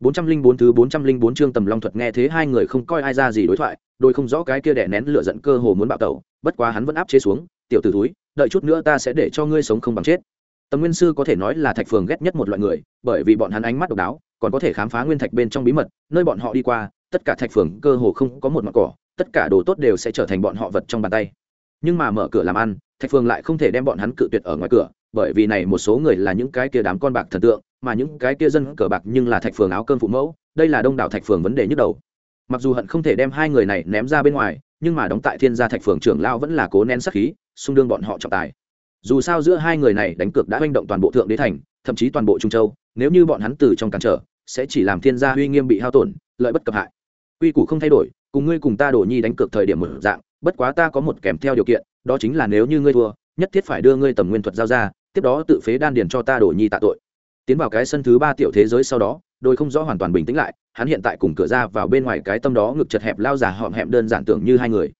404 thứ 404 chương tầm long thuật nghe thế hai người không coi ai ra gì đối thoại, đôi không rõ cái kia đè nén lửa giận cơ hồ muốn bạo tẩu, bất quá hắn vẫn áp chế xuống, tiểu tử thúi, đợi chút nữa ta sẽ để cho ngươi sống không bằng chết. Tầm Nguyên sư có thể nói là Thạch Phường ghét nhất một loại người, bởi vì bọn hắn ánh mắt độc đáo, còn có thể khám phá nguyên thạch bên trong bí mật, nơi bọn họ đi qua, tất cả Thạch Phường cơ hồ không có một mảng cỏ, tất cả đồ tốt đều sẽ trở thành bọn họ vật trong bàn tay. Nhưng mà mở cửa làm ăn, Thạch Phường lại không thể đem bọn hắn cự tuyệt ở ngoài cửa, bởi vì này một số người là những cái kia đám con bạc thần tượng, mà những cái kia dân cờ bạc nhưng là Thạch Phường áo cơm phụ mẫu, đây là đông đảo thạch phường vấn đề nhức đầu. Mặc dù hận không thể đem hai người này ném ra bên ngoài nhưng mà đóng tại thiên gia thạch phường trưởng lao vẫn là cố nén sắc khí xung đương bọn họ trọng tài. Dù sao giữa hai người này đánh cược đã manh động toàn bộ thượng đế thành thậm chí toàn bộ trung châu nếu như bọn hắn từ trong cản trở sẽ chỉ làm thiên gia uy nghiêm bị hao tổn lợi bất cập hại. Quy củ không thay đổi cùng ngươi cùng ta đổ nhi đánh cược thời điểm một dạng bất quá ta có một kèm theo điều kiện đó chính là nếu như ngươi thua nhất thiết phải đưa ngươi tầm nguyên thuật giao ra tiếp đó tự phế đan điền cho ta đổ nhi tạ tội tiến vào cái sân thứ ba tiểu thế giới sau đó, đôi không rõ hoàn toàn bình tĩnh lại, hắn hiện tại cùng cửa ra vào bên ngoài cái tâm đó ngực chật hẹp lao già họm hẹm đơn giản tưởng như hai người.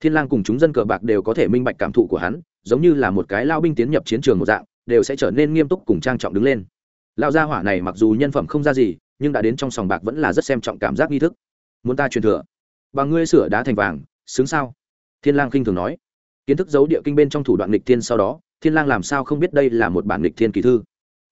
Thiên lang cùng chúng dân cờ bạc đều có thể minh bạch cảm thụ của hắn, giống như là một cái lao binh tiến nhập chiến trường một dạng, đều sẽ trở nên nghiêm túc cùng trang trọng đứng lên. Lao gia hỏa này mặc dù nhân phẩm không ra gì, nhưng đã đến trong sòng bạc vẫn là rất xem trọng cảm giác nghi thức. Muốn ta truyền thừa? Và ngươi sửa đá thành vàng, xứng sao? Thiên lang khinh thường nói. Kiến thức giấu địa kinh bên trong thủ đoạn nghịch thiên sau đó, thiên lang làm sao không biết đây là một bản nghịch thiên kỳ thư?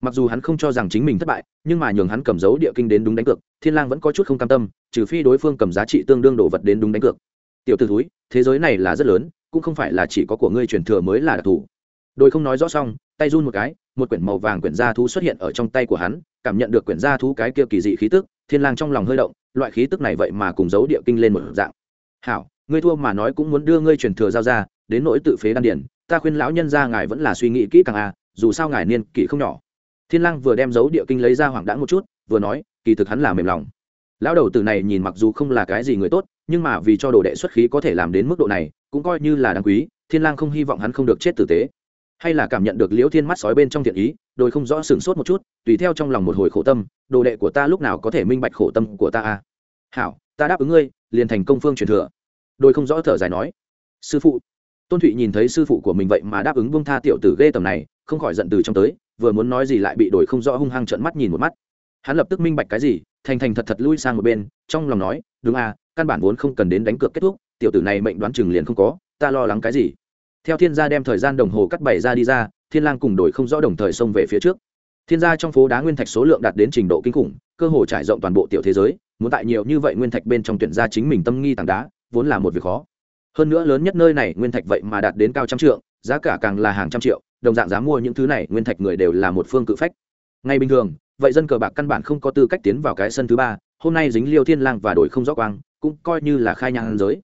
Mặc dù hắn không cho rằng chính mình thất bại, nhưng mà nhường hắn cầm dấu địa kinh đến đúng đánh cược, thiên lang vẫn có chút không cam tâm, trừ phi đối phương cầm giá trị tương đương đồ vật đến đúng đánh cược. Tiểu tử thúi, thế giới này là rất lớn, cũng không phải là chỉ có của ngươi truyền thừa mới là đặc thù. Đôi không nói rõ xong, tay run một cái, một quyển màu vàng quyển gia thú xuất hiện ở trong tay của hắn, cảm nhận được quyển gia thú cái kia kỳ dị khí tức, thiên lang trong lòng hơi động, loại khí tức này vậy mà cùng dấu địa kinh lên một dạng. Hảo, ngươi thua mà nói cũng muốn đưa ngươi truyền thừa giao ra, đến nỗi tự phế đan điển ta khuyên lão nhân gia ngài vẫn là suy nghĩ kỹ càng à dù sao ngài niên kỷ không nhỏ thiên lang vừa đem dấu địa kinh lấy ra hoảng đãng một chút, vừa nói, kỳ thực hắn là mềm lòng. Lão đầu tử này nhìn mặc dù không là cái gì người tốt, nhưng mà vì cho đồ đệ xuất khí có thể làm đến mức độ này, cũng coi như là đáng quý, thiên lang không hy vọng hắn không được chết tử tế. Hay là cảm nhận được liễu thiên mắt sói bên trong thiện ý, đôi không rõ sừng sốt một chút, tùy theo trong lòng một hồi khổ tâm, đồ đệ của ta lúc nào có thể minh bạch khổ tâm của ta à? Hảo, ta đáp ứng ngươi, liền thành công phương truyền thừa. Đôi không rõ thở dài nói, sư phụ. Tôn thụy nhìn thấy sư phụ của mình vậy mà đáp ứng buông tha tiểu tử ghê tầm này, không khỏi giận từ trong tới vừa muốn nói gì lại bị đổi không rõ hung hăng trợn mắt nhìn một mắt. Hắn lập tức minh bạch cái gì, thành thành thật thật lui sang một bên, trong lòng nói, đúng à căn bản vốn không cần đến đánh cược kết thúc, tiểu tử này mệnh đoán chừng liền không có, ta lo lắng cái gì? Theo thiên gia đem thời gian đồng hồ cắt bảy ra đi ra, thiên lang cùng đổi không rõ đồng thời xông về phía trước. Thiên gia trong phố đá nguyên thạch số lượng đạt đến trình độ kinh khủng, cơ hồ trải rộng toàn bộ tiểu thế giới, muốn tại nhiều như vậy nguyên thạch bên trong tuyển gia chính mình tâm nghi tảng đá, vốn là một việc khó. Hơn nữa lớn nhất nơi này nguyên thạch vậy mà đạt đến cao trăm trượng, giá cả càng là hàng trăm triệu đồng dạng dám mua những thứ này, nguyên thạch người đều là một phương cự phách. Ngay bình thường, vậy dân cờ bạc căn bản không có tư cách tiến vào cái sân thứ ba, hôm nay dính liêu thiên lang và đổi không rõ quang, cũng coi như là khai nhang giới.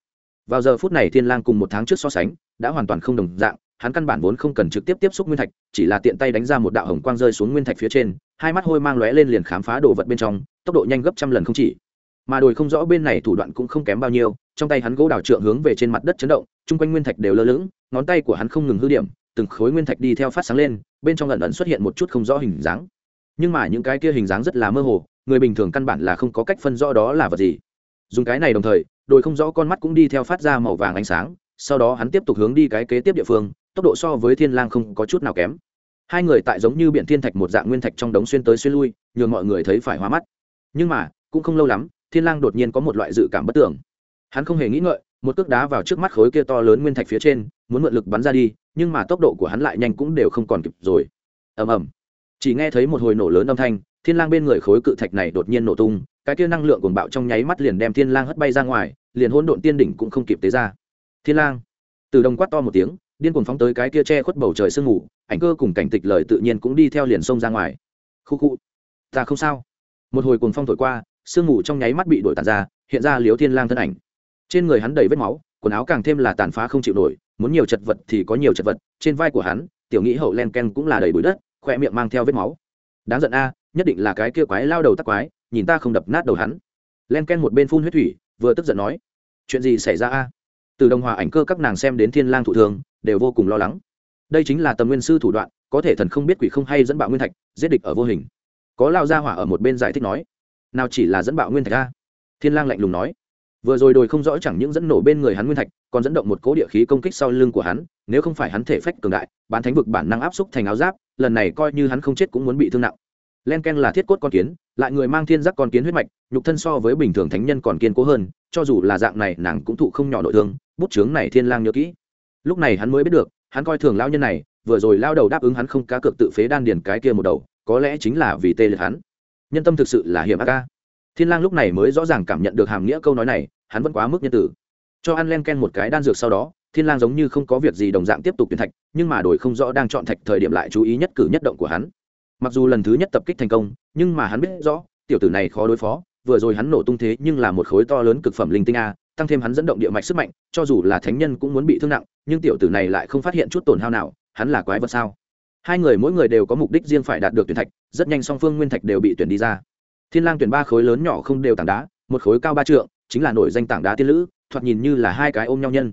Vào giờ phút này thiên lang cùng một tháng trước so sánh, đã hoàn toàn không đồng dạng, hắn căn bản vốn không cần trực tiếp tiếp xúc nguyên thạch, chỉ là tiện tay đánh ra một đạo hồng quang rơi xuống nguyên thạch phía trên, hai mắt hôi mang lóe lên liền khám phá đồ vật bên trong, tốc độ nhanh gấp trăm lần không chỉ. Mà đổi không rõ bên này thủ đoạn cũng không kém bao nhiêu, trong tay hắn gỗ đào trượng hướng về trên mặt đất chấn động, chung quanh nguyên thạch đều lơ lửng, ngón tay của hắn không ngừng hư điểm từng khối nguyên thạch đi theo phát sáng lên, bên trong lần ẩn xuất hiện một chút không rõ hình dáng. Nhưng mà những cái kia hình dáng rất là mơ hồ, người bình thường căn bản là không có cách phân rõ đó là vật gì. Dùng cái này đồng thời, đồi không rõ con mắt cũng đi theo phát ra màu vàng ánh sáng, sau đó hắn tiếp tục hướng đi cái kế tiếp địa phương, tốc độ so với thiên lang không có chút nào kém. Hai người tại giống như biển thiên thạch một dạng nguyên thạch trong đống xuyên tới xuyên lui, nhường mọi người thấy phải hoa mắt. Nhưng mà, cũng không lâu lắm, thiên lang đột nhiên có một loại dự cảm bất tưởng hắn không hề nghĩ ngợi một cước đá vào trước mắt khối kia to lớn nguyên thạch phía trên, muốn mượn lực bắn ra đi, nhưng mà tốc độ của hắn lại nhanh cũng đều không còn kịp rồi. Ầm ầm. Chỉ nghe thấy một hồi nổ lớn âm thanh, thiên lang bên người khối cự thạch này đột nhiên nổ tung, cái kia năng lượng cuồng bạo trong nháy mắt liền đem thiên lang hất bay ra ngoài, liền hỗn độn tiên đỉnh cũng không kịp tế ra. Thiên lang. Từ đồng quát to một tiếng, điên cuồng phóng tới cái kia che khuất bầu trời sương mù, ảnh cơ cùng cảnh tịch lời tự nhiên cũng đi theo liền xông ra ngoài. Khu khu. Ta không sao. Một hồi cuồng phong thổi qua, sương mù trong nháy mắt bị đổi tàn ra, hiện ra liếu thiên lang thân ảnh trên người hắn đầy vết máu, quần áo càng thêm là tàn phá không chịu nổi, muốn nhiều chật vật thì có nhiều chật vật, trên vai của hắn, tiểu nghĩ hậu len ken cũng là đầy bụi đất, khoe miệng mang theo vết máu. Đáng giận a, nhất định là cái kia quái lao đầu tắc quái, nhìn ta không đập nát đầu hắn. Len ken một bên phun huyết thủy, vừa tức giận nói, chuyện gì xảy ra a? Từ đồng hòa ảnh cơ các nàng xem đến thiên lang thụ thường, đều vô cùng lo lắng. Đây chính là tầm nguyên sư thủ đoạn, có thể thần không biết quỷ không hay dẫn bạo nguyên thạch, giết địch ở vô hình. Có lao ra hỏa ở một bên giải thích nói, nào chỉ là dẫn bạo nguyên thạch a? Thiên lang lạnh lùng nói vừa rồi đồi không rõ chẳng những dẫn nổ bên người hắn nguyên thạch, còn dẫn động một cố địa khí công kích sau lưng của hắn, nếu không phải hắn thể phách cường đại, bán thánh vực bản năng áp xúc thành áo giáp, lần này coi như hắn không chết cũng muốn bị thương nặng. Len ken là thiết cốt con kiến, lại người mang thiên giác con kiến huyết mạch, nhục thân so với bình thường thánh nhân còn kiên cố hơn, cho dù là dạng này nàng cũng thụ không nhỏ nội thương, bút trướng này thiên lang nhớ kỹ. Lúc này hắn mới biết được, hắn coi thường lao nhân này, vừa rồi lao đầu đáp ứng hắn không cá cược tự phế đan điền cái kia một đầu, có lẽ chính là vì tê liệt hắn. Nhân tâm thực sự là hiểm ác ca thiên lang lúc này mới rõ ràng cảm nhận được hàm nghĩa câu nói này, hắn vẫn quá mức nhân tử. Cho ăn len ken một cái đan dược sau đó, thiên lang giống như không có việc gì đồng dạng tiếp tục tuyển thạch, nhưng mà đổi không rõ đang chọn thạch thời điểm lại chú ý nhất cử nhất động của hắn. Mặc dù lần thứ nhất tập kích thành công, nhưng mà hắn biết rõ, tiểu tử này khó đối phó, vừa rồi hắn nổ tung thế nhưng là một khối to lớn cực phẩm linh tinh a, tăng thêm hắn dẫn động địa mạch sức mạnh, cho dù là thánh nhân cũng muốn bị thương nặng, nhưng tiểu tử này lại không phát hiện chút tổn hao nào, hắn là quái vật sao? Hai người mỗi người đều có mục đích riêng phải đạt được tuyển thạch, rất nhanh song phương nguyên thạch đều bị tuyển đi ra thiên lang tuyển ba khối lớn nhỏ không đều tảng đá, một khối cao ba trượng, chính là nổi danh tảng đá tiên lữ, thoạt nhìn như là hai cái ôm nhau nhân.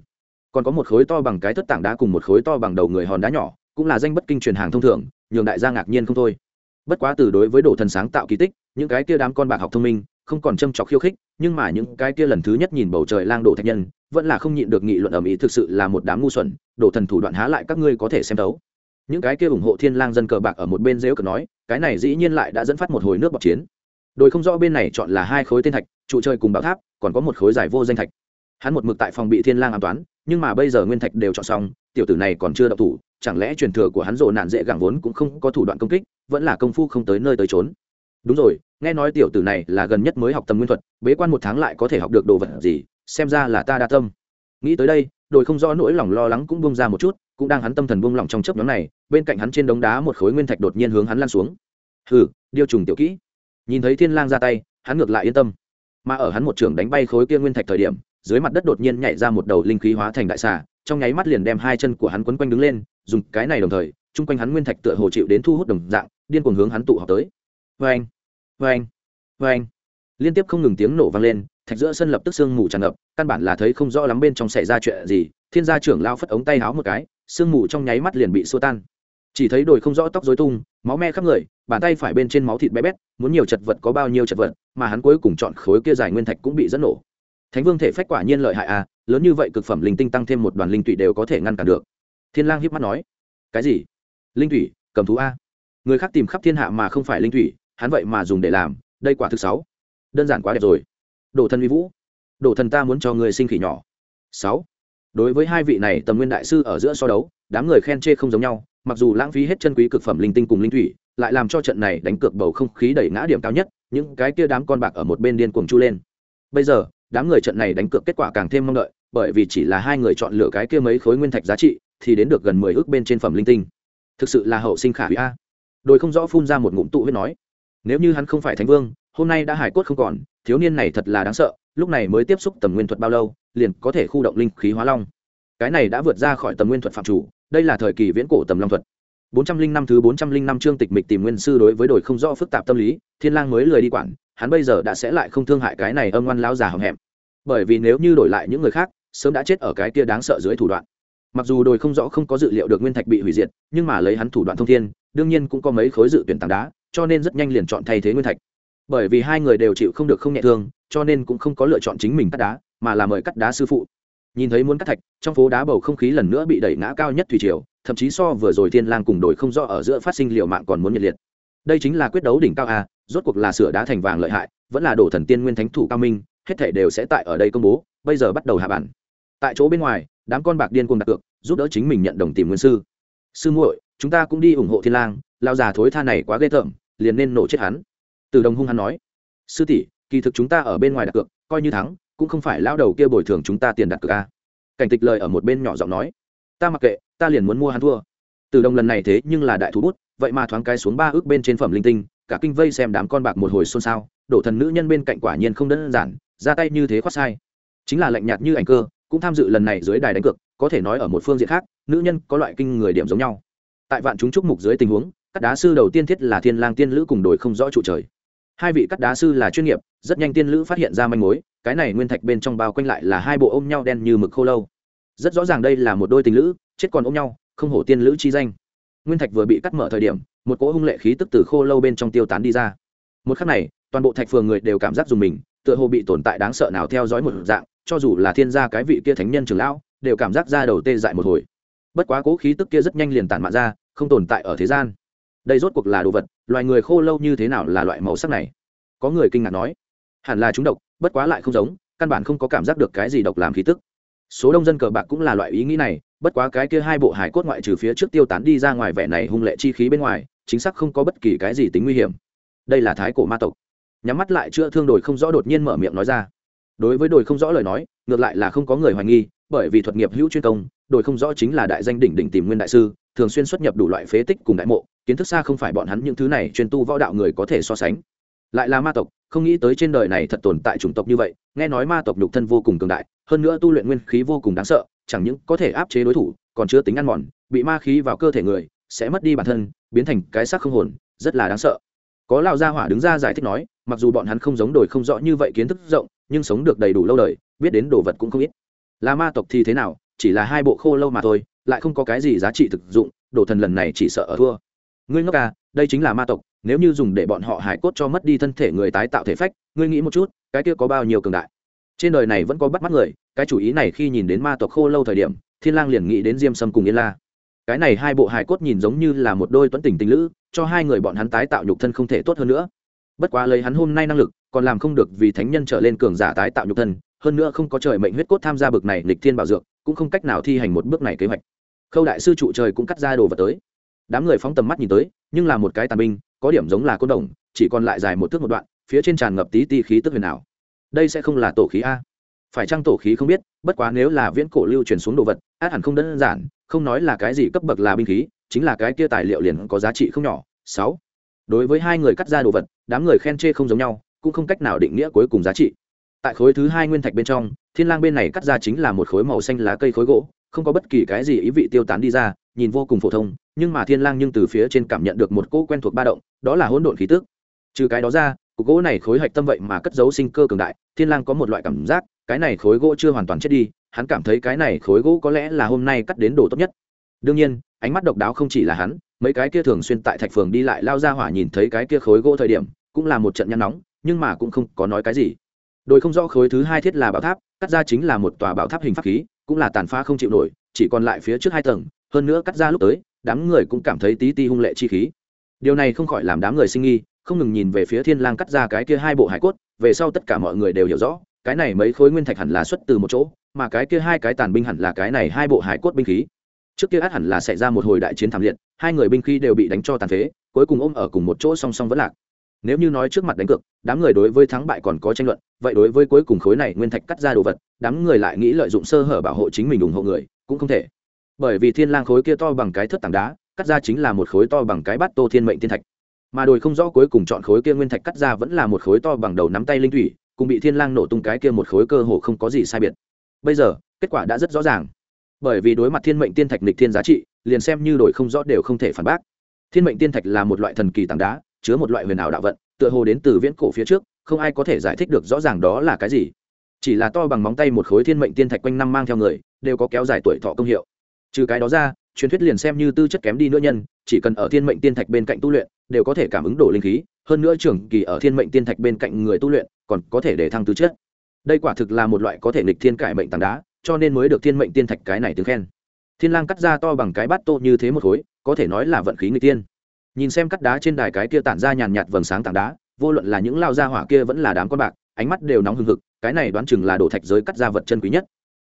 Còn có một khối to bằng cái thất tảng đá cùng một khối to bằng đầu người hòn đá nhỏ, cũng là danh bất kinh truyền hàng thông thường, nhường đại gia ngạc nhiên không thôi. Bất quá từ đối với đồ thần sáng tạo kỳ tích, những cái kia đám con bạc học thông minh, không còn châm trọc khiêu khích, nhưng mà những cái kia lần thứ nhất nhìn bầu trời lang đổ thạch nhân, vẫn là không nhịn được nghị luận ở mỹ thực sự là một đám ngu xuẩn đổ thần thủ đoạn há lại các ngươi có thể xem đấu những cái kia ủng hộ thiên lang dân cờ bạc ở một bên dễu cờ nói, cái này dĩ nhiên lại đã dẫn phát một hồi nước bọt chiến đội không rõ bên này chọn là hai khối tên thạch, trụ chơi cùng bảo tháp, còn có một khối giải vô danh thạch. Hắn một mực tại phòng bị thiên lang an toán, nhưng mà bây giờ nguyên thạch đều chọn xong, tiểu tử này còn chưa đậu thủ, chẳng lẽ truyền thừa của hắn rồ nạn dễ gẳng vốn cũng không có thủ đoạn công kích, vẫn là công phu không tới nơi tới trốn đúng rồi, nghe nói tiểu tử này là gần nhất mới học tầm nguyên thuật, bế quan một tháng lại có thể học được đồ vật gì, xem ra là ta đa tâm. Nghĩ tới đây, đồi không rõ nỗi lòng lo lắng cũng buông ra một chút, cũng đang hắn tâm thần buông lòng trong chớp nhóm này, bên cạnh hắn trên đống đá một khối nguyên thạch đột nhiên hướng hắn lan xuống. Hừ, điêu trùng tiểu kỹ nhìn thấy thiên lang ra tay, hắn ngược lại yên tâm. Mà ở hắn một trường đánh bay khối kia nguyên thạch thời điểm, dưới mặt đất đột nhiên nhảy ra một đầu linh khí hóa thành đại xà, trong nháy mắt liền đem hai chân của hắn quấn quanh đứng lên, dùng cái này đồng thời, chung quanh hắn nguyên thạch tựa hồ chịu đến thu hút đồng dạng, điên cuồng hướng hắn tụ họp tới. Vang vang vang liên tiếp không ngừng tiếng nổ vang lên, thạch giữa sân lập tức sương mù tràn ngập, căn bản là thấy không rõ lắm bên trong xảy ra chuyện gì, thiên gia trưởng lao phất ống tay háo một cái, sương mù trong nháy mắt liền bị xua tan chỉ thấy đồi không rõ tóc dối tung, máu me khắp người, bàn tay phải bên trên máu thịt bé bét, muốn nhiều chật vật có bao nhiêu chật vật, mà hắn cuối cùng chọn khối kia dài nguyên thạch cũng bị dẫn nổ. Thánh vương thể phách quả nhiên lợi hại à lớn như vậy cực phẩm linh tinh tăng thêm một đoàn linh tụy đều có thể ngăn cản được. Thiên lang hiếp mắt nói, cái gì? Linh thủy cầm thú a? Người khác tìm khắp thiên hạ mà không phải linh thủy hắn vậy mà dùng để làm, đây quả thực sáu. Đơn giản quá đẹp rồi. Đổ thần uy vũ. Đổ thần ta muốn cho người sinh khỉ nhỏ. Sáu. Đối với hai vị này tầm nguyên đại sư ở giữa so đấu, đám người khen chê không giống nhau mặc dù lãng phí hết chân quý cực phẩm linh tinh cùng linh thủy, lại làm cho trận này đánh cược bầu không khí đẩy ngã điểm cao nhất, những cái kia đám con bạc ở một bên điên cuồng chu lên. Bây giờ, đám người trận này đánh cược kết quả càng thêm mong đợi, bởi vì chỉ là hai người chọn lựa cái kia mấy khối nguyên thạch giá trị, thì đến được gần mười ước bên trên phẩm linh tinh. Thực sự là hậu sinh khả hủy a. Đôi không rõ phun ra một ngụm tụ huyết nói, nếu như hắn không phải thánh vương, hôm nay đã hải cốt không còn, thiếu niên này thật là đáng sợ, lúc này mới tiếp xúc tầm nguyên thuật bao lâu, liền có thể khu động linh khí hóa long. Cái này đã vượt ra khỏi tầm nguyên thuật phạm chủ đây là thời kỳ viễn cổ tầm long thuật. Bốn trăm linh năm thứ bốn trăm linh năm chương tịch mịch tìm nguyên sư đối với đổi không rõ phức tạp tâm lý, thiên lang mới lười đi quản, hắn bây giờ đã sẽ lại không thương hại cái này âm ngoan lão già hậm hẹm. Bởi vì nếu như đổi lại những người khác, sớm đã chết ở cái kia đáng sợ dưới thủ đoạn. Mặc dù đồi không rõ không có dự liệu được nguyên thạch bị hủy diệt, nhưng mà lấy hắn thủ đoạn thông thiên, đương nhiên cũng có mấy khối dự tuyển tảng đá, cho nên rất nhanh liền chọn thay thế nguyên thạch. Bởi vì hai người đều chịu không được không nhẹ thương, cho nên cũng không có lựa chọn chính mình cắt đá, mà là mời cắt đá sư phụ nhìn thấy muốn cắt thạch, trong phố đá bầu không khí lần nữa bị đẩy ngã cao nhất thủy triều, thậm chí so vừa rồi thiên lang cùng đổi không rõ ở giữa phát sinh liệu mạng còn muốn nhiệt liệt. Đây chính là quyết đấu đỉnh cao a, rốt cuộc là sửa đá thành vàng lợi hại, vẫn là đổ thần tiên nguyên thánh thủ cao minh, hết thể đều sẽ tại ở đây công bố, bây giờ bắt đầu hạ bản. Tại chỗ bên ngoài, đám con bạc điên cuồng đặt cược, giúp đỡ chính mình nhận đồng tìm nguyên sư. Sư muội, chúng ta cũng đi ủng hộ thiên lang, lao già thối tha này quá ghê tởm, liền nên nổ chết hắn. Từ đồng hung hắn nói, sư tỷ, kỳ thực chúng ta ở bên ngoài đặt cược, coi như thắng cũng không phải lao đầu kia bồi thường chúng ta tiền đặt cược a. Cảnh tịch lời ở một bên nhỏ giọng nói, ta mặc kệ, ta liền muốn mua hắn thua. Từ đồng lần này thế nhưng là đại thú bút, vậy mà thoáng cái xuống ba ước bên trên phẩm linh tinh, cả kinh vây xem đám con bạc một hồi xôn xao, đổ thần nữ nhân bên cạnh quả nhiên không đơn giản, ra tay như thế khoát sai. Chính là lạnh nhạt như ảnh cơ, cũng tham dự lần này dưới đài đánh cược, có thể nói ở một phương diện khác, nữ nhân có loại kinh người điểm giống nhau. Tại vạn chúng trúc mục dưới tình huống, các đá sư đầu tiên thiết là thiên lang tiên lữ cùng đội không rõ trụ trời hai vị cắt đá sư là chuyên nghiệp, rất nhanh tiên lữ phát hiện ra manh mối, cái này nguyên thạch bên trong bao quanh lại là hai bộ ôm nhau đen như mực khô lâu. Rất rõ ràng đây là một đôi tình lữ, chết còn ôm nhau, không hổ tiên lữ chi danh. Nguyên thạch vừa bị cắt mở thời điểm, một cỗ hung lệ khí tức từ khô lâu bên trong tiêu tán đi ra. Một khắc này, toàn bộ thạch phường người đều cảm giác dùng mình, tựa hồ bị tồn tại đáng sợ nào theo dõi một dạng, cho dù là thiên gia cái vị kia thánh nhân trưởng lão, đều cảm giác ra đầu tê dại một hồi. Bất quá cố khí tức kia rất nhanh liền tản mạn ra, không tồn tại ở thế gian. Đây rốt cuộc là đồ vật loài người khô lâu như thế nào là loại màu sắc này? Có người kinh ngạc nói. Hẳn là chúng độc, bất quá lại không giống, căn bản không có cảm giác được cái gì độc làm khí tức. Số đông dân cờ bạc cũng là loại ý nghĩ này, bất quá cái kia hai bộ hải cốt ngoại trừ phía trước tiêu tán đi ra ngoài vẻ này hung lệ chi khí bên ngoài, chính xác không có bất kỳ cái gì tính nguy hiểm. Đây là thái cổ ma tộc. Nhắm mắt lại chữa thương đồi không rõ đột nhiên mở miệng nói ra. Đối với đồi không rõ lời nói, ngược lại là không có người hoài nghi, bởi vì thuật nghiệp hữu chuyên công, đồi không rõ chính là đại danh đỉnh đỉnh tìm nguyên đại sư, thường xuyên xuất nhập đủ loại phế tích cùng đại mộ kiến thức xa không phải bọn hắn những thứ này chuyên tu võ đạo người có thể so sánh. Lại là ma tộc, không nghĩ tới trên đời này thật tồn tại chủng tộc như vậy, nghe nói ma tộc nhục thân vô cùng cường đại, hơn nữa tu luyện nguyên khí vô cùng đáng sợ, chẳng những có thể áp chế đối thủ, còn chưa tính ăn mòn, bị ma khí vào cơ thể người, sẽ mất đi bản thân, biến thành cái xác không hồn, rất là đáng sợ. Có lão gia hỏa đứng ra giải thích nói, mặc dù bọn hắn không giống đổi không rõ như vậy kiến thức rộng, nhưng sống được đầy đủ lâu đời, biết đến đồ vật cũng không ít. Là ma tộc thì thế nào, chỉ là hai bộ khô lâu mà thôi, lại không có cái gì giá trị thực dụng, đồ thần lần này chỉ sợ ở thua ngươi ngốc à đây chính là ma tộc, nếu như dùng để bọn họ hải cốt cho mất đi thân thể người tái tạo thể phách, ngươi nghĩ một chút, cái kia có bao nhiêu cường đại? Trên đời này vẫn có bắt mắt người, cái chủ ý này khi nhìn đến ma tộc khô lâu thời điểm, thiên lang liền nghĩ đến diêm sâm cùng yên la. Cái này hai bộ hải cốt nhìn giống như là một đôi tuấn tình tình lữ, cho hai người bọn hắn tái tạo nhục thân không thể tốt hơn nữa. Bất quá lấy hắn hôm nay năng lực, còn làm không được vì thánh nhân trở lên cường giả tái tạo nhục thân, hơn nữa không có trời mệnh huyết cốt tham gia bực này lịch thiên bảo dược, cũng không cách nào thi hành một bước này kế hoạch. Khâu đại sư trụ trời cũng cắt ra đồ vật tới đám người phóng tầm mắt nhìn tới, nhưng là một cái tàn binh, có điểm giống là côn đồng, chỉ còn lại dài một thước một đoạn, phía trên tràn ngập tí ti khí tức huyền ảo. Đây sẽ không là tổ khí a. Phải chăng tổ khí không biết, bất quá nếu là viễn cổ lưu truyền xuống đồ vật, át hẳn không đơn giản, không nói là cái gì cấp bậc là binh khí, chính là cái kia tài liệu liền có giá trị không nhỏ. Sáu. Đối với hai người cắt ra đồ vật, đám người khen chê không giống nhau, cũng không cách nào định nghĩa cuối cùng giá trị. Tại khối thứ hai nguyên thạch bên trong, thiên lang bên này cắt ra chính là một khối màu xanh lá cây khối gỗ, không có bất kỳ cái gì ý vị tiêu tán đi ra nhìn vô cùng phổ thông, nhưng mà thiên lang nhưng từ phía trên cảm nhận được một cỗ quen thuộc ba động, đó là hỗn độn khí tức. Trừ cái đó ra, cục gỗ này khối hạch tâm vậy mà cất giấu sinh cơ cường đại, thiên lang có một loại cảm giác, cái này khối gỗ chưa hoàn toàn chết đi, hắn cảm thấy cái này khối gỗ có lẽ là hôm nay cắt đến đồ tốt nhất. Đương nhiên, ánh mắt độc đáo không chỉ là hắn, mấy cái kia thường xuyên tại thạch phường đi lại lao ra hỏa nhìn thấy cái kia khối gỗ thời điểm, cũng là một trận nhăn nóng, nhưng mà cũng không có nói cái gì. Đôi không rõ khối thứ hai thiết là bảo tháp, cắt ra chính là một tòa bảo tháp hình pháp khí, cũng là tàn phá không chịu nổi, chỉ còn lại phía trước hai tầng hơn nữa cắt ra lúc tới, đám người cũng cảm thấy tí ti hung lệ chi khí. Điều này không khỏi làm đám người sinh nghi, không ngừng nhìn về phía thiên lang cắt ra cái kia hai bộ hải cốt, về sau tất cả mọi người đều hiểu rõ, cái này mấy khối nguyên thạch hẳn là xuất từ một chỗ, mà cái kia hai cái tàn binh hẳn là cái này hai bộ hải cốt binh khí. Trước kia át hẳn là xảy ra một hồi đại chiến thảm liệt, hai người binh khí đều bị đánh cho tàn phế, cuối cùng ôm ở cùng một chỗ song song vẫn lạc. Nếu như nói trước mặt đánh cược, đám người đối với thắng bại còn có tranh luận, vậy đối với cuối cùng khối này nguyên thạch cắt ra đồ vật, đám người lại nghĩ lợi dụng sơ hở bảo hộ chính mình ủng hộ người, cũng không thể bởi vì thiên lang khối kia to bằng cái thất tảng đá, cắt ra chính là một khối to bằng cái bát tô thiên mệnh thiên thạch. Mà đồi không rõ cuối cùng chọn khối kia nguyên thạch cắt ra vẫn là một khối to bằng đầu nắm tay linh thủy, cùng bị thiên lang nổ tung cái kia một khối cơ hồ không có gì sai biệt. Bây giờ, kết quả đã rất rõ ràng. Bởi vì đối mặt thiên mệnh tiên thạch nịch thiên giá trị, liền xem như đổi không rõ đều không thể phản bác. Thiên mệnh tiên thạch là một loại thần kỳ tảng đá, chứa một loại huyền ảo đạo vận, tựa hồ đến từ viễn cổ phía trước, không ai có thể giải thích được rõ ràng đó là cái gì. Chỉ là to bằng móng tay một khối thiên mệnh tiên thạch quanh năm mang theo người, đều có kéo dài tuổi thọ công hiệu trừ cái đó ra, truyền thuyết liền xem như tư chất kém đi nữa nhân, chỉ cần ở thiên mệnh tiên thạch bên cạnh tu luyện, đều có thể cảm ứng đổ linh khí, hơn nữa trưởng kỳ ở thiên mệnh tiên thạch bên cạnh người tu luyện, còn có thể để thăng tư chất. Đây quả thực là một loại có thể nghịch thiên cải mệnh tảng đá, cho nên mới được thiên mệnh tiên thạch cái này tiếng khen. Thiên lang cắt ra to bằng cái bát tô như thế một khối, có thể nói là vận khí người tiên nhìn xem cắt đá trên đài cái kia tản ra nhàn nhạt vầng sáng tảng đá, vô luận là những lao gia hỏa kia vẫn là đám con bạc, ánh mắt đều nóng hừng hực, cái này đoán chừng là đổ thạch giới cắt ra vật chân quý nhất.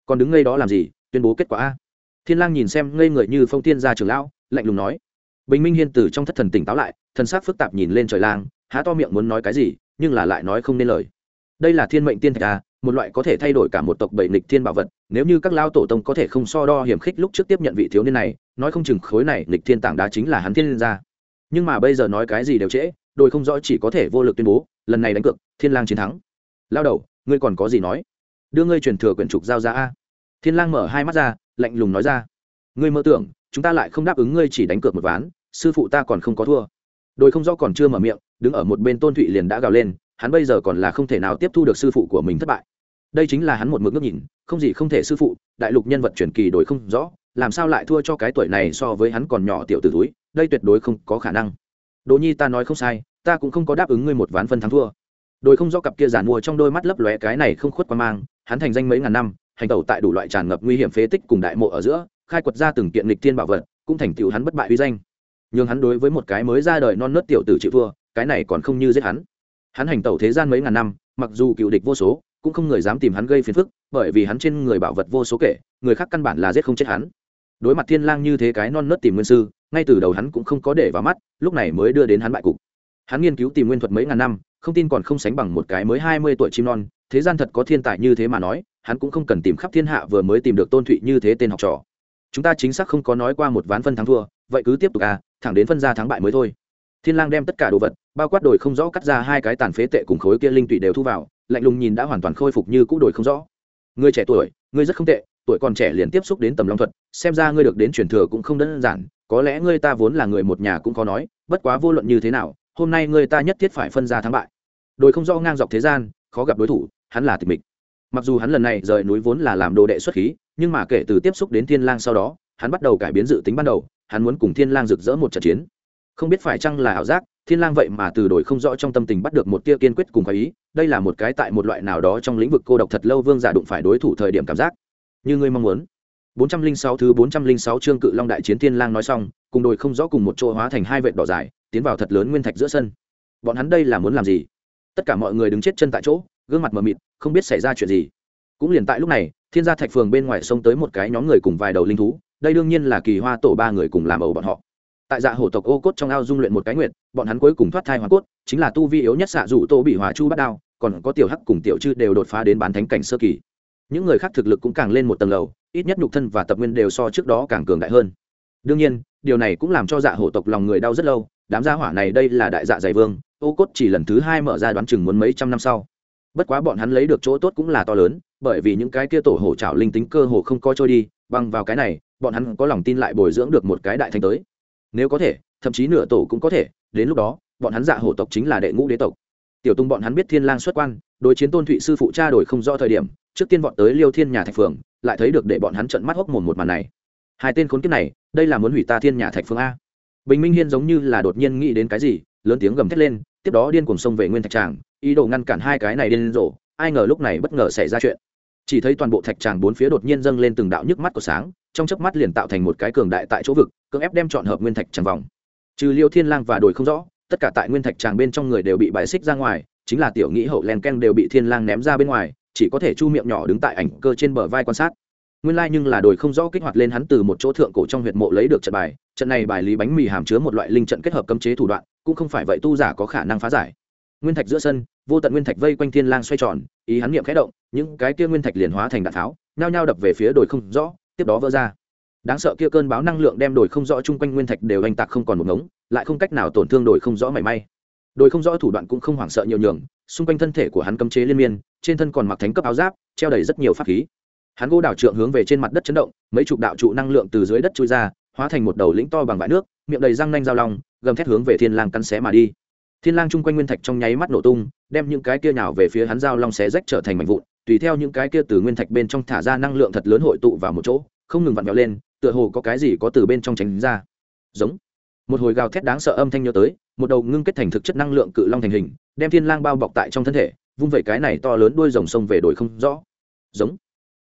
Còn đứng ngay đó làm gì? Tuyên bố kết quả a thiên lang nhìn xem ngây người như phong tiên gia trưởng lão, lạnh lùng nói, bình minh hiên từ trong thất thần tỉnh táo lại, thần sắc phức tạp nhìn lên trời lang, há to miệng muốn nói cái gì, nhưng là lại nói không nên lời. Đây là thiên mệnh tiên thạch a một loại có thể thay đổi cả một tộc bảy nghịch thiên bảo vật, nếu như các lao tổ tông có thể không so đo hiểm khích lúc trước tiếp nhận vị thiếu niên này, nói không chừng khối này nghịch thiên tảng đá chính là hắn thiên gia. Nhưng mà bây giờ nói cái gì đều trễ, đôi không rõ chỉ có thể vô lực tuyên bố, lần này đánh cược, thiên lang chiến thắng. Lao đầu, ngươi còn có gì nói? Đưa ngươi truyền thừa quyển trục giao ra a. Thiên lang mở hai mắt ra lạnh lùng nói ra. Ngươi mơ tưởng, chúng ta lại không đáp ứng ngươi chỉ đánh cược một ván, sư phụ ta còn không có thua. Đôi không rõ còn chưa mở miệng, đứng ở một bên tôn thụy liền đã gào lên, hắn bây giờ còn là không thể nào tiếp thu được sư phụ của mình thất bại. Đây chính là hắn một mực ngước nhìn, không gì không thể sư phụ, đại lục nhân vật truyền kỳ đổi không rõ, làm sao lại thua cho cái tuổi này so với hắn còn nhỏ tiểu t ử túi, đây tuyệt đối không có khả năng. Đỗ nhi ta nói không sai, ta cũng không có đáp ứng ngươi một ván phân thắng thua. Đôi không do cặp kia giàn mua trong đôi mắt lấp lóe cái này không khuất qua mang, hắn thành danh mấy ngàn năm hành tẩu tại đủ loại tràn ngập nguy hiểm phế tích cùng đại mộ ở giữa khai quật ra từng kiện lịch thiên bảo vật cũng thành tựu hắn bất bại uy danh. Nhưng hắn đối với một cái mới ra đời non nớt tiểu tử chịu vua, cái này còn không như giết hắn. Hắn hành tẩu thế gian mấy ngàn năm mặc dù cựu địch vô số cũng không người dám tìm hắn gây phiền phức bởi vì hắn trên người bảo vật vô số kể người khác căn bản là giết không chết hắn. Đối mặt thiên lang như thế cái non nớt tìm nguyên sư ngay từ đầu hắn cũng không có để vào mắt lúc này mới đưa đến hắn bại cục. Hắn nghiên cứu tìm nguyên thuật mấy ngàn năm không tin còn không sánh bằng một cái mới hai mươi tuổi chim non thế gian thật có thiên tài như thế mà nói hắn cũng không cần tìm khắp thiên hạ vừa mới tìm được tôn thụy như thế tên học trò. Chúng ta chính xác không có nói qua một ván phân thắng thua, vậy cứ tiếp tục à thẳng đến phân ra thắng bại mới thôi. Thiên lang đem tất cả đồ vật, bao quát đổi không rõ cắt ra hai cái tàn phế tệ cùng khối kia linh tụy đều thu vào, lạnh lùng nhìn đã hoàn toàn khôi phục như cũ đổi không rõ. Ngươi trẻ tuổi ngươi rất không tệ, tuổi còn trẻ liền tiếp xúc đến tầm long thuật, xem ra ngươi được đến truyền thừa cũng không đơn giản, có lẽ ngươi ta vốn là người một nhà cũng có nói, bất quá vô luận như thế nào, hôm nay ngươi ta nhất thiết phải phân ra thắng bại. Đồi không rõ ngang dọc thế gian, khó gặp đối thủ, hắn là tịch mịch mặc dù hắn lần này rời núi vốn là làm đồ đệ xuất khí, nhưng mà kể từ tiếp xúc đến thiên lang sau đó, hắn bắt đầu cải biến dự tính ban đầu, hắn muốn cùng thiên lang rực rỡ một trận chiến. Không biết phải chăng là ảo giác, thiên lang vậy mà từ đổi không rõ trong tâm tình bắt được một tia kiên quyết cùng ý, đây là một cái tại một loại nào đó trong lĩnh vực cô độc thật lâu vương giả đụng phải đối thủ thời điểm cảm giác. Như ngươi mong muốn. 406 thứ 406 chương cự long đại chiến thiên lang nói xong, cùng đội không rõ cùng một chỗ hóa thành hai vệt đỏ dài, tiến vào thật lớn nguyên thạch giữa sân. Bọn hắn đây là muốn làm gì? Tất cả mọi người đứng chết chân tại chỗ gương mặt mờ mịt, không biết xảy ra chuyện gì. Cũng liền tại lúc này, thiên gia thạch phường bên ngoài sông tới một cái nhóm người cùng vài đầu linh thú, đây đương nhiên là kỳ hoa tổ ba người cùng làm ẩu bọn họ. Tại dạ hổ tộc ô cốt trong ao dung luyện một cái nguyện bọn hắn cuối cùng thoát thai hoa cốt, chính là tu vi yếu nhất xạ dụ tô bị hỏa chu bắt đao, còn có tiểu hắc cùng tiểu chư đều đột phá đến bán thánh cảnh sơ kỳ. Những người khác thực lực cũng càng lên một tầng lầu, ít nhất nhục thân và tập nguyên đều so trước đó càng cường đại hơn. Đương nhiên, điều này cũng làm cho dạ hổ tộc lòng người đau rất lâu, đám gia hỏa này đây là đại dạ dày vương, ô cốt chỉ lần thứ hai mở ra đoán chừng muốn mấy trăm năm sau bất quá bọn hắn lấy được chỗ tốt cũng là to lớn, bởi vì những cái kia tổ hổ trào linh tính cơ hồ không có trôi đi, bằng vào cái này, bọn hắn có lòng tin lại bồi dưỡng được một cái đại thanh tới. Nếu có thể, thậm chí nửa tổ cũng có thể, đến lúc đó, bọn hắn dạ hổ tộc chính là đệ ngũ đế tộc. Tiểu tung bọn hắn biết thiên lang xuất quan, đối chiến tôn thụy sư phụ cha đổi không rõ thời điểm, trước tiên bọn tới liêu thiên nhà thạch phường lại thấy được để bọn hắn trợn mắt hốc mồm một màn này. Hai tên khốn kiếp này, đây là muốn hủy ta thiên nhà thạch phường a. Bình minh hiên giống như là đột nhiên nghĩ đến cái gì, lớn tiếng gầm thét lên, tiếp đó điên cuồng xông về nguyên thạch tràng ý đồ ngăn cản hai cái này điên rồ, ai ngờ lúc này bất ngờ xảy ra chuyện. Chỉ thấy toàn bộ thạch tràng bốn phía đột nhiên dâng lên từng đạo nhức mắt của sáng, trong chớp mắt liền tạo thành một cái cường đại tại chỗ vực, cưỡng ép đem chọn hợp nguyên thạch tràng vòng. Trừ liêu thiên lang và đổi không rõ, tất cả tại nguyên thạch tràng bên trong người đều bị bài xích ra ngoài, chính là tiểu nghĩ hậu len ken đều bị thiên lang ném ra bên ngoài, chỉ có thể chu miệng nhỏ đứng tại ảnh cơ trên bờ vai quan sát. Nguyên lai like nhưng là đổi không rõ kích hoạt lên hắn từ một chỗ thượng cổ trong huyệt mộ lấy được trận bài, trận này bài lý bánh mì hàm chứa một loại linh trận kết hợp cấm chế thủ đoạn, cũng không phải vậy tu giả có khả năng phá giải nguyên thạch giữa sân, vô tận nguyên thạch vây quanh thiên lang xoay tròn, ý hắn niệm khẽ động, những cái kia nguyên thạch liền hóa thành đạn tháo, nhao nhao đập về phía đồi không rõ, tiếp đó vỡ ra. Đáng sợ kia cơn báo năng lượng đem đồi không rõ chung quanh nguyên thạch đều anh tạc không còn một ngống, lại không cách nào tổn thương đồi không rõ mảy may. Đồi không rõ thủ đoạn cũng không hoảng sợ nhiều nhường, xung quanh thân thể của hắn cấm chế liên miên, trên thân còn mặc thánh cấp áo giáp, treo đầy rất nhiều pháp khí. Hắn gỗ đảo trượng hướng về trên mặt đất chấn động, mấy chục đạo trụ năng lượng từ dưới đất trôi ra, hóa thành một đầu lĩnh to bằng vải nước, miệng đầy răng nanh dao long, gầm thét hướng về thiên lang cắn xé mà đi thiên lang chung quanh nguyên thạch trong nháy mắt nổ tung, đem những cái kia nhào về phía hắn dao long xé rách trở thành mảnh vụn, tùy theo những cái kia từ nguyên thạch bên trong thả ra năng lượng thật lớn hội tụ vào một chỗ, không ngừng vặn vẹo lên, tựa hồ có cái gì có từ bên trong tránh ra. Giống. Một hồi gào thét đáng sợ âm thanh nhớ tới, một đầu ngưng kết thành thực chất năng lượng cự long thành hình, đem thiên lang bao bọc tại trong thân thể, vung vẩy cái này to lớn đuôi rồng sông về đồi không rõ. Giống.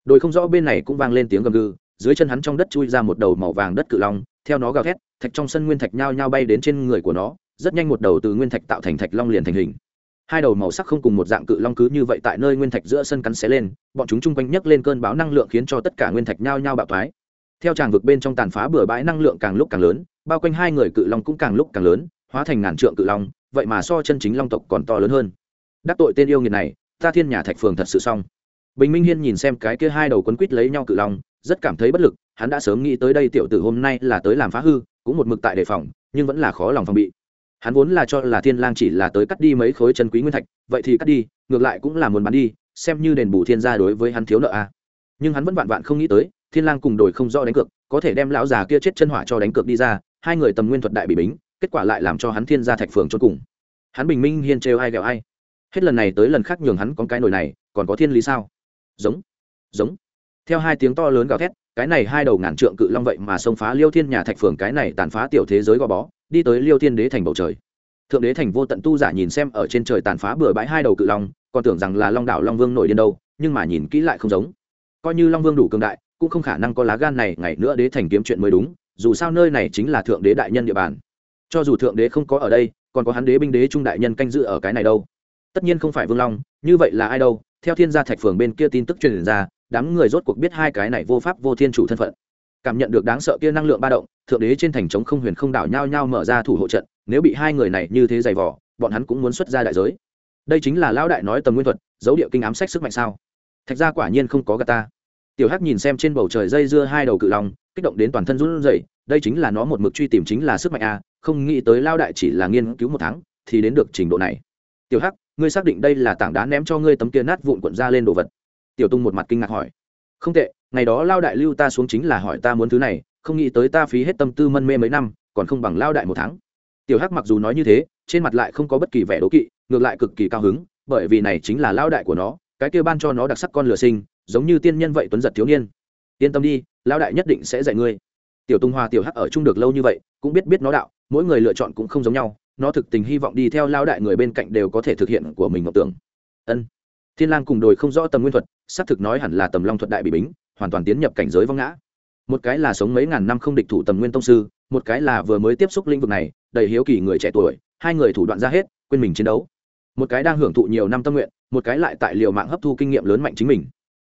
Đồi không rõ bên này cũng vang lên tiếng gầm gừ, dưới chân hắn trong đất chui ra một đầu màu vàng đất cự long, theo nó gào thét, thạch trong sân nguyên thạch nhao nhao bay đến trên người của nó rất nhanh một đầu từ nguyên thạch tạo thành thạch long liền thành hình. Hai đầu màu sắc không cùng một dạng cự long cứ như vậy tại nơi nguyên thạch giữa sân cắn xé lên, bọn chúng chung quanh nhấc lên cơn bão năng lượng khiến cho tất cả nguyên thạch nhao nhao bạo thoái. Theo tràng vực bên trong tàn phá bừa bãi năng lượng càng lúc càng lớn, bao quanh hai người cự long cũng càng lúc càng lớn, hóa thành ngàn trượng cự long, vậy mà so chân chính long tộc còn to lớn hơn. Đắc tội tên yêu nghiệt này, ta thiên nhà thạch phường thật sự xong. Bình minh hiên nhìn xem cái kia hai đầu quấn quít lấy nhau cự long, rất cảm thấy bất lực, hắn đã sớm nghĩ tới đây tiểu tử hôm nay là tới làm phá hư, cũng một mực tại đề phòng, nhưng vẫn là khó lòng phòng bị hắn vốn là cho là thiên lang chỉ là tới cắt đi mấy khối chân quý nguyên thạch, vậy thì cắt đi, ngược lại cũng là muốn bán đi, xem như đền bù thiên gia đối với hắn thiếu nợ a. À. nhưng hắn vẫn vạn vạn không nghĩ tới, thiên lang cùng đổi không rõ đánh cược, có thể đem lão già kia chết chân hỏa cho đánh cược đi ra, hai người tầm nguyên thuật đại bị bính, kết quả lại làm cho hắn thiên gia thạch phường chôn cùng. Hắn bình minh hiên trêu ai ghẹo ai. Hết lần này tới lần khác nhường hắn con cái nồi này, còn có thiên lý sao? Giống giống. Theo hai tiếng to lớn gào thét, cái này hai đầu ngàn trượng cự long vậy mà xông phá liêu thiên nhà thạch phường, cái này tàn phá tiểu thế giới gò bó đi tới liêu thiên đế thành bầu trời. Thượng đế thành vô tận tu giả nhìn xem ở trên trời tàn phá bừa bãi hai đầu cự long, còn tưởng rằng là long đảo long vương nổi điên đâu, nhưng mà nhìn kỹ lại không giống. Coi như long vương đủ cường đại, cũng không khả năng có lá gan này, ngày nữa đế thành kiếm chuyện mới đúng, dù sao nơi này chính là thượng đế đại nhân địa bàn. Cho dù thượng đế không có ở đây, còn có hắn đế binh đế trung đại nhân canh dự ở cái này đâu. Tất nhiên không phải vương long, như vậy là ai đâu, theo thiên gia thạch phường bên kia tin tức truyền ra, đám người rốt cuộc biết hai cái này vô pháp vô thiên chủ thân phận. Cảm nhận được đáng sợ kia năng lượng ba động thượng đế trên thành trống không huyền không đảo nhao nhao mở ra thủ hộ trận, nếu bị hai người này như thế dày vỏ bọn hắn cũng muốn xuất ra đại giới. Đây chính là lão đại nói tầm nguyên thuật, dấu địa kinh ám sách sức mạnh sao? Thạch ra quả nhiên không có gà ta. Tiểu hắc nhìn xem trên bầu trời dây dưa hai đầu cự long, kích động đến toàn thân run rẩy, đây chính là nó một mực truy tìm chính là sức mạnh a, không nghĩ tới lao đại chỉ là nghiên cứu một tháng, thì đến được trình độ này. Tiểu hắc, ngươi xác định đây là tảng đá ném cho ngươi tấm kia nát vụn cuộn ra lên đồ vật. Tiểu tung một mặt kinh ngạc hỏi. Không tệ, ngày đó lao đại lưu ta xuống chính là hỏi ta muốn thứ này không nghĩ tới ta phí hết tâm tư mân mê mấy năm, còn không bằng lao đại một tháng. Tiểu hắc mặc dù nói như thế, trên mặt lại không có bất kỳ vẻ đố kỵ, ngược lại cực kỳ cao hứng, bởi vì này chính là lao đại của nó, cái kia ban cho nó đặc sắc con lửa sinh, giống như tiên nhân vậy tuấn giật thiếu niên. Yên tâm đi, lao đại nhất định sẽ dạy ngươi. Tiểu tung hoa tiểu hắc ở chung được lâu như vậy, cũng biết biết nó đạo, mỗi người lựa chọn cũng không giống nhau, nó thực tình hy vọng đi theo lao đại người bên cạnh đều có thể thực hiện của mình ngọc tưởng. Ân. Thiên lang cùng đồi không rõ tầm nguyên thuật, xác thực nói hẳn là tầm long thuật đại bị bính, hoàn toàn tiến nhập cảnh giới vong ngã một cái là sống mấy ngàn năm không địch thủ tầm nguyên tông sư, một cái là vừa mới tiếp xúc lĩnh vực này, đầy hiếu kỳ người trẻ tuổi, hai người thủ đoạn ra hết, quên mình chiến đấu. Một cái đang hưởng thụ nhiều năm tâm nguyện, một cái lại tại liều mạng hấp thu kinh nghiệm lớn mạnh chính mình.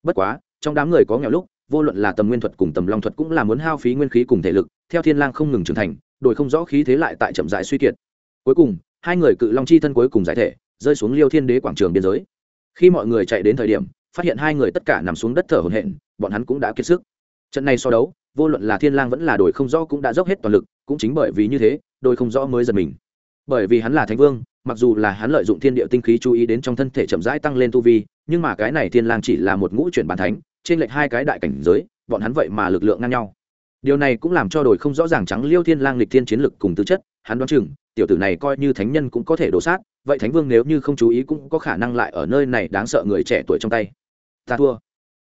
Bất quá, trong đám người có nghèo lúc, vô luận là tầm nguyên thuật cùng tầm long thuật cũng là muốn hao phí nguyên khí cùng thể lực, theo thiên lang không ngừng trưởng thành, đổi không rõ khí thế lại tại chậm rãi suy kiệt. Cuối cùng, hai người cự long chi thân cuối cùng giải thể, rơi xuống liêu thiên đế quảng trường biên giới. Khi mọi người chạy đến thời điểm, phát hiện hai người tất cả nằm xuống đất thở hổn hển, bọn hắn cũng đã kiệt sức trận này so đấu, vô luận là thiên lang vẫn là đổi không rõ cũng đã dốc hết toàn lực, cũng chính bởi vì như thế đôi không rõ mới giật mình. Bởi vì hắn là thánh vương, mặc dù là hắn lợi dụng thiên địa tinh khí chú ý đến trong thân thể chậm rãi tăng lên tu vi, nhưng mà cái này thiên lang chỉ là một ngũ chuyển bản thánh, trên lệch hai cái đại cảnh giới, bọn hắn vậy mà lực lượng ngang nhau. Điều này cũng làm cho đổi không rõ ràng trắng liêu thiên lang lịch thiên chiến lực cùng tư chất, hắn đoán chừng, tiểu tử này coi như thánh nhân cũng có thể đổ sát, vậy thánh vương nếu như không chú ý cũng có khả năng lại ở nơi này đáng sợ người trẻ tuổi trong tay. Ta thua.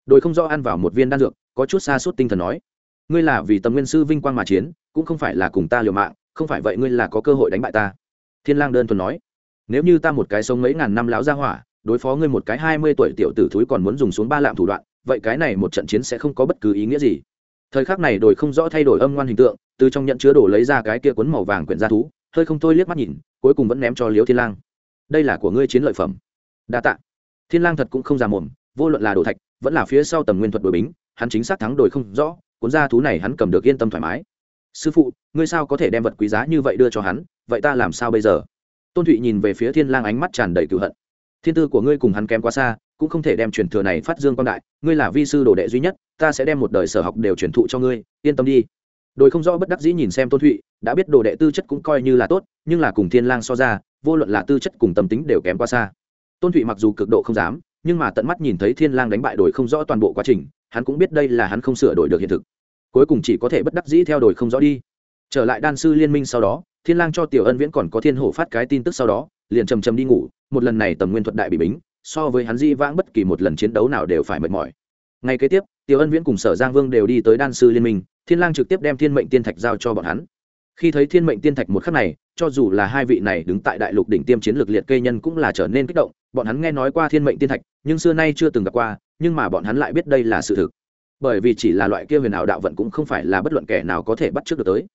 Đội không do ăn vào một viên đan dược có chút xa suốt tinh thần nói, ngươi là vì tầm nguyên sư vinh quang mà chiến, cũng không phải là cùng ta liều mạng, không phải vậy ngươi là có cơ hội đánh bại ta. Thiên lang đơn thuần nói, nếu như ta một cái sống mấy ngàn năm láo ra hỏa, đối phó ngươi một cái hai mươi tuổi tiểu tử thúi còn muốn dùng xuống ba lạm thủ đoạn, vậy cái này một trận chiến sẽ không có bất cứ ý nghĩa gì. Thời khắc này đổi không rõ thay đổi âm ngoan hình tượng, từ trong nhận chứa đổ lấy ra cái kia cuốn màu vàng quyển gia thú, hơi không thôi liếc mắt nhìn, cuối cùng vẫn ném cho liễu thiên lang. Đây là của ngươi chiến lợi phẩm. Đa tạ. Thiên lang thật cũng không già mồm vô luận là đồ thạch, vẫn là phía sau tầm nguyên thuật đội bính, hắn chính xác thắng đổi không rõ, cuốn ra thú này hắn cầm được yên tâm thoải mái. Sư phụ, ngươi sao có thể đem vật quý giá như vậy đưa cho hắn, vậy ta làm sao bây giờ? Tôn thụy nhìn về phía thiên lang ánh mắt tràn đầy cựu hận. Thiên tư của ngươi cùng hắn kém quá xa, cũng không thể đem truyền thừa này phát dương quan đại, ngươi là vi sư đồ đệ duy nhất, ta sẽ đem một đời sở học đều truyền thụ cho ngươi, yên tâm đi. Đôi không rõ bất đắc dĩ nhìn xem tôn thụy, đã biết đồ đệ tư chất cũng coi như là tốt, nhưng là cùng thiên lang so ra, vô luận là tư chất cùng tâm tính đều kém quá xa. Tôn thụy mặc dù cực độ không dám nhưng mà tận mắt nhìn thấy thiên lang đánh bại đổi không rõ toàn bộ quá trình, hắn cũng biết đây là hắn không sửa đổi được hiện thực. Cuối cùng chỉ có thể bất đắc dĩ theo đổi không rõ đi. Trở lại đan sư liên minh sau đó, thiên lang cho tiểu ân viễn còn có thiên hổ phát cái tin tức sau đó, liền trầm trầm đi ngủ, một lần này tầm nguyên thuật đại bị bính, so với hắn di vãng bất kỳ một lần chiến đấu nào đều phải mệt mỏi. Ngay kế tiếp, tiểu ân viễn cùng sở giang vương đều đi tới đan sư liên minh, thiên lang trực tiếp đem thiên mệnh tiên thạch giao cho bọn hắn khi thấy thiên mệnh tiên thạch một khắc này, cho dù là hai vị này đứng tại đại lục đỉnh tiêm chiến lược liệt kê nhân cũng là trở nên kích động. Bọn hắn nghe nói qua thiên mệnh tiên thạch, nhưng xưa nay chưa từng gặp qua, nhưng mà bọn hắn lại biết đây là sự thực. Bởi vì chỉ là loại kia huyền ảo đạo vận cũng không phải là bất luận kẻ nào có thể bắt trước được tới.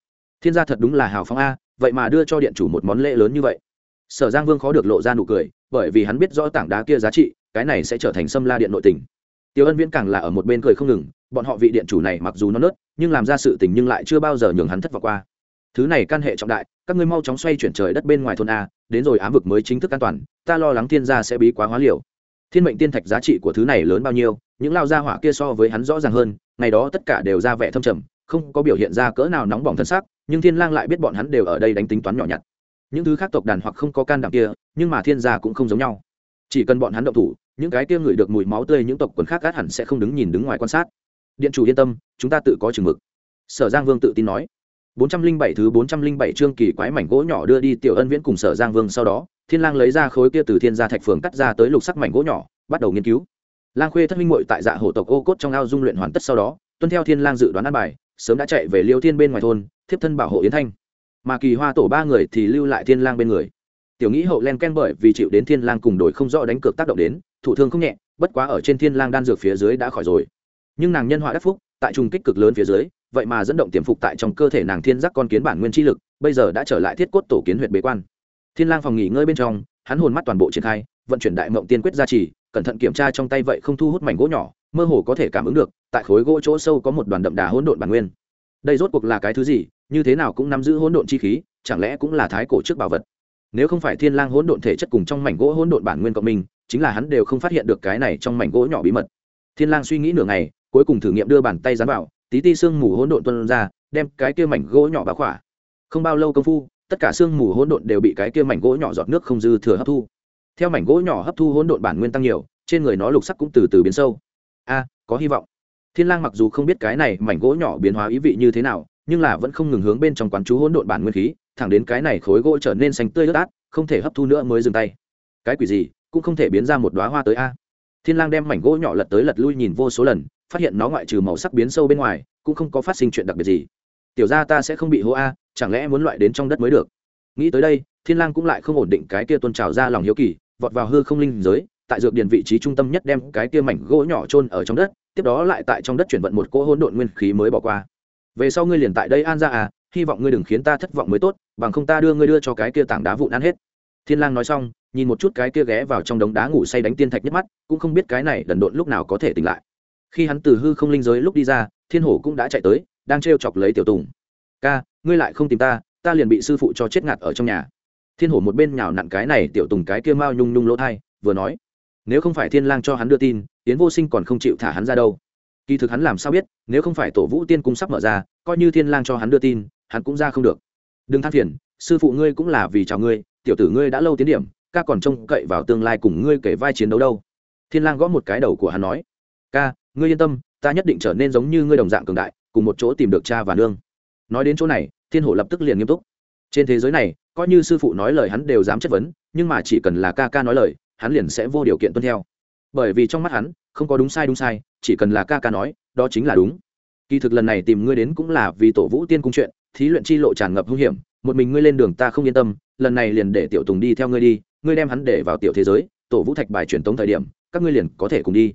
Thiên gia thật đúng là hào phóng a, vậy mà đưa cho điện chủ một món lễ lớn như vậy. Sở giang vương khó được lộ ra nụ cười, bởi vì hắn biết rõ tảng đá kia giá trị, cái này sẽ trở thành sâm la điện nội tình. Tiêu ân viễn càng là ở một bên cười không ngừng, bọn họ vị điện chủ này mặc dù nó nớt, nhưng làm ra sự tình nhưng lại chưa bao giờ nhường hắn thất vọng qua thứ này căn hệ trọng đại, các ngươi mau chóng xoay chuyển trời đất bên ngoài thôn a, đến rồi ám vực mới chính thức an toàn, ta lo lắng thiên gia sẽ bí quá hóa liều. Thiên mệnh tiên thạch giá trị của thứ này lớn bao nhiêu, những lao gia hỏa kia so với hắn rõ ràng hơn, ngày đó tất cả đều ra vẻ thâm trầm, không có biểu hiện ra cỡ nào nóng bỏng thân xác, nhưng thiên lang lại biết bọn hắn đều ở đây đánh tính toán nhỏ nhặt. Những thứ khác tộc đàn hoặc không có can đảm kia, nhưng mà thiên gia cũng không giống nhau. Chỉ cần bọn hắn động thủ, những cái kia ngửi được mùi máu tươi những tộc quần khác át hẳn sẽ không đứng nhìn đứng ngoài quan sát. Điện chủ yên tâm, chúng ta tự có chừng mực. Sở giang vương tự tin nói. 407 thứ 407 chương kỳ quái mảnh gỗ nhỏ đưa đi tiểu ân viễn cùng sở giang vương sau đó, thiên lang lấy ra khối kia từ thiên gia thạch phường cắt ra tới lục sắc mảnh gỗ nhỏ, bắt đầu nghiên cứu. Lang khuê thất minh muội tại dạ hổ tộc ô cốt trong ao dung luyện hoàn tất sau đó, tuân theo thiên lang dự đoán an bài, sớm đã chạy về liêu thiên bên ngoài thôn, thiếp thân bảo hộ yến thanh. Mà kỳ hoa tổ ba người thì lưu lại thiên lang bên người. Tiểu nghĩ hậu len ken bởi vì chịu đến thiên lang cùng đổi không rõ đánh cược tác động đến thủ thương không nhẹ, bất quá ở trên thiên lang đan dược phía dưới đã khỏi rồi. Nhưng nàng nhân họa đắc phúc, tại trùng kích cực lớn phía dưới vậy mà dẫn động tiềm phục tại trong cơ thể nàng thiên giác con kiến bản nguyên chi lực, bây giờ đã trở lại thiết cốt tổ kiến huyện bế quan. Thiên lang phòng nghỉ ngơi bên trong, hắn hồn mắt toàn bộ triển khai, vận chuyển đại mộng tiên quyết gia trì, cẩn thận kiểm tra trong tay vậy không thu hút mảnh gỗ nhỏ, mơ hồ có thể cảm ứng được, tại khối gỗ chỗ sâu có một đoàn đậm đà hỗn độn bản nguyên. Đây rốt cuộc là cái thứ gì, như thế nào cũng nắm giữ hỗn độn chi khí, chẳng lẽ cũng là thái cổ trước bảo vật? Nếu không phải thiên lang hỗn độn thể chất cùng trong mảnh gỗ hỗn độn bản nguyên cộng mình chính là hắn đều không phát hiện được cái này trong mảnh gỗ nhỏ bí mật. Thiên lang suy nghĩ nửa ngày, cuối cùng thử nghiệm đưa bàn tay dán vào tí ti xương mù hỗn độn tuôn ra, đem cái kia mảnh gỗ nhỏ bá khỏa. Không bao lâu công phu, tất cả xương mù hỗn độn đều bị cái kia mảnh gỗ nhỏ giọt nước không dư thừa hấp thu. Theo mảnh gỗ nhỏ hấp thu hỗn độn bản nguyên tăng nhiều, trên người nó lục sắc cũng từ từ biến sâu. A, có hy vọng. Thiên lang mặc dù không biết cái này mảnh gỗ nhỏ biến hóa ý vị như thế nào, nhưng là vẫn không ngừng hướng bên trong quán chú hỗn độn bản nguyên khí, thẳng đến cái này khối gỗ trở nên xanh tươi ướt át, không thể hấp thu nữa mới dừng tay. Cái quỷ gì, cũng không thể biến ra một đóa hoa tới a. Thiên lang đem mảnh gỗ nhỏ lật tới lật lui nhìn vô số lần phát hiện nó ngoại trừ màu sắc biến sâu bên ngoài, cũng không có phát sinh chuyện đặc biệt gì. Tiểu gia ta sẽ không bị hố a, chẳng lẽ muốn loại đến trong đất mới được? Nghĩ tới đây, thiên lang cũng lại không ổn định cái kia tuôn trào ra lòng hiếu kỳ, vọt vào hư không linh giới, tại dược điền vị trí trung tâm nhất đem cái kia mảnh gỗ nhỏ chôn ở trong đất, tiếp đó lại tại trong đất chuyển vận một cỗ hỗn độn nguyên khí mới bỏ qua. Về sau ngươi liền tại đây an ra à hy vọng ngươi đừng khiến ta thất vọng mới tốt, bằng không ta đưa ngươi đưa cho cái kia tảng đá vụn ăn hết. Thiên lang nói xong, nhìn một chút cái kia ghé vào trong đống đá ngủ say đánh tiên thạch nhất mắt, cũng không biết cái này đần độn lúc nào có thể tỉnh lại khi hắn từ hư không linh giới lúc đi ra, thiên hổ cũng đã chạy tới, đang trêu chọc lấy tiểu tùng. Ca, ngươi lại không tìm ta ta liền bị sư phụ cho chết ngạt ở trong nhà. Thiên hổ một bên nhào nặn cái này, tiểu tùng cái kia mao nhung nhung lỗ thai, vừa nói, nếu không phải thiên lang cho hắn đưa tin tiến vô sinh còn không chịu thả hắn ra đâu. Kỳ thực hắn làm sao biết, nếu không phải tổ vũ tiên cung sắp mở ra, coi như thiên lang cho hắn đưa tin, hắn cũng ra không được. Đừng than phiền, sư phụ ngươi cũng là vì chào ngươi, tiểu tử ngươi đã lâu tiến điểm, ca còn trông cậy vào tương lai cùng ngươi kể vai chiến đấu đâu. Thiên lang gõ một cái đầu của hắn nói, ca ngươi yên tâm, ta nhất định trở nên giống như ngươi đồng dạng cường đại, cùng một chỗ tìm được cha và nương. Nói đến chỗ này, thiên hổ lập tức liền nghiêm túc. Trên thế giới này, coi như sư phụ nói lời hắn đều dám chất vấn, nhưng mà chỉ cần là ca ca nói lời, hắn liền sẽ vô điều kiện tuân theo. Bởi vì trong mắt hắn, không có đúng sai đúng sai, chỉ cần là ca ca nói, đó chính là đúng. Kỳ thực lần này tìm ngươi đến cũng là vì tổ vũ tiên cung chuyện, thí luyện chi lộ tràn ngập hung hiểm, một mình ngươi lên đường ta không yên tâm, lần này liền để tiểu tùng đi theo ngươi đi, ngươi đem hắn để vào tiểu thế giới, tổ vũ thạch bài truyền tống thời điểm, các ngươi liền có thể cùng đi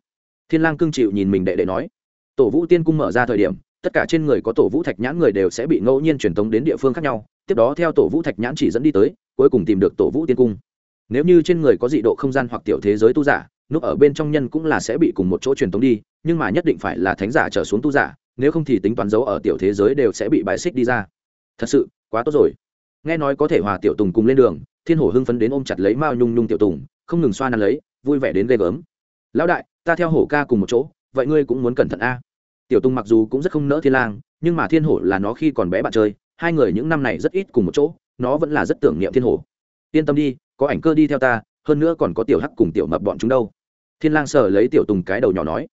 thiên lang cương chịu nhìn mình đệ đệ nói, tổ vũ tiên cung mở ra thời điểm, tất cả trên người có tổ vũ thạch nhãn người đều sẽ bị ngẫu nhiên truyền tống đến địa phương khác nhau, tiếp đó theo tổ vũ thạch nhãn chỉ dẫn đi tới, cuối cùng tìm được tổ vũ tiên cung. Nếu như trên người có dị độ không gian hoặc tiểu thế giới tu giả núp ở bên trong nhân cũng là sẽ bị cùng một chỗ truyền tống đi, nhưng mà nhất định phải là thánh giả trở xuống tu giả, nếu không thì tính toán dấu ở tiểu thế giới đều sẽ bị bài xích đi ra. Thật sự, quá tốt rồi. Nghe nói có thể hòa tiểu tùng cùng lên đường, thiên hổ hưng phấn đến ôm chặt lấy mao nhung nhung tiểu tùng, không ngừng xoa nắn lấy, vui vẻ đến ghê gớm. Lão đại ta theo hổ ca cùng một chỗ, vậy ngươi cũng muốn cẩn thận a. Tiểu tùng mặc dù cũng rất không nỡ thiên lang, nhưng mà thiên hổ là nó khi còn bé bạn chơi, hai người những năm này rất ít cùng một chỗ, nó vẫn là rất tưởng niệm thiên hổ. Yên tâm đi, có ảnh cơ đi theo ta, hơn nữa còn có tiểu hắc cùng tiểu mập bọn chúng đâu. Thiên lang sờ lấy tiểu tùng cái đầu nhỏ nói,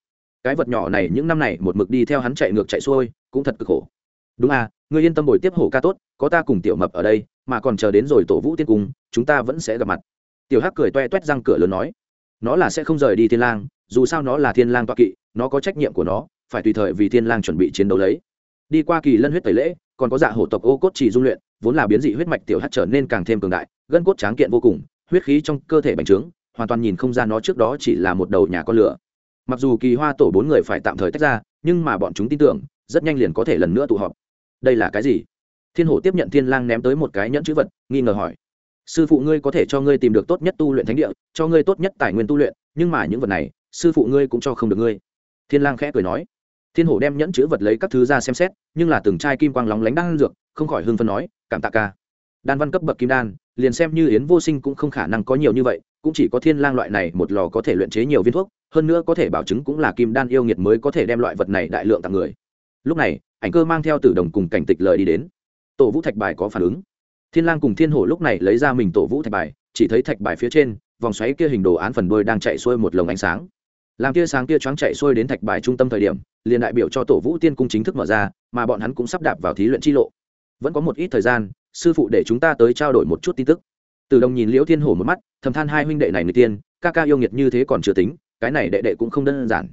cái vật nhỏ này những năm này một mực đi theo hắn chạy ngược chạy xuôi, cũng thật cực khổ. Đúng à ngươi yên tâm bồi tiếp hổ ca tốt, có ta cùng tiểu mập ở đây, mà còn chờ đến rồi tổ vũ tiên cung, chúng ta vẫn sẽ gặp mặt. Tiểu hắc cười toe toét răng cửa lớn nói nó là sẽ không rời đi thiên lang, dù sao nó là thiên lang toa kỵ, nó có trách nhiệm của nó, phải tùy thời vì thiên lang chuẩn bị chiến đấu lấy. Đi qua kỳ lân huyết tẩy lễ, còn có dạ hổ tộc ô cốt chỉ dung luyện, vốn là biến dị huyết mạch tiểu hắc trở nên càng thêm cường đại, gân cốt tráng kiện vô cùng, huyết khí trong cơ thể bành trướng, hoàn toàn nhìn không ra nó trước đó chỉ là một đầu nhà con lửa. Mặc dù kỳ hoa tổ bốn người phải tạm thời tách ra, nhưng mà bọn chúng tin tưởng, rất nhanh liền có thể lần nữa tụ họp. Đây là cái gì? Thiên hổ tiếp nhận thiên lang ném tới một cái nhẫn chữ vật, nghi ngờ hỏi sư phụ ngươi có thể cho ngươi tìm được tốt nhất tu luyện thánh địa, cho ngươi tốt nhất tài nguyên tu luyện, nhưng mà những vật này, sư phụ ngươi cũng cho không được ngươi. Thiên lang khẽ cười nói. Thiên hổ đem nhẫn chữ vật lấy các thứ ra xem xét, nhưng là từng chai kim quang lóng lánh đang dược, không khỏi hưng phân nói, cảm tạ ca. Đan văn cấp bậc kim đan, liền xem như yến vô sinh cũng không khả năng có nhiều như vậy, cũng chỉ có thiên lang loại này một lò có thể luyện chế nhiều viên thuốc, hơn nữa có thể bảo chứng cũng là kim đan yêu nghiệt mới có thể đem loại vật này đại lượng tặng người. Lúc này, ảnh cơ mang theo tử đồng cùng cảnh tịch lời đi đến. Tổ vũ thạch bài có phản ứng thiên lang cùng thiên hổ lúc này lấy ra mình tổ vũ thạch bài, chỉ thấy thạch bài phía trên, vòng xoáy kia hình đồ án phần đuôi đang chạy xuôi một lồng ánh sáng. Làm tia sáng kia choáng chạy xuôi đến thạch bài trung tâm thời điểm, liền đại biểu cho tổ vũ tiên cung chính thức mở ra, mà bọn hắn cũng sắp đạp vào thí luyện chi lộ. Vẫn có một ít thời gian, sư phụ để chúng ta tới trao đổi một chút tin tức. Từ đồng nhìn liễu thiên hổ một mắt, thầm than hai huynh đệ này người tiên, ca ca yêu nghiệt như thế còn chưa tính, cái này đệ đệ cũng không đơn giản.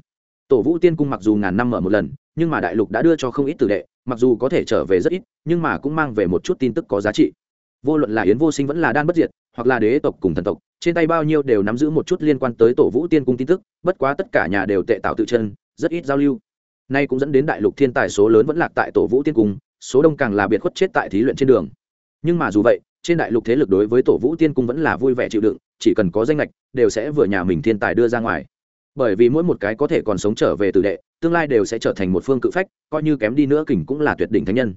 Tổ vũ tiên cung mặc dù ngàn năm mở một lần, nhưng mà đại lục đã đưa cho không ít tử đệ, mặc dù có thể trở về rất ít, nhưng mà cũng mang về một chút tin tức có giá trị vô luận là yến vô sinh vẫn là đan bất diệt, hoặc là đế tộc cùng thần tộc, trên tay bao nhiêu đều nắm giữ một chút liên quan tới tổ vũ tiên cung tin tức, bất quá tất cả nhà đều tệ tạo tự chân, rất ít giao lưu. Nay cũng dẫn đến đại lục thiên tài số lớn vẫn lạc tại tổ vũ tiên cung, số đông càng là biệt khuất chết tại thí luyện trên đường. Nhưng mà dù vậy, trên đại lục thế lực đối với tổ vũ tiên cung vẫn là vui vẻ chịu đựng, chỉ cần có danh lệch đều sẽ vừa nhà mình thiên tài đưa ra ngoài. Bởi vì mỗi một cái có thể còn sống trở về từ đệ, tương lai đều sẽ trở thành một phương cự phách, coi như kém đi nữa kình cũng là tuyệt đỉnh thánh nhân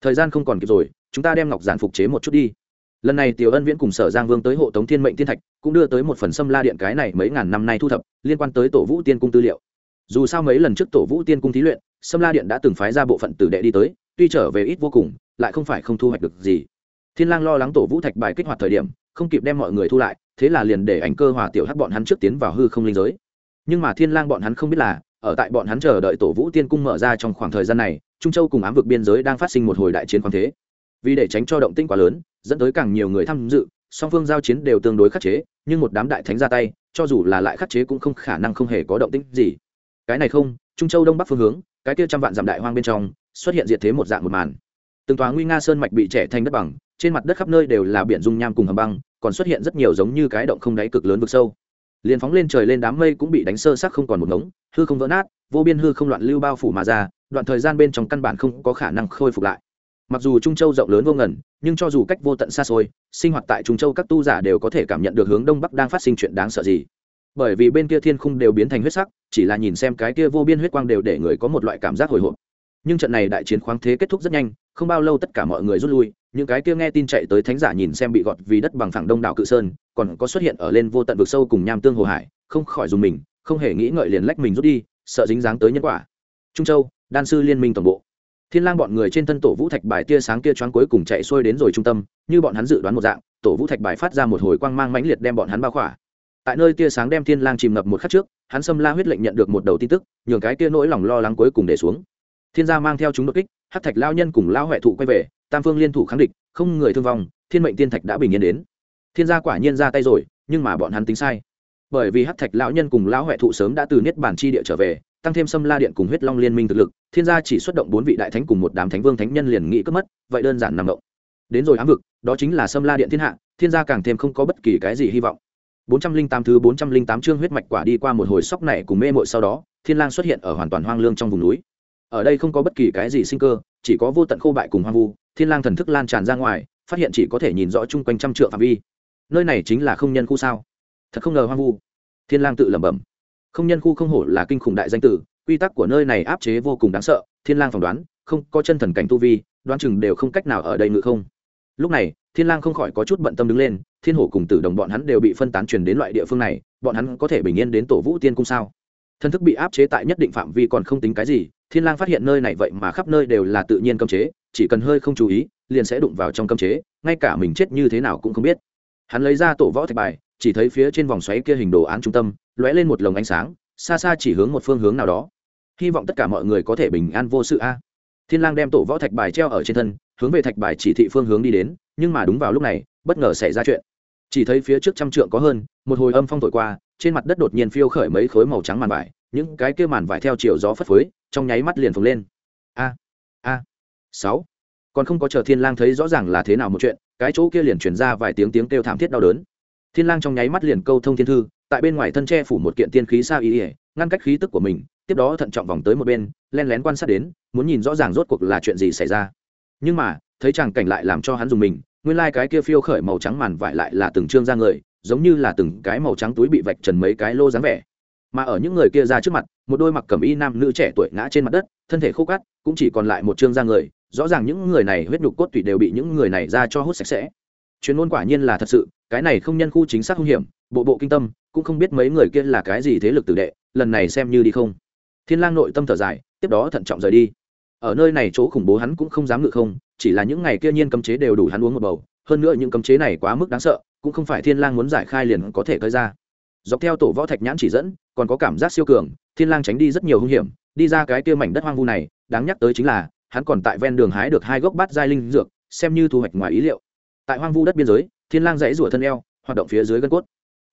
thời gian không còn kịp rồi, chúng ta đem ngọc giản phục chế một chút đi. Lần này tiểu ân viễn cùng sở giang vương tới hộ tống thiên mệnh thiên thạch, cũng đưa tới một phần xâm la điện cái này mấy ngàn năm nay thu thập, liên quan tới tổ vũ tiên cung tư liệu. Dù sao mấy lần trước tổ vũ tiên cung thí luyện xâm la điện đã từng phái ra bộ phận tử đệ đi tới, tuy trở về ít vô cùng, lại không phải không thu hoạch được gì. Thiên lang lo lắng tổ vũ thạch bài kích hoạt thời điểm, không kịp đem mọi người thu lại, thế là liền để ảnh cơ hòa tiểu hắc bọn hắn trước tiến vào hư không linh giới. Nhưng mà thiên lang bọn hắn không biết là, ở tại bọn hắn chờ đợi tổ vũ tiên cung mở ra trong khoảng thời gian này trung châu cùng ám vực biên giới đang phát sinh một hồi đại chiến khoáng thế. Vì để tránh cho động tĩnh quá lớn, dẫn tới càng nhiều người tham dự, song phương giao chiến đều tương đối khắc chế, nhưng một đám đại thánh ra tay, cho dù là lại khắc chế cũng không khả năng không hề có động tĩnh gì. Cái này không, trung châu đông bắc phương hướng, cái kia trăm vạn dặm đại hoang bên trong, xuất hiện diệt thế một dạng một màn. Từng tòa nguy nga sơn mạch bị trẻ thành đất bằng, trên mặt đất khắp nơi đều là biển dung nham cùng hầm băng, còn xuất hiện rất nhiều giống như cái động không đáy cực lớn vực sâu. Liền phóng lên trời lên đám mây cũng bị đánh sơ sắc không còn một ngống, hư không vỡ nát, vô biên hư không loạn lưu bao phủ mà ra đoạn thời gian bên trong căn bản không có khả năng khôi phục lại. Mặc dù trung châu rộng lớn vô ngần, nhưng cho dù cách vô tận xa xôi, sinh hoạt tại trung châu các tu giả đều có thể cảm nhận được hướng đông bắc đang phát sinh chuyện đáng sợ gì. Bởi vì bên kia thiên khung đều biến thành huyết sắc, chỉ là nhìn xem cái kia vô biên huyết quang đều để người có một loại cảm giác hồi hộp. Nhưng trận này đại chiến khoáng thế kết thúc rất nhanh, không bao lâu tất cả mọi người rút lui, những cái kia nghe tin chạy tới thánh giả nhìn xem bị gọt vì đất bằng phẳng đông đảo cự sơn, còn có xuất hiện ở lên vô tận vực sâu cùng nham tương hồ hải, không khỏi dùng mình, không hề nghĩ ngợi liền lách mình rút đi, sợ dính dáng tới nhân quả. Trung châu đan sư liên minh tổng bộ. Thiên lang bọn người trên thân tổ vũ thạch bài tia sáng kia choáng cuối cùng chạy xuôi đến rồi trung tâm, như bọn hắn dự đoán một dạng, tổ vũ thạch bài phát ra một hồi quang mang mãnh liệt đem bọn hắn bao khỏa. Tại nơi tia sáng đem thiên lang chìm ngập một khắc trước, hắn xâm la huyết lệnh nhận được một đầu tin tức, nhường cái tia nỗi lòng lo lắng cuối cùng để xuống. Thiên gia mang theo chúng đột kích, hắc thạch lao nhân cùng lao huệ thụ quay về, tam phương liên thủ kháng địch, không người thương vong, thiên mệnh tiên thạch đã bình yên đến. Thiên gia quả nhiên ra tay rồi, nhưng mà bọn hắn tính sai. Bởi vì hắc thạch lão nhân cùng lão huệ thụ sớm đã từ niết bản chi địa trở về tăng thêm Sâm la điện cùng huyết long liên minh thực lực, thiên gia chỉ xuất động bốn vị đại thánh cùng một đám thánh vương thánh nhân liền nghĩ cướp mất, vậy đơn giản nằm động. Đến rồi ám vực, đó chính là Sâm la điện thiên hạ, thiên gia càng thêm không có bất kỳ cái gì hy vọng. 408 thứ 408 chương huyết mạch quả đi qua một hồi sốc này cùng mê muội sau đó, thiên lang xuất hiện ở hoàn toàn hoang lương trong vùng núi. Ở đây không có bất kỳ cái gì sinh cơ, chỉ có vô tận khô bại cùng hoang vu, thiên lang thần thức lan tràn ra ngoài, phát hiện chỉ có thể nhìn rõ chung quanh trăm trượng phạm vi. Nơi này chính là không nhân khu sao? Thật không ngờ hoang vu. Thiên lang tự lẩm bẩm không nhân khu không hổ là kinh khủng đại danh tử, quy tắc của nơi này áp chế vô cùng đáng sợ, thiên lang phỏng đoán, không có chân thần cảnh tu vi, đoán chừng đều không cách nào ở đây ngự không. Lúc này, thiên lang không khỏi có chút bận tâm đứng lên, thiên hổ cùng tử đồng bọn hắn đều bị phân tán truyền đến loại địa phương này, bọn hắn có thể bình yên đến tổ vũ tiên cung sao? Thân thức bị áp chế tại nhất định phạm vi còn không tính cái gì, thiên lang phát hiện nơi này vậy mà khắp nơi đều là tự nhiên cấm chế, chỉ cần hơi không chú ý, liền sẽ đụng vào trong cấm chế, ngay cả mình chết như thế nào cũng không biết. Hắn lấy ra tổ võ thạch bài chỉ thấy phía trên vòng xoáy kia hình đồ án trung tâm, lóe lên một lồng ánh sáng, xa xa chỉ hướng một phương hướng nào đó. Hy vọng tất cả mọi người có thể bình an vô sự a. Thiên lang đem tổ võ thạch bài treo ở trên thân, hướng về thạch bài chỉ thị phương hướng đi đến, nhưng mà đúng vào lúc này, bất ngờ xảy ra chuyện. Chỉ thấy phía trước trăm trượng có hơn, một hồi âm phong thổi qua, trên mặt đất đột nhiên phiêu khởi mấy khối màu trắng màn vải, những cái kia màn vải theo chiều gió phất phới, trong nháy mắt liền phồng lên. A a, sáu. Còn không có chờ thiên lang thấy rõ ràng là thế nào một chuyện, cái chỗ kia liền truyền ra vài tiếng tiếng kêu thảm thiết đau đớn thiên lang trong nháy mắt liền câu thông thiên thư, tại bên ngoài thân che phủ một kiện tiên khí sa y ngăn cách khí tức của mình, tiếp đó thận trọng vòng tới một bên, len lén quan sát đến, muốn nhìn rõ ràng rốt cuộc là chuyện gì xảy ra. Nhưng mà, thấy chàng cảnh lại làm cho hắn dùng mình, nguyên lai like cái kia phiêu khởi màu trắng màn vải lại là từng trương ra người, giống như là từng cái màu trắng túi bị vạch trần mấy cái lô dáng vẻ. Mà ở những người kia ra trước mặt, một đôi mặc cẩm y nam nữ trẻ tuổi ngã trên mặt đất, thân thể khô cát, cũng chỉ còn lại một trương da người, rõ ràng những người này huyết nhục cốt tủy đều bị những người này ra cho hút sạch sẽ chuyên môn quả nhiên là thật sự, cái này không nhân khu chính xác hung hiểm, bộ bộ kinh tâm, cũng không biết mấy người kia là cái gì thế lực tử đệ, lần này xem như đi không. Thiên lang nội tâm thở dài, tiếp đó thận trọng rời đi. Ở nơi này chỗ khủng bố hắn cũng không dám ngự không, chỉ là những ngày kia nhiên cấm chế đều đủ hắn uống một bầu, hơn nữa những cấm chế này quá mức đáng sợ, cũng không phải thiên lang muốn giải khai liền có thể cơi ra. Dọc theo tổ võ thạch nhãn chỉ dẫn, còn có cảm giác siêu cường, thiên lang tránh đi rất nhiều hung hiểm, đi ra cái kia mảnh đất hoang vu này, đáng nhắc tới chính là, hắn còn tại ven đường hái được hai gốc bát giai linh dược, xem như thu hoạch ngoài ý liệu tại hoang vu đất biên giới, thiên lang dãy rủa thân eo, hoạt động phía dưới gân cốt.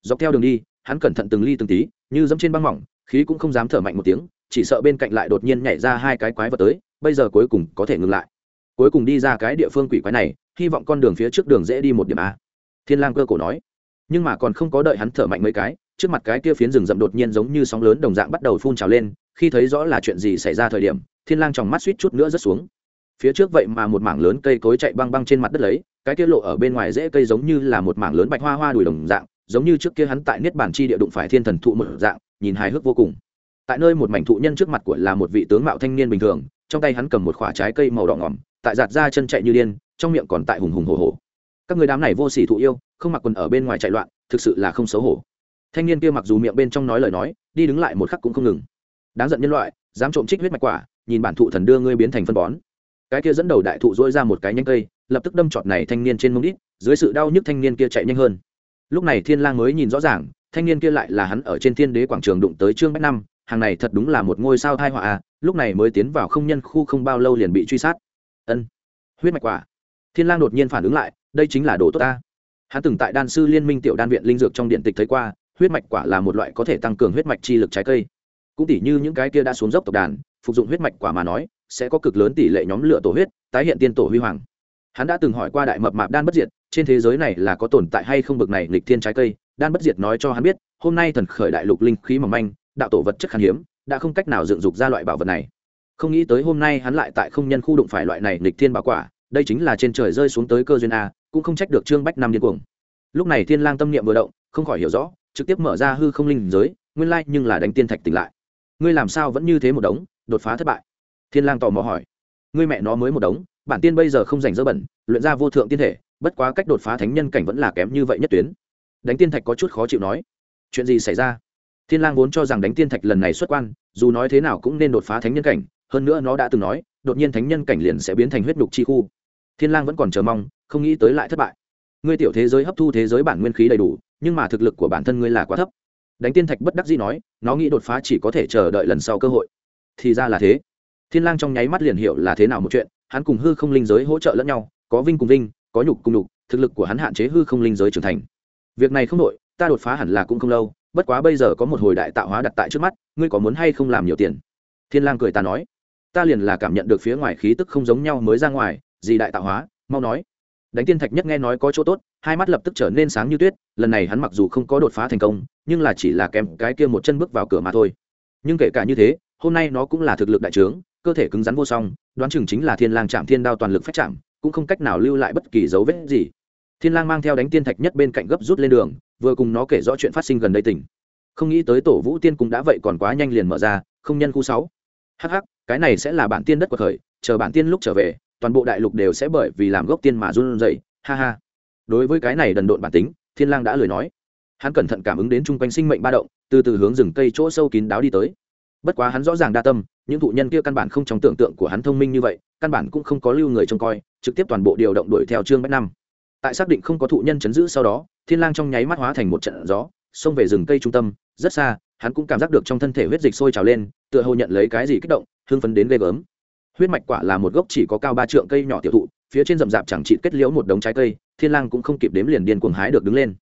Dọc theo đường đi, hắn cẩn thận từng ly từng tí, như dẫm trên băng mỏng, khí cũng không dám thở mạnh một tiếng, chỉ sợ bên cạnh lại đột nhiên nhảy ra hai cái quái vật tới, bây giờ cuối cùng có thể ngừng lại. Cuối cùng đi ra cái địa phương quỷ quái này, hy vọng con đường phía trước đường dễ đi một điểm a. Thiên lang cơ cổ nói. Nhưng mà còn không có đợi hắn thở mạnh mấy cái, trước mặt cái kia phiến rừng rậm đột nhiên giống như sóng lớn đồng dạng bắt đầu phun trào lên, khi thấy rõ là chuyện gì xảy ra thời điểm, thiên lang trong mắt suýt chút nữa rớt xuống phía trước vậy mà một mảng lớn cây cối chạy băng băng trên mặt đất lấy, cái kia lộ ở bên ngoài rễ cây giống như là một mảng lớn bạch hoa hoa đùi đồng dạng, giống như trước kia hắn tại niết bản chi địa đụng phải thiên thần thụ một dạng, nhìn hài hước vô cùng. Tại nơi một mảnh thụ nhân trước mặt của là một vị tướng mạo thanh niên bình thường, trong tay hắn cầm một khoả trái cây màu đỏ ngỏm, tại giạt ra chân chạy như điên, trong miệng còn tại hùng hùng hồ hồ các người đám này vô sỉ thụ yêu, không mặc quần ở bên ngoài chạy loạn, thực sự là không xấu hổ. Thanh niên kia mặc dù miệng bên trong nói lời nói, đi đứng lại một khắc cũng không ngừng. Đáng giận nhân loại, dám trộm trích huyết mạch quả, nhìn bản thụ thần đưa ngươi biến thành phân bón cái kia dẫn đầu đại thụ dỗi ra một cái nhanh cây, lập tức đâm trọt này thanh niên trên mông đít, dưới sự đau nhức thanh niên kia chạy nhanh hơn. Lúc này thiên lang mới nhìn rõ ràng, thanh niên kia lại là hắn ở trên thiên đế quảng trường đụng tới trương bách năm, hàng này thật đúng là một ngôi sao thai họa à lúc này mới tiến vào không nhân khu không bao lâu liền bị truy sát. Ân, huyết mạch quả. Thiên lang đột nhiên phản ứng lại, đây chính là đồ tốt ta. Hắn từng tại đan sư liên minh tiểu đan viện linh dược trong điện tịch thấy qua, huyết mạch quả là một loại có thể tăng cường huyết mạch chi lực trái cây. Cũng tỉ như những cái kia đã xuống dốc tộc đàn, phục dụng huyết mạch quả mà nói sẽ có cực lớn tỷ lệ nhóm lửa tổ huyết, tái hiện tiên tổ huy hoàng. Hắn đã từng hỏi qua đại mập mạp đan bất diệt, trên thế giới này là có tồn tại hay không bực này lịch thiên trái cây, đan bất diệt nói cho hắn biết, hôm nay thần khởi đại lục linh khí mỏng manh, đạo tổ vật chất khan hiếm, đã không cách nào dựng dục ra loại bảo vật này. Không nghĩ tới hôm nay hắn lại tại không nhân khu đụng phải loại này lịch thiên bảo quả, đây chính là trên trời rơi xuống tới cơ duyên a, cũng không trách được trương bách năm điên cuồng. Lúc này thiên lang tâm niệm vừa động, không khỏi hiểu rõ, trực tiếp mở ra hư không linh giới, nguyên lai nhưng là đánh tiên thạch tỉnh lại. Ngươi làm sao vẫn như thế một đống, đột phá thất bại? Thiên lang tò mò hỏi. Ngươi mẹ nó mới một đống, bản tiên bây giờ không rảnh dơ bẩn, luyện ra vô thượng tiên thể, bất quá cách đột phá thánh nhân cảnh vẫn là kém như vậy nhất tuyến. Đánh tiên thạch có chút khó chịu nói. Chuyện gì xảy ra? Thiên lang vốn cho rằng đánh tiên thạch lần này xuất quan, dù nói thế nào cũng nên đột phá thánh nhân cảnh, hơn nữa nó đã từng nói, đột nhiên thánh nhân cảnh liền sẽ biến thành huyết nhục chi khu. Thiên lang vẫn còn chờ mong, không nghĩ tới lại thất bại. Ngươi tiểu thế giới hấp thu thế giới bản nguyên khí đầy đủ, nhưng mà thực lực của bản thân ngươi là quá thấp. Đánh tiên thạch bất đắc dĩ nói, nó nghĩ đột phá chỉ có thể chờ đợi lần sau cơ hội. Thì ra là thế thiên lang trong nháy mắt liền hiểu là thế nào một chuyện, hắn cùng hư không linh giới hỗ trợ lẫn nhau, có vinh cùng vinh, có nhục cùng nhục, thực lực của hắn hạn chế hư không linh giới trưởng thành. Việc này không đổi, ta đột phá hẳn là cũng không lâu, bất quá bây giờ có một hồi đại tạo hóa đặt tại trước mắt, ngươi có muốn hay không làm nhiều tiền? Thiên lang cười ta nói, ta liền là cảm nhận được phía ngoài khí tức không giống nhau mới ra ngoài, gì đại tạo hóa, mau nói. Đánh tiên thạch nhất nghe nói có chỗ tốt, hai mắt lập tức trở nên sáng như tuyết, lần này hắn mặc dù không có đột phá thành công, nhưng là chỉ là kèm cái kia một chân bước vào cửa mà thôi. Nhưng kể cả như thế, hôm nay nó cũng là thực lực đại trướng cơ thể cứng rắn vô song, đoán chừng chính là thiên lang chạm thiên đao toàn lực phách chạm, cũng không cách nào lưu lại bất kỳ dấu vết gì. Thiên lang mang theo đánh tiên thạch nhất bên cạnh gấp rút lên đường, vừa cùng nó kể rõ chuyện phát sinh gần đây tỉnh không nghĩ tới tổ vũ tiên cũng đã vậy còn quá nhanh liền mở ra, không nhân khu sáu. Hắc hắc, cái này sẽ là bản tiên đất của khởi chờ bản tiên lúc trở về, toàn bộ đại lục đều sẽ bởi vì làm gốc tiên mà run rẩy, ha ha. Đối với cái này đần độn bản tính, thiên lang đã lời nói. Hắn cẩn thận cảm ứng đến chung quanh sinh mệnh ba động, từ từ hướng rừng cây chỗ sâu kín đáo đi tới. Bất quá hắn rõ ràng đa tâm những thụ nhân kia căn bản không trong tưởng tượng của hắn thông minh như vậy, căn bản cũng không có lưu người trông coi, trực tiếp toàn bộ điều động đuổi theo trương bách năm tại xác định không có thụ nhân chấn giữ sau đó, thiên lang trong nháy mắt hóa thành một trận gió, xông về rừng cây trung tâm. Rất xa, hắn cũng cảm giác được trong thân thể huyết dịch sôi trào lên, tựa hồ nhận lấy cái gì kích động, hưng phấn đến ghê gớm. Huyết mạch quả là một gốc chỉ có cao ba trượng cây nhỏ tiểu thụ, phía trên rậm rạp chẳng trị kết liễu một đống trái cây, thiên lang cũng không kịp đếm liền điên cuồng hái được đứng lên.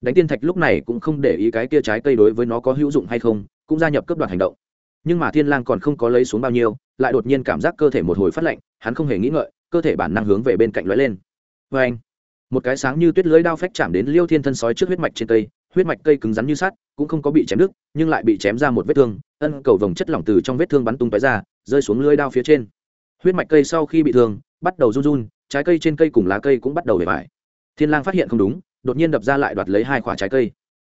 Đánh tiên thạch lúc này cũng không để ý cái kia trái cây đối với nó có hữu dụng hay không, cũng gia nhập cấp đoạt hành động nhưng mà thiên lang còn không có lấy xuống bao nhiêu, lại đột nhiên cảm giác cơ thể một hồi phát lạnh, hắn không hề nghĩ ngợi, cơ thể bản năng hướng về bên cạnh lóe lên. Với anh, một cái sáng như tuyết lưới đao phách chạm đến liêu thiên thân sói trước huyết mạch trên cây, huyết mạch cây cứng rắn như sắt, cũng không có bị chém đứt, nhưng lại bị chém ra một vết thương, ân cầu vòng chất lỏng từ trong vết thương bắn tung tóe ra, rơi xuống lưới đao phía trên. Huyết mạch cây sau khi bị thương, bắt đầu run run, trái cây trên cây cùng lá cây cũng bắt đầu bể vải thiên lang phát hiện không đúng, đột nhiên đập ra lại đoạt lấy hai quả trái cây.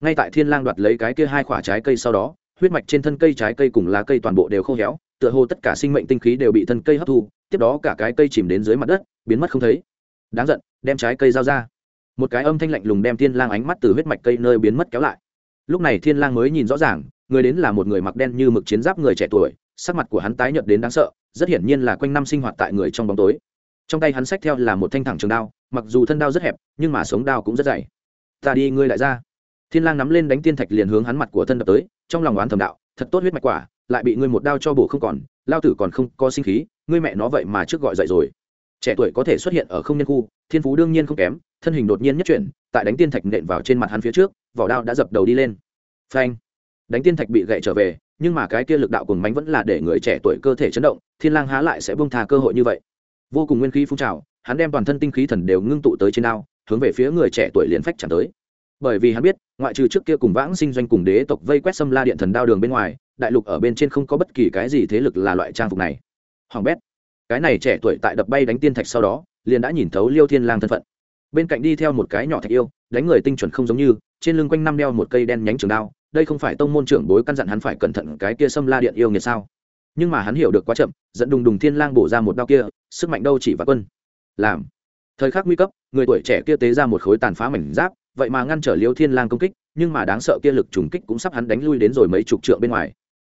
Ngay tại thiên lang đoạt lấy cái kia hai quả trái cây sau đó huyết mạch trên thân cây trái cây cùng lá cây toàn bộ đều khô héo, tựa hồ tất cả sinh mệnh tinh khí đều bị thân cây hấp thu, tiếp đó cả cái cây chìm đến dưới mặt đất, biến mất không thấy. Đáng giận, đem trái cây giao ra. Một cái âm thanh lạnh lùng đem thiên lang ánh mắt từ huyết mạch cây nơi biến mất kéo lại. Lúc này thiên lang mới nhìn rõ ràng, người đến là một người mặc đen như mực chiến giáp người trẻ tuổi, sắc mặt của hắn tái nhợt đến đáng sợ, rất hiển nhiên là quanh năm sinh hoạt tại người trong bóng tối. Trong tay hắn xách theo là một thanh thẳng trường đao, mặc dù thân đao rất hẹp, nhưng mà sống đao cũng rất dày. Ta đi, ngươi lại ra thiên lang nắm lên đánh tiên thạch liền hướng hắn mặt của thân đập tới, trong lòng oán thầm đạo, thật tốt huyết mạch quả, lại bị ngươi một đao cho bổ không còn, lao tử còn không có sinh khí, ngươi mẹ nó vậy mà trước gọi dậy rồi. Trẻ tuổi có thể xuất hiện ở không nhân khu, thiên phú đương nhiên không kém, thân hình đột nhiên nhất chuyển, tại đánh tiên thạch nện vào trên mặt hắn phía trước, vỏ đao đã dập đầu đi lên. Phanh! Đánh tiên thạch bị gậy trở về, nhưng mà cái kia lực đạo cùng mánh vẫn là để người trẻ tuổi cơ thể chấn động, thiên lang há lại sẽ buông tha cơ hội như vậy. Vô cùng nguyên khí phun trào, hắn đem toàn thân tinh khí thần đều ngưng tụ tới trên đao, hướng về phía người trẻ tuổi liền phách chẳng tới bởi vì hắn biết, ngoại trừ trước kia cùng vãng sinh doanh cùng đế tộc vây quét xâm la điện thần đao đường bên ngoài, đại lục ở bên trên không có bất kỳ cái gì thế lực là loại trang phục này. Hoàng bét, cái này trẻ tuổi tại đập bay đánh tiên thạch sau đó, liền đã nhìn thấu liêu thiên lang thân phận. Bên cạnh đi theo một cái nhỏ thạch yêu, đánh người tinh chuẩn không giống như, trên lưng quanh năm đeo một cây đen nhánh trường đao, đây không phải tông môn trưởng bối căn dặn hắn phải cẩn thận cái kia xâm la điện yêu nghiệt sao? Nhưng mà hắn hiểu được quá chậm dẫn đùng đùng thiên lang bổ ra một đao kia, sức mạnh đâu chỉ và quân. Làm. Thời khắc nguy cấp, người tuổi trẻ kia tế ra một khối tàn phá mảnh giáp vậy mà ngăn trở liêu thiên lang công kích, nhưng mà đáng sợ kia lực trùng kích cũng sắp hắn đánh lui đến rồi mấy chục trượng bên ngoài.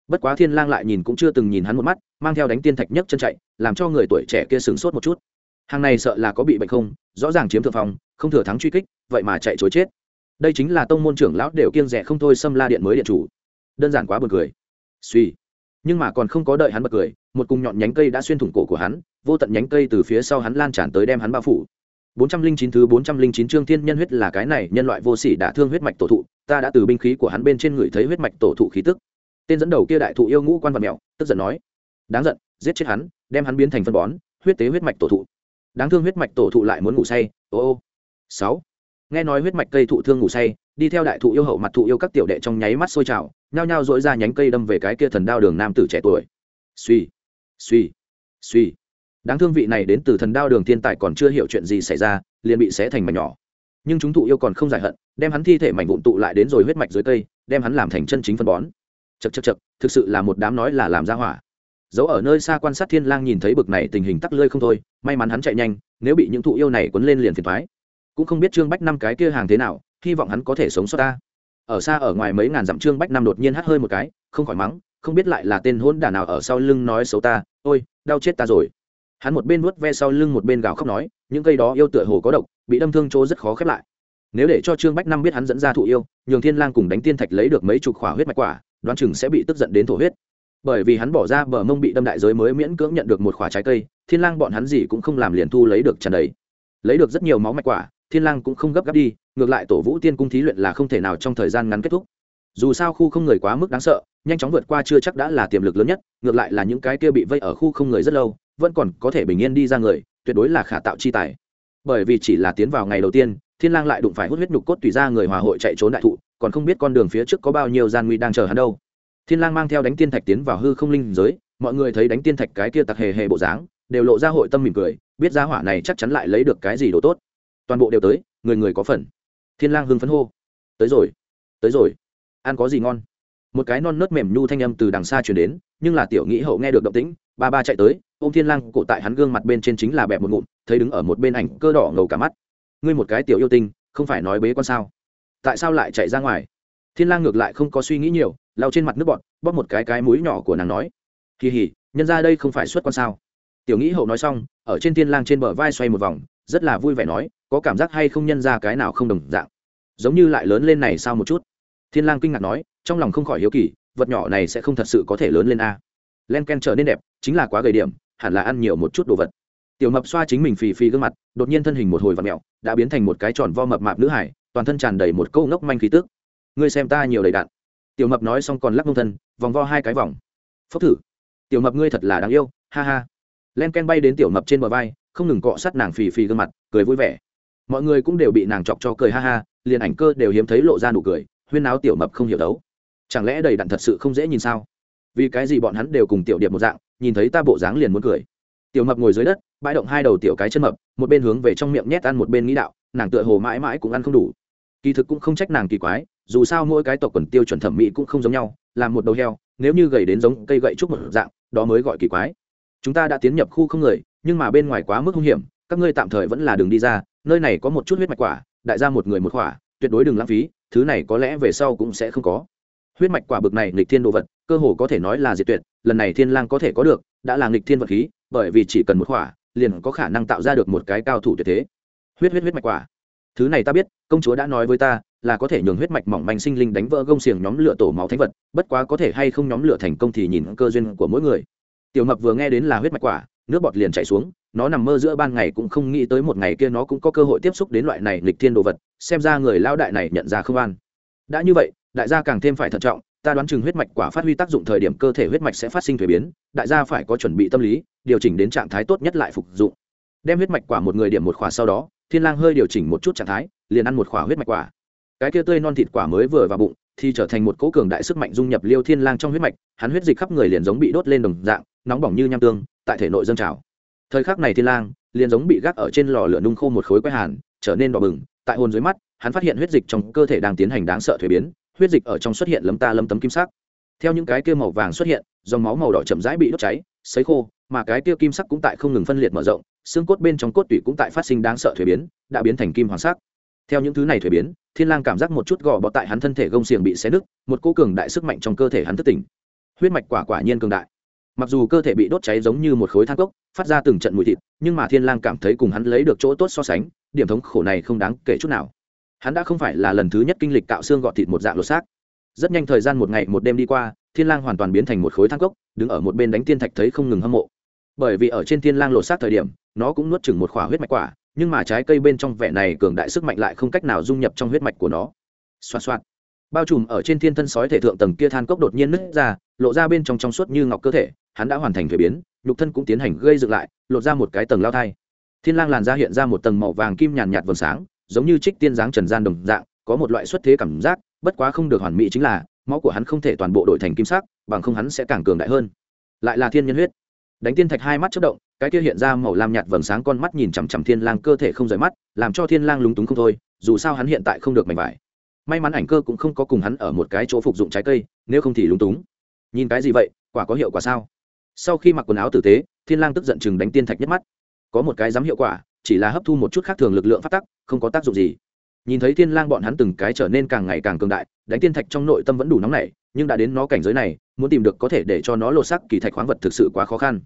Bất quá thiên lang lại nhìn cũng chưa từng nhìn hắn một mắt, mang theo đánh tiên thạch nhất chân chạy, làm cho người tuổi trẻ kia sửng sốt một chút. Hàng này sợ là có bị bệnh không, rõ ràng chiếm thượng phòng không thừa thắng truy kích, vậy mà chạy chối chết. Đây chính là tông môn trưởng lão đều kiêng rẻ không thôi xâm la điện mới điện chủ. Đơn giản quá buồn cười. Suy. Nhưng mà còn không có đợi hắn bật cười, một cùng nhọn nhánh cây đã xuyên thủng cổ của hắn, vô tận nhánh cây từ phía sau hắn lan tràn tới đem hắn bao phủ. 409 thứ 409 chương thiên nhân huyết là cái này, nhân loại vô sỉ đã thương huyết mạch tổ thụ, ta đã từ binh khí của hắn bên trên người thấy huyết mạch tổ thụ khí tức. Tên dẫn đầu kia đại thụ yêu ngũ quan vật mèo tức giận nói, đáng giận, giết chết hắn, đem hắn biến thành phân bón, huyết tế huyết mạch tổ thụ. Đáng thương huyết mạch tổ thụ lại muốn ngủ say, ô ô. Sáu. Nghe nói huyết mạch cây thụ thương ngủ say, đi theo đại thụ yêu hậu mặt thụ yêu các tiểu đệ trong nháy mắt sôi trào, nhao nhao dỗi ra nhánh cây đâm về cái kia thần đao đường nam tử trẻ tuổi. Suy suy suy đáng thương vị này đến từ thần đao đường thiên tài còn chưa hiểu chuyện gì xảy ra, liền bị xé thành mảnh nhỏ. Nhưng chúng thụ yêu còn không giải hận, đem hắn thi thể mảnh vụn tụ lại đến rồi huyết mạch dưới cây, đem hắn làm thành chân chính phân bón. Chật chật chật thực sự là một đám nói là làm ra hỏa. Dẫu ở nơi xa quan sát thiên lang nhìn thấy bực này tình hình tắc lơi không thôi, may mắn hắn chạy nhanh, nếu bị những thụ yêu này quấn lên liền phiền thoái cũng không biết trương bách năm cái kia hàng thế nào, hy vọng hắn có thể sống sót ta. Ở xa ở ngoài mấy ngàn dặm trương bách năm đột nhiên hắt hơi một cái, không khỏi mắng, không biết lại là tên hỗn đả nào ở sau lưng nói xấu ta, ôi, đau chết ta rồi hắn một bên vuốt ve sau lưng một bên gào khóc nói, những cây đó yêu tựa hồ có độc, bị đâm thương chỗ rất khó khép lại. Nếu để cho trương bách năm biết hắn dẫn ra thụ yêu, nhường thiên lang cùng đánh tiên thạch lấy được mấy chục khỏa huyết mạch quả, đoán chừng sẽ bị tức giận đến thổ huyết. Bởi vì hắn bỏ ra bờ mông bị đâm đại giới mới miễn cưỡng nhận được một khỏa trái cây, thiên lang bọn hắn gì cũng không làm liền thu lấy được tràn đầy. Lấy được rất nhiều máu mạch quả, thiên lang cũng không gấp gáp đi, ngược lại tổ vũ tiên cung thí luyện là không thể nào trong thời gian ngắn kết thúc. Dù sao khu không người quá mức đáng sợ, nhanh chóng vượt qua chưa chắc đã là tiềm lực lớn nhất, ngược lại là những cái kia bị vây ở khu không người rất lâu vẫn còn có thể bình yên đi ra người, tuyệt đối là khả tạo chi tài. Bởi vì chỉ là tiến vào ngày đầu tiên, thiên lang lại đụng phải hút huyết nhục cốt tùy ra người hòa hội chạy trốn đại thụ, còn không biết con đường phía trước có bao nhiêu gian nguy đang chờ hắn đâu. Thiên lang mang theo đánh tiên thạch tiến vào hư không linh giới, mọi người thấy đánh tiên thạch cái kia tặc hề hề bộ dáng, đều lộ ra hội tâm mỉm cười, biết gia hỏa này chắc chắn lại lấy được cái gì đồ tốt. Toàn bộ đều tới, người người có phần. Thiên lang hưng phấn hô. Tới rồi tới rồi. Ăn có gì ngon? Một cái non nớt mềm nhu thanh âm từ đằng xa truyền đến, nhưng là tiểu nghĩ hậu nghe được động tĩnh, ba ba chạy tới ôm thiên lang cổ tại hắn gương mặt bên trên chính là bẹp một ngụm, thấy đứng ở một bên ảnh cơ đỏ ngầu cả mắt. Ngươi một cái tiểu yêu tinh, không phải nói bế con sao? Tại sao lại chạy ra ngoài? Thiên lang ngược lại không có suy nghĩ nhiều, lau trên mặt nước bọt, bóp một cái cái mũi nhỏ của nàng nói. Kỳ hỉ, nhân ra đây không phải xuất con sao? Tiểu nghĩ hậu nói xong, ở trên thiên lang trên bờ vai xoay một vòng, rất là vui vẻ nói, có cảm giác hay không nhân ra cái nào không đồng dạng? Giống như lại lớn lên này sao một chút? Thiên lang kinh ngạc nói, trong lòng không khỏi hiếu kỳ, vật nhỏ này sẽ không thật sự có thể lớn lên a. Len ken trở nên đẹp, chính là quá gầy điểm hẳn là ăn nhiều một chút đồ vật. Tiểu mập xoa chính mình phì phì gương mặt, đột nhiên thân hình một hồi vặn mẹo, đã biến thành một cái tròn vo mập mạp nữ hải, toàn thân tràn đầy một câu ngốc manh khí tức. Ngươi xem ta nhiều đầy đạn. Tiểu mập nói xong còn lắc mông thân, vòng vo hai cái vòng. Phốc thử. Tiểu mập ngươi thật là đáng yêu, ha ha. Len ken bay đến tiểu mập trên bờ vai, không ngừng cọ sát nàng phì phì gương mặt, cười vui vẻ. Mọi người cũng đều bị nàng chọc cho cười ha ha, liền ảnh cơ đều hiếm thấy lộ ra nụ cười, huyên áo tiểu mập không hiểu đấu. Chẳng lẽ đầy đặn thật sự không dễ nhìn sao? Vì cái gì bọn hắn đều cùng tiểu điệp một dạng nhìn thấy ta bộ dáng liền muốn cười. Tiểu mập ngồi dưới đất, bãi động hai đầu tiểu cái chân mập, một bên hướng về trong miệng nhét ăn một bên nghĩ đạo, nàng tựa hồ mãi mãi cũng ăn không đủ. Kỳ thực cũng không trách nàng kỳ quái, dù sao mỗi cái tộc quần tiêu chuẩn thẩm mỹ cũng không giống nhau, làm một đầu heo, nếu như gầy đến giống cây gậy trúc một dạng, đó mới gọi kỳ quái. Chúng ta đã tiến nhập khu không người, nhưng mà bên ngoài quá mức hung hiểm, các ngươi tạm thời vẫn là đường đi ra, nơi này có một chút huyết mạch quả, đại gia một người một quả, tuyệt đối đừng lãng phí, thứ này có lẽ về sau cũng sẽ không có. Huyết mạch quả bực này nghịch thiên đồ vật cơ hồ có thể nói là diệt tuyệt, lần này thiên lang có thể có được, đã là nghịch thiên vật khí, bởi vì chỉ cần một quả liền có khả năng tạo ra được một cái cao thủ tuyệt thế. Huyết huyết huyết mạch quả. Thứ này ta biết, công chúa đã nói với ta, là có thể nhường huyết mạch mỏng manh sinh linh đánh vỡ gông xiềng nhóm lửa tổ máu thánh vật, bất quá có thể hay không nhóm lửa thành công thì nhìn cơ duyên của mỗi người. Tiểu mập vừa nghe đến là huyết mạch quả, nước bọt liền chảy xuống, nó nằm mơ giữa ban ngày cũng không nghĩ tới một ngày kia nó cũng có cơ hội tiếp xúc đến loại này lịch thiên đồ vật, xem ra người lao đại này nhận ra không an. Đã như vậy, đại gia càng thêm phải thận trọng ta đoán chừng huyết mạch quả phát huy tác dụng thời điểm cơ thể huyết mạch sẽ phát sinh thuế biến, đại gia phải có chuẩn bị tâm lý, điều chỉnh đến trạng thái tốt nhất lại phục dụng. Đem huyết mạch quả một người điểm một khỏa sau đó, thiên lang hơi điều chỉnh một chút trạng thái, liền ăn một khỏa huyết mạch quả. Cái kia tươi non thịt quả mới vừa vào bụng, thì trở thành một cỗ cường đại sức mạnh dung nhập liêu thiên lang trong huyết mạch, hắn huyết dịch khắp người liền giống bị đốt lên đồng dạng, nóng bỏng như nham tương, tại thể nội dâng trào. Thời khắc này thiên lang liền giống bị gác ở trên lò lửa nung khô một khối quái hàn, trở nên đỏ bừng, tại hồn dưới mắt, hắn phát hiện huyết dịch trong cơ thể đang tiến hành đáng sợ thuế biến huyết dịch ở trong xuất hiện lấm ta lấm tấm kim sắc. Theo những cái kia màu vàng xuất hiện, dòng máu màu đỏ chậm rãi bị đốt cháy, sấy khô, mà cái kia kim sắc cũng tại không ngừng phân liệt mở rộng, xương cốt bên trong cốt tủy cũng tại phát sinh đáng sợ thuế biến, đã biến thành kim hoàng sắc. Theo những thứ này thuế biến, thiên lang cảm giác một chút gò bó tại hắn thân thể gông xiềng bị xé nứt, một cô cường đại sức mạnh trong cơ thể hắn thức tỉnh. Huyết mạch quả quả nhiên cường đại. Mặc dù cơ thể bị đốt cháy giống như một khối than cốc, phát ra từng trận mùi thịt, nhưng mà thiên lang cảm thấy cùng hắn lấy được chỗ tốt so sánh, điểm thống khổ này không đáng kể chút nào hắn đã không phải là lần thứ nhất kinh lịch cạo xương gọt thịt một dạng lột xác. Rất nhanh thời gian một ngày một đêm đi qua, thiên lang hoàn toàn biến thành một khối thang cốc, đứng ở một bên đánh tiên thạch thấy không ngừng hâm mộ. Bởi vì ở trên thiên lang lột xác thời điểm, nó cũng nuốt chừng một khỏa huyết mạch quả, nhưng mà trái cây bên trong vẻ này cường đại sức mạnh lại không cách nào dung nhập trong huyết mạch của nó. Xoa xoa bao trùm ở trên thiên thân sói thể thượng tầng kia than cốc đột nhiên nứt ra, lộ ra bên trong trong suốt như ngọc cơ thể, hắn đã hoàn thành thuế biến, nhục thân cũng tiến hành gây dựng lại, lột ra một cái tầng lao thai. Thiên lang làn da hiện ra một tầng màu vàng kim nhàn nhạt vầng sáng giống như trích tiên dáng trần gian đồng dạng, có một loại xuất thế cảm giác, bất quá không được hoàn mỹ chính là, máu của hắn không thể toàn bộ đổi thành kim sắc, bằng không hắn sẽ càng cường đại hơn. Lại là thiên nhân huyết. Đánh tiên thạch hai mắt chớp động, cái kia hiện ra màu lam nhạt vầng sáng con mắt nhìn chằm chằm thiên lang cơ thể không rời mắt, làm cho thiên lang lúng túng không thôi, dù sao hắn hiện tại không được mảnh vải. May mắn ảnh cơ cũng không có cùng hắn ở một cái chỗ phục dụng trái cây, nếu không thì lúng túng. Nhìn cái gì vậy, quả có hiệu quả sao? Sau khi mặc quần áo tử tế, thiên lang tức giận chừng đánh tiên thạch nhất mắt. Có một cái dám hiệu quả, chỉ là hấp thu một chút khác thường lực lượng phát tắc không có tác dụng gì. Nhìn thấy thiên lang bọn hắn từng cái trở nên càng ngày càng cường đại, đánh tiên thạch trong nội tâm vẫn đủ nóng nảy, nhưng đã đến nó cảnh giới này, muốn tìm được có thể để cho nó lột sắc kỳ thạch khoáng vật thực sự quá khó khăn.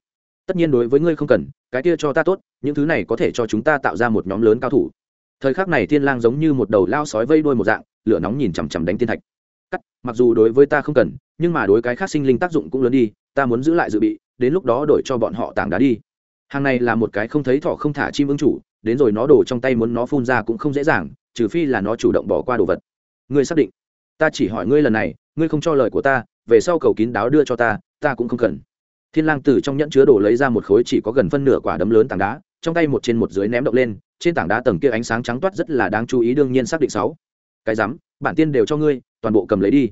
Tất nhiên đối với ngươi không cần, cái kia cho ta tốt, những thứ này có thể cho chúng ta tạo ra một nhóm lớn cao thủ. Thời khắc này thiên lang giống như một đầu lao sói vây đuôi một dạng, lửa nóng nhìn chằm chằm đánh tiên thạch. Cắt, mặc dù đối với ta không cần, nhưng mà đối cái khác sinh linh tác dụng cũng lớn đi, ta muốn giữ lại dự bị, đến lúc đó đổi cho bọn họ tảng đá đi. Hàng này là một cái không thấy thỏ không thả chim ứng chủ đến rồi nó đổ trong tay muốn nó phun ra cũng không dễ dàng trừ phi là nó chủ động bỏ qua đồ vật. Ngươi xác định. Ta chỉ hỏi ngươi lần này ngươi không cho lời của ta về sau cầu kín đáo đưa cho ta ta cũng không cần. Thiên lang từ trong nhẫn chứa đồ lấy ra một khối chỉ có gần phân nửa quả đấm lớn tảng đá trong tay một trên một dưới ném động lên trên tảng đá tầng kia ánh sáng trắng toát rất là đáng chú ý đương nhiên xác định sáu. Cái dám, bản tiên đều cho ngươi toàn bộ cầm lấy đi.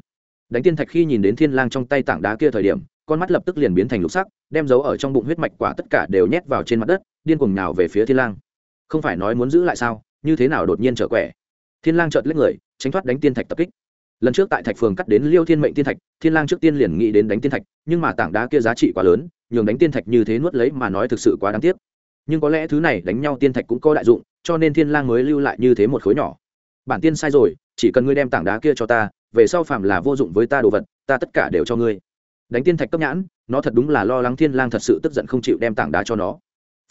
Đánh tiên thạch khi nhìn đến thiên lang trong tay tảng đá kia thời điểm con mắt lập tức liền biến thành lục sắc đem dấu ở trong bụng huyết mạch quả tất cả đều nhét vào trên mặt đất điên cuồng nào về phía thiên lang không phải nói muốn giữ lại sao, như thế nào đột nhiên trở quẻ. Thiên lang chợt lách người, tránh thoát đánh tiên thạch tập kích. Lần trước tại thạch phường cắt đến liêu thiên mệnh tiên thạch, thiên lang trước tiên liền nghĩ đến đánh tiên thạch, nhưng mà tảng đá kia giá trị quá lớn, nhường đánh tiên thạch như thế nuốt lấy mà nói thực sự quá đáng tiếc. Nhưng có lẽ thứ này đánh nhau tiên thạch cũng có đại dụng, cho nên thiên lang mới lưu lại như thế một khối nhỏ. Bản tiên sai rồi, chỉ cần ngươi đem tảng đá kia cho ta, về sau phạm là vô dụng với ta đồ vật, ta tất cả đều cho ngươi. Đánh tiên thạch cấp nhãn, nó thật đúng là lo lắng thiên lang thật sự tức giận không chịu đem tảng đá cho nó.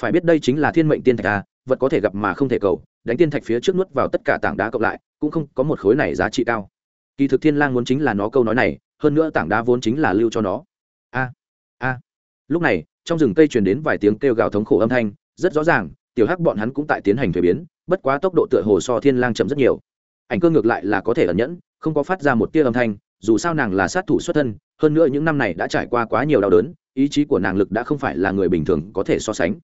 Phải biết đây chính là thiên mệnh tiên thạch à vật có thể gặp mà không thể cầu, đánh tiên thạch phía trước nuốt vào tất cả tảng đá cộng lại, cũng không có một khối này giá trị cao. Kỳ thực thiên lang muốn chính là nó câu nói này, hơn nữa tảng đá vốn chính là lưu cho nó. A a. Lúc này, trong rừng cây truyền đến vài tiếng kêu gào thống khổ âm thanh, rất rõ ràng, tiểu hắc bọn hắn cũng tại tiến hành thuế biến, bất quá tốc độ tựa hồ so thiên lang chậm rất nhiều. Ảnh cơ ngược lại là có thể ẩn nhẫn, không có phát ra một tia âm thanh, dù sao nàng là sát thủ xuất thân, hơn nữa những năm này đã trải qua quá nhiều đau đớn, ý chí của nàng lực đã không phải là người bình thường có thể so sánh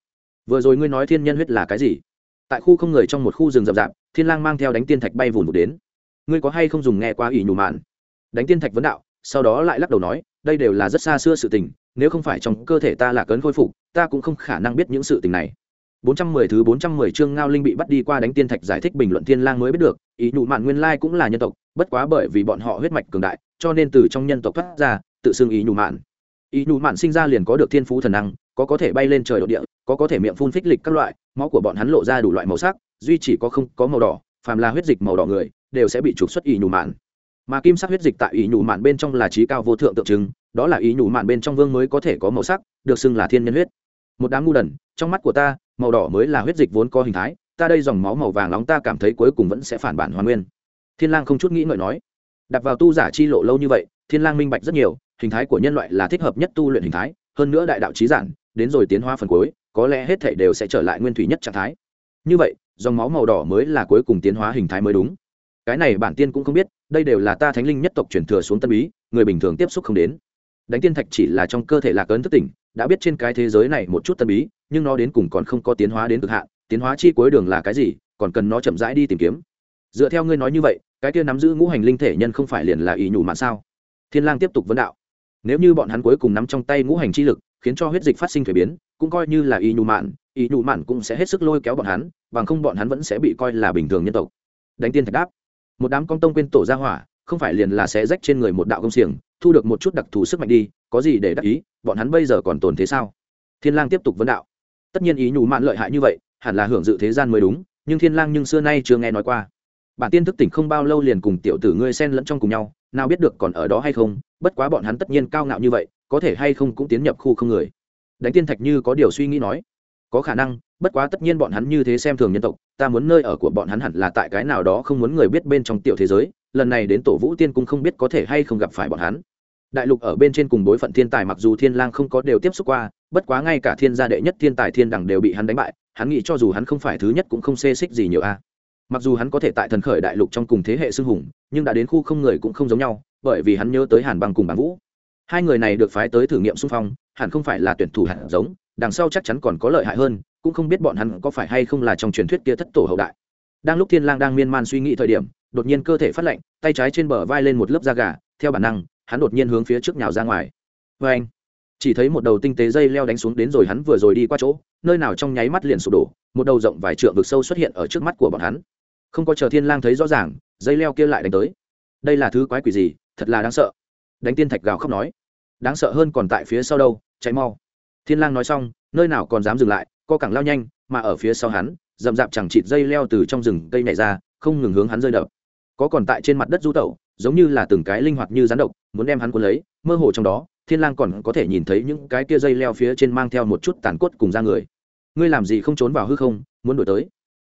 vừa rồi ngươi nói thiên nhân huyết là cái gì? Tại khu không người trong một khu rừng rậm rạp thiên lang mang theo đánh tiên thạch bay vùn vụt đến. Ngươi có hay không dùng nghe qua ỷ nhù mạn? Đánh tiên thạch vấn đạo sau đó lại lắc đầu nói đây đều là rất xa xưa sự tình nếu không phải trong cơ thể ta là cấn khôi phục ta cũng không khả năng biết những sự tình này. 410 thứ 410 chương Ngao Linh bị bắt đi qua đánh tiên thạch giải thích bình luận Thiên Lang mới biết được, ý nhụ mạn nguyên lai cũng là nhân tộc, bất quá bởi vì bọn họ huyết mạch cường đại, cho nên từ trong nhân tộc thoát ra, tự xưng ý nhụ mạn. Ý nhụ mạn sinh ra liền có được thiên phú thần năng, có có thể bay lên trời độ địa, có có thể miệng phun phích lịch các loại, máu của bọn hắn lộ ra đủ loại màu sắc, duy chỉ có không có màu đỏ, phàm là huyết dịch màu đỏ người, đều sẽ bị trục xuất ý nhù mạn. Mà kim sắc huyết dịch tại ý nhù mạn bên trong là trí cao vô thượng tượng trưng, đó là ý nhụ mạn bên trong vương mới có thể có màu sắc, được xưng là thiên nhân huyết. Một đám ngu đần, trong mắt của ta, màu đỏ mới là huyết dịch vốn có hình thái ta đây dòng máu màu vàng nóng ta cảm thấy cuối cùng vẫn sẽ phản bản hoàn nguyên thiên lang không chút nghĩ ngợi nói đặt vào tu giả chi lộ lâu như vậy thiên lang minh bạch rất nhiều hình thái của nhân loại là thích hợp nhất tu luyện hình thái hơn nữa đại đạo trí giản đến rồi tiến hóa phần cuối có lẽ hết thảy đều sẽ trở lại nguyên thủy nhất trạng thái. Như vậy, dòng máu màu đỏ mới là cuối cùng tiến hóa hình thái mới đúng. Cái này bản tiên cũng không biết, đây đều là ta thánh linh nhất tộc truyền thừa xuống tân bí, người bình thường tiếp xúc không đến. Đánh tiên thạch chỉ là trong cơ thể lạc ấn thức tỉnh, đã biết trên cái thế giới này một chút tân bí, nhưng nó đến cùng còn không có tiến hóa đến cực hạn, tiến hóa chi cuối đường là cái gì, còn cần nó chậm rãi đi tìm kiếm. Dựa theo ngươi nói như vậy, cái kia nắm giữ ngũ hành linh thể nhân không phải liền là ý nhủ mà sao? Thiên lang tiếp tục vấn đạo. Nếu như bọn hắn cuối cùng nắm trong tay ngũ hành chi lực, khiến cho huyết dịch phát sinh thuế biến cũng coi như là y nhu mạn, y nhu mạn cũng sẽ hết sức lôi kéo bọn hắn, bằng không bọn hắn vẫn sẽ bị coi là bình thường nhân tộc. Đánh tiên thạch đáp. Một đám con tông quên tổ ra hỏa, không phải liền là sẽ rách trên người một đạo công xiềng, thu được một chút đặc thù sức mạnh đi, có gì để đắc ý, bọn hắn bây giờ còn tồn thế sao? Thiên lang tiếp tục vấn đạo. Tất nhiên ý nhủ mạn lợi hại như vậy, hẳn là hưởng dự thế gian mới đúng, nhưng thiên lang nhưng xưa nay chưa nghe nói qua. Bản tiên thức tỉnh không bao lâu liền cùng tiểu tử ngươi xen lẫn trong cùng nhau, nào biết được còn ở đó hay không, bất quá bọn hắn tất nhiên cao ngạo như vậy, có thể hay không cũng tiến nhập khu không người đánh tiên thạch như có điều suy nghĩ nói, có khả năng, bất quá tất nhiên bọn hắn như thế xem thường nhân tộc, ta muốn nơi ở của bọn hắn hẳn là tại cái nào đó không muốn người biết bên trong tiểu thế giới, lần này đến tổ vũ tiên cung không biết có thể hay không gặp phải bọn hắn. Đại lục ở bên trên cùng bối phận thiên tài mặc dù thiên lang không có đều tiếp xúc qua, bất quá ngay cả thiên gia đệ nhất thiên tài thiên đẳng đều bị hắn đánh bại, hắn nghĩ cho dù hắn không phải thứ nhất cũng không xê xích gì nhiều a. Mặc dù hắn có thể tại thần khởi đại lục trong cùng thế hệ xưng hùng, nhưng đã đến khu không người cũng không giống nhau, bởi vì hắn nhớ tới hàn băng cùng bàng vũ hai người này được phái tới thử nghiệm xung phong, hẳn không phải là tuyển thủ hạt giống, đằng sau chắc chắn còn có lợi hại hơn, cũng không biết bọn hắn có phải hay không là trong truyền thuyết kia thất tổ hậu đại. Đang lúc thiên lang đang miên man suy nghĩ thời điểm, đột nhiên cơ thể phát lạnh, tay trái trên bờ vai lên một lớp da gà, theo bản năng, hắn đột nhiên hướng phía trước nhào ra ngoài. Vê anh, chỉ thấy một đầu tinh tế dây leo đánh xuống đến rồi hắn vừa rồi đi qua chỗ, nơi nào trong nháy mắt liền sụp đổ, một đầu rộng vài trượng vực sâu xuất hiện ở trước mắt của bọn hắn. Không có chờ thiên lang thấy rõ ràng, dây leo kia lại đánh tới. Đây là thứ quái quỷ gì, thật là đáng sợ đánh tiên thạch gào khóc nói. Đáng sợ hơn còn tại phía sau đâu cháy mau. Thiên lang nói xong, nơi nào còn dám dừng lại, co cẳng lao nhanh, mà ở phía sau hắn, rậm rạp chẳng chịt dây leo từ trong rừng cây nhảy ra, không ngừng hướng hắn rơi đập. Có còn tại trên mặt đất du tẩu, giống như là từng cái linh hoạt như rắn độc, muốn đem hắn cuốn lấy, mơ hồ trong đó, thiên lang còn có thể nhìn thấy những cái kia dây leo phía trên mang theo một chút tàn cốt cùng da người. Ngươi làm gì không trốn vào hư không, muốn đuổi tới?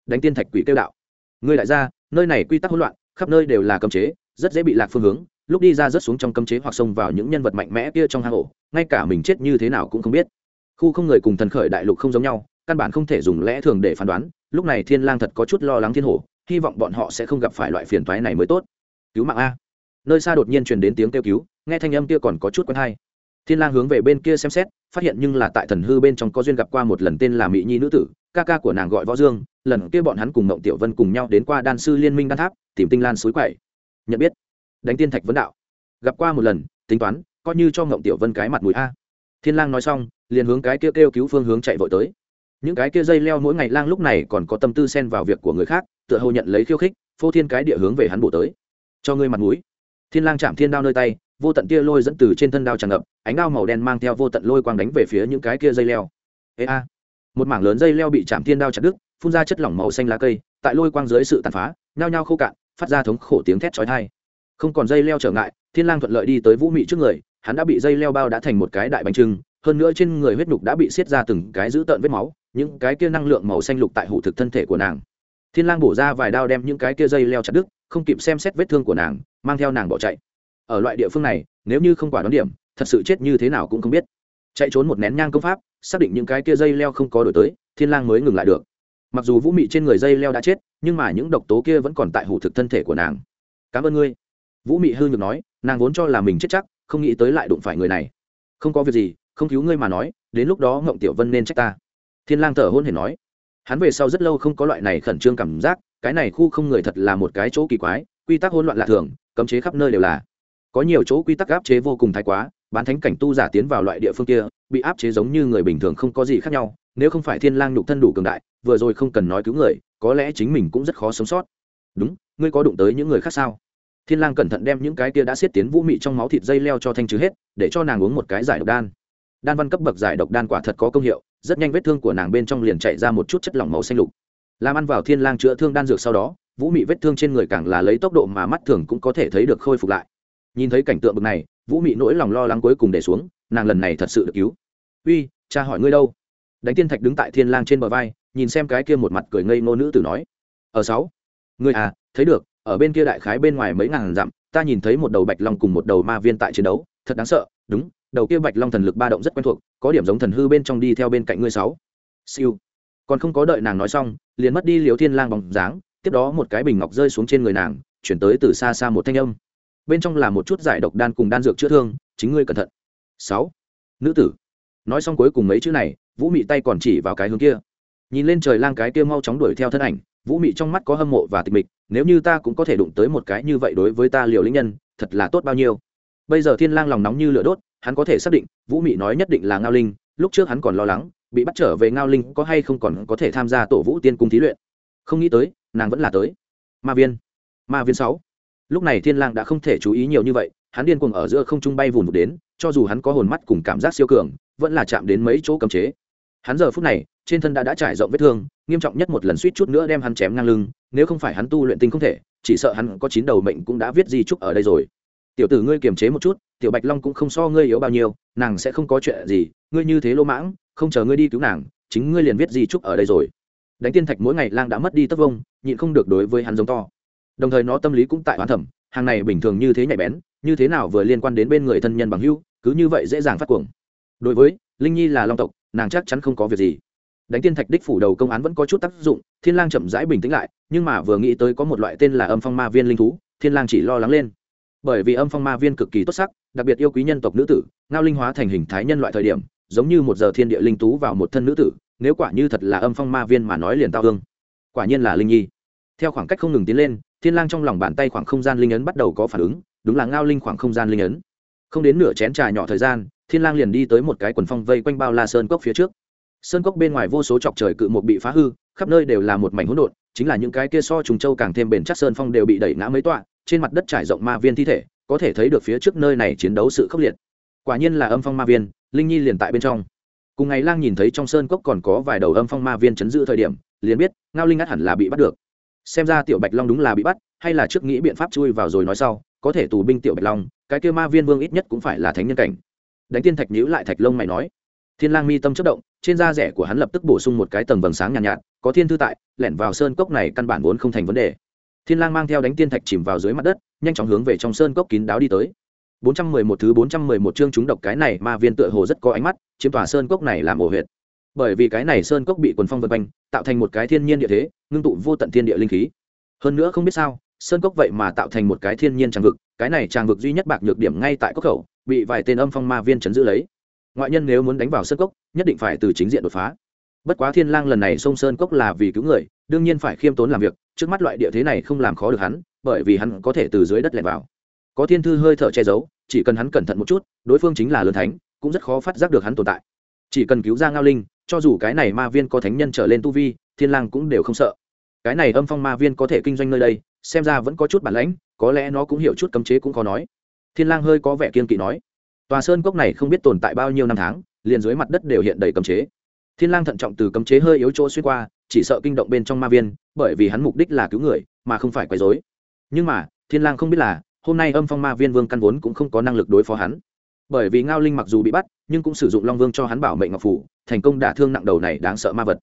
Đánh tiên thạch quỷ tiêu đạo. Ngươi lại ra nơi này quy tắc hỗn loạn, khắp nơi đều là cấm chế, rất dễ bị lạc phương hướng lúc đi ra rớt xuống trong cấm chế hoặc xông vào những nhân vật mạnh mẽ kia trong hang ổ, ngay cả mình chết như thế nào cũng không biết. Khu không người cùng thần khởi đại lục không giống nhau, căn bản không thể dùng lẽ thường để phán đoán, lúc này thiên lang thật có chút lo lắng thiên hổ, hy vọng bọn họ sẽ không gặp phải loại phiền toái này mới tốt. Cứu mạng a. Nơi xa đột nhiên truyền đến tiếng kêu cứu, nghe thanh âm kia còn có chút quen hay. Thiên lang hướng về bên kia xem xét, phát hiện nhưng là tại thần hư bên trong có duyên gặp qua một lần tên là mỹ nhi nữ tử, ca ca của nàng gọi võ dương, lần kia bọn hắn cùng mộng tiểu vân cùng nhau đến qua đan sư liên minh đan tháp, tìm tinh lan suối quậy. Nhận biết đánh tiên thạch vấn đạo. Gặp qua một lần tính toán coi như cho ngộng tiểu vân cái mặt mũi a. Thiên lang nói xong liền hướng cái kia kêu, kêu cứu phương hướng chạy vội tới. Những cái kia dây leo mỗi ngày lang lúc này còn có tâm tư xen vào việc của người khác tựa hồ nhận lấy khiêu khích phô thiên cái địa hướng về hắn bổ tới. Cho ngươi mặt mũi. Thiên lang chạm thiên đao nơi tay vô tận kia lôi dẫn từ trên thân đao tràn ngập ánh đao màu đen mang theo vô tận lôi quang đánh về phía những cái kia dây leo. Ê a. Một mảng lớn dây leo bị chạm thiên đao chặt đứt phun ra chất lỏng màu xanh lá cây tại lôi quang dưới sự tàn phá nhao nhao khô cạn phát ra thống khổ tiếng thét chói tai không còn dây leo trở ngại, thiên lang thuận lợi đi tới vũ mị trước người, hắn đã bị dây leo bao đã thành một cái đại bánh trưng, hơn nữa trên người huyết nhục đã bị xiết ra từng cái dữ tợn vết máu, những cái kia năng lượng màu xanh lục tại hủ thực thân thể của nàng. Thiên lang bổ ra vài đao đem những cái kia dây leo chặt đứt, không kịp xem xét vết thương của nàng, mang theo nàng bỏ chạy. Ở loại địa phương này, nếu như không quả đoán điểm, thật sự chết như thế nào cũng không biết. Chạy trốn một nén nhang công pháp, xác định những cái kia dây leo không có đổi tới, thiên lang mới ngừng lại được. Mặc dù vũ mị trên người dây leo đã chết, nhưng mà những độc tố kia vẫn còn tại hủ thực thân thể của nàng. Cảm ơn ngươi vũ mị hư nhược nói, nàng vốn cho là mình chết chắc, không nghĩ tới lại đụng phải người này. Không có việc gì, không cứu ngươi mà nói, đến lúc đó ngộng tiểu vân nên trách ta. Thiên lang thở hôn hề nói. Hắn về sau rất lâu không có loại này khẩn trương cảm giác, cái này khu không người thật là một cái chỗ kỳ quái, quy tắc hỗn loạn lạ thường, cấm chế khắp nơi đều là. Có nhiều chỗ quy tắc áp chế vô cùng thái quá, bán thánh cảnh tu giả tiến vào loại địa phương kia, bị áp chế giống như người bình thường không có gì khác nhau, nếu không phải thiên lang nhục thân đủ cường đại, vừa rồi không cần nói cứu người, có lẽ chính mình cũng rất khó sống sót. Đúng, ngươi có đụng tới những người khác sao? Thiên lang cẩn thận đem những cái kia đã xiết tiến vũ mị trong máu thịt dây leo cho thanh trừ hết, để cho nàng uống một cái giải độc đan. Đan văn cấp bậc giải độc đan quả thật có công hiệu, rất nhanh vết thương của nàng bên trong liền chạy ra một chút chất lỏng màu xanh lục. Làm ăn vào thiên lang chữa thương đan dược sau đó, vũ mị vết thương trên người càng là lấy tốc độ mà mắt thường cũng có thể thấy được khôi phục lại. Nhìn thấy cảnh tượng bực này, vũ mị nỗi lòng lo lắng cuối cùng để xuống, nàng lần này thật sự được cứu. Uy, cha hỏi ngươi đâu? Đánh tiên thạch đứng tại thiên lang trên bờ vai, nhìn xem cái kia một mặt cười ngây ngô nữ tử nói. Ở sáu. Ngươi à thấy được ở bên kia đại khái bên ngoài mấy ngàn dặm, ta nhìn thấy một đầu bạch long cùng một đầu ma viên tại chiến đấu, thật đáng sợ, đúng, đầu kia bạch long thần lực ba động rất quen thuộc, có điểm giống thần hư bên trong đi theo bên cạnh ngươi sáu. Siêu. Còn không có đợi nàng nói xong, liền mất đi liều thiên lang bóng dáng, tiếp đó một cái bình ngọc rơi xuống trên người nàng, chuyển tới từ xa xa một thanh âm. Bên trong là một chút giải độc đan cùng đan dược chữa thương, chính ngươi cẩn thận. Sáu. Nữ tử. Nói xong cuối cùng mấy chữ này, vũ mị tay còn chỉ vào cái hướng kia. Nhìn lên trời lang cái kia mau chóng đuổi theo thân ảnh, vũ mị trong mắt có hâm mộ và tịch mịch nếu như ta cũng có thể đụng tới một cái như vậy đối với ta liều lĩnh nhân, thật là tốt bao nhiêu. Bây giờ thiên lang lòng nóng như lửa đốt, hắn có thể xác định, vũ mị nói nhất định là ngao linh, lúc trước hắn còn lo lắng, bị bắt trở về ngao linh có hay không còn có thể tham gia tổ vũ tiên cung thí luyện. Không nghĩ tới, nàng vẫn là tới. Ma viên ma viên sáu. Lúc này thiên lang đã không thể chú ý nhiều như vậy, hắn điên cuồng ở giữa không trung bay vùn vụt đến, cho dù hắn có hồn mắt cùng cảm giác siêu cường, vẫn là chạm đến mấy chỗ cấm chế. Hắn giờ phút này, trên thân đã đã trải rộng vết thương, nghiêm trọng nhất một lần suýt chút nữa đem hắn chém ngang lưng nếu không phải hắn tu luyện tinh không thể, chỉ sợ hắn có chín đầu mệnh cũng đã viết di trúc ở đây rồi. Tiểu tử ngươi kiềm chế một chút, tiểu bạch long cũng không so ngươi yếu bao nhiêu, nàng sẽ không có chuyện gì, ngươi như thế lô mãng, không chờ ngươi đi cứu nàng, chính ngươi liền viết di trúc ở đây rồi. Đánh tiên thạch mỗi ngày lang đã mất đi tất vông, nhịn không được đối với hắn giống to. Đồng thời nó tâm lý cũng tại hoán thẩm, hàng này bình thường như thế nhạy bén, như thế nào vừa liên quan đến bên người thân nhân bằng hữu, cứ như vậy dễ dàng phát cuồng. Đối với linh nhi là long tộc, nàng chắc chắn không có việc gì đánh tiên thạch đích phủ đầu công án vẫn có chút tác dụng, thiên lang chậm rãi bình tĩnh lại, nhưng mà vừa nghĩ tới có một loại tên là âm phong ma viên linh thú, thiên lang chỉ lo lắng lên. Bởi vì âm phong ma viên cực kỳ tốt sắc, đặc biệt yêu quý nhân tộc nữ tử, ngao linh hóa thành hình thái nhân loại thời điểm, giống như một giờ thiên địa linh tú vào một thân nữ tử, nếu quả như thật là âm phong ma viên mà nói liền tao hương. Quả nhiên là linh nhi. Theo khoảng cách không ngừng tiến lên, thiên lang trong lòng bàn tay khoảng không gian linh ấn bắt đầu có phản ứng, đúng là ngao linh khoảng không gian linh ấn. Không đến nửa chén trà nhỏ thời gian, thiên lang liền đi tới một cái quần phong vây quanh bao la sơn cốc phía trước sơn cốc bên ngoài vô số chọc trời cự một bị phá hư, khắp nơi đều là một mảnh hỗn độn, chính là những cái kia so trùng châu càng thêm bền chắc sơn phong đều bị đẩy ngã mấy tọa, trên mặt đất trải rộng ma viên thi thể, có thể thấy được phía trước nơi này chiến đấu sự khốc liệt. Quả nhiên là âm phong ma viên, linh nhi liền tại bên trong. Cùng ngày lang nhìn thấy trong sơn cốc còn có vài đầu âm phong ma viên chấn giữ thời điểm, liền biết, ngao linh ngắt hẳn là bị bắt được. Xem ra tiểu bạch long đúng là bị bắt, hay là trước nghĩ biện pháp chui vào rồi nói sau, có thể tù binh tiểu bạch long, cái kia ma viên vương ít nhất cũng phải là thánh nhân cảnh. Đánh tiên thạch nhữ lại thạch lông mày nói thiên lang mi tâm chất động trên da rẻ của hắn lập tức bổ sung một cái tầng vầng sáng nhàn nhạt, nhạt có thiên thư tại lẻn vào sơn cốc này căn bản vốn không thành vấn đề. Thiên lang mang theo đánh tiên thạch chìm vào dưới mặt đất nhanh chóng hướng về trong sơn cốc kín đáo đi tới. 411 thứ 411 chương chúng độc cái này ma viên tựa hồ rất có ánh mắt chiếm tòa sơn cốc này làm ổ huyệt. Bởi vì cái này sơn cốc bị quần phong vân quanh tạo thành một cái thiên nhiên địa thế ngưng tụ vô tận thiên địa linh khí. Hơn nữa không biết sao sơn cốc vậy mà tạo thành một cái thiên nhiên tràng vực cái này tràng vực duy nhất bạc nhược điểm ngay tại cốc khẩu bị vài tên âm phong ma viên chấn giữ lấy ngoại nhân nếu muốn đánh vào sơn cốc, nhất định phải từ chính diện đột phá. Bất quá thiên lang lần này sông sơn cốc là vì cứu người, đương nhiên phải khiêm tốn làm việc, trước mắt loại địa thế này không làm khó được hắn, bởi vì hắn có thể từ dưới đất lẻn vào. Có thiên thư hơi thở che giấu, chỉ cần hắn cẩn thận một chút, đối phương chính là lớn thánh, cũng rất khó phát giác được hắn tồn tại. Chỉ cần cứu ra ngao linh, cho dù cái này ma viên có thánh nhân trở lên tu vi, thiên lang cũng đều không sợ. Cái này âm phong ma viên có thể kinh doanh nơi đây, xem ra vẫn có chút bản lãnh, có lẽ nó cũng hiểu chút cấm chế cũng khó nói. Thiên lang hơi có vẻ kiên kỵ nói tòa sơn cốc này không biết tồn tại bao nhiêu năm tháng, liền dưới mặt đất đều hiện đầy cấm chế. Thiên lang thận trọng từ cấm chế hơi yếu chỗ xuyên qua, chỉ sợ kinh động bên trong ma viên, bởi vì hắn mục đích là cứu người, mà không phải quấy rối. Nhưng mà, thiên lang không biết là, hôm nay âm phong ma viên vương căn vốn cũng không có năng lực đối phó hắn. Bởi vì ngao linh mặc dù bị bắt, nhưng cũng sử dụng long vương cho hắn bảo mệnh ngọc phủ, thành công đả thương nặng đầu này đáng sợ ma vật.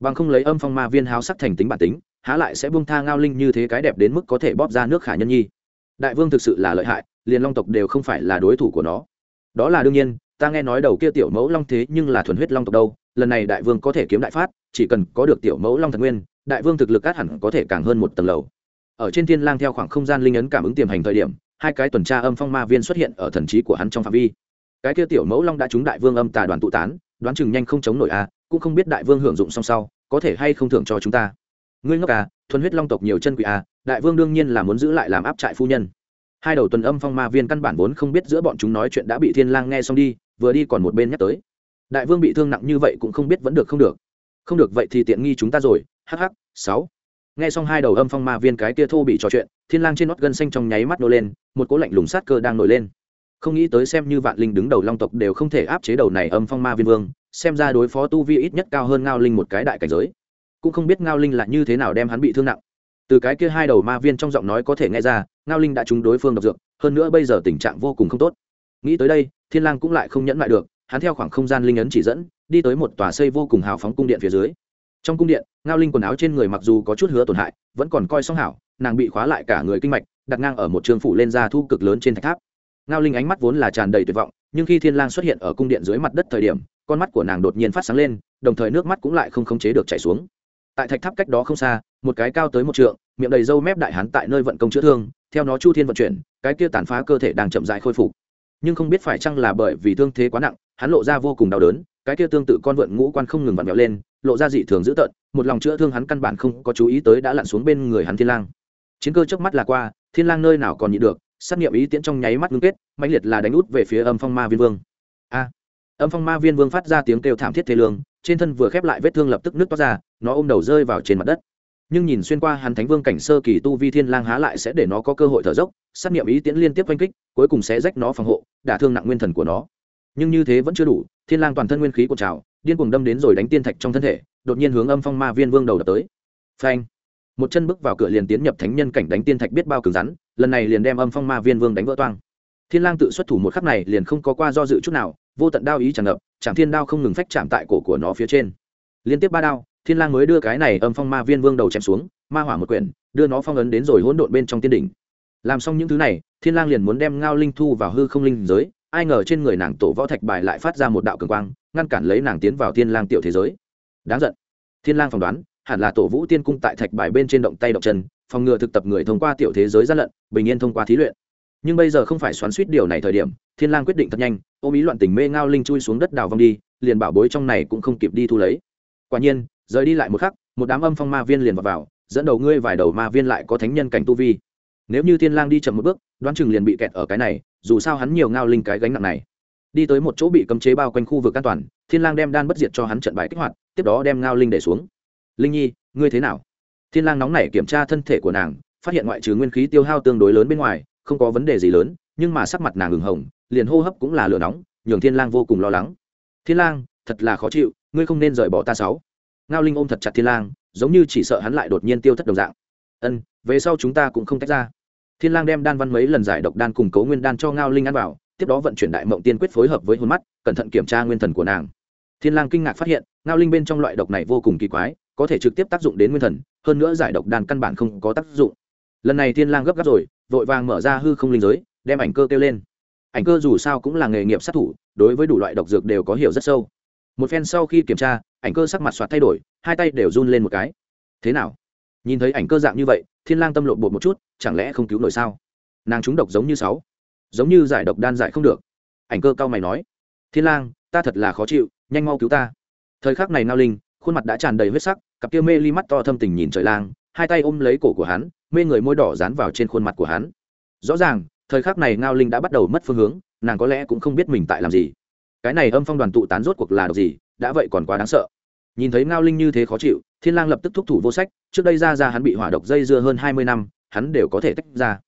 Bằng không lấy âm phong ma viên háo sắc thành tính bản tính, há lại sẽ buông tha ngao linh như thế cái đẹp đến mức có thể bóp ra nước khả nhân nhi. Đại vương thực sự là lợi hại, liền long tộc đều không phải là đối thủ của nó đó là đương nhiên, ta nghe nói đầu kia tiểu mẫu long thế nhưng là thuần huyết long tộc đâu, lần này đại vương có thể kiếm đại phát, chỉ cần có được tiểu mẫu long thần nguyên, đại vương thực lực át hẳn có thể càng hơn một tầng lầu. Ở trên thiên lang theo khoảng không gian linh ấn cảm ứng tiềm hành thời điểm, hai cái tuần tra âm phong ma viên xuất hiện ở thần trí của hắn trong phạm vi. Cái kia tiểu mẫu long đã trúng đại vương âm tà đoàn tụ tán, đoán chừng nhanh không chống nổi a cũng không biết đại vương hưởng dụng song sau, có thể hay không thưởng cho chúng ta. Ngươi ngốc à thuần huyết long tộc nhiều chân quỷ à đại vương đương nhiên là muốn giữ lại làm áp trại phu nhân hai đầu tuần âm phong ma viên căn bản vốn không biết giữa bọn chúng nói chuyện đã bị thiên lang nghe xong đi, vừa đi còn một bên nhắc tới. Đại vương bị thương nặng như vậy cũng không biết vẫn được không được. Không được vậy thì tiện nghi chúng ta rồi hh sáu. Nghe xong hai đầu âm phong ma viên cái kia thô bị trò chuyện, thiên lang trên nót gân xanh trong nháy mắt nổi lên, một cỗ lạnh lùng sát cơ đang nổi lên. Không nghĩ tới xem như vạn linh đứng đầu long tộc đều không thể áp chế đầu này âm phong ma viên vương, xem ra đối phó tu vi ít nhất cao hơn ngao linh một cái đại cảnh giới. Cũng không biết ngao linh là như thế nào đem hắn bị thương nặng. Từ cái kia hai đầu ma viên trong giọng nói có thể nghe ra ngao linh đã trúng đối phương độc dược, hơn nữa bây giờ tình trạng vô cùng không tốt. Nghĩ tới đây, thiên lang cũng lại không nhẫn lại được, hắn theo khoảng không gian linh ấn chỉ dẫn, đi tới một tòa xây vô cùng hào phóng cung điện phía dưới. Trong cung điện, ngao linh quần áo trên người mặc dù có chút hứa tổn hại, vẫn còn coi song hảo, nàng bị khóa lại cả người kinh mạch, đặt ngang ở một trường phủ lên ra thu cực lớn trên thạch tháp. Ngao linh ánh mắt vốn là tràn đầy tuyệt vọng, nhưng khi thiên lang xuất hiện ở cung điện dưới mặt đất thời điểm, con mắt của nàng đột nhiên phát sáng lên, đồng thời nước mắt cũng lại không khống chế được chảy xuống. Tại thạch tháp cách đó không xa, một cái cao tới một trượng, miệng đầy râu mép đại hán tại nơi vận công chữa thương theo nó chu thiên vận chuyển, cái kia tàn phá cơ thể đang chậm rãi khôi phục. Nhưng không biết phải chăng là bởi vì thương thế quá nặng, hắn lộ ra vô cùng đau đớn, cái kia tương tự con vượn ngũ quan không ngừng vặn vẹo lên, lộ ra dị thường dữ tợn, một lòng chữa thương hắn căn bản không có chú ý tới đã lặn xuống bên người hắn thiên lang. Chiến cơ trước mắt là qua, thiên lang nơi nào còn nhịn được, sát nghiệm ý tiễn trong nháy mắt ngưng kết, mãnh liệt là đánh út về phía âm phong ma viên vương. A! Âm phong ma viên vương phát ra tiếng kêu thảm thiết thế lương, trên thân vừa khép lại vết thương lập tức nứt toát ra, nó ôm đầu rơi vào trên mặt đất nhưng nhìn xuyên qua hắn thánh vương cảnh sơ kỳ tu vi thiên lang há lại sẽ để nó có cơ hội thở dốc, sát niệm ý tiễn liên tiếp oanh kích, cuối cùng sẽ rách nó phòng hộ, đả thương nặng nguyên thần của nó. Nhưng như thế vẫn chưa đủ, thiên lang toàn thân nguyên khí cuộn trào, điên cuồng đâm đến rồi đánh tiên thạch trong thân thể, đột nhiên hướng âm phong ma viên vương đầu đập tới. Phanh! Một chân bước vào cửa liền tiến nhập thánh nhân cảnh đánh tiên thạch biết bao cứng rắn, lần này liền đem âm phong ma viên vương đánh vỡ toang. Thiên lang tự xuất thủ một khắc này liền không có qua do dự chút nào, vô tận đao ý tràn ngập chạm thiên đao không ngừng phách chạm tại cổ của nó phía trên. Liên tiếp ba đao thiên lang mới đưa cái này âm phong ma viên vương đầu chém xuống, ma hỏa một quyển, đưa nó phong ấn đến rồi hỗn độn bên trong tiên đỉnh. Làm xong những thứ này, thiên lang liền muốn đem ngao linh thu vào hư không linh giới, ai ngờ trên người nàng tổ võ thạch bài lại phát ra một đạo cường quang, ngăn cản lấy nàng tiến vào thiên lang tiểu thế giới. Đáng giận. Thiên lang phỏng đoán, hẳn là tổ vũ tiên cung tại thạch bài bên trên động tay động chân, phòng ngừa thực tập người thông qua tiểu thế giới gian lận, bình yên thông qua thí luyện. Nhưng bây giờ không phải xoắn suýt điều này thời điểm, thiên lang quyết định thật nhanh, ôm ý loạn tình mê ngao linh chui xuống đất đào vong đi, liền bảo bối trong này cũng không kịp đi thu lấy. Quả nhiên rời đi lại một khắc một đám âm phong ma viên liền vào, vào dẫn đầu ngươi vài đầu ma viên lại có thánh nhân cảnh tu vi. Nếu như thiên lang đi chậm một bước đoán chừng liền bị kẹt ở cái này dù sao hắn nhiều ngao linh cái gánh nặng này. Đi tới một chỗ bị cấm chế bao quanh khu vực an toàn thiên lang đem đan bất diệt cho hắn trận bài kích hoạt tiếp đó đem ngao linh để xuống. Linh nhi ngươi thế nào? Thiên lang nóng nảy kiểm tra thân thể của nàng phát hiện ngoại trừ nguyên khí tiêu hao tương đối lớn bên ngoài không có vấn đề gì lớn nhưng mà sắc mặt nàng ửng hồng liền hô hấp cũng là lửa nóng nhường thiên lang vô cùng lo lắng. Thiên lang thật là khó chịu ngươi không nên rời bỏ ta sáu ngao linh ôm thật chặt thiên lang, giống như chỉ sợ hắn lại đột nhiên tiêu thất đồng dạng. Ân, về sau chúng ta cũng không tách ra. Thiên lang đem đan văn mấy lần giải độc đan cùng cấu nguyên đan cho ngao linh ăn vào, tiếp đó vận chuyển đại mộng tiên quyết phối hợp với hồn mắt, cẩn thận kiểm tra nguyên thần của nàng. Thiên lang kinh ngạc phát hiện, ngao linh bên trong loại độc này vô cùng kỳ quái, có thể trực tiếp tác dụng đến nguyên thần, hơn nữa giải độc đan căn bản không có tác dụng. Lần này thiên lang gấp gáp rồi, vội vàng mở ra hư không linh giới, đem ảnh cơ kêu lên. Ảnh cơ dù sao cũng là nghề nghiệp sát thủ, đối với đủ loại độc dược đều có hiểu rất sâu. Một phen sau khi kiểm tra ảnh cơ sắc mặt soạt thay đổi, hai tay đều run lên một cái. Thế nào? Nhìn thấy ảnh cơ dạng như vậy, thiên lang tâm lộn bột một chút, chẳng lẽ không cứu nổi sao? Nàng trúng độc giống như sáu. Giống như giải độc đan giải không được. Ảnh cơ cao mày nói, thiên lang, ta thật là khó chịu, nhanh mau cứu ta. Thời khắc này nao linh, khuôn mặt đã tràn đầy huyết sắc, cặp kia mê ly mắt to thâm tình nhìn trời lang, hai tay ôm lấy cổ của hắn, mê người môi đỏ dán vào trên khuôn mặt của hắn. Rõ ràng, thời khắc này ngao linh đã bắt đầu mất phương hướng, nàng có lẽ cũng không biết mình tại làm gì. Cái này âm phong đoàn tụ tán rốt cuộc là độc gì, đã vậy còn quá đáng sợ nhìn thấy ngao linh như thế khó chịu, thiên lang lập tức thúc thủ vô sách, trước đây ra ra hắn bị hỏa độc dây dưa hơn hai mươi năm, hắn đều có thể tách ra.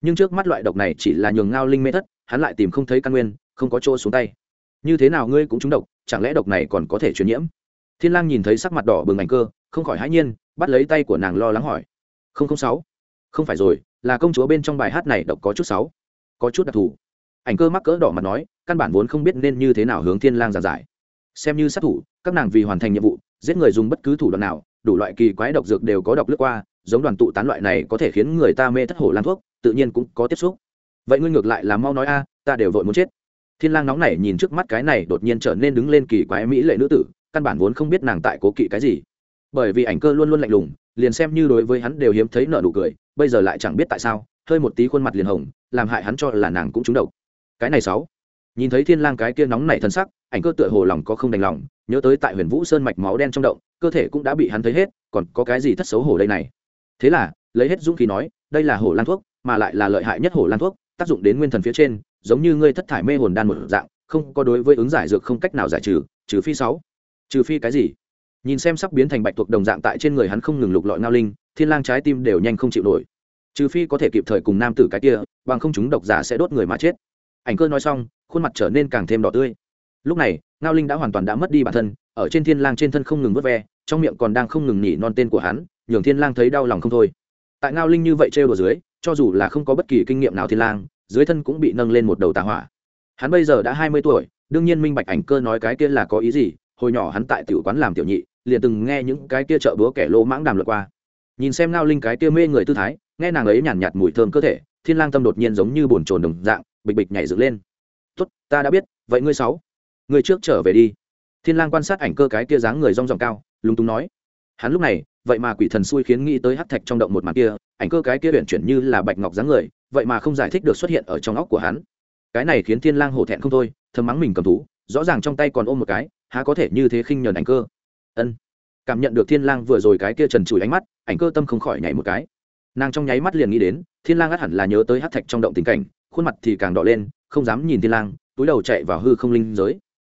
Nhưng trước mắt loại độc này chỉ là nhường ngao linh mê thất, hắn lại tìm không thấy căn nguyên, không có chỗ xuống tay. Như thế nào ngươi cũng trúng độc, chẳng lẽ độc này còn có thể truyền nhiễm? Thiên lang nhìn thấy sắc mặt đỏ bừng ảnh cơ, không khỏi hãi nhiên, bắt lấy tay của nàng lo lắng hỏi. Không không sáu. Không phải rồi, là công chúa bên trong bài hát này độc có chút sáu. Có chút đặc thù. Ảnh cơ mắc cỡ đỏ mặt nói, căn bản vốn không biết nên như thế nào hướng thiên lang giảng giải xem như sát thủ, các nàng vì hoàn thành nhiệm vụ, giết người dùng bất cứ thủ đoạn nào, đủ loại kỳ quái độc dược đều có độc lướt qua, giống đoàn tụ tán loại này có thể khiến người ta mê thất hổ lan thuốc, tự nhiên cũng có tiếp xúc. Vậy ngươi ngược lại là mau nói a, ta đều vội muốn chết. Thiên lang nóng nảy nhìn trước mắt cái này đột nhiên trở nên đứng lên kỳ quái mỹ lệ nữ tử, căn bản vốn không biết nàng tại cố kỵ cái gì. Bởi vì ảnh cơ luôn luôn lạnh lùng, liền xem như đối với hắn đều hiếm thấy nợ nụ cười, bây giờ lại chẳng biết tại sao, hơi một tí khuôn mặt liền hồng, làm hại hắn cho là nàng cũng trúng độc. Cái này sáu nhìn thấy thiên lang cái kia nóng nảy thân sắc, ảnh cơ tựa hồ lòng có không đành lòng, nhớ tới tại huyền vũ sơn mạch máu đen trong động, cơ thể cũng đã bị hắn thấy hết, còn có cái gì thất xấu hổ đây này? Thế là, lấy hết dũng khí nói, đây là hổ lan thuốc, mà lại là lợi hại nhất hổ lan thuốc, tác dụng đến nguyên thần phía trên, giống như ngươi thất thải mê hồn đan một dạng, không có đối với ứng giải dược không cách nào giải trừ trừ phi sáu. Trừ phi cái gì? Nhìn xem sắp biến thành bạch tuộc đồng dạng tại trên người hắn không ngừng lục lọi ngao linh, thiên lang trái tim đều nhanh không chịu nổi. Trừ phi có thể kịp thời cùng nam tử cái kia, bằng không chúng độc giả sẽ đốt người mà chết. Ảnh cơ nói xong khuôn mặt trở nên càng thêm đỏ tươi. Lúc này ngao linh đã hoàn toàn đã mất đi bản thân ở trên thiên lang trên thân không ngừng vớt ve trong miệng còn đang không ngừng nhỉ non tên của hắn nhường thiên lang thấy đau lòng không thôi. Tại ngao linh như vậy trêu đùa dưới cho dù là không có bất kỳ kinh nghiệm nào thiên lang dưới thân cũng bị nâng lên một đầu tà hỏa. Hắn bây giờ đã hai mươi tuổi đương nhiên minh bạch ảnh cơ nói cái kia là có ý gì hồi nhỏ hắn tại tiểu quán làm tiểu nhị liền từng nghe những cái kia chợ búa kẻ lỗ mãng đàm luận qua. Nhìn xem ngao linh cái kia mê người tư thái nghe nàng ấy nhàn nhạt, nhạt mùi thơm cơ thể thiên lang tâm đột nhiên giống như bồn chồn đồng dạng bịch bịch nhảy dựng lên tốt, ta đã biết, vậy ngươi sáu, ngươi trước trở về đi. Thiên lang quan sát ảnh cơ cái kia dáng người rong ròng cao, lúng túng nói. Hắn lúc này, vậy mà quỷ thần xui khiến nghĩ tới hắc thạch trong động một màn kia, ảnh cơ cái kia luyện chuyển như là bạch ngọc dáng người, vậy mà không giải thích được xuất hiện ở trong óc của hắn. Cái này khiến thiên lang hổ thẹn không thôi, thầm mắng mình cầm thú, rõ ràng trong tay còn ôm một cái, há có thể như thế khinh nhờn ảnh cơ. Ân. Cảm nhận được thiên lang vừa rồi cái kia trần trụi ánh mắt, ảnh cơ tâm không khỏi nhảy một cái. Nàng trong nháy mắt liền nghĩ đến, thiên lang ắt hẳn là nhớ tới hắc thạch trong động tình cảnh, khuôn mặt thì càng đỏ lên không dám nhìn thiên lang túi đầu chạy vào hư không linh giới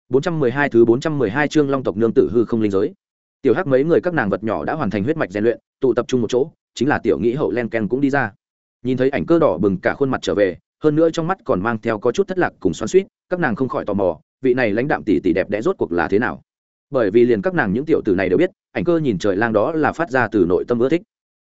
412 thứ 412 chương Long tộc nương tử hư không linh giới. Tiểu Hắc mấy người các nàng vật nhỏ đã hoàn thành huyết mạch rèn luyện, tụ tập trung một chỗ, chính là tiểu nghĩ hậu len ken cũng đi ra. Nhìn thấy ảnh cơ đỏ bừng cả khuôn mặt trở về, hơn nữa trong mắt còn mang theo có chút thất lạc cùng xoắn xuýt, các nàng không khỏi tò mò, vị này lãnh đạm tỷ tỷ đẹp đẽ rốt cuộc là thế nào. Bởi vì liền các nàng những tiểu tử này đều biết, ảnh cơ nhìn trời lang đó là phát ra từ nội tâm ưa thích.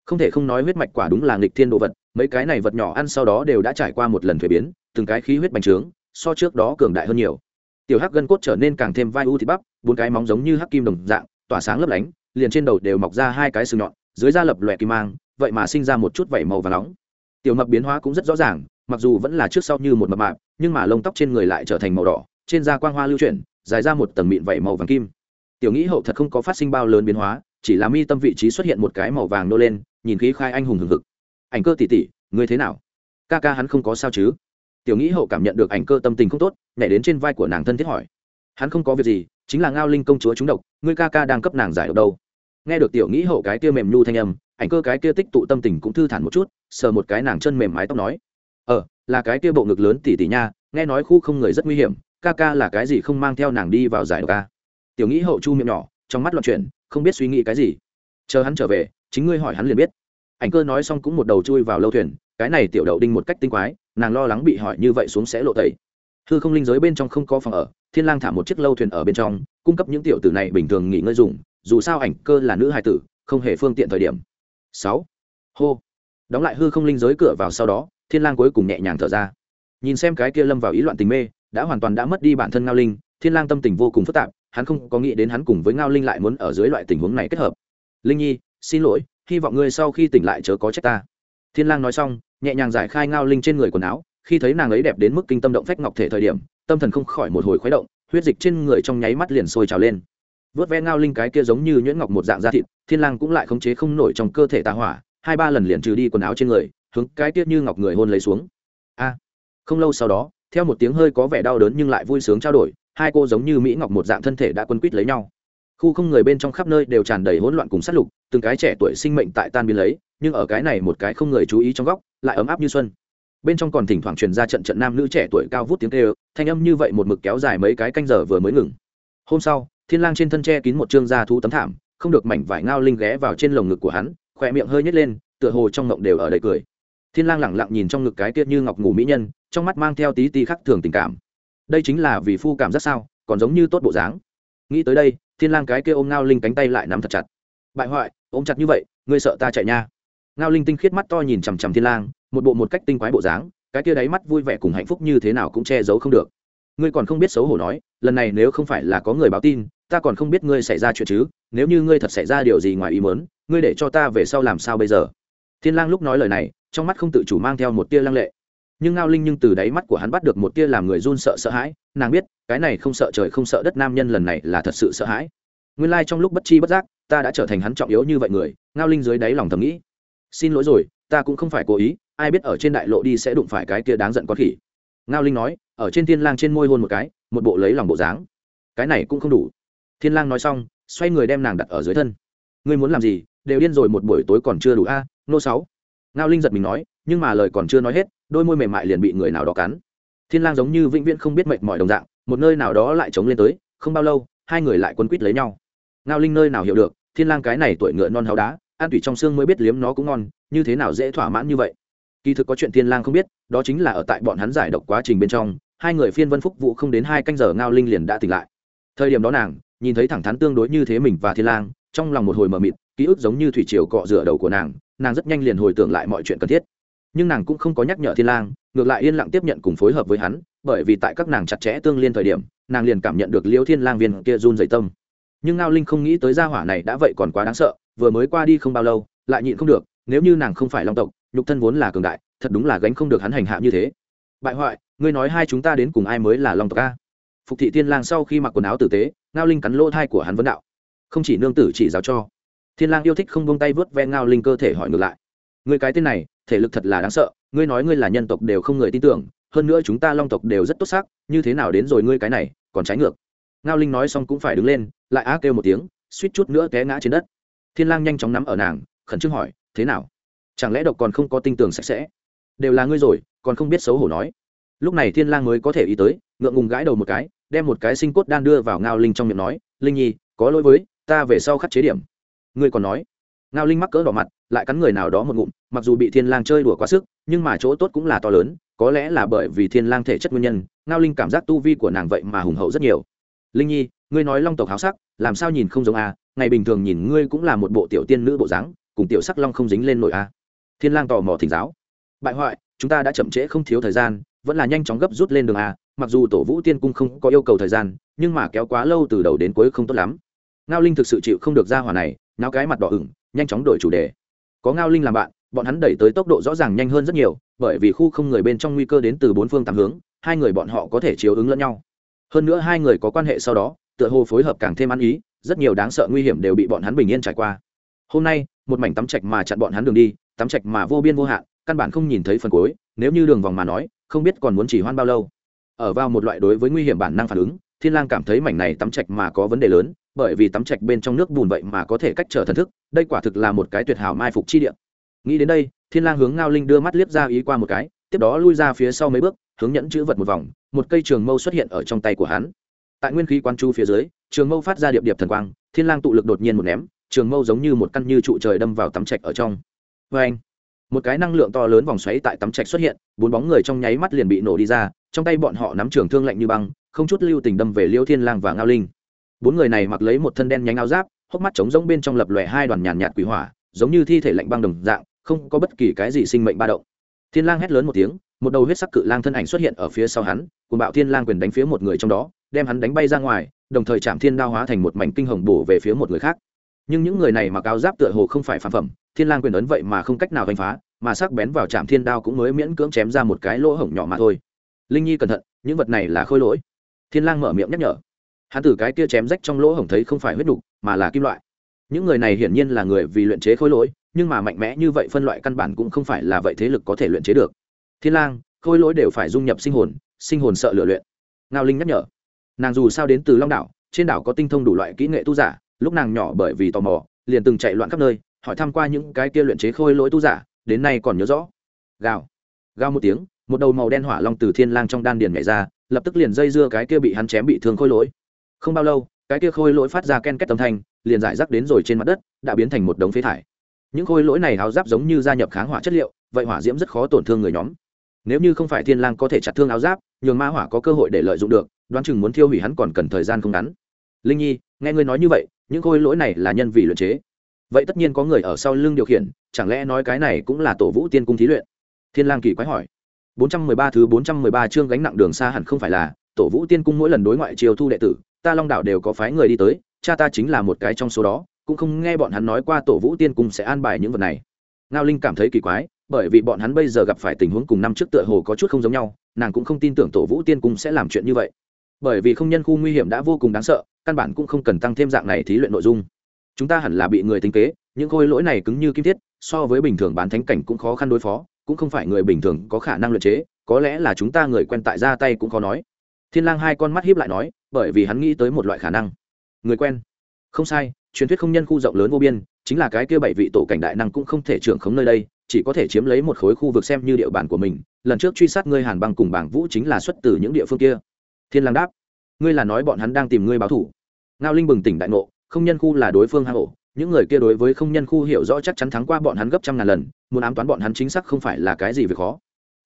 Không thể không nói huyết mạch quả đúng là nghịch thiên đồ vật, mấy cái này vật nhỏ ăn sau đó đều đã trải qua một lần thuế biến, từng cái khí huyết bành trướng, so trước đó cường đại hơn nhiều. Tiểu hắc gân cốt trở nên càng thêm vai u thịt bắp bốn cái móng giống như hắc kim đồng dạng tỏa sáng lấp lánh liền trên đầu đều mọc ra hai cái sừng nhọn dưới da lập lòe kim mang vậy mà sinh ra một chút vảy màu và nóng. Tiểu mập biến hóa cũng rất rõ ràng mặc dù vẫn là trước sau như một mập mạp nhưng mà lông tóc trên người lại trở thành màu đỏ trên da quang hoa lưu chuyển dài ra một tầng mịn vảy màu vàng kim. Tiểu nghĩ hậu thật không có phát sinh bao lớn biến hóa chỉ là mi tâm vị trí xuất hiện một cái màu vàng nô lên nhìn khí khai anh hùng hừng hực. Ảnh cơ tỉ tỉ ngươi thế nào? Ca ca hắn không có sao chứ? Tiểu nghĩ hậu cảm nhận được ảnh cơ tâm tình không tốt, nhảy đến trên vai của nàng thân thiết hỏi. Hắn không có việc gì, chính là ngao linh công chúa trúng độc, ngươi ca ca đang cấp nàng giải độc đâu. Nghe được tiểu nghĩ hậu cái kia mềm nhu thanh âm, ảnh cơ cái kia tích tụ tâm tình cũng thư thản một chút, sờ một cái nàng chân mềm mái tóc nói. Ờ là cái kia bộ ngực lớn tỉ tỉ nha, nghe nói khu không người rất nguy hiểm, ca ca là cái gì không mang theo nàng đi vào giải độc ca tiểu nghĩ hậu chu miệng nhỏ, trong mắt loạn chuyển, không biết suy nghĩ cái gì. Chờ hắn trở về, chính ngươi hỏi hắn liền biết. Ảnh cơ nói xong cũng một đầu chui vào lâu thuyền, cái này tiểu đậu đinh một cách tinh quái nàng lo lắng bị hỏi như vậy xuống sẽ lộ tẩy. Hư không linh giới bên trong không có phòng ở, thiên lang thả một chiếc lâu thuyền ở bên trong, cung cấp những tiểu tử này bình thường nghỉ ngơi dùng, dù sao ảnh cơ là nữ hài tử, không hề phương tiện thời điểm. Sáu. Hô. Đóng lại hư không linh giới cửa vào sau đó, thiên lang cuối cùng nhẹ nhàng thở ra. Nhìn xem cái kia lâm vào ý loạn tình mê, đã hoàn toàn đã mất đi bản thân ngao linh, thiên lang tâm tình vô cùng phức tạp, hắn không có nghĩ đến hắn cùng với ngao linh lại muốn ở dưới loại tình huống này kết hợp. Linh nhi, xin lỗi, hy vọng ngươi sau khi tỉnh lại chớ có trách ta. Thiên lang nói xong nhẹ nhàng giải khai ngao linh trên người quần áo, khi thấy nàng ấy đẹp đến mức kinh tâm động phách ngọc thể thời điểm, tâm thần không khỏi một hồi khuấy động, huyết dịch trên người trong nháy mắt liền sôi trào lên. Vớt ve ngao linh cái kia giống như nhuyễn ngọc một dạng da thịt, thiên lang cũng lại khống chế không nổi trong cơ thể tà hỏa, hai ba lần liền trừ đi quần áo trên người, hướng cái kia như ngọc người hôn lấy xuống. A! Không lâu sau đó, theo một tiếng hơi có vẻ đau đớn nhưng lại vui sướng trao đổi, hai cô giống như mỹ ngọc một dạng thân thể đã quân quýt lấy nhau khu không người bên trong khắp nơi đều tràn đầy hỗn loạn cùng sát lục, từng cái trẻ tuổi sinh mệnh tại tan biến lấy, nhưng ở cái này một cái không người chú ý trong góc, lại ấm áp như xuân. Bên trong còn thỉnh thoảng truyền ra trận trận nam nữ trẻ tuổi cao vút tiếng kêu, thanh âm như vậy một mực kéo dài mấy cái canh giờ vừa mới ngừng. Hôm sau, thiên lang trên thân che kín một trương da thú tấm thảm, không được mảnh vải ngao linh ghé vào trên lồng ngực của hắn khoe miệng hơi nhếch lên, tựa hồ trong ngộng đều ở đầy cười. Thiên lang lẳng lặng nhìn trong ngực cái kia như ngọc ngủ mỹ nhân, trong mắt mang theo tí tí khắc thường tình cảm. Đây chính là vì phu cảm rất sao, còn giống như tốt bộ dáng nghĩ tới đây, thiên lang cái kia ôm ngao linh cánh tay lại nắm thật chặt. Bại hoại, ôm chặt như vậy, ngươi sợ ta chạy nha? Ngao linh tinh khiết mắt to nhìn chằm chằm thiên lang, một bộ một cách tinh quái bộ dáng, cái kia đáy mắt vui vẻ cùng hạnh phúc như thế nào cũng che giấu không được. Ngươi còn không biết xấu hổ nói, lần này nếu không phải là có người báo tin, ta còn không biết ngươi xảy ra chuyện chứ, nếu như ngươi thật xảy ra điều gì ngoài ý muốn, ngươi để cho ta về sau làm sao bây giờ? Thiên lang lúc nói lời này, trong mắt không tự chủ mang theo một tia lăng lệ nhưng ngao linh nhưng từ đáy mắt của hắn bắt được một tia làm người run sợ sợ hãi nàng biết cái này không sợ trời không sợ đất nam nhân lần này là thật sự sợ hãi nguyên lai trong lúc bất chi bất giác ta đã trở thành hắn trọng yếu như vậy người ngao linh dưới đáy lòng thầm nghĩ xin lỗi rồi ta cũng không phải cố ý ai biết ở trên đại lộ đi sẽ đụng phải cái kia đáng giận con khỉ ngao linh nói ở trên thiên lang trên môi hôn một cái một bộ lấy lòng bộ dáng cái này cũng không đủ thiên lang nói xong xoay người đem nàng đặt ở dưới thân ngươi muốn làm gì đều điên rồi một buổi tối còn chưa đủ a nô sáu ngao linh giật mình nói nhưng mà lời còn chưa nói hết đôi môi mềm mại liền bị người nào đó cắn. Thiên lang giống như vĩnh viễn không biết mệt mỏi đồng dạng, một nơi nào đó lại chống lên tới, không bao lâu, hai người lại quấn quýt lấy nhau. Ngao linh nơi nào hiểu được, thiên lang cái này tuổi ngựa non háo đá an tủy trong xương mới biết liếm nó cũng ngon, như thế nào dễ thỏa mãn như vậy. Kỳ thực có chuyện thiên lang không biết, đó chính là ở tại bọn hắn giải độc quá trình bên trong, hai người phiên vân phúc vụ không đến hai canh giờ ngao linh liền đã tỉnh lại. Thời điểm đó nàng, nhìn thấy thẳng thắn tương đối như thế mình và thiên lang, trong lòng một hồi mờ mịt, ký ức giống như thủy triều cọ rửa đầu của nàng nàng rất nhanh liền hồi tưởng lại mọi chuyện cần thiết nhưng nàng cũng không có nhắc nhở thiên lang, ngược lại yên lặng tiếp nhận cùng phối hợp với hắn, bởi vì tại các nàng chặt chẽ tương liên thời điểm, nàng liền cảm nhận được liêu thiên lang viên kia run dày tâm. Nhưng ngao linh không nghĩ tới gia hỏa này đã vậy còn quá đáng sợ, vừa mới qua đi không bao lâu, lại nhịn không được, nếu như nàng không phải long tộc, nhục thân vốn là cường đại, thật đúng là gánh không được hắn hành hạ như thế. Bại hoại, ngươi nói hai chúng ta đến cùng ai mới là long tộc a? Phục thị thiên lang sau khi mặc quần áo tử tế, ngao linh cắn lỗ thai của hắn vấn đạo. Không chỉ nương tử chỉ giáo cho. Thiên lang yêu thích không buông tay vớt ve ngao linh cơ thể hỏi ngược lại. Người cái tên này thể lực thật là đáng sợ, ngươi nói ngươi là nhân tộc đều không người tin tưởng, hơn nữa chúng ta long tộc đều rất tốt sắc như thế nào đến rồi ngươi cái này, còn trái ngược. Ngao linh nói xong cũng phải đứng lên, lại á kêu một tiếng, suýt chút nữa té ngã trên đất. Thiên lang nhanh chóng nắm ở nàng, khẩn trương hỏi, thế nào? Chẳng lẽ độc còn không có tinh tường sạch sẽ? Đều là ngươi rồi, còn không biết xấu hổ nói. Lúc này thiên lang mới có thể ý tới, ngượng ngùng gãi đầu một cái, đem một cái sinh cốt đan đưa vào ngao linh trong miệng nói, linh nhi, có lỗi với ta về sau khắc chế điểm. Ngươi còn nói? Ngao linh mắc cỡ đỏ mặt lại cắn người nào đó một ngụm, mặc dù bị thiên lang chơi đùa quá sức, nhưng mà chỗ tốt cũng là to lớn, có lẽ là bởi vì thiên lang thể chất nguyên nhân, ngao linh cảm giác tu vi của nàng vậy mà hùng hậu rất nhiều. Linh nhi, ngươi nói long tộc háo sắc, làm sao nhìn không giống a? Ngày bình thường nhìn ngươi cũng là một bộ tiểu tiên nữ bộ dáng, cùng tiểu sắc long không dính lên nổi a. Thiên lang tò mò thỉnh giáo. Bại hoại, chúng ta đã chậm trễ không thiếu thời gian, vẫn là nhanh chóng gấp rút lên đường a, mặc dù tổ vũ tiên cung không có yêu cầu thời gian, nhưng mà kéo quá lâu từ đầu đến cuối không tốt lắm. Ngao linh thực sự chịu không được ra hỏa này, náo cái mặt đỏ ửng, nhanh chóng đổi chủ đề có ngao linh làm bạn, bọn hắn đẩy tới tốc độ rõ ràng nhanh hơn rất nhiều, bởi vì khu không người bên trong nguy cơ đến từ bốn phương tám hướng, hai người bọn họ có thể chiếu ứng lẫn nhau. Hơn nữa hai người có quan hệ sau đó, tựa hồ phối hợp càng thêm ăn ý, rất nhiều đáng sợ nguy hiểm đều bị bọn hắn bình yên trải qua. Hôm nay, một mảnh tắm trạch mà chặn bọn hắn đường đi, tắm trạch mà vô biên vô hạn, căn bản không nhìn thấy phần cuối, nếu như đường vòng mà nói, không biết còn muốn chỉ hoan bao lâu. Ở vào một loại đối với nguy hiểm bản năng phản ứng, thiên lang cảm thấy mảnh này tắm trạch mà có vấn đề lớn bởi vì tắm trạch bên trong nước bùn vậy mà có thể cách trở thần thức, đây quả thực là một cái tuyệt hảo mai phục chi địa. Nghĩ đến đây, thiên lang hướng ngao linh đưa mắt liếc ra ý qua một cái, tiếp đó lui ra phía sau mấy bước, hướng nhẫn chữ vật một vòng, một cây trường mâu xuất hiện ở trong tay của hắn. Tại nguyên khí quan chu phía dưới, trường mâu phát ra điệp điệp thần quang, thiên lang tụ lực đột nhiên một ném, trường mâu giống như một căn như trụ trời đâm vào tắm trạch ở trong. Với anh một cái năng lượng to lớn vòng xoáy tại tắm trạch xuất hiện, bốn bóng người trong nháy mắt liền bị nổ đi ra, trong tay bọn họ nắm trường thương lạnh như băng, không chút lưu tình đâm về liêu thiên lang và ngao linh bốn người này mặc lấy một thân đen nhánh áo giáp, hốc mắt trống rỗng bên trong lập lòe hai đoàn nhàn nhạt quỷ hỏa, giống như thi thể lạnh băng đồng dạng, không có bất kỳ cái gì sinh mệnh ba động. Thiên lang hét lớn một tiếng, một đầu huyết sắc cự lang thân ảnh xuất hiện ở phía sau hắn cùng bạo thiên lang quyền đánh phía một người trong đó, đem hắn đánh bay ra ngoài, đồng thời chạm thiên đao hóa thành một mảnh kinh hồng bổ về phía một người khác. Nhưng những người này mặc áo giáp tựa hồ không phải phản phẩm, thiên lang quyền ấn vậy mà không cách nào đánh phá, mà sắc bén vào chạm thiên đao cũng mới miễn cưỡng chém ra một cái lỗ hổng nhỏ mà thôi. Linh nhi cẩn thận, những vật này là khôi lỗi. Thiên lang mở miệng nhắc nhở hắn từ cái kia chém rách trong lỗ hổng thấy không phải huyết đục, mà là kim loại. Những người này hiển nhiên là người vì luyện chế khôi lỗi, nhưng mà mạnh mẽ như vậy phân loại căn bản cũng không phải là vậy thế lực có thể luyện chế được. Thiên lang, khôi lỗi đều phải dung nhập sinh hồn sinh hồn sợ lửa luyện. Ngao linh nhắc nhở. Nàng dù sao đến từ long đảo, trên đảo có tinh thông đủ loại kỹ nghệ tu giả, lúc nàng nhỏ bởi vì tò mò, liền từng chạy loạn khắp nơi, hỏi thăm qua những cái kia luyện chế khôi lỗi tu giả, đến nay còn nhớ rõ. Gào. Gào một tiếng, một đầu màu đen hỏa long từ thiên lang trong đan điền nhảy ra, lập tức liền dây dưa cái kia bị hắn chém bị thương khôi lỗi không bao lâu, cái kia khôi lỗi phát ra ken két âm thanh, liền giải rác đến rồi trên mặt đất, đã biến thành một đống phế thải. Những khôi lỗi này áo giáp giống như gia nhập kháng hỏa chất liệu, vậy hỏa diễm rất khó tổn thương người nhóm. Nếu như không phải thiên lang có thể chặt thương áo giáp, nhường ma hỏa có cơ hội để lợi dụng được, đoán chừng muốn thiêu hủy hắn còn cần thời gian không ngắn. Linh nhi, nghe ngươi nói như vậy, những khôi lỗi này là nhân vì luyện chế. Vậy tất nhiên có người ở sau lưng điều khiển, chẳng lẽ nói cái này cũng là tổ vũ tiên cung thí luyện? Thiên lang kỳ quái hỏi. 413 thứ 413 chương gánh nặng đường xa hẳn không phải là, tổ vũ tiên cung mỗi lần đối ngoại chiêu thu đệ tử ta long đảo đều có phái người đi tới, cha ta chính là một cái trong số đó, cũng không nghe bọn hắn nói qua tổ vũ tiên cung sẽ an bài những vật này. Ngao linh cảm thấy kỳ quái, bởi vì bọn hắn bây giờ gặp phải tình huống cùng năm trước tựa hồ có chút không giống nhau, nàng cũng không tin tưởng tổ vũ tiên cung sẽ làm chuyện như vậy. Bởi vì không nhân khu nguy hiểm đã vô cùng đáng sợ, căn bản cũng không cần tăng thêm dạng này thí luyện nội dung. Chúng ta hẳn là bị người tính kế, những khôi lỗi này cứng như kim thiết, so với bình thường bán thánh cảnh cũng khó khăn đối phó, cũng không phải người bình thường có khả năng luyện chế, có lẽ là chúng ta người quen tại ra tay cũng khó nói thiên lang hai con mắt hiếp lại nói, bởi vì hắn nghĩ tới một loại khả năng. Người quen. Không sai, truyền thuyết không nhân khu rộng lớn vô biên, chính là cái kia bảy vị tổ cảnh đại năng cũng không thể trưởng khống nơi đây, chỉ có thể chiếm lấy một khối khu vực xem như địa bàn của mình. Lần trước truy sát ngươi hàn băng cùng bảng vũ chính là xuất từ những địa phương kia. Thiên lang đáp, ngươi là nói bọn hắn đang tìm ngươi báo thủ. Ngao linh bừng tỉnh đại ngộ, không nhân khu là đối phương hang ổ. Những người kia đối với không nhân khu hiểu rõ chắc chắn thắng qua bọn hắn gấp trăm ngàn lần, muốn ám toán bọn hắn chính xác không phải là cái gì việc khó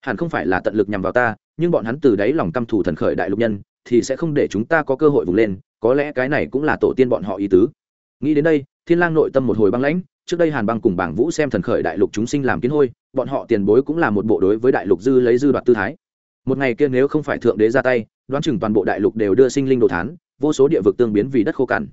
hẳn không phải là tận lực nhằm vào ta, nhưng bọn hắn từ đáy lòng căm thù thần khởi đại lục nhân, thì sẽ không để chúng ta có cơ hội vùng lên, có lẽ cái này cũng là tổ tiên bọn họ ý tứ. Nghĩ đến đây, thiên lang nội tâm một hồi băng lãnh, trước đây hàn băng cùng bảng vũ xem thần khởi đại lục chúng sinh làm kiến hôi, bọn họ tiền bối cũng là một bộ đối với đại lục dư lấy dư đoạt tư thái. Một ngày kia nếu không phải thượng đế ra tay, đoán chừng toàn bộ đại lục đều đưa sinh linh đồ thán, vô số địa vực tương biến vì đất khô cằn.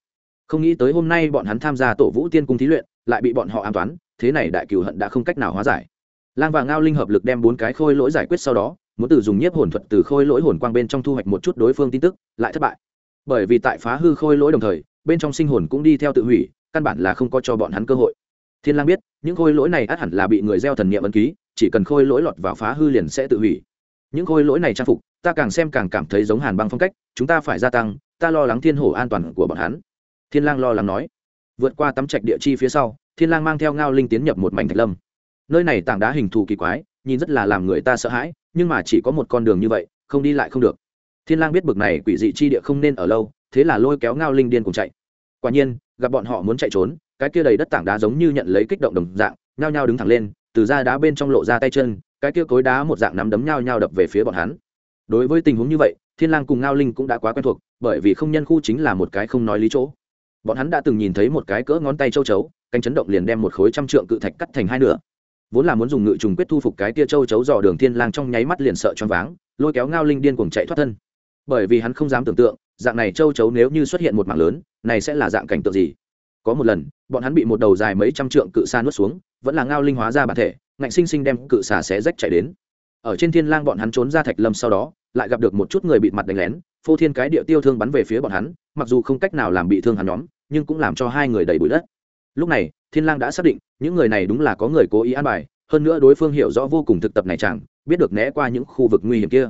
Không nghĩ tới hôm nay bọn hắn tham gia tổ vũ tiên cung thí luyện, lại bị bọn họ an toán, thế này đại cừu hận đã không cách nào hóa giải lang và ngao linh hợp lực đem bốn cái khôi lỗi giải quyết sau đó, muốn từ dùng nhiếp hồn thuật từ khôi lỗi hồn quang bên trong thu hoạch một chút đối phương tin tức, lại thất bại. Bởi vì tại phá hư khôi lỗi đồng thời, bên trong sinh hồn cũng đi theo tự hủy, căn bản là không có cho bọn hắn cơ hội. Thiên lang biết, những khôi lỗi này ắt hẳn là bị người gieo thần niệm ấn ký, chỉ cần khôi lỗi lọt vào phá hư liền sẽ tự hủy. Những khôi lỗi này trang phục, ta càng xem càng cảm thấy giống hàn băng phong cách, chúng ta phải gia tăng, ta lo lắng thiên hổ an toàn của bọn hắn. Thiên lang lo lắng nói. Vượt qua tấm trạch địa chi phía sau, thiên lang mang theo ngao linh tiến nhập một mảnh thạch lâm nơi này tảng đá hình thù kỳ quái, nhìn rất là làm người ta sợ hãi, nhưng mà chỉ có một con đường như vậy, không đi lại không được. Thiên lang biết bực này quỷ dị chi địa không nên ở lâu, thế là lôi kéo ngao linh điên cùng chạy. Quả nhiên, gặp bọn họ muốn chạy trốn, cái kia đầy đất tảng đá giống như nhận lấy kích động đồng dạng, nhao nhao đứng thẳng lên, từ ra đá bên trong lộ ra tay chân, cái kia cối đá một dạng nắm đấm nhao nhao đập về phía bọn hắn. Đối với tình huống như vậy, thiên lang cùng ngao linh cũng đã quá quen thuộc, bởi vì không nhân khu chính là một cái không nói lý chỗ. Bọn hắn đã từng nhìn thấy một cái cỡ ngón tay châu chấu, cánh chấn động liền đem một khối trăm trượng cự thạch cắt thành hai nửa vốn là muốn dùng ngự trùng quyết thu phục cái tia châu chấu dò đường thiên lang trong nháy mắt liền sợ choáng váng, lôi kéo ngao linh điên cuồng chạy thoát thân. Bởi vì hắn không dám tưởng tượng, dạng này châu chấu nếu như xuất hiện một mạng lớn, này sẽ là dạng cảnh tượng gì? Có một lần, bọn hắn bị một đầu dài mấy trăm trượng cự xa nuốt xuống, vẫn là ngao linh hóa ra bản thể, ngạnh sinh sinh đem cự xà xé rách chạy đến. Ở trên thiên lang bọn hắn trốn ra thạch lâm sau đó, lại gặp được một chút người bị mặt đánh lén, phô thiên cái địa tiêu thương bắn về phía bọn hắn, mặc dù không cách nào làm bị thương hắn nhóm, nhưng cũng làm cho hai người đầy bụi đất. Lúc này thiên lang đã xác định, những người này đúng là có người cố ý an bài, hơn nữa đối phương hiểu rõ vô cùng thực tập này chẳng, biết được né qua những khu vực nguy hiểm kia.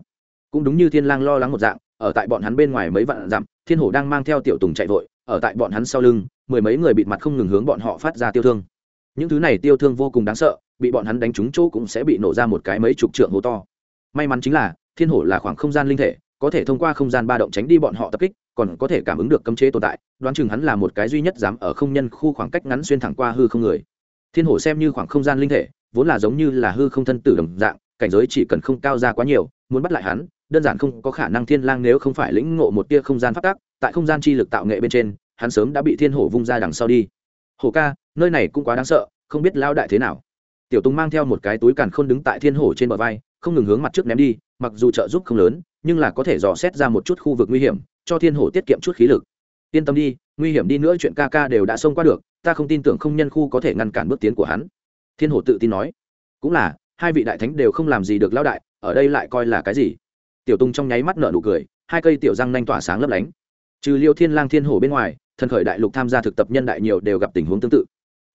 Cũng đúng như thiên lang lo lắng một dạng, ở tại bọn hắn bên ngoài mấy vạn dặm, thiên hổ đang mang theo tiểu tùng chạy vội, ở tại bọn hắn sau lưng, mười mấy người bịt mặt không ngừng hướng bọn họ phát ra tiêu thương. Những thứ này tiêu thương vô cùng đáng sợ, bị bọn hắn đánh trúng chỗ cũng sẽ bị nổ ra một cái mấy chục trượng hố to. May mắn chính là, thiên hổ là khoảng không gian linh thể, có thể thông qua không gian ba động tránh đi bọn họ tập kích còn có thể cảm ứng được cấm chế tồn tại, đoán chừng hắn là một cái duy nhất dám ở không nhân khu khoảng cách ngắn xuyên thẳng qua hư không người. Thiên hổ xem như khoảng không gian linh thể, vốn là giống như là hư không thân tử đồng dạng, cảnh giới chỉ cần không cao ra quá nhiều, muốn bắt lại hắn, đơn giản không có khả năng thiên lang nếu không phải lĩnh ngộ một tia không gian phát tác tại không gian chi lực tạo nghệ bên trên, hắn sớm đã bị thiên hổ vung ra đằng sau đi. Hổ ca, nơi này cũng quá đáng sợ, không biết lao đại thế nào. Tiểu tùng mang theo một cái túi càn khôn đứng tại thiên hổ trên bờ vai, không ngừng hướng mặt trước ném đi, mặc dù trợ giúp không lớn, nhưng là có thể dò xét ra một chút khu vực nguy hiểm cho thiên hổ tiết kiệm chút khí lực. Yên tâm đi, nguy hiểm đi nữa chuyện ca ca đều đã xông qua được, ta không tin tưởng không nhân khu có thể ngăn cản bước tiến của hắn. Thiên hổ tự tin nói. Cũng là, hai vị đại thánh đều không làm gì được lão đại, ở đây lại coi là cái gì? Tiểu tung trong nháy mắt nở nụ cười, hai cây tiểu răng nanh tỏa sáng lấp lánh. Trừ liêu thiên lang thiên hổ bên ngoài, thần khởi đại lục tham gia thực tập nhân đại nhiều đều gặp tình huống tương tự.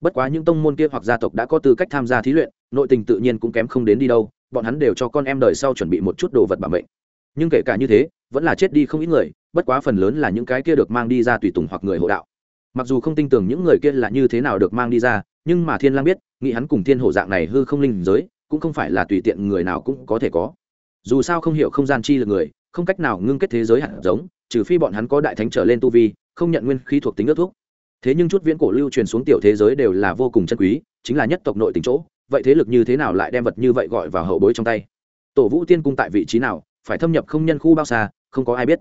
Bất quá những tông môn kia hoặc gia tộc đã có tư cách tham gia thí luyện, nội tình tự nhiên cũng kém không đến đi đâu, bọn hắn đều cho con em đời sau chuẩn bị một chút đồ vật bảo mệnh nhưng kể cả như thế, vẫn là chết đi không ít người, bất quá phần lớn là những cái kia được mang đi ra tùy tùng hoặc người hộ đạo. Mặc dù không tin tưởng những người kia là như thế nào được mang đi ra, nhưng mà thiên lang biết, nghĩ hắn cùng thiên hổ dạng này hư không linh giới, cũng không phải là tùy tiện người nào cũng có thể có. Dù sao không hiểu không gian chi lực người, không cách nào ngưng kết thế giới hạt giống, trừ phi bọn hắn có đại thánh trở lên tu vi, không nhận nguyên khí thuộc tính ước thuốc thế nhưng chút viễn cổ lưu truyền xuống tiểu thế giới đều là vô cùng chân quý, chính là nhất tộc nội tình chỗ, vậy thế lực như thế nào lại đem vật như vậy gọi vào hậu bối trong tay? Tổ vũ tiên cung tại vị trí nào phải thâm nhập không nhân khu bao xa, không có ai biết.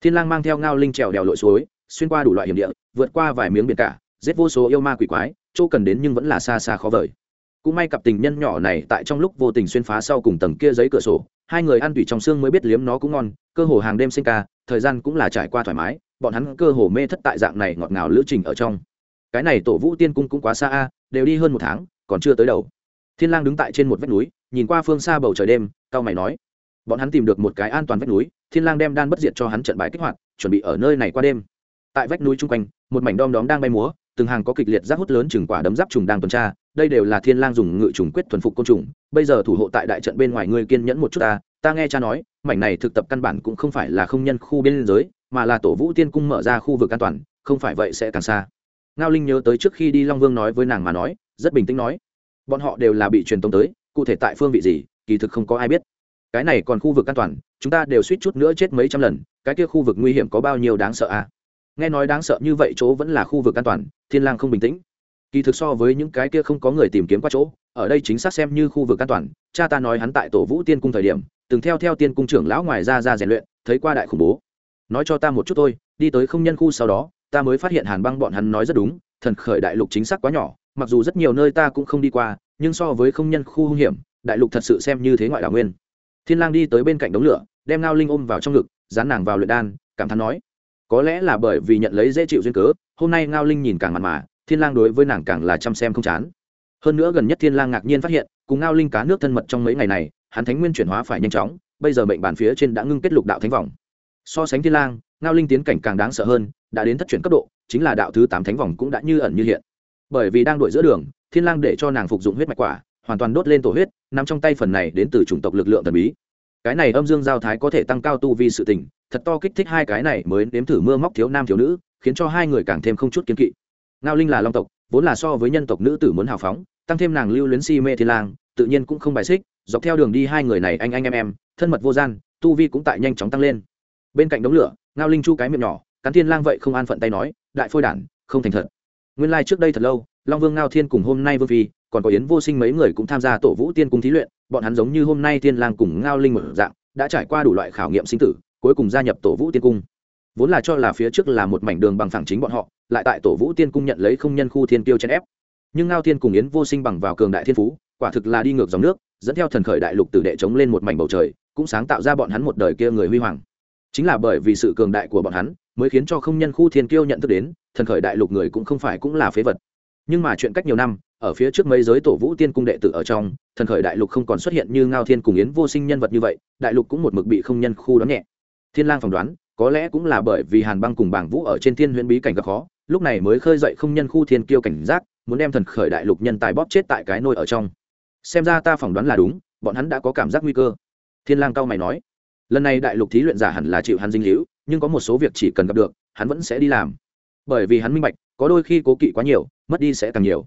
Thiên lang mang theo ngao linh trèo đèo lội suối, xuyên qua đủ loại hiểm địa, vượt qua vài miếng biển cả, giết vô số yêu ma quỷ quái, chỗ cần đến nhưng vẫn là xa xa khó vời. Cũng may cặp tình nhân nhỏ này tại trong lúc vô tình xuyên phá sau cùng tầng kia giấy cửa sổ, hai người ăn tủy trong xương mới biết liếm nó cũng ngon, cơ hồ hàng đêm sinh ca, thời gian cũng là trải qua thoải mái, bọn hắn cơ hồ mê thất tại dạng này ngọt ngào lữ trình ở trong. Cái này tổ vũ tiên cung cũng quá xa a, đều đi hơn một tháng, còn chưa tới đầu. Thiên lang đứng tại trên một vách núi, nhìn qua phương xa bầu trời đêm, cao mày nói bọn hắn tìm được một cái an toàn vách núi, thiên lang đem đan bất diệt cho hắn trận bài kích hoạt, chuẩn bị ở nơi này qua đêm. Tại vách núi trung quanh, một mảnh đom đóm đang bay múa, từng hàng có kịch liệt giáp hút lớn chừng quả đấm giáp trùng đang tuần tra, đây đều là thiên lang dùng ngự trùng quyết thuần phục côn trùng. Bây giờ thủ hộ tại đại trận bên ngoài ngươi kiên nhẫn một chút ta ta nghe cha nói, mảnh này thực tập căn bản cũng không phải là không nhân khu biên giới, mà là tổ vũ tiên cung mở ra khu vực an toàn, không phải vậy sẽ càng xa. Ngao linh nhớ tới trước khi đi long vương nói với nàng mà nói, rất bình tĩnh nói, bọn họ đều là bị truyền tống tới, cụ thể tại phương vị gì, kỳ thực không có ai biết cái này còn khu vực an toàn, chúng ta đều suýt chút nữa chết mấy trăm lần, cái kia khu vực nguy hiểm có bao nhiêu đáng sợ à? Nghe nói đáng sợ như vậy chỗ vẫn là khu vực an toàn, thiên lang không bình tĩnh. Kỳ thực so với những cái kia không có người tìm kiếm qua chỗ, ở đây chính xác xem như khu vực an toàn, cha ta nói hắn tại tổ vũ tiên cung thời điểm, từng theo theo tiên cung trưởng lão ngoài ra ra rèn luyện, thấy qua đại khủng bố. Nói cho ta một chút thôi, đi tới không nhân khu sau đó, ta mới phát hiện hàn băng bọn hắn nói rất đúng, thần khởi đại lục chính xác quá nhỏ, mặc dù rất nhiều nơi ta cũng không đi qua, nhưng so với không nhân khu hung hiểm, đại lục thật sự xem như thế ngoại đảo nguyên thiên lang đi tới bên cạnh đống lửa, đem ngao linh ôm vào trong ngực, dán nàng vào luyện đan, cảm thán nói, có lẽ là bởi vì nhận lấy dễ chịu duyên cớ, hôm nay ngao linh nhìn càng mặn mà, thiên lang đối với nàng càng là chăm xem không chán. Hơn nữa gần nhất thiên lang ngạc nhiên phát hiện, cùng ngao linh cá nước thân mật trong mấy ngày này, hắn thánh nguyên chuyển hóa phải nhanh chóng, bây giờ mệnh bản phía trên đã ngưng kết lục đạo thánh vòng. So sánh thiên lang, ngao linh tiến cảnh càng đáng sợ hơn, đã đến thất chuyển cấp độ, chính là đạo thứ tám thánh vòng cũng đã như ẩn như hiện. Bởi vì đang đuổi giữa đường, thiên lang để cho nàng phục dụng huyết mạch quả hoàn toàn đốt lên tổ huyết nằm trong tay phần này đến từ chủng tộc lực lượng thần bí. Cái này âm dương giao thái có thể tăng cao tu vi sự tình, thật to kích thích hai cái này mới nếm thử mưa móc thiếu nam thiếu nữ, khiến cho hai người càng thêm không chút kiến kỵ. Ngao linh là long tộc, vốn là so với nhân tộc nữ tử muốn hào phóng, tăng thêm nàng lưu luyến si mê thiên lang, tự nhiên cũng không bài xích, dọc theo đường đi hai người này anh anh em em, thân mật vô gian, tu vi cũng tại nhanh chóng tăng lên. Bên cạnh đống lửa, ngao linh chu cái miệng nhỏ, cắn thiên lang vậy không an phận tay nói, đại phôi đản, không thành thật. Nguyên lai like trước đây thật lâu, long vương ngao thiên cùng hôm nay vương phi còn có yến vô sinh mấy người cũng tham gia tổ vũ tiên cung thí luyện, bọn hắn giống như hôm nay thiên lang cùng ngao linh một dạng, đã trải qua đủ loại khảo nghiệm sinh tử, cuối cùng gia nhập tổ vũ tiên cung. Vốn là cho là phía trước là một mảnh đường bằng phẳng chính bọn họ, lại tại tổ vũ tiên cung nhận lấy không nhân khu thiên tiêu chen ép. Nhưng ngao thiên cùng yến vô sinh bằng vào cường đại thiên phú, quả thực là đi ngược dòng nước, dẫn theo thần khởi đại lục tử đệ chống lên một mảnh bầu trời, cũng sáng tạo ra bọn hắn một đời kia người huy hoàng. Chính là bởi vì sự cường đại của bọn hắn, mới khiến cho không nhân khu thiên kiêu nhận thức đến, thần khởi đại lục người cũng không phải cũng là phế vật. Nhưng mà chuyện cách nhiều năm ở phía trước mấy giới tổ vũ tiên cung đệ tử ở trong, thần khởi đại lục không còn xuất hiện như ngao thiên cùng yến vô sinh nhân vật như vậy, đại lục cũng một mực bị không nhân khu đón nhẹ. Thiên lang phỏng đoán, có lẽ cũng là bởi vì hàn băng cùng bảng vũ ở trên thiên huyễn bí cảnh gặp khó, lúc này mới khơi dậy không nhân khu thiên kiêu cảnh giác, muốn đem thần khởi đại lục nhân tài bóp chết tại cái nôi ở trong. Xem ra ta phỏng đoán là đúng, bọn hắn đã có cảm giác nguy cơ. Thiên lang cao mày nói, lần này đại lục thí luyện giả hẳn là chịu hắn dinh hữu nhưng có một số việc chỉ cần gặp được, hắn vẫn sẽ đi làm. Bởi vì hắn minh bạch, có đôi khi cố kỵ quá nhiều, mất đi sẽ càng nhiều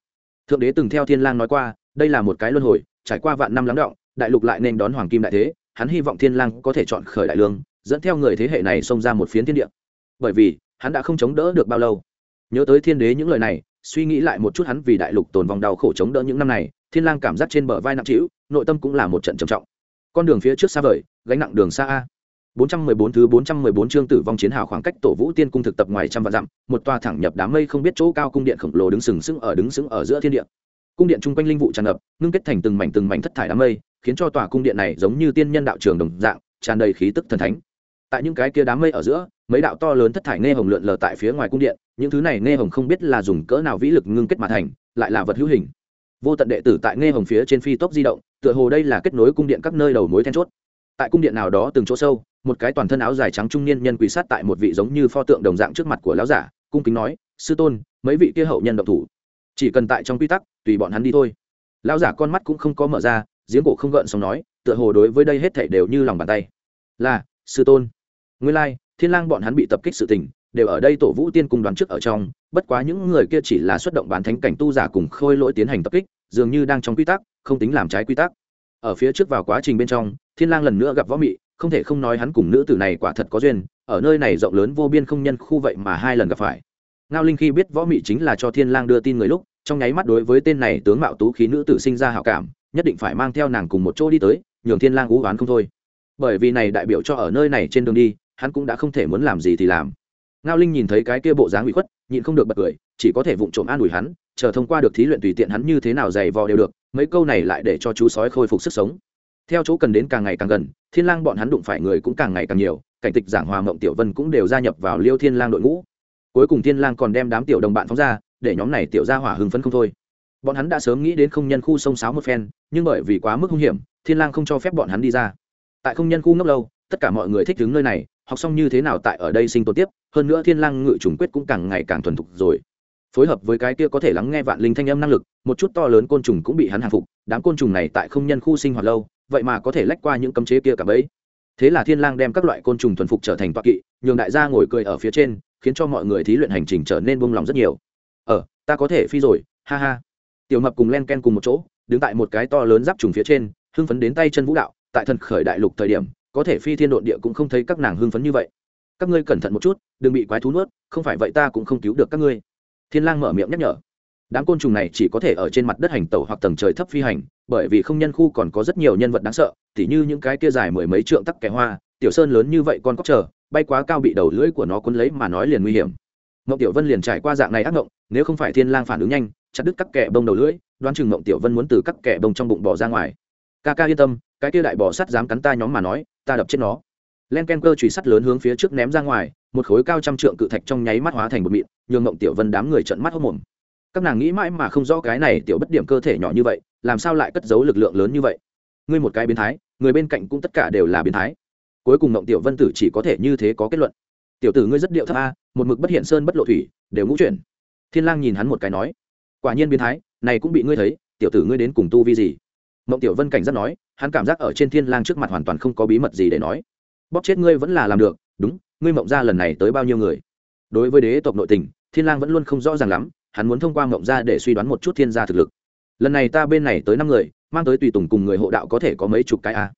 thượng đế từng theo thiên lang nói qua, đây là một cái luân hồi, trải qua vạn năm lắng động, đại lục lại nên đón hoàng kim đại thế, hắn hy vọng thiên lang có thể chọn khởi đại lương, dẫn theo người thế hệ này xông ra một phiến thiên địa. Bởi vì, hắn đã không chống đỡ được bao lâu. Nhớ tới thiên đế những lời này, suy nghĩ lại một chút hắn vì đại lục tồn vong đau khổ chống đỡ những năm này, thiên lang cảm giác trên bờ vai nặng trĩu, nội tâm cũng là một trận trầm trọng. Con đường phía trước xa vời, gánh nặng đường xa a. 414 thứ 414 chương tử vong chiến hào khoảng cách tổ vũ tiên cung thực tập ngoài trăm vạn dặm, một tòa thẳng nhập đám mây không biết chỗ cao cung điện khổng lồ đứng sừng sững ở đứng sững ở giữa thiên địa. Cung điện trung quanh linh vụ tràn ngập, ngưng kết thành từng mảnh từng mảnh thất thải đám mây, khiến cho tòa cung điện này giống như tiên nhân đạo trường đồng dạng, tràn đầy khí tức thần thánh. Tại những cái kia đám mây ở giữa, mấy đạo to lớn thất thải nghe hồng lượn lờ tại phía ngoài cung điện, những thứ này nghe hồng không biết là dùng cỡ nào vĩ lực ngưng kết mà thành, lại là vật hữu hình. Vô tận đệ tử tại nghe hồng phía trên phi tốc di động, tựa hồ đây là kết nối cung điện các nơi đầu mối then chốt. Tại cung điện nào đó từng chỗ sâu một cái toàn thân áo dài trắng trung niên nhân quỳ sát tại một vị giống như pho tượng đồng dạng trước mặt của lão giả, cung kính nói, sư tôn, mấy vị kia hậu nhân động thủ. Chỉ cần tại trong quy tắc, tùy bọn hắn đi thôi. Lão giả con mắt cũng không có mở ra, giếng cổ không gợn xong nói, tựa hồ đối với đây hết thảy đều như lòng bàn tay. Là, sư tôn. Nguyên lai, thiên lang bọn hắn bị tập kích sự tình, đều ở đây tổ vũ tiên cung đoán trước ở trong, bất quá những người kia chỉ là xuất động bán thánh cảnh tu giả cùng khôi lỗi tiến hành tập kích, dường như đang trong quy tắc, không tính làm trái quy tắc. Ở phía trước vào quá trình bên trong, thiên lang lần nữa gặp võ mị không thể không nói hắn cùng nữ tử này quả thật có duyên, ở nơi này rộng lớn vô biên không nhân khu vậy mà hai lần gặp phải. Ngao linh khi biết võ mị chính là cho thiên lang đưa tin người lúc, trong nháy mắt đối với tên này tướng mạo tú khí nữ tử sinh ra hảo cảm, nhất định phải mang theo nàng cùng một chỗ đi tới, nhường thiên lang ú oán không thôi. Bởi vì này đại biểu cho ở nơi này trên đường đi, hắn cũng đã không thể muốn làm gì thì làm. Ngao linh nhìn thấy cái kia bộ dáng bị khuất, nhịn không được bật cười, chỉ có thể vụng trộm an ủi hắn, chờ thông qua được thí luyện tùy tiện hắn như thế nào dày vò đều được, mấy câu này lại để cho chú sói khôi phục sức sống theo chỗ cần đến càng ngày càng gần, thiên lang bọn hắn đụng phải người cũng càng ngày càng nhiều, cảnh tịch giảng hòa mộng tiểu vân cũng đều gia nhập vào liêu thiên lang đội ngũ. Cuối cùng thiên lang còn đem đám tiểu đồng bạn phóng ra, để nhóm này tiểu gia hỏa hưng phấn không thôi. Bọn hắn đã sớm nghĩ đến không nhân khu sông sáo một phen, nhưng bởi vì quá mức hung hiểm, thiên lang không cho phép bọn hắn đi ra. Tại không nhân khu ngốc lâu, tất cả mọi người thích đứng nơi này, học xong như thế nào tại ở đây sinh tồn tiếp, hơn nữa thiên lang ngự trùng quyết cũng càng ngày càng thuần thục rồi. Phối hợp với cái kia có thể lắng nghe vạn linh thanh âm năng lực, một chút to lớn côn trùng cũng bị hắn hàng phục, đám côn trùng này tại không nhân khu sinh hoạt lâu vậy mà có thể lách qua những cấm chế kia cả bấy. Thế là thiên lang đem các loại côn trùng thuần phục trở thành toa kỵ, nhường đại gia ngồi cười ở phía trên, khiến cho mọi người thí luyện hành trình trở nên buông lòng rất nhiều. Ờ ta có thể phi rồi, ha ha. Tiểu mập cùng len ken cùng một chỗ, đứng tại một cái to lớn giáp trùng phía trên, hưng phấn đến tay chân vũ đạo, tại thần khởi đại lục thời điểm, có thể phi thiên độn địa cũng không thấy các nàng hưng phấn như vậy. Các ngươi cẩn thận một chút, đừng bị quái thú nuốt, không phải vậy ta cũng không cứu được các ngươi. Thiên lang mở miệng nhắc nhở. Đám côn trùng này chỉ có thể ở trên mặt đất hành tẩu hoặc tầng trời thấp phi hành bởi vì không nhân khu còn có rất nhiều nhân vật đáng sợ, tỉ như những cái kia dài mười mấy trượng tắc kẻ hoa, tiểu sơn lớn như vậy con cóc chờ, bay quá cao bị đầu lưỡi của nó cuốn lấy mà nói liền nguy hiểm. Mộng tiểu vân liền trải qua dạng này ác mộng nếu không phải thiên lang phản ứng nhanh, chặt đứt các kẻ bông đầu lưỡi, đoán chừng mộng tiểu vân muốn từ các kẻ bông trong bụng bỏ ra ngoài. Ca ca yên tâm, cái kia đại bò sắt dám cắn ta nhóm mà nói, ta đập chết nó. Len ken cơ chùy sắt lớn hướng phía trước ném ra ngoài, một khối cao trăm trượng cự thạch trong nháy mắt hóa thành một mịn, nhường mộng tiểu vân đám người trợn mắt hốc mồm các nàng nghĩ mãi mà không rõ cái này tiểu bất điểm cơ thể nhỏ như vậy làm sao lại cất giấu lực lượng lớn như vậy? Ngươi một cái biến thái, người bên cạnh cũng tất cả đều là biến thái. Cuối cùng ngộng tiểu vân tử chỉ có thể như thế có kết luận. Tiểu tử ngươi rất điệu thấp a, một mực bất hiện sơn bất lộ thủy, đều ngũ chuyển. Thiên lang nhìn hắn một cái nói, quả nhiên biến thái, này cũng bị ngươi thấy, tiểu tử ngươi đến cùng tu vi gì? Mộng tiểu vân cảnh giác nói, hắn cảm giác ở trên thiên lang trước mặt hoàn toàn không có bí mật gì để nói. Bóp chết ngươi vẫn là làm được, đúng, ngươi mộng ra lần này tới bao nhiêu người? Đối với đế tộc nội tình, thiên lang vẫn luôn không rõ ràng lắm, hắn muốn thông qua mộng ra để suy đoán một chút thiên gia thực lực lần này ta bên này tới năm người, mang tới tùy tùng cùng người hộ đạo có thể có mấy chục cái a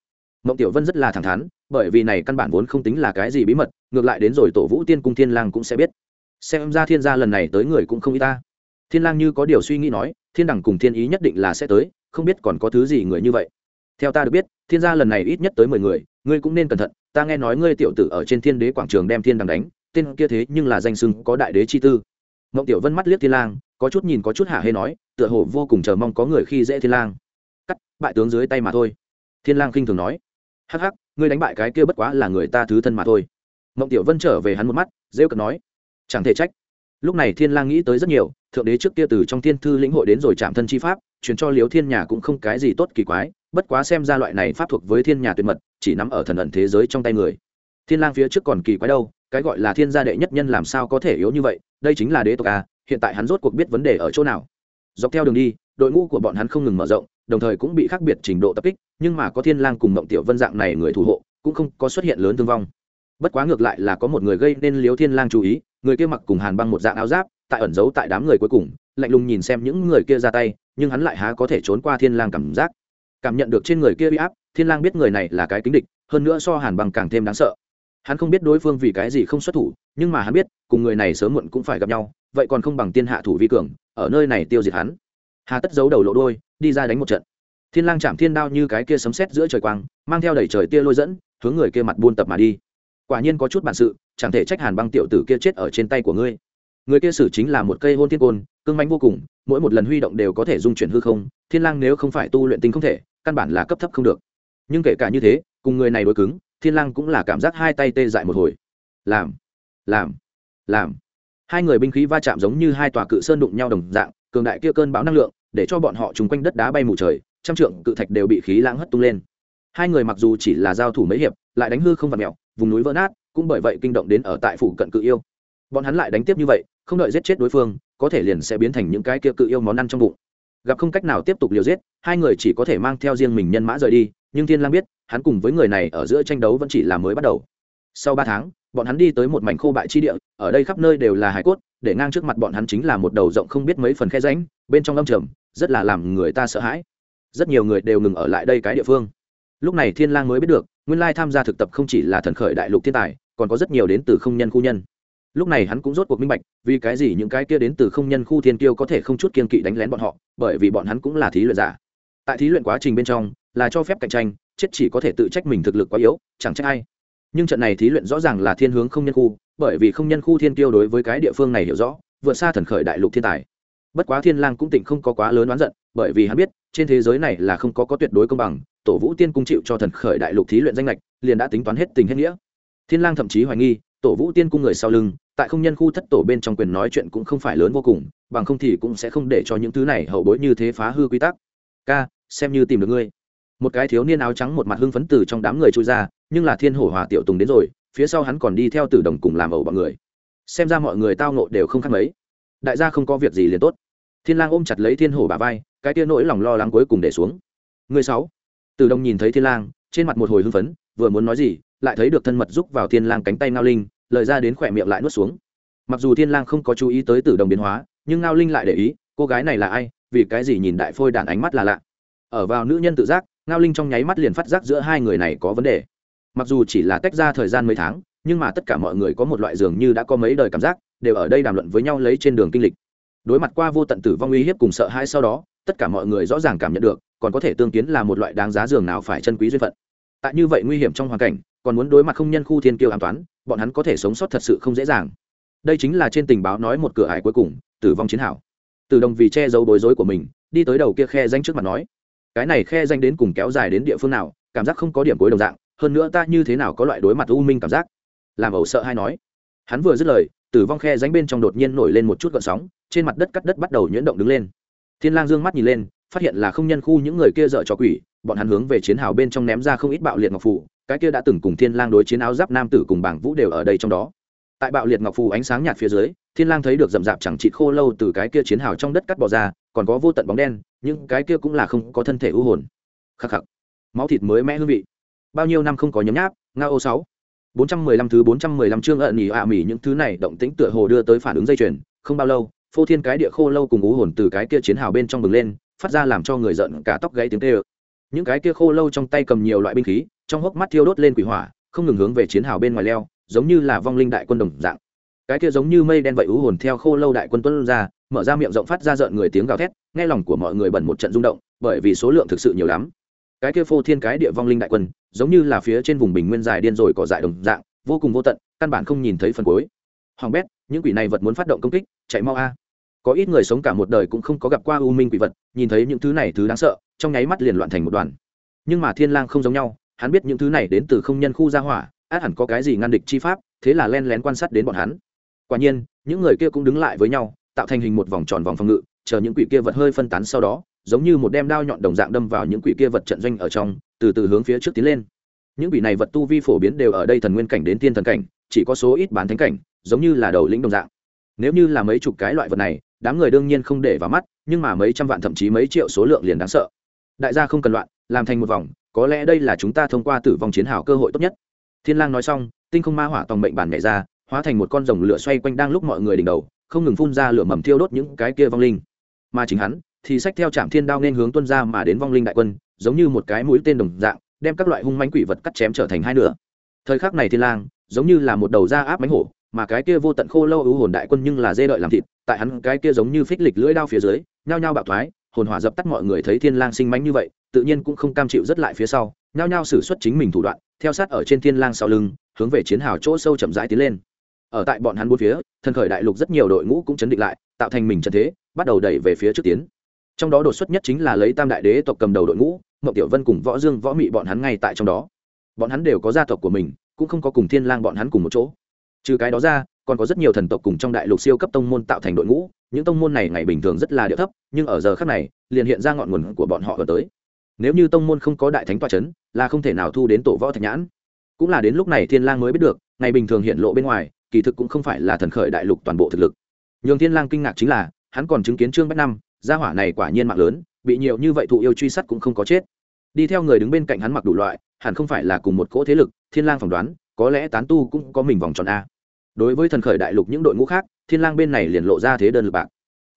mộng tiểu vân rất là thẳng thắn, bởi vì này căn bản vốn không tính là cái gì bí mật, ngược lại đến rồi tổ vũ tiên cung thiên lang cũng sẽ biết. Xem ra thiên gia lần này tới người cũng không ít ta. Thiên lang như có điều suy nghĩ nói, thiên đẳng cùng thiên ý nhất định là sẽ tới, không biết còn có thứ gì người như vậy. Theo ta được biết, thiên gia lần này ít nhất tới mười người, ngươi cũng nên cẩn thận, ta nghe nói ngươi tiểu tử ở trên thiên đế quảng trường đem thiên đằng đánh, tên kia thế nhưng là danh sưng có đại đế chi tư ngộng tiểu vân mắt liếc thiên lang, có chút nhìn có chút hạ hê nói, tựa hồ vô cùng chờ mong có người khi dễ thiên lang. Cắt, bại tướng dưới tay mà thôi. Thiên lang khinh thường nói. Hắc hắc, ngươi đánh bại cái kia bất quá là người ta thứ thân mà thôi. Ngộng tiểu vân trở về hắn một mắt, rêu cợt nói. Chẳng thể trách. Lúc này thiên lang nghĩ tới rất nhiều, thượng đế trước kia từ trong thiên thư lĩnh hội đến rồi chạm thân chi pháp, truyền cho liếu thiên nhà cũng không cái gì tốt kỳ quái, bất quá xem ra loại này pháp thuộc với thiên nhà tuyệt mật, chỉ nắm ở thần ẩn thế giới trong tay người. Thiên lang phía trước còn kỳ quái đâu cái gọi là thiên gia đệ nhất nhân làm sao có thể yếu như vậy, đây chính là đế tộc a hiện tại hắn rốt cuộc biết vấn đề ở chỗ nào. Dọc theo đường đi, đội ngũ của bọn hắn không ngừng mở rộng, đồng thời cũng bị khác biệt trình độ tập kích, nhưng mà có thiên lang cùng mộng tiểu vân dạng này người thủ hộ, cũng không có xuất hiện lớn thương vong. Bất quá ngược lại là có một người gây nên liếu thiên lang chú ý, người kia mặc cùng hàn băng một dạng áo giáp, tại ẩn giấu tại đám người cuối cùng, lạnh lùng nhìn xem những người kia ra tay, nhưng hắn lại há có thể trốn qua thiên lang cảm giác. Cảm nhận được trên người kia uy áp, thiên lang biết người này là cái kính địch, hơn nữa so hàn băng càng thêm đáng sợ hắn không biết đối phương vì cái gì không xuất thủ, nhưng mà hắn biết, cùng người này sớm muộn cũng phải gặp nhau, vậy còn không bằng tiên hạ thủ vi cường, ở nơi này tiêu diệt hắn. Hà tất giấu đầu lộ đôi đi ra đánh một trận. Thiên lang chạm thiên đao như cái kia sấm sét giữa trời quang, mang theo đầy trời tia lôi dẫn, hướng người kia mặt buôn tập mà đi. Quả nhiên có chút bản sự, chẳng thể trách hàn băng tiểu tử kia chết ở trên tay của ngươi. Người kia sử chính là một cây hôn thiên côn, cương mãnh vô cùng, mỗi một lần huy động đều có thể dung chuyển hư không, thiên lang nếu không phải tu luyện tinh không thể, căn bản là cấp thấp không được. Nhưng kể cả như thế, cùng người này đối cứng thiên lang cũng là cảm giác hai tay tê dại một hồi. Làm làm làm. Hai người binh khí va chạm giống như hai tòa cự sơn đụng nhau đồng dạng, cường đại kia cơn bão năng lượng, để cho bọn họ trùng quanh đất đá bay mù trời, trăm trượng cự thạch đều bị khí lãng hất tung lên. Hai người mặc dù chỉ là giao thủ mấy hiệp, lại đánh hư không vặt mèo vùng núi vỡ nát, cũng bởi vậy kinh động đến ở tại phủ cận cự yêu. Bọn hắn lại đánh tiếp như vậy, không đợi giết chết đối phương, có thể liền sẽ biến thành những cái kia cự yêu món ăn trong bụng gặp không cách nào tiếp tục liều giết, hai người chỉ có thể mang theo riêng mình nhân mã rời đi, nhưng thiên lang biết, hắn cùng với người này ở giữa tranh đấu vẫn chỉ là mới bắt đầu. Sau ba tháng, bọn hắn đi tới một mảnh khô bại chi địa, ở đây khắp nơi đều là hải cốt, để ngang trước mặt bọn hắn chính là một đầu rộng không biết mấy phần khe ránh bên trong lâm trầm, rất là làm người ta sợ hãi. Rất nhiều người đều ngừng ở lại đây cái địa phương. Lúc này thiên lang mới biết được, nguyên lai tham gia thực tập không chỉ là thần khởi đại lục thiên tài, còn có rất nhiều đến từ không nhân khu nhân lúc này hắn cũng rốt cuộc minh bạch, vì cái gì những cái kia đến từ không nhân khu thiên kiêu có thể không chút kiên kỵ đánh lén bọn họ, bởi vì bọn hắn cũng là thí luyện giả. Tại thí luyện quá trình bên trong, là cho phép cạnh tranh, chết chỉ có thể tự trách mình thực lực quá yếu, chẳng trách ai. Nhưng trận này thí luyện rõ ràng là thiên hướng không nhân khu, bởi vì không nhân khu thiên kiêu đối với cái địa phương này hiểu rõ, vượt xa thần khởi đại lục thiên tài. Bất quá thiên lang cũng tỉnh không có quá lớn oán giận, bởi vì hắn biết, trên thế giới này là không có có tuyệt đối công bằng, tổ vũ tiên cung chịu cho thần khởi đại lục thí luyện danh lệch liền đã tính toán hết tình hết nghĩa. Thiên lang thậm chí hoài nghi tổ vũ tiên cung người sau lưng, tại không nhân khu thất tổ bên trong quyền nói chuyện cũng không phải lớn vô cùng, bằng không thì cũng sẽ không để cho những thứ này hậu bối như thế phá hư quy tắc. Ca, xem như tìm được ngươi. Một cái thiếu niên áo trắng một mặt hưng phấn từ trong đám người trôi ra, nhưng là thiên hổ hòa tiểu tùng đến rồi, phía sau hắn còn đi theo tử đồng cùng làm ẩu bọn người. Xem ra mọi người tao nộ đều không khác mấy. Đại gia không có việc gì liền tốt. Thiên lang ôm chặt lấy thiên hổ bà vai, cái tia nỗi lòng lo lắng cuối cùng để xuống. Người sáu. Tử đồng nhìn thấy thiên lang, trên mặt một hồi hưng phấn, vừa muốn nói gì lại thấy được thân mật giúp vào thiên lang cánh tay ngao linh, lời ra đến khỏe miệng lại nuốt xuống. Mặc dù thiên lang không có chú ý tới tử đồng biến hóa, nhưng ngao linh lại để ý, cô gái này là ai, vì cái gì nhìn đại phôi đàn ánh mắt là lạ. Ở vào nữ nhân tự giác, ngao linh trong nháy mắt liền phát giác giữa hai người này có vấn đề. Mặc dù chỉ là tách ra thời gian mấy tháng, nhưng mà tất cả mọi người có một loại dường như đã có mấy đời cảm giác, đều ở đây đàm luận với nhau lấy trên đường kinh lịch. Đối mặt qua vô tận tử vong uy hiếp cùng sợ hãi sau đó, tất cả mọi người rõ ràng cảm nhận được, còn có thể tương kiến là một loại đáng giá dường nào phải chân quý duyên phận. Tại như vậy nguy hiểm trong hoàn cảnh còn muốn đối mặt không nhân khu thiên kiêu an toán, bọn hắn có thể sống sót thật sự không dễ dàng. Đây chính là trên tình báo nói một cửa ải cuối cùng, tử vong chiến hảo từ đồng vì che giấu bối rối của mình, đi tới đầu kia khe danh trước mặt nói, cái này khe danh đến cùng kéo dài đến địa phương nào, cảm giác không có điểm cuối đồng dạng, hơn nữa ta như thế nào có loại đối mặt u minh cảm giác? Làm ẩu sợ hay nói. Hắn vừa dứt lời, tử vong khe ránh bên trong đột nhiên nổi lên một chút gợn sóng, trên mặt đất cắt đất bắt đầu nhuyễn động đứng lên. Thiên lang dương mắt nhìn lên, phát hiện là không nhân khu những người kia dở trò quỷ, bọn hắn hướng về chiến hào bên trong ném ra không ít bạo liệt ngọc phù cái kia đã từng cùng thiên lang đối chiến áo giáp nam tử cùng bảng vũ đều ở đây trong đó. Tại bạo liệt ngọc phù ánh sáng nhạt phía dưới, thiên lang thấy được rậm rạp chẳng chịt khô lâu từ cái kia chiến hào trong đất cắt bỏ ra, còn có vô tận bóng đen nhưng cái kia cũng là không có thân thể u hồn. Khắc khắc. Máu thịt mới mẽ hương vị. Bao nhiêu năm không có nhấm nháp, nga ô sáu. Bốn trăm mười lăm thứ bốn trăm mười lăm chương ợn nhỉ ạ mỉ những thứ này động tĩnh tựa hồ đưa tới phản ứng dây chuyền, không bao lâu, phô thiên cái địa khô lâu cùng ú hồn từ cái kia chiến hào bên trong bừng lên, phát ra làm cho người giận cả tóc gáy tiếng tê những cái kia khô lâu trong tay cầm nhiều loại binh khí trong hốc mắt thiêu đốt lên quỷ hỏa, không ngừng hướng về chiến hào bên ngoài leo, giống như là vong linh đại quân đồng dạng. Cái kia giống như mây đen vậy ú hồn theo khô lâu đại quân tuân ra, mở ra miệng rộng phát ra rợn người tiếng gào thét, nghe lòng của mọi người bẩn một trận rung động, bởi vì số lượng thực sự nhiều lắm. Cái kia phô thiên cái địa vong linh đại quân, giống như là phía trên vùng bình nguyên dài điên rồi cỏ dại đồng dạng, vô cùng vô tận, căn bản không nhìn thấy phần cuối. Hoàng bét, những quỷ này vật muốn phát động công kích, chạy mau a. Có ít người sống cả một đời cũng không có gặp qua u minh quỷ vật, nhìn thấy những thứ này thứ đáng sợ, trong nháy mắt liền loạn thành một đoàn. Nhưng mà thiên lang không giống nhau hắn biết những thứ này đến từ không nhân khu gia hỏa át hẳn có cái gì ngăn địch chi pháp, thế là len lén quan sát đến bọn hắn. Quả nhiên, những người kia cũng đứng lại với nhau, tạo thành hình một vòng tròn vòng phòng ngự, chờ những quỷ kia vật hơi phân tán sau đó, giống như một đem đao nhọn đồng dạng đâm vào những quỷ kia vật trận doanh ở trong, từ từ hướng phía trước tiến lên. Những quỷ này vật tu vi phổ biến đều ở đây thần nguyên cảnh đến tiên thần cảnh, chỉ có số ít bán thánh cảnh, giống như là đầu lĩnh đồng dạng. Nếu như là mấy chục cái loại vật này, đám người đương nhiên không để vào mắt, nhưng mà mấy trăm vạn thậm chí mấy triệu số lượng liền đáng sợ. Đại gia không cần loạn, làm thành một vòng có lẽ đây là chúng ta thông qua tử vong chiến hào cơ hội tốt nhất. Thiên lang nói xong, tinh không ma hỏa tòng mệnh bản nhảy ra, hóa thành một con rồng lửa xoay quanh đang lúc mọi người đỉnh đầu, không ngừng phun ra lửa mầm thiêu đốt những cái kia vong linh. Mà chính hắn, thì sách theo trạm thiên đao nên hướng tuân ra mà đến vong linh đại quân, giống như một cái mũi tên đồng dạng, đem các loại hung manh quỷ vật cắt chém trở thành hai nửa. Thời khắc này thiên lang, giống như là một đầu da áp mánh hổ, mà cái kia vô tận khô lâu ưu hồn đại quân nhưng là dê đợi làm thịt, tại hắn cái kia giống như phích lịch lưỡi đao phía dưới, nhao nhao bạo thoái, hồn hỏa dập tắt mọi người thấy thiên lang sinh mánh như vậy tự nhiên cũng không cam chịu rất lại phía sau, nhao nhao sử xuất chính mình thủ đoạn, theo sát ở trên thiên lang sau lưng, hướng về chiến hào chỗ sâu chậm rãi tiến lên. Ở tại bọn hắn bốn phía, thần khởi đại lục rất nhiều đội ngũ cũng chấn định lại, tạo thành mình trận thế, bắt đầu đẩy về phía trước tiến. Trong đó đột xuất nhất chính là lấy tam đại đế tộc cầm đầu đội ngũ mậu tiểu vân cùng võ dương, võ mị bọn hắn ngay tại trong đó. Bọn hắn đều có gia tộc của mình, cũng không có cùng thiên lang bọn hắn cùng một chỗ. Trừ cái đó ra, còn có rất nhiều thần tộc cùng trong đại lục siêu cấp tông môn tạo thành đội ngũ, những tông môn này ngày bình thường rất là địa thấp, nhưng ở giờ khác này, liền hiện ra ngọn nguồn của bọn họ ở tới nếu như tông môn không có đại thánh toa c h ấ n là không thể nào thu đến tổ võ thạch nhãn. Cũng là đến lúc này thiên lang mới biết được, ngày bình thường hiện lộ bên ngoài, kỳ thực cũng không phải là thần khởi đại lục toàn bộ thực lực. Nhường thiên lang kinh ngạc chính là, hắn còn chứng kiến trương bách năm, gia hỏa này quả nhiên mạng lớn, bị nhiều như vậy thụ yêu truy sát cũng không có chết. Đi theo người đứng bên cạnh hắn mặc đủ loại, hẳn không phải là cùng một cỗ thế lực, thiên lang phỏng đoán, có lẽ tán tu cũng có mình vòng tròn a. Đối với thần khởi đại lục những đội ngũ khác, thiên lang bên này liền lộ ra thế đơn lực bạc.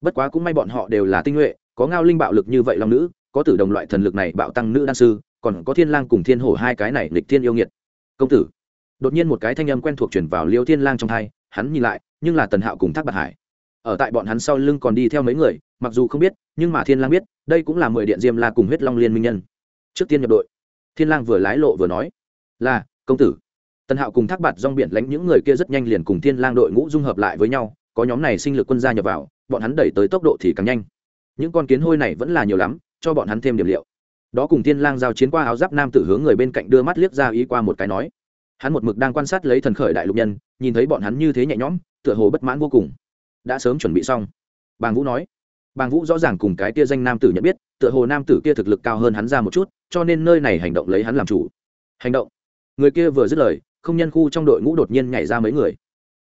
Bất quá cũng may bọn họ đều là tinh nhuệ, có ngao linh bạo lực như vậy long nữ có tử đồng loại thần lực này bạo tăng nữ đan sư, còn có thiên lang cùng thiên hổ hai cái này lịch thiên yêu nghiệt. Công tử. Đột nhiên một cái thanh âm quen thuộc truyền vào liêu thiên lang trong thay hắn nhìn lại, nhưng là tần hạo cùng thác bạc hải. Ở tại bọn hắn sau lưng còn đi theo mấy người, mặc dù không biết, nhưng mà thiên lang biết, đây cũng là mười điện diêm la cùng huyết long liên minh nhân. Trước tiên nhập đội. Thiên lang vừa lái lộ vừa nói, là, công tử. Tần hạo cùng thác bạt rong biển lánh những người kia rất nhanh liền cùng thiên lang đội ngũ dung hợp lại với nhau, có nhóm này sinh lực quân gia nhập vào, bọn hắn đẩy tới tốc độ thì càng nhanh. Những con kiến hôi này vẫn là nhiều lắm cho bọn hắn thêm điểm liệu. Đó cùng thiên lang giao chiến qua áo giáp nam tử hướng người bên cạnh đưa mắt liếc ra ý qua một cái nói. Hắn một mực đang quan sát lấy thần khởi đại lục nhân, nhìn thấy bọn hắn như thế nhẹ nhõm, tựa hồ bất mãn vô cùng. Đã sớm chuẩn bị xong. Bàng vũ nói. Bàng vũ rõ ràng cùng cái kia danh nam tử nhận biết, tựa hồ nam tử kia thực lực cao hơn hắn ra một chút, cho nên nơi này hành động lấy hắn làm chủ. Hành động. Người kia vừa dứt lời, không nhân khu trong đội ngũ đột nhiên nhảy ra mấy người.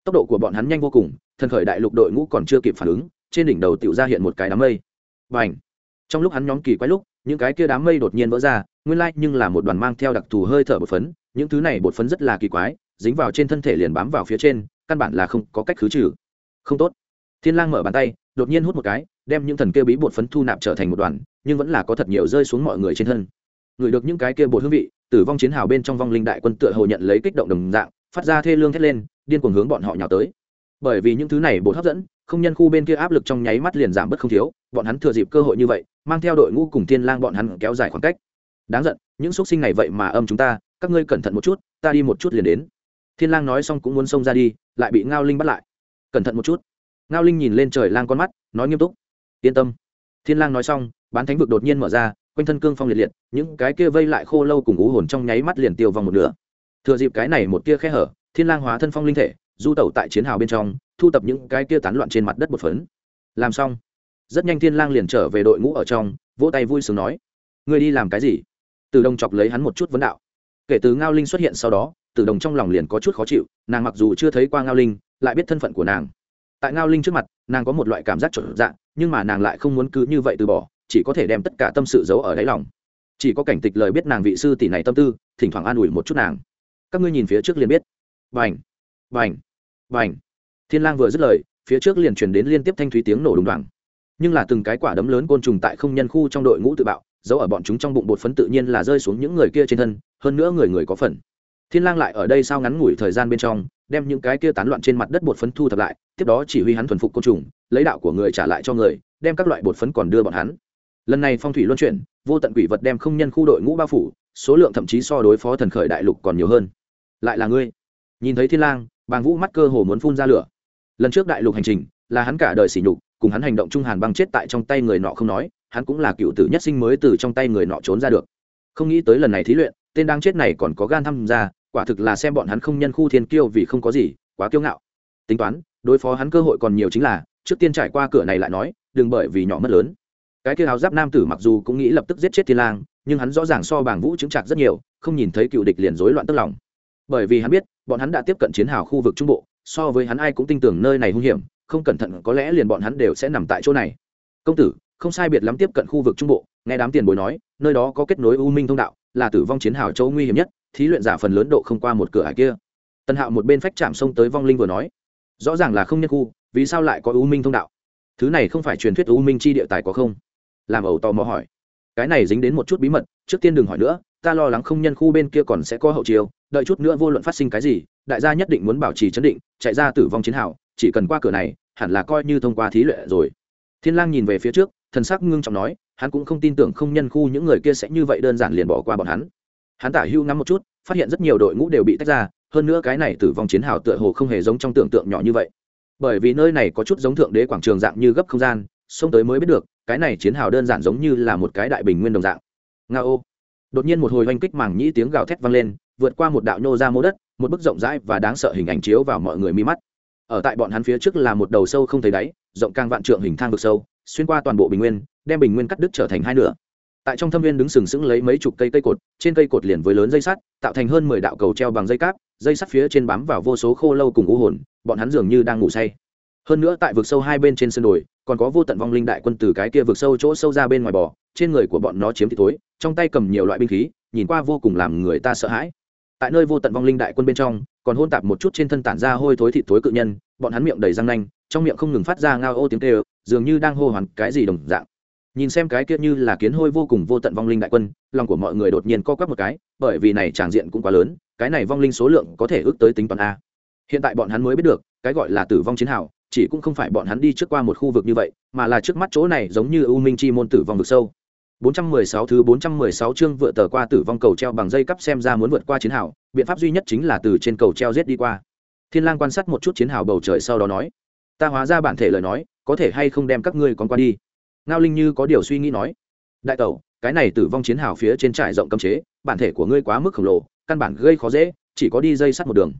Tốc độ của bọn hắn nhanh vô cùng, thần khởi đại lục đội ngũ còn chưa kịp phản ứng, trên đỉnh đầu tiểu ra hiện một cái đám mây. Và ảnh trong lúc hắn nhóm kỳ quái lúc, những cái kia đám mây đột nhiên vỡ ra, nguyên lai nhưng là một đoàn mang theo đặc thù hơi thở bột phấn, những thứ này bột phấn rất là kỳ quái, dính vào trên thân thể liền bám vào phía trên, căn bản là không có cách khứ trừ. Không tốt. Thiên lang mở bàn tay, đột nhiên hút một cái, đem những thần kia bí bột phấn thu nạp trở thành một đoàn, nhưng vẫn là có thật nhiều rơi xuống mọi người trên thân. Người được những cái kia bột hương vị, tử vong chiến hào bên trong vong linh đại quân tựa hồ nhận lấy kích động đồng dạng, phát ra thê lương thét lên, điên cuồng hướng bọn họ nhào tới. Bởi vì những thứ này bột hấp dẫn không nhân khu bên kia áp lực trong nháy mắt liền giảm bớt không thiếu, bọn hắn thừa dịp cơ hội như vậy, mang theo đội ngũ cùng thiên lang bọn hắn kéo dài khoảng cách. Đáng giận, những xuất sinh này vậy mà âm chúng ta, các ngươi cẩn thận một chút, ta đi một chút liền đến. Thiên lang nói xong cũng muốn xông ra đi, lại bị ngao linh bắt lại. Cẩn thận một chút. Ngao linh nhìn lên trời lang con mắt, nói nghiêm túc. Yên tâm. Thiên lang nói xong, bán thánh vực đột nhiên mở ra, quanh thân cương phong liệt liệt, những cái kia vây lại khô lâu cùng ú hồn trong nháy mắt liền tiêu vòng một nửa. Thừa dịp cái này một kia khe hở, thiên lang hóa thân phong linh thể, du tẩu tại chiến hào bên trong thu tập những cái kia tán loạn trên mặt đất một phấn. Làm xong, rất nhanh thiên lang liền trở về đội ngũ ở trong, vỗ tay vui sướng nói, ngươi đi làm cái gì? Từ đồng chọc lấy hắn một chút vấn đạo. Kể từ ngao linh xuất hiện sau đó, từ đồng trong lòng liền có chút khó chịu, nàng mặc dù chưa thấy qua ngao linh, lại biết thân phận của nàng. Tại ngao linh trước mặt, nàng có một loại cảm giác trộn dạng nhưng mà nàng lại không muốn cứ như vậy từ bỏ, chỉ có thể đem tất cả tâm sự giấu ở đáy lòng. Chỉ có cảnh tịch lời biết nàng vị sư tỷ này tâm tư, thỉnh thoảng an ủi một chút nàng. Các ngươi nhìn phía trước liền biết. Vành vành vành thiên lang vừa dứt lời, phía trước liền truyền đến liên tiếp thanh thúy tiếng nổ đùng đoàng. Nhưng là từng cái quả đấm lớn côn trùng tại không nhân khu trong đội ngũ tự bạo, giấu ở bọn chúng trong bụng bột phấn tự nhiên là rơi xuống những người kia trên thân, hơn nữa người người có phần. Thiên lang lại ở đây sao ngắn ngủi thời gian bên trong, đem những cái kia tán loạn trên mặt đất bột phấn thu thập lại, tiếp đó chỉ huy hắn thuần phục côn trùng, lấy đạo của người trả lại cho người, đem các loại bột phấn còn đưa bọn hắn. Lần này phong thủy luân chuyển, vô tận quỷ vật đem không nhân khu đội ngũ bao phủ, số lượng thậm chí so đối phó thần khởi đại lục còn nhiều hơn. Lại là ngươi. Nhìn thấy thiên lang, bàng vũ mắt cơ hồ muốn phun ra lửa lần trước đại lục hành trình, là hắn cả đời sỉ nhục, cùng hắn hành động trung hàn băng chết tại trong tay người nọ không nói, hắn cũng là cựu tử nhất sinh mới từ trong tay người nọ trốn ra được. Không nghĩ tới lần này thí luyện, tên đang chết này còn có gan tham gia, quả thực là xem bọn hắn không nhân khu thiên kiêu vì không có gì, quá kiêu ngạo. Tính toán, đối phó hắn cơ hội còn nhiều chính là, trước tiên trải qua cửa này lại nói, đừng bởi vì nhỏ mất lớn. Cái kia áo giáp nam tử mặc dù cũng nghĩ lập tức giết chết thiên lang, nhưng hắn rõ ràng so bảng vũ chứng trạc rất nhiều, không nhìn thấy cựu địch liền rối loạn tức lòng. Bởi vì hắn biết, bọn hắn đã tiếp cận chiến hào khu vực trung bộ so với hắn ai cũng tin tưởng nơi này hung hiểm, không cẩn thận có lẽ liền bọn hắn đều sẽ nằm tại chỗ này. Công tử, không sai biệt lắm tiếp cận khu vực trung bộ, nghe đám tiền bối nói, nơi đó có kết nối u minh thông đạo, là tử vong chiến hào châu nguy hiểm nhất, thí luyện giả phần lớn độ không qua một cửa hải kia. Tân hạo một bên phách chạm sông tới vong linh vừa nói, rõ ràng là không nhân khu, vì sao lại có u minh thông đạo? Thứ này không phải truyền thuyết u minh chi địa tài có không? Làm ẩu tò mò hỏi. Cái này dính đến một chút bí mật, trước tiên đừng hỏi nữa, ta lo lắng không nhân khu bên kia còn sẽ có hậu chiều đợi chút nữa vô luận phát sinh cái gì, đại gia nhất định muốn bảo trì chấn định, chạy ra tử vong chiến hào, chỉ cần qua cửa này, hẳn là coi như thông qua thí luyện rồi. Thiên lang nhìn về phía trước, thần sắc ngưng trọng nói, hắn cũng không tin tưởng không nhân khu những người kia sẽ như vậy đơn giản liền bỏ qua bọn hắn. Hắn tả hưu ngắm một chút, phát hiện rất nhiều đội ngũ đều bị tách ra, hơn nữa cái này tử vong chiến hào tựa hồ không hề giống trong tưởng tượng nhỏ như vậy. Bởi vì nơi này có chút giống thượng đế quảng trường dạng như gấp không gian, xông tới mới biết được, cái này chiến hào đơn giản giống như là một cái đại bình nguyên đồng dạng. Nga ô đột nhiên một hồi oanh kích mảng nhĩ tiếng gào thét vang lên vượt qua một đạo nhô ra mô đất, một bức rộng rãi và đáng sợ hình ảnh chiếu vào mọi người mi mắt. Ở tại bọn hắn phía trước là một đầu sâu không thấy đáy, rộng càng vạn trượng hình thang vực sâu, xuyên qua toàn bộ bình nguyên, đem bình nguyên cắt đứt trở thành hai nửa. Tại trong thâm viên đứng sừng sững lấy mấy chục cây cây cột, trên cây cột liền với lớn dây sắt, tạo thành hơn mười đạo cầu treo bằng dây cáp, dây sắt phía trên bám vào vô số khô lâu cùng u hồn, bọn hắn dường như đang ngủ say. Hơn nữa tại vực sâu hai bên trên sân đồi, còn có vô tận vong linh đại quân từ cái kia vực sâu chỗ sâu ra bên ngoài bò, trên người của bọn nó chiếm thì tối trong tay cầm nhiều loại binh khí, nhìn qua vô cùng làm người ta sợ hãi tại nơi vô tận vong linh đại quân bên trong, còn hôn tạp một chút trên thân tản ra hôi thối thịt thối cự nhân, bọn hắn miệng đầy răng nanh, trong miệng không ngừng phát ra ngao ô tiếng tê dường như đang hô hoán cái gì đồng dạng. Nhìn xem cái kia như là kiến hôi vô cùng vô tận vong linh đại quân, lòng của mọi người đột nhiên co quắp một cái, bởi vì này tràng diện cũng quá lớn, cái này vong linh số lượng có thể ước tới tính toàn a. Hiện tại bọn hắn mới biết được, cái gọi là tử vong chiến hào, chỉ cũng không phải bọn hắn đi trước qua một khu vực như vậy, mà là trước mắt chỗ này giống như u minh chi môn tử vong vực sâu. 416 thứ 416 chương vượt tờ qua tử vong cầu treo bằng dây cắp xem ra muốn vượt qua chiến hào, biện pháp duy nhất chính là từ trên cầu treo giết đi qua. Thiên Lang quan sát một chút chiến hào bầu trời sau đó nói: "Ta hóa ra bản thể lời nói, có thể hay không đem các ngươi con qua đi?" Ngao Linh như có điều suy nghĩ nói: "Đại tẩu, cái này tử vong chiến hào phía trên trải rộng cấm chế, bản thể của ngươi quá mức khổng lồ, căn bản gây khó dễ, chỉ có đi dây sắt một đường."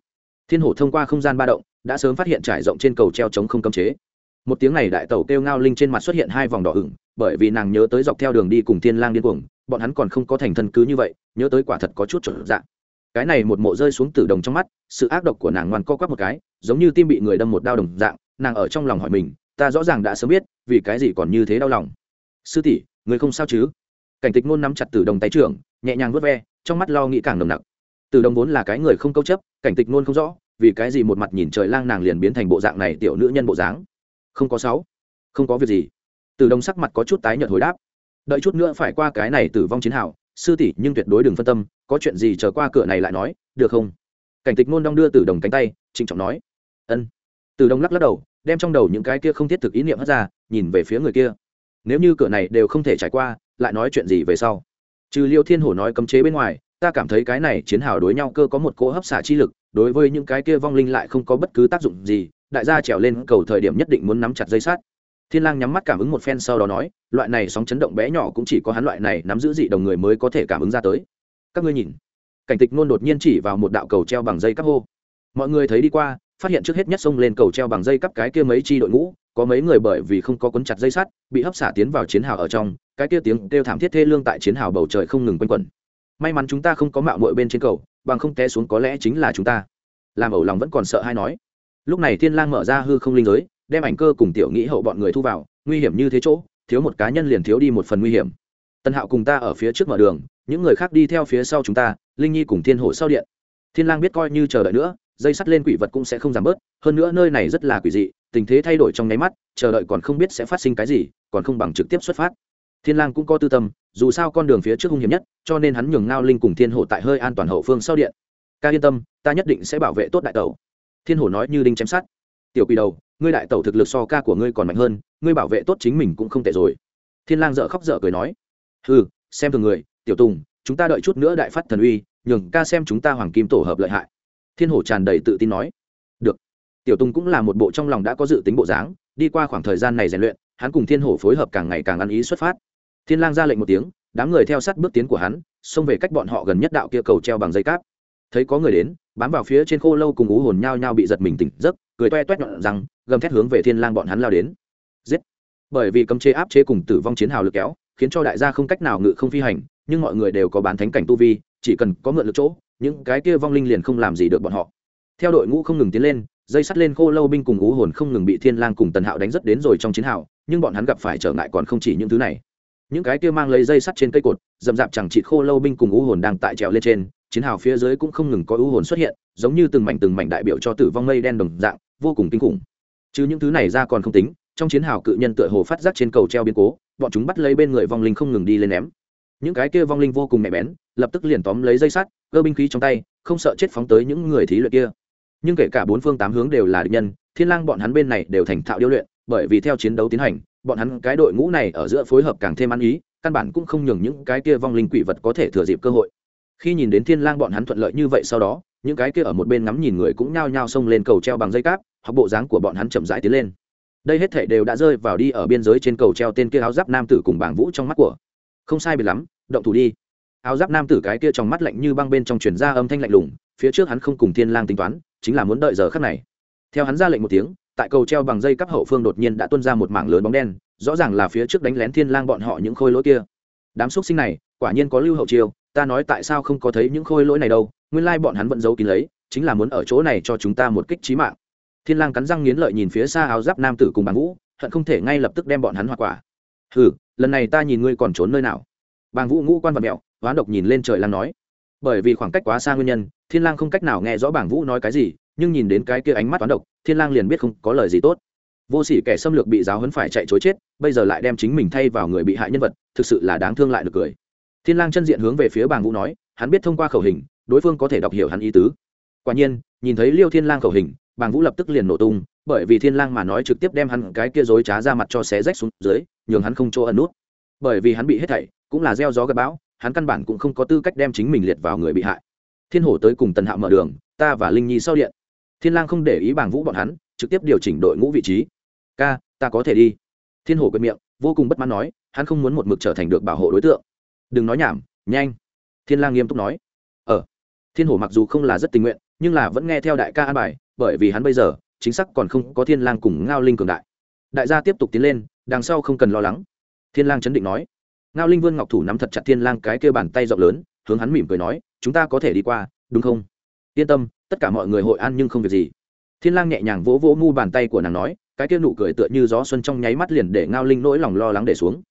Thiên Hổ thông qua không gian ba động, đã sớm phát hiện trải rộng trên cầu treo chống không cấm chế. Một tiếng này đại tẩu kêu Ngao Linh trên mặt xuất hiện hai vòng đỏ ửng, bởi vì nàng nhớ tới dọc theo đường đi cùng Thiên Lang điên cuồng, bọn hắn còn không có thành thân cứ như vậy, nhớ tới quả thật có chút trở dạng. Cái này một mộ rơi xuống tử đồng trong mắt, sự ác độc của nàng ngoan co quắp một cái, giống như tim bị người đâm một đao đồng dạng, nàng ở trong lòng hỏi mình, ta rõ ràng đã sớm biết, vì cái gì còn như thế đau lòng. Sư tỷ, người không sao chứ? Cảnh Tịch ngôn nắm chặt Tử Đồng tay trưởng, nhẹ nhàng vuốt ve, trong mắt lo nghĩ càng nồng nặc. Tử Đồng vốn là cái người không câu chấp, Cảnh Tịch ngôn không rõ, vì cái gì một mặt nhìn trời lang nàng liền biến thành bộ dạng này tiểu nữ nhân bộ dáng. Không có sáu, không có việc gì từ đồng sắc mặt có chút tái nhợt hồi đáp. Đợi chút nữa phải qua cái này tử vong chiến hào, sư tỷ, nhưng tuyệt đối đừng phân tâm, có chuyện gì chờ qua cửa này lại nói, được không? Cảnh tịch nôn đong đưa tử đồng cánh tay, trịnh trọng nói. Ân. Tử đồng lắc lắc đầu, đem trong đầu những cái kia không thiết thực ý niệm hất ra, nhìn về phía người kia. Nếu như cửa này đều không thể trải qua, lại nói chuyện gì về sau? Trừ liêu thiên hổ nói cấm chế bên ngoài, ta cảm thấy cái này chiến hào đối nhau cơ có một cỗ hấp xả chi lực, đối với những cái kia vong linh lại không có bất cứ tác dụng gì, đại gia trèo lên cầu thời điểm nhất định muốn nắm chặt dây sát thiên lang nhắm mắt cảm ứng một phen sau đó nói, loại này sóng chấn động bé nhỏ cũng chỉ có hắn loại này nắm giữ dị đồng người mới có thể cảm ứng ra tới. Các ngươi nhìn. Cảnh tịch nôn đột nhiên chỉ vào một đạo cầu treo bằng dây cắp hô. Mọi người thấy đi qua, phát hiện trước hết nhất xông lên cầu treo bằng dây cắp cái kia mấy chi đội ngũ, có mấy người bởi vì không có cuốn chặt dây sắt, bị hấp xả tiến vào chiến hào ở trong, cái kia tiếng kêu thảm thiết thê lương tại chiến hào bầu trời không ngừng quanh quẩn. May mắn chúng ta không có mạo muội bên trên cầu, bằng không té xuống có lẽ chính là chúng ta. Làm ẩu lòng vẫn còn sợ hay nói. Lúc này thiên lang mở ra hư không linh giới đem ảnh cơ cùng tiểu nghĩ hậu bọn người thu vào, nguy hiểm như thế chỗ, thiếu một cá nhân liền thiếu đi một phần nguy hiểm. Tân hạo cùng ta ở phía trước mở đường, những người khác đi theo phía sau chúng ta, linh nhi cùng thiên Hổ sau điện. Thiên lang biết coi như chờ đợi nữa, dây sắt lên quỷ vật cũng sẽ không giảm bớt, hơn nữa nơi này rất là quỷ dị, tình thế thay đổi trong nháy mắt, chờ đợi còn không biết sẽ phát sinh cái gì, còn không bằng trực tiếp xuất phát. Thiên lang cũng có tư tâm, dù sao con đường phía trước hung hiểm nhất, cho nên hắn nhường ngao linh cùng thiên Hổ tại hơi an toàn hậu phương sau điện. Ca yên tâm, ta nhất định sẽ bảo vệ tốt đại tẩu. Thiên hổ nói như đinh chém sát tiểu quỷ đầu, ngươi đại tẩu thực lực so ca của ngươi còn mạnh hơn, ngươi bảo vệ tốt chính mình cũng không tệ rồi. Thiên lang dở khóc dở cười nói ừ xem thường người, tiểu tùng, chúng ta đợi chút nữa đại phát thần uy, nhường ca xem chúng ta hoàng kim tổ hợp lợi hại. Thiên hổ tràn đầy tự tin nói, được. Tiểu tùng cũng là một bộ trong lòng đã có dự tính bộ dáng, đi qua khoảng thời gian này rèn luyện, hắn cùng thiên hổ phối hợp càng ngày càng ăn ý xuất phát. Thiên lang ra lệnh một tiếng, đám người theo sát bước tiến của hắn, xông về cách bọn họ gần nhất đạo kia cầu treo bằng dây cáp. Thấy có người đến bám vào phía trên khô lâu cùng ú hồn nhao nhao bị giật mình tỉnh giấc, cười toe toét nhọn rằng, gầm thét hướng về thiên lang bọn hắn lao đến. Giết! Bởi vì cấm chế áp chế cùng tử vong chiến hào lực kéo, khiến cho đại gia không cách nào ngự không phi hành, nhưng mọi người đều có bán thánh cảnh tu vi, chỉ cần có mượn lực chỗ, những cái kia vong linh liền không làm gì được bọn họ. Theo đội ngũ không ngừng tiến lên, dây sắt lên khô lâu binh cùng ú hồn không ngừng bị thiên lang cùng tần hạo đánh rất đến rồi trong chiến hào, nhưng bọn hắn gặp phải trở ngại còn không chỉ những thứ này. Những cái kia mang lấy dây sắt trên cây cột dầm dạp chẳng chịt khô lâu binh cùng ú hồn đang tại trèo lên trên chiến hào phía dưới cũng không ngừng có ưu hồn xuất hiện, giống như từng mảnh từng mảnh đại biểu cho tử vong mây đen đồng dạng, vô cùng kinh khủng. Chứ những thứ này ra còn không tính, trong chiến hào cự nhân tựa hồ phát giác trên cầu treo biến cố, bọn chúng bắt lấy bên người vong linh không ngừng đi lên ném. Những cái kia vong linh vô cùng mẹ bén, lập tức liền tóm lấy dây sắt, cơ binh khí trong tay, không sợ chết phóng tới những người thí luyện kia. Nhưng kể cả bốn phương tám hướng đều là địch nhân, thiên lang bọn hắn bên này đều thành thạo điêu luyện, bởi vì theo chiến đấu tiến hành, bọn hắn cái đội ngũ này ở giữa phối hợp càng thêm ăn ý, căn bản cũng không nhường những cái kia vong linh quỷ vật có thể thừa dịp cơ hội khi nhìn đến thiên lang bọn hắn thuận lợi như vậy sau đó, những cái kia ở một bên ngắm nhìn người cũng nhao nhao xông lên cầu treo bằng dây cáp hoặc bộ dáng của bọn hắn chậm rãi tiến lên. Đây hết thảy đều đã rơi vào đi ở biên giới trên cầu treo tên kia áo giáp nam tử cùng bảng vũ trong mắt của. Không sai biệt lắm, động thủ đi. Áo giáp nam tử cái kia trong mắt lạnh như băng bên trong truyền ra âm thanh lạnh lùng, phía trước hắn không cùng thiên lang tính toán, chính là muốn đợi giờ khắc này. Theo hắn ra lệnh một tiếng, tại cầu treo bằng dây cắp hậu phương đột nhiên đã tuôn ra một mảng lớn bóng đen, rõ ràng là phía trước đánh lén thiên lang bọn họ những khôi lỗi kia. Đám xuất sinh này, quả nhiên có lưu hậu chiêu ta nói tại sao không có thấy những khôi lỗi này đâu, nguyên lai bọn hắn vẫn giấu kín lấy, chính là muốn ở chỗ này cho chúng ta một kích trí mạng. Thiên lang cắn răng nghiến lợi nhìn phía xa áo giáp nam tử cùng bàng vũ, hận không thể ngay lập tức đem bọn hắn hoa quả. Hừ, lần này ta nhìn ngươi còn trốn nơi nào? Bàng vũ ngũ quan vật mẹo, hoán độc nhìn lên trời lang nói. Bởi vì khoảng cách quá xa nguyên nhân, thiên lang không cách nào nghe rõ bàng vũ nói cái gì, nhưng nhìn đến cái kia ánh mắt toán độc, thiên lang liền biết không có lời gì tốt. Vô sỉ kẻ xâm lược bị giáo huấn phải chạy chối chết, bây giờ lại đem chính mình thay vào người bị hại nhân vật, thực sự là đáng thương lại được cười thiên lang chân diện hướng về phía bàng vũ nói, hắn biết thông qua khẩu hình, đối phương có thể đọc hiểu hắn ý tứ. Quả nhiên, nhìn thấy liêu thiên lang khẩu hình, bàng vũ lập tức liền nổ tung, bởi vì thiên lang mà nói trực tiếp đem hắn cái kia dối trá ra mặt cho xé rách xuống dưới, nhường hắn không chỗ ẩn nút. Bởi vì hắn bị hết thảy, cũng là gieo gió gặp bão, hắn căn bản cũng không có tư cách đem chính mình liệt vào người bị hại. Thiên hổ tới cùng tần hạo mở đường, ta và linh nhi sau điện. Thiên lang không để ý bàng vũ bọn hắn, trực tiếp điều chỉnh đội ngũ vị trí. Ca, ta có thể đi. Thiên hổ quệt miệng, vô cùng bất mãn nói, hắn không muốn một mực trở thành được bảo hộ đối tượng đừng nói nhảm, nhanh. Thiên lang nghiêm túc nói. Ờ. Thiên hổ mặc dù không là rất tình nguyện, nhưng là vẫn nghe theo đại ca an bài, bởi vì hắn bây giờ, chính xác còn không có thiên lang cùng ngao linh cường đại. Đại gia tiếp tục tiến lên, đằng sau không cần lo lắng. Thiên lang chấn định nói. Ngao linh vươn ngọc thủ nắm thật chặt thiên lang cái kia bàn tay rộng lớn, hướng hắn mỉm cười nói, chúng ta có thể đi qua, đúng không? Yên tâm, tất cả mọi người hội an nhưng không việc gì. Thiên lang nhẹ nhàng vỗ vỗ mu bàn tay của nàng nói, cái kia nụ cười tựa như gió xuân trong nháy mắt liền để ngao linh nỗi lòng lo lắng để xuống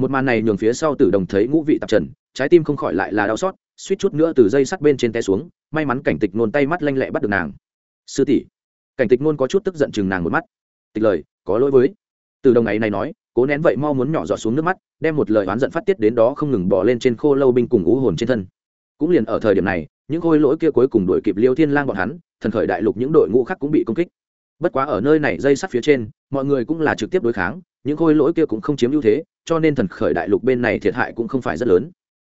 một màn này nhường phía sau tử đồng thấy ngũ vị tạp trần, trái tim không khỏi lại là đau xót, suýt chút nữa từ dây sắt bên trên té xuống, may mắn cảnh tịch nôn tay mắt lanh lẹ bắt được nàng. Sư tỷ. Cảnh tịch nôn có chút tức giận chừng nàng một mắt. Tịch lời, có lỗi với. Từ đồng ấy này nói, cố nén vậy mau muốn nhỏ giọt xuống nước mắt, đem một lời oán giận phát tiết đến đó không ngừng bỏ lên trên khô lâu binh cùng ú hồn trên thân. Cũng liền ở thời điểm này, những khôi lỗi kia cuối cùng đuổi kịp liêu thiên lang bọn hắn, thần khởi đại lục những đội ngũ khác cũng bị công kích. Bất quá ở nơi này dây sắt phía trên, mọi người cũng là trực tiếp đối kháng những khôi lỗi kia cũng không chiếm ưu thế, cho nên thần khởi đại lục bên này thiệt hại cũng không phải rất lớn.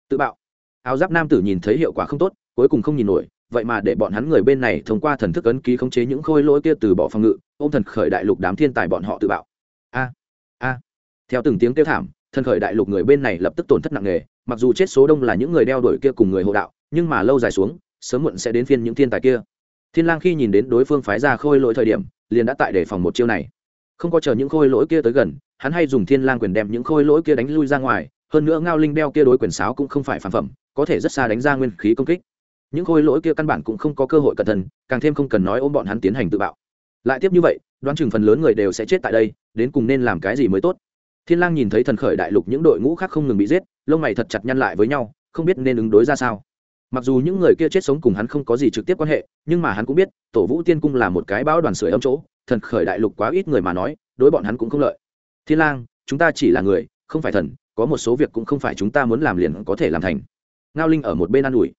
Tự bạo. Áo giáp nam tử nhìn thấy hiệu quả không tốt, cuối cùng không nhìn nổi, vậy mà để bọn hắn người bên này thông qua thần thức ấn ký khống chế những khôi lỗi kia từ bỏ phòng ngự, ôm thần khởi đại lục đám thiên tài bọn họ tự bạo. A a. Theo từng tiếng kêu thảm, thần khởi đại lục người bên này lập tức tổn thất nặng nề, mặc dù chết số đông là những người đeo đuổi kia cùng người hộ đạo, nhưng mà lâu dài xuống, sớm muộn sẽ đến phiên những thiên tài kia. Thiên lang khi nhìn đến đối phương phái ra khôi lỗi thời điểm, liền đã tại để phòng một chiêu này không có chờ những khôi lỗi kia tới gần, hắn hay dùng thiên lang quyền đem những khôi lỗi kia đánh lui ra ngoài, hơn nữa ngao linh đeo kia đối quyền sáo cũng không phải phản phẩm, có thể rất xa đánh ra nguyên khí công kích. Những khôi lỗi kia căn bản cũng không có cơ hội cẩn thận, càng thêm không cần nói ôm bọn hắn tiến hành tự bạo. Lại tiếp như vậy, đoán chừng phần lớn người đều sẽ chết tại đây, đến cùng nên làm cái gì mới tốt. Thiên lang nhìn thấy thần khởi đại lục những đội ngũ khác không ngừng bị giết, lông mày thật chặt nhăn lại với nhau, không biết nên ứng đối ra sao. Mặc dù những người kia chết sống cùng hắn không có gì trực tiếp quan hệ, nhưng mà hắn cũng biết, tổ vũ tiên cung là một cái bão đoàn sưởi âm chỗ thần khởi đại lục quá ít người mà nói, đối bọn hắn cũng không lợi. Thiên lang, chúng ta chỉ là người, không phải thần, có một số việc cũng không phải chúng ta muốn làm liền có thể làm thành. Ngao linh ở một bên an ủi.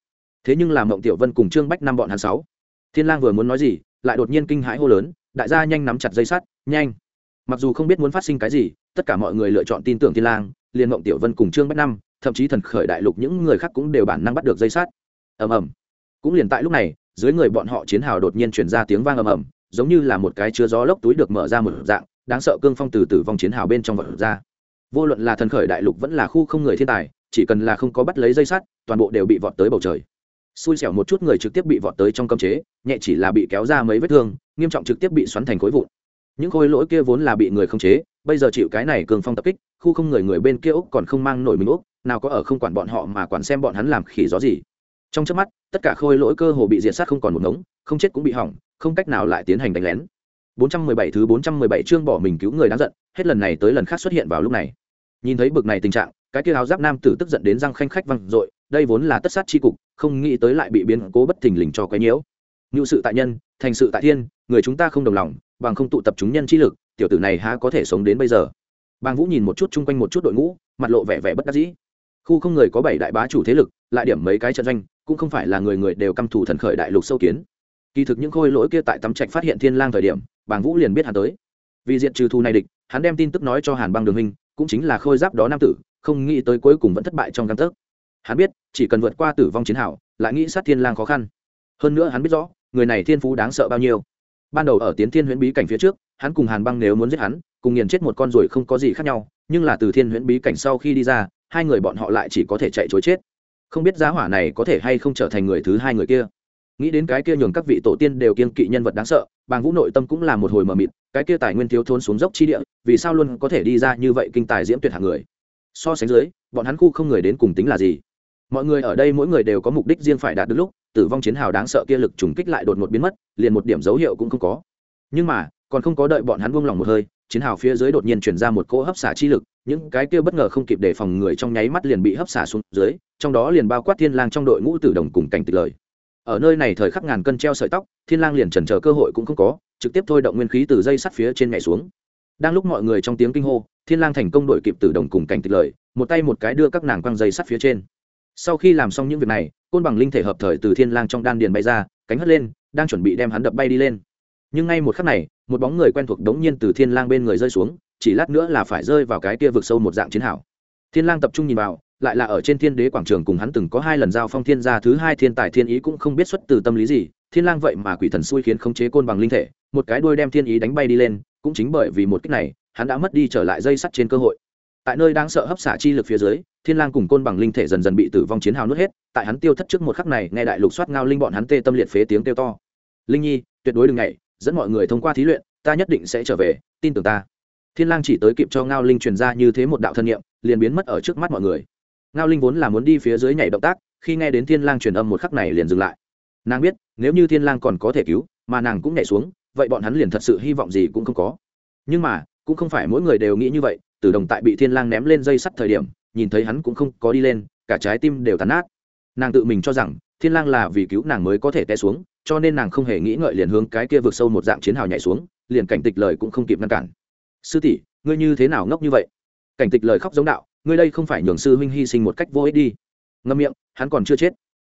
Thế nhưng làm mộng tiểu vân cùng trương bách năm bọn hắn sáu. Thiên lang vừa muốn nói gì, lại đột nhiên kinh hãi hô lớn, đại gia nhanh nắm chặt dây sắt, nhanh. Mặc dù không biết muốn phát sinh cái gì, tất cả mọi người lựa chọn tin tưởng thiên lang, liền mộng tiểu vân cùng trương bách năm thậm chí thần khởi đại lục những người khác cũng đều bản năng bắt được dây sắt. Ầm ầm. Cũng liền tại lúc này, dưới người bọn họ chiến hào đột nhiên truyền ra tiếng vang ầm ầm giống như là một cái chứa gió lốc túi được mở ra một dạng, đáng sợ cương phong từ từ vòng chiến hào bên trong vật ra. Vô luận là thần khởi đại lục vẫn là khu không người thiên tài, chỉ cần là không có bắt lấy dây sắt, toàn bộ đều bị vọt tới bầu trời. Xui xẻo một chút người trực tiếp bị vọt tới trong cơm chế, nhẹ chỉ là bị kéo ra mấy vết thương, nghiêm trọng trực tiếp bị xoắn thành khối vụn. Những khối lỗi kia vốn là bị người không chế, bây giờ chịu cái này cường phong tập kích, khu không người người bên kia úc còn không mang nổi mình úc, nào có ở không quản bọn họ mà quản xem bọn hắn làm khỉ gió gì trong trước mắt, tất cả khôi lỗi cơ hồ bị diệt sát không còn một ngống, không chết cũng bị hỏng, không cách nào lại tiến hành đánh lén. 417 thứ 417 chương bỏ mình cứu người đáng giận, hết lần này tới lần khác xuất hiện vào lúc này. Nhìn thấy bực này tình trạng, cái kia áo giáp nam tử tức giận đến răng khanh khách văng dội, đây vốn là tất sát chi cục, không nghĩ tới lại bị biến cố bất thình lình cho quấy nhiễu. Nhu sự tại nhân, thành sự tại thiên, người chúng ta không đồng lòng, bằng không tụ tập chúng nhân chi lực, tiểu tử này há có thể sống đến bây giờ. Bàng vũ nhìn một chút chung quanh một chút đội ngũ, mặt lộ vẻ vẻ bất đắc dĩ. Khu không người có bảy đại bá chủ thế lực, lại điểm mấy cái trận doanh cũng không phải là người người đều căm thủ thần khởi đại lục sâu kiến. Kỳ thực những khôi lỗi kia tại tắm trạch phát hiện thiên lang thời điểm, bàng vũ liền biết hắn tới. Vì diện trừ thù này địch, hắn đem tin tức nói cho hàn băng đường hình cũng chính là khôi giáp đó nam tử, không nghĩ tới cuối cùng vẫn thất bại trong căn tấc. Hắn biết, chỉ cần vượt qua tử vong chiến hảo lại nghĩ sát thiên lang khó khăn. Hơn nữa hắn biết rõ, người này thiên phú đáng sợ bao nhiêu. Ban đầu ở tiến thiên huyễn bí cảnh phía trước, hắn cùng hàn băng nếu muốn giết hắn, cùng nghiền chết một con ruồi không có gì khác nhau, nhưng là từ thiên huyễn bí cảnh sau khi đi ra, hai người bọn họ lại chỉ có thể chạy chối chết không biết giá hỏa này có thể hay không trở thành người thứ hai người kia. Nghĩ đến cái kia nhường các vị tổ tiên đều kiên kỵ nhân vật đáng sợ, bàng vũ nội tâm cũng là một hồi mờ mịt, cái kia tài nguyên thiếu thốn xuống dốc chi địa, vì sao luôn có thể đi ra như vậy kinh tài diễm tuyệt hạng người? So sánh dưới, bọn hắn khu không người đến cùng tính là gì? Mọi người ở đây mỗi người đều có mục đích riêng phải đạt được lúc, tử vong chiến hào đáng sợ kia lực trùng kích lại đột ngột biến mất, liền một điểm dấu hiệu cũng không có. Nhưng mà, còn không có đợi bọn hắn buông lòng một hơi, chiến hào phía dưới đột nhiên chuyển ra một cỗ hấp xả chi lực những cái kia bất ngờ không kịp đề phòng người trong nháy mắt liền bị hấp xả xuống dưới, trong đó liền bao quát thiên lang trong đội ngũ tử đồng cùng cảnh tịch lời. Ở nơi này thời khắc ngàn cân treo sợi tóc, thiên lang liền chần chờ cơ hội cũng không có, trực tiếp thôi động nguyên khí từ dây sắt phía trên nhảy xuống. Đang lúc mọi người trong tiếng kinh hô, thiên lang thành công đội kịp tử đồng cùng cảnh tịch lời, một tay một cái đưa các nàng quăng dây sắt phía trên. Sau khi làm xong những việc này, côn bằng linh thể hợp thời từ thiên lang trong đan điền bay ra, cánh hất lên, đang chuẩn bị đem hắn đập bay đi lên. Nhưng ngay một khắc này, một bóng người quen thuộc đống nhiên từ thiên lang bên người rơi xuống chỉ lát nữa là phải rơi vào cái kia vực sâu một dạng chiến hảo thiên lang tập trung nhìn vào, lại là ở trên thiên đế quảng trường cùng hắn từng có hai lần giao phong thiên gia thứ hai thiên tài thiên ý cũng không biết xuất từ tâm lý gì, thiên lang vậy mà quỷ thần xui khiến khống chế côn bằng linh thể, một cái đuôi đem thiên ý đánh bay đi lên, cũng chính bởi vì một cách này, hắn đã mất đi trở lại dây sắt trên cơ hội. Tại nơi đang sợ hấp xả chi lực phía dưới, thiên lang cùng côn bằng linh thể dần dần bị tử vong chiến hào nuốt hết, tại hắn tiêu thất trước một khắc này, nghe đại lục soát ngao linh bọn hắn tê tâm liệt phế tiếng kêu to. Linh nhi, tuyệt đối đừng nhảy, dẫn mọi người thông qua thí luyện, ta nhất định sẽ trở về, tin tưởng ta thiên lang chỉ tới kịp cho ngao linh truyền ra như thế một đạo thân niệm, liền biến mất ở trước mắt mọi người. Ngao linh vốn là muốn đi phía dưới nhảy động tác, khi nghe đến thiên lang truyền âm một khắc này liền dừng lại. Nàng biết, nếu như thiên lang còn có thể cứu, mà nàng cũng nhảy xuống, vậy bọn hắn liền thật sự hy vọng gì cũng không có. Nhưng mà, cũng không phải mỗi người đều nghĩ như vậy, tử đồng tại bị thiên lang ném lên dây sắt thời điểm, nhìn thấy hắn cũng không có đi lên, cả trái tim đều tàn nát. Nàng tự mình cho rằng, thiên lang là vì cứu nàng mới có thể té xuống, cho nên nàng không hề nghĩ ngợi liền hướng cái kia vượt sâu một dạng chiến hào nhảy xuống, liền cảnh tịch lời cũng không kịp ngăn cản sư tỷ, ngươi như thế nào ngốc như vậy? Cảnh tịch lời khóc giống đạo, ngươi đây không phải nhường sư huynh hy sinh một cách vô ích đi. Ngâm miệng, hắn còn chưa chết.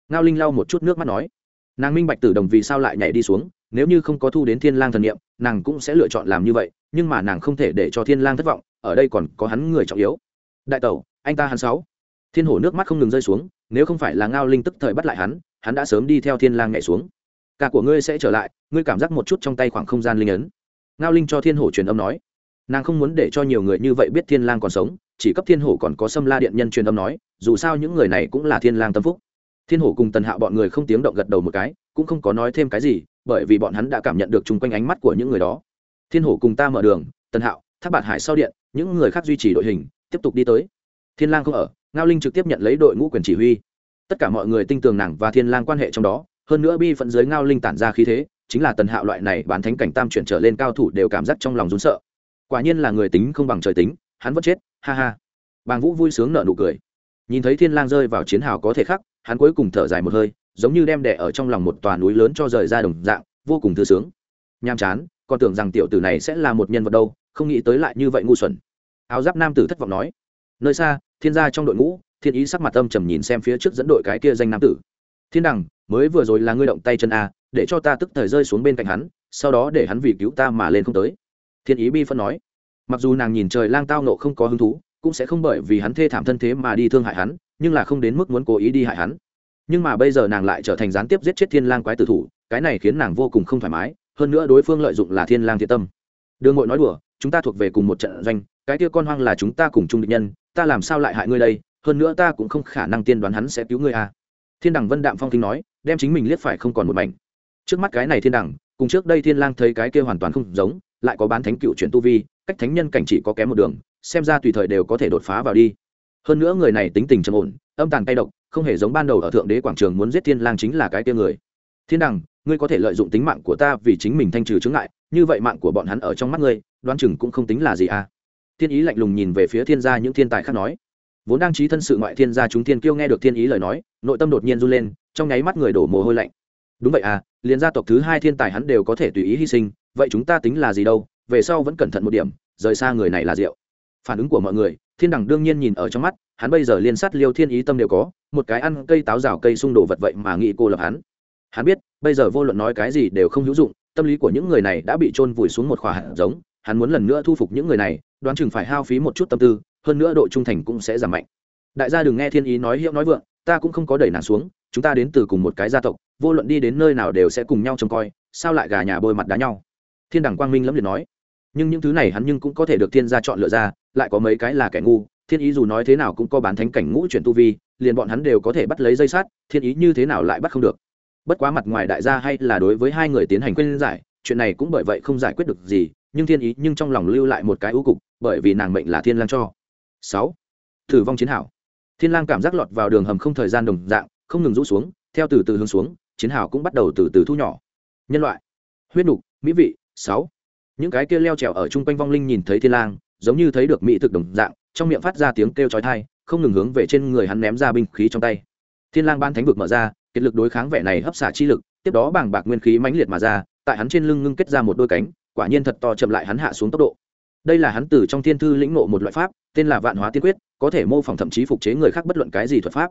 Ngao linh lau một chút nước mắt nói. Nàng minh bạch tử đồng vì sao lại nhảy đi xuống, nếu như không có thu đến thiên lang thần niệm, nàng cũng sẽ lựa chọn làm như vậy, nhưng mà nàng không thể để cho thiên lang thất vọng, ở đây còn có hắn người trọng yếu. Đại tẩu, anh ta hắn sáu. Thiên hổ nước mắt không ngừng rơi xuống, nếu không phải là ngao linh tức thời bắt lại hắn hắn đã sớm đi theo thiên lang nhảy xuống. Cả của ngươi sẽ trở lại, ngươi cảm giác một chút trong tay khoảng không gian linh ấn. Ngao linh cho thiên hổ truyền âm nói nàng không muốn để cho nhiều người như vậy biết thiên lang còn sống, chỉ cấp thiên hổ còn có xâm la điện nhân truyền âm nói, dù sao những người này cũng là thiên lang tâm phúc. Thiên hổ cùng tần hạo bọn người không tiếng động gật đầu một cái, cũng không có nói thêm cái gì, bởi vì bọn hắn đã cảm nhận được chung quanh ánh mắt của những người đó. Thiên hổ cùng ta mở đường, tần hạo tháp bạt hải sau điện, những người khác duy trì đội hình, tiếp tục đi tới. Thiên lang không ở, ngao linh trực tiếp nhận lấy đội ngũ quyền chỉ huy. Tất cả mọi người tin tưởng nàng và thiên lang quan hệ trong đó, hơn nữa bi phận dưới ngao linh tản ra khí thế, chính là tần hạo loại này bán thánh cảnh tam chuyển trở lên cao thủ đều cảm giác trong lòng rún sợ quả nhiên là người tính không bằng trời tính, hắn vẫn chết, ha ha. Bàng vũ vui sướng nở nụ cười. Nhìn thấy thiên lang rơi vào chiến hào có thể khắc hắn cuối cùng thở dài một hơi, giống như đem đẻ ở trong lòng một tòa núi lớn cho rời ra đồng dạng, vô cùng thư sướng. Nham chán, còn tưởng rằng tiểu tử này sẽ là một nhân vật đâu, không nghĩ tới lại như vậy ngu xuẩn. Áo giáp nam tử thất vọng nói, nơi xa, thiên gia trong đội ngũ, thiên ý sắc mặt âm trầm nhìn xem phía trước dẫn đội cái kia danh nam tử. Thiên đằng, mới vừa rồi là ngươi động tay chân a, để cho ta tức thời rơi xuống bên cạnh hắn, sau đó để hắn vì cứu ta mà lên không tới thiên ý bi phân nói. Mặc dù nàng nhìn trời lang tao nộ không có hứng thú, cũng sẽ không bởi vì hắn thê thảm thân thế mà đi thương hại hắn, nhưng là không đến mức muốn cố ý đi hại hắn. Nhưng mà bây giờ nàng lại trở thành gián tiếp giết chết thiên lang quái tử thủ, cái này khiến nàng vô cùng không thoải mái, hơn nữa đối phương lợi dụng là thiên lang thiện tâm. Đường ngội nói đùa, chúng ta thuộc về cùng một trận doanh, cái kia con hoang là chúng ta cùng chung địch nhân, ta làm sao lại hại ngươi đây, hơn nữa ta cũng không khả năng tiên đoán hắn sẽ cứu ngươi à. Thiên đẳng vân đạm phong kinh nói, đem chính mình liếc phải không còn một mảnh. Trước mắt cái này thiên đẳng cùng trước đây thiên lang thấy cái kia hoàn toàn không giống lại có bán thánh cựu chuyển tu vi, cách thánh nhân cảnh chỉ có kém một đường, xem ra tùy thời đều có thể đột phá vào đi. Hơn nữa người này tính tình trầm ổn, âm tàn tay độc, không hề giống ban đầu ở thượng đế quảng trường muốn giết thiên lang chính là cái kia người. Thiên đẳng ngươi có thể lợi dụng tính mạng của ta vì chính mình thanh trừ chướng ngại, như vậy mạng của bọn hắn ở trong mắt ngươi, đoán chừng cũng không tính là gì à? Thiên ý lạnh lùng nhìn về phía thiên gia những thiên tài khác nói. Vốn đang trí thân sự ngoại thiên gia chúng thiên kiêu nghe được thiên ý lời nói, nội tâm đột nhiên run lên, trong nháy mắt người đổ mồ hôi lạnh. Đúng vậy à liền gia tộc thứ hai thiên tài hắn đều có thể tùy ý hy sinh vậy chúng ta tính là gì đâu, về sau vẫn cẩn thận một điểm, rời xa người này là rượu. Phản ứng của mọi người, thiên đẳng đương nhiên nhìn ở trong mắt, hắn bây giờ liên sát liêu thiên ý tâm đều có, một cái ăn cây táo rào cây xung đổ vật vậy mà nghĩ cô lập hắn. Hắn biết, bây giờ vô luận nói cái gì đều không hữu dụng, tâm lý của những người này đã bị trôn vùi xuống một khỏa hạt giống, hắn muốn lần nữa thu phục những người này, đoán chừng phải hao phí một chút tâm tư, hơn nữa độ trung thành cũng sẽ giảm mạnh. Đại gia đừng nghe thiên ý nói hiệu nói vượng, ta cũng không có đẩy nàng xuống, chúng ta đến từ cùng một cái gia tộc, vô luận đi đến nơi nào đều sẽ cùng nhau trông coi, sao lại gà nhà bôi mặt đá nhau? Thiên đẳng quang minh lẫm liệt nói. Nhưng những thứ này hắn nhưng cũng có thể được thiên gia chọn lựa ra, lại có mấy cái là kẻ ngu, thiên ý dù nói thế nào cũng có bán thánh cảnh ngũ chuyển tu vi, liền bọn hắn đều có thể bắt lấy dây sát, thiên ý như thế nào lại bắt không được. Bất quá mặt ngoài đại gia hay là đối với hai người tiến hành quên giải, chuyện này cũng bởi vậy không giải quyết được gì, nhưng thiên ý nhưng trong lòng lưu lại một cái ưu cục, bởi vì nàng mệnh là thiên lang cho. Sáu. Thử vong chiến hảo. Thiên lang cảm giác lọt vào đường hầm không thời gian đồng dạng, không ngừng rũ xuống, theo từ từ hướng xuống, chiến hào cũng bắt đầu từ từ thu nhỏ. Nhân loại. Huyết nục, mỹ vị sáu. Những cái kia leo trèo ở chung quanh vong linh nhìn thấy thiên lang, giống như thấy được mỹ thực đồng dạng, trong miệng phát ra tiếng kêu chói tai, không ngừng hướng về trên người hắn ném ra binh khí trong tay. Thiên lang ban thánh vực mở ra kết lực đối kháng vẻ này hấp xả chi lực, tiếp đó bảng bạc nguyên khí mãnh liệt mà ra, tại hắn trên lưng ngưng kết ra một đôi cánh, quả nhiên thật to chậm lại hắn hạ xuống tốc độ. Đây là hắn từ trong thiên thư lĩnh ngộ một loại pháp, tên là vạn hóa tiên quyết, có thể mô phỏng thậm chí phục chế người khác bất luận cái gì thuật pháp.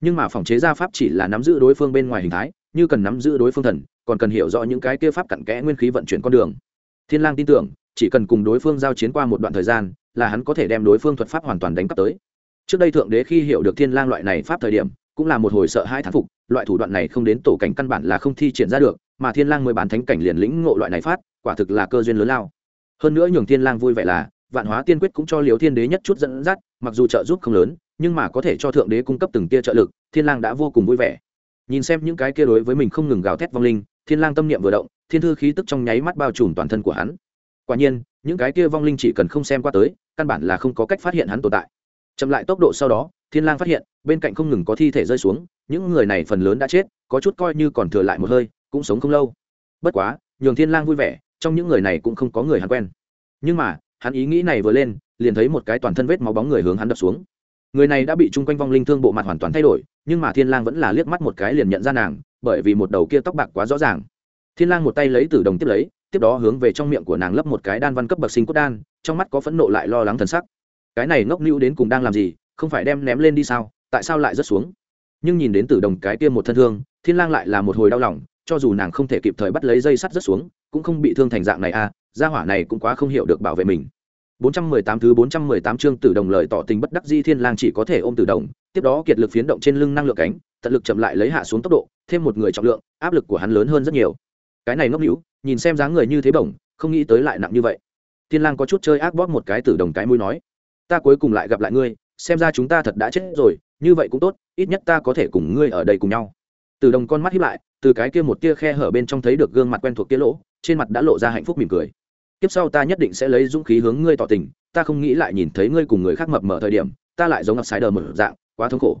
Nhưng mà phòng chế ra pháp chỉ là nắm giữ đối phương bên ngoài hình thái như cần nắm giữ đối phương thần, còn cần hiểu rõ những cái kia pháp cặn kẽ nguyên khí vận chuyển con đường. Thiên lang tin tưởng, chỉ cần cùng đối phương giao chiến qua một đoạn thời gian, là hắn có thể đem đối phương thuật pháp hoàn toàn đánh cắp tới. Trước đây thượng đế khi hiểu được thiên lang loại này pháp thời điểm, cũng là một hồi sợ hai thán phục, loại thủ đoạn này không đến tổ cảnh căn bản là không thi triển ra được, mà thiên lang mới bán thánh cảnh liền lĩnh ngộ loại này phát quả thực là cơ duyên lớn lao. Hơn nữa nhường thiên lang vui vẻ là, vạn hóa tiên quyết cũng cho liều thiên đế nhất chút dẫn dắt, mặc dù trợ giúp không lớn, nhưng mà có thể cho thượng đế cung cấp từng tia trợ lực, thiên lang đã vô cùng vui vẻ nhìn xem những cái kia đối với mình không ngừng gào thét vong linh, thiên lang tâm niệm vừa động, thiên thư khí tức trong nháy mắt bao trùm toàn thân của hắn. Quả nhiên, những cái kia vong linh chỉ cần không xem qua tới, căn bản là không có cách phát hiện hắn tồn tại. Chậm lại tốc độ sau đó, thiên lang phát hiện, bên cạnh không ngừng có thi thể rơi xuống, những người này phần lớn đã chết, có chút coi như còn thừa lại một hơi, cũng sống không lâu. Bất quá, nhường thiên lang vui vẻ, trong những người này cũng không có người hắn quen. Nhưng mà, hắn ý nghĩ này vừa lên, liền thấy một cái toàn thân vết máu bóng người hướng hắn đập xuống người này đã bị chung quanh vong linh thương bộ mặt hoàn toàn thay đổi, nhưng mà thiên lang vẫn là liếc mắt một cái liền nhận ra nàng, bởi vì một đầu kia tóc bạc quá rõ ràng. Thiên lang một tay lấy tử đồng tiếp lấy, tiếp đó hướng về trong miệng của nàng lấp một cái đan văn cấp bậc sinh cốt đan, trong mắt có phẫn nộ lại lo lắng thần sắc. Cái này ngốc nữu đến cùng đang làm gì, không phải đem ném lên đi sao, tại sao lại rớt xuống? Nhưng nhìn đến tử đồng cái kia một thân thương, thiên lang lại là một hồi đau lòng, cho dù nàng không thể kịp thời bắt lấy dây sắt rớt xuống, cũng không bị thương thành dạng này à gia hỏa này cũng quá không hiểu được bảo vệ mình. 418 thứ 418 chương Tử Đồng lời tỏ tình bất đắc di Thiên Lang chỉ có thể ôm Tử Đồng, tiếp đó kiệt lực phiến động trên lưng năng lượng cánh, tận lực chậm lại lấy hạ xuống tốc độ, thêm một người trọng lượng, áp lực của hắn lớn hơn rất nhiều. Cái này ngốc hữu, nhìn xem dáng người như thế bổng, không nghĩ tới lại nặng như vậy. Thiên Lang có chút chơi ác bóp một cái Tử Đồng cái mũi nói: "Ta cuối cùng lại gặp lại ngươi, xem ra chúng ta thật đã chết rồi, như vậy cũng tốt, ít nhất ta có thể cùng ngươi ở đây cùng nhau." Tử Đồng con mắt híp lại, từ cái kia một tia khe hở bên trong thấy được gương mặt quen thuộc kia lỗ, trên mặt đã lộ ra hạnh phúc mỉm cười tiếp sau ta nhất định sẽ lấy dũng khí hướng ngươi tỏ tình, ta không nghĩ lại nhìn thấy ngươi cùng người khác mập mở thời điểm, ta lại giống ngọc sái đờ mở dạng, quá thống khổ.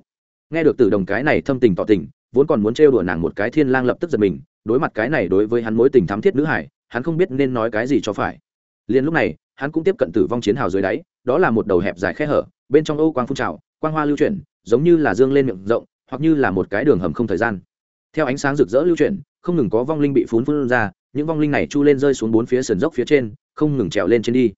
Nghe được từ đồng cái này thâm tình tỏ tình, vốn còn muốn trêu đùa nàng một cái thiên lang lập tức giật mình, đối mặt cái này đối với hắn mối tình thắm thiết nữ hải, hắn không biết nên nói cái gì cho phải. Liền lúc này, hắn cũng tiếp cận tử vong chiến hào dưới đáy, đó là một đầu hẹp dài khe hở, bên trong ô quang phun trào, quang hoa lưu chuyển, giống như là dương lên miệng rộng, hoặc như là một cái đường hầm không thời gian. Theo ánh sáng rực rỡ lưu chuyển, không ngừng có vong linh bị phun phun ra những vong linh này chu lên rơi xuống bốn phía sườn dốc phía trên, không ngừng trèo lên trên đi.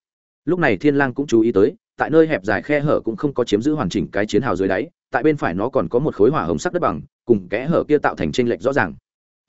Lúc này thiên lang cũng chú ý tới, tại nơi hẹp dài khe hở cũng không có chiếm giữ hoàn chỉnh cái chiến hào dưới đáy, tại bên phải nó còn có một khối hỏa hồng sắc đất bằng, cùng kẽ hở kia tạo thành tranh lệch rõ ràng.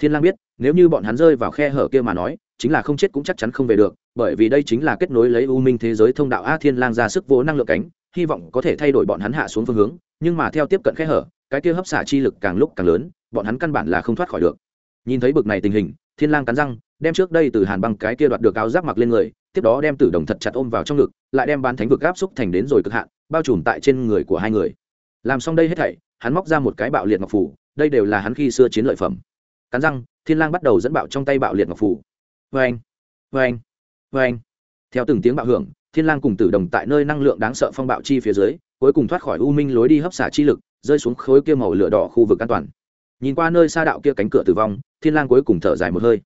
Thiên lang biết, nếu như bọn hắn rơi vào khe hở kia mà nói, chính là không chết cũng chắc chắn không về được, bởi vì đây chính là kết nối lấy u minh thế giới thông đạo a thiên lang ra sức vô năng lượng cánh, hy vọng có thể thay đổi bọn hắn hạ xuống phương hướng, nhưng mà theo tiếp cận khe hở, cái kia hấp xả chi lực càng lúc càng lớn, bọn hắn căn bản là không thoát khỏi được. Nhìn thấy bực này tình hình thiên lang cắn răng đem trước đây từ hàn băng cái kia đoạt được áo giáp mặc lên người tiếp đó đem tử đồng thật chặt ôm vào trong ngực lại đem bán thánh vực áp xúc thành đến rồi cực hạn bao trùm tại trên người của hai người. Làm xong đây hết thảy hắn móc ra một cái bạo liệt ngọc phủ đây đều là hắn khi xưa chiến lợi phẩm. Cắn răng thiên lang bắt đầu dẫn bạo trong tay bạo liệt ngọc phủ. Vang, vang, vang. theo từng tiếng bạo hưởng thiên lang cùng tử đồng tại nơi năng lượng đáng sợ phong bạo chi phía dưới cuối cùng thoát khỏi u minh lối đi hấp xả chi lực rơi xuống khối kia màu lửa đỏ khu vực an toàn nhìn qua nơi xa đạo kia cánh cửa tử vong, thiên lang cuối cùng thở dài một hơi.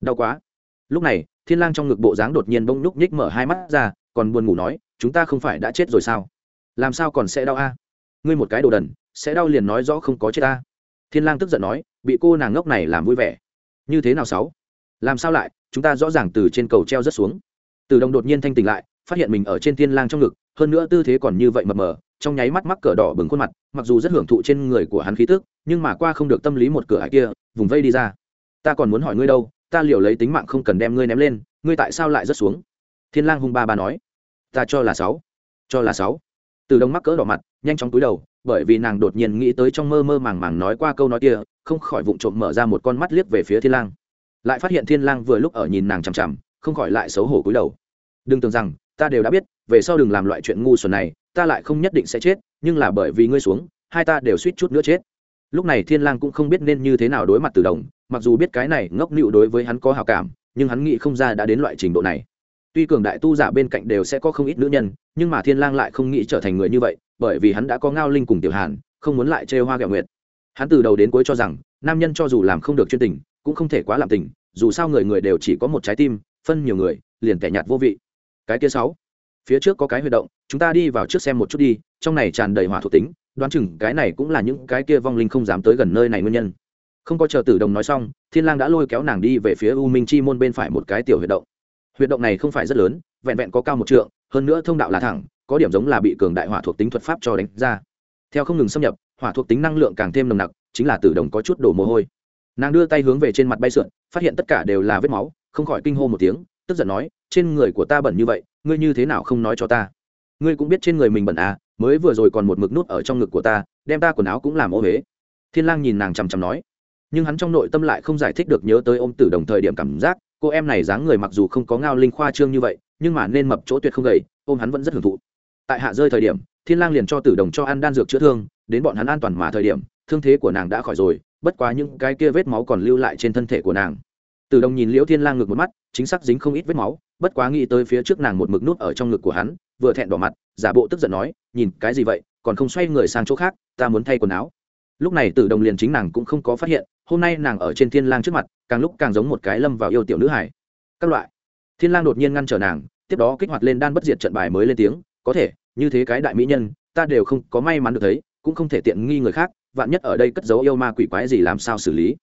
Đau quá. Lúc này, thiên lang trong ngực bộ dáng đột nhiên bỗng nhúc nhích mở hai mắt ra, còn buồn ngủ nói, chúng ta không phải đã chết rồi sao? Làm sao còn sẽ đau a? Ngươi một cái đồ đần, sẽ đau liền nói rõ không có chết ta. Thiên lang tức giận nói, bị cô nàng ngốc này làm vui vẻ. Như thế nào sáu? Làm sao lại? Chúng ta rõ ràng từ trên cầu treo rất xuống. Từ đồng đột nhiên thanh tỉnh lại, phát hiện mình ở trên thiên lang trong ngực, hơn nữa tư thế còn như vậy mờ mờ trong nháy mắt mắc cỡ đỏ bừng khuôn mặt, mặc dù rất hưởng thụ trên người của hắn khí tức, nhưng mà qua không được tâm lý một cửa ải kia, vùng vây đi ra. Ta còn muốn hỏi ngươi đâu, ta liều lấy tính mạng không cần đem ngươi ném lên, ngươi tại sao lại rớt xuống? Thiên lang hung ba ba nói. Ta cho là sáu, cho là sáu. Từ đông mắc cỡ đỏ mặt, nhanh chóng cúi đầu, bởi vì nàng đột nhiên nghĩ tới trong mơ mơ màng màng nói qua câu nói kia, không khỏi vụng trộm mở ra một con mắt liếc về phía thiên lang. Lại phát hiện thiên lang vừa lúc ở nhìn nàng chằm chằm, không khỏi lại xấu hổ cúi đầu. Đừng tưởng rằng, ta đều đã biết về sau đừng làm loại chuyện ngu xuẩn này, ta lại không nhất định sẽ chết, nhưng là bởi vì ngươi xuống, hai ta đều suýt chút nữa chết. Lúc này thiên lang cũng không biết nên như thế nào đối mặt từ đồng, mặc dù biết cái này ngốc nịu đối với hắn có hảo cảm, nhưng hắn nghĩ không ra đã đến loại trình độ này. Tuy cường đại tu giả bên cạnh đều sẽ có không ít nữ nhân, nhưng mà thiên lang lại không nghĩ trở thành người như vậy, bởi vì hắn đã có ngao linh cùng tiểu hàn, không muốn lại trêu hoa gẹo nguyệt. Hắn từ đầu đến cuối cho rằng, nam nhân cho dù làm không được chuyên tình, cũng không thể quá làm tình, dù sao người người đều chỉ có một trái tim, phân nhiều người, liền kẻ nhạt vô vị. Cái kia sáu phía trước có cái huy động, chúng ta đi vào trước xem một chút đi, trong này tràn đầy hỏa thuộc tính, đoán chừng cái này cũng là những cái kia vong linh không dám tới gần nơi này nguyên nhân. Không có chờ tử đồng nói xong, thiên lang đã lôi kéo nàng đi về phía u minh chi môn bên phải một cái tiểu huyệt động. Huyệt động này không phải rất lớn, vẹn vẹn có cao một trượng, hơn nữa thông đạo là thẳng, có điểm giống là bị cường đại hỏa thuộc tính thuật pháp cho đánh ra. Theo không ngừng xâm nhập, hỏa thuộc tính năng lượng càng thêm nồng nặc, chính là tử đồng có chút đổ mồ hôi. Nàng đưa tay hướng về trên mặt bay sượn, phát hiện tất cả đều là vết máu, không khỏi kinh hô một tiếng tức giận nói, trên người của ta bẩn như vậy, ngươi như thế nào không nói cho ta? Ngươi cũng biết trên người mình bẩn à mới vừa rồi còn một mực nút ở trong ngực của ta, đem ta quần áo cũng làm ô huế thiên lang nhìn nàng chằm chằm nói. Nhưng hắn trong nội tâm lại không giải thích được nhớ tới ôm tử đồng thời điểm cảm giác, cô em này dáng người mặc dù không có ngao linh khoa trương như vậy, nhưng mà nên mập chỗ tuyệt không gầy, ôm hắn vẫn rất hưởng thụ. Tại hạ rơi thời điểm, thiên lang liền cho tử đồng cho ăn đan dược chữa thương, đến bọn hắn an toàn mà thời điểm, thương thế của nàng đã khỏi rồi, bất quá những cái kia vết máu còn lưu lại trên thân thể của nàng tử đồng nhìn liễu thiên lang ngược một mắt, chính xác dính không ít vết máu, bất quá nghĩ tới phía trước nàng một mực nút ở trong ngực của hắn, vừa thẹn đỏ mặt, giả bộ tức giận nói, nhìn, cái gì vậy? Còn không xoay người sang chỗ khác, ta muốn thay quần áo. Lúc này tử đồng liền chính nàng cũng không có phát hiện, hôm nay nàng ở trên thiên lang trước mặt, càng lúc càng giống một cái lâm vào yêu tiểu nữ hải các loại. Thiên lang đột nhiên ngăn trở nàng, tiếp đó kích hoạt lên đan bất diệt trận bài mới lên tiếng, có thể, như thế cái đại mỹ nhân, ta đều không có may mắn được thấy, cũng không thể tiện nghi người khác, vạn nhất ở đây cất giấu yêu ma quỷ quái gì làm sao xử lý?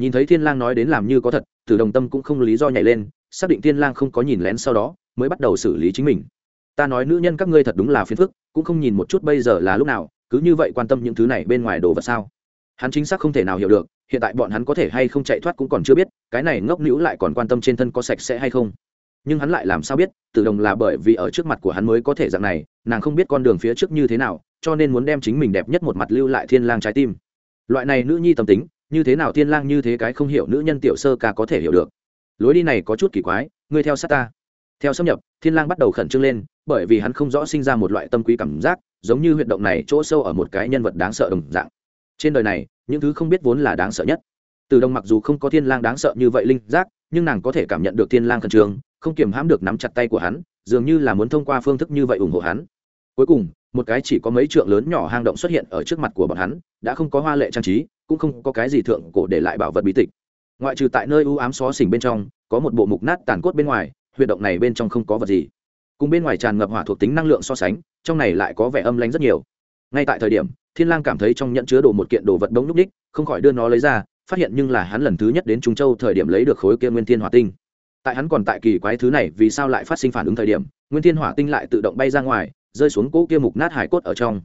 Nhìn thấy thiên lang nói đến làm như có thật, tử đồng tâm cũng không lý do nhảy lên, xác định thiên lang không có nhìn lén sau đó, mới bắt đầu xử lý chính mình. Ta nói nữ nhân các ngươi thật đúng là phiền phức, cũng không nhìn một chút bây giờ là lúc nào, cứ như vậy quan tâm những thứ này bên ngoài đồ vật sao? Hắn chính xác không thể nào hiểu được, hiện tại bọn hắn có thể hay không chạy thoát cũng còn chưa biết, cái này ngốc nữ lại còn quan tâm trên thân có sạch sẽ hay không. Nhưng hắn lại làm sao biết, tử đồng là bởi vì ở trước mặt của hắn mới có thể dạng này, nàng không biết con đường phía trước như thế nào, cho nên muốn đem chính mình đẹp nhất một mặt lưu lại thiên lang trái tim. Loại này nữ nhi tâm tính như thế nào thiên lang như thế cái không hiểu nữ nhân tiểu sơ ca có thể hiểu được? Lối đi này có chút kỳ quái, ngươi theo sát ta. Theo xâm nhập, thiên lang bắt đầu khẩn trương lên, bởi vì hắn không rõ sinh ra một loại tâm quý cảm giác, giống như huyệt động này chỗ sâu ở một cái nhân vật đáng sợ đồng dạng. Trên đời này, những thứ không biết vốn là đáng sợ nhất. Từ đông mặc dù không có thiên lang đáng sợ như vậy linh giác, nhưng nàng có thể cảm nhận được thiên lang khẩn trương, không kiềm hãm được nắm chặt tay của hắn, dường như là muốn thông qua phương thức như vậy ủng hộ hắn. Cuối cùng, một cái chỉ có mấy trượng lớn nhỏ hang động xuất hiện ở trước mặt của bọn hắn, đã không có hoa lệ trang trí cũng không có cái gì thượng cổ để lại bảo vật bí tịch. Ngoại trừ tại nơi u ám xó xỉnh bên trong, có một bộ mục nát tàn cốt bên ngoài, huyệt động này bên trong không có vật gì. Cùng bên ngoài tràn ngập hỏa thuộc tính năng lượng so sánh, trong này lại có vẻ âm lãnh rất nhiều. Ngay tại thời điểm, thiên lang cảm thấy trong nhận chứa đồ một kiện đồ vật đống núc đích, không khỏi đưa nó lấy ra, phát hiện nhưng là hắn lần thứ nhất đến trung châu thời điểm lấy được khối kia nguyên thiên hỏa tinh. Tại hắn còn tại kỳ quái thứ này vì sao lại phát sinh phản ứng thời điểm, nguyên thiên hỏa tinh lại tự động bay ra ngoài, rơi xuống cỗ kia mục nát hải cốt ở trong.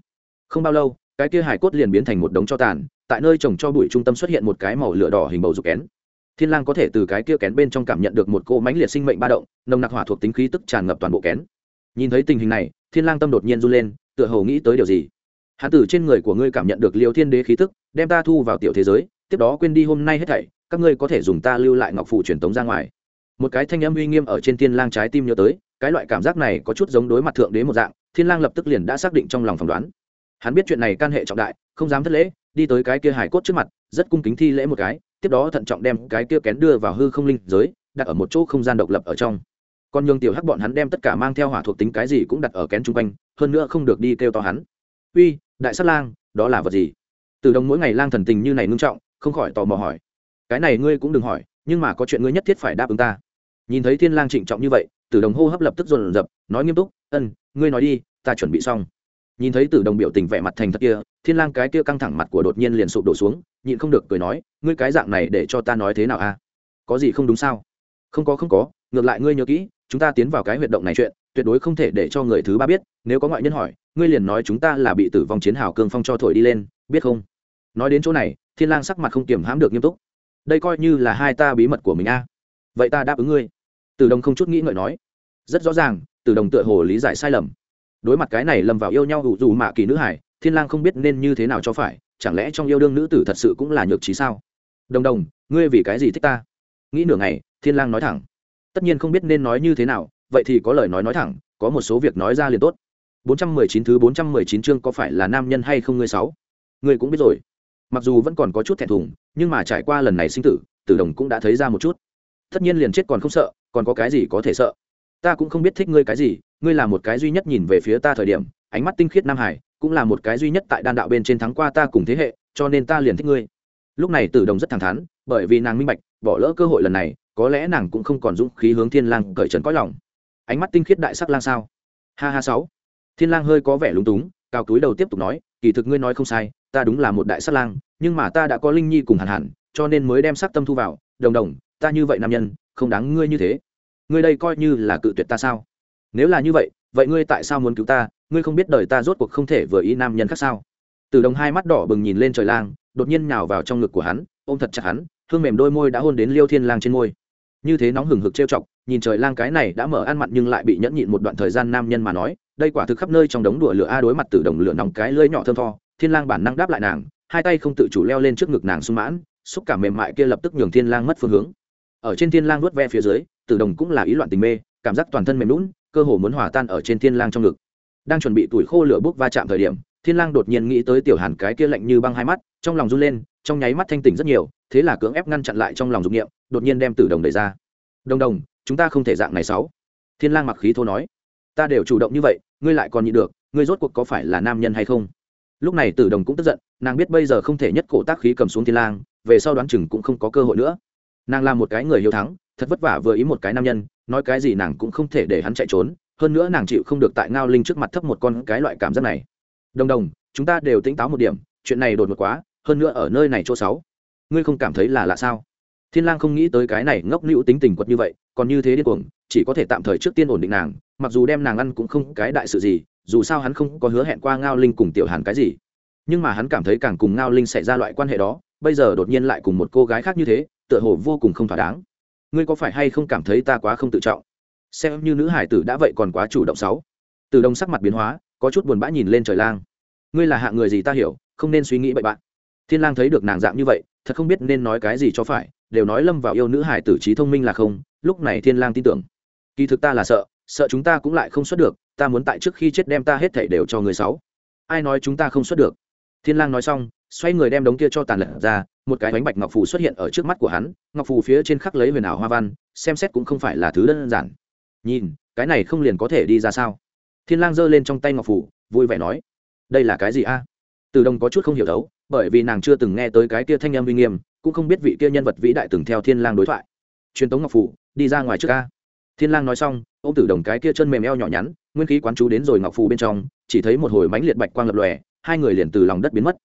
Không bao lâu, cái kia hải cốt liền biến thành một đống cho tàn tại nơi trồng cho bụi trung tâm xuất hiện một cái màu lửa đỏ hình bầu dục kén. Thiên lang có thể từ cái kia kén bên trong cảm nhận được một cô mãnh liệt sinh mệnh ba động, nồng nặc hỏa thuộc tính khí tức tràn ngập toàn bộ kén. Nhìn thấy tình hình này, thiên lang tâm đột nhiên run lên, tựa hồ nghĩ tới điều gì. Hắn từ trên người của ngươi cảm nhận được liều thiên đế khí tức, đem ta thu vào tiểu thế giới, tiếp đó quên đi hôm nay hết thảy, các ngươi có thể dùng ta lưu lại ngọc phụ truyền tống ra ngoài. Một cái thanh âm uy nghiêm ở trên thiên lang trái tim nhớ tới, cái loại cảm giác này có chút giống đối mặt thượng đế một dạng, thiên lang lập tức liền đã xác định trong lòng phỏng đoán. Hắn biết chuyện này can hệ trọng đại, không dám thất lễ đi tới cái kia hải cốt trước mặt, rất cung kính thi lễ một cái, tiếp đó thận trọng đem cái kia kén đưa vào hư không linh giới, đặt ở một chỗ không gian độc lập ở trong. Còn nhường tiểu hắc bọn hắn đem tất cả mang theo hỏa thuộc tính cái gì cũng đặt ở kén chung quanh, hơn nữa không được đi kêu to hắn. Uy, đại sát lang, đó là vật gì? Từ đồng mỗi ngày lang thần tình như này ngưng trọng, không khỏi tò mò hỏi. Cái này ngươi cũng đừng hỏi, nhưng mà có chuyện ngươi nhất thiết phải đáp ứng ta. Nhìn thấy thiên lang trịnh trọng như vậy tử đồng hô hấp lập tức dồn dập, nói nghiêm túc, ân, ngươi nói đi, ta chuẩn bị xong nhìn thấy tử đồng biểu tình vẻ mặt thành thật kia, thiên lang cái kia căng thẳng mặt của đột nhiên liền sụp đổ xuống, nhịn không được cười nói, ngươi cái dạng này để cho ta nói thế nào a? Có gì không đúng sao? Không có không có, ngược lại ngươi nhớ kỹ, chúng ta tiến vào cái huyệt động này chuyện, tuyệt đối không thể để cho người thứ ba biết, nếu có ngoại nhân hỏi, ngươi liền nói chúng ta là bị tử vong chiến hào cương phong cho thổi đi lên, biết không? Nói đến chỗ này, thiên lang sắc mặt không kiềm hãm được nghiêm túc. Đây coi như là hai ta bí mật của mình a. Vậy ta đáp ứng ngươi. Tử đồng không chút nghĩ ngợi nói. Rất rõ ràng, tử đồng tựa hồ lý giải sai lầm đối mặt cái này lâm vào yêu nhau đủ dù mạ kỳ nữ hải, thiên lang không biết nên như thế nào cho phải, chẳng lẽ trong yêu đương nữ tử thật sự cũng là nhược trí sao? Đồng đồng, ngươi vì cái gì thích ta? Nghĩ nửa ngày, thiên lang nói thẳng. Tất nhiên không biết nên nói như thế nào, vậy thì có lời nói nói thẳng, có một số việc nói ra liền tốt. 419 thứ 419 chương có phải là nam nhân hay không ngươi sáu? Ngươi cũng biết rồi. Mặc dù vẫn còn có chút thẹn thùng, nhưng mà trải qua lần này sinh tử tử đồng cũng đã thấy ra một chút. Tất nhiên liền chết còn không sợ, còn có cái gì có thể sợ? Ta cũng không biết thích ngươi cái gì ngươi là một cái duy nhất nhìn về phía ta thời điểm, ánh mắt tinh khiết nam hải, cũng là một cái duy nhất tại đan đạo bên trên thắng qua ta cùng thế hệ, cho nên ta liền thích ngươi. Lúc này tử đồng rất thẳng thắn, bởi vì nàng minh bạch, bỏ lỡ cơ hội lần này, có lẽ nàng cũng không còn dũng khí hướng thiên lang cởi trần cõi lòng. Ánh mắt tinh khiết đại sắc lang sao? Ha ha sáu. Thiên lang hơi có vẻ lúng túng, cao túi đầu tiếp tục nói, kỳ thực ngươi nói không sai, ta đúng là một đại sắc lang, nhưng mà ta đã có linh nhi cùng hàn hàn, cho nên mới đem sắc tâm thu vào. Đồng đồng, ta như vậy nam nhân, không đáng ngươi như thế. Ngươi đây coi như là cự tuyệt ta sao? Nếu là như vậy vậy ngươi tại sao muốn cứu ta? Ngươi không biết đời ta rốt cuộc không thể vừa ý nam nhân khác sao? Từ đồng hai mắt đỏ bừng nhìn lên trời lang, đột nhiên nhào vào trong ngực của hắn, ôm thật chặt hắn, hương mềm đôi môi đã hôn đến liêu thiên lang trên môi. Như thế nóng hừng hực trêu chọc, nhìn trời lang cái này đã mở ăn mặn nhưng lại bị nhẫn nhịn một đoạn thời gian nam nhân mà nói, đây quả thực khắp nơi trong đống đùa lửa a đối mặt từ đồng lửa nòng cái lưỡi nhỏ thơm tho, thiên lang bản năng đáp lại nàng, hai tay không tự chủ leo lên trước ngực nàng sung mãn, xúc cảm mềm mại kia lập tức nhường thiên lang mất phương hướng. Ở trên thiên lang nuốt ve phía dưới tử đồng cũng là ý loạn tình mê, cảm giác toàn thân mềm lún cơ hồ muốn hòa tan ở trên thiên lang trong ngực. Đang chuẩn bị tuổi khô lửa bốc va chạm thời điểm, thiên lang đột nhiên nghĩ tới tiểu hàn cái kia lạnh như băng hai mắt, trong lòng run lên, trong nháy mắt thanh tỉnh rất nhiều, thế là cưỡng ép ngăn chặn lại trong lòng dục niệm, đột nhiên đem tử đồng đẩy ra. Đồng đồng, chúng ta không thể dạng này sáu. Thiên lang mặc khí thô nói. Ta đều chủ động như vậy, ngươi lại còn nhịn được, ngươi rốt cuộc có phải là nam nhân hay không? Lúc này tử đồng cũng tức giận, nàng biết bây giờ không thể nhất cổ tác khí cầm xuống thiên lang, về sau đoán chừng cũng không có cơ hội nữa. Nàng là một cái người hiếu thắng, thật vất vả vừa ý một cái nam nhân nói cái gì nàng cũng không thể để hắn chạy trốn, hơn nữa nàng chịu không được tại ngao linh trước mặt thấp một con cái loại cảm giác này. Đồng đồng, chúng ta đều tỉnh táo một điểm, chuyện này đột ngột quá, hơn nữa ở nơi này chỗ sáu. Ngươi không cảm thấy là lạ sao? Thiên lang không nghĩ tới cái này ngốc nữ tính tình quật như vậy, còn như thế điên cuồng, chỉ có thể tạm thời trước tiên ổn định nàng, mặc dù đem nàng ăn cũng không cái đại sự gì, dù sao hắn không có hứa hẹn qua ngao linh cùng tiểu hàn cái gì. Nhưng mà hắn cảm thấy càng cùng ngao linh xảy ra loại quan hệ đó, bây giờ đột nhiên lại cùng một cô gái khác như thế, tựa hồ vô cùng không thỏa đáng ngươi có phải hay không cảm thấy ta quá không tự trọng? Xem như nữ hải tử đã vậy còn quá chủ động sáu. Từ đông sắc mặt biến hóa, có chút buồn bã nhìn lên trời lang. Ngươi là hạng người gì ta hiểu, không nên suy nghĩ bậy bạn. Thiên lang thấy được nàng dạng như vậy, thật không biết nên nói cái gì cho phải, đều nói lâm vào yêu nữ hải tử trí thông minh là không, lúc này thiên lang tin tưởng. Kỳ thực ta là sợ sợ chúng ta cũng lại không xuất được, ta muốn tại trước khi chết đem ta hết thảy đều cho người sáu. Ai nói chúng ta không xuất được? Thiên lang nói xong, xoay người đem đống kia cho tàn lật ra, một cái bánh bạch ngọc phù xuất hiện ở trước mắt của hắn, ngọc phù phía trên khắc lấy huyền ảo hoa văn, xem xét cũng không phải là thứ đơn giản. Nhìn, cái này không liền có thể đi ra sao? Thiên lang giơ lên trong tay ngọc phù, vui vẻ nói, đây là cái gì a? Từ đông có chút không hiểu đấu, bởi vì nàng chưa từng nghe tới cái kia thanh âm uy nghiêm, cũng không biết vị kia nhân vật vĩ đại từng theo thiên lang đối thoại. Truyền tống ngọc phù, đi ra ngoài trước a. Thiên lang nói xong ô tử đồng cái kia chân mềm eo nhỏ nhắn, nguyên khí quán chú đến rồi ngọc phù bên trong, chỉ thấy một hồi mãnh liệt bạch quang lập lòe hai người liền từ lòng đất biến mất.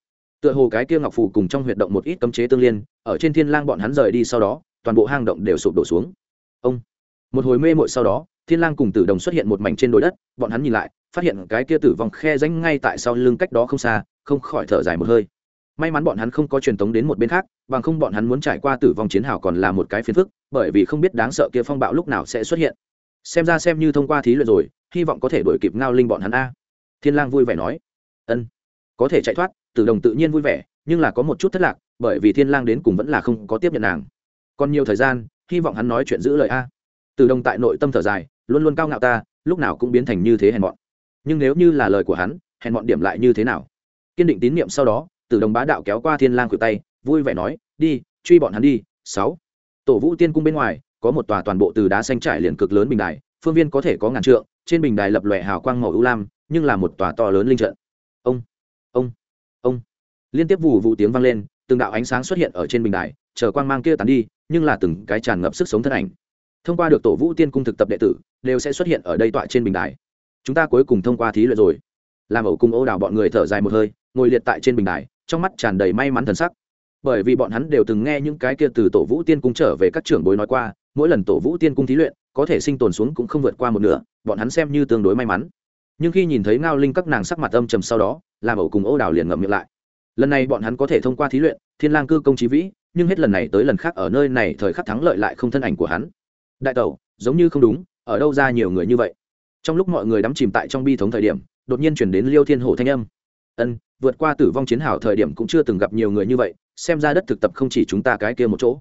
Tựa hồ cái kia ngọc phù cùng trong huyệt động một ít cấm chế tương liên, ở trên thiên lang bọn hắn rời đi sau đó, toàn bộ hang động đều sụp đổ xuống. Ông, một hồi mê mội sau đó, thiên lang cùng tử đồng xuất hiện một mảnh trên đồi đất, bọn hắn nhìn lại, phát hiện cái kia tử vong khe rãnh ngay tại sau lưng cách đó không xa, không khỏi thở dài một hơi. May mắn bọn hắn không có truyền tống đến một bên khác, bằng không bọn hắn muốn trải qua tử vong chiến hào còn là một cái phiền phức, bởi vì không biết đáng sợ kia phong bạo lúc nào sẽ xuất hiện. Xem ra xem như thông qua thí luyện rồi, hy vọng có thể đuổi kịp ngao linh bọn hắn a. Thiên lang vui vẻ nói. Ân có thể chạy thoát, tử đồng tự nhiên vui vẻ, nhưng là có một chút thất lạc, bởi vì thiên lang đến cùng vẫn là không có tiếp nhận nàng. Còn nhiều thời gian, hy vọng hắn nói chuyện giữ lời a. Tử đồng tại nội tâm thở dài, luôn luôn cao ngạo ta, lúc nào cũng biến thành như thế hèn mọn. Nhưng nếu như là lời của hắn, hèn mọn điểm lại như thế nào? Kiên định tín nhiệm sau đó, tử đồng bá đạo kéo qua thiên lang khuỷu tay, vui vẻ nói, đi, truy bọn hắn đi, sáu. Tổ vũ tiên cung bên ngoài, có một tòa toàn bộ từ đá xanh trải liền cực lớn bình đài, phương viên có thể có ngàn trượng, trên bình đài lập lòe hào quang màu ưu lam, nhưng là một tòa to lớn linh trận. Ông ông ông. Liên tiếp vụ vụ tiếng vang lên, từng đạo ánh sáng xuất hiện ở trên bình đài, chờ quang mang kia tàn đi, nhưng là từng cái tràn ngập sức sống thân ảnh. Thông qua được tổ vũ tiên cung thực tập đệ tử, đều sẽ xuất hiện ở đây tọa trên bình đài. Chúng ta cuối cùng thông qua thí luyện rồi. Làm ẩu cùng ô đào bọn người thở dài một hơi, ngồi liệt tại trên bình đài, trong mắt tràn đầy may mắn thần sắc. Bởi vì bọn hắn đều từng nghe những cái kia từ tổ vũ tiên cung trở về các trưởng bối nói qua, mỗi lần tổ vũ tiên cung thí luyện, có thể sinh tồn xuống cũng không vượt qua một nửa, bọn hắn xem như tương đối may mắn. Nhưng khi nhìn thấy ngao linh các nàng sắc mặt âm trầm sau đó làm ẩu cùng ô đào liền ngậm miệng lại. Lần này bọn hắn có thể thông qua thí luyện, thiên lang cư công trí vĩ, nhưng hết lần này tới lần khác ở nơi này thời khắc thắng lợi lại không thân ảnh của hắn. Đại tẩu, giống như không đúng, ở đâu ra nhiều người như vậy? Trong lúc mọi người đắm chìm tại trong bi thống thời điểm, đột nhiên chuyển đến liêu thiên hổ thanh âm. Ân, vượt qua tử vong chiến hào thời điểm cũng chưa từng gặp nhiều người như vậy, xem ra đất thực tập không chỉ chúng ta cái kia một chỗ.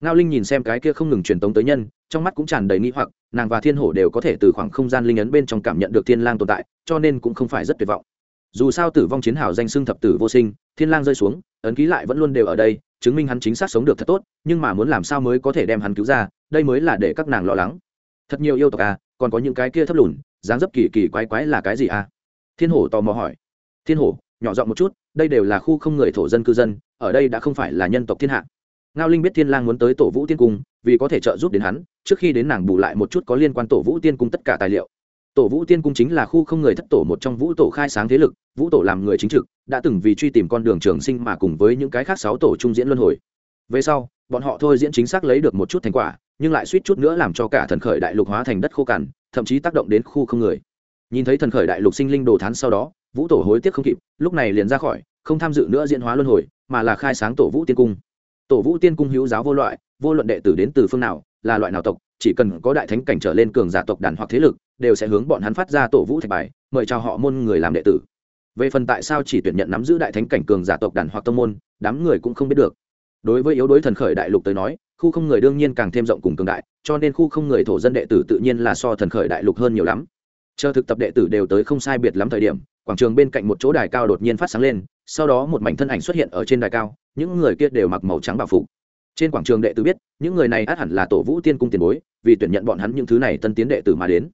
Ngao linh nhìn xem cái kia không ngừng truyền tống tới nhân, trong mắt cũng tràn đầy nghĩ hoặc, nàng và thiên hổ đều có thể từ khoảng không gian linh ấn bên trong cảm nhận được thiên lang tồn tại, cho nên cũng không phải rất tuyệt vọng dù sao tử vong chiến hào danh xưng thập tử vô sinh, thiên lang rơi xuống, ấn ký lại vẫn luôn đều ở đây, chứng minh hắn chính xác sống được thật tốt, nhưng mà muốn làm sao mới có thể đem hắn cứu ra, đây mới là để các nàng lo lắng. Thật nhiều yêu tộc à còn có những cái kia thấp lùn, dáng dấp kỳ kỳ quái quái là cái gì à? Thiên hổ tò mò hỏi. Thiên hổ, nhỏ giọng một chút, đây đều là khu không người thổ dân cư dân, ở đây đã không phải là nhân tộc thiên hạ. Ngao linh biết thiên lang muốn tới tổ vũ tiên cung, vì có thể trợ giúp đến hắn, trước khi đến nàng bù lại một chút có liên quan tổ vũ tiên cung tất cả tài liệu tổ vũ tiên cung chính là khu không người thất tổ, một trong vũ tổ khai sáng thế lực, vũ tổ làm người chính trực, đã từng vì truy tìm con đường trường sinh mà cùng với những cái khác sáu tổ trung diễn luân hồi. Về sau, bọn họ thôi diễn chính xác lấy được một chút thành quả, nhưng lại suýt chút nữa làm cho cả thần khởi đại lục hóa thành đất khô cằn, thậm chí tác động đến khu không người. Nhìn thấy thần khởi đại lục sinh linh đồ thán sau đó, vũ tổ hối tiếc không kịp, lúc này liền ra khỏi, không tham dự nữa diễn hóa luân hồi, mà là khai sáng tổ vũ tiên cung. Tổ vũ tiên cung hữu giáo vô loại, vô luận đệ tử đến từ phương nào, là loại nào tộc chỉ cần có đại thánh cảnh trở lên cường giả tộc đàn hoặc thế lực, đều sẽ hướng bọn hắn phát ra tổ vũ thạch bài, mời chào họ môn người làm đệ tử. Về phần tại sao chỉ tuyển nhận nắm giữ đại thánh cảnh cường giả tộc đàn hoặc tông môn, đám người cũng không biết được. Đối với yếu đối thần khởi đại lục tới nói, khu không người đương nhiên càng thêm rộng cùng cường đại, cho nên khu không người thổ dân đệ tử tự nhiên là so thần khởi đại lục hơn nhiều lắm. Chờ thực tập đệ tử đều tới không sai biệt lắm thời điểm, quảng trường bên cạnh một chỗ đài cao đột nhiên phát sáng lên, sau đó một mảnh thân ảnh xuất hiện ở trên đài cao, những người kia đều mặc màu trắng bảo phục trên quảng trường đệ tử biết, những người này át hẳn là tổ vũ tiên cung tiền bối, vì tuyển nhận bọn hắn những thứ này tân tiến đệ tử mà đến.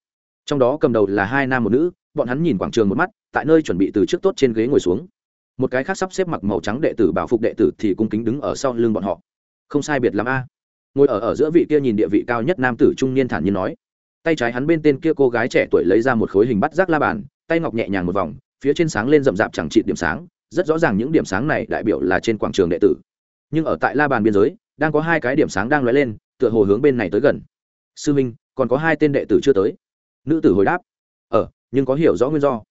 Trong đó cầm đầu là hai nam một nữ, bọn hắn nhìn quảng trường một mắt, tại nơi chuẩn bị từ trước tốt trên ghế ngồi xuống. Một cái khác sắp xếp mặc màu trắng đệ tử bảo phục đệ tử thì cung kính đứng ở sau lưng bọn họ. Không sai biệt lắm a. Ngồi ở ở giữa vị kia nhìn địa vị cao nhất nam tử trung niên thản nhiên nói. Tay trái hắn bên tên kia cô gái trẻ tuổi lấy ra một khối hình bắt rác la bàn, tay ngọc nhẹ nhàng một vòng, phía trên sáng lên rậm rạp chẳng trị điểm sáng, rất rõ ràng những điểm sáng này đại biểu là trên quảng trường đệ tử. Nhưng ở tại la bàn biên giới đang có hai cái điểm sáng đang lóe lên, tựa hồ hướng bên này tới gần. Sư minh, còn có hai tên đệ tử chưa tới? Nữ tử hồi đáp. Ờ nhưng có hiểu rõ nguyên do.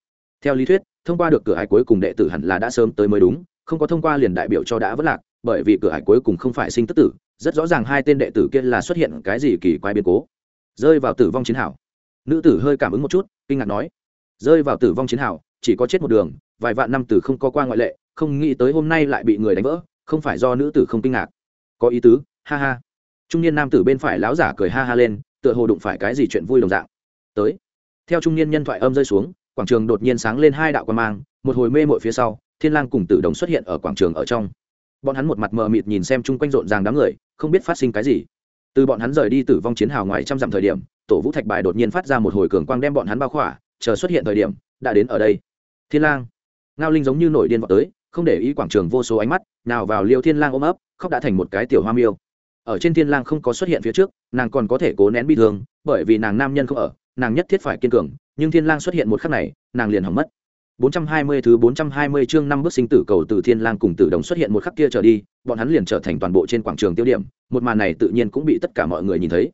Theo lý thuyết, thông qua được cửa hải cuối cùng đệ tử hẳn là đã sớm tới mới đúng, không có thông qua liền đại biểu cho đã vất lạc, bởi vì cửa hải cuối cùng không phải sinh tức tử, rất rõ ràng hai tên đệ tử kia là xuất hiện cái gì kỳ quái biến cố. Rơi vào tử vong chiến hảo nữ tử hơi cảm ứng một chút, kinh ngạc nói. Rơi vào tử vong chiến hảo chỉ có chết một đường, vài vạn năm tử không có qua ngoại lệ, không nghĩ tới hôm nay lại bị người đánh vỡ, không phải do nữ tử không kinh ngạc có ý tứ, ha ha. Trung niên nam tử bên phải láo giả cười ha ha lên, tựa hồ đụng phải cái gì chuyện vui đồng dạng. Tới. Theo trung niên nhân thoại âm rơi xuống, quảng trường đột nhiên sáng lên hai đạo quan mang, một hồi mê mội phía sau, thiên lang cùng tử đồng xuất hiện ở quảng trường ở trong. Bọn hắn một mặt mờ mịt nhìn xem chung quanh rộn ràng đám người, không biết phát sinh cái gì. Từ bọn hắn rời đi tử vong chiến hào ngoài trăm dặm thời điểm, tổ vũ thạch bài đột nhiên phát ra một hồi cường quang đem bọn hắn bao khỏa, chờ xuất hiện thời điểm, đã đến ở đây. Thiên lang. Ngao linh giống như nổi điên vọt tới, không để ý quảng trường vô số ánh mắt, nào vào liêu thiên lang ôm ấp khóc đã thành một cái tiểu hoa miêu ở trên thiên lang không có xuất hiện phía trước nàng còn có thể cố nén bi thương bởi vì nàng nam nhân không ở nàng nhất thiết phải kiên cường nhưng thiên lang xuất hiện một khắc này nàng liền hỏng mất 420 thứ 420 chương năm bước sinh tử cầu từ Thiên Lang cùng Tử Đồng xuất hiện một khắc kia trở đi, bọn hắn liền trở thành toàn bộ trên quảng trường tiêu điểm, một màn này tự nhiên cũng bị tất cả mọi người nhìn thấy.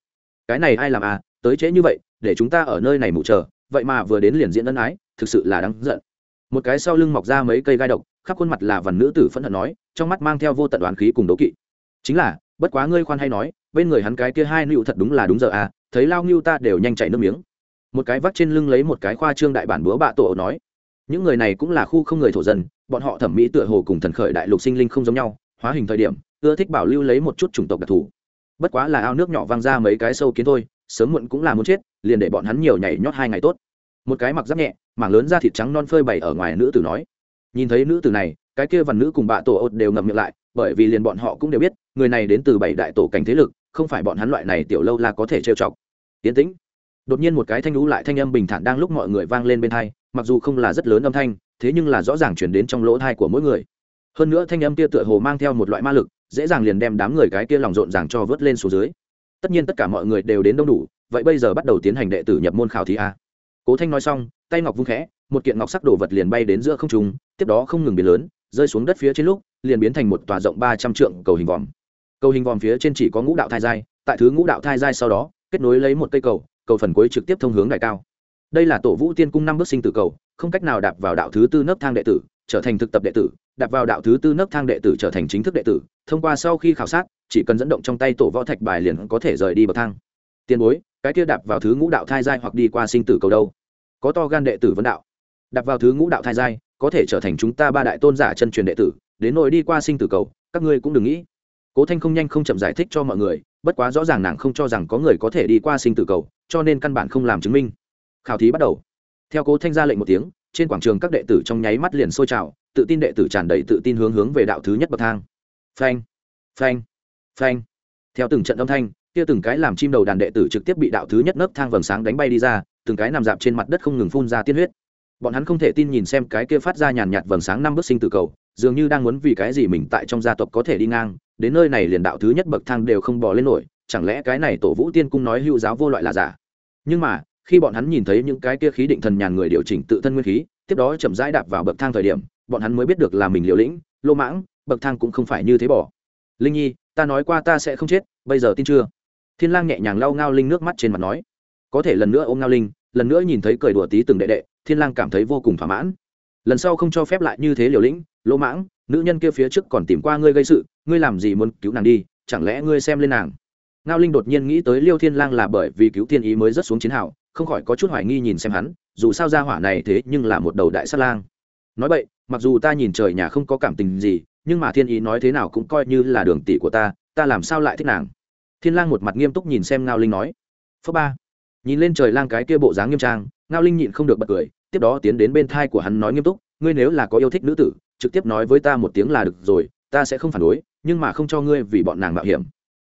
Cái này ai làm à, tới trễ như vậy, để chúng ta ở nơi này mù chờ, vậy mà vừa đến liền diễn ân ái, thực sự là đáng giận. Một cái sau lưng mọc ra mấy cây gai độc, khắp khuôn mặt là vằn nữ tử phẫn hận nói, trong mắt mang theo vô tận đoán khí cùng đố kỵ. Chính là, bất quá ngươi khoan hay nói, bên người hắn cái kia hai nữu thật đúng là đúng giờ à thấy lao ngưu ta đều nhanh chảy nước miếng. Một cái vắt trên lưng lấy một cái khoa trương đại bản búa bạ tổ nói, những người này cũng là khu không người thổ dân, bọn họ thẩm mỹ tựa hồ cùng thần khởi đại lục sinh linh không giống nhau, hóa hình thời điểm, ưa thích bảo lưu lấy một chút chủng tộc đặc thù. Bất quá là ao nước nhỏ văng ra mấy cái sâu kiến thôi, sớm muộn cũng là muốn chết, liền để bọn hắn nhiều nhảy nhót hai ngày tốt. Một cái mặc giáp nhẹ, mảng lớn da thịt trắng non phơi bày ở ngoài nữ tử nói nhìn thấy nữ tử này, cái kia vằn nữ cùng bạ tổ ột đều ngậm miệng lại, bởi vì liền bọn họ cũng đều biết, người này đến từ bảy đại tổ cảnh thế lực, không phải bọn hắn loại này tiểu lâu là có thể trêu chọc. Tiến tĩnh. Đột nhiên một cái thanh lũ lại thanh âm bình thản đang lúc mọi người vang lên bên thai mặc dù không là rất lớn âm thanh, thế nhưng là rõ ràng chuyển đến trong lỗ thai của mỗi người. Hơn nữa thanh âm kia tựa hồ mang theo một loại ma lực, dễ dàng liền đem đám người cái kia lòng rộn ràng cho vớt lên xuống dưới. Tất nhiên tất cả mọi người đều đến đông đủ, vậy bây giờ bắt đầu tiến hành đệ tử nhập môn khảo thí a. Cố thanh nói xong, tay ngọc vung khẽ, một kiện ngọc sắc đồ vật liền bay đến giữa không trung tiếp đó không ngừng biến lớn, rơi xuống đất phía trên lúc, liền biến thành một tòa rộng ba trăm trượng cầu hình vòm. Cầu hình vòm phía trên chỉ có ngũ đạo thai giai, tại thứ ngũ đạo thai giai sau đó, kết nối lấy một cây cầu cầu phần cuối trực tiếp thông hướng đại cao. Đây là tổ vũ tiên cung năm bước sinh tử cầu, không cách nào đạp vào đạo thứ tư nấc thang đệ tử, trở thành thực tập đệ tử, đạp vào đạo thứ tư nấc thang đệ tử trở thành chính thức đệ tử, thông qua sau khi khảo sát, chỉ cần dẫn động trong tay tổ võ thạch bài liền có thể rời đi bậc thang. Tiền bối, cái kia đạp vào thứ ngũ đạo thai giai hoặc đi qua sinh tử cầu đâu? Có to gan đệ tử vấn đạo. Đạp vào thứ ngũ đạo thai giai có thể trở thành chúng ta ba đại tôn giả chân truyền đệ tử, đến nỗi đi qua sinh tử cầu, các ngươi cũng đừng nghĩ. Cố thanh không nhanh không chậm giải thích cho mọi người, bất quá rõ ràng nàng không cho rằng có người có thể đi qua sinh tử cầu, cho nên căn bản không làm chứng minh. Khảo thí bắt đầu. Theo cố thanh ra lệnh một tiếng, trên quảng trường các đệ tử trong nháy mắt liền sôi trào, tự tin đệ tử tràn đầy tự tin hướng hướng về đạo thứ nhất bậc thang. Phanh phanh phanh. Theo từng trận âm thanh, kia từng cái làm chim đầu đàn đệ tử trực tiếp bị đạo thứ nhất nấc thang vầng sáng đánh bay đi ra, từng cái nằm dạp trên mặt đất không ngừng phun ra tiên huyết bọn hắn không thể tin nhìn xem cái kia phát ra nhàn nhạt vầng sáng năm bước sinh tử cầu, dường như đang muốn vì cái gì mình tại trong gia tộc có thể đi ngang, đến nơi này liền đạo thứ nhất bậc thang đều không bỏ lên nổi, chẳng lẽ cái này tổ vũ tiên cung nói hữu giáo vô loại là giả? Nhưng mà, khi bọn hắn nhìn thấy những cái kia khí định thần nhàn người điều chỉnh tự thân nguyên khí, tiếp đó chậm rãi đạp vào bậc thang thời điểm, bọn hắn mới biết được là mình liều lĩnh, lô mãng, bậc thang cũng không phải như thế bỏ. Linh nhi, ta nói qua ta sẽ không chết, bây giờ tin chưa? Thiên lang nhẹ nhàng lau ngao linh nước mắt trên mặt nói. Có thể lần nữa ôm ngao linh lần nữa nhìn thấy cười đùa tí từng đệ đệ, thiên lang cảm thấy vô cùng thỏa mãn. Lần sau không cho phép lại như thế liều lĩnh, lỗ mãng, nữ nhân kia phía trước còn tìm qua ngươi gây sự, ngươi làm gì muốn cứu nàng đi, chẳng lẽ ngươi xem lên nàng? Ngao linh đột nhiên nghĩ tới liêu thiên lang là bởi vì cứu thiên ý mới rất xuống chiến hào, không khỏi có chút hoài nghi nhìn xem hắn, dù sao ra hỏa này thế nhưng là một đầu đại sát lang. Nói vậy, mặc dù ta nhìn trời nhà không có cảm tình gì, nhưng mà thiên ý nói thế nào cũng coi như là đường tỷ của ta ta làm sao lại thích nàng? Thiên lang một mặt nghiêm túc nhìn xem ngao linh nói. Phước ba nhìn lên trời lang cái kia bộ dáng nghiêm trang, ngao linh nhịn không được bật cười, tiếp đó tiến đến bên thai của hắn nói nghiêm túc, ngươi nếu là có yêu thích nữ tử, trực tiếp nói với ta một tiếng là được rồi, ta sẽ không phản đối, nhưng mà không cho ngươi vì bọn nàng mạo hiểm.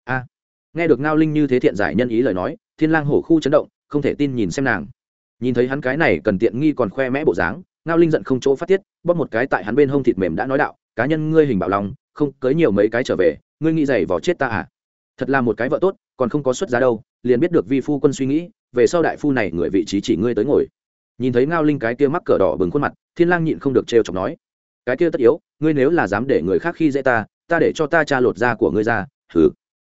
A. Nghe được ngao linh như thế thiện giải nhân ý lời nói, thiên lang hổ khu chấn động, không thể tin nhìn xem nàng. Nhìn thấy hắn cái này cần tiện nghi còn khoe mẽ bộ dáng, ngao linh giận không chỗ phát tiết, bóp một cái tại hắn bên hông thịt mềm đã nói đạo, cá nhân ngươi hình bảo lòng, không cưới nhiều mấy cái trở về, ngươi nghĩ giày vỏ chết ta à? Thật là một cái vợ tốt, còn không có xuất giá đâu, liền biết được vi phu quân suy nghĩ về sau đại phu này người vị trí chỉ ngươi tới ngồi. Nhìn thấy ngao linh cái kia mắc cờ đỏ bừng khuôn mặt, thiên lang nhịn không được trêu chọc nói, cái kia tất yếu, ngươi nếu là dám để người khác khi dễ ta ta để cho ta cha lột da của ngươi ra. Thử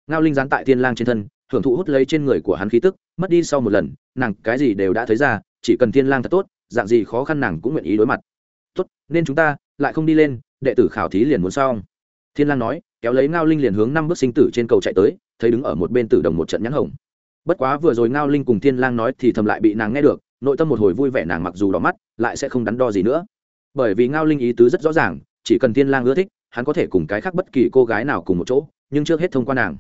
ngao linh dán tại thiên lang trên thân, hưởng thụ hút lấy trên người của hắn khí tức, mất đi sau một lần, nàng cái gì đều đã thấy ra, chỉ cần thiên lang thật tốt, dạng gì khó khăn nàng cũng nguyện ý đối mặt. Tốt, nên chúng ta lại không đi lên, đệ tử khảo thí liền muốn xong. Thiên lang nói, kéo lấy ngao linh liền hướng năm bước sinh tử trên cầu chạy tới, thấy đứng ở một bên tử đồng một trận nhãn hồng bất quá vừa rồi ngao linh cùng thiên lang nói thì thầm lại bị nàng nghe được, nội tâm một hồi vui vẻ nàng mặc dù đỏ mắt, lại sẽ không đắn đo gì nữa. Bởi vì ngao linh ý tứ rất rõ ràng, chỉ cần thiên lang ưa thích, hắn có thể cùng cái khác bất kỳ cô gái nào cùng một chỗ, nhưng trước hết thông qua nàng.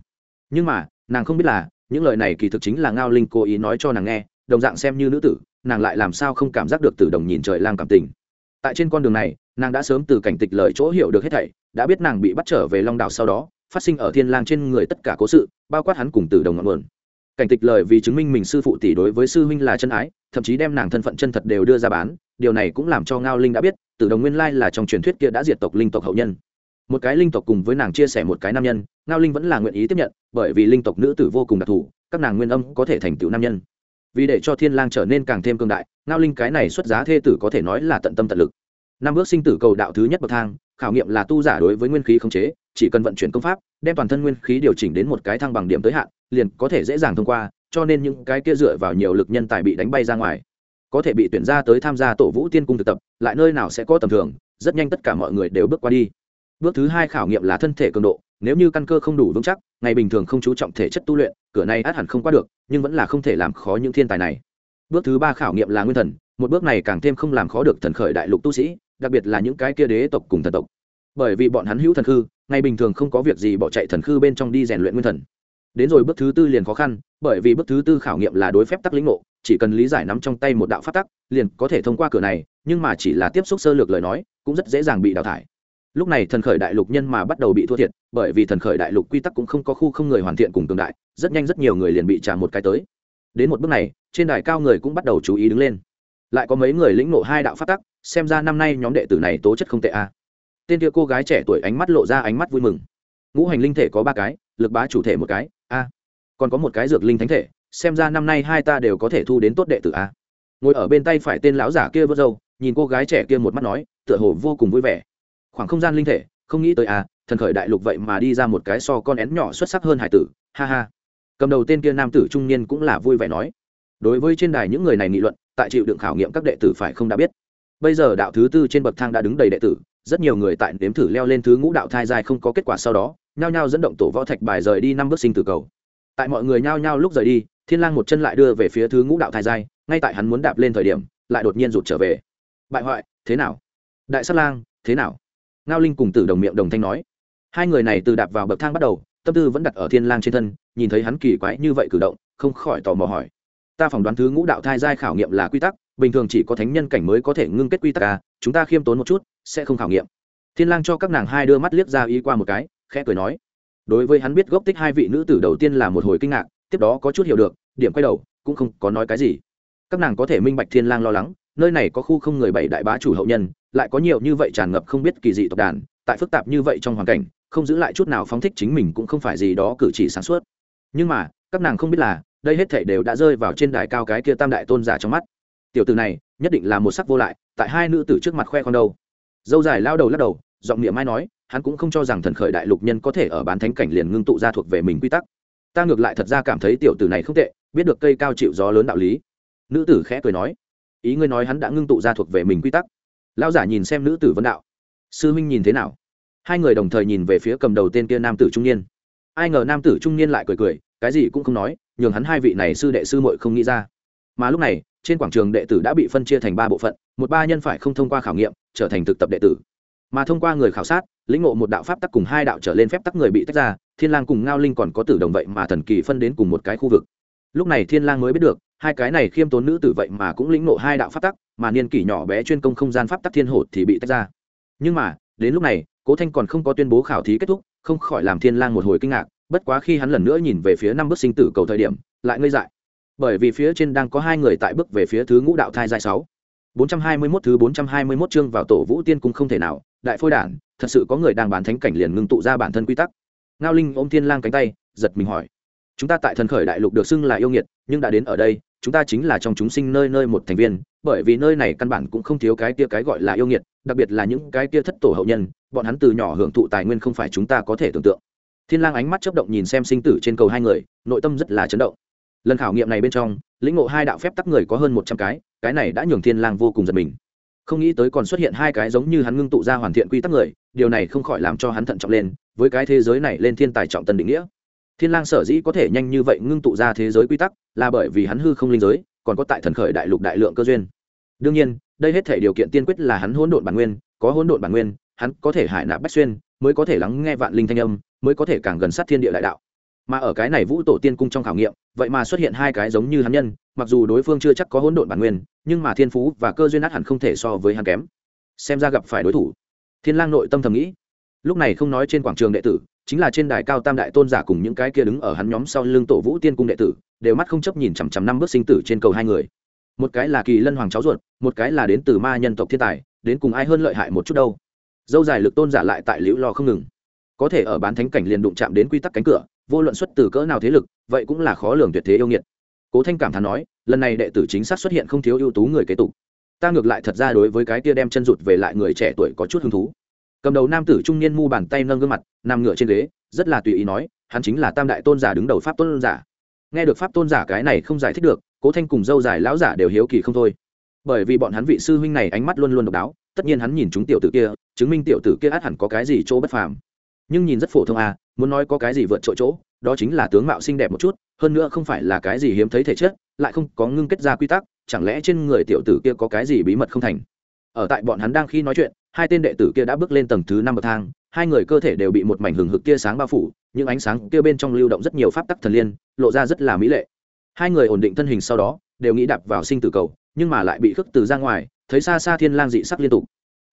Nhưng mà, nàng không biết là, những lời này kỳ thực chính là ngao linh cố ý nói cho nàng nghe, đồng dạng xem như nữ tử, nàng lại làm sao không cảm giác được từ đồng nhìn trời lang cảm tình. Tại trên con đường này, nàng đã sớm từ cảnh tịch lời chỗ hiểu được hết thảy, đã biết nàng bị bắt trở về long đảo sau đó, phát sinh ở thiên lang trên người tất cả cố sự, bao quát hắn cùng từ đồng ngọn nguồn cảnh tịch lời vì chứng minh mình sư phụ tỷ đối với sư huynh là chân ái, thậm chí đem nàng thân phận chân thật đều đưa ra bán, điều này cũng làm cho ngao linh đã biết, tử đồng nguyên lai là trong truyền thuyết kia đã diệt tộc linh tộc hậu nhân. Một cái linh tộc cùng với nàng chia sẻ một cái nam nhân, ngao linh vẫn là nguyện ý tiếp nhận, bởi vì linh tộc nữ tử vô cùng đặc thù, các nàng nguyên âm có thể thành tựu nam nhân. Vì để cho thiên lang trở nên càng thêm cường đại, ngao linh cái này xuất giá thê tử có thể nói là tận tâm tận lực. Năm bước sinh tử cầu đạo thứ nhất bậc thang, khảo nghiệm là tu giả đối với nguyên khí khống chế, chỉ cần vận chuyển công pháp, đem toàn thân nguyên khí điều chỉnh đến một cái thăng bằng điểm tới hạn liền có thể dễ dàng thông qua, cho nên những cái kia dựa vào nhiều lực nhân tài bị đánh bay ra ngoài, có thể bị tuyển ra tới tham gia tổ vũ tiên cung thực tập, lại nơi nào sẽ có tầm thường, rất nhanh tất cả mọi người đều bước qua đi. Bước thứ hai khảo nghiệm là thân thể cường độ, nếu như căn cơ không đủ vững chắc, ngày bình thường không chú trọng thể chất tu luyện, cửa này át hẳn không qua được, nhưng vẫn là không thể làm khó những thiên tài này. Bước thứ ba khảo nghiệm là nguyên thần, một bước này càng thêm không làm khó được thần khởi đại lục tu sĩ, đặc biệt là những cái kia đế tộc cùng thần tộc. Bởi vì bọn hắn hữu thần khư, ngày bình thường không có việc gì bỏ chạy thần khư bên trong đi rèn luyện nguyên thần đến rồi bước thứ tư liền khó khăn, bởi vì bước thứ tư khảo nghiệm là đối phép tắc lĩnh ngộ, chỉ cần lý giải nắm trong tay một đạo pháp tắc, liền có thể thông qua cửa này, nhưng mà chỉ là tiếp xúc sơ lược lời nói, cũng rất dễ dàng bị đào thải. Lúc này thần khởi đại lục nhân mà bắt đầu bị thua thiệt, bởi vì thần khởi đại lục quy tắc cũng không có khu không người hoàn thiện cùng tương đại, rất nhanh rất nhiều người liền bị trả một cái tới. Đến một bước này, trên đài cao người cũng bắt đầu chú ý đứng lên. Lại có mấy người lĩnh ngộ hai đạo pháp tắc, xem ra năm nay nhóm đệ tử này tố chất không tệ a tên kia cô gái trẻ tuổi ánh mắt lộ ra ánh mắt vui mừng. Ngũ hành linh thể có ba cái, lực bá chủ thể một cái a. Còn có một cái dược linh thánh thể, xem ra năm nay hai ta đều có thể thu đến tốt đệ tử a. Ngồi ở bên tay phải tên lão giả kia vớt râu, nhìn cô gái trẻ kia một mắt nói, tựa hồ vô cùng vui vẻ. Khoảng không gian linh thể, không nghĩ tới a, thần khởi đại lục vậy mà đi ra một cái so con én nhỏ xuất sắc hơn hải tử, ha ha. Cầm đầu tên kia nam tử trung niên cũng là vui vẻ nói. Đối với trên đài những người này nghị luận, tại chịu đựng khảo nghiệm các đệ tử phải không đã biết. Bây giờ đạo thứ tư trên bậc thang đã đứng đầy đệ tử, rất nhiều người tại nếm thử leo lên thứ ngũ đạo thai dài không có kết quả sau đó nhao nhao dẫn động tổ võ thạch bài rời đi năm bước sinh tử cầu. Tại mọi người nhao nhao lúc rời đi, thiên lang một chân lại đưa về phía thứ ngũ đạo thai giai. ngay tại hắn muốn đạp lên thời điểm, lại đột nhiên rụt trở về. Bại hoại, thế nào? Đại sát lang, thế nào? Ngao linh cùng tử đồng miệng đồng thanh nói. Hai người này từ đạp vào bậc thang bắt đầu, tâm tư vẫn đặt ở thiên lang trên thân, nhìn thấy hắn kỳ quái như vậy cử động, không khỏi tò mò hỏi. Ta phỏng đoán thứ ngũ đạo thai giai khảo nghiệm là quy tắc, bình thường chỉ có thánh nhân cảnh mới có thể ngưng kết quy tắc à chúng ta khiêm tốn một chút, sẽ không khảo nghiệm. Thiên lang cho các nàng hai đưa mắt liếc ra ý qua một cái khẽ cười nói. Đối với hắn biết gốc tích hai vị nữ tử đầu tiên là một hồi kinh ngạc, tiếp đó có chút hiểu được, điểm quay đầu, cũng không có nói cái gì. Các nàng có thể minh bạch thiên lang lo lắng, nơi này có khu không người bảy đại bá chủ hậu nhân, lại có nhiều như vậy tràn ngập không biết kỳ dị tộc đàn, tại phức tạp như vậy trong hoàn cảnh, không giữ lại chút nào phóng thích chính mình cũng không phải gì đó cử chỉ sáng suốt. Nhưng mà, các nàng không biết là, đây hết thảy đều đã rơi vào trên đài cao cái kia tam đại tôn giả trong mắt. Tiểu tử này, nhất định là một sắc vô lại, tại hai nữ tử trước mặt khoe con đâu dâu dài lao đầu lắc đầu, giọng miệng mai nói hắn cũng không cho rằng thần khởi đại lục nhân có thể ở bán thánh cảnh liền ngưng tụ ra thuộc về mình quy tắc. Ta ngược lại thật ra cảm thấy tiểu tử này không tệ, biết được cây cao chịu gió lớn đạo lý. Nữ tử khẽ cười nói, ý ngươi nói hắn đã ngưng tụ ra thuộc về mình quy tắc. Lão giả nhìn xem nữ tử vấn đạo, sư minh nhìn thế nào? Hai người đồng thời nhìn về phía cầm đầu tên kia nam tử trung niên. Ai ngờ nam tử trung niên lại cười cười, cái gì cũng không nói, nhường hắn hai vị này sư đệ sư muội không nghĩ ra. Mà lúc này, trên quảng trường đệ tử đã bị phân chia thành ba bộ phận, một ba nhân phải không thông qua khảo nghiệm, trở thành thực tập đệ tử mà thông qua người khảo sát, lĩnh ngộ một đạo pháp tắc cùng hai đạo trở lên phép tắc người bị tách ra, thiên lang cùng ngao linh còn có tử đồng vậy mà thần kỳ phân đến cùng một cái khu vực. Lúc này thiên lang mới biết được, hai cái này khiêm tốn nữ tử vậy mà cũng lĩnh ngộ hai đạo pháp tắc, mà niên kỷ nhỏ bé chuyên công không gian pháp tắc thiên hổ thì bị tách ra. Nhưng mà, đến lúc này, cố thanh còn không có tuyên bố khảo thí kết thúc, không khỏi làm thiên lang một hồi kinh ngạc, bất quá khi hắn lần nữa nhìn về phía năm bước sinh tử cầu thời điểm, lại ngây dại. Bởi vì phía trên đang có hai người tại bước về phía thứ ngũ đạo thai giai sáu. 421 thứ 421 chương vào tổ vũ tiên cung không thể nào, đại phôi đản, thật sự có người đang bán thánh cảnh liền ngưng tụ ra bản thân quy tắc. Ngao Linh ôm Thiên Lang cánh tay, giật mình hỏi: "Chúng ta tại thần khởi đại lục được xưng là yêu nghiệt, nhưng đã đến ở đây, chúng ta chính là trong chúng sinh nơi nơi một thành viên, bởi vì nơi này căn bản cũng không thiếu cái kia cái gọi là yêu nghiệt, đặc biệt là những cái kia thất tổ hậu nhân, bọn hắn từ nhỏ hưởng thụ tài nguyên không phải chúng ta có thể tưởng tượng." Thiên Lang ánh mắt chớp động nhìn xem sinh tử trên cầu hai người, nội tâm rất là chấn động. Lần khảo nghiệm này bên trong, lĩnh ngộ hai đạo phép tắc người có hơn một trăm cái, cái này đã nhường thiên lang vô cùng giật mình. Không nghĩ tới còn xuất hiện hai cái giống như hắn ngưng tụ ra hoàn thiện quy tắc người điều này không khỏi làm cho hắn thận trọng lên với cái thế giới này lên thiên tài trọng tân định nghĩa. Thiên lang sở dĩ có thể nhanh như vậy ngưng tụ ra thế giới quy tắc là bởi vì hắn hư không linh giới còn có tại thần khởi đại lục đại lượng cơ duyên. Đương nhiên đây hết thể điều kiện tiên quyết là hắn hỗn độn bản nguyên có hỗn độn bản nguyên hắn có thể hải nạp bách xuyên mới có thể lắng nghe vạn linh thanh âm mới có thể càng gần sát thiên địa đại đạo mà ở cái này vũ tổ tiên cung trong khảo nghiệm, vậy mà xuất hiện hai cái giống như hắn nhân, mặc dù đối phương chưa chắc có hỗn độn bản nguyên, nhưng mà thiên phú và cơ duyên át hẳn không thể so với hắn kém. Xem ra gặp phải đối thủ. Thiên lang nội tâm thầm nghĩ. Lúc này không nói trên quảng trường đệ tử, chính là trên đài cao tam đại tôn giả cùng những cái kia đứng ở hắn nhóm sau lưng tổ vũ tiên cung đệ tử, đều mắt không chấp nhìn chằm chằm năm bước sinh tử trên cầu hai người. Một cái là kỳ lân hoàng cháu ruột, một cái là đến từ ma nhân tộc thiên tài, đến cùng ai hơn lợi hại một chút đâu. Dâu dài lực tôn giả lại tại liễu lo không ngừng. Có thể ở bán thánh cảnh liền đụng chạm đến quy tắc cánh cửa vô luận xuất từ cỡ nào thế lực, vậy cũng là khó lường tuyệt thế yêu nghiệt. Cố thanh cảm thán nói, lần này đệ tử chính xác xuất hiện không thiếu ưu tú người kế tục. Ta ngược lại thật ra đối với cái kia đem chân rụt về lại người trẻ tuổi có chút hứng thú. Cầm đầu nam tử trung niên mu bàn tay nâng gương mặt, nằm ngửa trên ghế, rất là tùy ý nói, hắn chính là tam đại tôn giả đứng đầu pháp tôn giả. Nghe được pháp tôn giả cái này không giải thích được, cố thanh cùng dâu dài lão giả đều hiếu kỳ không thôi. Bởi vì bọn hắn vị sư huynh này ánh mắt luôn luôn độc đáo, tất nhiên hắn nhìn chúng tiểu tử kia, chứng minh tiểu tử kia át hẳn có cái gì chỗ bất phàm. Nhưng nhìn rất phổ thông à muốn nói có cái gì vượt trội chỗ, đó chính là tướng mạo xinh đẹp một chút, hơn nữa không phải là cái gì hiếm thấy thể chất, lại không có ngưng kết ra quy tắc, chẳng lẽ trên người tiểu tử kia có cái gì bí mật không thành? Ở tại bọn hắn đang khi nói chuyện, hai tên đệ tử kia đã bước lên tầng thứ năm bậc thang, hai người cơ thể đều bị một mảnh hừng hực kia sáng bao phủ, những ánh sáng kia bên trong lưu động rất nhiều pháp tắc thần liên, lộ ra rất là mỹ lệ. Hai người ổn định thân hình sau đó, đều nghĩ đạp vào sinh tử cầu, nhưng mà lại bị khước từ ra ngoài, thấy xa xa thiên lang dị sắc liên tục.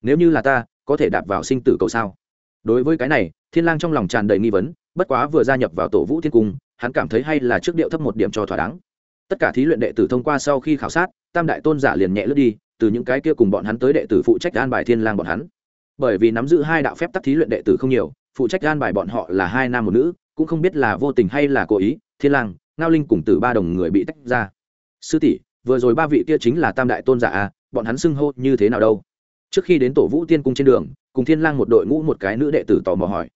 Nếu như là ta, có thể đạp vào sinh tử cầu sao? Đối với cái này thiên lang trong lòng tràn đầy nghi vấn, bất quá vừa gia nhập vào tổ vũ thiên cung, hắn cảm thấy hay là trước điệu thấp một điểm cho thỏa đáng. Tất cả thí luyện đệ tử thông qua sau khi khảo sát, tam đại tôn giả liền nhẹ lướt đi, từ những cái kia cùng bọn hắn tới đệ tử phụ trách an bài thiên lang bọn hắn. Bởi vì nắm giữ hai đạo phép tắc thí luyện đệ tử không nhiều, phụ trách an bài bọn họ là hai nam một nữ, cũng không biết là vô tình hay là cố ý, thiên lang, ngao linh cùng tử ba đồng người bị tách ra. Sư tỷ, vừa rồi ba vị kia chính là tam đại tôn giả à bọn hắn xưng hô như thế nào đâu? Trước khi đến tổ vũ tiên cung trên đường, cùng thiên lang một đội ngũ một cái nữ đệ tử tò mò hỏi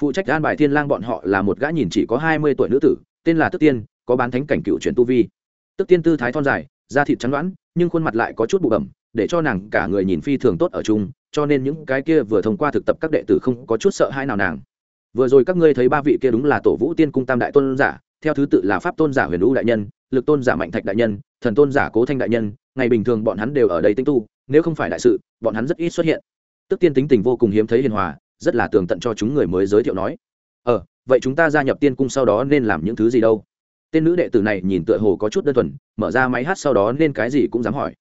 phụ trách an bài thiên lang bọn họ là một gã nhìn chỉ có hai mươi tuổi nữ tử, tên là tức tiên, có bán thánh cảnh cựu chuyển tu vi. Tức tiên tư thái thon dài, da thịt trắng đoán nhưng khuôn mặt lại có chút bụ bẩm, để cho nàng cả người nhìn phi thường tốt ở chung, cho nên những cái kia vừa thông qua thực tập các đệ tử không có chút sợ hãi nào nàng. Vừa rồi các ngươi thấy ba vị kia đúng là tổ vũ tiên cung tam đại tôn giả, theo thứ tự là pháp tôn giả huyền u đại nhân, lực tôn giả mạnh thạch đại nhân, thần tôn giả cố thanh đại nhân, ngày bình thường bọn hắn đều ở đây tinh tu, nếu không phải đại sự, bọn hắn rất ít xuất hiện. Tức tiên tính tình vô cùng hiếm thấy hiền hòa rất là tường tận cho chúng người mới giới thiệu nói ờ vậy chúng ta gia nhập tiên cung sau đó nên làm những thứ gì đâu? Tên nữ đệ tử này nhìn tựa hồ có chút đơn thuần, mở ra máy hát sau đó nên cái gì cũng dám hỏi.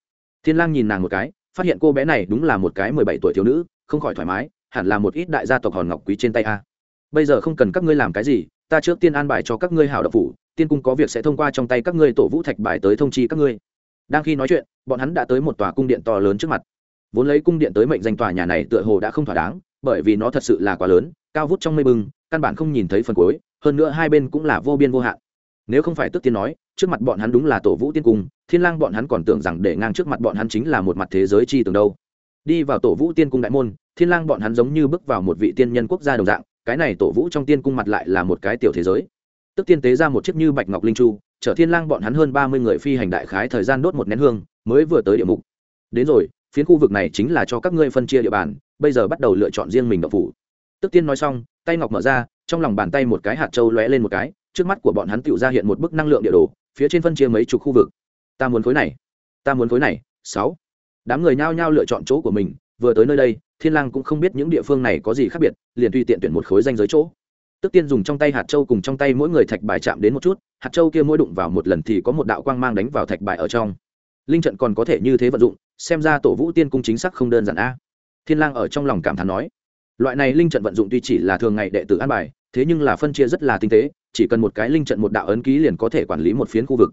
Thiên lang nhìn nàng một cái, phát hiện cô bé này đúng là một cái mười bảy tuổi thiếu nữ, không khỏi thoải mái, hẳn là một ít đại gia tộc hòn ngọc quý trên tay a. Bây giờ không cần các ngươi làm cái gì, ta trước tiên an bài cho các ngươi hảo độc phủ, tiên cung có việc sẽ thông qua trong tay các ngươi tổ vũ thạch bài tới thông chi các ngươi. Đang khi nói chuyện, bọn hắn đã tới một tòa cung điện to lớn trước mặt. Vốn lấy cung điện tới mệnh danh tòa nhà này tựa hồ đã không thỏa đáng bởi vì nó thật sự là quá lớn, cao vút trong mây bừng, căn bản không nhìn thấy phần cuối, hơn nữa hai bên cũng là vô biên vô hạn. Nếu không phải tức tiên nói, trước mặt bọn hắn đúng là tổ vũ tiên cung, thiên lang bọn hắn còn tưởng rằng để ngang trước mặt bọn hắn chính là một mặt thế giới chi tường đâu. Đi vào tổ vũ tiên cung đại môn, thiên lang bọn hắn giống như bước vào một vị tiên nhân quốc gia đồng dạng, cái này tổ vũ trong tiên cung mặt lại là một cái tiểu thế giới. Tức tiên tế ra một chiếc như bạch ngọc linh chu, chở thiên lang bọn hắn hơn ba mươi người phi hành đại khái thời gian đốt một nén hương, mới vừa tới địa mục. Đến rồi, phiến khu vực này chính là cho các ngươi phân chia địa bàn bây giờ bắt đầu lựa chọn riêng mình đậu phủ. Tức tiên nói xong, tay ngọc mở ra, trong lòng bàn tay một cái hạt châu lóe lên một cái, trước mắt của bọn hắn tự ra hiện một bức năng lượng địa đồ, phía trên phân chia mấy chục khu vực. Ta muốn khối này, ta muốn khối này, sáu. Đám người nhao nhao lựa chọn chỗ của mình, vừa tới nơi đây, thiên lang cũng không biết những địa phương này có gì khác biệt, liền tùy tiện tuyển một khối danh giới chỗ. Tức tiên dùng trong tay hạt châu cùng trong tay mỗi người thạch bài chạm đến một chút, hạt châu kia mỗi đụng vào một lần thì có một đạo quang mang đánh vào thạch bài ở trong. Linh trận còn có thể như thế vận dụng, xem ra tổ vũ tiên cung chính xác không đơn giản a thiên lang ở trong lòng cảm thán nói, loại này linh trận vận dụng tuy chỉ là thường ngày đệ tử an bài, thế nhưng là phân chia rất là tinh tế, chỉ cần một cái linh trận một đạo ấn ký liền có thể quản lý một phiến khu vực.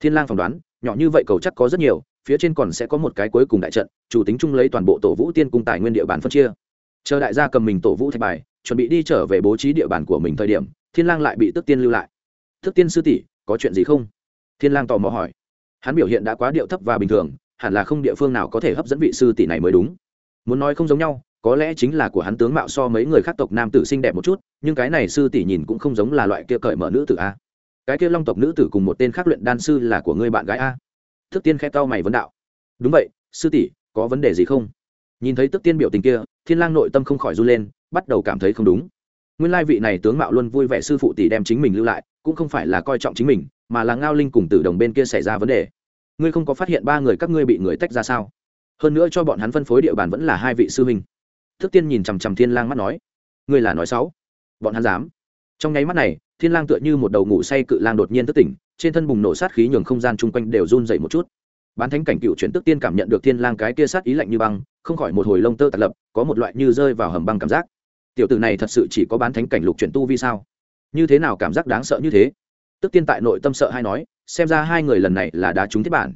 Thiên lang phỏng đoán, nhỏ như vậy cầu chắc có rất nhiều, phía trên còn sẽ có một cái cuối cùng đại trận, chủ tính chung lấy toàn bộ tổ vũ tiên cung tài nguyên địa bàn phân chia. Chờ đại gia cầm mình tổ vũ thạch bài, chuẩn bị đi trở về bố trí địa bàn của mình thời điểm, thiên lang lại bị tức tiên lưu lại. Tức tiên sư tỷ, có chuyện gì không? Thiên lang tò mò hỏi. Hắn biểu hiện đã quá điệu thấp và bình thường, hẳn là không địa phương nào có thể hấp dẫn vị sư tỷ này mới đúng muốn nói không giống nhau, có lẽ chính là của hắn tướng mạo so mấy người khác tộc nam tử xinh đẹp một chút, nhưng cái này sư tỷ nhìn cũng không giống là loại kia cởi mở nữ tử a. Cái kia long tộc nữ tử cùng một tên khác luyện đan sư là của người bạn gái a. Thức tiên khe tao mày vấn đạo. Đúng vậy, sư tỷ, có vấn đề gì không? Nhìn thấy tức tiên biểu tình kia, thiên lang nội tâm không khỏi run lên, bắt đầu cảm thấy không đúng. Nguyên lai vị này tướng mạo luôn vui vẻ sư phụ tỷ đem chính mình lưu lại, cũng không phải là coi trọng chính mình, mà là ngao linh cùng tử đồng bên kia xảy ra vấn đề. Ngươi không có phát hiện ba người các ngươi bị người tách ra sao? Hơn nữa cho bọn hắn phân phối địa bàn vẫn là hai vị sư huynh. Thức tiên nhìn chằm chằm thiên lang mắt nói, ngươi là nói sáu bọn hắn dám. Trong nháy mắt này, thiên lang tựa như một đầu ngủ say cự lang đột nhiên thức tỉnh, trên thân bùng nổ sát khí nhường không gian chung quanh đều run dậy một chút. Bán thánh cảnh cựu chuyển tức tiên cảm nhận được thiên lang cái kia sát ý lạnh như băng, không khỏi một hồi lông tơ tạt lập, có một loại như rơi vào hầm băng cảm giác. Tiểu tử này thật sự chỉ có bán thánh cảnh lục chuyển tu vi sao? Như thế nào cảm giác đáng sợ như thế? Tức tiên tại nội tâm sợ hay nói, xem ra hai người lần này là đá trúng thiết bản.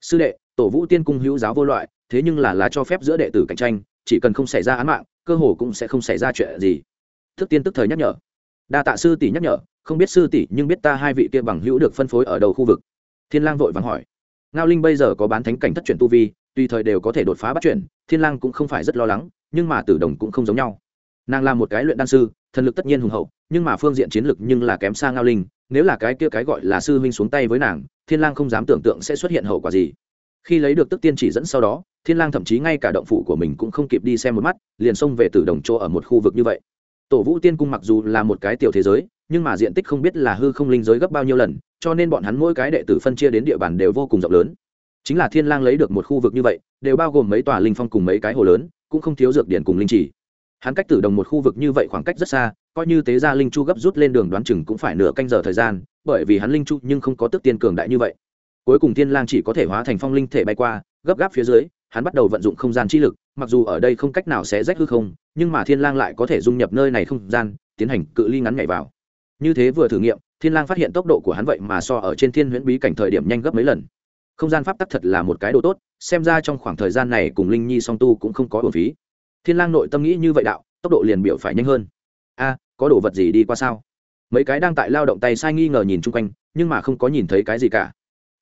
Sư đệ, tổ vũ tiên cung hữu giáo vô loại thế nhưng là lá cho phép giữa đệ tử cạnh tranh, chỉ cần không xảy ra án mạng, cơ hồ cũng sẽ không xảy ra chuyện gì. Thức tiên tức thời nhắc nhở. Đa tạ sư tỷ nhắc nhở, không biết sư tỷ nhưng biết ta hai vị kia bằng hữu được phân phối ở đầu khu vực. Thiên lang vội vàng hỏi. Ngao linh bây giờ có bán thánh cảnh thất chuyển tu vi, tùy thời đều có thể đột phá bắt chuyển thiên lang cũng không phải rất lo lắng, nhưng mà tử đồng cũng không giống nhau. Nàng là một cái luyện đan sư, thần lực tất nhiên hùng hậu, nhưng mà phương diện chiến lực nhưng là kém xa ngao linh, nếu là cái kia cái gọi là sư huynh xuống tay với nàng, thiên lang không dám tưởng tượng sẽ xuất hiện hậu quả gì. Khi lấy được tức tiên chỉ dẫn sau đó thiên lang thậm chí ngay cả động phủ của mình cũng không kịp đi xem một mắt, liền xông về tử đồng chỗ ở một khu vực như vậy. Tổ vũ tiên cung mặc dù là một cái tiểu thế giới, nhưng mà diện tích không biết là hư không linh giới gấp bao nhiêu lần, cho nên bọn hắn mỗi cái đệ tử phân chia đến địa bàn đều vô cùng rộng lớn. Chính là thiên lang lấy được một khu vực như vậy, đều bao gồm mấy tòa linh phong cùng mấy cái hồ lớn, cũng không thiếu dược điển cùng linh chỉ. Hắn cách tử đồng một khu vực như vậy khoảng cách rất xa, coi như tế gia linh chu gấp rút lên đường đoán chừng cũng phải nửa canh giờ thời gian, bởi vì hắn linh chu nhưng không có tức tiên cường đại như vậy. Cuối cùng thiên lang chỉ có thể hóa thành phong linh thể bay qua, gấp gáp phía dưới hắn bắt đầu vận dụng không gian chi lực, mặc dù ở đây không cách nào sẽ rách hư không, nhưng mà thiên lang lại có thể dung nhập nơi này không gian, tiến hành cự ly ngắn nhảy vào. Như thế vừa thử nghiệm, thiên lang phát hiện tốc độ của hắn vậy mà so ở trên thiên huyễn bí cảnh thời điểm nhanh gấp mấy lần. Không gian pháp tắc thật là một cái đồ tốt, xem ra trong khoảng thời gian này cùng linh nhi song tu cũng không có uổng phí. Thiên lang nội tâm nghĩ như vậy đạo, tốc độ liền biểu phải nhanh hơn. A, có đồ vật gì đi qua sao? Mấy cái đang tại lao động tay sai nghi ngờ nhìn chung quanh, nhưng mà không có nhìn thấy cái gì cả.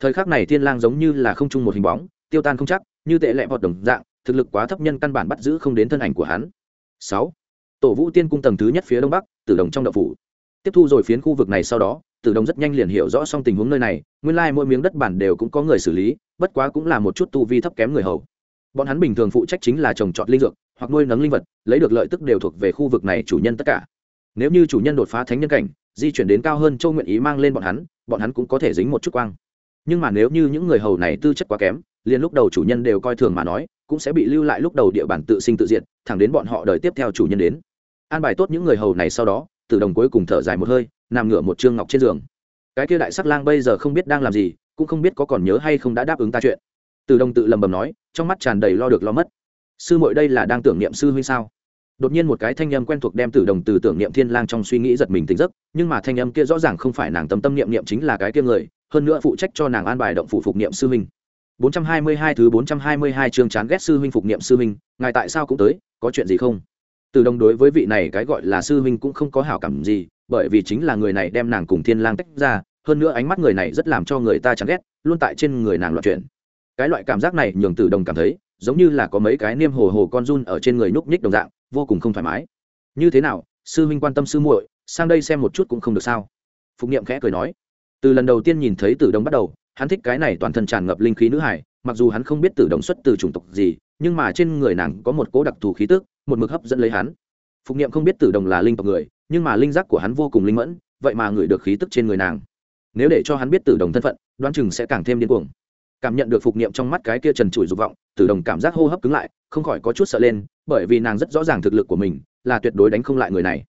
Thời khắc này thiên lang giống như là không chung một hình bóng, tiêu tan không chắc như tệ lệ vọt đồng dạng thực lực quá thấp nhân căn bản bắt giữ không đến thân ảnh của hắn. Sáu, tổ vũ tiên cung tầng thứ nhất phía đông bắc tử đồng trong đậu phủ. Tiếp thu rồi phiến khu vực này sau đó tử đồng rất nhanh liền hiểu rõ xong tình huống nơi này nguyên lai mỗi miếng đất bản đều cũng có người xử lý bất quá cũng là một chút tu vi thấp kém người hầu. Bọn hắn bình thường phụ trách chính là trồng trọt linh dược hoặc nuôi nấng linh vật lấy được lợi tức đều thuộc về khu vực này chủ nhân tất cả. Nếu như chủ nhân đột phá thánh nhân cảnh di chuyển đến cao hơn châu nguyện ý mang lên bọn hắn bọn hắn cũng có thể dính một chút quang. Nhưng mà nếu như những người hầu này tư chất quá kém liền lúc đầu chủ nhân đều coi thường mà nói, cũng sẽ bị lưu lại lúc đầu địa bàn tự sinh tự diệt, thẳng đến bọn họ đời tiếp theo chủ nhân đến. An bài tốt những người hầu này sau đó, tử đồng cuối cùng thở dài một hơi, nằm ngửa một trương ngọc trên giường. Cái kia đại sắc lang bây giờ không biết đang làm gì, cũng không biết có còn nhớ hay không đã đáp ứng ta chuyện. Tử đồng tự lầm bầm nói, trong mắt tràn đầy lo được lo mất. Sư muội đây là đang tưởng niệm sư huynh sao? Đột nhiên một cái thanh âm quen thuộc đem tử đồng từ tưởng niệm thiên lang trong suy nghĩ giật mình tỉnh giấc, nhưng mà thanh âm kia rõ ràng không phải nàng tâm tâm niệm niệm chính là cái kia người, hơn nữa phụ trách cho nàng an bài động phủ phục niệm sư huynh. 422 thứ 422 chương chán ghét sư huynh phục niệm sư huynh, ngài tại sao cũng tới, có chuyện gì không? Từ đồng đối với vị này cái gọi là sư huynh cũng không có hảo cảm gì, bởi vì chính là người này đem nàng cùng thiên lang tách ra, hơn nữa ánh mắt người này rất làm cho người ta chán ghét, luôn tại trên người nàng loạn chuyện cái loại cảm giác này nhường từ đồng cảm thấy, giống như là có mấy cái niêm hồ hồ con run ở trên người núp nhích đồng dạng, vô cùng không thoải mái. Như thế nào, sư huynh quan tâm sư muội, sang đây xem một chút cũng không được sao? Phục niệm khẽ cười nói. Từ lần đầu tiên nhìn thấy từ đồng bắt đầu hắn thích cái này toàn thân tràn ngập linh khí nữ hải mặc dù hắn không biết tử đồng xuất từ chủng tộc gì, nhưng mà trên người nàng có một cố đặc thù khí tức, một mực hấp dẫn lấy hắn. Phục niệm không biết tử đồng là linh tộc người, nhưng mà linh giác của hắn vô cùng linh mẫn, vậy mà ngửi được khí tức trên người nàng. Nếu để cho hắn biết tử đồng thân phận, đoán chừng sẽ càng thêm điên cuồng. Cảm nhận được phục niệm trong mắt cái kia trần trụi dục vọng tử đồng cảm giác hô hấp cứng lại, không khỏi có chút sợ lên, bởi vì nàng rất rõ ràng thực lực của mình, là tuyệt đối đánh không lại người này.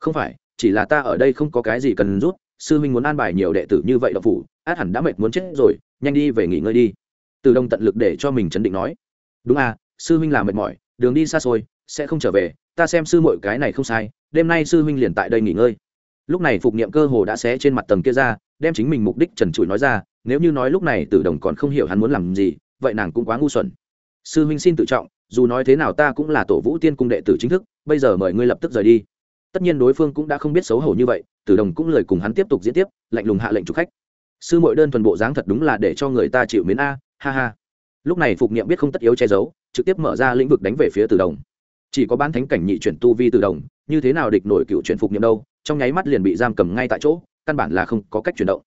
Không phải, chỉ là ta ở đây không có cái gì cần rút sư huynh muốn an bài nhiều đệ tử như vậy đậu phủ, át hẳn đã mệt muốn chết rồi, nhanh đi về nghỉ ngơi đi. Từ đông tận lực để cho mình chấn định nói. Đúng à sư huynh là mệt mỏi, đường đi xa xôi, sẽ không trở về, ta xem sư mọi cái này không sai, đêm nay sư huynh liền tại đây nghỉ ngơi. Lúc này phục niệm cơ hồ đã xé trên mặt tầng kia ra, đem chính mình mục đích trần trụi nói ra, nếu như nói lúc này tử đồng còn không hiểu hắn muốn làm gì, vậy nàng cũng quá ngu xuẩn. Sư huynh xin tự trọng, dù nói thế nào ta cũng là tổ vũ tiên cung đệ tử chính thức, bây giờ mời ngươi lập tức rời đi tất nhiên đối phương cũng đã không biết xấu hổ như vậy, tử đồng cũng lời cùng hắn tiếp tục diễn tiếp, lạnh lùng hạ lệnh chụp khách. Sư mội đơn thuần bộ dáng thật đúng là để cho người ta chịu mến a, ha ha. Lúc này phục niệm biết không tất yếu che giấu, trực tiếp mở ra lĩnh vực đánh về phía tử đồng. Chỉ có bán thánh cảnh nhị chuyển tu vi tử đồng, như thế nào địch nổi cựu chuyển phục niệm đâu, trong nháy mắt liền bị giam cầm ngay tại chỗ, căn bản là không có cách chuyển động.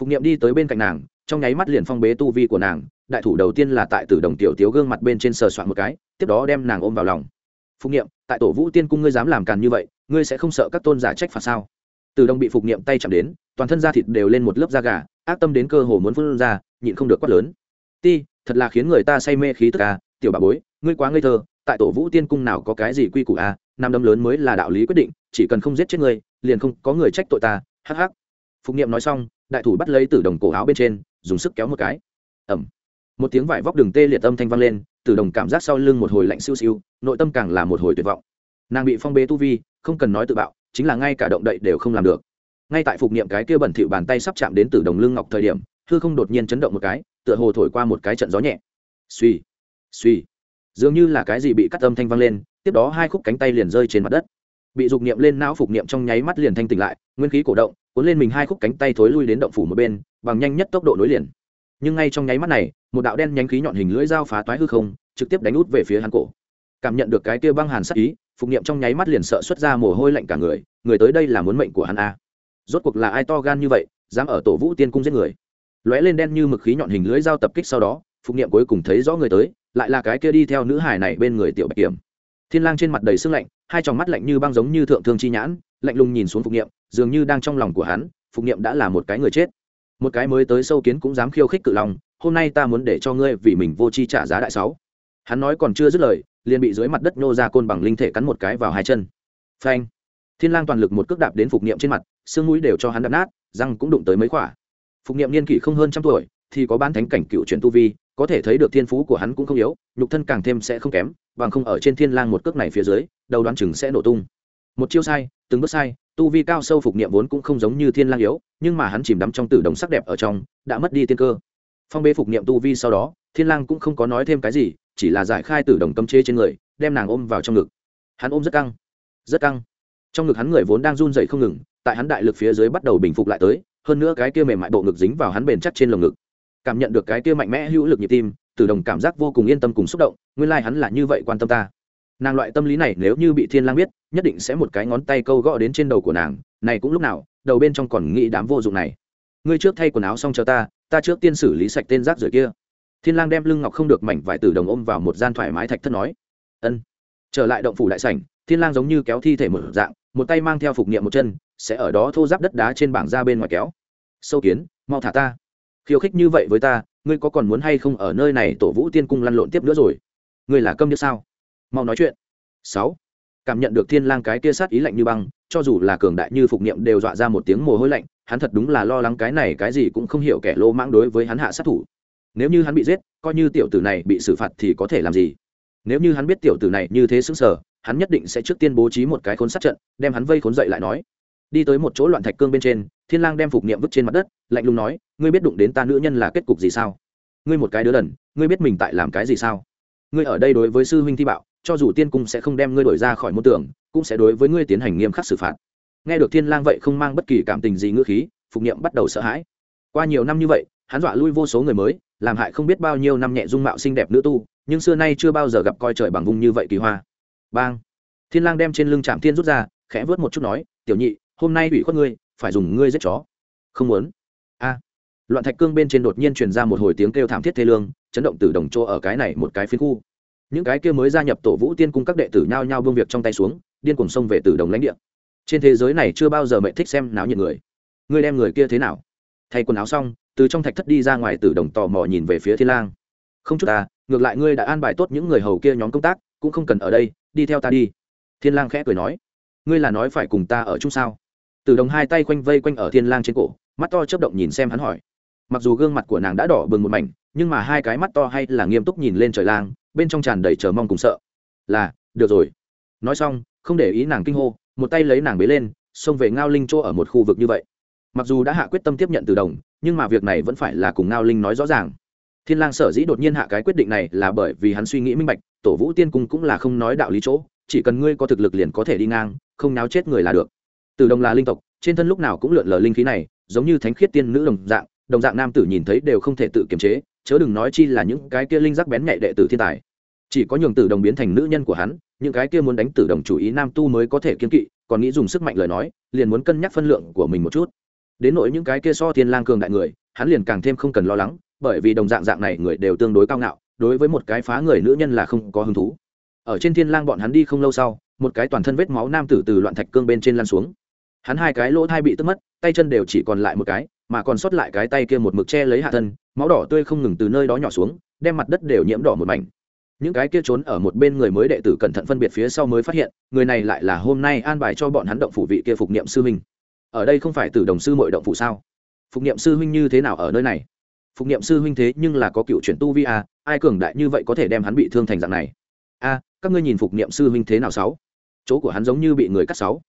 Phục niệm đi tới bên cạnh nàng, trong nháy mắt liền phong bế tu vi của nàng, đại thủ đầu tiên là tại tử đồng tiểu tiếu gương mặt bên trên sờ soạn một cái, tiếp đó đem nàng ôm vào lòng phục niệm, tại tổ vũ tiên cung ngươi dám làm càn như vậy, ngươi sẽ không sợ các tôn giả trách phạt sao? Từ Đông bị phục niệm tay chạm đến, toàn thân da thịt đều lên một lớp da gà, ác tâm đến cơ hồ muốn phân ra, nhịn không được quát lớn. Ti, thật là khiến người ta say mê khí tức à tiểu bà bối, ngươi quá ngây thơ, tại tổ vũ tiên cung nào có cái gì quy củ à Nam đấm lớn mới là đạo lý quyết định, chỉ cần không giết chết ngươi, liền không có người trách tội ta, hắc hắc. Phục niệm nói xong, đại thủ bắt lấy tử đồng cổ áo bên trên, dùng sức kéo một cái. Ẩm một tiếng vải vóc đường tê liệt âm thanh vang lên tử đồng cảm giác sau lưng một hồi lạnh siêu siêu, nội tâm càng là một hồi tuyệt vọng. Nàng bị phong bế tu vi, không cần nói tự bạo, chính là ngay cả động đậy đều không làm được. Ngay tại phục niệm cái kia bẩn thỉu bàn tay sắp chạm đến tử đồng lưng ngọc thời điểm, hư không đột nhiên chấn động một cái, tựa hồ thổi qua một cái trận gió nhẹ. Suy suy dường như là cái gì bị cắt âm thanh vang lên, tiếp đó hai khúc cánh tay liền rơi trên mặt đất. Bị dục niệm lên não phục niệm trong nháy mắt liền thanh tỉnh lại, nguyên khí cổ động, cuốn lên mình hai khúc cánh tay thối lui đến động phủ một bên, bằng nhanh nhất tốc độ nối liền nhưng ngay trong nháy mắt này, một đạo đen nhánh khí nhọn hình lưỡi dao phá toái hư không, trực tiếp đánh út về phía hắn cổ. Cảm nhận được cái kia băng hàn sắc ý, phục niệm trong nháy mắt liền sợ xuất ra mồ hôi lạnh cả người người tới đây là muốn mệnh của hắn a. Rốt cuộc là ai to gan như vậy, dám ở tổ vũ tiên cung giết người? Lóe lên đen như mực khí nhọn hình lưỡi dao tập kích sau đó, phục niệm cuối cùng thấy rõ người tới, lại là cái kia đi theo nữ hải này bên người tiểu bạch kiểm. Thiên lang trên mặt đầy sương lạnh, hai tròng mắt lạnh như băng giống như thượng thương chi nhãn, lạnh lùng nhìn xuống phục niệm, dường như đang trong lòng của hắn, phục niệm đã là một cái người chết một cái mới tới sâu kiến cũng dám khiêu khích cự lòng hôm nay ta muốn để cho ngươi vì mình vô chi trả giá đại sáu. Hắn nói còn chưa dứt lời, liền bị dưới mặt đất nô ra côn bằng linh thể cắn một cái vào hai chân. Phanh! Thiên lang toàn lực một cước đạp đến phục niệm trên mặt, xương mũi đều cho hắn đập nát, răng cũng đụng tới mấy khỏa. Phục niệm niên kỷ không hơn trăm tuổi, thì có bán thánh cảnh cựu chuyển tu vi, có thể thấy được thiên phú của hắn cũng không yếu, nhục thân càng thêm sẽ không kém, bằng không ở trên thiên lang một cước này phía dưới, đầu đoán chừng sẽ nổ tung. Một chiêu sai, từng bước sai tu vi cao sâu phục niệm vốn cũng không giống như thiên lang yếu, nhưng mà hắn chìm đắm trong tử đồng sắc đẹp ở trong, đã mất đi tiên cơ. Phong bế phục niệm tu vi sau đó, thiên lang cũng không có nói thêm cái gì, chỉ là giải khai tử đồng cấm chế trên người, đem nàng ôm vào trong ngực. Hắn ôm rất căng rất căng. Trong ngực hắn người vốn đang run rẩy không ngừng, tại hắn đại lực phía dưới bắt đầu bình phục lại tới, hơn nữa cái kia mềm mại bộ ngực dính vào hắn bền chắc trên lồng ngực. Cảm nhận được cái kia mạnh mẽ hữu lực nhịp tim, tử đồng cảm giác vô cùng yên tâm cùng xúc động, nguyên lai hắn là như vậy quan tâm ta nàng loại tâm lý này nếu như bị thiên lang biết, nhất định sẽ một cái ngón tay câu gõ đến trên đầu của nàng, này cũng lúc nào, đầu bên trong còn nghĩ đám vô dụng này. Ngươi trước thay quần áo xong cho ta ta trước tiên xử lý sạch tên rác rưởi kia. Thiên lang đem lưng ngọc không được mảnh vải tử đồng ôm vào một gian thoải mái thạch thất nói, ân. Trở lại động phủ đại sảnh, thiên lang giống như kéo thi thể một dạng, một tay mang theo phục niệm một chân, sẽ ở đó thô giáp đất đá trên bảng ra bên ngoài kéo. Sâu kiến, mau thả ta. Khiêu khích như vậy với ta, ngươi có còn muốn hay không ở nơi này tổ vũ tiên cung lăn lộn tiếp nữa rồi? Ngươi là câm như sao? Mau nói chuyện. Sáu. Cảm nhận được thiên lang cái kia sát ý lạnh như băng, cho dù là cường đại như phục niệm đều dọa ra một tiếng mồ hôi lạnh, hắn thật đúng là lo lắng cái này cái gì cũng không hiểu kẻ lô mãng đối với hắn hạ sát thủ. Nếu như hắn bị giết, coi như tiểu tử này bị xử phạt thì có thể làm gì? Nếu như hắn biết tiểu tử này như thế xứng sở hắn nhất định sẽ trước tiên bố trí một cái khốn sát trận, đem hắn vây khốn dậy lại nói. Đi tới một chỗ loạn thạch cương bên trên, thiên lang đem phục niệm vứt trên mặt đất, lạnh lùng nói, ngươi biết đụng đến ta nữ nhân là kết cục gì sao? Ngươi một cái đứa đần, ngươi biết mình tại làm cái gì sao? Ngươi ở đây đối với sư huynh thi bạo cho dù tiên cung sẽ không đem ngươi đổi ra khỏi môn tưởng cũng sẽ đối với ngươi tiến hành nghiêm khắc xử phạt. Nghe được thiên lang vậy không mang bất kỳ cảm tình gì ngữ khí, phục niệm bắt đầu sợ hãi. Qua nhiều năm như vậy, hắn dọa lui vô số người mới, làm hại không biết bao nhiêu năm nhẹ dung mạo xinh đẹp nữ tu, nhưng xưa nay chưa bao giờ gặp coi trời bằng vung như vậy kỳ hoa. Bang! Thiên lang đem trên lưng chạm thiên rút ra, khẽ vớt một chút nói, tiểu nhị, hôm nay ủy khuất ngươi, phải dùng ngươi giết chó. Không muốn. A. Loạn thạch cương bên trên đột nhiên truyền ra một hồi tiếng kêu thảm thiết thê lương, chấn động từ đồng chỗ ở cái này một cái phiến khu những cái kia mới gia nhập tổ vũ tiên cung các đệ tử nhao nhao vương việc trong tay xuống, điên cuồng xông về từ đồng lãnh địa. Trên thế giới này chưa bao giờ mẹ thích xem náo nhiệt người. Ngươi đem người kia thế nào? Thay quần áo xong, từ trong thạch thất đi ra ngoài từ đồng tò mò nhìn về phía thiên lang. Không chút ta ngược lại ngươi đã an bài tốt những người hầu kia nhóm công tác, cũng không cần ở đây, đi theo ta đi. Thiên lang khẽ cười nói. Ngươi là nói phải cùng ta ở chung sao? Từ đồng hai tay quanh vây quanh ở thiên lang trên cổ, mắt to chớp động nhìn xem hắn hỏi. Mặc dù gương mặt của nàng đã đỏ bừng một mảnh, nhưng mà hai cái mắt to hay là nghiêm túc nhìn lên trời lang bên trong tràn đầy chờ mong cùng sợ. Là, được rồi. Nói xong, không để ý nàng kinh hô, một tay lấy nàng bế lên, xông về ngao linh chỗ ở một khu vực như vậy. Mặc dù đã hạ quyết tâm tiếp nhận từ đồng, nhưng mà việc này vẫn phải là cùng ngao linh nói rõ ràng. Thiên lang sở dĩ đột nhiên hạ cái quyết định này là bởi vì hắn suy nghĩ minh bạch, tổ vũ tiên cung cũng là không nói đạo lý chỗ, chỉ cần ngươi có thực lực liền có thể đi ngang, không náo chết người là được. Từ đồng là linh tộc, trên thân lúc nào cũng lượn lờ linh khí này, giống như thánh khiết tiên nữ đồng dạng đồng dạng nam tử nhìn thấy đều không thể tự kiềm chế, chớ đừng nói chi là những cái kia linh giác bén nhạy đệ tử thiên tài chỉ có nhường tử đồng biến thành nữ nhân của hắn, những cái kia muốn đánh tử đồng chủ ý nam tu mới có thể kiên kỵ, còn nghĩ dùng sức mạnh lời nói, liền muốn cân nhắc phân lượng của mình một chút. Đến nỗi những cái kia so thiên lang cường đại người, hắn liền càng thêm không cần lo lắng, bởi vì đồng dạng dạng này người đều tương đối cao ngạo, đối với một cái phá người nữ nhân là không có hứng thú. Ở trên thiên lang bọn hắn đi không lâu sau, một cái toàn thân vết máu nam tử từ loạn thạch cương bên trên lăn xuống. Hắn hai cái lỗ thai bị tức mất, tay chân đều chỉ còn lại một cái, mà còn sót lại cái tay kia một mực che lấy hạ thân, máu đỏ tươi không ngừng từ nơi đó nhỏ xuống, đem mặt đất đều nhiễm đỏ một mảnh những cái kia trốn ở một bên người mới đệ tử cẩn thận phân biệt phía sau mới phát hiện, người này lại là hôm nay an bài cho bọn hắn động phủ vị kia phục niệm sư huynh ở đây không phải từ đồng sư mội động phủ sao? Phục niệm sư huynh như thế nào ở nơi này? Phục niệm sư huynh thế nhưng là có cựu chuyển tu vi a ai cường đại như vậy có thể đem hắn bị thương thành dạng này? A các ngươi nhìn phục niệm sư huynh thế nào sáu? Chỗ của hắn giống như bị người cắt sáu.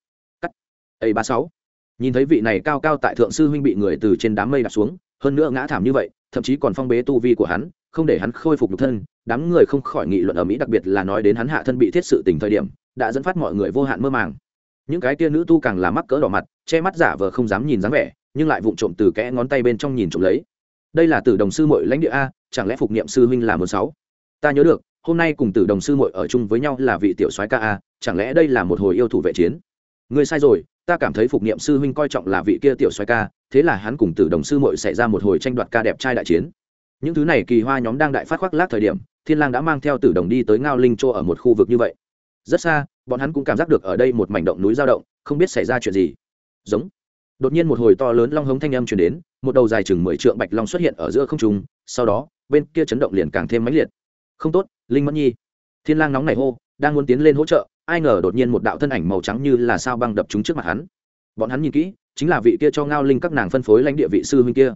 Cắt. Ấy ba sáu. Nhìn thấy vị này cao cao tại thượng sư huynh bị người từ trên đám mây đặt xuống, hơn nữa ngã thảm như vậy, thậm chí còn phong bế tu vi của hắn, không để hắn khôi phục nhục thân đám người không khỏi nghị luận ở mỹ, đặc biệt là nói đến hắn hạ thân bị thiết sự tình thời điểm, đã dẫn phát mọi người vô hạn mơ màng. Những cái tia nữ tu càng là mắc cỡ đỏ mặt, che mắt giả vờ không dám nhìn dáng vẻ, nhưng lại vụng trộm từ kẽ ngón tay bên trong nhìn trộm lấy. Đây là tử đồng sư mội lãnh địa a, chẳng lẽ phục niệm sư huynh là một sáu? Ta nhớ được, hôm nay cùng tử đồng sư mội ở chung với nhau là vị tiểu soái ca a, chẳng lẽ đây là một hồi yêu thủ vệ chiến? Ngươi sai rồi, ta cảm thấy phục niệm sư huynh coi trọng là vị kia tiểu soái ca, thế là hắn cùng tử đồng sư mội xảy ra một hồi tranh đoạt ca đẹp trai đại chiến. Những thứ này kỳ hoa nhóm đang đại phát khoác lác thời điểm thiên lang đã mang theo tử đồng đi tới ngao linh châu ở một khu vực như vậy. Rất xa, bọn hắn cũng cảm giác được ở đây một mảnh động núi dao động, không biết xảy ra chuyện gì. Giống. Đột nhiên một hồi to lớn long hống thanh âm truyền đến, một đầu dài chừng mười trượng bạch long xuất hiện ở giữa không trung, sau đó, bên kia chấn động liền càng thêm mãnh liệt. Không tốt, linh mẫn nhi. Thiên lang nóng nảy hô, đang muốn tiến lên hỗ trợ, ai ngờ đột nhiên một đạo thân ảnh màu trắng như là sao băng đập chúng trước mặt hắn. Bọn hắn nhìn kỹ, chính là vị kia cho ngao linh các nàng phân phối lãnh địa vị sư huynh kia.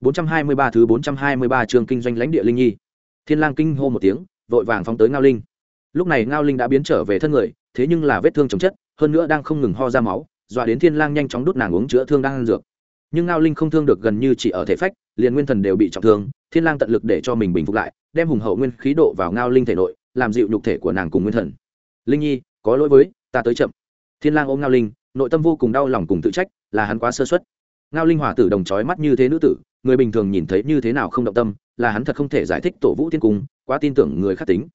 423 thứ 423 trường kinh doanh lãnh địa linh nhi thiên lang kinh hô một tiếng, vội vàng phóng tới ngao linh. Lúc này ngao linh đã biến trở về thân người, thế nhưng là vết thương chồng chất, hơn nữa đang không ngừng ho ra máu, dọa đến thiên lang nhanh chóng đút nàng uống chữa thương đang ăn dược. Nhưng ngao linh không thương được gần như chỉ ở thể phách, liền nguyên thần đều bị trọng thương, thiên lang tận lực để cho mình bình phục lại, đem hùng hậu nguyên khí độ vào ngao linh thể nội, làm dịu nhục thể của nàng cùng nguyên thần. Linh nhi, có lỗi với, ta tới chậm. Thiên lang ôm ngao linh, nội tâm vô cùng đau lòng cùng tự trách, là hắn quá sơ suất. Ngao linh hòa tử đồng chói mắt như thế nữ tử người bình thường nhìn thấy như thế nào không động tâm, là hắn thật không thể giải thích tổ vũ tiên cung, quá tin tưởng người khác tính.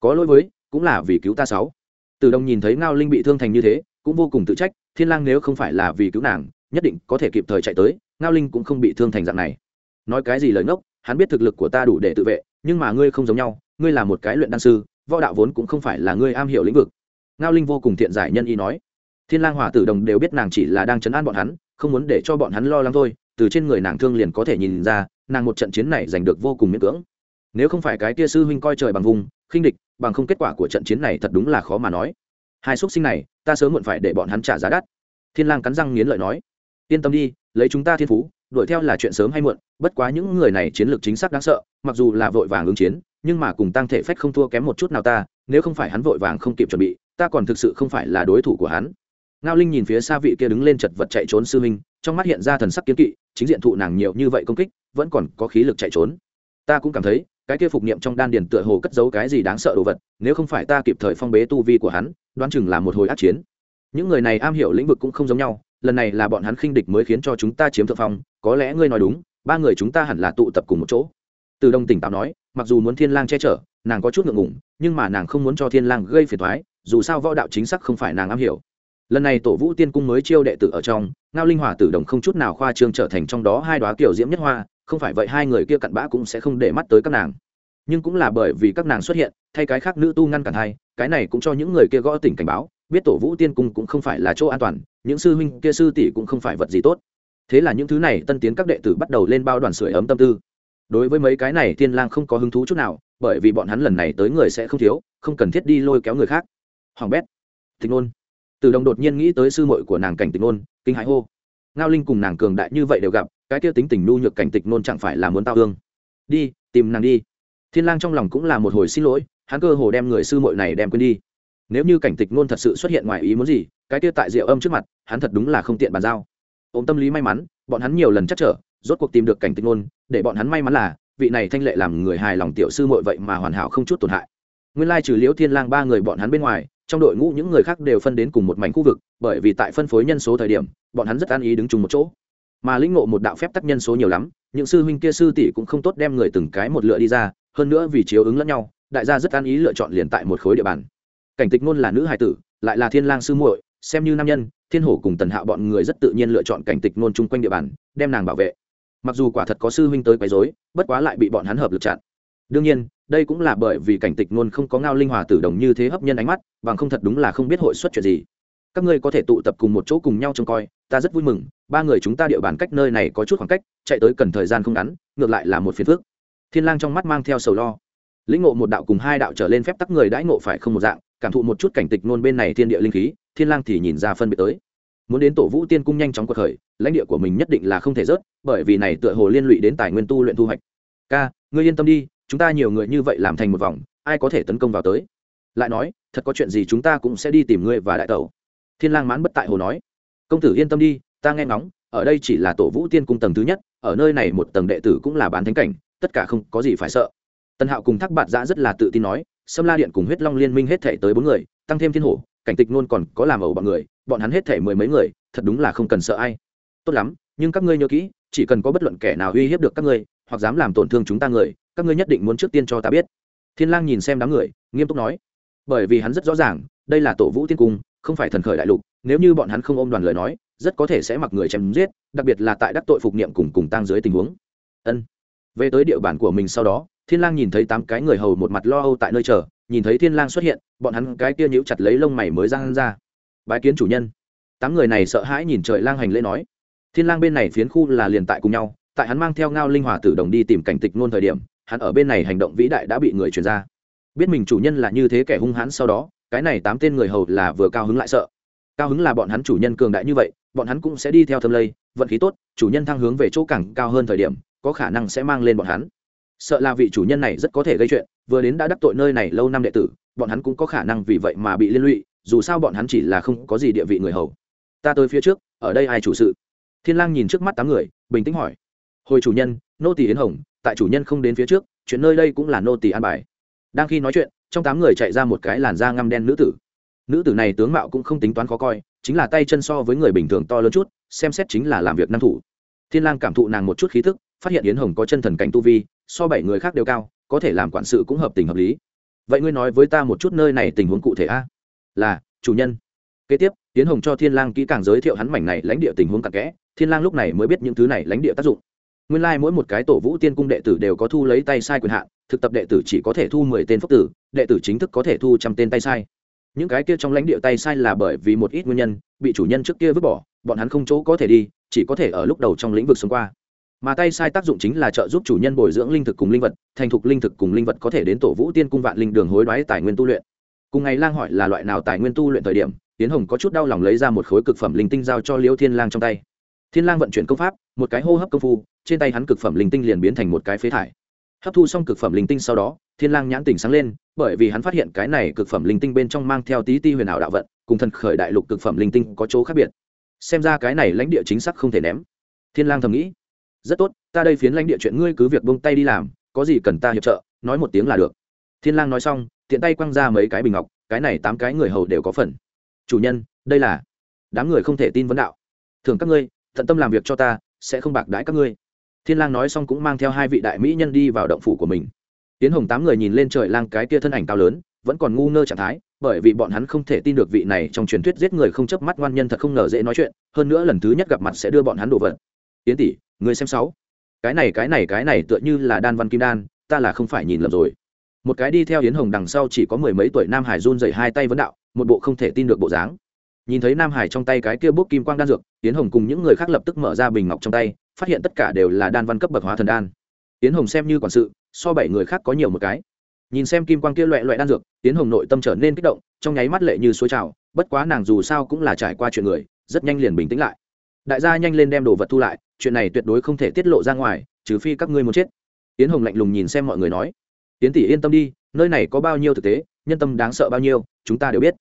Có lỗi với, cũng là vì cứu ta sáu. Tử đồng nhìn thấy ngao linh bị thương thành như thế, cũng vô cùng tự trách, thiên lang nếu không phải là vì cứu nàng, nhất định có thể kịp thời chạy tới, ngao linh cũng không bị thương thành dạng này. Nói cái gì lời ngốc, hắn biết thực lực của ta đủ để tự vệ, nhưng mà ngươi không giống nhau, ngươi là một cái luyện đan sư, võ đạo vốn cũng không phải là ngươi am hiểu lĩnh vực. Ngao linh vô cùng thiện giải nhân y nói. Thiên lang hỏa tử đồng đều biết nàng chỉ là đang chấn an bọn hắn, không muốn để cho bọn hắn lo lắng thôi từ trên người nàng thương liền có thể nhìn ra, nàng một trận chiến này giành được vô cùng miễn cưỡng. Nếu không phải cái tia sư huynh coi trời bằng vùng, khinh địch, bằng không kết quả của trận chiến này thật đúng là khó mà nói. Hai xuất sinh này, ta sớm muộn phải để bọn hắn trả giá đắt. Thiên lang cắn răng nghiến lợi nói, yên tâm đi, lấy chúng ta thiên phú, đuổi theo là chuyện sớm hay muộn, bất quá những người này chiến lược chính xác đáng sợ, mặc dù là vội vàng ứng chiến, nhưng mà cùng tăng thể phách không thua kém một chút nào ta, nếu không phải hắn vội vàng không kịp chuẩn bị, ta còn thực sự không phải là đối thủ của hắn. Ngao linh nhìn phía xa vị kia đứng lên chật vật chạy trốn sư huynh, trong mắt hiện ra thần sắc kiếm kỵ chính diện thụ nàng nhiều như vậy công kích, vẫn còn có khí lực chạy trốn. Ta cũng cảm thấy, cái kia phục niệm trong đan điền tựa hồ cất giấu cái gì đáng sợ đồ vật, nếu không phải ta kịp thời phong bế tu vi của hắn, đoán chừng là một hồi át chiến. Những người này am hiểu lĩnh vực cũng không giống nhau, lần này là bọn hắn khinh địch mới khiến cho chúng ta chiếm thượng phong, có lẽ ngươi nói đúng, ba người chúng ta hẳn là tụ tập cùng một chỗ. Từ đông tỉnh táo nói, mặc dù muốn thiên lang che chở, nàng có chút ngượng ngùng, nhưng mà nàng không muốn cho thiên lang gây phiền toái, dù sao võ đạo chính xác không phải nàng am hiểu lần này tổ vũ tiên cung mới chiêu đệ tử ở trong, ngao linh hòa tử đồng không chút nào khoa trương trở thành trong đó hai đoá kiểu diễm nhất hoa, không phải vậy hai người kia cặn bã cũng sẽ không để mắt tới các nàng. Nhưng cũng là bởi vì các nàng xuất hiện, thay cái khác nữ tu ngăn cản hai, cái này cũng cho những người kia gõ tỉnh cảnh báo, biết tổ vũ tiên cung cũng không phải là chỗ an toàn, những sư huynh kia sư tỷ cũng không phải vật gì tốt. Thế là những thứ này tân tiến các đệ tử bắt đầu lên bao đoàn sưởi ấm tâm tư. Đối với mấy cái này tiên lang không có hứng thú chút nào, bởi vì bọn hắn lần này tới người sẽ không thiếu, không cần thiết đi lôi kéo người khác. Hoàng bét, thịnh ngôn từ đồng đột nhiên nghĩ tới sư muội của nàng cảnh tịch nôn, kinh hãi hô. Ngao linh cùng nàng cường đại như vậy đều gặp, cái kia tính tình nhu nhược cảnh tịch nôn chẳng phải là muốn tao hương đi, tìm nàng đi. Thiên lang trong lòng cũng là một hồi xin lỗi, hắn cơ hồ đem người sư muội này đem quên đi. Nếu như cảnh tịch nôn thật sự xuất hiện ngoài ý muốn gì, cái kia tại diệu âm trước mặt, hắn thật đúng là không tiện bàn giao. Ôm tâm lý may mắn, bọn hắn nhiều lần chắc trở, rốt cuộc tìm được cảnh tịch nôn, để bọn hắn may mắn là, vị này thanh lệ làm người hài lòng tiểu sư muội vậy mà hoàn hảo không chút tổn hại. Nguyên lai trừ liễu thiên lang ba người bọn hắn bên ngoài trong đội ngũ những người khác đều phân đến cùng một mảnh khu vực, bởi vì tại phân phối nhân số thời điểm, bọn hắn rất an ý đứng chung một chỗ. Mà lĩnh ngộ một đạo phép tắc nhân số nhiều lắm, những sư huynh kia sư tỷ cũng không tốt đem người từng cái một lựa đi ra, hơn nữa vì chiếu ứng lẫn nhau, đại gia rất an ý lựa chọn liền tại một khối địa bàn. Cảnh tịch ngôn là nữ hài tử, lại là thiên lang sư muội, xem như nam nhân, thiên hổ cùng tần hạo bọn người rất tự nhiên lựa chọn cảnh tịch ngôn chung quanh địa bàn, đem nàng bảo vệ. Mặc dù quả thật có sư huynh tới quấy rối, bất quá lại bị bọn hắn hợp lực chặn đương nhiên, đây cũng là bởi vì cảnh tịch ngôn không có ngao linh hòa tử đồng như thế hấp nhân ánh mắt, bằng không thật đúng là không biết hội xuất chuyện gì. Các ngươi có thể tụ tập cùng một chỗ cùng nhau trông coi, ta rất vui mừng, ba người chúng ta địa bàn cách nơi này có chút khoảng cách, chạy tới cần thời gian không ngắn, ngược lại là một phiền phước thiên lang trong mắt mang theo sầu lo. Lĩnh ngộ một đạo cùng hai đạo trở lên phép tắc người đãi ngộ phải không một dạng, cảm thụ một chút cảnh tịch nôn bên này thiên địa linh khí, thiên lang thì nhìn ra phân biệt tới. Muốn đến tổ vũ tiên cung nhanh chóng quật khởi, lãnh địa của mình nhất định là không thể rớt, bởi vì này tựa hồ liên lụy đến tài nguyên tu luyện thu hoạch. Ca, ngươi yên tâm đi chúng ta nhiều người như vậy làm thành một vòng, ai có thể tấn công vào tới? Lại nói, thật có chuyện gì chúng ta cũng sẽ đi tìm ngươi và đại tẩu. Thiên lang mãn bất tại hồ nói. Công tử yên tâm đi, ta nghe ngóng, ở đây chỉ là tổ vũ tiên cung tầng thứ nhất, ở nơi này một tầng đệ tử cũng là bán thánh cảnh, tất cả không có gì phải sợ. Tân hạo cùng thác bạt giã rất là tự tin nói, sâm la điện cùng huyết long liên minh hết thể tới bốn người, tăng thêm thiên hổ, cảnh tịch luôn còn có làm ẩu bọn người, bọn hắn hết thể mười mấy người, thật đúng là không cần sợ ai. Tốt lắm, nhưng các ngươi nhớ kỹ, chỉ cần có bất luận kẻ nào uy hiếp được các ngươi, hoặc dám làm tổn thương chúng ta người các ngươi nhất định muốn trước tiên cho ta biết. Thiên lang nhìn xem đám người, nghiêm túc nói. Bởi vì hắn rất rõ ràng, đây là tổ vũ tiên cung, không phải thần khởi đại lục, nếu như bọn hắn không ôm đoàn lời nói, rất có thể sẽ mặc người chém giết, đặc biệt là tại đắc tội phục niệm cùng cùng tăng dưới tình huống. Ân. Về tới địa bàn của mình sau đó, thiên lang nhìn thấy tám cái người hầu một mặt lo âu tại nơi chờ, nhìn thấy thiên lang xuất hiện, bọn hắn cái kia nhíu chặt lấy lông mày mới răng ra. Bái kiến chủ nhân. Tám người này sợ hãi nhìn trời lang hành lễ nói. Thiên lang bên này phiến khu là liền tại cùng nhau, tại hắn mang theo ngao linh hòa tử đồng đi tìm cảnh tịch nôn thời điểm hắn ở bên này hành động vĩ đại đã bị người truyền ra. Biết mình chủ nhân là như thế kẻ hung hãn sau đó, cái này tám tên người hầu là vừa cao hứng lại sợ. Cao hứng là bọn hắn chủ nhân cường đại như vậy, bọn hắn cũng sẽ đi theo thâm lây, vận khí tốt, chủ nhân thăng hướng về chỗ càng cao hơn thời điểm, có khả năng sẽ mang lên bọn hắn. Sợ là vị chủ nhân này rất có thể gây chuyện, vừa đến đã đắc tội nơi này lâu năm đệ tử, bọn hắn cũng có khả năng vì vậy mà bị liên lụy, dù sao bọn hắn chỉ là không có gì địa vị người hầu. Ta tới phía trước, ở đây ai chủ sự? Thiên lang nhìn trước mắt tám người, bình tĩnh hỏi. Hồi chủ nhân, nô tỳ yến hồng tại chủ nhân không đến phía trước, chuyện nơi đây cũng là nô tỳ an bài. Đang khi nói chuyện, trong tám người chạy ra một cái làn da ngăm đen nữ tử. Nữ tử này tướng mạo cũng không tính toán khó coi, chính là tay chân so với người bình thường to lớn chút, xem xét chính là làm việc năng thủ. Thiên lang cảm thụ nàng một chút khí thức phát hiện yến hồng có chân thần cảnh tu vi, so bảy người khác đều cao, có thể làm quản sự cũng hợp tình hợp lý. Vậy ngươi nói với ta một chút nơi này tình huống cụ thể a? Là, chủ nhân. Kế tiếp, yến hồng cho thiên lang kỹ càng giới thiệu hắn mảnh này lãnh địa tình huống cặn kẽ, thiên lang lúc này mới biết những thứ này lãnh địa tác dụng nguyên lai like mỗi một cái tổ vũ tiên cung đệ tử đều có thu lấy tay sai quyền hạn, thực tập đệ tử chỉ có thể thu mười tên phúc tử, đệ tử chính thức có thể thu trăm tên tay sai. Những cái kia trong lãnh địa tay sai là bởi vì một ít nguyên nhân, bị chủ nhân trước kia vứt bỏ, bọn hắn không chỗ có thể đi, chỉ có thể ở lúc đầu trong lĩnh vực sống qua. Mà tay sai tác dụng chính là trợ giúp chủ nhân bồi dưỡng linh thực cùng linh vật, thành thục linh thực cùng linh vật có thể đến tổ vũ tiên cung vạn linh đường hối đoái tài nguyên tu luyện. Cùng ngày lang hỏi là loại nào tài nguyên tu luyện thời điểm tiến hồng có chút đau lòng lấy ra một khối cực phẩm linh tinh giao cho Liễu thiên lang trong tay. Thiên lang vận chuyển công pháp, một cái hô hấp công phu trên tay hắn cực phẩm linh tinh liền biến thành một cái phế thải. Hấp thu xong cực phẩm linh tinh sau đó, thiên lang nhãn tỉnh sáng lên, bởi vì hắn phát hiện cái này cực phẩm linh tinh bên trong mang theo tí ti huyền ảo đạo vận, cùng thần khởi đại lục cực phẩm linh tinh có chỗ khác biệt. Xem ra cái này lãnh địa chính xác không thể ném. Thiên lang thầm nghĩ, rất tốt, ta đây phiến lãnh địa chuyện ngươi cứ việc buông tay đi làm, có gì cần ta hiệp trợ, nói một tiếng là được. Thiên lang nói xong, tiện tay quăng ra mấy cái bình ngọc, cái này tám cái người hầu đều có phần. Chủ nhân, đây là đám người không thể tin vấn đạo. Thường các ngươi, tận tâm làm việc cho ta, sẽ không bạc đãi các ngươi thiên lang nói xong cũng mang theo hai vị đại mỹ nhân đi vào động phủ của mình. Tiến hồng tám người nhìn lên trời lang cái kia thân ảnh cao lớn, vẫn còn ngu ngơ trạng thái, bởi vì bọn hắn không thể tin được vị này trong truyền thuyết giết người không chớp mắt ngoan nhân thật không ngờ dễ nói chuyện, hơn nữa lần thứ nhất gặp mặt sẽ đưa bọn hắn đổ vật. Tiến tỷ người xem sáu. Cái này cái này cái này tựa như là đan văn kim đan, ta là không phải nhìn lầm rồi. Một cái đi theo yến hồng đằng sau chỉ có mười mấy tuổi nam hải run dày hai tay vấn đạo, một bộ không thể tin được bộ dáng. Nhìn thấy nam hải trong tay cái kia bốc kim quang đan dược, yến hồng cùng những người khác lập tức mở ra bình ngọc trong tay phát hiện tất cả đều là đan văn cấp bậc hóa thần đan. Tiến hồng xem như quản sự, so bảy người khác có nhiều một cái. Nhìn xem kim quang kia loẹ loẹ đan dược, tiến hồng nội tâm trở nên kích động, trong nháy mắt lệ như suối trào, bất quá nàng dù sao cũng là trải qua chuyện người, rất nhanh liền bình tĩnh lại. Đại gia nhanh lên đem đồ vật thu lại, chuyện này tuyệt đối không thể tiết lộ ra ngoài, trừ phi các ngươi muốn chết. Tiến hồng lạnh lùng nhìn xem mọi người nói, tiến tỷ yên tâm đi, nơi này có bao nhiêu thực tế, nhân tâm đáng sợ bao nhiêu, chúng ta đều biết.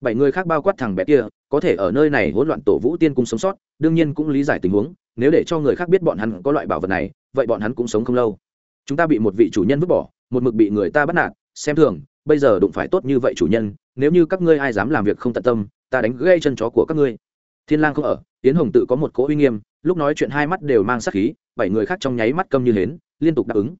Bảy người khác bao quát thằng bé kia, có thể ở nơi này hỗn loạn tổ vũ tiên cung sống sót, đương nhiên cũng lý giải tình huống nếu để cho người khác biết bọn hắn có loại bảo vật này, vậy bọn hắn cũng sống không lâu. Chúng ta bị một vị chủ nhân vứt bỏ, một mực bị người ta bắt nạt, xem thường, bây giờ đụng phải tốt như vậy chủ nhân, nếu như các ngươi ai dám làm việc không tận tâm, ta đánh gây chân chó của các ngươi. Thiên lang không ở tiến hồng tự có một cỗ uy nghiêm, lúc nói chuyện hai mắt đều mang sát khí, bảy người khác trong nháy mắt câm như hến, liên tục đáp ứng.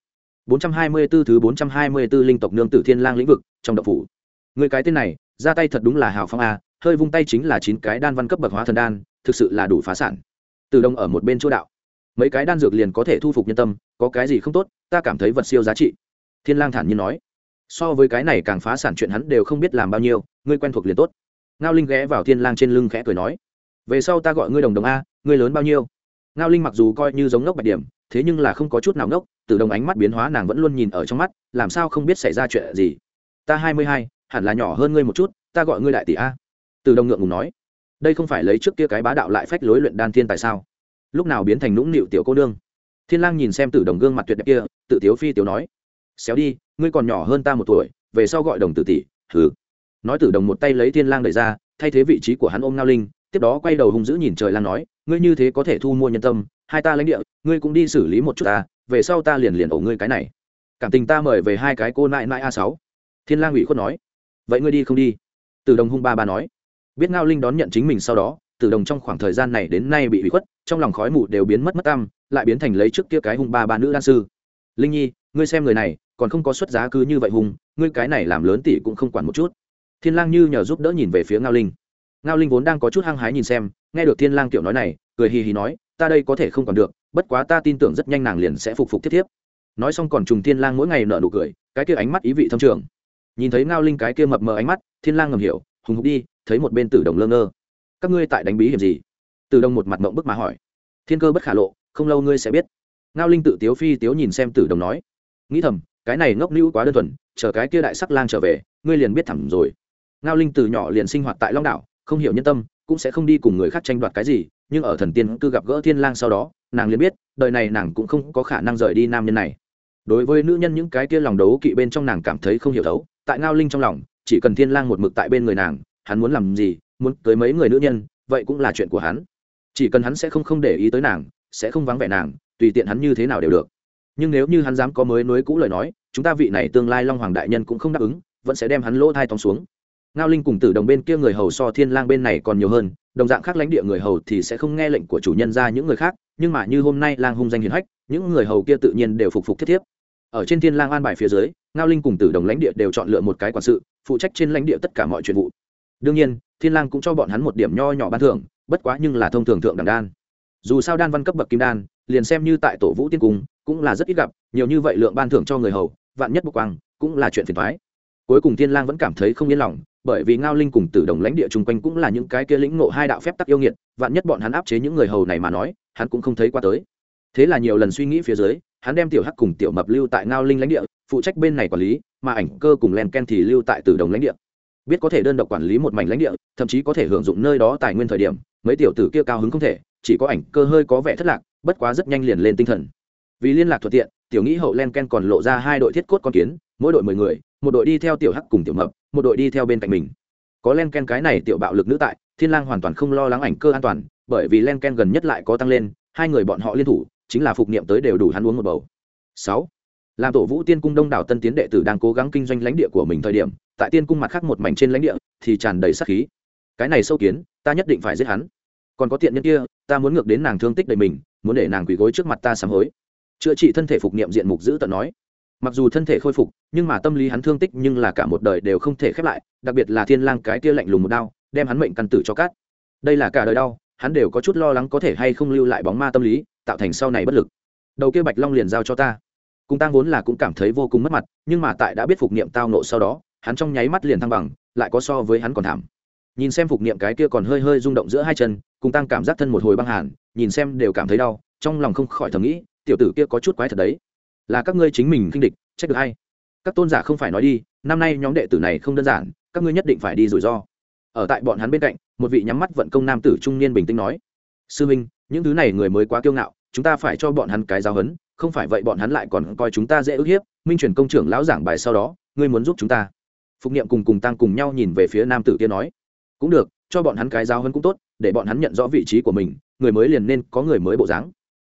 424 thứ 424 linh tộc nương tử thiên lang lĩnh vực, trong độc phủ. Người cái tên này, ra tay thật đúng là hào phong a, hơi vung tay chính là chín cái đan văn cấp bậc hóa thần đan, thực sự là đủ phá sản từ đông ở một bên chỗ đạo. Mấy cái đan dược liền có thể thu phục nhân tâm, có cái gì không tốt, ta cảm thấy vật siêu giá trị. Thiên lang thản nhiên nói. So với cái này càng phá sản chuyện hắn đều không biết làm bao nhiêu, ngươi quen thuộc liền tốt. Ngao linh ghé vào thiên lang trên lưng khẽ cười nói. Về sau ta gọi ngươi đồng đồng a, ngươi lớn bao nhiêu? Ngao linh mặc dù coi như giống ngốc bạch điểm, thế nhưng là không có chút nào ngốc, từ đồng ánh mắt biến hóa nàng vẫn luôn nhìn ở trong mắt, làm sao không biết xảy ra chuyện gì? Ta hai mươi hai, hẳn là nhỏ hơn ngươi một chút, ta gọi ngươi đại tỷ a. Từ đồng ngượng ngùng nói đây không phải lấy trước kia cái bá đạo lại phách lối luyện đan thiên tại sao? Lúc nào biến thành nũng nịu tiểu cô nương? Thiên lang nhìn xem tử đồng gương mặt tuyệt đẹp kia, tự tiếu phi tiểu nói, xéo đi, ngươi còn nhỏ hơn ta một tuổi, về sau gọi đồng tử tỷ thử nói tử đồng một tay lấy thiên lang đẩy ra, thay thế vị trí của hắn ôm ngao linh, tiếp đó quay đầu hung dữ nhìn trời lang nói, ngươi như thế có thể thu mua nhân tâm, hai ta lãnh địa, ngươi cũng đi xử lý một chút ta, về sau ta liền liền ổ ngươi cái này. Cảm tình ta mời về hai cái cô nại nại a sáu. Thiên lang ủy khuất nói, vậy ngươi đi không đi? Tử đồng hung ba ba nói biết ngao linh đón nhận chính mình sau đó tử đồng trong khoảng thời gian này đến nay bị hủy khuất, trong lòng khói mù đều biến mất mất tâm lại biến thành lấy trước kia cái hung ba ba nữ đan sư. Linh nhi, ngươi xem người này, còn không có xuất giá cứ như vậy hùng ngươi cái này làm lớn tỷ cũng không quản một chút. Thiên lang như nhờ giúp đỡ nhìn về phía ngao linh. Ngao linh vốn đang có chút hăng hái nhìn xem, nghe được thiên lang tiểu nói này, cười hì hì nói, ta đây có thể không còn được, bất quá ta tin tưởng rất nhanh nàng liền sẽ phục phục tiếp tiếp nói xong còn trùng thiên lang mỗi ngày nở nụ cười, cái kia ánh mắt ý vị thâm trường. Nhìn thấy ngao linh cái kia mập mờ ánh mắt, thiên lang ngầm hiểu, hùng hục đi thấy một bên tử đồng lơ ngơ. Các ngươi tại đánh bí hiểm gì? Tử đồng một mặt mộng bức mà hỏi. Thiên cơ bất khả lộ, không lâu ngươi sẽ biết. Ngao linh tự tiếu phi tiếu nhìn xem tử đồng nói. Nghĩ thầm, cái này ngốc nữ quá đơn thuần, chờ cái kia đại sắc lang trở về, ngươi liền biết thẳng rồi. Ngao linh từ nhỏ liền sinh hoạt tại long đảo, không hiểu nhân tâm, cũng sẽ không đi cùng người khác tranh đoạt cái gì, nhưng ở thần tiên cư gặp gỡ thiên lang sau đó, nàng liền biết, đời này nàng cũng không có khả năng rời đi nam nhân này. Đối với nữ nhân những cái kia lòng đấu kỵ bên trong nàng cảm thấy không hiểu thấu, tại ngao linh trong lòng, chỉ cần thiên lang một mực tại bên người nàng hắn muốn làm gì, muốn tới mấy người nữ nhân, vậy cũng là chuyện của hắn. Chỉ cần hắn sẽ không không để ý tới nàng, sẽ không vắng vẻ nàng, tùy tiện hắn như thế nào đều được. Nhưng nếu như hắn dám có mới nối cũ lời nói, chúng ta vị này tương lai long hoàng đại nhân cũng không đáp ứng, vẫn sẽ đem hắn lỗ thai tóm xuống. Ngao linh cùng tử đồng bên kia người hầu so thiên lang bên này còn nhiều hơn, đồng dạng khác lãnh địa người hầu thì sẽ không nghe lệnh của chủ nhân ra những người khác, nhưng mà như hôm nay lang hung danh hiền hách, những người hầu kia tự nhiên đều phục phục thiết thiếp. Ở trên thiên lang an bài phía dưới, ngao linh cùng tử đồng lãnh địa đều chọn lựa một cái quản sự, phụ trách trên lãnh địa tất cả mọi chuyện vụ đương nhiên, thiên lang cũng cho bọn hắn một điểm nho nhỏ ban thưởng, bất quá nhưng là thông thường thượng đẳng đan. Dù sao đan văn cấp bậc kim đan, liền xem như tại tổ vũ tiên cung, cũng là rất ít gặp, nhiều như vậy lượng ban thưởng cho người hầu, vạn nhất bộc quang, cũng là chuyện phiền toái. Cuối cùng thiên lang vẫn cảm thấy không yên lòng, bởi vì ngao linh cùng tử đồng lãnh địa chung quanh cũng là những cái kia lĩnh ngộ hai đạo phép tắc yêu nghiệt, vạn nhất bọn hắn áp chế những người hầu này mà nói, hắn cũng không thấy qua tới. Thế là nhiều lần suy nghĩ phía dưới, hắn đem tiểu hắc cùng tiểu mập lưu tại ngao linh lãnh địa, phụ trách bên này quản lý, mà ảnh cơ cùng len ken thì lưu tại tử đồng lãnh địa biết có thể đơn độc quản lý một mảnh lãnh địa, thậm chí có thể hưởng dụng nơi đó tài nguyên thời điểm, mấy tiểu tử kia cao hứng không thể, chỉ có ảnh cơ hơi có vẻ thất lạc, bất quá rất nhanh liền lên tinh thần. Vì liên lạc thuận tiện, tiểu nghĩ hậu len ken còn lộ ra hai đội thiết cốt con kiến, mỗi đội mười người, một đội đi theo tiểu hắc cùng tiểu mập, một đội đi theo bên cạnh mình. Có len ken cái này tiểu bạo lực nữ tại, thiên lang hoàn toàn không lo lắng ảnh cơ an toàn, bởi vì len ken gần nhất lại có tăng lên, hai người bọn họ liên thủ, chính là phục niệm tới đều đủ hắn uống một bầu. Sáu, làm tổ vũ tiên cung đông đảo tân tiến đệ tử đang cố gắng kinh doanh lãnh địa của mình thời điểm tại tiên cung mặt khác một mảnh trên lãnh địa thì tràn đầy sát khí. Cái này sâu kiến, ta nhất định phải giết hắn. Còn có tiện nhân kia, ta muốn ngược đến nàng thương tích đầy mình, muốn để nàng quỳ gối trước mặt ta sám hối. Chữa trị thân thể phục niệm diện mục giữ tận nói. Mặc dù thân thể khôi phục, nhưng mà tâm lý hắn thương tích nhưng là cả một đời đều không thể khép lại, đặc biệt là thiên lang cái kia lạnh lùng một đau đem hắn mệnh căn tử cho cát. Đây là cả đời đau, hắn đều có chút lo lắng có thể hay không lưu lại bóng ma tâm lý, tạo thành sau này bất lực. Đầu kia bạch long liền giao cho ta. Cung tang vốn là cũng cảm thấy vô cùng mất mặt, nhưng mà tại đã biết phục niệm tao nộ sau đó hắn trong nháy mắt liền thăng bằng, lại có so với hắn còn thảm. Nhìn xem phục niệm cái kia còn hơi hơi rung động giữa hai chân, cùng tăng cảm giác thân một hồi băng hàn, nhìn xem đều cảm thấy đau, trong lòng không khỏi thầm nghĩ, tiểu tử kia có chút quái thật đấy. Là các ngươi chính mình kinh địch, trách được hay? Các tôn giả không phải nói đi, năm nay nhóm đệ tử này không đơn giản, các ngươi nhất định phải đi rủi ro. Ở tại bọn hắn bên cạnh, một vị nhắm mắt vận công nam tử trung niên bình tĩnh nói, sư minh những thứ này người mới quá kiêu ngạo, chúng ta phải cho bọn hắn cái giáo hấn không phải vậy bọn hắn lại còn coi chúng ta dễ ức hiếp, minh truyền công trưởng lão giảng bài sau đó, ngươi muốn giúp chúng ta phục niệm cùng cùng tăng cùng nhau nhìn về phía nam tử kia nói, cũng được, cho bọn hắn cái giáo hơn cũng tốt, để bọn hắn nhận rõ vị trí của mình, người mới liền nên có người mới bộ dáng.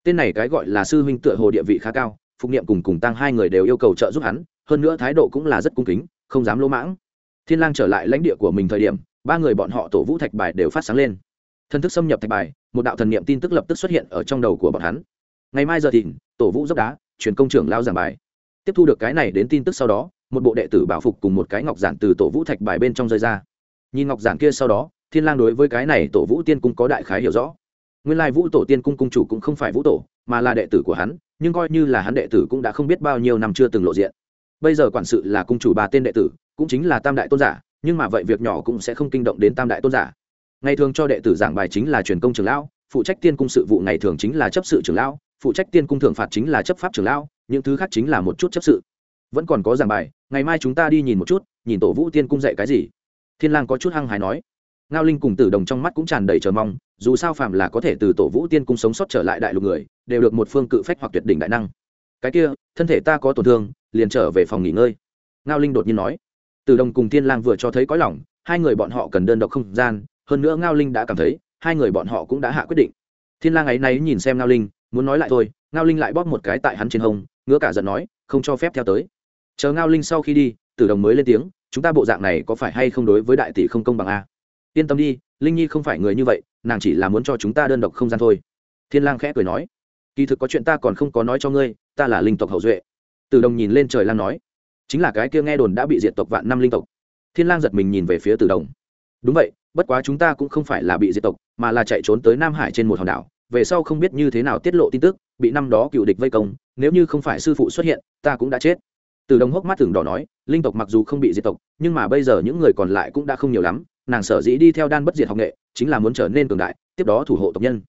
Tên này cái gọi là sư huynh tựa hồ địa vị khá cao, phục niệm cùng cùng tăng hai người đều yêu cầu trợ giúp hắn, hơn nữa thái độ cũng là rất cung kính, không dám lỗ mãng. Thiên lang trở lại lãnh địa của mình thời điểm, ba người bọn họ tổ vũ thạch bài đều phát sáng lên. Thân thức xâm nhập thạch bài, một đạo thần niệm tin tức lập tức xuất hiện ở trong đầu của bọn hắn. Ngày mai giờ thìn, tổ vũ dốc đá, truyền công trưởng lao giảng bài. Tiếp thu được cái này đến tin tức sau đó một bộ đệ tử bảo phục cùng một cái ngọc giản từ tổ vũ thạch bài bên trong rơi ra. Nhìn ngọc giản kia sau đó, thiên lang đối với cái này tổ vũ tiên cung có đại khái hiểu rõ. Nguyên lai vũ tổ tiên cung cung chủ cũng không phải vũ tổ, mà là đệ tử của hắn, nhưng coi như là hắn đệ tử cũng đã không biết bao nhiêu năm chưa từng lộ diện. Bây giờ quản sự là cung chủ ba tên đệ tử, cũng chính là tam đại tôn giả, nhưng mà vậy việc nhỏ cũng sẽ không kinh động đến tam đại tôn giả. Ngày thường cho đệ tử giảng bài chính là truyền công trưởng lão, phụ trách tiên cung sự vụ ngày thường chính là chấp sự trưởng lão, phụ trách tiên cung thưởng phạt chính là chấp pháp trưởng lão, những thứ khác chính là một chút chấp sự vẫn còn có giảng bài, ngày mai chúng ta đi nhìn một chút, nhìn tổ vũ tiên cung dạy cái gì. Thiên lang có chút hăng hái nói. Ngao linh cùng tử đồng trong mắt cũng tràn đầy chờ mong, dù sao phàm là có thể từ tổ vũ tiên cung sống sót trở lại đại lục người, đều được một phương cự phách hoặc tuyệt đỉnh đại năng. Cái kia, thân thể ta có tổn thương, liền trở về phòng nghỉ ngơi. Ngao linh đột nhiên nói. Tử đồng cùng thiên lang vừa cho thấy có lòng, hai người bọn họ cần đơn độc không gian, hơn nữa ngao linh đã cảm thấy, hai người bọn họ cũng đã hạ quyết định. Thiên lang ấy nay nhìn xem ngao linh, muốn nói lại thôi, ngao linh lại bóp một cái tại hắn trên hông, ngứa cả giận nói, không cho phép theo tới chờ ngao linh sau khi đi, tử đồng mới lên tiếng, chúng ta bộ dạng này có phải hay không đối với đại tỷ không công bằng a? Yên tâm đi, linh nhi không phải người như vậy, nàng chỉ là muốn cho chúng ta đơn độc không gian thôi. Thiên lang khẽ cười nói, kỳ thực có chuyện ta còn không có nói cho ngươi, ta là linh tộc hậu duệ. Tử đồng nhìn lên trời lang nói, chính là cái kia nghe đồn đã bị diệt tộc vạn năm linh tộc. Thiên lang giật mình nhìn về phía tử đồng. Đúng vậy, bất quá chúng ta cũng không phải là bị diệt tộc, mà là chạy trốn tới nam hải trên một hòn đảo, về sau không biết như thế nào tiết lộ tin tức, bị năm đó cựu địch vây công, nếu như không phải sư phụ xuất hiện, ta cũng đã chết từ đồng hốc mắt thường đỏ nói, linh tộc mặc dù không bị diệt tộc, nhưng mà bây giờ những người còn lại cũng đã không nhiều lắm, nàng sở dĩ đi theo đan bất diệt học nghệ, chính là muốn trở nên cường đại, tiếp đó thủ hộ tộc nhân.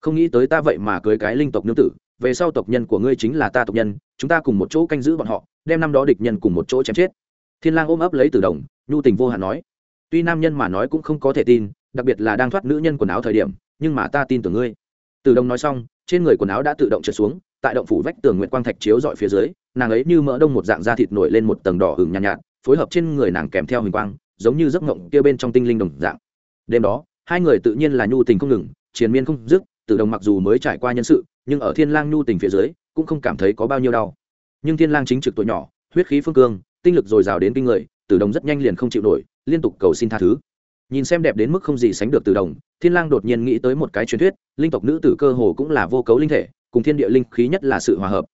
Không nghĩ tới ta vậy mà cưới cái linh tộc nương tử, về sau tộc nhân của ngươi chính là ta tộc nhân, chúng ta cùng một chỗ canh giữ bọn họ, đem năm đó địch nhân cùng một chỗ chém chết. Thiên lang ôm ấp lấy từ đồng, nhu tình vô hạn nói, tuy nam nhân mà nói cũng không có thể tin, đặc biệt là đang thoát nữ nhân quần áo thời điểm, nhưng mà ta tin tưởng ngươi. Từ đồng nói xong, trên người quần áo đã tự động trượt xuống tại động phủ vách tường nguyện quang thạch chiếu dọi phía dưới nàng ấy như mỡ đông một dạng da thịt nổi lên một tầng đỏ hừng nhàn nhạt, nhạt phối hợp trên người nàng kèm theo hình quang giống như giấc ngộng kia bên trong tinh linh đồng dạng. Đêm đó hai người tự nhiên là nhu tình không ngừng triền miên không dứt từ đồng mặc dù mới trải qua nhân sự nhưng ở thiên lang nhu tình phía dưới cũng không cảm thấy có bao nhiêu đau. Nhưng thiên lang chính trực tuổi nhỏ huyết khí phương cương tinh lực dồi dào đến kinh người từ đồng rất nhanh liền không chịu nổi liên tục cầu xin tha thứ. Nhìn xem đẹp đến mức không gì sánh được từ đồng thiên lang đột nhiên nghĩ tới một cái truyền thuyết linh tộc nữ tử cơ hồ cũng là vô cấu linh thể cùng thiên địa linh khí nhất là sự hòa hợp.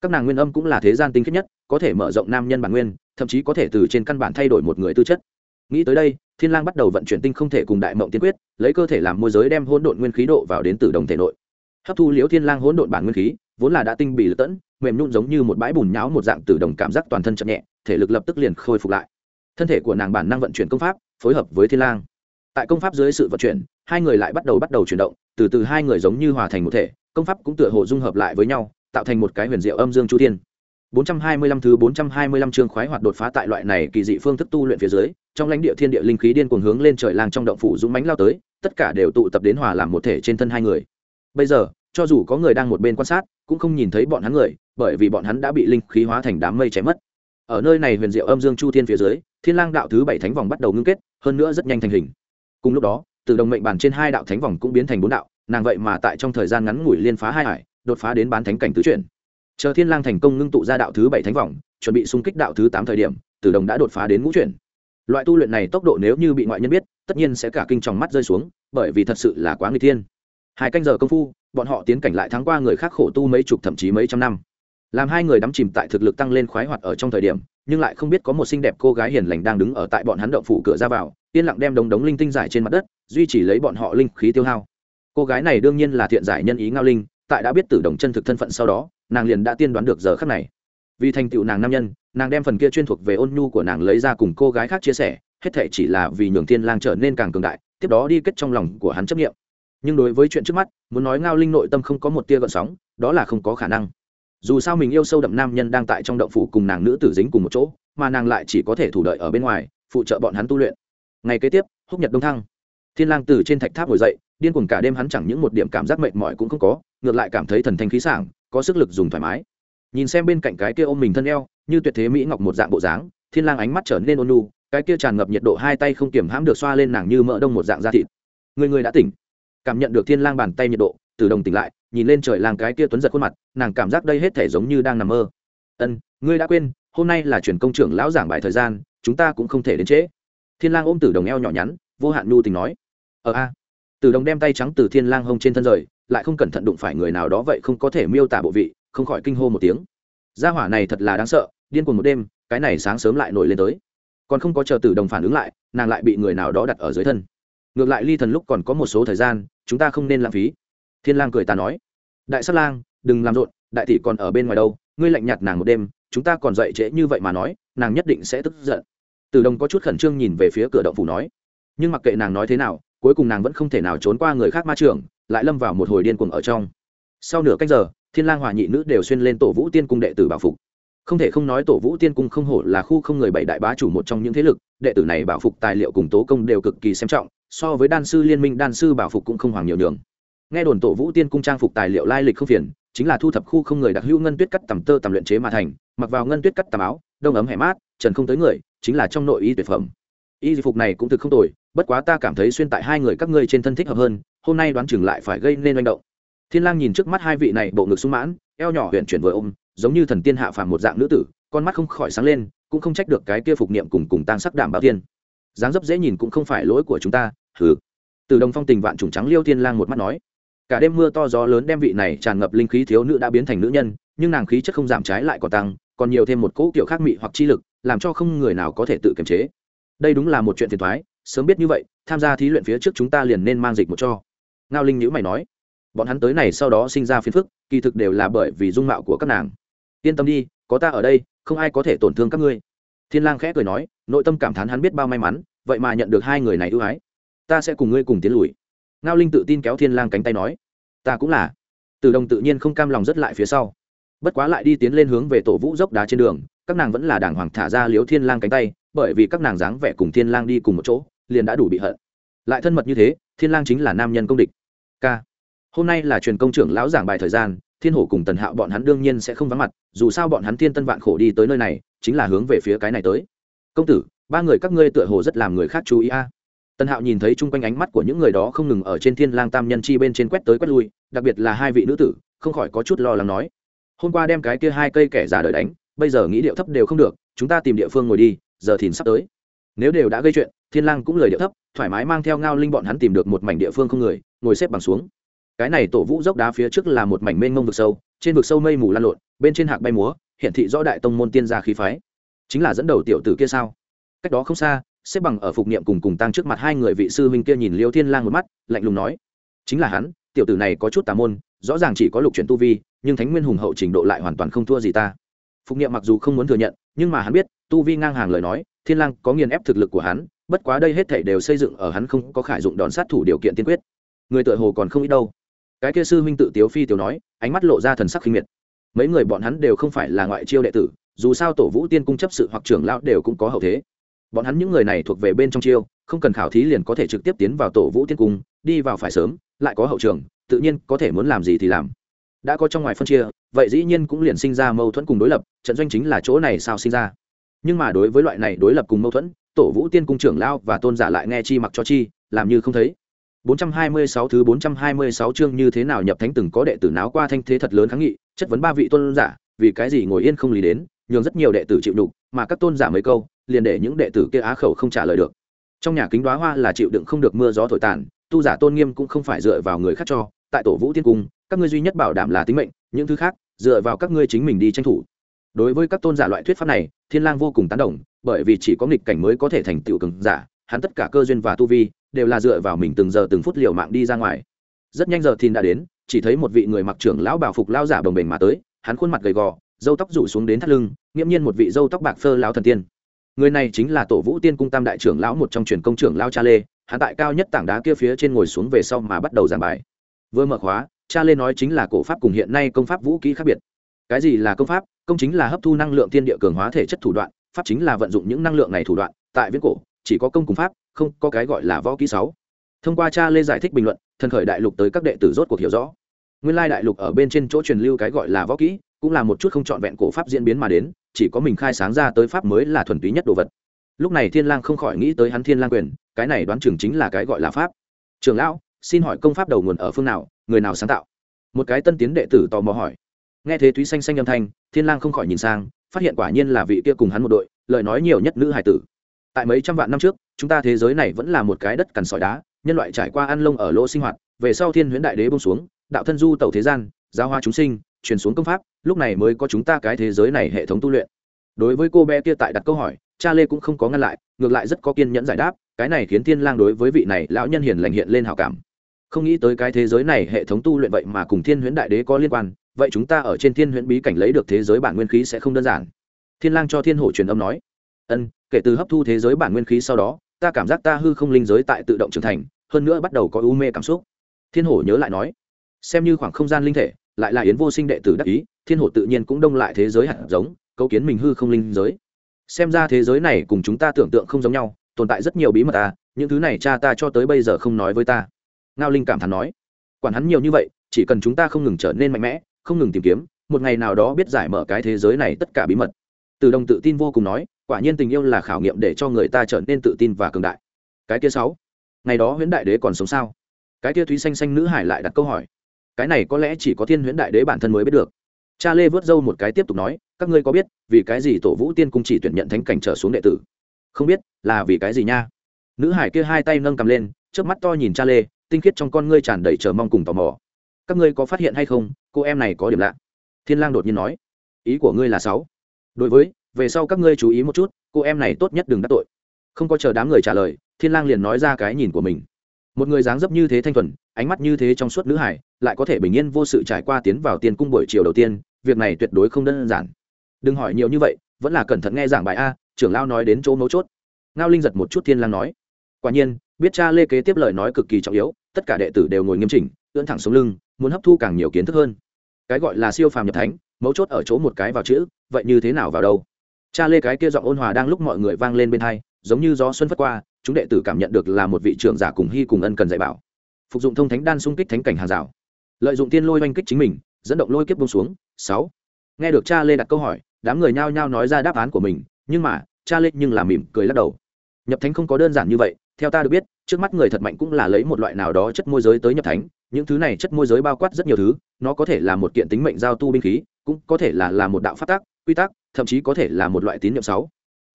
Các nàng nguyên âm cũng là thế gian tinh khiết nhất, có thể mở rộng nam nhân bản nguyên, thậm chí có thể từ trên căn bản thay đổi một người tư chất. Nghĩ tới đây, thiên lang bắt đầu vận chuyển tinh không thể cùng đại mộng tiên quyết, lấy cơ thể làm môi giới đem hỗn độn nguyên khí độ vào đến từ đồng thể nội. Hấp thu liễu thiên lang hỗn độn bản nguyên khí, vốn là đã tinh bì lưỡng tẫn, mềm nhũn giống như một bãi bùn nhão một dạng từ đồng cảm giác toàn thân chậm nhẹ, thể lực lập tức liền khôi phục lại. Thân thể của nàng bản năng vận chuyển công pháp, phối hợp với thiên lang. Tại công pháp dưới sự vận chuyển, hai người lại bắt đầu bắt đầu chuyển động, từ từ hai người giống như hòa thành một thể công pháp cũng tựa hồ dung hợp lại với nhau tạo thành một cái huyền diệu âm dương chu thiên 425 thứ 425 chương khoái hoạt đột phá tại loại này kỳ dị phương thức tu luyện phía dưới, trong lãnh địa thiên địa linh khí điên cuồng hướng lên trời lang trong động phủ dũng mãnh lao tới, tất cả đều tụ tập đến hòa làm một thể trên thân hai người. Bây giờ, cho dù có người đang một bên quan sát, cũng không nhìn thấy bọn hắn người, bởi vì bọn hắn đã bị linh khí hóa thành đám mây chém mất. Ở nơi này huyền diệu âm dương chu thiên phía dưới, Thiên Lang đạo thứ bảy thánh vòng bắt đầu ngưng kết, hơn nữa rất nhanh thành hình. Cùng lúc đó, từ đồng mệnh bản trên hai đạo thánh vòng cũng biến thành bốn đạo, nàng vậy mà tại trong thời gian ngắn ngủi liên phá hai hải, đột phá đến bán thánh cảnh tứ chuyển. Chờ thiên lang thành công ngưng tụ ra đạo thứ bảy thánh vòng chuẩn bị xung kích đạo thứ tám thời điểm tử đồng đã đột phá đến ngũ chuyển. Loại tu luyện này tốc độ nếu như bị ngoại nhân biết tất nhiên sẽ cả kinh tròng mắt rơi xuống bởi vì thật sự là quá nguy thiên. Hai canh giờ công phu bọn họ tiến cảnh lại thắng qua người khác khổ tu mấy chục thậm chí mấy trăm năm. Làm hai người đắm chìm tại thực lực tăng lên khoái hoạt ở trong thời điểm nhưng lại không biết có một xinh đẹp cô gái hiền lành đang đứng ở tại bọn hắn động phủ cửa ra vào yên lặng đem đống đống linh tinh giải trên mặt đất duy trì lấy bọn họ linh khí tiêu hao cô gái này đương nhiên là thiện giải nhân ý ngao linh, tại đã biết tử đồng chân thực thân phận sau đó, nàng liền đã tiên đoán được giờ khắc này. Vì thành tựu nàng nam nhân, nàng đem phần kia chuyên thuộc về ôn nhu của nàng lấy ra cùng cô gái khác chia sẻ, hết thệ chỉ là vì nhường thiên lang trở nên càng cường đại, tiếp đó đi kết trong lòng của hắn chấp nghiệm nhưng đối với chuyện trước mắt, muốn nói ngao linh nội tâm không có một tia gợn sóng, đó là không có khả năng. Dù sao mình yêu sâu đậm nam nhân đang tại trong động phủ cùng nàng nữ tử dính cùng một chỗ, mà nàng lại chỉ có thể thủ đợi ở bên ngoài, phụ trợ bọn hắn tu luyện. Ngày kế tiếp, húc nhật đông thăng thiên lang từ trên thạch tháp ngồi dậy, điên cuồng cả đêm hắn chẳng những một điểm cảm giác mệt mỏi cũng không có, ngược lại cảm thấy thần thanh khí sảng, có sức lực dùng thoải mái. Nhìn xem bên cạnh cái kia ôm mình thân eo, như tuyệt thế mỹ ngọc một dạng bộ dáng, thiên lang ánh mắt trở nên ôn nhu, cái kia tràn ngập nhiệt độ hai tay không kiềm hãm được xoa lên nàng như mỡ đông một dạng da thịt. Người người đã tỉnh. Cảm nhận được thiên lang bàn tay nhiệt độ, từ đồng tỉnh lại, nhìn lên trời lang cái kia tuấn giật khuôn mặt, nàng cảm giác đây hết thể giống như đang nằm mơ. Ân, ngươi đã quên, hôm nay là chuyển công trưởng lão giảng bài thời gian, chúng ta cũng không thể đến trễ. Thiên lang ôm tử đồng eo nhỏ nhắn, vô hạn nhu tình nói ờ a. Từ đồng đem tay trắng từ thiên lang hông trên thân rời, lại không cẩn thận đụng phải người nào đó vậy không có thể miêu tả bộ vị, không khỏi kinh hô một tiếng. Gia hỏa này thật là đáng sợ, điên cuồng một đêm, cái này sáng sớm lại nổi lên tới. Còn không có chờ từ đồng phản ứng lại, nàng lại bị người nào đó đặt ở dưới thân. Ngược lại ly thần lúc còn có một số thời gian, chúng ta không nên lãng phí. Thiên lang cười ta nói, đại sát lang, đừng làm rộn, đại tỷ còn ở bên ngoài đâu, ngươi lạnh nhạt nàng một đêm, chúng ta còn dậy trễ như vậy mà nói, nàng nhất định sẽ tức giận. Từ đồng có chút khẩn trương nhìn về phía cửa động phủ nói, nhưng mặc kệ nàng nói thế nào cuối cùng nàng vẫn không thể nào trốn qua người khác ma trưởng lại lâm vào một hồi điên cuồng ở trong. Sau nửa cách giờ, thiên lang hòa nhị nữ đều xuyên lên tổ vũ tiên cung đệ tử bảo phục. Không thể không nói tổ vũ tiên cung không hổ là khu không người bảy đại bá chủ một trong những thế lực, đệ tử này bảo phục tài liệu cùng tố công đều cực kỳ xem trọng, so với đan sư liên minh, đan sư bảo phục cũng không hoàng nhiều nhường. nghe đồn tổ vũ tiên cung trang phục tài liệu lai lịch không phiền, chính là thu thập khu không người đặc hữu ngân tuyết cắt tầm tơ tầm luyện chế mà thành, mặc vào ngân tuyết cắt tầm áo, đông ấm hẻ mát, trần không tới người, chính là trong nội y tuyệt phẩm. Y phục này cũng thực không tồi bất quá ta cảm thấy xuyên tại hai người các ngươi trên thân thích hợp hơn, hôm nay đoán chừng lại phải gây nên manh động. Thiên lang nhìn trước mắt hai vị này bộ ngực sung mãn, eo nhỏ huyện chuyển vừa ôm, giống như thần tiên hạ phàm một dạng nữ tử, con mắt không khỏi sáng lên, cũng không trách được cái kia phục niệm cùng cùng tăng sắc đảm bảo thiên dáng dấp dễ nhìn cũng không phải lỗi của chúng ta, hừ. Từ đồng phong tình vạn trùng trắng liêu thiên lang một mắt nói. Cả đêm mưa to gió lớn đem vị này tràn ngập linh khí thiếu nữ đã biến thành nữ nhân, nhưng nàng khí chất không giảm trái lại còn tăng, còn nhiều thêm một cỗ kiểu khác mị hoặc chi lực, làm cho không người nào có thể tự kiềm chế. Đây đúng là một chuyện phiền toái sớm biết như vậy, tham gia thí luyện phía trước chúng ta liền nên mang dịch một cho. Ngao linh nhữ mày nói. Bọn hắn tới này sau đó sinh ra phiền phức, kỳ thực đều là bởi vì dung mạo của các nàng. Yên tâm đi, có ta ở đây, không ai có thể tổn thương các ngươi. Thiên lang khẽ cười nói, nội tâm cảm thán hắn biết bao may mắn, vậy mà nhận được hai người này ưu ái. Ta sẽ cùng ngươi cùng tiến lùi. Ngao linh tự tin kéo thiên lang cánh tay nói. Ta cũng là. Từ đồng tự nhiên không cam lòng rất lại phía sau. Bất quá lại đi tiến lên hướng về tổ vũ dốc đá trên đường, các nàng vẫn là đàng hoàng thả ra liếu thiên lang cánh tay, bởi vì các nàng dáng vẻ cùng thiên lang đi cùng một chỗ liền đã đủ bị hận. Lại thân mật như thế, thiên lang chính là nam nhân công địch. K. Hôm nay là truyền công trưởng lão giảng bài thời gian, thiên hổ cùng tần hạo bọn hắn đương nhiên sẽ không vắng mặt, dù sao bọn hắn thiên tân vạn khổ đi tới nơi này, chính là hướng về phía cái này tới. Công tử, ba người các ngươi tựa hồ rất làm người khác chú ý a. Tần hạo nhìn thấy chung quanh ánh mắt của những người đó không ngừng ở trên thiên lang tam nhân chi bên trên quét tới quét lui, đặc biệt là hai vị nữ tử, không khỏi có chút lo lắng nói. Hôm qua đem cái kia hai cây kẻ già đời đánh, bây giờ nghĩ điệu thấp đều không được, chúng ta tìm địa phương ngồi đi, giờ thìn sắp tới nếu đều đã gây chuyện, thiên lang cũng lời điệu thấp, thoải mái mang theo ngao linh bọn hắn tìm được một mảnh địa phương không người, ngồi xếp bằng xuống. Cái này tổ vũ dốc đá phía trước là một mảnh mênh mông vực sâu, trên vực sâu mây mù lan lộn, bên trên hạc bay múa hiện thị rõ đại tông môn tiên gia khí phái. Chính là dẫn đầu tiểu tử kia sao? Cách đó không xa, xếp bằng ở phục niệm cùng cùng tăng trước mặt hai người vị sư huynh kia nhìn liêu thiên lang một mắt, lạnh lùng nói, chính là hắn, tiểu tử này có chút tà môn, rõ ràng chỉ có lục chuyển tu vi, nhưng thánh nguyên hùng hậu trình độ lại hoàn toàn không thua gì ta. Phục niệm mặc dù không muốn thừa nhận, nhưng mà hắn biết, tu vi ngang hàng lời nói thiên lang có nghiền ép thực lực của hắn, bất quá đây hết thảy đều xây dựng ở hắn không có khả dụng đòn sát thủ điều kiện tiên quyết. Người tựa hồ còn không ít đâu. Cái kia sư huynh tự tiếu phi tiểu nói, ánh mắt lộ ra thần sắc khinh miệt. Mấy người bọn hắn đều không phải là ngoại chiêu đệ tử, dù sao tổ vũ tiên cung chấp sự hoặc trưởng lão đều cũng có hậu thế. Bọn hắn những người này thuộc về bên trong chiêu, không cần khảo thí liền có thể trực tiếp tiến vào tổ vũ tiên cung, đi vào phải sớm, lại có hậu trường, tự nhiên có thể muốn làm gì thì làm. Đã có trong ngoài phân chia, vậy dĩ nhiên cũng liền sinh ra mâu thuẫn cùng đối lập, trận doanh chính là chỗ này sao sinh ra nhưng mà đối với loại này đối lập cùng mâu thuẫn tổ vũ tiên cung trưởng lao và tôn giả lại nghe chi mặc cho chi làm như không thấy 426 thứ 426 chương như thế nào nhập thánh từng có đệ tử náo qua thanh thế thật lớn kháng nghị, chất vấn ba vị tôn giả, vì cái gì ngồi yên không lý đến, nhường rất nhiều đệ tử chịu đục, mà các tôn giả mấy câu, liền để những đệ tử kia á khẩu không trả lời được. Trong nhà kính đóa hoa là chịu đựng không được mưa gió thổi tàn, tu giả tôn nghiêm cũng không phải dựa vào người khác cho, tại tổ Vũ Tiên cung, các ngươi duy nhất bảo đảm là tính mệnh, những thứ khác dựa vào các ngươi chính mình đi tranh thủ. Đối với các tôn giả loại thuyết pháp này, Thiên Lang vô cùng tán đồng, bởi vì chỉ có nghịch cảnh mới có thể thành tựu cường giả, hắn tất cả cơ duyên và tu vi đều là dựa vào mình từng giờ từng phút liều mạng đi ra ngoài. Rất nhanh giờ thìn đã đến chỉ thấy một vị người mặc trưởng lão bảo phục lao giả bồng bềnh mà tới hắn khuôn mặt gầy gò râu tóc rủ xuống đến thắt lưng nghiễm nhiên một vị râu tóc bạc phơ lão thần tiên. Người này chính là tổ vũ tiên cung tam đại trưởng lão một trong truyền công trưởng lao cha lê hắn tại cao nhất tảng đá kia phía trên ngồi xuống về sau mà bắt đầu giảng bài. Vừa mở khóa cha lê nói chính là cổ pháp cùng hiện nay công pháp vũ kỹ khác biệt. Cái gì là công pháp? Công chính là hấp thu năng lượng thiên địa cường hóa thể chất thủ đoạn, pháp chính là vận dụng những năng lượng này thủ đoạn, tại viễn cổ, chỉ có công cùng pháp, không có cái gọi là võ kỹ sáu. Thông qua cha lê giải thích bình luận, thần khởi đại lục tới các đệ tử rốt cuộc hiểu rõ. Nguyên lai đại lục ở bên trên chỗ truyền lưu cái gọi là võ kỹ, cũng là một chút không trọn vẹn cổ pháp diễn biến mà đến, chỉ có mình khai sáng ra tới pháp mới là thuần túy nhất đồ vật. Lúc này thiên lang không khỏi nghĩ tới hắn thiên lang quyền, cái này đoán chừng chính là cái gọi là pháp. Trường lão, xin hỏi công pháp đầu nguồn ở phương nào, người nào sáng tạo? Một cái tân tiến đệ tử tò mò hỏi nghe thế thúy xanh xanh âm thanh, thiên lang không khỏi nhìn sang, phát hiện quả nhiên là vị kia cùng hắn một đội, lời nói nhiều nhất nữ hải tử. Tại mấy trăm vạn năm trước, chúng ta thế giới này vẫn là một cái đất cằn sỏi đá, nhân loại trải qua ăn lông ở lỗ sinh hoạt, về sau thiên huyễn đại đế bông xuống, đạo thân du tẩu thế gian, giáo hoa chúng sinh, truyền xuống công pháp, lúc này mới có chúng ta cái thế giới này hệ thống tu luyện. Đối với cô bé kia tại đặt câu hỏi, cha lê cũng không có ngăn lại, ngược lại rất có kiên nhẫn giải đáp, cái này khiến thiên lang đối với vị này lão nhân hiền lành hiện lên hảo cảm. Không nghĩ tới cái thế giới này hệ thống tu luyện vậy mà cùng thiên huyễn đại đế có liên quan vậy chúng ta ở trên thiên huyễn bí cảnh lấy được thế giới bản nguyên khí sẽ không đơn giản. Thiên lang cho thiên hổ truyền âm nói, ân, kể từ hấp thu thế giới bản nguyên khí sau đó, ta cảm giác ta hư không linh giới tại tự động trưởng thành, hơn nữa bắt đầu có u mê cảm xúc. Thiên hổ nhớ lại nói, xem như khoảng không gian linh thể, lại là yến vô sinh đệ tử đắc ý, thiên hổ tự nhiên cũng đông lại thế giới hạt giống, cấu kiến mình hư không linh giới. Xem ra thế giới này cùng chúng ta tưởng tượng không giống nhau, tồn tại rất nhiều bí mật ta, những thứ này cha ta cho tới bây giờ không nói với ta. Ngao linh cảm thán nói, quản hắn nhiều như vậy, chỉ cần chúng ta không ngừng trở nên mạnh mẽ không ngừng tìm kiếm, một ngày nào đó biết giải mở cái thế giới này tất cả bí mật. Từ đồng tự tin vô cùng nói, quả nhiên tình yêu là khảo nghiệm để cho người ta trở nên tự tin và cường đại. Cái kia sáu, ngày đó huyễn đại đế còn sống sao? Cái kia thúy xanh xanh nữ hải lại đặt câu hỏi. Cái này có lẽ chỉ có thiên huyễn đại đế bản thân mới biết được. Cha lê vớt râu một cái tiếp tục nói, các ngươi có biết, vì cái gì tổ vũ tiên cung chỉ tuyển nhận thánh cảnh trở xuống đệ tử? Không biết, là vì cái gì nha? Nữ hải kia hai tay nâng cầm lên trước mắt to nhìn cha lê, tinh khiết trong con ngươi tràn đầy chờ mong cùng tò mò các ngươi có phát hiện hay không, cô em này có điểm lạ. Thiên lang đột nhiên nói, ý của ngươi là sáu. Đối với, về sau các ngươi chú ý một chút, cô em này tốt nhất đừng đắc tội. Không có chờ đám người trả lời, thiên lang liền nói ra cái nhìn của mình. Một người dáng dấp như thế thanh thuần, ánh mắt như thế trong suốt nữ hải lại có thể bình yên vô sự trải qua tiến vào tiên cung buổi chiều đầu tiên, việc này tuyệt đối không đơn giản. Đừng hỏi nhiều như vậy, vẫn là cẩn thận nghe giảng bài a, trưởng lao nói đến chỗ mấu chốt. Ngao linh giật một chút thiên lang nói, quả nhiên, biết cha lê kế tiếp lời nói cực kỳ trọng yếu, tất cả đệ tử đều ngồi nghiêm chỉnh, ưỡn thẳng sống lưng muốn hấp thu càng nhiều kiến thức hơn. Cái gọi là siêu phàm nhập thánh, mấu chốt ở chỗ một cái vào chữ, vậy như thế nào vào đâu? Cha lê cái kia giọng ôn hòa đang lúc mọi người vang lên bên hai, giống như gió xuân phất qua, chúng đệ tử cảm nhận được là một vị trưởng giả cùng hy cùng ân cần dạy bảo. Phục dụng thông thánh đan xung kích thánh cảnh hàng rào. Lợi dụng tiên lôi oanh kích chính mình, dẫn động lôi kiếp bông xuống. Sáu. Nghe được cha lê đặt câu hỏi, đám người nhao nhao nói ra đáp án của mình, nhưng mà, cha lê nhưng là mỉm cười lắc đầu. Nhập thánh không có đơn giản như vậy, theo ta được biết, trước mắt người thật mạnh cũng là lấy một loại nào đó chất môi giới tới nhập thánh những thứ này chất môi giới bao quát rất nhiều thứ, nó có thể là một kiện tính mệnh giao tu binh khí, cũng có thể là là một đạo phát tác, quy tắc, thậm chí có thể là một loại tín nhiệm sáu.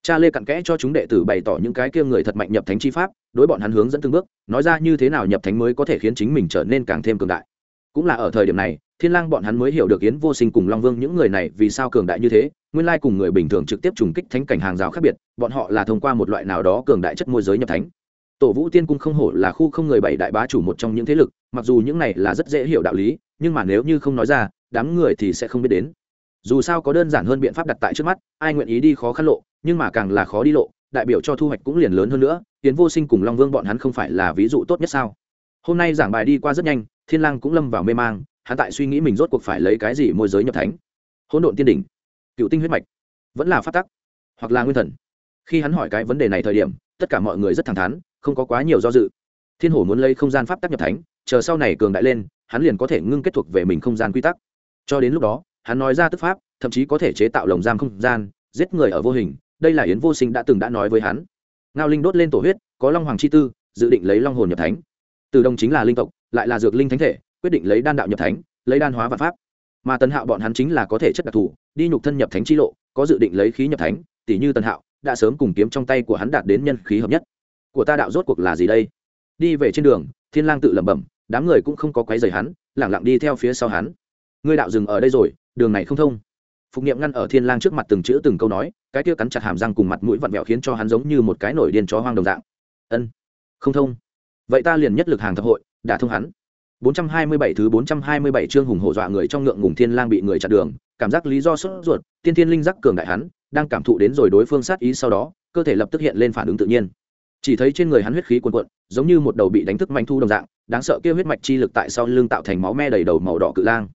Cha lê cặn kẽ cho chúng đệ tử bày tỏ những cái kia người thật mạnh nhập thánh chi pháp, đối bọn hắn hướng dẫn từng bước, nói ra như thế nào nhập thánh mới có thể khiến chính mình trở nên càng thêm cường đại. Cũng là ở thời điểm này, thiên lang bọn hắn mới hiểu được yến vô sinh cùng long vương những người này vì sao cường đại như thế, nguyên lai cùng người bình thường trực tiếp trùng kích thánh cảnh hàng rào khác biệt, bọn họ là thông qua một loại nào đó cường đại chất môi giới nhập thánh tổ vũ tiên cung không hổ là khu không người bảy đại bá chủ một trong những thế lực, mặc dù những này là rất dễ hiểu đạo lý, nhưng mà nếu như không nói ra, đám người thì sẽ không biết đến. Dù sao có đơn giản hơn biện pháp đặt tại trước mắt, ai nguyện ý đi khó khăn lộ, nhưng mà càng là khó đi lộ, đại biểu cho thu hoạch cũng liền lớn hơn nữa tiến vô sinh cùng long vương bọn hắn không phải là ví dụ tốt nhất sao? Hôm nay giảng bài đi qua rất nhanh, thiên lang cũng lâm vào mê mang, hắn tại suy nghĩ mình rốt cuộc phải lấy cái gì môi giới nhập thánh. Hỗn độn tiên đỉnh, cựu tinh huyết mạch, vẫn là phát tắc, hoặc là nguyên thần. Khi hắn hỏi cái vấn đề này thời điểm, tất cả mọi người rất thẳng thắn không có quá nhiều do dự. Thiên hổ muốn lấy không gian pháp tắc nhập thánh, chờ sau này cường đại lên, hắn liền có thể ngưng kết thuộc về mình không gian quy tắc. Cho đến lúc đó, hắn nói ra tức pháp, thậm chí có thể chế tạo lồng giam không gian, giết người ở vô hình, đây là yến vô sinh đã từng đã nói với hắn. Ngao linh đốt lên tổ huyết, có long hoàng chi tư, dự định lấy long hồn nhập thánh. Từ đồng chính là linh tộc, lại là dược linh thánh thể, quyết định lấy đan đạo nhập thánh, lấy đan hóa và pháp. Mà tần hạo bọn hắn chính là có thể chất đặc thù, đi nhục thân nhập thánh chi lộ, có dự định lấy khí nhập thánh tỷ như tần hạo, đã sớm cùng kiếm trong tay của hắn đạt đến nhân khí hợp nhất của ta đạo rốt cuộc là gì đây? Đi về trên đường, thiên lang tự lẩm bẩm, đám người cũng không có quấy rầy hắn, lẳng lặng đi theo phía sau hắn. Ngươi đạo dừng ở đây rồi, đường này không thông. Phục nghiệm ngăn ở thiên lang trước mặt từng chữ từng câu nói, cái kia cắn chặt hàm răng cùng mặt mũi vặn vẹo khiến cho hắn giống như một cái nổi điên chó hoang đồng dạng. Ân, không thông. Vậy ta liền nhất lực hàng thập hội đã thông hắn. 427 thứ 427 chương hùng hổ dọa người trong ngượng ngùng thiên lang bị người chặn đường, cảm giác lý do sốt ruột, tiên thiên linh giác cường đại hắn, đang cảm thụ đến rồi đối phương sát ý sau đó, cơ thể lập tức hiện lên phản ứng tự nhiên chỉ thấy trên người hắn huyết khí cuồn cuộn, giống như một đầu bị đánh thức manh thu đồng dạng, đáng sợ kia huyết mạch chi lực tại sau lưng tạo thành máu me đầy đầu màu đỏ cự lang.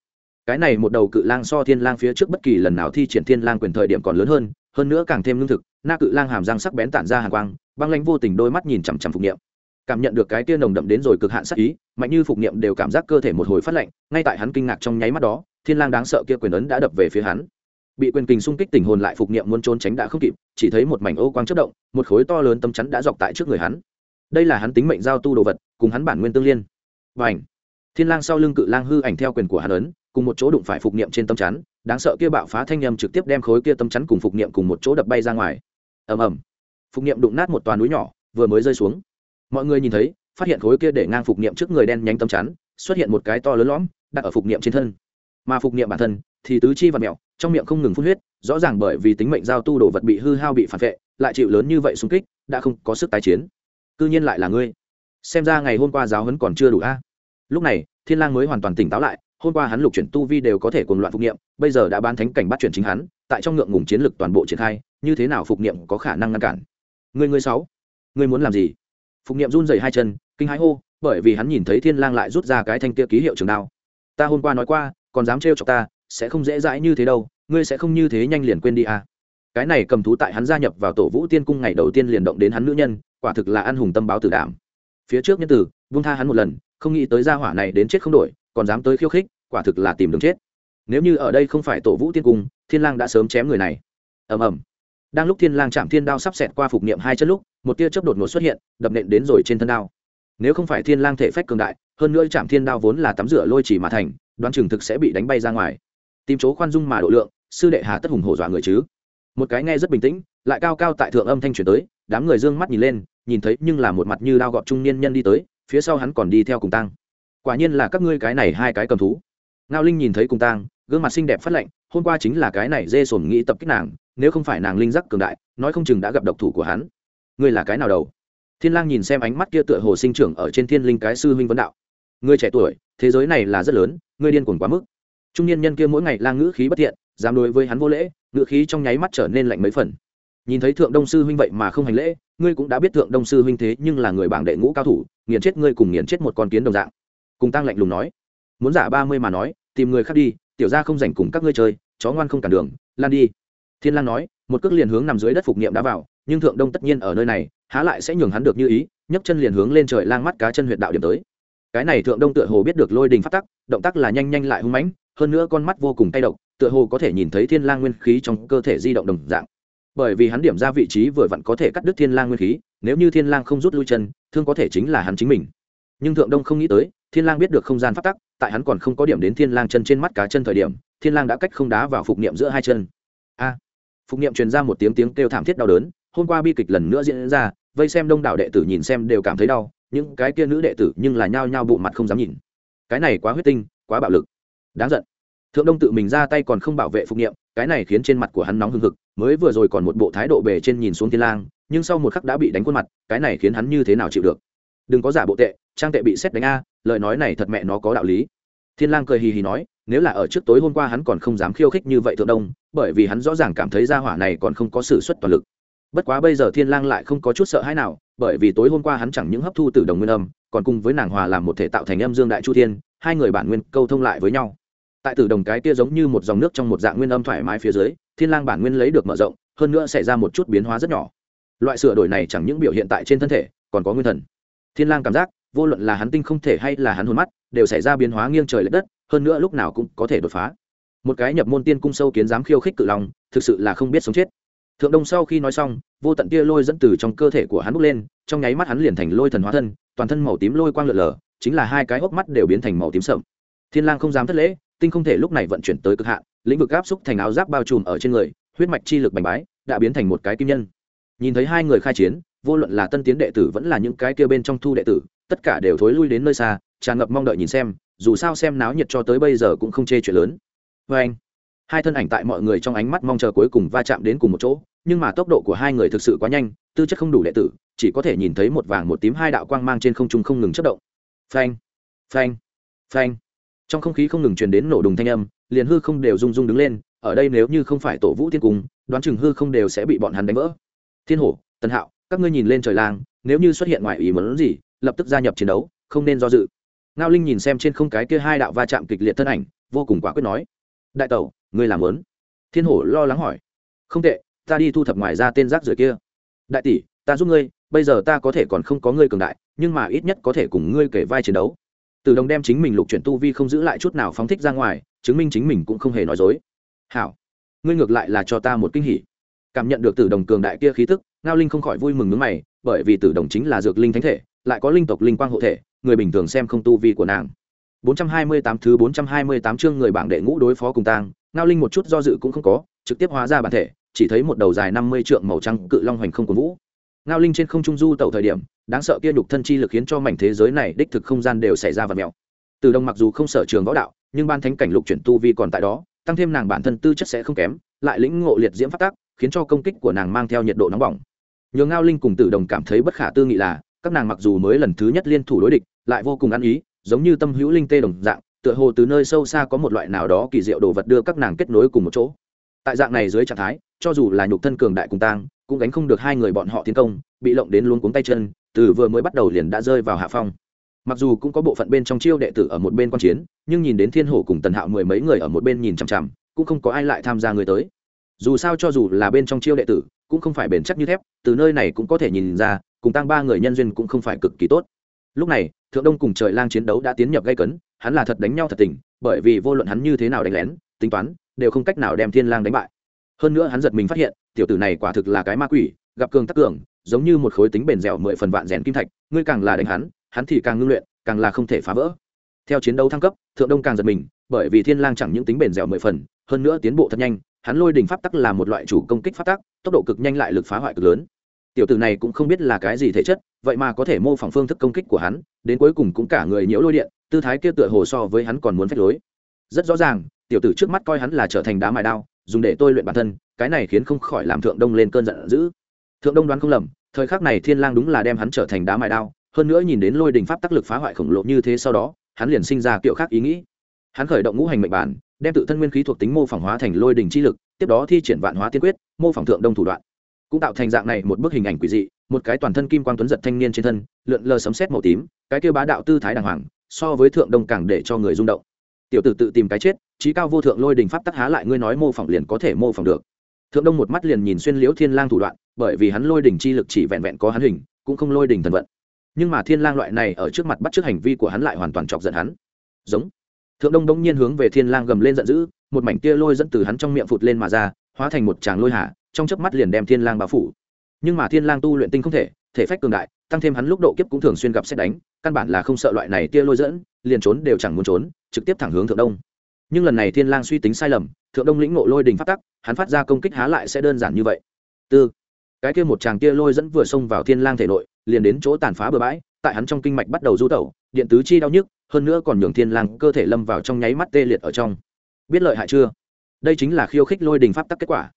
Cái này một đầu cự lang so thiên lang phía trước bất kỳ lần nào thi triển thiên lang quyền thời điểm còn lớn hơn hơn nữa càng thêm lương thực, na cự lang hàm răng sắc bén tản ra hàn quang, băng lãnh vô tình đôi mắt nhìn chằm chằm phục niệm. Cảm nhận được cái kia nồng đậm đến rồi cực hạn sắc ý, mạnh như phục niệm đều cảm giác cơ thể một hồi phát lạnh, ngay tại hắn kinh ngạc trong nháy mắt đó, thiên lang đáng sợ kia quyền ấn đã đập về phía hắn bị quyền kình xung kích tình hồn lại phục niệm muốn trốn tránh đã không kịp, chỉ thấy một mảnh ô quang chớp động, một khối to lớn tâm chắn đã dọc tại trước người hắn. Đây là hắn tính mệnh giao tu đồ vật, cùng hắn bản nguyên tương liên. Và ảnh thiên lang sau lưng cự lang hư ảnh theo quyền của hắn ấn, cùng một chỗ đụng phải phục niệm trên tâm chắn, đáng sợ kia bạo phá thanh nhâm trực tiếp đem khối kia tâm chắn cùng phục niệm cùng một chỗ đập bay ra ngoài. Ầm ầm. Phục niệm đụng nát một toàn núi nhỏ, vừa mới rơi xuống. Mọi người nhìn thấy, phát hiện khối kia để ngang phục niệm trước người đen nhánh tâm chắn, xuất hiện một cái to lớn lõm, đặt ở phục niệm trên thân. Mà phục niệm bản thân thì tứ chi và mẹo trong miệng không ngừng phun huyết, rõ ràng bởi vì tính mệnh giao tu đồ vật bị hư hao bị phản vệ, lại chịu lớn như vậy xung kích, đã không có sức tái chiến. Cư nhiên lại là ngươi. Xem ra ngày hôm qua giáo huấn còn chưa đủ a. Lúc này, thiên lang mới hoàn toàn tỉnh táo lại, hôm qua hắn lục chuyển tu vi đều có thể cuồng loạn phục niệm, bây giờ đã ban thánh cảnh bắt chuyển chính hắn, tại trong ngượng ngùng chiến lực toàn bộ triển khai, như thế nào phục niệm có khả năng ngăn cản? Người người sáu, ngươi muốn làm gì? Phục niệm run rẩy hai chân, kinh hãi hô, bởi vì hắn nhìn thấy thiên lang lại rút ra cái thanh kia ký hiệu trường đao. Ta hôm qua nói qua, còn dám trêu chọc ta sẽ không dễ dãi như thế đâu, ngươi sẽ không như thế nhanh liền quên đi à. Cái này cầm thú tại hắn gia nhập vào tổ vũ tiên cung ngày đầu tiên liền động đến hắn nữ nhân, quả thực là an hùng tâm báo tử đảm. Phía trước nhân tử vung tha hắn một lần, không nghĩ tới gia hỏa này đến chết không đổi, còn dám tới khiêu khích, quả thực là tìm đường chết. Nếu như ở đây không phải tổ vũ tiên cung, thiên lang đã sớm chém người này. Ầm ầm. Đang lúc thiên lang chạm thiên đao sắp xẹt qua phục niệm hai chân lúc, một tia chớp đột ngột xuất hiện, đập nện đến rồi trên thân đao. Nếu không phải thiên lang thể phách cường đại, hơn nữa chạm thiên đao vốn là tắm rửa lôi chỉ mà thành, đoán chừng thực sẽ bị đánh bay ra ngoài tìm chỗ khoan dung mà độ lượng, sư đệ hà tất hùng hổ dọa người chứ. Một cái nghe rất bình tĩnh, lại cao cao tại thượng âm thanh truyền tới, đám người dương mắt nhìn lên, nhìn thấy nhưng là một mặt như đao gọt trung niên nhân đi tới, phía sau hắn còn đi theo cùng tăng quả nhiên là các ngươi cái này hai cái cầm thú. Ngao linh nhìn thấy cùng tang, gương mặt xinh đẹp phát lạnh, hôm qua chính là cái này dê sồn nghĩ tập kích nàng, nếu không phải nàng linh giác cường đại, nói không chừng đã gặp độc thủ của hắn. Ngươi là cái nào đầu? Thiên lang nhìn xem ánh mắt kia tựa hồ sinh trưởng ở trên thiên linh cái sư huynh vấn đạo. Người trẻ tuổi, thế giới này là rất lớn, ngươi điên cuồng quá mức trung niên nhân kia mỗi ngày lang ngữ khí bất thiện, dám đối với hắn vô lễ, ngữ khí trong nháy mắt trở nên lạnh mấy phần. Nhìn thấy thượng đông sư huynh vậy mà không hành lễ, ngươi cũng đã biết thượng đông sư huynh thế nhưng là người bảng đệ ngũ cao thủ, nghiền chết ngươi cùng nghiền chết một con kiến đồng dạng. Cùng tăng lạnh lùng nói. Muốn giả ba mươi mà nói, tìm người khác đi, tiểu ra không dành cùng các ngươi chơi, chó ngoan không cản đường, lan đi. Thiên lang nói, một cước liền hướng nằm dưới đất phục niệm đã vào, nhưng thượng đông tất nhiên ở nơi này, há lại sẽ nhường hắn được như ý, nhấc chân liền hướng lên trời lang mắt cá chân huyệt đạo điểm tới. Cái này thượng đông tựa hồ biết được lôi đình phát tắc, động tác là nhanh nhanh lại hung mãnh hơn nữa con mắt vô cùng tay độc, tựa hồ có thể nhìn thấy thiên lang nguyên khí trong cơ thể di động đồng dạng. Bởi vì hắn điểm ra vị trí vừa vặn có thể cắt đứt thiên lang nguyên khí, nếu như thiên lang không rút lui chân, thương có thể chính là hắn chính mình. Nhưng thượng đông không nghĩ tới, thiên lang biết được không gian phát tắc, tại hắn còn không có điểm đến thiên lang chân trên mắt cá chân thời điểm, thiên lang đã cách không đá vào phục niệm giữa hai chân. A! Phục niệm truyền ra một tiếng tiếng kêu thảm thiết đau đớn, hôm qua bi kịch lần nữa diễn ra, vây xem đông đảo đệ tử nhìn xem đều cảm thấy đau, những cái kia nữ đệ tử nhưng là nhao nhao bộ mặt không dám nhìn. Cái này quá huyết tinh, quá bạo lực đáng giận. Thượng đông tự mình ra tay còn không bảo vệ phục nghiệm cái này khiến trên mặt của hắn nóng hừng hực, mới vừa rồi còn một bộ thái độ bề trên nhìn xuống thiên lang, nhưng sau một khắc đã bị đánh khuôn mặt, cái này khiến hắn như thế nào chịu được? Đừng có giả bộ tệ, trang tệ bị xét đánh a, lời nói này thật mẹ nó có đạo lý. Thiên lang cười hì hì nói, nếu là ở trước tối hôm qua hắn còn không dám khiêu khích như vậy thượng đông, bởi vì hắn rõ ràng cảm thấy gia hỏa này còn không có sự xuất toàn lực. Bất quá bây giờ thiên lang lại không có chút sợ hãi nào, bởi vì tối hôm qua hắn chẳng những hấp thu từ đồng nguyên âm, còn cùng với nàng hòa làm một thể tạo thành âm dương đại chu thiên, hai người bản nguyên câu thông lại với nhau tại tử đồng cái kia giống như một dòng nước trong một dạng nguyên âm thoải mái phía dưới thiên lang bản nguyên lấy được mở rộng hơn nữa xảy ra một chút biến hóa rất nhỏ. Loại sửa đổi này chẳng những biểu hiện tại trên thân thể còn có nguyên thần. Thiên lang cảm giác vô luận là hắn tinh không thể hay là hắn hồn mắt đều xảy ra biến hóa nghiêng trời lệch đất hơn nữa lúc nào cũng có thể đột phá. Một cái nhập môn tiên cung sâu kiến dám khiêu khích cự lòng, thực sự là không biết sống chết. Thượng đông sau khi nói xong vô tận tia lôi dẫn từ trong cơ thể của hắn bốc lên trong nháy mắt hắn liền thành lôi thần hóa thân toàn thân màu tím lôi quang lượn lờ chính là hai cái hốc mắt đều biến thành màu tím sậm. Thiên lang không dám thất lễ tinh không thể lúc này vận chuyển tới cực hạn, lĩnh vực áp xúc thành áo giáp bao trùm ở trên người, huyết mạch chi lực bành bái, đã biến thành một cái kim nhân. Nhìn thấy hai người khai chiến, vô luận là tân tiến đệ tử vẫn là những cái kia bên trong thu đệ tử, tất cả đều thối lui đến nơi xa, tràn ngập mong đợi nhìn xem, dù sao xem náo nhiệt cho tới bây giờ cũng không chê chuyện lớn. Vê anh, hai thân ảnh tại mọi người trong ánh mắt mong chờ cuối cùng va chạm đến cùng một chỗ, nhưng mà tốc độ của hai người thực sự quá nhanh, tư chất không đủ đệ tử, chỉ có thể nhìn thấy một vàng một tím hai đạo quang mang trên không trung không ngừng chất động. Phanh phanh phanh trong không khí không ngừng truyền đến nổ đùng thanh âm, liền hư không đều rung rung đứng lên, ở đây nếu như không phải tổ vũ thiên cung, đoán chừng hư không đều sẽ bị bọn hắn đánh vỡ. Thiên hổ tân hạo, các ngươi nhìn lên trời lang, nếu như xuất hiện ngoài ý muốn gì, lập tức gia nhập chiến đấu, không nên do dự. Ngao linh nhìn xem trên không cái kia hai đạo va chạm kịch liệt thân ảnh, vô cùng quả quyết nói, đại tẩu, ngươi làm lớn. Thiên hổ lo lắng hỏi, không tệ, ta đi thu thập ngoài ra tên rác rưởi kia. Đại tỷ, ta giúp ngươi, bây giờ ta có thể còn không có ngươi cường đại, nhưng mà ít nhất có thể cùng ngươi kể vai chiến đấu từ đồng đem chính mình lục chuyển tu vi không giữ lại chút nào phóng thích ra ngoài, chứng minh chính mình cũng không hề nói dối. Hảo, ngươi ngược lại là cho ta một kinh hỉ. Cảm nhận được tử đồng cường đại kia khí tức, ngao linh không khỏi vui mừng nước mày, bởi vì tử đồng chính là dược linh thánh thể, lại có linh tộc linh quang hộ thể, người bình thường xem không tu vi của nàng. 428 thứ 428 chương người bảng đệ ngũ đối phó cùng tang, ngao linh một chút do dự cũng không có, trực tiếp hóa ra bản thể, chỉ thấy một đầu dài 50 trượng màu trắng cự long hoành không cuốn vũ ngao linh trên không trung du tẩu thời điểm, đáng sợ kia nhục thân chi lực khiến cho mảnh thế giới này đích thực không gian đều xảy ra vật mèo. Từ đồng mặc dù không sở trường võ đạo, nhưng ban thánh cảnh lục chuyển tu vi còn tại đó, tăng thêm nàng bản thân tư chất sẽ không kém, lại lĩnh ngộ liệt diễm phát tác khiến cho công kích của nàng mang theo nhiệt độ nóng bỏng. Nhường ngao linh cùng tử đồng cảm thấy bất khả tư nghị là, các nàng mặc dù mới lần thứ nhất liên thủ đối địch, lại vô cùng ăn ý, giống như tâm hữu linh tê đồng dạng, tựa hồ từ nơi sâu xa có một loại nào đó kỳ diệu đồ vật đưa các nàng kết nối cùng một chỗ tại dạng này dưới trạng thái, cho dù là nhục thân cường đại cùng tang, cũng gánh không được hai người bọn họ tiến công, bị lộng đến luống cuống tay chân, từ vừa mới bắt đầu liền đã rơi vào hạ phong. Mặc dù cũng có bộ phận bên trong chiêu đệ tử ở một bên quan chiến, nhưng nhìn đến thiên hổ cùng tần hạo mười mấy người ở một bên nhìn chằm chằm, cũng không có ai lại tham gia người tới. Dù sao cho dù là bên trong chiêu đệ tử, cũng không phải bền chắc như thép, từ nơi này cũng có thể nhìn ra, cùng tăng ba người nhân duyên cũng không phải cực kỳ tốt. Lúc này, thượng đông cùng trời lang chiến đấu đã tiến nhập gây cấn, hắn là thật đánh nhau thật tình, bởi vì vô luận hắn như thế nào đánh lén, tính toán đều không cách nào đem thiên lang đánh bại. Hơn nữa hắn giật mình phát hiện, tiểu tử này quả thực là cái ma quỷ, gặp cường tắc cường, giống như một khối tính bền dẻo mười phần vạn rèn kim thạch, ngươi càng là đánh hắn hắn thì càng ngưng luyện, càng là không thể phá vỡ. Theo chiến đấu thăng cấp, thượng đông càng giật mình, bởi vì thiên lang chẳng những tính bền dẻo mười phần, hơn nữa tiến bộ thật nhanh, hắn lôi đỉnh pháp tắc là một loại chủ công kích pháp tắc, tốc độ cực nhanh lại lực phá hoại cực lớn. Tiểu tử này cũng không biết là cái gì thể chất, vậy mà có thể mô phỏng phương thức công kích của hắn, đến cuối cùng cũng cả người nhiễu lôi điện, tư thái kia tựa hồ so với hắn còn muốn phách lối. Rất rõ ràng tiểu tử trước mắt coi hắn là trở thành đá mài đao, dùng để tôi luyện bản thân, cái này khiến không khỏi làm thượng đông lên cơn giận dữ. Thượng đông đoán không lầm, thời khắc này thiên lang đúng là đem hắn trở thành đá mài đao, hơn nữa nhìn đến lôi đình pháp tác lực phá hoại khổng lồ như thế sau đó, hắn liền sinh ra kiểu khác ý nghĩ. Hắn khởi động ngũ hành mệnh bản, đem tự thân nguyên khí thuộc tính mô phỏng hóa thành lôi đình chi lực, tiếp đó thi triển vạn hóa tiên quyết, mô phỏng thượng đông thủ đoạn. Cũng tạo thành dạng này một bức hình ảnh quỷ dị, một cái toàn thân kim quang tuấn giật thanh niên trên thân, lượn lờ sấm sét màu tím, cái kêu bá đạo tư thái đàng hoàng, so với thượng đông càng để cho người rung động tiểu tử tự tìm cái chết trí cao vô thượng lôi đình pháp tắc há lại ngươi nói mô phỏng liền có thể mô phỏng được. Thượng đông một mắt liền nhìn xuyên liễu thiên lang thủ đoạn, bởi vì hắn lôi đình chi lực chỉ vẹn vẹn có hắn hình, cũng không lôi đình thần vận. Nhưng mà thiên lang loại này ở trước mặt bắt trước hành vi của hắn lại hoàn toàn chọc giận hắn. Giống. Thượng đông đông nhiên hướng về thiên lang gầm lên giận dữ, một mảnh tia lôi dẫn từ hắn trong miệng phụt lên mà ra, hóa thành một tràng lôi hạ trong chớp mắt liền đem thiên lang bao phủ. Nhưng mà thiên lang tu luyện tinh không thể thể phách cường đại tăng thêm hắn lúc độ kiếp cũng thường xuyên gặp xét đánh, căn bản là không sợ loại này tia lôi dẫn, liền trốn đều chẳng muốn trốn, trực tiếp thẳng hướng thượng đông. Nhưng lần này thiên lang suy tính sai lầm, thượng đông lĩnh ngộ lôi đình phát tắc, hắn phát ra công kích há lại sẽ đơn giản như vậy. Tư, cái kia một tràng tia lôi dẫn vừa xông vào thiên lang thể nội, liền đến chỗ tàn phá bừa bãi, tại hắn trong kinh mạch bắt đầu du tẩu, điện tứ chi đau nhức, hơn nữa còn nhường thiên lang cơ thể lâm vào trong nháy mắt tê liệt ở trong. Biết lợi hại chưa? Đây chính là khiêu khích lôi đình pháp tắc kết quả.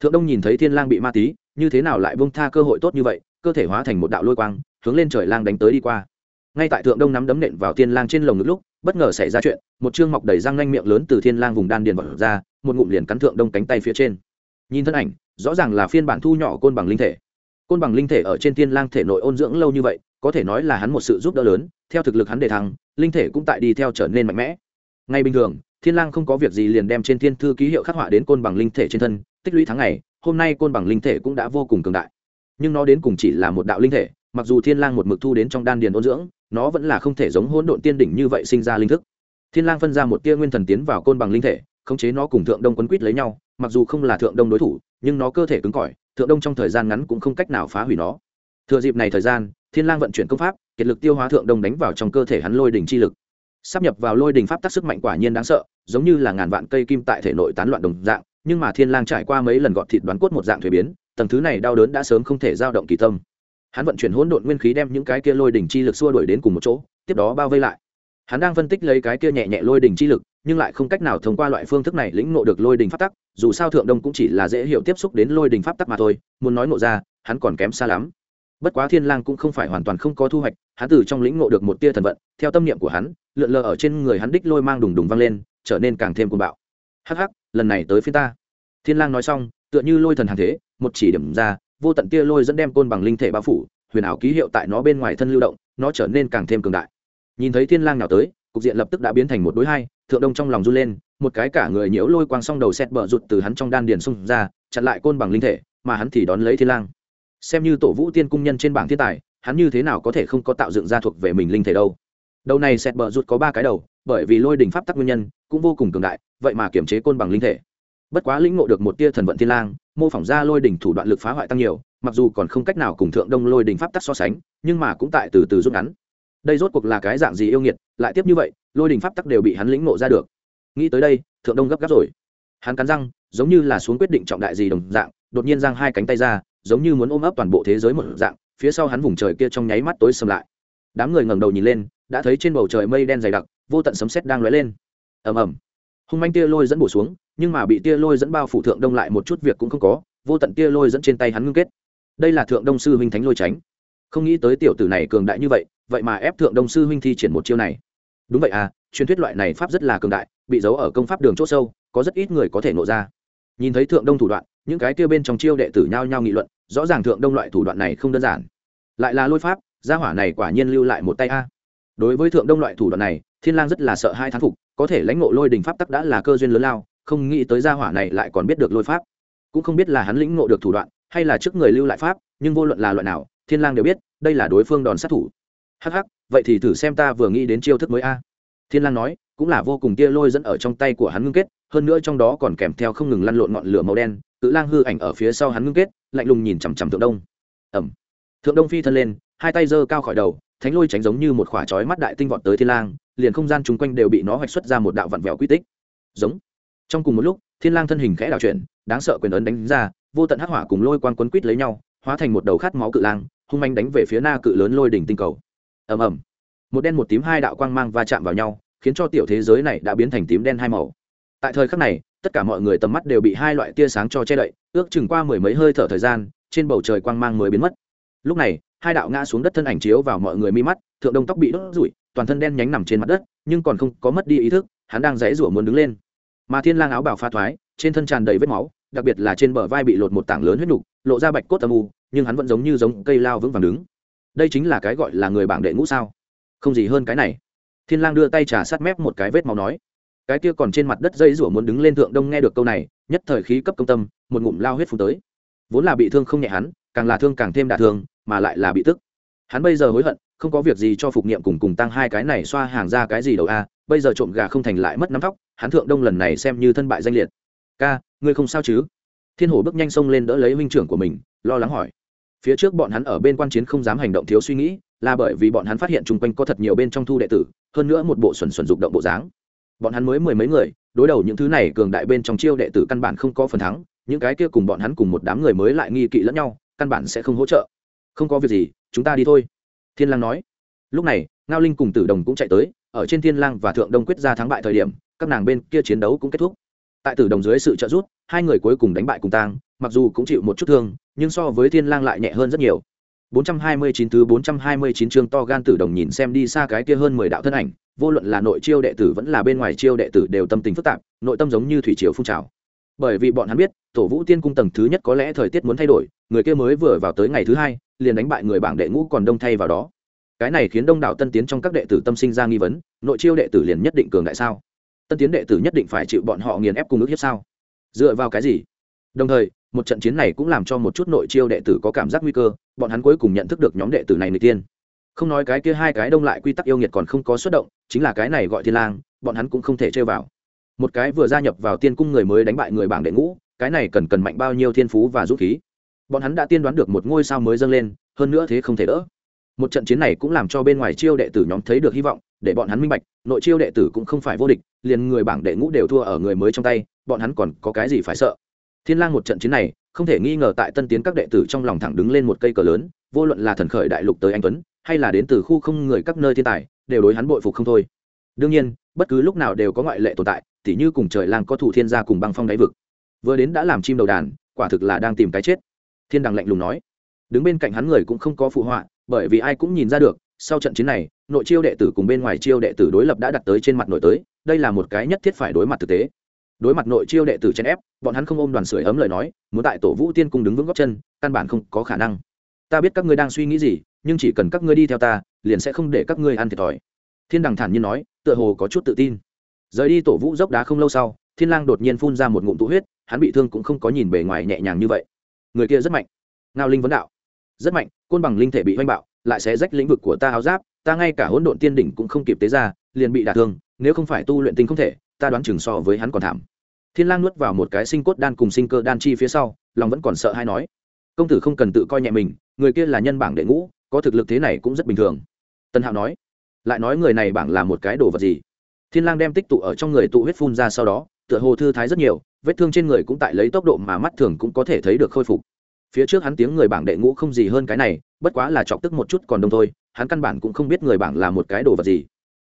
Thượng đông nhìn thấy thiên lang bị ma tí, như thế nào lại buông tha cơ hội tốt như vậy cơ thể hóa thành một đạo lôi quang, hướng lên trời lang đánh tới đi qua. Ngay tại thượng đông nắm đấm nện vào thiên lang trên lồng ngực lúc, bất ngờ xảy ra chuyện, một chương mọc đầy răng nanh miệng lớn từ thiên lang vùng đan điền vọt ra, một ngụm liền cắn thượng đông cánh tay phía trên. Nhìn thân ảnh, rõ ràng là phiên bản thu nhỏ côn bằng linh thể. Côn bằng linh thể ở trên thiên lang thể nội ôn dưỡng lâu như vậy, có thể nói là hắn một sự giúp đỡ lớn, theo thực lực hắn để thăng, linh thể cũng tại đi theo trở nên mạnh mẽ. Ngay bình thường, thiên lang không có việc gì liền đem trên thiên thư ký hiệu khắc họa đến côn bằng linh thể trên thân, tích lũy tháng ngày, hôm nay côn bằng linh thể cũng đã vô cùng cường đại nhưng nó đến cùng chỉ là một đạo linh thể, mặc dù thiên lang một mực thu đến trong đan điền ôn dưỡng, nó vẫn là không thể giống hỗn độn tiên đỉnh như vậy sinh ra linh thức. Thiên lang phân ra một tia nguyên thần tiến vào côn bằng linh thể, khống chế nó cùng thượng đông quấn quýt lấy nhau, mặc dù không là thượng đông đối thủ, nhưng nó cơ thể cứng cỏi, thượng đông trong thời gian ngắn cũng không cách nào phá hủy nó. Thừa dịp này thời gian, thiên lang vận chuyển công pháp, kiệt lực tiêu hóa thượng đông đánh vào trong cơ thể hắn lôi đỉnh chi lực. Sắp nhập vào lôi đỉnh pháp tác sức mạnh quả nhiên đáng sợ, giống như là ngàn vạn cây kim tại thể nội tán loạn đồng dạng nhưng mà thiên lang trải qua mấy lần gọt thịt đoán cốt một dạng thuế biến, tầng thứ này đau đớn đã sớm không thể giao động kỳ tâm. Hắn vận chuyển hỗn độn nguyên khí đem những cái kia lôi đỉnh chi lực xua đuổi đến cùng một chỗ, tiếp đó bao vây lại. Hắn đang phân tích lấy cái kia nhẹ nhẹ lôi đỉnh chi lực, nhưng lại không cách nào thông qua loại phương thức này lĩnh ngộ được lôi đỉnh pháp tắc, dù sao thượng đông cũng chỉ là dễ hiểu tiếp xúc đến lôi đỉnh pháp tắc mà thôi, muốn nói ngộ ra, hắn còn kém xa lắm. Bất quá thiên lang cũng không phải hoàn toàn không có thu hoạch, hắn từ trong lĩnh ngộ được một tia thần vận, theo tâm niệm của hắn, lượn lờ ở trên người hắn đích lôi mang đùng đùng vang lên, trở nên càng thêm cuồng bạo hắc hắc, lần này tới phía ta. Thiên lang nói xong, tựa như lôi thần hàng thế, một chỉ điểm ra, vô tận tia lôi dẫn đem côn bằng linh thể bao phủ, huyền ảo ký hiệu tại nó bên ngoài thân lưu động, nó trở nên càng thêm cường đại. Nhìn thấy thiên lang nào tới, cục diện lập tức đã biến thành một đối hai, thượng đông trong lòng run lên, một cái cả người nhiễu lôi quang song đầu xét bờ rụt từ hắn trong đan điền xung ra, chặn lại côn bằng linh thể, mà hắn thì đón lấy thiên lang. Xem như tổ vũ tiên cung nhân trên bảng thiên tài, hắn như thế nào có thể không có tạo dựng ra thuộc về mình linh thể đâu? Đầu này xét bờ rụt có ba cái đầu, bởi vì lôi đỉnh pháp tắc nguyên nhân, cũng vô cùng cường đại vậy mà kiểm chế côn bằng linh thể. Bất quá lĩnh ngộ được một tia thần vận thiên lang, mô phỏng ra lôi đỉnh thủ đoạn lực phá hoại tăng nhiều, mặc dù còn không cách nào cùng thượng đông lôi đỉnh pháp tắc so sánh, nhưng mà cũng tại từ từ rút ngắn. Đây rốt cuộc là cái dạng gì yêu nghiệt, lại tiếp như vậy, lôi đỉnh pháp tắc đều bị hắn lĩnh ngộ ra được. Nghĩ tới đây, thượng đông gấp gáp rồi. Hắn cắn răng, giống như là xuống quyết định trọng đại gì đồng dạng, đột nhiên giang hai cánh tay ra, giống như muốn ôm ấp toàn bộ thế giới một dạng, phía sau hắn vùng trời kia trong nháy mắt tối sầm lại. Đám người ngẩng đầu nhìn lên, đã thấy trên bầu trời mây đen dày đặc, vô tận sấm sét đang lóe lên. Ầm ầm hung manh tia lôi dẫn bổ xuống, nhưng mà bị tia lôi dẫn bao phủ thượng đông lại một chút việc cũng không có, vô tận tia lôi dẫn trên tay hắn ngưng kết. Đây là thượng đông sư huynh thánh lôi tránh không nghĩ tới tiểu tử này cường đại như vậy vậy mà ép thượng đông sư huynh thi triển một chiêu này. Đúng vậy à truyền thuyết loại này pháp rất là cường đại, bị giấu ở công pháp đường c h ỗ sâu, có rất ít người có thể nộ ra. Nhìn thấy thượng đông thủ đoạn, những cái kia bên trong chiêu đệ tử nhao nhao nghị luận, rõ ràng thượng đông loại thủ đoạn này không đơn giản. Lại là lôi pháp, gia hỏa này quả nhiên lưu lại một tay a. Đối với thượng đông loại thủ đoạn này, thiên lang rất là sợ hai thán phục có thể lãnh ngộ lôi đình pháp tắc đã là cơ duyên lớn lao, không nghĩ tới gia hỏa này lại còn biết được lôi pháp. Cũng không biết là hắn lĩnh ngộ được thủ đoạn, hay là trước người lưu lại pháp, nhưng vô luận là loại nào, thiên lang đều biết, đây là đối phương đòn sát thủ. Hắc hắc, vậy thì thử xem ta vừa nghĩ đến chiêu thức mới a. Thiên lang nói, cũng là vô cùng tia lôi dẫn ở trong tay của hắn ngưng kết, hơn nữa trong đó còn kèm theo không ngừng lăn lộn ngọn lửa màu đen, tự lang hư ảnh ở phía sau hắn ngưng kết, lạnh lùng nhìn chằm chằm thượng đông. Ẩm thượng đông phi thân lên, hai tay giơ cao khỏi đầu, thánh lôi tránh giống như một khỏa chói mắt đại tinh vọt tới thiên lang liền không gian chung quanh đều bị nó hoạch xuất ra một đạo vặn vẹo quy tích. Giống. Trong cùng một lúc, thiên lang thân hình khẽ đảo chuyển, đáng sợ quyền ấn đánh ra, vô tận hắc hỏa cùng lôi quang quấn quít lấy nhau, hóa thành một đầu khát máu cự lang, hung manh đánh về phía na cự lớn lôi đỉnh tinh cầu. Ầm ầm. Một đen một tím hai đạo quang mang va chạm vào nhau, khiến cho tiểu thế giới này đã biến thành tím đen hai màu. Tại thời khắc này, tất cả mọi người tầm mắt đều bị hai loại tia sáng cho che đậy, ước chừng qua mười mấy hơi thở thời gian, trên bầu trời quang mang mới biến mất. Lúc này, hai đạo ngã xuống đất thân ảnh chiếu vào mọi người mi mắt, thượng đông tóc bị đốt rủi toàn thân đen nhánh nằm trên mặt đất, nhưng còn không có mất đi ý thức, hắn đang dãy rủa muốn đứng lên. Mà thiên lang áo bào pha thoái, trên thân tràn đầy vết máu, đặc biệt là trên bờ vai bị lột một tảng lớn huyết nục, lộ ra bạch cốt âm u, nhưng hắn vẫn giống như giống cây lao vững vàng đứng. Đây chính là cái gọi là người bảng đệ ngũ sao? Không gì hơn cái này. Thiên lang đưa tay trà sát mép một cái vết máu nói, cái kia còn trên mặt đất dây rủa muốn đứng lên thượng đông nghe được câu này, nhất thời khí cấp công tâm, một ngụm lao huyết phun tới. Vốn là bị thương không nhẹ hắn, càng là thương càng thêm đả thương, mà lại là bị tức. Hắn bây giờ hối hận không có việc gì cho phục niệm cùng cùng tăng hai cái này xoa hàng ra cái gì đâu a, bây giờ trộm gà không thành lại mất nắm tóc, hắn thượng đông lần này xem như thân bại danh liệt. Ca, ngươi không sao chứ? Thiên hổ bước nhanh xông lên đỡ lấy huynh trưởng của mình, lo lắng hỏi. Phía trước bọn hắn ở bên quan chiến không dám hành động thiếu suy nghĩ, là bởi vì bọn hắn phát hiện chung quanh có thật nhiều bên trong thu đệ tử, hơn nữa một bộ xuẩn xuẩn dục động bộ dáng. Bọn hắn mới mười mấy người, đối đầu những thứ này cường đại bên trong chiêu đệ tử căn bản không có phần thắng, những cái kia cùng bọn hắn cùng một đám người mới lại nghi kỵ lẫn nhau, căn bản sẽ không hỗ trợ. Không có việc gì, chúng ta đi thôi thiên lang nói. Lúc này, ngao linh cùng tử đồng cũng chạy tới, ở trên thiên lang và thượng đông quyết ra thắng bại thời điểm, các nàng bên kia chiến đấu cũng kết thúc. Tại tử đồng dưới sự trợ giúp, hai người cuối cùng đánh bại cùng tang, mặc dù cũng chịu một chút thương, nhưng so với thiên lang lại nhẹ hơn rất nhiều. 429 thứ 429 chương to gan tử đồng nhìn xem đi xa cái kia hơn 10 đạo thân ảnh, vô luận là nội chiêu đệ tử vẫn là bên ngoài chiêu đệ tử đều tâm tình phức tạp, nội tâm giống như thủy triều phun trào bởi vì bọn hắn biết, tổ vũ tiên cung tầng thứ nhất có lẽ thời tiết muốn thay đổi, người kia mới vừa vào tới ngày thứ hai, liền đánh bại người bảng đệ ngũ còn đông thay vào đó. Cái này khiến đông đảo tân tiến trong các đệ tử tâm sinh ra nghi vấn, nội chiêu đệ tử liền nhất định cường đại sao? Tân tiến đệ tử nhất định phải chịu bọn họ nghiền ép cùng ước hiếp sao? Dựa vào cái gì? Đồng thời, một trận chiến này cũng làm cho một chút nội chiêu đệ tử có cảm giác nguy cơ, bọn hắn cuối cùng nhận thức được nhóm đệ tử này người tiên. Không nói cái kia hai cái đông lại quy tắc yêu nghiệt còn không có xuất động, chính là cái này gọi thiên lang, bọn hắn cũng không thể chơi vào một cái vừa gia nhập vào tiên cung người mới đánh bại người bảng đệ ngũ, cái này cần cần mạnh bao nhiêu thiên phú và dũng khí. Bọn hắn đã tiên đoán được một ngôi sao mới dâng lên, hơn nữa thế không thể đỡ. Một trận chiến này cũng làm cho bên ngoài chiêu đệ tử nhóm thấy được hy vọng, để bọn hắn minh bạch, nội chiêu đệ tử cũng không phải vô địch, liền người bảng đệ ngũ đều thua ở người mới trong tay, bọn hắn còn có cái gì phải sợ? Thiên lang một trận chiến này, không thể nghi ngờ tại tân tiến các đệ tử trong lòng thẳng đứng lên một cây cờ lớn, vô luận là thần khởi đại lục tới anh tuấn, hay là đến từ khu không người các nơi thiên tài, đều đối hắn bội phục không thôi. Đương nhiên bất cứ lúc nào đều có ngoại lệ tồn tại, tỉ như cùng trời lang có thủ thiên gia cùng băng phong đáy vực. Vừa đến đã làm chim đầu đàn, quả thực là đang tìm cái chết. Thiên đằng lạnh lùng nói. Đứng bên cạnh hắn người cũng không có phụ họa, bởi vì ai cũng nhìn ra được, sau trận chiến này, nội chiêu đệ tử cùng bên ngoài chiêu đệ tử đối lập đã đặt tới trên mặt nội tới, đây là một cái nhất thiết phải đối mặt thực tế. Đối mặt nội chiêu đệ tử chen ép, bọn hắn không ôm đoàn sưởi ấm lời nói, muốn tại tổ vũ tiên cung đứng vững góc chân, căn bản không có khả năng. Ta biết các ngươi đang suy nghĩ gì, nhưng chỉ cần các ngươi đi theo ta, liền sẽ không để các ngươi ăn thiệt thòi thiên đằng thản nhiên nói, tựa hồ có chút tự tin. Rời đi tổ vũ dốc đá không lâu sau, thiên lang đột nhiên phun ra một ngụm tụ huyết, hắn bị thương cũng không có nhìn bề ngoài nhẹ nhàng như vậy. Người kia rất mạnh. Ngao linh vấn đạo. Rất mạnh, côn bằng linh thể bị hoanh bạo, lại sẽ rách lĩnh vực của ta áo giáp, ta ngay cả hỗn độn tiên đỉnh cũng không kịp tế ra, liền bị đả thương, nếu không phải tu luyện tinh không thể, ta đoán chừng so với hắn còn thảm. Thiên lang nuốt vào một cái sinh cốt đan cùng sinh cơ đan chi phía sau, lòng vẫn còn sợ hay nói, công tử không cần tự coi nhẹ mình, người kia là nhân bảng đệ ngũ, có thực lực thế này cũng rất bình thường. Tân hạo nói lại nói người này bảng là một cái đồ vật gì? Thiên lang đem tích tụ ở trong người tụ huyết phun ra sau đó, tựa hồ thư thái rất nhiều, vết thương trên người cũng tại lấy tốc độ mà mắt thường cũng có thể thấy được khôi phục. Phía trước hắn tiếng người bảng đệ ngũ không gì hơn cái này, bất quá là chọc tức một chút còn đông thôi, hắn căn bản cũng không biết người bảng là một cái đồ vật gì.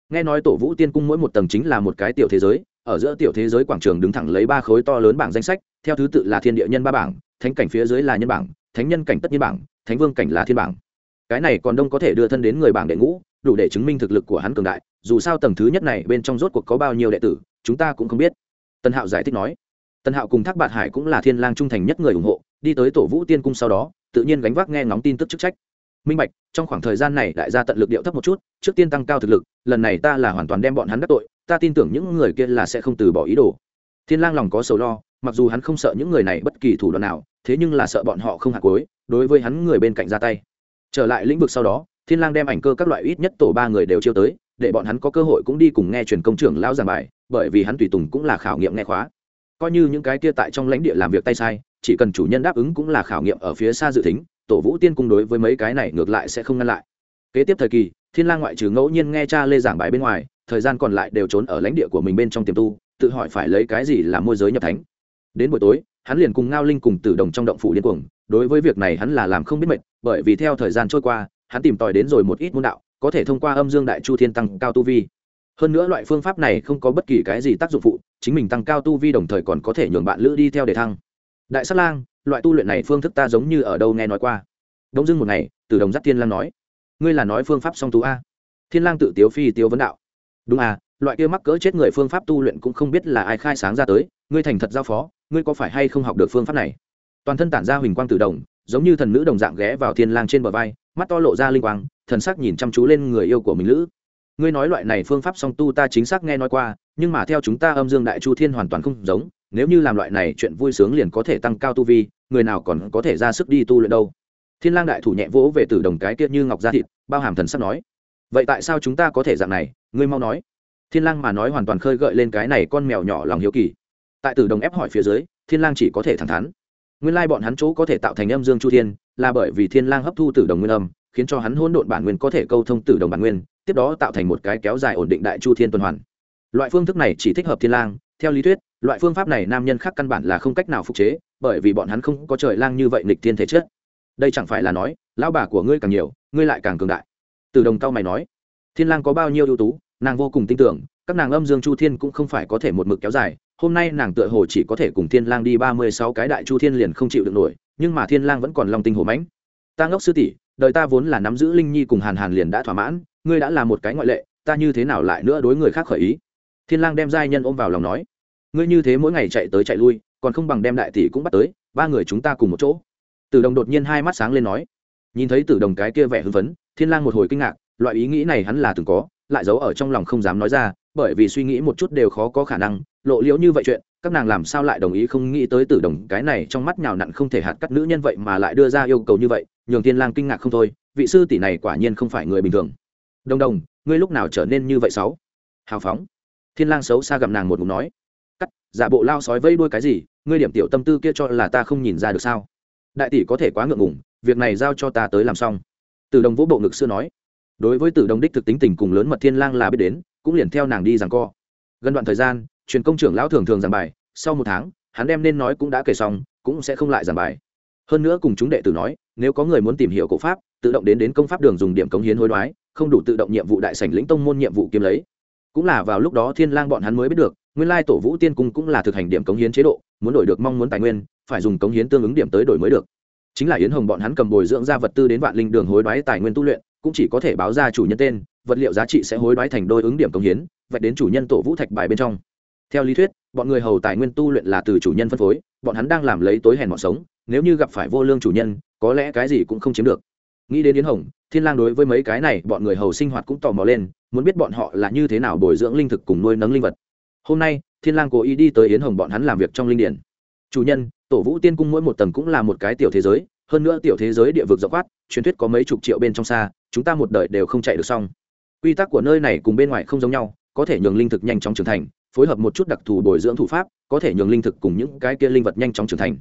Nghe nói tổ vũ tiên cung mỗi một tầng chính là một cái tiểu thế giới, ở giữa tiểu thế giới quảng trường đứng thẳng lấy ba khối to lớn bảng danh sách, theo thứ tự là thiên địa nhân ba bảng, thánh cảnh phía dưới là nhân bảng, thánh nhân cảnh tất nhiên bảng, thánh vương cảnh là thiên bảng. Cái này còn đông có thể đưa thân đến người bảng đệ ngũ đủ để chứng minh thực lực của hắn cường đại, dù sao tầng thứ nhất này bên trong rốt cuộc có bao nhiêu đệ tử, chúng ta cũng không biết. Tân hạo giải thích nói. Tân hạo cùng thác bạt hải cũng là thiên lang trung thành nhất người ủng hộ, đi tới tổ vũ tiên cung sau đó, tự nhiên gánh vác nghe ngóng tin tức chức trách. Minh bạch, trong khoảng thời gian này đại gia tận lực điệu thấp một chút, trước tiên tăng cao thực lực, lần này ta là hoàn toàn đem bọn hắn đắc tội, ta tin tưởng những người kia là sẽ không từ bỏ ý đồ. Thiên lang lòng có sầu lo, mặc dù hắn không sợ những người này bất kỳ thủ đoạn nào, thế nhưng là sợ bọn họ không hạt cối đối với hắn người bên cạnh ra tay. Trở lại lĩnh vực sau đó thiên lang đem ảnh cơ các loại ít nhất tổ ba người đều chiêu tới, để bọn hắn có cơ hội cũng đi cùng nghe truyền công trưởng lão giảng bài, bởi vì hắn tùy tùng cũng là khảo nghiệm nghe khóa. Coi như những cái kia tại trong lãnh địa làm việc tay sai, chỉ cần chủ nhân đáp ứng cũng là khảo nghiệm ở phía xa dự tính tổ vũ tiên cung đối với mấy cái này ngược lại sẽ không ngăn lại. Kế tiếp thời kỳ, thiên lang ngoại trừ ngẫu nhiên nghe cha lê giảng bài bên ngoài, thời gian còn lại đều trốn ở lãnh địa của mình bên trong tiềm tu, tự hỏi phải lấy cái gì làm môi giới nhập thánh. Đến buổi tối, hắn liền cùng ngao linh cùng tử đồng trong động phủ điên cuồng, đối với việc này hắn là làm không biết mệt, bởi vì theo thời gian trôi qua hắn tìm tòi đến rồi một ít môn đạo, có thể thông qua âm dương đại chu thiên tăng cao tu vi. Hơn nữa loại phương pháp này không có bất kỳ cái gì tác dụng phụ, chính mình tăng cao tu vi đồng thời còn có thể nhường bạn lữ đi theo đề thăng. Đại sát lang, loại tu luyện này phương thức ta giống như ở đâu nghe nói qua. Đông dưng một ngày, từ đồng giác thiên lang nói, ngươi là nói phương pháp song tú a? Thiên lang tự tiếu phi tiếu vấn đạo, đúng à loại kia mắc cỡ chết người phương pháp tu luyện cũng không biết là ai khai sáng ra tới, ngươi thành thật giao phó, ngươi có phải hay không học được phương pháp này? Toàn thân tản ra huỳnh quang tự động giống như thần nữ đồng dạng ghé vào thiên lang trên bờ vai, mắt to lộ ra linh quang, thần sắc nhìn chăm chú lên người yêu của mình lữ. Ngươi nói loại này phương pháp song tu ta chính xác nghe nói qua, nhưng mà theo chúng ta âm dương đại chu thiên hoàn toàn không giống, nếu như làm loại này chuyện vui sướng liền có thể tăng cao tu vi, người nào còn có thể ra sức đi tu luyện đâu. Thiên lang đại thủ nhẹ vỗ về tử đồng cái kia như ngọc da thịt, bao hàm thần sắc nói. Vậy tại sao chúng ta có thể dạng này? Ngươi mau nói. Thiên lang mà nói hoàn toàn khơi gợi lên cái này con mèo nhỏ lòng hiếu kỳ. Tại tử đồng ép hỏi phía dưới, thiên lang chỉ có thể thẳng thắn nguyên lai bọn hắn chỗ có thể tạo thành âm dương chu thiên, là bởi vì thiên lang hấp thu tử đồng nguyên âm, khiến cho hắn hỗn độn bản nguyên có thể câu thông tử đồng bản nguyên, tiếp đó tạo thành một cái kéo dài ổn định đại chu thiên tuần hoàn. Loại phương thức này chỉ thích hợp thiên lang, theo lý thuyết, loại phương pháp này nam nhân khác căn bản là không cách nào phục chế, bởi vì bọn hắn không có trời lang như vậy nghịch thiên thể chất. Đây chẳng phải là nói, lão bà của ngươi càng nhiều, ngươi lại càng cường đại. Từ đồng cao mày nói, thiên lang có bao nhiêu ưu tú, nàng vô cùng tin tưởng, các nàng âm dương chu thiên cũng không phải có thể một mực kéo dài hôm nay nàng tựa hồ chỉ có thể cùng thiên lang đi ba mươi sáu cái đại chu thiên liền không chịu được nổi, nhưng mà thiên lang vẫn còn long tinh hổ mãnh. Ta ngốc sư tỷ, đời ta vốn là nắm giữ linh nhi cùng hàn hàn liền đã thỏa mãn, ngươi đã là một cái ngoại lệ, ta như thế nào lại nữa đối người khác khởi ý? Thiên lang đem giai nhân ôm vào lòng nói. Ngươi như thế mỗi ngày chạy tới chạy lui, còn không bằng đem đại tỷ cũng bắt tới, ba người chúng ta cùng một chỗ. Tử đồng đột nhiên hai mắt sáng lên nói. Nhìn thấy tử đồng cái kia vẻ hưng phấn, thiên lang một hồi kinh ngạc, loại ý nghĩ này hắn là từng có, lại giấu ở trong lòng không dám nói ra bởi vì suy nghĩ một chút đều khó có khả năng, lộ liễu như vậy chuyện, các nàng làm sao lại đồng ý không nghĩ tới tử đồng cái này trong mắt nhào nặn không thể hạt cắt nữ nhân vậy mà lại đưa ra yêu cầu như vậy, nhường thiên lang kinh ngạc không thôi, vị sư tỷ này quả nhiên không phải người bình thường. Đồng đồng, ngươi lúc nào trở nên như vậy sáu? Hào phóng. Thiên lang xấu xa gặm nàng một ngụm nói. Cắt, giả bộ lao sói vây đuôi cái gì, ngươi điểm tiểu tâm tư kia cho là ta không nhìn ra được sao? Đại tỷ có thể quá ngượng ngùng, việc này giao cho ta tới làm xong. Tử đồng vũ bộ ngực xưa nói đối với tử đồng đích thực tính tình cùng lớn mật thiên lang là biết đến, cũng liền theo nàng đi rằng co. Gần đoạn thời gian, truyền công trưởng lão thường thường giảng bài, sau một tháng, hắn đem nên nói cũng đã kể xong, cũng sẽ không lại giảng bài. Hơn nữa cùng chúng đệ tử nói, nếu có người muốn tìm hiểu cổ pháp, tự động đến đến công pháp đường dùng điểm cống hiến hối đoái, không đủ tự động nhiệm vụ đại sảnh lĩnh tông môn nhiệm vụ kiếm lấy. Cũng là vào lúc đó thiên lang bọn hắn mới biết được, nguyên lai tổ vũ tiên cung cũng là thực hành điểm cống hiến chế độ, muốn đổi được mong muốn tài nguyên, phải dùng cống hiến tương ứng điểm tới đổi mới được. Chính là yến hồng bọn hắn cầm bồi dưỡng ra vật tư đến vạn linh đường hối đoái tài nguyên tu luyện cũng chỉ có thể báo ra chủ nhân tên, vật liệu giá trị sẽ hối đoái thành đôi ứng điểm công hiến, vạch đến chủ nhân tổ vũ thạch bài bên trong. Theo lý thuyết, bọn người hầu tài nguyên tu luyện là từ chủ nhân phân phối, bọn hắn đang làm lấy tối hèn mọn sống, nếu như gặp phải vô lương chủ nhân, có lẽ cái gì cũng không chiếm được. Nghĩ đến yến hồng, thiên lang đối với mấy cái này bọn người hầu sinh hoạt cũng tò mò lên, muốn biết bọn họ là như thế nào bồi dưỡng linh thực cùng nuôi nấng linh vật. Hôm nay, thiên lang cố ý đi tới yến hồng bọn hắn làm việc trong linh điển. Chủ nhân, tổ vũ tiên cung mỗi một tầng cũng là một cái tiểu thế giới hơn nữa tiểu thế giới địa vực rộng quát truyền thuyết có mấy chục triệu bên trong xa, chúng ta một đời đều không chạy được xong. Quy tắc của nơi này cùng bên ngoài không giống nhau, có thể nhường linh thực nhanh chóng trưởng thành, phối hợp một chút đặc thù bồi dưỡng thủ pháp, có thể nhường linh thực cùng những cái kia linh vật nhanh chóng trưởng thành.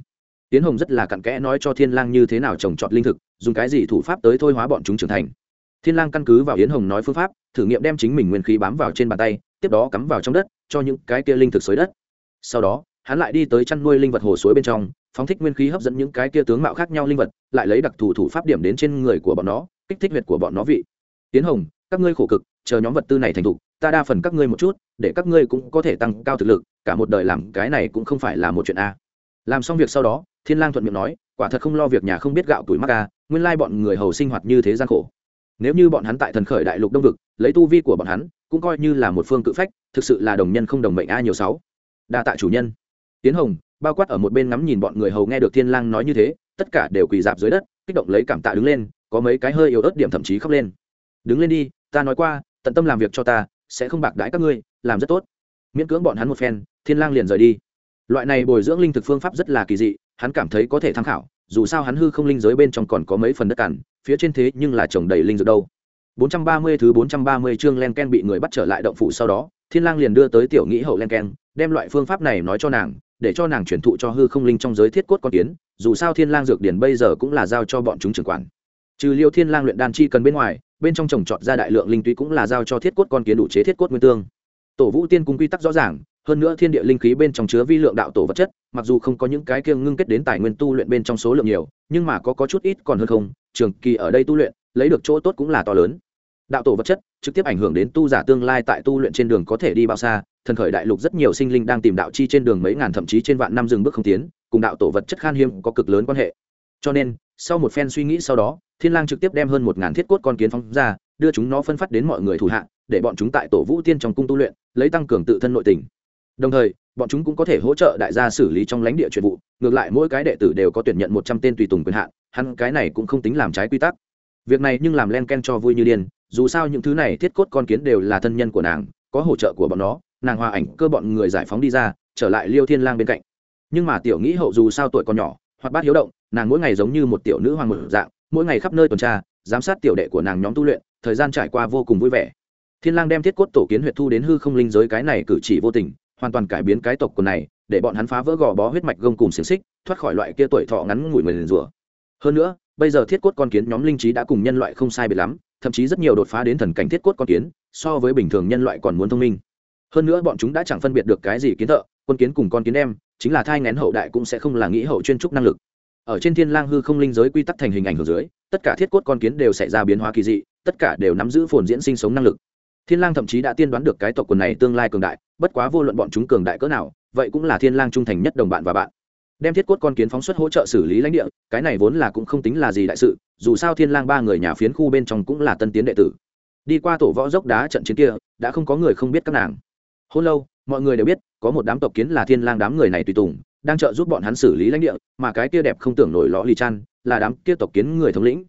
Tiến hồng rất là cặn kẽ nói cho thiên lang như thế nào trồng trọt linh thực, dùng cái gì thủ pháp tới thôi hóa bọn chúng trưởng thành. Thiên lang căn cứ vào yến hồng nói phương pháp, thử nghiệm đem chính mình nguyên khí bám vào trên bàn tay, tiếp đó cắm vào trong đất, cho những cái kia linh thực xới đất. Sau đó, hắn lại đi tới chăn nuôi linh vật hồ suối bên trong phóng thích nguyên khí hấp dẫn những cái kia tướng mạo khác nhau linh vật, lại lấy đặc thù thủ pháp điểm đến trên người của bọn nó, kích thích huyệt của bọn nó vị. Tiến hồng, các ngươi khổ cực, chờ nhóm vật tư này thành thục, ta đa phần các ngươi một chút, để các ngươi cũng có thể tăng cao thực lực, cả một đời làm cái này cũng không phải là một chuyện a. Làm xong việc sau đó, thiên lang thuận miệng nói, quả thật không lo việc nhà không biết gạo tuổi mắc a, nguyên lai bọn người hầu sinh hoạt như thế gian khổ. Nếu như bọn hắn tại thần khởi đại lục đông vực, lấy tu vi của bọn hắn, cũng coi như là một phương cự phách, thực sự là đồng nhân không đồng mệnh a nhiều sáu. Đa tạ chủ nhân. Tiến hồng bao quát ở một bên ngắm nhìn bọn người hầu nghe được thiên lang nói như thế, tất cả đều quỳ dạp dưới đất, kích động lấy cảm tạ đứng lên, có mấy cái hơi yếu ớt điểm thậm chí khóc lên. Đứng lên đi, ta nói qua, tận tâm làm việc cho ta, sẽ không bạc đãi các ngươi, làm rất tốt. Miễn cưỡng bọn hắn một phen, thiên lang liền rời đi. Loại này bồi dưỡng linh thực phương pháp rất là kỳ dị, hắn cảm thấy có thể tham khảo, dù sao hắn hư không linh giới bên trong còn có mấy phần đất cằn, phía trên thế nhưng là trồng đầy linh dược đâu. 430 thứ 430 chương len ken bị người bắt trở lại động phủ sau đó, thiên lang liền đưa tới tiểu nghĩ hậu len ken, đem loại phương pháp này nói cho nàng để cho nàng chuyển thụ cho hư không linh trong giới thiết cốt con kiến, dù sao thiên lang dược điển bây giờ cũng là giao cho bọn chúng trưởng quản. Trừ liêu thiên lang luyện đan chi cần bên ngoài, bên trong trồng trọt ra đại lượng linh túy cũng là giao cho thiết cốt con kiến đủ chế thiết cốt nguyên tương. Tổ vũ tiên cung quy tắc rõ ràng, hơn nữa thiên địa linh khí bên trong chứa vi lượng đạo tổ vật chất, mặc dù không có những cái kiêng ngưng kết đến tài nguyên tu luyện bên trong số lượng nhiều, nhưng mà có có chút ít còn hơn không, trường kỳ ở đây tu luyện, lấy được chỗ tốt cũng là to lớn. Đạo tổ vật chất trực tiếp ảnh hưởng đến tu giả tương lai tại tu luyện trên đường có thể đi bao xa thần khởi đại lục rất nhiều sinh linh đang tìm đạo chi trên đường mấy ngàn thậm chí trên vạn năm dừng bước không tiến, cùng đạo tổ vật chất khan hiếm có cực lớn quan hệ. Cho nên, sau một phen suy nghĩ sau đó, thiên lang trực tiếp đem hơn một ngàn thiết cốt con kiến phóng ra, đưa chúng nó phân phát đến mọi người thủ hạ, để bọn chúng tại tổ vũ tiên trong cung tu luyện, lấy tăng cường tự thân nội tình. Đồng thời, bọn chúng cũng có thể hỗ trợ đại gia xử lý trong lãnh địa chuyện vụ, ngược lại mỗi cái đệ tử đều có tuyển nhận một trăm tên tùy tùng quyền hạn, hắn cái này cũng không tính làm trái quy tắc. Việc này nhưng làm len ken cho vui như điên, dù sao những thứ này thiết cốt con kiến đều là thân nhân của nàng, có hỗ trợ của bọn nó nàng hòa ảnh cơ bọn người giải phóng đi ra, trở lại liêu thiên lang bên cạnh. Nhưng mà tiểu nghĩ hậu dù sao tuổi còn nhỏ hoặc bát hiếu động, nàng mỗi ngày giống như một tiểu nữ hoàng một dạng, mỗi ngày khắp nơi tuần tra, giám sát tiểu đệ của nàng nhóm tu luyện, thời gian trải qua vô cùng vui vẻ. Thiên lang đem thiết cốt tổ kiến huyệt thu đến hư không linh giới cái này cử chỉ vô tình, hoàn toàn cải biến cái tộc của này, để bọn hắn phá vỡ gò bó huyết mạch gông cùng xiềng xích, thoát khỏi loại kia tuổi thọ ngắn ngủi mười rùa. Hơn nữa, bây giờ thiết cốt con kiến nhóm linh trí đã cùng nhân loại không sai biệt lắm, thậm chí rất nhiều đột phá đến thần cảnh thiết cốt con kiến, so với bình thường nhân loại còn muốn thông minh hơn nữa bọn chúng đã chẳng phân biệt được cái gì kiến thợ, quân kiến cùng con kiến đem chính là thai ngén hậu đại cũng sẽ không là nghĩ hậu chuyên trúc năng lực. Ở trên thiên lang hư không linh giới quy tắc thành hình ảnh ở dưới, tất cả thiết cốt con kiến đều xảy ra biến hóa kỳ dị, tất cả đều nắm giữ phồn diễn sinh sống năng lực. Thiên lang thậm chí đã tiên đoán được cái tộc quần này tương lai cường đại, bất quá vô luận bọn chúng cường đại cỡ nào, vậy cũng là thiên lang trung thành nhất đồng bạn và bạn. Đem thiết cốt con kiến phóng xuất hỗ trợ xử lý lãnh địa, cái này vốn là cũng không tính là gì đại sự, dù sao thiên lang ba người nhà phiến khu bên trong cũng là tân tiến đệ tử. Đi qua tổ võ dốc đá trận chiến kia, đã không có người không biết các nàng hôn lâu, mọi người đều biết, có một đám tộc kiến là thiên lang đám người này tùy tùng, đang trợ giúp bọn hắn xử lý lãnh địa, mà cái kia đẹp không tưởng nổi lõ lì chan là đám kia tộc kiến người thống lĩnh.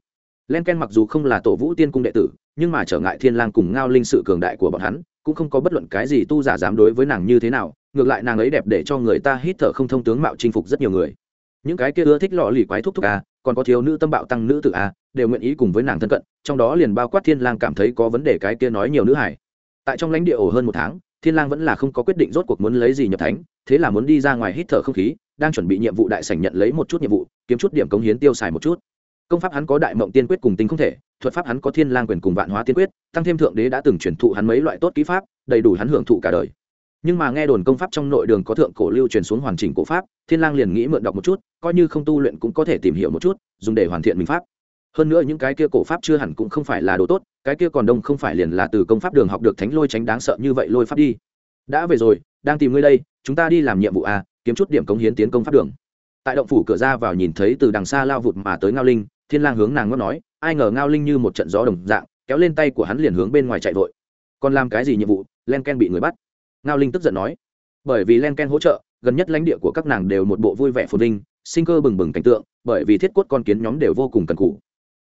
Len ken mặc dù không là tổ vũ tiên cung đệ tử, nhưng mà trở ngại thiên lang cùng ngao linh sự cường đại của bọn hắn, cũng không có bất luận cái gì tu giả dám đối với nàng như thế nào, ngược lại nàng ấy đẹp để cho người ta hít thở không thông tướng mạo chinh phục rất nhiều người. Những cái kia ưa thích lọ lì quái thúc thúc a còn có thiếu nữ tâm bạo tăng nữ tử a đều nguyện ý cùng với nàng thân cận, trong đó liền bao quát thiên lang cảm thấy có vấn đề cái kia nói nhiều nữ hải. Tại trong lãnh địa ổ hơn một tháng thiên lang vẫn là không có quyết định rốt cuộc muốn lấy gì nhập thánh, thế là muốn đi ra ngoài hít thở không khí, đang chuẩn bị nhiệm vụ đại sảnh nhận lấy một chút nhiệm vụ, kiếm chút điểm cống hiến tiêu xài một chút. Công pháp hắn có đại mộng tiên quyết cùng tinh không thể, thuật pháp hắn có thiên lang quyền cùng vạn hóa tiên quyết, tăng thêm thượng đế đã từng truyền thụ hắn mấy loại tốt kỹ pháp, đầy đủ hắn hưởng thụ cả đời. Nhưng mà nghe đồn công pháp trong nội đường có thượng cổ lưu truyền xuống hoàn chỉnh cổ pháp, thiên lang liền nghĩ mượn đọc một chút, coi như không tu luyện cũng có thể tìm hiểu một chút, dùng để hoàn thiện mình pháp hơn nữa những cái kia cổ pháp chưa hẳn cũng không phải là đồ tốt, cái kia còn đông không phải liền là từ công pháp đường học được thánh lôi tránh đáng sợ như vậy lôi pháp đi. Đã về rồi, đang tìm ngươi đây, chúng ta đi làm nhiệm vụ a kiếm chút điểm cống hiến tiến công pháp đường. Tại động phủ cửa ra vào nhìn thấy từ đằng xa lao vụt mà tới ngao linh, thiên lang hướng nàng ngót nói, ai ngờ ngao linh như một trận gió đồng dạng, kéo lên tay của hắn liền hướng bên ngoài chạy vội. Còn làm cái gì nhiệm vụ, len ken bị người bắt. Ngao linh tức giận nói. Bởi vì len ken hỗ trợ, gần nhất lãnh địa của các nàng đều một bộ vui vẻ phồn vinh, sinh cơ bừng bừng cảnh tượng, bởi vì thiết cốt con kiến nhóm đều vô cùng cần cù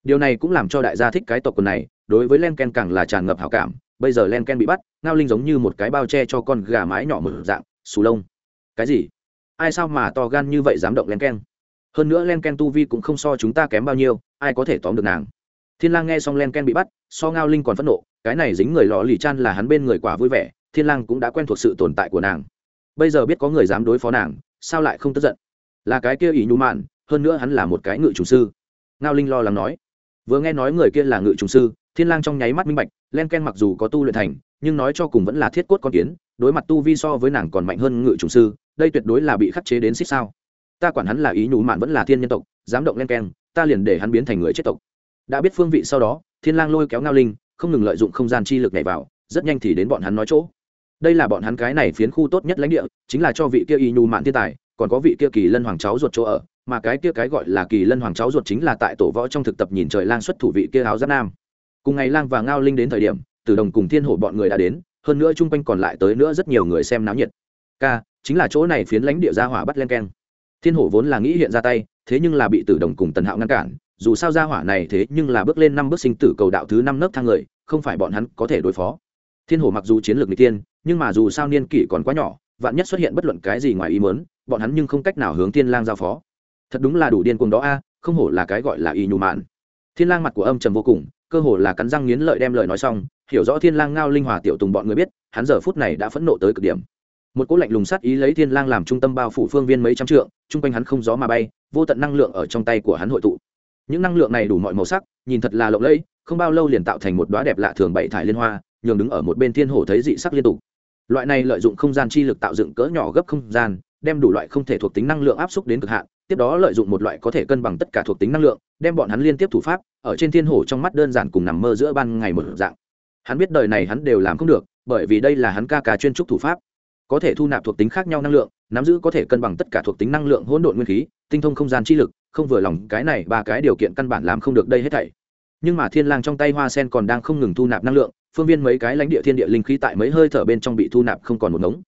điều này cũng làm cho đại gia thích cái tộc quần này, đối với len ken càng là tràn ngập hảo cảm. Bây giờ len ken bị bắt, ngao linh giống như một cái bao che cho con gà mái nhỏ mở dạng, xù lông. Cái gì? Ai sao mà to gan như vậy dám động len ken hơn nữa len ken tu vi cũng không so chúng ta kém bao nhiêu, ai có thể tóm được nàng? Thiên lang nghe xong len ken bị bắt, so ngao linh còn phẫn nộ, cái này dính người lò lì chan là hắn bên người quả vui vẻ, thiên lang cũng đã quen thuộc sự tồn tại của nàng. Bây giờ biết có người dám đối phó nàng, sao lại không tức giận? Là cái kia ỷ nhu mạn, hơn nữa hắn là một cái ngự chủ sư. Ngao linh lo lắng nói vừa nghe nói người kia là ngự trùng sư, thiên lang trong nháy mắt minh bạch, len ken mặc dù có tu luyện thành, nhưng nói cho cùng vẫn là thiết cốt con kiến, đối mặt tu vi so với nàng còn mạnh hơn ngự trùng sư, đây tuyệt đối là bị khắc chế đến xích sao. Ta quản hắn là ý nhủ mạn vẫn là thiên nhân tộc, dám động len ken, ta liền để hắn biến thành người chết tộc. Đã biết phương vị sau đó, thiên lang lôi kéo ngao linh, không ngừng lợi dụng không gian chi lực nhảy vào, rất nhanh thì đến bọn hắn nói chỗ. Đây là bọn hắn cái này phiến khu tốt nhất lãnh địa, chính là cho vị kia y nhu mạn thiên tài, còn có vị kia kỳ lân hoàng cháu ruột chỗ ở mà cái kia cái gọi là kỳ lân hoàng cháu ruột chính là tại tổ võ trong thực tập nhìn trời lang xuất thủ vị kia áo giáp nam. Cùng ngày lang và ngao linh đến thời điểm từ đồng cùng thiên hổ bọn người đã đến, hơn nữa chung quanh còn lại tới nữa rất nhiều người xem náo nhiệt. K chính là chỗ này phiến lãnh địa gia hỏa bắt len keng. Thiên hổ vốn là nghĩ hiện ra tay, thế nhưng là bị tử đồng cùng tần hạo ngăn cản, dù sao gia hỏa này thế nhưng là bước lên năm bước sinh tử cầu đạo thứ năm nấc thang người, không phải bọn hắn có thể đối phó. Thiên hổ mặc dù chiến lược n g tiên nhưng mà dù sao niên kỷ còn quá nhỏ, vạn nhất xuất hiện bất luận cái gì ngoài ý mớn bọn hắn nhưng không cách nào hướng thiên lang giao phó thật đúng là đủ điên cuồng đó a, không hổ là cái gọi là y nhu mạn. Thiên lang mặt của âm trầm vô cùng, cơ hồ là cắn răng nghiến lợi đem lời nói xong, hiểu rõ thiên lang ngao linh hòa tiểu tùng bọn người biết, hắn giờ phút này đã phẫn nộ tới cực điểm. Một cỗ lạnh lùng sát ý lấy thiên lang làm trung tâm bao phủ phương viên mấy trăm trượng trung quanh hắn không gió mà bay, vô tận năng lượng ở trong tay của hắn hội tụ. Những năng lượng này đủ mọi màu sắc, nhìn thật là lộng lẫy, không bao lâu liền tạo thành một đóa đẹp lạ thường bảy thải liên hoa, nhường đứng ở một bên thiên hổ thấy dị sắc liên tục. Loại này lợi dụng không gian chi lực tạo dựng cỡ nhỏ gấp không gian, đem đủ loại không thể thuộc tính năng lượng áp xúc đến cực hạn tiếp đó lợi dụng một loại có thể cân bằng tất cả thuộc tính năng lượng, đem bọn hắn liên tiếp thủ pháp ở trên thiên hổ trong mắt đơn giản cùng nằm mơ giữa ban ngày một dạng. Hắn biết đời này hắn đều làm không được, bởi vì đây là hắn ca ca chuyên trúc thủ pháp. Có thể thu nạp thuộc tính khác nhau năng lượng, nắm giữ có thể cân bằng tất cả thuộc tính năng lượng hỗn độn nguyên khí, tinh thông không gian chi lực, không vừa lòng, cái này ba cái điều kiện căn bản làm không được đây hết thảy. Nhưng mà thiên lang trong tay hoa sen còn đang không ngừng thu nạp năng lượng, phương viên mấy cái lãnh địa thiên địa linh khí tại mấy hơi thở bên trong bị thu nạp không còn một ngống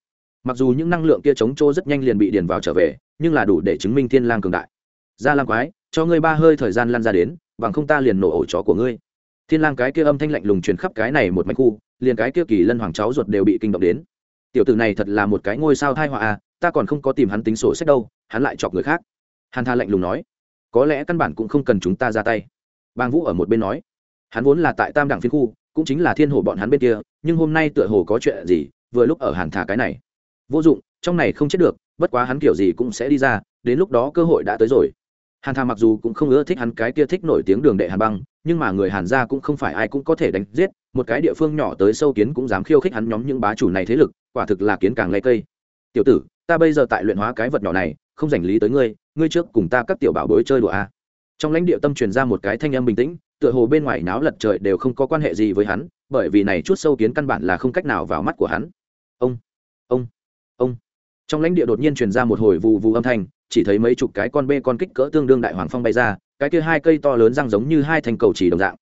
mặc dù những năng lượng kia chống trô rất nhanh liền bị điền vào trở về, nhưng là đủ để chứng minh thiên lang cường đại. Ra lang quái, cho ngươi ba hơi thời gian lăn ra đến, bằng không ta liền nổ ổ chó của ngươi. Thiên lang cái kia âm thanh lạnh lùng truyền khắp cái này một mảnh khu, liền cái kia kỳ lân hoàng cháu ruột đều bị kinh động đến. Tiểu tử này thật là một cái ngôi sao thai họa à ta còn không có tìm hắn tính sổ sách đâu, hắn lại chọc người khác. Hàn tha lạnh lùng nói, có lẽ căn bản cũng không cần chúng ta ra tay. Bang vũ ở một bên nói, hắn vốn là tại tam đẳng phiên khu, cũng chính là thiên hồ bọn hắn bên kia, nhưng hôm nay tựa hồ có chuyện gì, vừa lúc ở hàn thả cái này vô dụng, trong này không chết được, bất quá hắn kiểu gì cũng sẽ đi ra, đến lúc đó cơ hội đã tới rồi. Hàn thà mặc dù cũng không ưa thích hắn cái kia thích nổi tiếng đường đệ hàn băng, nhưng mà người hàn gia cũng không phải ai cũng có thể đánh giết, một cái địa phương nhỏ tới sâu kiến cũng dám khiêu khích hắn nhóm những bá chủ này thế lực, quả thực là kiến càng lây cây. Tiểu tử, ta bây giờ tại luyện hóa cái vật nhỏ này, không dành lý tới ngươi ngươi trước cùng ta các tiểu bảo bối chơi đùa a. Trong lãnh địa tâm truyền ra một cái thanh âm bình tĩnh, tựa hồ bên ngoài náo lật trời đều không có quan hệ gì với hắn, bởi vì này chút sâu kiến căn bản là không cách nào vào mắt của hắn. Ông ông ông. Trong lãnh địa đột nhiên truyền ra một hồi vù vù âm thanh, chỉ thấy mấy chục cái con bê con kích cỡ tương đương đại hoàng phong bay ra, cái kia hai cây to lớn răng giống như hai thành cầu chỉ đồng dạng.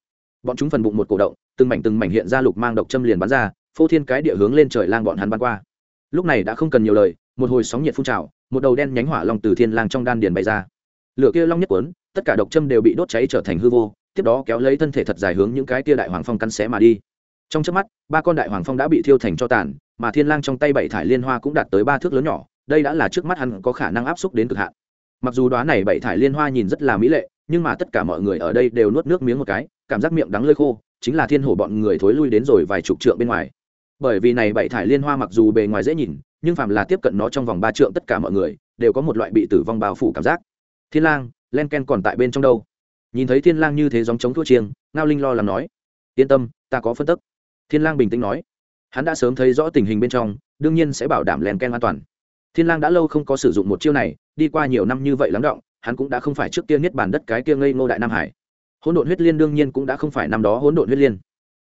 Bọn chúng phần bụng một cổ động, từng mảnh từng mảnh hiện ra lục mang độc châm liền bắn ra, phô thiên cái địa hướng lên trời lang bọn hắn bắn qua. Lúc này đã không cần nhiều lời, một hồi sóng nhiệt phun trào, một đầu đen nhánh hỏa long từ thiên lang trong đan điền bay ra. Lửa kia long nhất cuốn, tất cả độc châm đều bị đốt cháy trở thành hư vô, tiếp đó kéo lấy thân thể thật dài hướng những cái kia đại hoàng phong cắn xé mà đi. Trong chớp mắt, ba con đại hoàng phong đã bị thiêu thành cho tàn mà thiên lang trong tay bảy thải liên hoa cũng đạt tới ba thước lớn nhỏ, đây đã là trước mắt hắn có khả năng áp xúc đến cực hạn. Mặc dù đoá này bảy thải liên hoa nhìn rất là mỹ lệ, nhưng mà tất cả mọi người ở đây đều nuốt nước miếng một cái, cảm giác miệng đắng lơi khô, chính là thiên hổ bọn người thối lui đến rồi vài chục trượng bên ngoài. Bởi vì này bảy thải liên hoa mặc dù bề ngoài dễ nhìn, nhưng phàm là tiếp cận nó trong vòng ba trượng tất cả mọi người đều có một loại bị tử vong bao phủ cảm giác. Thiên lang, len ken còn tại bên trong đâu? Nhìn thấy thiên lang như thế giống chống thua chiêng, ngao linh lo lắng nói. Yên tâm, ta có phân tức. Thiên lang bình tĩnh nói hắn đã sớm thấy rõ tình hình bên trong, đương nhiên sẽ bảo đảm len ken an toàn. Thiên lang đã lâu không có sử dụng một chiêu này, đi qua nhiều năm như vậy lắng động, hắn cũng đã không phải trước kia niết bàn đất cái kia ngây ngô đại nam hải. Hỗn độn huyết liên đương nhiên cũng đã không phải năm đó hỗn độn huyết liên.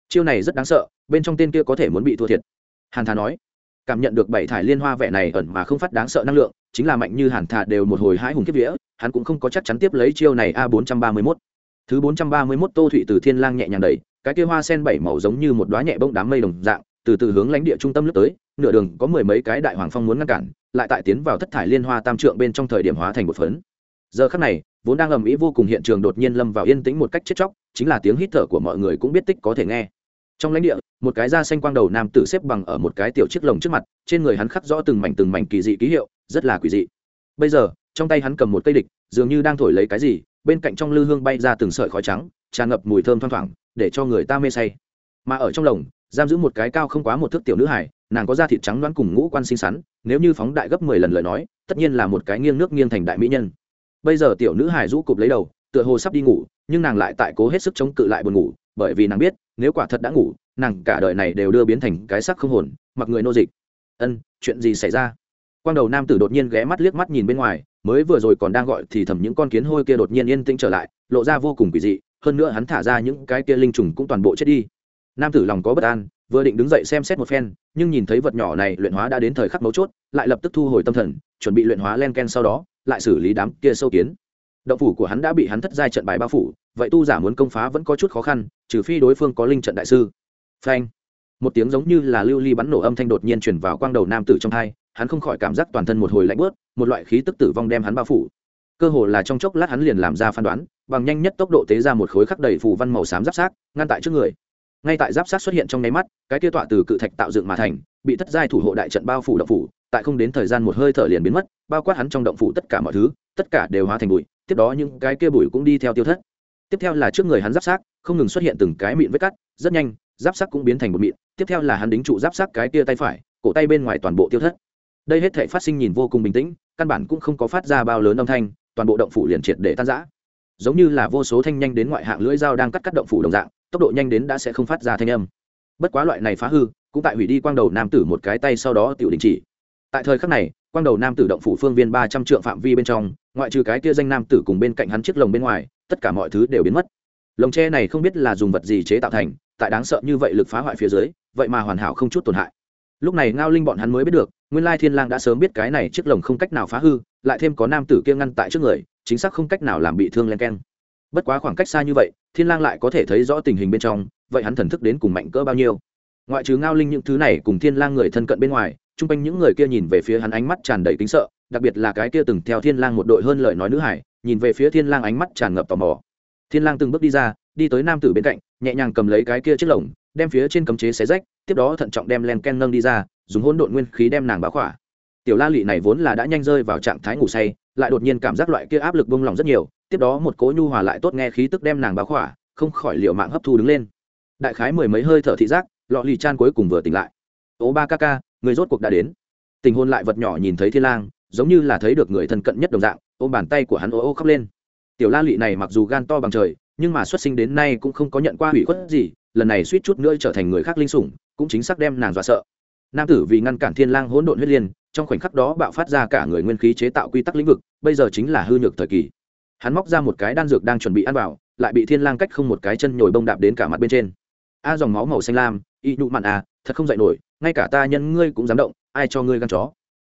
Chiêu này rất đáng sợ, bên trong tên kia có thể muốn bị thua thiệt. Hàn thà nói, cảm nhận được bảy thải liên hoa vẻ này ẩn mà không phát đáng sợ năng lượng, chính là mạnh như hàn thà đều một hồi hãi hùng kiếp vía, hắn cũng không có chắc chắn tiếp lấy chiêu này a bốn trăm ba mươi mốt. Thứ bốn trăm ba mươi mốt tô thụy từ thiên lang nhẹ nhàng đẩy, cái kia hoa sen bảy màu giống như một đóa nhẹ bông đám mây đồng dạng từ từ hướng lãnh địa trung tâm lướt tới, nửa đường có mười mấy cái đại hoàng phong muốn ngăn cản, lại tại tiến vào thất thải liên hoa tam trượng bên trong thời điểm hóa thành một phấn. Giờ khắc này, vốn đang ầm ĩ vô cùng hiện trường đột nhiên lâm vào yên tĩnh một cách chết chóc, chính là tiếng hít thở của mọi người cũng biết tích có thể nghe. Trong lãnh địa, một cái da xanh quang đầu nam tử xếp bằng ở một cái tiểu chiếc lồng trước mặt, trên người hắn khắc rõ từng mảnh từng mảnh kỳ dị ký hiệu, rất là quỷ dị. Bây giờ, trong tay hắn cầm một cây địch, dường như đang thổi lấy cái gì, bên cạnh trong lư hương bay ra từng sợi khói trắng, tràn ngập mùi thơm thoang thoảng, để cho người ta mê say. Mà ở trong lồng giam giữ một cái cao không quá một thước tiểu nữ hải nàng có da thịt trắng đoán cùng ngũ quan xinh xắn, nếu như phóng đại gấp mười lần lời nói, tất nhiên là một cái nghiêng nước nghiêng thành đại mỹ nhân. Bây giờ tiểu nữ hải rũ cụp lấy đầu, tựa hồ sắp đi ngủ, nhưng nàng lại tại cố hết sức chống cự lại buồn ngủ, bởi vì nàng biết, nếu quả thật đã ngủ, nàng cả đời này đều đưa biến thành cái sắc không hồn, mặc người nô dịch. Ân, chuyện gì xảy ra? Quang đầu nam tử đột nhiên ghé mắt liếc mắt nhìn bên ngoài, mới vừa rồi còn đang gọi thì thầm những con kiến hôi kia đột nhiên yên tĩnh trở lại, lộ ra vô cùng kỳ dị, hơn nữa hắn thả ra những cái kia linh trùng cũng toàn bộ chết đi nam tử lòng có bất an, vừa định đứng dậy xem xét một phen, nhưng nhìn thấy vật nhỏ này luyện hóa đã đến thời khắc mấu chốt, lại lập tức thu hồi tâm thần, chuẩn bị luyện hóa len ken sau đó, lại xử lý đám kia sâu kiến. Động phủ của hắn đã bị hắn thất giai trận bài bao phủ, vậy tu giả muốn công phá vẫn có chút khó khăn, trừ phi đối phương có linh trận đại sư. Phanh! Một tiếng giống như là lưu ly bắn nổ âm thanh đột nhiên chuyển vào quang đầu nam tử trong hai, hắn không khỏi cảm giác toàn thân một hồi lạnh bớt một loại khí tức tử vong đem hắn bao phủ. Cơ hồ là trong chốc lát hắn liền làm ra phán đoán, bằng nhanh nhất tốc độ tế ra một khối khắc đầy phù văn màu xám giáp sát ngăn tại trước người ngay tại giáp sát xuất hiện trong nháy mắt, cái kia tọa từ cự thạch tạo dựng mà thành, bị thất giai thủ hộ đại trận bao phủ động phủ, tại không đến thời gian một hơi thở liền biến mất, bao quát hắn trong động phủ tất cả mọi thứ, tất cả đều hóa thành bụi, tiếp đó những cái kia bụi cũng đi theo tiêu thất. Tiếp theo là trước người hắn giáp sát, không ngừng xuất hiện từng cái mịn vết cắt, rất nhanh, giáp sát cũng biến thành một mịn, tiếp theo là hắn đính trụ giáp sát cái kia tay phải, cổ tay bên ngoài toàn bộ tiêu thất. Đây hết thể phát sinh nhìn vô cùng bình tĩnh, căn bản cũng không có phát ra bao lớn âm thanh, toàn bộ động phủ liền triệt để tan rã. Giống như là vô số thanh nhanh đến ngoại hạng lưỡi dao đang cắt cắt động phủ đồng dạng tốc độ nhanh đến đã sẽ không phát ra thanh âm. Bất quá loại này phá hư, cũng tại hủy đi quang đầu nam tử một cái tay sau đó tiểu đình chỉ. Tại thời khắc này, quang đầu nam tử động phủ phương viên ba trăm trượng phạm vi bên trong, ngoại trừ cái kia danh nam tử cùng bên cạnh hắn chiếc lồng bên ngoài, tất cả mọi thứ đều biến mất. Lồng tre này không biết là dùng vật gì chế tạo thành, tại đáng sợ như vậy lực phá hoại phía dưới, vậy mà hoàn hảo không chút tổn hại. Lúc này ngao linh bọn hắn mới biết được, nguyên lai thiên lang đã sớm biết cái này chiếc lồng không cách nào phá hư, lại thêm có nam tử kia ngăn tại trước người, chính xác không cách nào làm bị thương len keng. Bất quá khoảng cách xa như vậy thiên lang lại có thể thấy rõ tình hình bên trong, vậy hắn thần thức đến cùng mạnh cỡ bao nhiêu? Ngoại trừ ngao linh những thứ này cùng thiên lang người thân cận bên ngoài, chung quanh những người kia nhìn về phía hắn ánh mắt tràn đầy kính sợ, đặc biệt là cái kia từng theo thiên lang một đội hơn lời nói nữ hải, nhìn về phía thiên lang ánh mắt tràn ngập tò mò. Thiên lang từng bước đi ra, đi tới nam tử bên cạnh, nhẹ nhàng cầm lấy cái kia chiếc lồng, đem phía trên cấm chế xé rách, tiếp đó thận trọng đem len ken nâng đi ra, dùng hỗn độn nguyên khí đem nàng báo khỏa. Tiểu la lị này vốn là đã nhanh rơi vào trạng thái ngủ say, lại đột nhiên cảm giác loại kia áp lực bông lòng rất nhiều tiếp đó một cỗ nhu hòa lại tốt nghe khí tức đem nàng báo khỏa, không khỏi liệu mạng hấp thu đứng lên. Đại khái mười mấy hơi thở thị giác, lọ lì chan cuối cùng vừa tỉnh lại. Ố ba ca ca, người rốt cuộc đã đến. Tình hôn lại vật nhỏ nhìn thấy thiên lang, giống như là thấy được người thân cận nhất đồng dạng, ôm bàn tay của hắn ô ô khóc lên. Tiểu la lị này mặc dù gan to bằng trời, nhưng mà xuất sinh đến nay cũng không có nhận qua hủy khuất gì, lần này suýt chút nữa trở thành người khác linh sủng, cũng chính xác đem nàng dọa sợ. Nam tử vì ngăn cản thiên lang hỗn độn huyết liên, trong khoảnh khắc đó bạo phát ra cả người nguyên khí chế tạo quy tắc lĩnh vực, bây giờ chính là hư nhược thời kỳ hắn móc ra một cái đan dược đang chuẩn bị ăn vào, lại bị thiên lang cách không một cái chân nhồi bông đạp đến cả mặt bên trên. A dòng máu màu xanh lam, y nhụ mặn à thật không dậy nổi, ngay cả ta nhân ngươi cũng dám động, ai cho ngươi gan chó?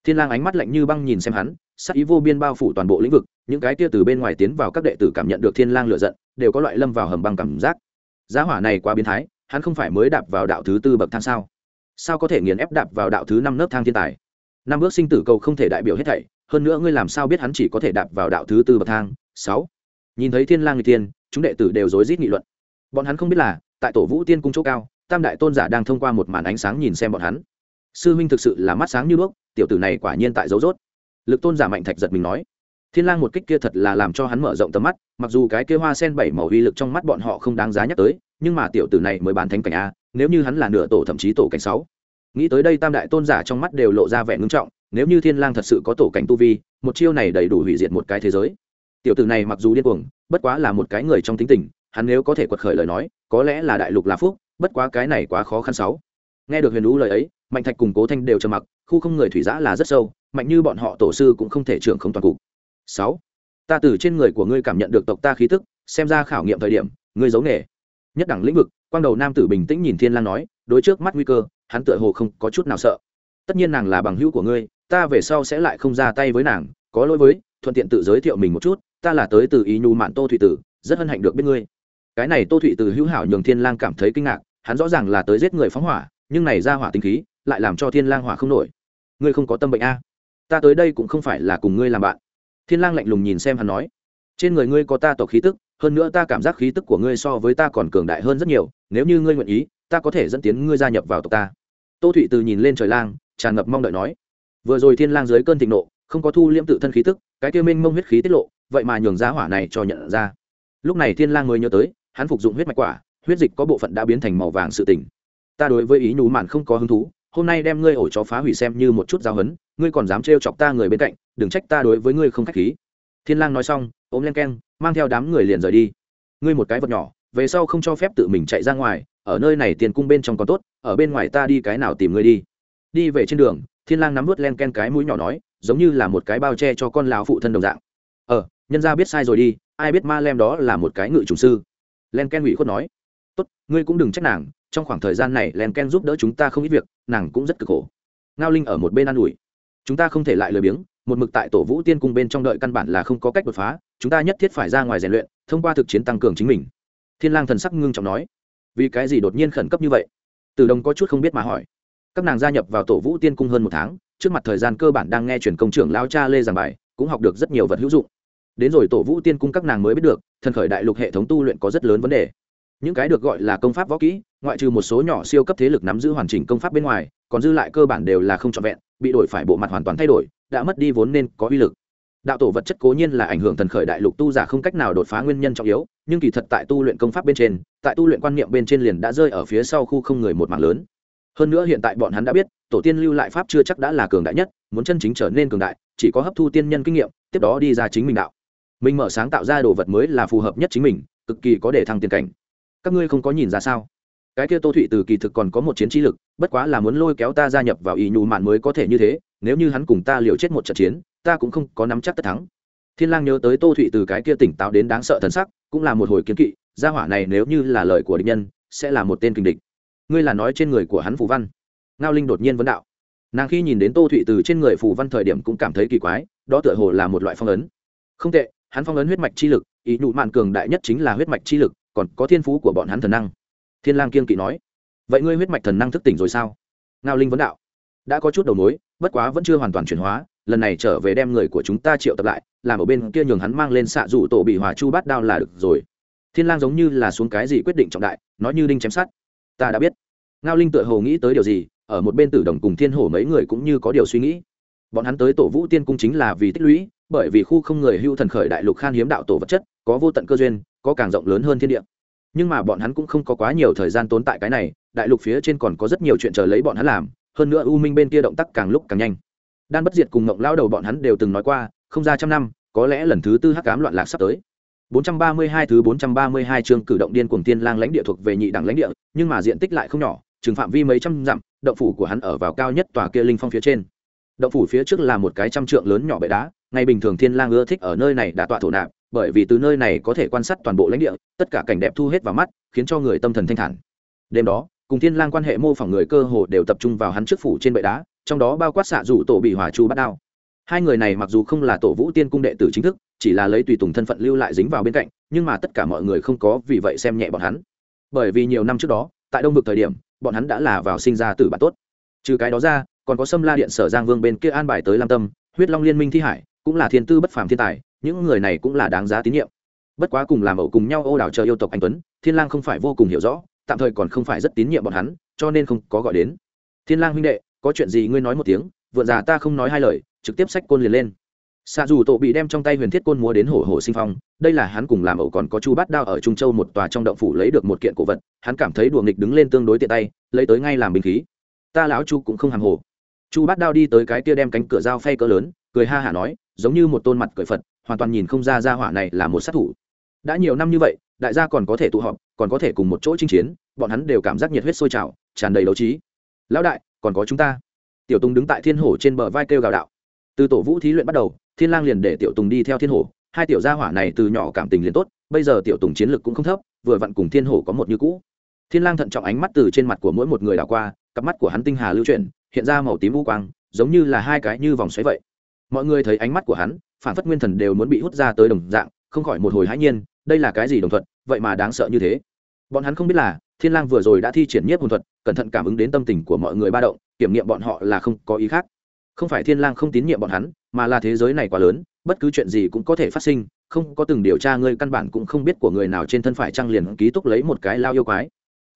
Thiên lang ánh mắt lạnh như băng nhìn xem hắn, sắc ý vô biên bao phủ toàn bộ lĩnh vực, những cái kia từ bên ngoài tiến vào các đệ tử cảm nhận được thiên lang lửa giận, đều có loại lâm vào hầm băng cảm giác. Giá hỏa này quá biến thái, hắn không phải mới đạp vào đạo thứ tư bậc thang sao? Sao có thể nghiền ép đạp vào đạo thứ năm nấc thang thiên tài? Năm bước sinh tử cầu không thể đại biểu hết thảy, hơn nữa ngươi làm sao biết hắn chỉ có thể đạp vào đạo thứ tư bậc thang? Sáu. Nhìn thấy thiên lang người tiên chúng đệ tử đều rối rít nghị luận. Bọn hắn không biết là, tại tổ vũ tiên cung chỗ cao, tam đại tôn giả đang thông qua một màn ánh sáng nhìn xem bọn hắn. Sư huynh thực sự là mắt sáng như đuốc, tiểu tử này quả nhiên tại dấu rốt. Lực tôn giả mạnh thạch giật mình nói. Thiên lang một kích kia thật là làm cho hắn mở rộng tầm mắt, mặc dù cái kia hoa sen bảy màu uy lực trong mắt bọn họ không đáng giá nhắc tới, nhưng mà tiểu tử này mới bán thánh cảnh a, nếu như hắn là nửa tổ thậm chí tổ cảnh sáu. Nghĩ tới đây tam đại tôn giả trong mắt đều lộ ra vẻ ngưng trọng, nếu như thiên lang thật sự có tổ cảnh tu vi, một chiêu này đầy đủ hủy diệt một cái thế giới tiểu tử này mặc dù điên cuồng, bất quá là một cái người trong tính tình, hắn nếu có thể quật khởi lời nói, có lẽ là đại lục là phúc, bất quá cái này quá khó khăn sáu. Nghe được huyền lũ lời ấy, mạnh thạch cùng cố thanh đều trầm mặc, khu không người thủy giã là rất sâu, mạnh như bọn họ tổ sư cũng không thể trưởng không toàn cục. Sáu. Ta từ trên người của ngươi cảm nhận được tộc ta khí tức, xem ra khảo nghiệm thời điểm, ngươi giấu nghề. Nhất đẳng lĩnh vực, quang đầu nam tử bình tĩnh nhìn thiên Lan nói, đối trước mắt nguy cơ, hắn tựa hồ không có chút nào sợ. Tất nhiên nàng là bằng hữu của ngươi, ta về sau sẽ lại không ra tay với nàng, có lỗi với, thuận tiện tự giới thiệu mình một chút ta là tới từ ý nhu mạn tô thụy tử, rất hân hạnh được biết ngươi. Cái này tô thụy tử hữu hảo nhường thiên lang cảm thấy kinh ngạc, hắn rõ ràng là tới giết người phóng hỏa, nhưng này ra hỏa tinh khí, lại làm cho thiên lang hỏa không nổi. Ngươi không có tâm bệnh a? Ta tới đây cũng không phải là cùng ngươi làm bạn. Thiên lang lạnh lùng nhìn xem hắn nói. Trên người ngươi có ta tộc khí tức, hơn nữa ta cảm giác khí tức của ngươi so với ta còn cường đại hơn rất nhiều, nếu như ngươi nguyện ý, ta có thể dẫn tiến ngươi gia nhập vào tộc ta. Tô thụy từ nhìn lên trời lang, tràn ngập mong đợi nói. Vừa rồi thiên lang dưới cơn thịnh nộ, không có thu liễm tự thân khí tức, cái kia minh mông huyết khí tiết lộ vậy mà nhường giá hỏa này cho nhận ra. Lúc này thiên lang mới nhớ tới, hắn phục dụng huyết mạch quả, huyết dịch có bộ phận đã biến thành màu vàng sự tỉnh ta đối với ý nhú mạn không có hứng thú, hôm nay đem ngươi ổ chó phá hủy xem như một chút giáo hấn ngươi còn dám trêu chọc ta người bên cạnh, đừng trách ta đối với ngươi không khách khí. Thiên lang nói xong, ôm lên keng, mang theo đám người liền rời đi. Ngươi một cái vật nhỏ, về sau không cho phép tự mình chạy ra ngoài, ở nơi này tiền cung bên trong còn tốt, ở bên ngoài ta đi cái nào tìm ngươi đi. Đi về trên đường, thiên lang nắm vút len ken cái mũi nhỏ nói, giống như là một cái bao che cho con lão phụ thân đồng dạng. Ờ nhân gia biết sai rồi đi, ai biết ma lem đó là một cái ngự trùng sư. Len ken ủy khuất nói, tốt, ngươi cũng đừng trách nàng, trong khoảng thời gian này len ken giúp đỡ chúng ta không ít việc, nàng cũng rất cực khổ. Ngao linh ở một bên an ủi, chúng ta không thể lại lười biếng, một mực tại tổ vũ tiên cung bên trong đợi căn bản là không có cách đột phá, chúng ta nhất thiết phải ra ngoài rèn luyện, thông qua thực chiến tăng cường chính mình. Thiên lang thần sắc ngưng trọng nói, vì cái gì đột nhiên khẩn cấp như vậy? Từ đồng có chút không biết mà hỏi, các nàng gia nhập vào tổ vũ tiên cung hơn một tháng, trước mặt thời gian cơ bản đang nghe truyền công trưởng lao cha lê giảng bài, cũng học được rất nhiều vật hữu dụng đến rồi tổ vũ tiên cung các nàng mới biết được, thần khởi đại lục hệ thống tu luyện có rất lớn vấn đề. Những cái được gọi là công pháp võ kỹ, ngoại trừ một số nhỏ siêu cấp thế lực nắm giữ hoàn chỉnh công pháp bên ngoài, còn dư lại cơ bản đều là không trọn vẹn, bị đổi phải bộ mặt hoàn toàn thay đổi, đã mất đi vốn nên có uy lực. Đạo tổ vật chất cố nhiên là ảnh hưởng thần khởi đại lục tu giả không cách nào đột phá nguyên nhân trọng yếu, nhưng kỳ thật tại tu luyện công pháp bên trên, tại tu luyện quan niệm bên trên liền đã rơi ở phía sau khu không người một mảng lớn. Hơn nữa hiện tại bọn hắn đã biết, tổ tiên lưu lại pháp chưa chắc đã là cường đại nhất, muốn chân chính trở nên cường đại, chỉ có hấp thu tiên nhân kinh nghiệm, tiếp đó đi ra chính mình đạo mình mở sáng tạo ra đồ vật mới là phù hợp nhất chính mình, cực kỳ có để thăng tiền cảnh. Các ngươi không có nhìn ra sao? Cái kia tô thụy từ kỳ thực còn có một chiến trí lực, bất quá là muốn lôi kéo ta gia nhập vào ý nhù mạn mới có thể như thế, nếu như hắn cùng ta liều chết một trận chiến, ta cũng không có nắm chắc tất thắng. Thiên lang nhớ tới tô thụy từ cái kia tỉnh táo đến đáng sợ thần sắc, cũng là một hồi kiến kỵ, gia hỏa này nếu như là lời của địch nhân, sẽ là một tên kinh địch. Ngươi là nói trên người của hắn phù văn. Ngao linh đột nhiên vấn đạo. Nàng khi nhìn đến tô thụy từ trên người phù văn thời điểm cũng cảm thấy kỳ quái, đó tựa hồ là một loại phong ấn. Không tệ hắn phong ấn huyết mạch chi lực, ý nhụ mạn cường đại nhất chính là huyết mạch chi lực, còn có thiên phú của bọn hắn thần năng. Thiên lang kiên kỵ nói, vậy ngươi huyết mạch thần năng thức tỉnh rồi sao? Ngao linh vấn đạo, đã có chút đầu mối, bất quá vẫn chưa hoàn toàn chuyển hóa, lần này trở về đem người của chúng ta triệu tập lại, làm ở bên kia nhường hắn mang lên xạ dụ tổ bị hòa chu bát đao là được rồi. Thiên lang giống như là xuống cái gì quyết định trọng đại, nói như đinh chém sát ta đã biết. Ngao linh tựa hồ nghĩ tới điều gì, ở một bên tử đồng cùng thiên hổ mấy người cũng như có điều suy nghĩ. Bọn hắn tới tổ vũ tiên cung chính là vì tích lũy bởi vì khu không người hưu thần khởi đại lục khan hiếm đạo tổ vật chất có vô tận cơ duyên có càng rộng lớn hơn thiên địa. Nhưng mà bọn hắn cũng không có quá nhiều thời gian tốn tại cái này đại lục phía trên còn có rất nhiều chuyện chờ lấy bọn hắn làm hơn nữa u minh bên kia động tác càng lúc càng nhanh. Đan bất diệt cùng ngộng lao đầu bọn hắn đều từng nói qua không ra trăm năm có lẽ lần thứ tư hắc cám loạn lạc sắp tới. 432 thứ 432 chương cử động điên cuồng tiên lang lãnh địa thuộc về nhị đẳng lãnh địa, nhưng mà diện tích lại không nhỏ, trừng phạm vi mấy trăm dặm, động phủ của hắn ở vào cao nhất tòa kia linh phong phía trên. Động phủ phía trước là một cái trăm trượng lớn nhỏ bệ đá, ngày bình thường thiên lang ưa thích ở nơi này đã tọa thổ nạp, bởi vì từ nơi này có thể quan sát toàn bộ lãnh địa, tất cả cảnh đẹp thu hết vào mắt, khiến cho người tâm thần thanh thản. Đêm đó, cùng thiên lang quan hệ mô phỏng người cơ hồ đều tập trung vào hắn trước phủ trên bệ đá, trong đó bao quát xạ rủ tổ bị hỏa chu bắt đao. Hai người này mặc dù không là tổ vũ tiên cung đệ tử chính thức chỉ là lấy tùy tùng thân phận lưu lại dính vào bên cạnh nhưng mà tất cả mọi người không có vì vậy xem nhẹ bọn hắn. Bởi vì nhiều năm trước đó tại đông vực thời điểm bọn hắn đã là vào sinh ra tử bản tốt. Trừ cái đó ra còn có sâm la điện sở giang vương bên kia an bài tới lam tâm huyết long liên minh thi hải cũng là thiên tư bất phàm thiên tài, những người này cũng là đáng giá tín nhiệm. Bất quá cùng làm ẩu cùng nhau ô đảo chờ yêu tộc anh tuấn, thiên lang không phải vô cùng hiểu rõ, tạm thời còn không phải rất tín nhiệm bọn hắn, cho nên không có gọi đến. Thiên lang huynh đệ, có chuyện gì ngươi nói một tiếng vượn già ta không nói hai lời, trực tiếp sách côn liền lên. Xạ dù tổ bị đem trong tay huyền thiết côn múa đến hổ hổ sinh phong, đây là hắn cùng làm ẩu còn có chu bát đao ở trung châu một tòa trong động phủ lấy được một kiện cổ vật, hắn cảm thấy đùa nghịch đứng lên tương đối tiện tay, lấy tới ngay làm bình khí. Ta lão chu cũng không hàm hồ. Chu bát đao đi tới cái kia đem cánh cửa dao phay cỡ lớn, cười ha hả nói giống như một tôn mặt cởi phật, hoàn toàn nhìn không ra ra hỏa này là một sát thủ. Đã nhiều năm như vậy, đại gia còn có thể tụ họp, còn có thể cùng một chỗ chinh chiến, bọn hắn đều cảm giác nhiệt huyết sôi trào, tràn đầy đấu trí. Lão đại, còn có chúng ta. Tiểu tùng đứng tại thiên hổ trên bờ vai kêu gào đạo. Từ tổ vũ thí luyện bắt đầu, thiên lang liền để tiểu tùng đi theo thiên hổ. Hai tiểu gia hỏa này từ nhỏ cảm tình liền tốt, bây giờ tiểu tùng chiến lực cũng không thấp, vừa vặn cùng thiên hổ có một như cũ. Thiên lang thận trọng ánh mắt từ trên mặt của mỗi một người đảo qua, cặp mắt của hắn tinh hà lưu chuyển, hiện ra màu tím u quang, giống như là hai cái như vòng xoáy vậy mọi người thấy ánh mắt của hắn phản phất nguyên thần đều muốn bị hút ra tới đồng dạng, không khỏi một hồi hãi nhiên, đây là cái gì đồng thuận, vậy mà đáng sợ như thế. Bọn hắn không biết là, thiên lang vừa rồi đã thi triển nhiếp hồn thuật, cẩn thận cảm ứng đến tâm tình của mọi người ba động, kiểm nghiệm bọn họ là không có ý khác. Không phải thiên lang không tín nhiệm bọn hắn, mà là thế giới này quá lớn, bất cứ chuyện gì cũng có thể phát sinh, không có từng điều tra, ngươi căn bản cũng không biết của người nào trên thân phải trang liền ký túc lấy một cái lao yêu quái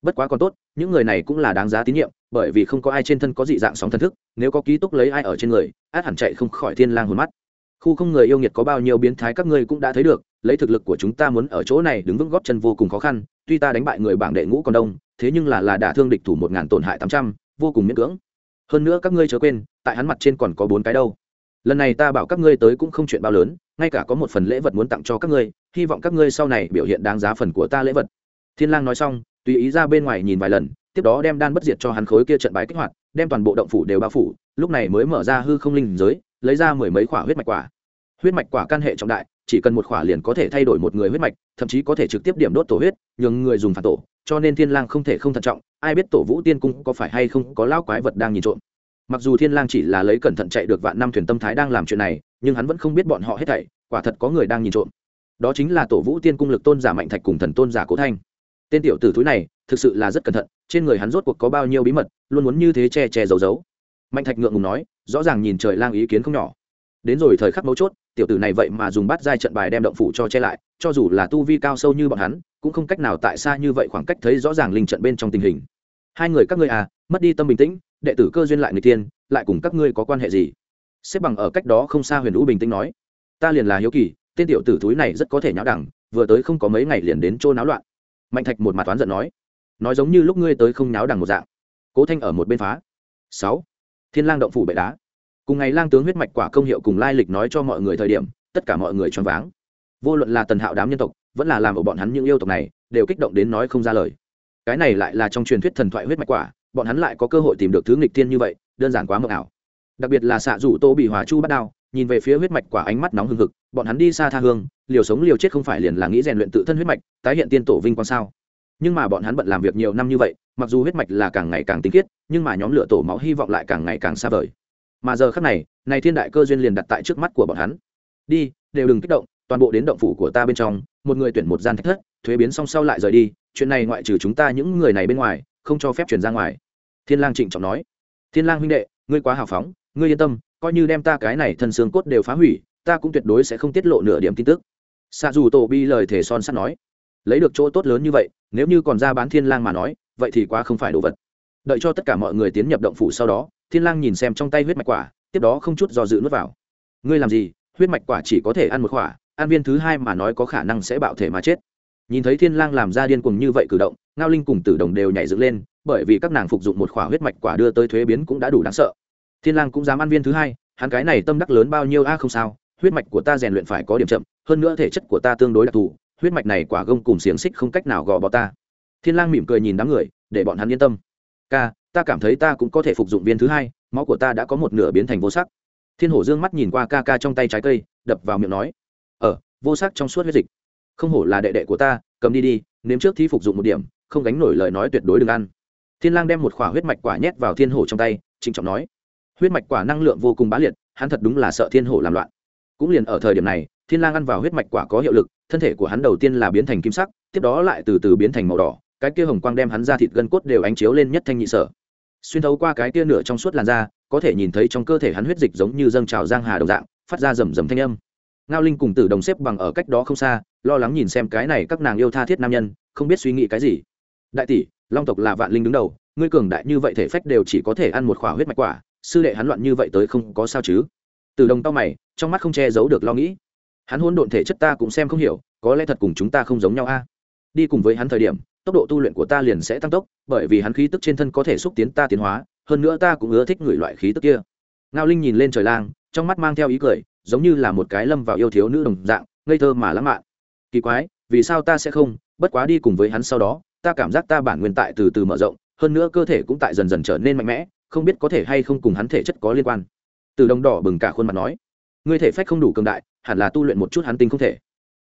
bất quá còn tốt, những người này cũng là đáng giá tín nhiệm, bởi vì không có ai trên thân có dị dạng sóng thần thức, nếu có ký túc lấy ai ở trên người, át hẳn chạy không khỏi thiên lang hồn mắt. Khu không người yêu nghiệt có bao nhiêu biến thái các ngươi cũng đã thấy được, lấy thực lực của chúng ta muốn ở chỗ này đứng vững góp chân vô cùng khó khăn, tuy ta đánh bại người bảng đệ ngũ còn đông, thế nhưng là là đả thương địch thủ một ngàn tổn hại tám trăm, vô cùng miễn cưỡng. Hơn nữa các ngươi chớ quên, tại hắn mặt trên còn có bốn cái đâu. Lần này ta bảo các ngươi tới cũng không chuyện bao lớn, ngay cả có một phần lễ vật muốn tặng cho các ngươi, hy vọng các ngươi sau này biểu hiện đáng giá phần của ta lễ vật. Thiên lang nói xong tùy ý ra bên ngoài nhìn vài lần, tiếp đó đem đan bất diệt cho hắn khối kia trận bái kích hoạt, đem toàn bộ động phủ đều bao phủ, lúc này mới mở ra hư không linh giới, lấy ra mười mấy quả huyết mạch quả. Huyết mạch quả căn hệ trọng đại, chỉ cần một quả liền có thể thay đổi một người huyết mạch, thậm chí có thể trực tiếp điểm đốt tổ huyết, nhường người dùng phản tổ, cho nên thiên lang không thể không thận trọng, ai biết tổ vũ tiên cung có phải hay không có lão quái vật đang nhìn trộm. Mặc dù thiên lang chỉ là lấy cẩn thận chạy được vạn năm thuyền tâm thái đang làm chuyện này, nhưng hắn vẫn không biết bọn họ hết thảy, quả thật có người đang nhìn trộm. Đó chính là tổ vũ tiên cung lực tôn giả mạnh thạch cùng thần tôn giả cố thanh tên tiểu tử thúi này thực sự là rất cẩn thận, trên người hắn rốt cuộc có bao nhiêu bí mật, luôn muốn như thế che che giấu giấu. Mạnh thạch ngượng ngùng nói, rõ ràng nhìn trời lang ý kiến không nhỏ. Đến rồi thời khắc mấu chốt, tiểu tử này vậy mà dùng bát giai trận bài đem động phủ cho che lại, cho dù là tu vi cao sâu như bọn hắn, cũng không cách nào tại xa như vậy khoảng cách thấy rõ ràng linh trận bên trong tình hình. Hai người các ngươi à mất đi tâm bình tĩnh, đệ tử cơ duyên lại người tiên, lại cùng các ngươi có quan hệ gì? Xếp bằng ở cách đó không xa huyền lũ bình tĩnh nói, ta liền là hiếu kỳ, tên tiểu tử túi này rất có thể nháo đẳng, vừa tới không có mấy ngày liền đến chỗ náo loạn mạnh thạch một mặt toán giận nói nói giống như lúc ngươi tới không nháo đằng một dạng. Cố thanh ở một bên phá. Sáu, thiên lang động phủ bệ đá. Cùng ngày lang tướng huyết mạch quả công hiệu cùng lai lịch nói cho mọi người thời điểm, tất cả mọi người choáng váng. Vô luận là tần hạo đám nhân tộc, vẫn là làm ở bọn hắn những yêu tộc này, đều kích động đến nói không ra lời. Cái này lại là trong truyền thuyết thần thoại huyết mạch quả, bọn hắn lại có cơ hội tìm được thứ nghịch tiên như vậy, đơn giản quá mờ ảo. Đặc biệt là xạ rủ tô bị hòa chu bắt đao, nhìn về phía huyết mạch quả ánh mắt nóng hừng hực bọn hắn đi xa tha hương, liều sống liều chết không phải liền là nghĩ rèn luyện tự thân huyết mạch, tái hiện tiên tổ vinh quang sao? Nhưng mà bọn hắn bận làm việc nhiều năm như vậy, mặc dù huyết mạch là càng ngày càng tinh khiết, nhưng mà nhóm lửa tổ máu hy vọng lại càng ngày càng xa vời. Mà giờ khắc này này thiên đại cơ duyên liền đặt tại trước mắt của bọn hắn. Đi, đều đừng kích động, toàn bộ đến động phủ của ta bên trong, một người tuyển một gian thách thất, thuế biến xong sau lại rời đi, chuyện này ngoại trừ chúng ta những người này bên ngoài, không cho phép chuyển ra ngoài. Thiên lang trịnh trọng nói. Thiên lang huynh đệ, ngươi quá hào phóng, ngươi yên tâm, coi như đem ta cái này thân xương cốt đều phá hủy ta cũng tuyệt đối sẽ không tiết lộ nửa điểm tin tức. Xạ dù tổ bi lời thể son sắt nói. Lấy được chỗ tốt lớn như vậy, nếu như còn ra bán thiên lang mà nói, vậy thì quá không phải đồ vật. Đợi cho tất cả mọi người tiến nhập động phủ sau đó, thiên lang nhìn xem trong tay huyết mạch quả, tiếp đó không chút do dự nuốt vào. Ngươi làm gì? Huyết mạch quả chỉ có thể ăn một quả, ăn viên thứ hai mà nói có khả năng sẽ bạo thể mà chết. Nhìn thấy thiên lang làm ra điên cuồng như vậy cử động, ngao linh cùng tử đồng đều nhảy dựng lên, bởi vì các nàng phục dụng một quả huyết mạch quả đưa tới thuế biến cũng đã đủ đáng sợ. Thiên lang cũng dám ăn viên thứ hai, hắn cái này tâm đắc lớn bao nhiêu a không sao huyết mạch của ta rèn luyện phải có điểm chậm hơn nữa thể chất của ta tương đối đặc thù huyết mạch này quả gông cùng xiềng xích không cách nào gò bó ta. Thiên lang mỉm cười nhìn đám người để bọn hắn yên tâm. Ca ta cảm thấy ta cũng có thể phục dụng viên thứ hai máu của ta đã có một nửa biến thành vô sắc. Thiên hổ dương mắt nhìn qua ca ca trong tay trái cây đập vào miệng nói ở ờ, vô sắc trong suốt huyết dịch. Không hổ là đệ đệ của ta cầm đi đi nếm trước thi phục dụng một điểm không gánh nổi lời nói tuyệt đối đừng ăn. Thiên lang đem một khỏa huyết mạch quả nhét vào thiên hổ trong tay trịnh trọng nói huyết mạch quả năng lượng vô cùng bá liệt hắn thật đúng là sợ thiên hổ làm loạn cũng liền ở thời điểm này, thiên lang ăn vào huyết mạch quả có hiệu lực, thân thể của hắn đầu tiên là biến thành kim sắc, tiếp đó lại từ từ biến thành màu đỏ, cái kia hồng quang đem hắn ra thịt gân cốt đều ánh chiếu lên nhất thanh nhị sở. Xuyên thấu qua cái kia nửa trong suốt làn da, có thể nhìn thấy trong cơ thể hắn huyết dịch giống như dâng trào giang hà đồng dạng, phát ra rầm rầm thanh âm. Ngao linh cùng tử đồng xếp bằng ở cách đó không xa, lo lắng nhìn xem cái này các nàng yêu tha thiết nam nhân, không biết suy nghĩ cái gì. Đại tỷ, long tộc là vạn linh đứng đầu, ngươi cường đại như vậy thể phách đều chỉ có thể ăn một khỏa huyết mạch quả, sư đệ hắn loạn như vậy tới không có sao chứ? Từ đồng tao mày, trong mắt không che giấu được lo nghĩ. Hắn hôn độn thể chất ta cũng xem không hiểu, có lẽ thật cùng chúng ta không giống nhau a. Đi cùng với hắn thời điểm, tốc độ tu luyện của ta liền sẽ tăng tốc, bởi vì hắn khí tức trên thân có thể xúc tiến ta tiến hóa, hơn nữa ta cũng ưa thích người loại khí tức kia. Ngao linh nhìn lên trời lang, trong mắt mang theo ý cười, giống như là một cái lâm vào yêu thiếu nữ đồng dạng, ngây thơ mà lãng mạn. Kỳ quái, vì sao ta sẽ không? Bất quá đi cùng với hắn sau đó, ta cảm giác ta bản nguyên tại từ từ mở rộng, hơn nữa cơ thể cũng tại dần dần trở nên mạnh mẽ, không biết có thể hay không cùng hắn thể chất có liên quan từ đồng đỏ bừng cả khuôn mặt nói, ngươi thể phách không đủ cường đại, hẳn là tu luyện một chút hắn tinh không thể.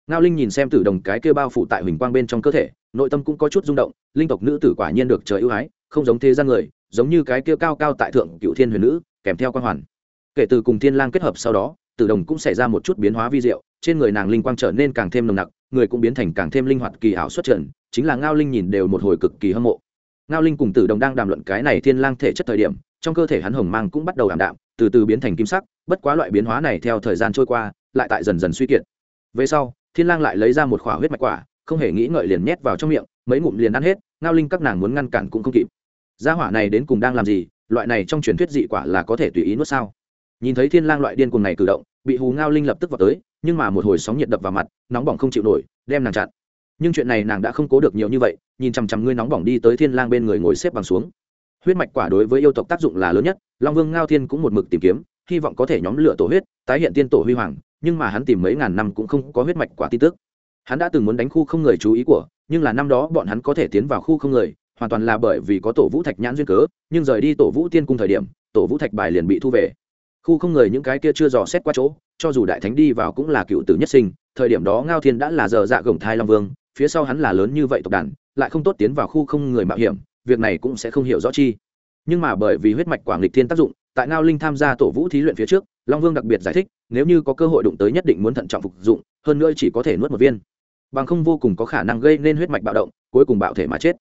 Ngao linh nhìn xem tử đồng cái kia bao phủ tại huỳnh quang bên trong cơ thể, nội tâm cũng có chút rung động, linh tộc nữ tử quả nhiên được trời ưu ái, không giống thế gian người, giống như cái kia cao cao tại thượng cựu thiên huyền nữ, kèm theo quan hoàn. Kể từ cùng thiên lang kết hợp sau đó tử đồng cũng xảy ra một chút biến hóa vi diệu, trên người nàng linh quang trở nên càng thêm nồng nặc, người cũng biến thành càng thêm linh hoạt kỳ ảo xuất trận chính là ngao linh nhìn đều một hồi cực kỳ hâm mộ. Ngao linh cùng tử đồng đang đàm luận cái này thiên lang thể chất thời điểm, trong cơ thể hắn hồng mang cũng bắt đầu ảm đạm từ từ biến thành kim sắc, bất quá loại biến hóa này theo thời gian trôi qua, lại tại dần dần suy kiệt. Về sau, thiên lang lại lấy ra một khỏa huyết mạch quả, không hề nghĩ ngợi liền nhét vào trong miệng, mấy ngụm liền ăn hết, ngao linh các nàng muốn ngăn cản cũng không kịp. Gia hỏa này đến cùng đang làm gì, loại này trong truyền thuyết dị quả là có thể tùy ý nuốt sao? Nhìn thấy thiên lang loại điên cuồng này cử động, bị hù ngao linh lập tức vào tới, nhưng mà một hồi sóng nhiệt đập vào mặt, nóng bỏng không chịu nổi, đem nàng chặn. Nhưng chuyện này nàng đã không cố được nhiều như vậy, nhìn chằm chằm ngươi nóng bỏng đi tới thiên lang bên người ngồi xếp bằng xuống huyết mạch quả đối với yêu tộc tác dụng là lớn nhất, long vương ngao thiên cũng một mực tìm kiếm, hy vọng có thể nhóm lửa tổ huyết, tái hiện tiên tổ huy hoàng, nhưng mà hắn tìm mấy ngàn năm cũng không có huyết mạch quả tin tức. Hắn đã từng muốn đánh khu không người chú ý của, nhưng là năm đó bọn hắn có thể tiến vào khu không người, hoàn toàn là bởi vì có tổ vũ thạch nhãn duyên cớ, nhưng rời đi tổ vũ tiên cung thời điểm, tổ vũ thạch bài liền bị thu về. Khu không người những cái kia chưa dò xét qua chỗ, cho dù đại thánh đi vào cũng là cựu tử nhất sinh, thời điểm đó ngao thiên đã là giờ dạ gồng thai long vương, phía sau hắn là lớn như vậy tộc đàn, lại không tốt tiến vào khu không người mạo hiểm việc này cũng sẽ không hiểu rõ chi. Nhưng mà bởi vì huyết mạch quảng lịch thiên tác dụng tại ngao linh tham gia tổ vũ thí luyện phía trước long vương đặc biệt giải thích nếu như có cơ hội đụng tới nhất định muốn thận trọng phục dụng hơn nữa chỉ có thể nuốt một viên. Bằng không vô cùng có khả năng gây nên huyết mạch bạo động cuối cùng bạo thể mà chết.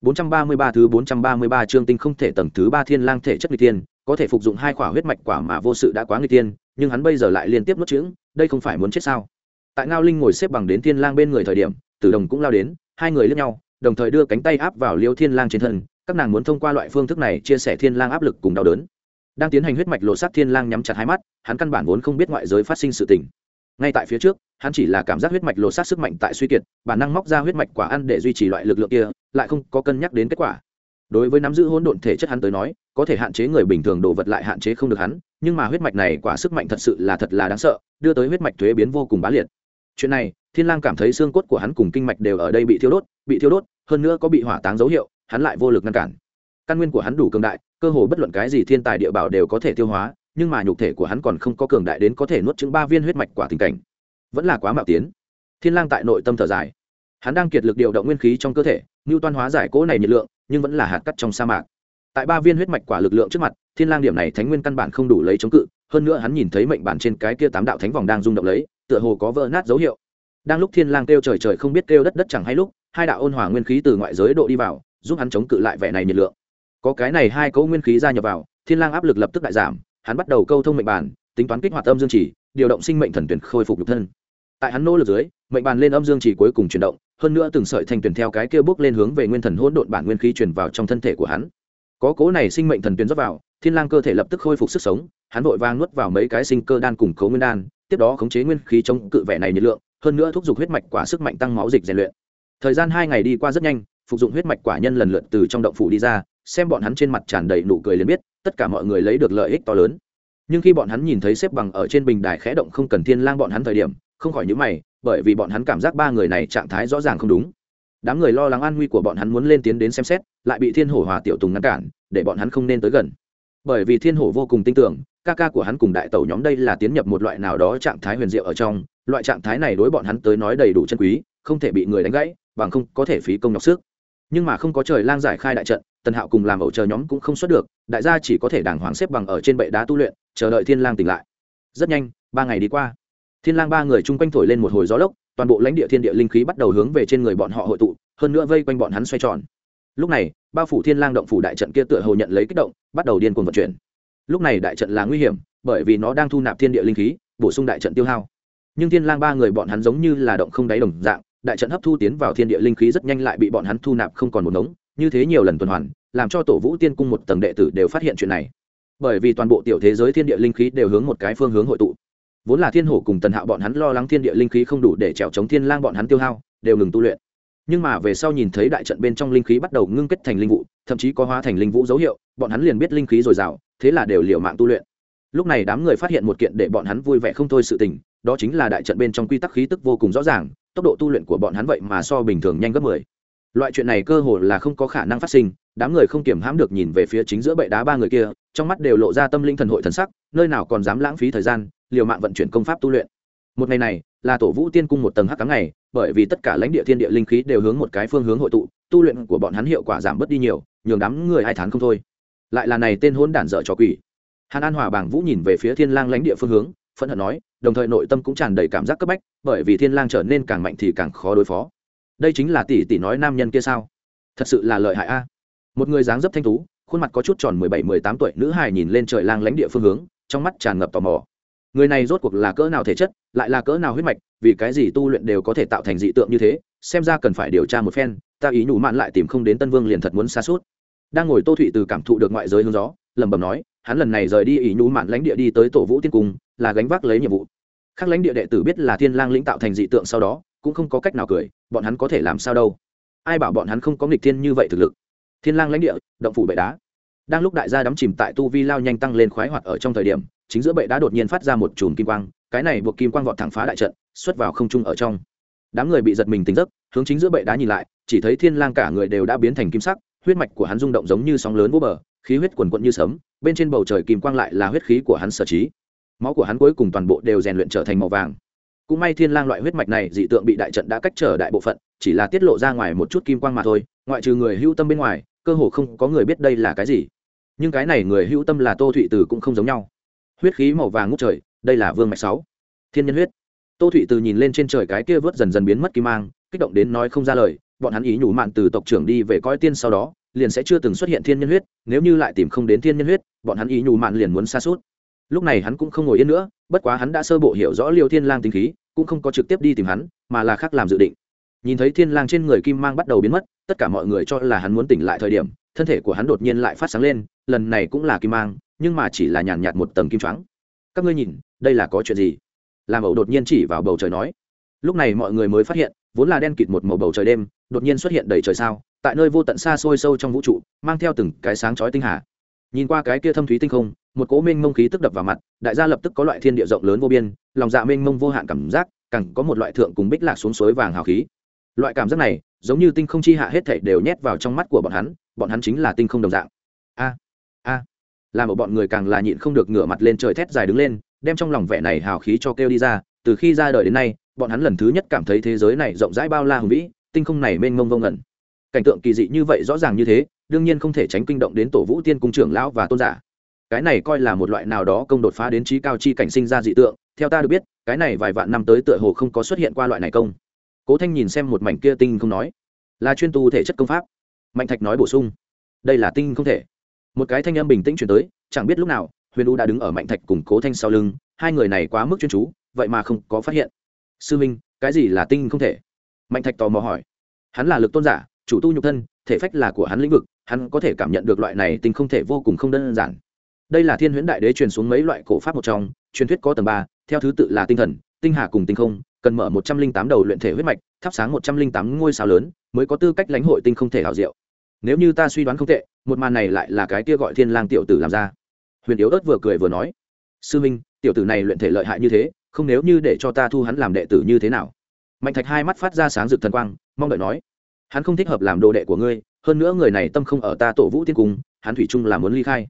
433 thứ 433 chương tinh không thể tầng thứ ba thiên lang thể chất nghịch tiên, có thể phục dụng hai quả huyết mạch quả mà vô sự đã quá nghịch tiên, nhưng hắn bây giờ lại liên tiếp nuốt chửng, đây không phải muốn chết sao? Tại Ngao Linh ngồi xếp bằng đến thiên lang bên người thời điểm, Tử Đồng cũng lao đến, hai người liếc nhau, đồng thời đưa cánh tay áp vào Liêu Thiên Lang trên thân, các nàng muốn thông qua loại phương thức này chia sẻ thiên lang áp lực cùng đau đớn. Đang tiến hành huyết mạch lộ sát thiên lang nhắm chặt hai mắt, hắn căn bản vốn không biết ngoại giới phát sinh sự tình. Ngay tại phía trước, hắn chỉ là cảm giác huyết mạch lộ sát sức mạnh tại suy kiệt, bản năng móc ra huyết mạch quả ăn để duy trì loại lực lượng kia, lại không có cân nhắc đến kết quả. Đối với nắm giữ hỗn độn thể chất hắn tới nói, có thể hạn chế người bình thường đồ vật lại hạn chế không được hắn, nhưng mà huyết mạch này quả sức mạnh thật sự là thật là đáng sợ, đưa tới huyết mạch thuế biến vô cùng bá liệt. Chuyện này, Thiên Lang cảm thấy xương cốt của hắn cùng kinh mạch đều ở đây bị thiêu đốt, bị thiêu đốt, hơn nữa có bị hỏa táng dấu hiệu, hắn lại vô lực ngăn cản. Căn nguyên của hắn đủ cường đại, cơ hồ bất luận cái gì thiên tài địa bảo đều có thể tiêu hóa, nhưng mà nhục thể của hắn còn không có cường đại đến có thể nuốt chửng ba viên huyết mạch quả tình cảnh. Vẫn là quá mạo tiến. Thiên lang tại nội tâm thở dài. Hắn đang kiệt lực điều động nguyên khí trong cơ thể như toan hóa giải cỗ này nhiệt lượng nhưng vẫn là hạt cắt trong sa mạc. Tại ba viên huyết mạch quả lực lượng trước mặt thiên lang điểm này thánh nguyên căn bản không đủ lấy chống cự hơn nữa hắn nhìn thấy mệnh bản trên cái kia tám đạo thánh vòng đang rung động lấy tựa hồ có vỡ nát dấu hiệu đang lúc thiên lang kêu trời trời không biết kêu đất đất chẳng hay lúc, hai đạo ôn hòa nguyên khí từ ngoại giới độ đi vào, giúp hắn chống cự lại vẻ này nhiệt lượng. Có cái này hai cấu nguyên khí gia nhập vào, thiên lang áp lực lập tức đại giảm, hắn bắt đầu câu thông mệnh bàn, tính toán kích hoạt âm dương chỉ, điều động sinh mệnh thần tuyển khôi phục nhục thân. Tại hắn nỗ lực dưới, mệnh bàn lên âm dương chỉ cuối cùng chuyển động, hơn nữa từng sợi thành tuyển theo cái kia bước lên hướng về nguyên thần hỗn độn bản nguyên khí truyền vào trong thân thể của hắn. Có cố này sinh mệnh thần tuyển dốc vào, thiên lang cơ thể lập tức khôi phục sức sống, hắn vội vang nuốt vào mấy cái sinh cơ đan cùng cấu nguyên đan, tiếp đó khống chế nguyên khí chống cự vẻ này nhiệt lượng hơn nữa thúc giục huyết mạch quả sức mạnh tăng máu dịch rèn luyện. Thời gian hai ngày đi qua rất nhanh, phục dụng huyết mạch quả nhân lần lượt từ trong động phủ đi ra, xem bọn hắn trên mặt tràn đầy nụ cười liền biết, tất cả mọi người lấy được lợi ích to lớn. Nhưng khi bọn hắn nhìn thấy xếp bằng ở trên bình đài khẽ động không cần thiên lang bọn hắn thời điểm, không khỏi những mày, bởi vì bọn hắn cảm giác ba người này trạng thái rõ ràng không đúng. Đám người lo lắng an nguy của bọn hắn muốn lên tiến đến xem xét, lại bị thiên hổ hòa tiểu tùng ngăn cản, để bọn hắn không nên tới gần. Bởi vì thiên hổ vô cùng tin tưởng ca ca của hắn cùng đại tẩu nhóm đây là tiến nhập một loại nào đó trạng thái huyền diệu ở trong, loại trạng thái này đối bọn hắn tới nói đầy đủ chân quý, không thể bị người đánh gãy, bằng không có thể phí công nhọc sức. Nhưng mà không có trời lang giải khai đại trận, tần hạo cùng làm ẩu chờ nhóm cũng không xuất được, đại gia chỉ có thể đàng hoàng xếp bằng ở trên bệ đá tu luyện, chờ đợi thiên lang tỉnh lại. Rất nhanh, ba ngày đi qua. Thiên lang ba người chung quanh thổi lên một hồi gió lốc, toàn bộ lãnh địa thiên địa linh khí bắt đầu hướng về trên người bọn họ hội tụ, hơn nữa vây quanh bọn hắn xoay tròn. Lúc này, bao phủ thiên lang động phủ đại trận kia tựa hồ nhận lấy kích động, bắt đầu điên cuồng vận chuyển lúc này đại trận là nguy hiểm, bởi vì nó đang thu nạp thiên địa linh khí, bổ sung đại trận tiêu hao. Nhưng thiên lang ba người bọn hắn giống như là động không đáy đồng dạng, đại trận hấp thu tiến vào thiên địa linh khí rất nhanh lại bị bọn hắn thu nạp không còn một ngống, như thế nhiều lần tuần hoàn, làm cho tổ vũ tiên cung một tầng đệ tử đều phát hiện chuyện này. Bởi vì toàn bộ tiểu thế giới thiên địa linh khí đều hướng một cái phương hướng hội tụ. Vốn là thiên hổ cùng tần hạo bọn hắn lo lắng thiên địa linh khí không đủ để trèo chống thiên lang bọn hắn tiêu hao, đều ngừng tu luyện. Nhưng mà về sau nhìn thấy đại trận bên trong linh khí bắt đầu ngưng kết thành linh vụ, thậm chí có hóa thành linh vũ dấu hiệu, bọn hắn liền biết linh khí dồi dào thế là đều liều mạng tu luyện. Lúc này đám người phát hiện một kiện để bọn hắn vui vẻ không thôi sự tình, đó chính là đại trận bên trong quy tắc khí tức vô cùng rõ ràng, tốc độ tu luyện của bọn hắn vậy mà so bình thường nhanh gấp mười. Loại chuyện này cơ hồ là không có khả năng phát sinh, đám người không kiểm hãm được nhìn về phía chính giữa bệ đá ba người kia, trong mắt đều lộ ra tâm linh thần hội thần sắc, nơi nào còn dám lãng phí thời gian, liều mạng vận chuyển công pháp tu luyện. Một ngày này, là tổ vũ tiên cung một tầng hắc cám ngày, bởi vì tất cả lãnh địa thiên địa linh khí đều hướng một cái phương hướng hội tụ, tu luyện của bọn hắn hiệu quả giảm bớt đi nhiều, nhường đám người hai tháng không thôi lại là này tên hôn đản dở cho quỷ. Hàn an hòa bảng vũ nhìn về phía thiên lang lãnh địa phương hướng, phẫn hận nói, đồng thời nội tâm cũng tràn đầy cảm giác cấp bách, bởi vì thiên lang trở nên càng mạnh thì càng khó đối phó. Đây chính là tỷ tỷ nói nam nhân kia sao? Thật sự là lợi hại a. Một người dáng dấp thanh tú, khuôn mặt có chút tròn mười bảy, mười tám tuổi nữ hài nhìn lên trời lang lãnh địa phương hướng, trong mắt tràn ngập tò mò. Người này rốt cuộc là cỡ nào thể chất, lại là cỡ nào huyết mạch, vì cái gì tu luyện đều có thể tạo thành dị tượng như thế, xem ra cần phải điều tra một phen, ta ý nhủ mạn lại tìm không đến tân vương liền thật muốn xa suốt đang ngồi tô thụy từ cảm thụ được ngoại giới hướng gió, lẩm bẩm nói, hắn lần này rời đi ý nhu mạn lãnh địa đi tới tổ vũ tiên cung, là gánh vác lấy nhiệm vụ. Khác lãnh địa đệ tử biết là thiên lang lĩnh tạo thành dị tượng sau đó, cũng không có cách nào cười, bọn hắn có thể làm sao đâu? Ai bảo bọn hắn không có nghịch thiên như vậy thực lực? Thiên lang lãnh địa, động phủ bệ đá. Đang lúc đại gia đắm chìm tại tu vi lao nhanh tăng lên khoái hoạt ở trong thời điểm, chính giữa bệ đá đột nhiên phát ra một chùm kim quang, cái này buộc kim quang vọt thẳng phá đại trận, xuất vào không trung ở trong. Đám người bị giật mình tỉnh giấc, hướng chính giữa bệ đá nhìn lại, chỉ thấy thiên lang cả người đều đã biến thành kim sắc huyết mạch của hắn rung động giống như sóng lớn vô bờ, khí huyết quần quận như sấm, bên trên bầu trời kim quang lại là huyết khí của hắn sở trí. Máu của hắn cuối cùng toàn bộ đều rèn luyện trở thành màu vàng. Cũng may thiên lang loại huyết mạch này dị tượng bị đại trận đã cách trở đại bộ phận, chỉ là tiết lộ ra ngoài một chút kim quang mà thôi, ngoại trừ người hữu tâm bên ngoài, cơ hồ không có người biết đây là cái gì. Nhưng cái này người hữu tâm là tô thụy từ cũng không giống nhau. Huyết khí màu vàng ngút trời, đây là vương mạch sáu. Thiên nhân huyết. Tô thụy từ nhìn lên trên trời cái kia vớt dần dần biến mất kim mang, kích động đến nói không ra lời bọn hắn ý nhủ mạn từ tộc trưởng đi về coi tiên sau đó, liền sẽ chưa từng xuất hiện thiên nhân huyết, nếu như lại tìm không đến thiên nhân huyết, bọn hắn ý nhủ mạn liền muốn xa suốt. Lúc này hắn cũng không ngồi yên nữa, bất quá hắn đã sơ bộ hiểu rõ liêu thiên lang tính khí, cũng không có trực tiếp đi tìm hắn, mà là khác làm dự định. Nhìn thấy thiên lang trên người kim mang bắt đầu biến mất, tất cả mọi người cho là hắn muốn tỉnh lại thời điểm, thân thể của hắn đột nhiên lại phát sáng lên, lần này cũng là kim mang, nhưng mà chỉ là nhàn nhạt một tầng kim trắng các ngươi nhìn, đây là có chuyện gì? Làm ẩu đột nhiên chỉ vào bầu trời nói. Lúc này mọi người mới phát hiện vốn là đen kịt một màu bầu trời đêm, đột nhiên xuất hiện đầy trời sao, tại nơi vô tận xa xôi sâu trong vũ trụ, mang theo từng cái sáng chói tinh hà. Nhìn qua cái kia thâm thúy tinh không, một cỗ mênh mông khí tức đập vào mặt, đại gia lập tức có loại thiên địa rộng lớn vô biên, lòng dạ mênh mông vô hạn cảm giác, càng có một loại thượng cùng bích lạc xuống suối vàng hào khí. Loại cảm giác này, giống như tinh không chi hạ hết thảy đều nhét vào trong mắt của bọn hắn bọn hắn chính là tinh không đồng dạng. A a. Làm một bọn người càng là nhịn không được ngửa mặt lên trời thét dài đứng lên, đem trong lòng vẻ này hào khí cho kêu đi ra, từ khi ra đời đến nay bọn hắn lần thứ nhất cảm thấy thế giới này rộng rãi bao la hùng vĩ, tinh không này mênh mông vô ngẩn cảnh tượng kỳ dị như vậy rõ ràng như thế, đương nhiên không thể tránh kinh động đến tổ vũ tiên cung trưởng lão và tôn giả. Cái này coi là một loại nào đó công đột phá đến trí cao chi cảnh sinh ra dị tượng, theo ta được biết, cái này vài vạn năm tới tựa hồ không có xuất hiện qua loại này công. Cố thanh nhìn xem một mảnh kia tinh không nói, là chuyên tu thể chất công pháp. Mạnh thạch nói bổ sung, đây là tinh không thể. Một cái thanh âm bình tĩnh chuyển tới, chẳng biết lúc nào, huyền u đã đứng ở mạnh thạch cùng cố thanh sau lưng, hai người này quá mức chuyên chú, vậy mà không có phát hiện sư minh, cái gì là tinh không thể? Mạnh thạch tò mò hỏi. Hắn là lực tôn giả, chủ tu nhục thân, thể phách là của hắn lĩnh vực, hắn có thể cảm nhận được loại này tinh không thể vô cùng không đơn giản. Đây là thiên huyễn đại đế truyền xuống mấy loại cổ pháp một trong, truyền thuyết có tầng ba, theo thứ tự là tinh thần, tinh hà cùng tinh không, cần mở một trăm linh tám đầu luyện thể huyết mạch, thắp sáng một trăm linh tám ngôi sao lớn, mới có tư cách lãnh hội tinh không thể hảo diệu. Nếu như ta suy đoán không tệ, một màn này lại là cái kia gọi thiên lang tiểu tử làm ra. Huyền yếu ớt vừa cười vừa nói. Sư minh, tiểu tử này luyện thể lợi hại như thế không nếu như để cho ta thu hắn làm đệ tử như thế nào? Mạnh thạch hai mắt phát ra sáng rực thần quang, mong đợi nói, hắn không thích hợp làm đồ đệ của ngươi, hơn nữa người này tâm không ở ta tổ vũ tiên cung, hắn thủy chung là muốn ly khai.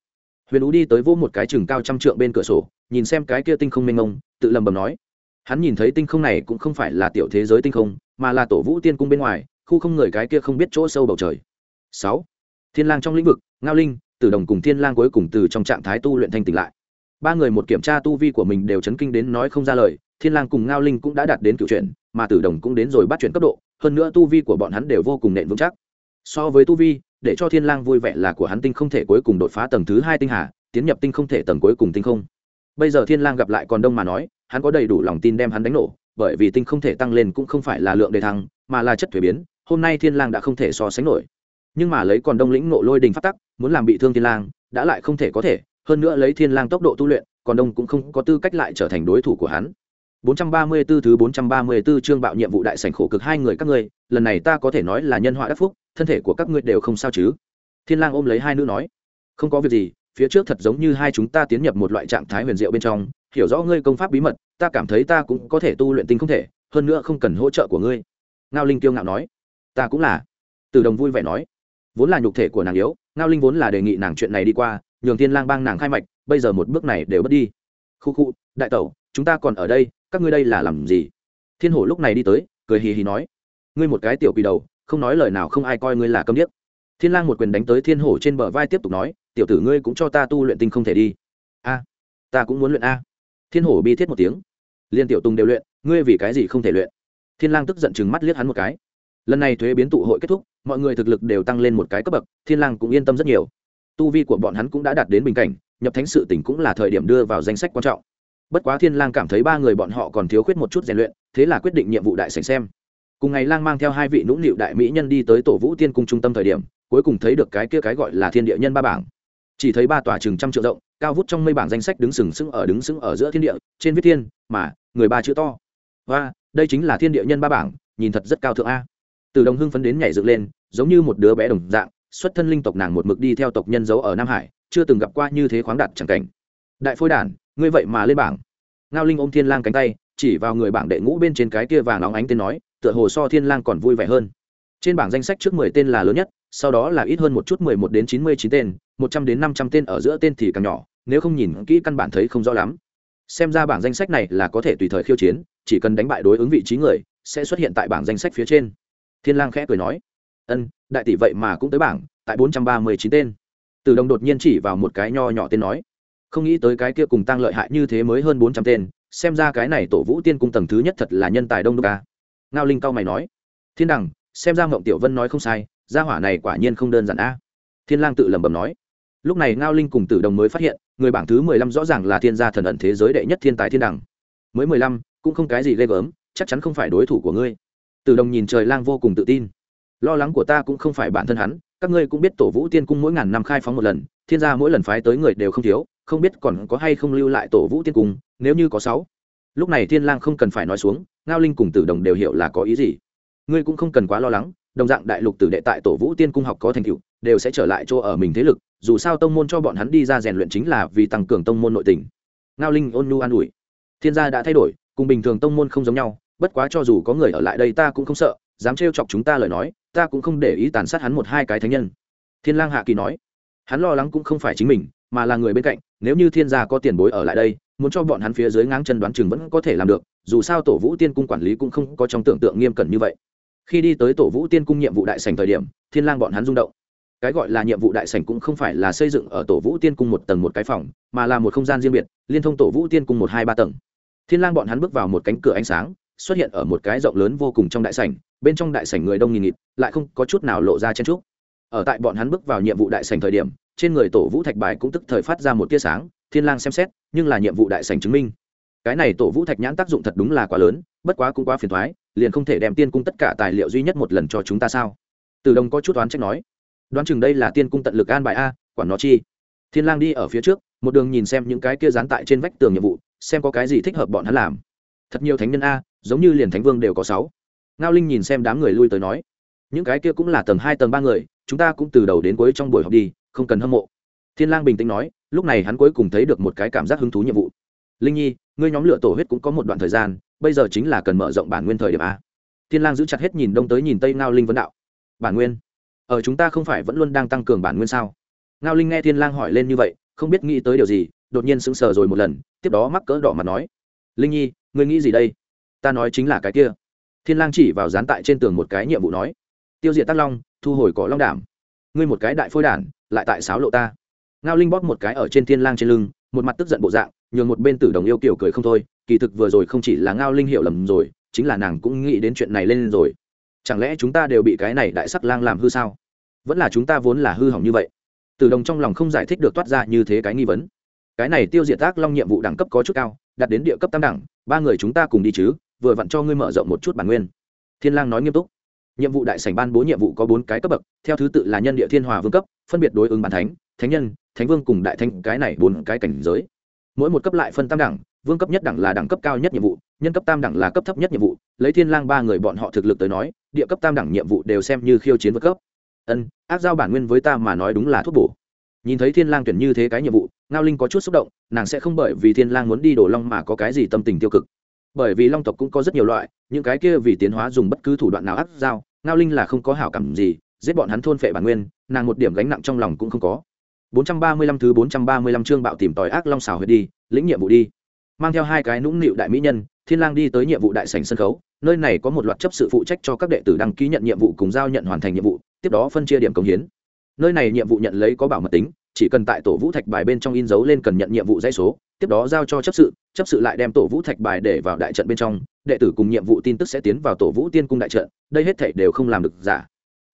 Huyền ú đi tới vô một cái chừng cao trăm trượng bên cửa sổ, nhìn xem cái kia tinh không mênh mông, tự lầm bầm nói, hắn nhìn thấy tinh không này cũng không phải là tiểu thế giới tinh không, mà là tổ vũ tiên cung bên ngoài, khu không người cái kia không biết chỗ sâu bầu trời. Sáu, thiên lang trong lĩnh vực, ngao linh, tử đồng cùng thiên lang cuối cùng từ trong trạng thái tu luyện thanh tỉnh lại ba người một kiểm tra tu vi của mình đều chấn kinh đến nói không ra lời, thiên lang cùng ngao linh cũng đã đạt đến cựu chuyển, mà tử đồng cũng đến rồi bắt chuyển cấp độ, hơn nữa tu vi của bọn hắn đều vô cùng nện vững chắc. So với tu vi, để cho thiên lang vui vẻ là của hắn tinh không thể cuối cùng đột phá tầng thứ hai tinh hà, tiến nhập tinh không thể tầng cuối cùng tinh không. Bây giờ thiên lang gặp lại còn đông mà nói, hắn có đầy đủ lòng tin đem hắn đánh nổ, bởi vì tinh không thể tăng lên cũng không phải là lượng đề thăng, mà là chất thuế biến, hôm nay thiên lang đã không thể so sánh nổi. Nhưng mà lấy còn đông lĩnh nộ lôi đình phát tắc, muốn làm bị thương thiên lang, đã lại không thể có thể hơn nữa lấy thiên lang tốc độ tu luyện còn đông cũng không có tư cách lại trở thành đối thủ của hắn 434 thứ 434 chương bạo nhiệm vụ đại sảnh khổ cực hai người các ngươi, lần này ta có thể nói là nhân họa đắc phúc, thân thể của các ngươi đều không sao chứ? Thiên Lang ôm lấy hai nữ nói, không có việc gì, phía trước thật giống như hai chúng ta tiến nhập một loại trạng thái huyền diệu bên trong, hiểu rõ ngươi công pháp bí mật, ta cảm thấy ta cũng có thể tu luyện tinh không thể, hơn nữa không cần hỗ trợ của ngươi. Ngao Linh kiêu ngạo nói, ta cũng là. Từ Đồng vui vẻ nói, vốn là nhục thể của nàng yếu, Ngao Linh vốn là đề nghị nàng chuyện này đi qua, nhường Thiên Lang bang nàng khai mạch, bây giờ một bước này đều bất đi. Khu khu, đại tẩu, chúng ta còn ở đây, các ngươi đây là làm gì? Thiên hổ lúc này đi tới cười hì hì nói. Ngươi một cái tiểu quỷ đầu không nói lời nào không ai coi ngươi là câm điếc. Thiên lang một quyền đánh tới thiên hổ trên bờ vai tiếp tục nói tiểu tử ngươi cũng cho ta tu luyện tinh không thể đi. A ta cũng muốn luyện a. Thiên hổ bi thiết một tiếng. Liên tiểu tùng đều luyện ngươi vì cái gì không thể luyện? Thiên lang tức giận chừng mắt liếc hắn một cái. Lần này thuế biến tụ hội kết thúc mọi người thực lực đều tăng lên một cái cấp bậc thiên lang cũng yên tâm rất nhiều tu vi của bọn hắn cũng đã đạt đến bình cảnh, nhập thánh sự tỉnh cũng là thời điểm đưa vào danh sách quan trọng. Bất quá thiên lang cảm thấy ba người bọn họ còn thiếu khuyết một chút rèn luyện, thế là quyết định nhiệm vụ đại sảnh xem. Cùng ngày lang mang theo hai vị nũng nịu đại mỹ nhân đi tới tổ vũ tiên cung trung tâm thời điểm, cuối cùng thấy được cái kia cái gọi là thiên địa nhân ba bảng. Chỉ thấy ba tòa trường trăm triệu rộng, cao vút trong mây bảng danh sách đứng sừng sững ở đứng sững ở giữa thiên địa, trên viết thiên, mà, người ba chữ to. Và đây chính là thiên địa nhân ba bảng, nhìn thật rất cao thượng a. Từ đồng hưng phấn đến nhảy dựng lên, giống như một đứa bé đồng dạng xuất thân linh tộc nàng một mực đi theo tộc nhân giấu ở nam hải, chưa từng gặp qua như thế khoáng đạt chẳng cảnh. Đại phôi đản, ngươi vậy mà lên bảng. Ngao linh ôm thiên lang cánh tay, chỉ vào người bảng đệ ngũ bên trên cái kia vàng óng ánh tên nói, tựa hồ so thiên lang còn vui vẻ hơn. Trên bảng danh sách trước mười tên là lớn nhất, sau đó là ít hơn một chút mười một đến chín mươi chín tên, một trăm đến năm trăm tên ở giữa tên thì càng nhỏ, nếu không nhìn kỹ căn bản thấy không rõ lắm. Xem ra bảng danh sách này là có thể tùy thời khiêu chiến, chỉ cần đánh bại đối ứng vị trí người, sẽ xuất hiện tại bảng danh sách phía trên. Thiên lang khẽ cười nói, ân đại tỷ vậy mà cũng tới bảng, tại bốn trăm ba mươi chín tên. Từ đồng đột nhiên chỉ vào một cái nho nhỏ tên nói, không nghĩ tới cái kia cùng tăng lợi hại như thế mới hơn bốn trăm tên, xem ra cái này tổ vũ tiên cung tầng thứ nhất thật là nhân tài đông đô ca ngao linh cao mày nói, thiên đằng, xem ra ngộng tiểu vân nói không sai, gia hỏa này quả nhiên không đơn giản a. Thiên lang tự lẩm bẩm nói, lúc này ngao linh cùng tử đồng mới phát hiện, người bảng thứ mười lăm rõ ràng là thiên gia thần ẩn thế giới đệ nhất thiên tài thiên đằng. Mới mười lăm, cũng không cái gì ghê gớm, chắc chắn không phải đối thủ của ngươi. Tử đồng nhìn trời lang vô cùng tự tin lo lắng của ta cũng không phải bản thân hắn, các ngươi cũng biết tổ vũ tiên cung mỗi ngàn năm khai phóng một lần, thiên gia mỗi lần phái tới người đều không thiếu, không biết còn có hay không lưu lại tổ vũ tiên cung, nếu như có sáu. Lúc này thiên lang không cần phải nói xuống, ngao linh cùng tử đồng đều hiểu là có ý gì. Ngươi cũng không cần quá lo lắng, đồng dạng đại lục tử đệ tại tổ vũ tiên cung học có thành tựu, đều sẽ trở lại chỗ ở mình thế lực, dù sao tông môn cho bọn hắn đi ra rèn luyện chính là vì tăng cường tông môn nội tình. Ngao linh ôn nhu an ủi. Thiên gia đã thay đổi, cùng bình thường tông môn không giống nhau, bất quá cho dù có người ở lại đây ta cũng không sợ, dám trêu chọc chúng ta lời nói ta cũng không để ý tàn sát hắn một hai cái thánh nhân. Thiên lang hạ kỳ nói, hắn lo lắng cũng không phải chính mình, mà là người bên cạnh, nếu như thiên gia có tiền bối ở lại đây, muốn cho bọn hắn phía dưới ngáng chân đoán chừng vẫn có thể làm được, dù sao tổ vũ tiên cung quản lý cũng không có trong tưởng tượng nghiêm cẩn như vậy. Khi đi tới tổ vũ tiên cung nhiệm vụ đại sành thời điểm, thiên lang bọn hắn rung động. Cái gọi là nhiệm vụ đại sành cũng không phải là xây dựng ở tổ vũ tiên cung một tầng một cái phòng, mà là một không gian riêng biệt, liên thông tổ vũ tiên cung một hai ba tầng. Thiên lang bọn hắn bước vào một cánh cửa ánh sáng xuất hiện ở một cái rộng lớn vô cùng trong đại sảnh, bên trong đại sảnh người đông nghìn nghịt, lại không có chút nào lộ ra chen trúc ở tại bọn hắn bước vào nhiệm vụ đại sảnh thời điểm, trên người tổ vũ thạch bài cũng tức thời phát ra một tia sáng, thiên lang xem xét, nhưng là nhiệm vụ đại sảnh chứng minh. Cái này tổ vũ thạch nhãn tác dụng thật đúng là quá lớn, bất quá cũng quá phiền toái, liền không thể đem tiên cung tất cả tài liệu duy nhất một lần cho chúng ta sao? Từ đồng có chút đoán trách nói. Đoán chừng đây là tiên cung tận lực an bài a, quản nó chi. Thiên lang đi ở phía trước, một đường nhìn xem những cái kia dán tại trên vách tường nhiệm vụ, xem có cái gì thích hợp bọn hắn làm thật nhiều thánh nhân a, giống như liền thánh vương đều có sáu. Ngao linh nhìn xem đám người lui tới nói, những cái kia cũng là tầng hai, tầng ba người, chúng ta cũng từ đầu đến cuối trong buổi họp đi, không cần hâm mộ. Thiên lang bình tĩnh nói, lúc này hắn cuối cùng thấy được một cái cảm giác hứng thú nhiệm vụ. Linh nhi, ngươi nhóm lửa tổ huyết cũng có một đoạn thời gian, bây giờ chính là cần mở rộng bản nguyên thời điểm a. Thiên lang giữ chặt hết nhìn đông tới nhìn tây ngao linh vấn đạo. Bản nguyên? Ở chúng ta không phải vẫn luôn đang tăng cường bản nguyên sao? Ngao linh nghe thiên lang hỏi lên như vậy, không biết nghĩ tới điều gì, đột nhiên sững sờ rồi một lần, tiếp đó mắc cỡ đỏ mặt nói linh nhi, ngươi nghĩ gì đây? Ta nói chính là cái kia. Thiên lang chỉ vào dán tại trên tường một cái nhiệm vụ nói. Tiêu diệt tắc long, thu hồi cỏ long đảm. Ngươi một cái đại phôi đản, lại tại sáo lộ ta. Ngao linh bóp một cái ở trên thiên lang trên lưng, một mặt tức giận bộ dạng, nhường một bên tử đồng yêu kiểu cười không thôi. Kỳ thực vừa rồi không chỉ là ngao linh hiểu lầm rồi, chính là nàng cũng nghĩ đến chuyện này lên rồi. Chẳng lẽ chúng ta đều bị cái này đại sắc lang làm hư sao? Vẫn là chúng ta vốn là hư hỏng như vậy. Tử đồng trong lòng không giải thích được toát ra như thế cái nghi vấn. Cái này tiêu diệt tác long nhiệm vụ đẳng cấp có chút cao đạt đến địa cấp tam đẳng, ba người chúng ta cùng đi chứ, vừa vặn cho ngươi mở rộng một chút bản nguyên. Thiên lang nói nghiêm túc. Nhiệm vụ đại sảnh ban bố nhiệm vụ có bốn cái cấp bậc, theo thứ tự là nhân địa thiên hòa vương cấp, phân biệt đối ứng bản thánh thánh nhân, thánh vương cùng đại thanh cái này bốn cái cảnh giới. Mỗi một cấp lại phân tam đẳng, vương cấp nhất đẳng là đẳng cấp cao nhất nhiệm vụ, nhân cấp tam đẳng là cấp thấp nhất nhiệm vụ. Lấy thiên lang ba người bọn họ thực lực tới nói, địa cấp tam đẳng nhiệm vụ đều xem như khiêu chiến vượt cấp. Ân áp giao bản nguyên với ta mà nói đúng là thuốc bổ nhìn thấy thiên lang tuyển như thế cái nhiệm vụ, ngao linh có chút xúc động, nàng sẽ không bởi vì thiên lang muốn đi đổ long mà có cái gì tâm tình tiêu cực. Bởi vì long tộc cũng có rất nhiều loại, những cái kia vì tiến hóa dùng bất cứ thủ đoạn nào áp giao, ngao linh là không có hảo cảm gì, giết bọn hắn thôn phệ bản nguyên, nàng một điểm gánh nặng trong lòng cũng không có. 435 thứ 435 chương bạo tìm tòi ác long xảo huyệt đi, lĩnh nhiệm vụ đi. Mang theo hai cái nũng nịu đại mỹ nhân, thiên lang đi tới nhiệm vụ đại sảnh sân khấu, nơi này có một loạt chấp sự phụ trách cho các đệ tử đăng ký nhận nhiệm vụ cùng giao nhận hoàn thành nhiệm vụ, tiếp đó phân chia điểm công hiến nơi này nhiệm vụ nhận lấy có bảo mật tính, chỉ cần tại tổ vũ thạch bài bên trong in dấu lên cần nhận nhiệm vụ dãy số, tiếp đó giao cho chấp sự chấp sự lại đem tổ vũ thạch bài để vào đại trận bên trong, đệ tử cùng nhiệm vụ tin tức sẽ tiến vào tổ vũ tiên cung đại trận, đây hết thảy đều không làm được giả.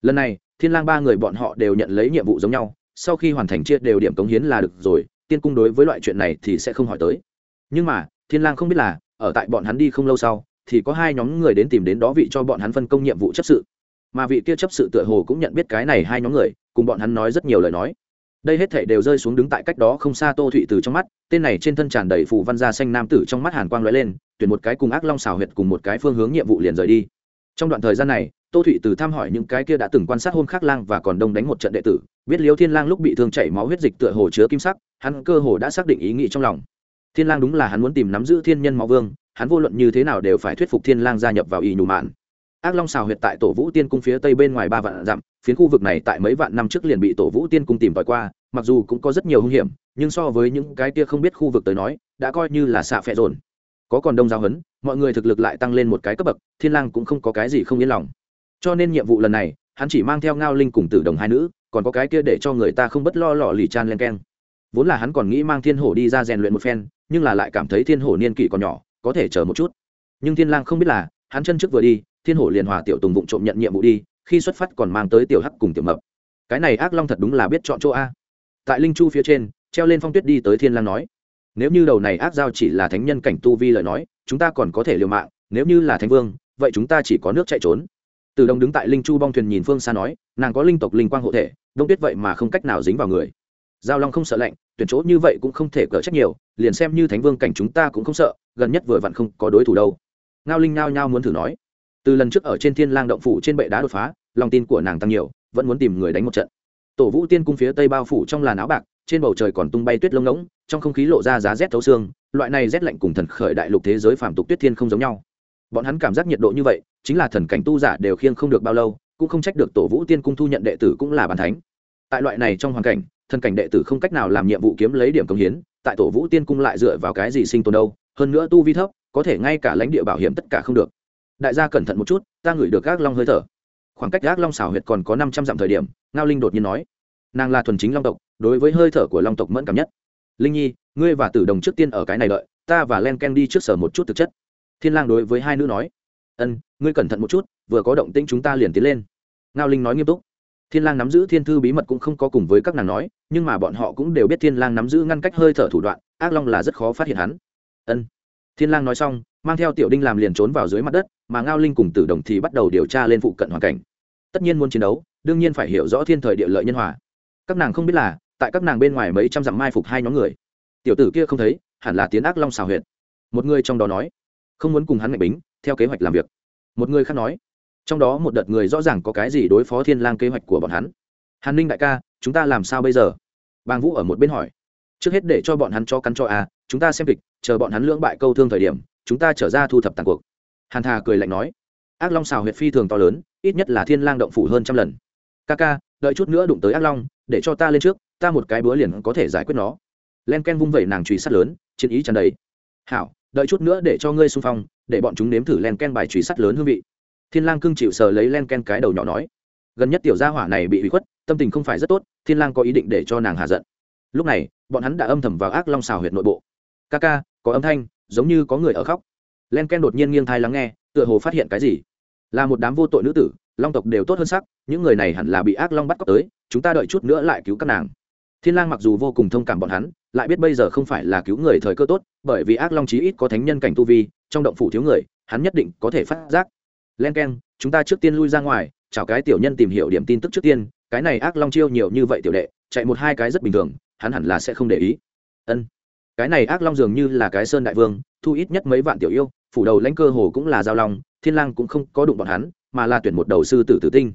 Lần này, thiên lang ba người bọn họ đều nhận lấy nhiệm vụ giống nhau, sau khi hoàn thành chia đều điểm cống hiến là được rồi, tiên cung đối với loại chuyện này thì sẽ không hỏi tới. Nhưng mà, thiên lang không biết là, ở tại bọn hắn đi không lâu sau, thì có hai nhóm người đến tìm đến đó vị cho bọn hắn phân công nhiệm vụ chấp sự mà vị kia chấp sự tựa hồ cũng nhận biết cái này hai nhóm người, cùng bọn hắn nói rất nhiều lời nói. Đây hết thể đều rơi xuống đứng tại cách đó không xa tô thụy từ trong mắt, tên này trên thân tràn đầy phù văn gia xanh nam tử trong mắt hàn quang lóe lên, tuyển một cái cùng ác long xào huyệt cùng một cái phương hướng nhiệm vụ liền rời đi. Trong đoạn thời gian này, tô thụy từ thăm hỏi những cái kia đã từng quan sát hôn khắc lang và còn đông đánh một trận đệ tử, biết liêu thiên lang lúc bị thương chảy máu huyết dịch tựa hồ chứa kim sắc, hắn cơ hồ đã xác định ý nghĩ trong lòng. Thiên lang đúng là hắn muốn tìm nắm giữ thiên nhân máu vương, hắn vô luận như thế nào đều phải thuyết phục thiên lang gia nhập vào y nhù mạn ác long xào huyệt tại tổ vũ tiên cung phía tây bên ngoài ba vạn dặm, phiến khu vực này tại mấy vạn năm trước liền bị tổ vũ tiên cung tìm tòi qua, mặc dù cũng có rất nhiều hung hiểm, nhưng so với những cái kia không biết khu vực tới nói, đã coi như là xạ phẹ rồn có còn đông giao hấn mọi người thực lực lại tăng lên một cái cấp bậc, thiên lang cũng không có cái gì không yên lòng. Cho nên nhiệm vụ lần này, hắn chỉ mang theo ngao linh cùng tử đồng hai nữ, còn có cái kia để cho người ta không bất lo lọ lì chan len keng. Vốn là hắn còn nghĩ mang thiên hổ đi ra rèn luyện một phen, nhưng là lại cảm thấy thiên hổ niên kỷ còn nhỏ, có thể chờ một chút. Nhưng thiên lang không biết là, hắn chân trước vừa đi thiên hổ liền hòa tiểu tùng vụng trộm nhận nhiệm vụ đi, khi xuất phát còn mang tới tiểu hắc cùng tiểu mập. Cái này ác long thật đúng là biết chọn chỗ a. Tại linh chu phía trên, treo lên phong tuyết đi tới thiên lang nói, nếu như đầu này ác giao chỉ là thánh nhân cảnh tu vi lời nói, chúng ta còn có thể liều mạng, nếu như là thánh vương, vậy chúng ta chỉ có nước chạy trốn. Từ đồng đứng tại linh chu bong thuyền nhìn phương xa nói, nàng có linh tộc linh quang hộ thể, đông tuyết vậy mà không cách nào dính vào người. Giao long không sợ lạnh, tuyển chỗ như vậy cũng không thể cỡ trách nhiều, liền xem như thánh vương cảnh chúng ta cũng không sợ, gần nhất vừa vặn không có đối thủ đâu. Ngao linh nao nhao muốn thử nói từ lần trước ở trên thiên lang động phủ trên bệ đá đột phá, lòng tin của nàng tăng nhiều, vẫn muốn tìm người đánh một trận. Tổ vũ tiên cung phía tây bao phủ trong làn áo bạc, trên bầu trời còn tung bay tuyết lông ngỗng, trong không khí lộ ra giá rét thấu xương, loại này rét lạnh cùng thần khởi đại lục thế giới phàm tục tuyết thiên không giống nhau. Bọn hắn cảm giác nhiệt độ như vậy, chính là thần cảnh tu giả đều khiêng không được bao lâu, cũng không trách được tổ vũ tiên cung thu nhận đệ tử cũng là bàn thánh. Tại loại này trong hoàn cảnh, thần cảnh đệ tử không cách nào làm nhiệm vụ kiếm lấy điểm công hiến, tại tổ vũ tiên cung lại dựa vào cái gì sinh tồn đâu, hơn nữa tu vi thấp, có thể ngay cả lãnh địa bảo hiểm tất cả không được đại gia cẩn thận một chút, ta ngửi được gác long hơi thở. Khoảng cách gác long xảo huyệt còn có năm trăm dặm thời điểm, ngao linh đột nhiên nói. Nàng là thuần chính long tộc, đối với hơi thở của long tộc mẫn cảm nhất. Linh nhi, ngươi và tử đồng trước tiên ở cái này đợi, ta và len ken đi trước sở một chút thực chất. Thiên lang đối với hai nữ nói. Ân, ngươi cẩn thận một chút, vừa có động tĩnh chúng ta liền tiến lên. Ngao linh nói nghiêm túc. Thiên lang nắm giữ thiên thư bí mật cũng không có cùng với các nàng nói, nhưng mà bọn họ cũng đều biết thiên lang nắm giữ ngăn cách hơi thở thủ đoạn, ác long là rất khó phát hiện hắn. Ân thiên lang nói xong, mang theo tiểu đinh làm liền trốn vào dưới mặt đất, mà ngao linh cùng tử đồng thì bắt đầu điều tra lên phụ cận hoàn cảnh. Tất nhiên muốn chiến đấu, đương nhiên phải hiểu rõ thiên thời địa lợi nhân hòa. Các nàng không biết là, tại các nàng bên ngoài mấy trăm dặm mai phục hai nhóm người. Tiểu tử kia không thấy, hẳn là tiến ác long xào huyệt. Một người trong đó nói, không muốn cùng hắn mạnh bính, theo kế hoạch làm việc. Một người khác nói, trong đó một đợt người rõ ràng có cái gì đối phó thiên lang kế hoạch của bọn hắn. Hàn ninh đại ca, chúng ta làm sao bây giờ? Bàng vũ ở một bên hỏi, trước hết để cho bọn hắn cho cắn cho à chúng ta xem kịch chờ bọn hắn lưỡng bại câu thương thời điểm, chúng ta trở ra thu thập tàn cuộc. Hàn thà cười lạnh nói. Ác long xào huyệt phi thường to lớn, ít nhất là thiên lang động phủ hơn trăm lần. Ca ca, đợi chút nữa đụng tới ác long, để cho ta lên trước, ta một cái bữa liền có thể giải quyết nó. Len ken vung vẩy nàng trùy sắt lớn, chiến ý tràn đầy. Hảo, đợi chút nữa để cho ngươi xung phong, để bọn chúng nếm thử len ken bài trùy sắt lớn hương vị. Thiên lang cưng chịu sờ lấy len ken cái đầu nhỏ nói. Gần nhất tiểu gia hỏa này bị hủy khuất, tâm tình không phải rất tốt, thiên lang có ý định để cho nàng hạ giận. Lúc này, bọn hắn đã âm thầm vào ác long xào huyệt nội bộ. Ca ca có âm thanh, giống như có người ở khóc. Len ken đột nhiên nghiêng thai lắng nghe, tựa hồ phát hiện cái gì. Là một đám vô tội nữ tử, long tộc đều tốt hơn sắc, những người này hẳn là bị ác long bắt cóc tới, chúng ta đợi chút nữa lại cứu các nàng. Thiên lang mặc dù vô cùng thông cảm bọn hắn, lại biết bây giờ không phải là cứu người thời cơ tốt, bởi vì ác long chí ít có thánh nhân cảnh tu vi, trong động phủ thiếu người, hắn nhất định có thể phát giác. Len ken, chúng ta trước tiên lui ra ngoài, chào cái tiểu nhân tìm hiểu điểm tin tức trước tiên, cái này ác long chiêu nhiều như vậy tiểu đệ, chạy một hai cái rất bình thường, hắn hẳn là sẽ không để ý. Ân cái này ác long dường như là cái sơn đại vương, thu ít nhất mấy vạn tiểu yêu, phủ đầu lãnh cơ hồ cũng là giao long, thiên lang cũng không có đụng bọn hắn, mà là tuyển một đầu sư tử tử tinh.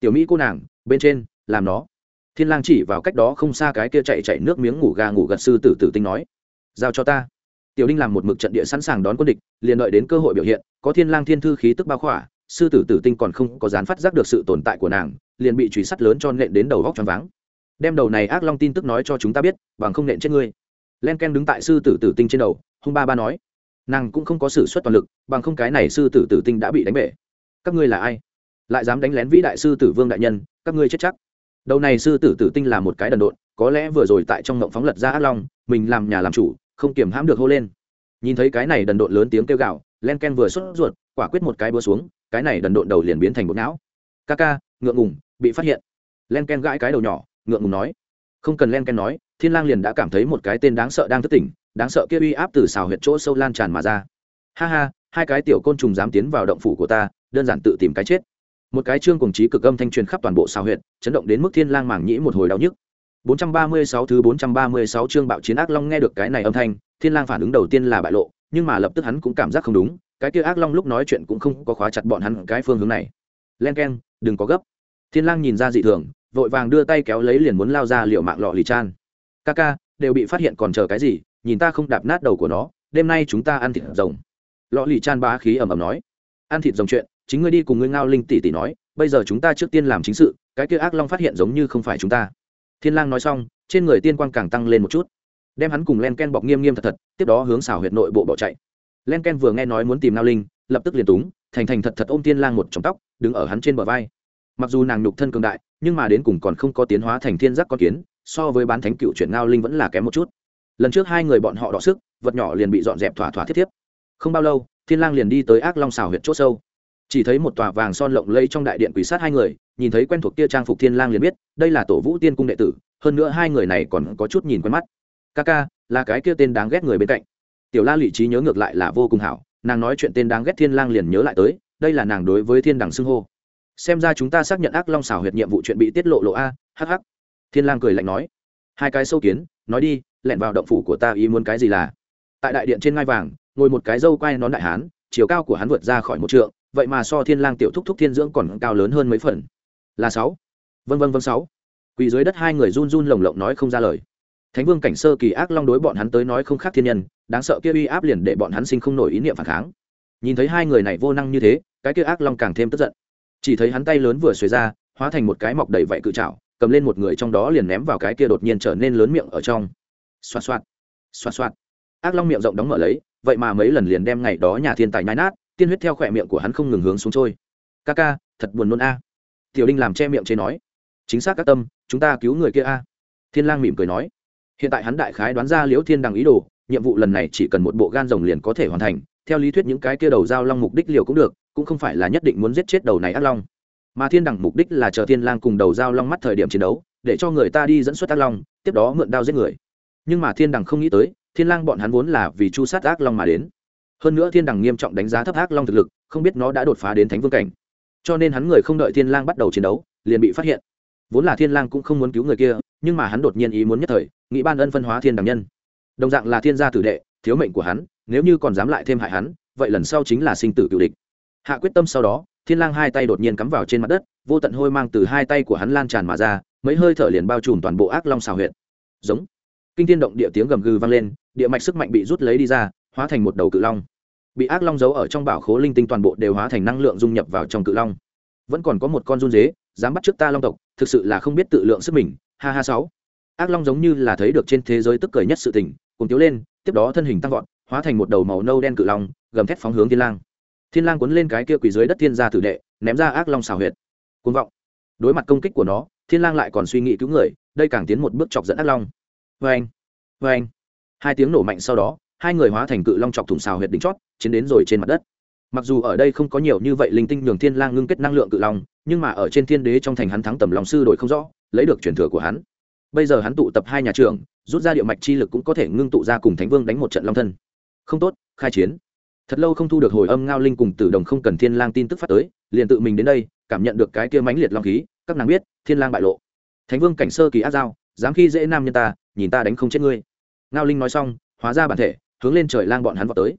Tiểu mỹ cô nàng, bên trên, làm nó. Thiên lang chỉ vào cách đó không xa cái kia chạy chạy nước miếng ngủ gà ngủ gật sư tử tử tinh nói, giao cho ta. Tiểu đinh làm một mực trận địa sẵn sàng đón quân địch, liền đợi đến cơ hội biểu hiện, có thiên lang thiên thư khí tức bao khỏa, sư tử tử tinh còn không có dán phát giác được sự tồn tại của nàng, liền bị truy sát lớn cho nện đến đầu góc choáng váng. Đem đầu này ác long tin tức nói cho chúng ta biết, bằng không nện chết ngươi len ken đứng tại sư tử tử tinh trên đầu, hung ba ba nói, nàng cũng không có sự xuất toàn lực, bằng không cái này sư tử tử tinh đã bị đánh bể. Các ngươi là ai? Lại dám đánh lén vĩ đại sư tử vương đại nhân, các ngươi chết chắc. Đầu này sư tử tử tinh là một cái đần độn, có lẽ vừa rồi tại trong ngộng phóng lật ra ác long, mình làm nhà làm chủ, không kiềm hãm được hô lên. Nhìn thấy cái này đần độn lớn tiếng kêu gạo len ken vừa xuất ruột, quả quyết một cái búa xuống, cái này đần độn đầu liền biến thành một não. Ca ca, ngượng ngùng, bị phát hiện. Len ken gãi cái đầu nhỏ, ngượng ngùng nói. Không cần len ken nói thiên lang liền đã cảm thấy một cái tên đáng sợ đang thức tỉnh, đáng sợ kia uy áp từ xào huyệt chỗ sâu lan tràn mà ra. Ha ha, hai cái tiểu côn trùng dám tiến vào động phủ của ta, đơn giản tự tìm cái chết. Một cái chương cùng trí cực âm thanh truyền khắp toàn bộ xào huyệt, chấn động đến mức thiên lang mảng nhĩ một hồi đau nhức. 436 thứ 436 chương bạo chiến ác long nghe được cái này âm thanh, thiên lang phản ứng đầu tiên là bại lộ, nhưng mà lập tức hắn cũng cảm giác không đúng, cái kia ác long lúc nói chuyện cũng không có khóa chặt bọn hắn cái phương hướng này. Len keng, đừng có gấp. Thiên lang nhìn ra dị thường, vội vàng đưa tay kéo lấy liền muốn lao ra liệu mạng lọ lì chan ca ca, đều bị phát hiện còn chờ cái gì, nhìn ta không đạp nát đầu của nó, đêm nay chúng ta ăn thịt rồng. Lọ lì chan bá khí ầm ầm nói. Ăn thịt rồng chuyện, chính ngươi đi cùng ngươi ngao linh tỷ tỷ nói, bây giờ chúng ta trước tiên làm chính sự, cái kia ác long phát hiện giống như không phải chúng ta. Thiên lang nói xong, trên người tiên quang càng tăng lên một chút. Đem hắn cùng len ken bọc nghiêm nghiêm thật thật, tiếp đó hướng xào huyệt nội bộ bỏ chạy. Len ken vừa nghe nói muốn tìm ngao linh, lập tức liền túng, thành thành thật thật ôm thiên lang một trong tóc, đứng ở hắn trên bờ vai. Mặc dù nàng nhục thân cường đại, nhưng mà đến cùng còn không có tiến hóa thành thiên giác con kiến so với bán thánh cựu chuyển ngao linh vẫn là kém một chút. Lần trước hai người bọn họ đọ sức, vật nhỏ liền bị dọn dẹp thỏa thỏa thiết thiếp. Không bao lâu, thiên lang liền đi tới ác long xào huyệt chỗ sâu. Chỉ thấy một tòa vàng son lộng lẫy trong đại điện quỷ sát hai người, nhìn thấy quen thuộc kia trang phục thiên lang liền biết, đây là tổ vũ tiên cung đệ tử, hơn nữa hai người này còn có chút nhìn quen mắt. Ca ca, là cái kia tên đáng ghét người bên cạnh. Tiểu la lụy trí nhớ ngược lại là vô cùng hảo, nàng nói chuyện tên đáng ghét thiên lang liền nhớ lại tới, đây là nàng đối với thiên đẳng xưng hô. Xem ra chúng ta xác nhận ác long xào huyệt nhiệm vụ chuyện bị tiết lộ lộ a hh thiên lang cười lạnh nói, hai cái sâu kiến, nói đi, lẹn vào động phủ của ta ý muốn cái gì là? Tại đại điện trên ngai vàng, ngồi một cái dâu quai nón đại hán, chiều cao của hắn vượt ra khỏi một trượng, vậy mà so thiên lang tiểu thúc thúc thiên dưỡng còn cao lớn hơn mấy phần. Là sáu. Vân vân vân sáu. Quỳ dưới đất hai người run run lồng lộng nói không ra lời. Thánh vương cảnh sơ kỳ ác long đối bọn hắn tới nói không khác thiên nhân, đáng sợ kia uy áp liền để bọn hắn sinh không nổi ý niệm phản kháng. Nhìn thấy hai người này vô năng như thế, cái kia ác long càng thêm tức giận. Chỉ thấy hắn tay lớn vừa xuề ra, hóa thành một cái mọc đầy vảy cự trảo cầm lên một người trong đó liền ném vào cái kia đột nhiên trở nên lớn miệng ở trong. Xoa xoa xoa xoa ác long miệng rộng đóng mở lấy, vậy mà mấy lần liền đem ngày đó nhà thiên tài nhái nát, tiên huyết theo khỏe miệng của hắn không ngừng hướng xuống trôi. Ca ca, thật buồn nôn a. Tiểu đinh làm che miệng chế nói, chính xác các tâm, chúng ta cứu người kia a. Thiên lang mỉm cười nói, hiện tại hắn đại khái đoán ra liễu thiên đằng ý đồ, nhiệm vụ lần này chỉ cần một bộ gan rồng liền có thể hoàn thành, theo lý thuyết những cái kia đầu dao long mục đích liều cũng được, cũng không phải là nhất định muốn giết chết đầu này ác long mà thiên đẳng mục đích là chờ thiên lang cùng đầu dao long mắt thời điểm chiến đấu, để cho người ta đi dẫn xuất ác long, tiếp đó mượn đao giết người. Nhưng mà thiên đẳng không nghĩ tới, thiên lang bọn hắn vốn là vì chu sát ác long mà đến. Hơn nữa thiên đẳng nghiêm trọng đánh giá thấp ác long thực lực, không biết nó đã đột phá đến thánh vương cảnh. Cho nên hắn người không đợi thiên lang bắt đầu chiến đấu, liền bị phát hiện. Vốn là thiên lang cũng không muốn cứu người kia, nhưng mà hắn đột nhiên ý muốn nhất thời, nghĩ ban ân phân hóa thiên đẳng nhân. Đồng dạng là thiên gia tử đệ, thiếu mệnh của hắn, nếu như còn dám lại thêm hại hắn, vậy lần sau chính là sinh tử cựu địch. Hạ quyết tâm sau đó thiên lang hai tay đột nhiên cắm vào trên mặt đất, vô tận hôi mang từ hai tay của hắn lan tràn mà ra, mấy hơi thở liền bao trùm toàn bộ ác long xào huyệt. Giống. Kinh thiên động địa tiếng gầm gừ vang lên, địa mạch sức mạnh bị rút lấy đi ra, hóa thành một đầu cự long. Bị ác long giấu ở trong bảo khố linh tinh toàn bộ đều hóa thành năng lượng dung nhập vào trong cự long. Vẫn còn có một con run dế, dám bắt trước ta long tộc, thực sự là không biết tự lượng sức mình, ha ha sáu. Ác long giống như là thấy được trên thế giới tức cười nhất sự tình cùng tiếu lên, tiếp đó thân hình tăng vọt, hóa thành một đầu màu nâu đen cự long, gầm thét phóng hướng thiên lang thiên lang cuốn lên cái kia quỳ dưới đất thiên gia tử đệ, ném ra ác long xào huyệt. Cuồng vọng. Đối mặt công kích của nó, thiên lang lại còn suy nghĩ cứu người, đây càng tiến một bước chọc dẫn ác long. Vang anh anh hai tiếng nổ mạnh sau đó, hai người hóa thành cự long chọc thủng xào huyệt đỉnh chót, chiến đến rồi trên mặt đất. Mặc dù ở đây không có nhiều như vậy linh tinh nhường thiên lang ngưng kết năng lượng cự long, nhưng mà ở trên thiên đế trong thành hắn thắng tầm lòng sư đổi không rõ, lấy được truyền thừa của hắn. Bây giờ hắn tụ tập hai nhà trưởng, rút ra địa mạch chi lực cũng có thể ngưng tụ ra cùng thánh vương đánh một trận long thân. Không tốt, khai chiến thật lâu không thu được hồi âm ngao linh cùng tử đồng không cần thiên lang tin tức phát tới, liền tự mình đến đây, cảm nhận được cái kia mãnh liệt long khí, các nàng biết, thiên lang bại lộ. Thánh vương cảnh sơ kỳ áp dao dám khi dễ nam nhân ta, nhìn ta đánh không chết ngươi. Ngao linh nói xong, hóa ra bản thể, hướng lên trời lang bọn hắn vào tới.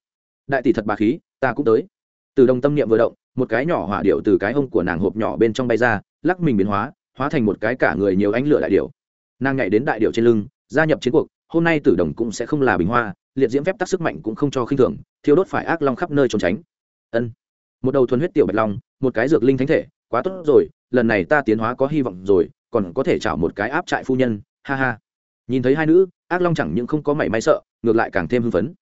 Đại tỷ thật bà khí, ta cũng tới. Từ đồng tâm niệm vừa động, một cái nhỏ hỏa điệu từ cái hông của nàng hộp nhỏ bên trong bay ra, lắc mình biến hóa hóa thành một cái cả người nhiều ánh lửa đại điệu nàng nhảy đến đại điệu trên lưng, gia nhập chiến cuộc, hôm nay tử đồng cũng sẽ không là bình hoa, liệt diễm phép tắc sức mạnh cũng không cho khinh thường thiêu đốt phải ác long khắp nơi trốn tránh. Ân. Một đầu thuần huyết tiểu bạch long, một cái dược linh thánh thể, quá tốt rồi, lần này ta tiến hóa có hy vọng rồi, còn có thể chảo một cái áp trại phu nhân, ha ha. Nhìn thấy hai nữ, ác long chẳng những không có mảy may sợ, ngược lại càng thêm hưng phấn.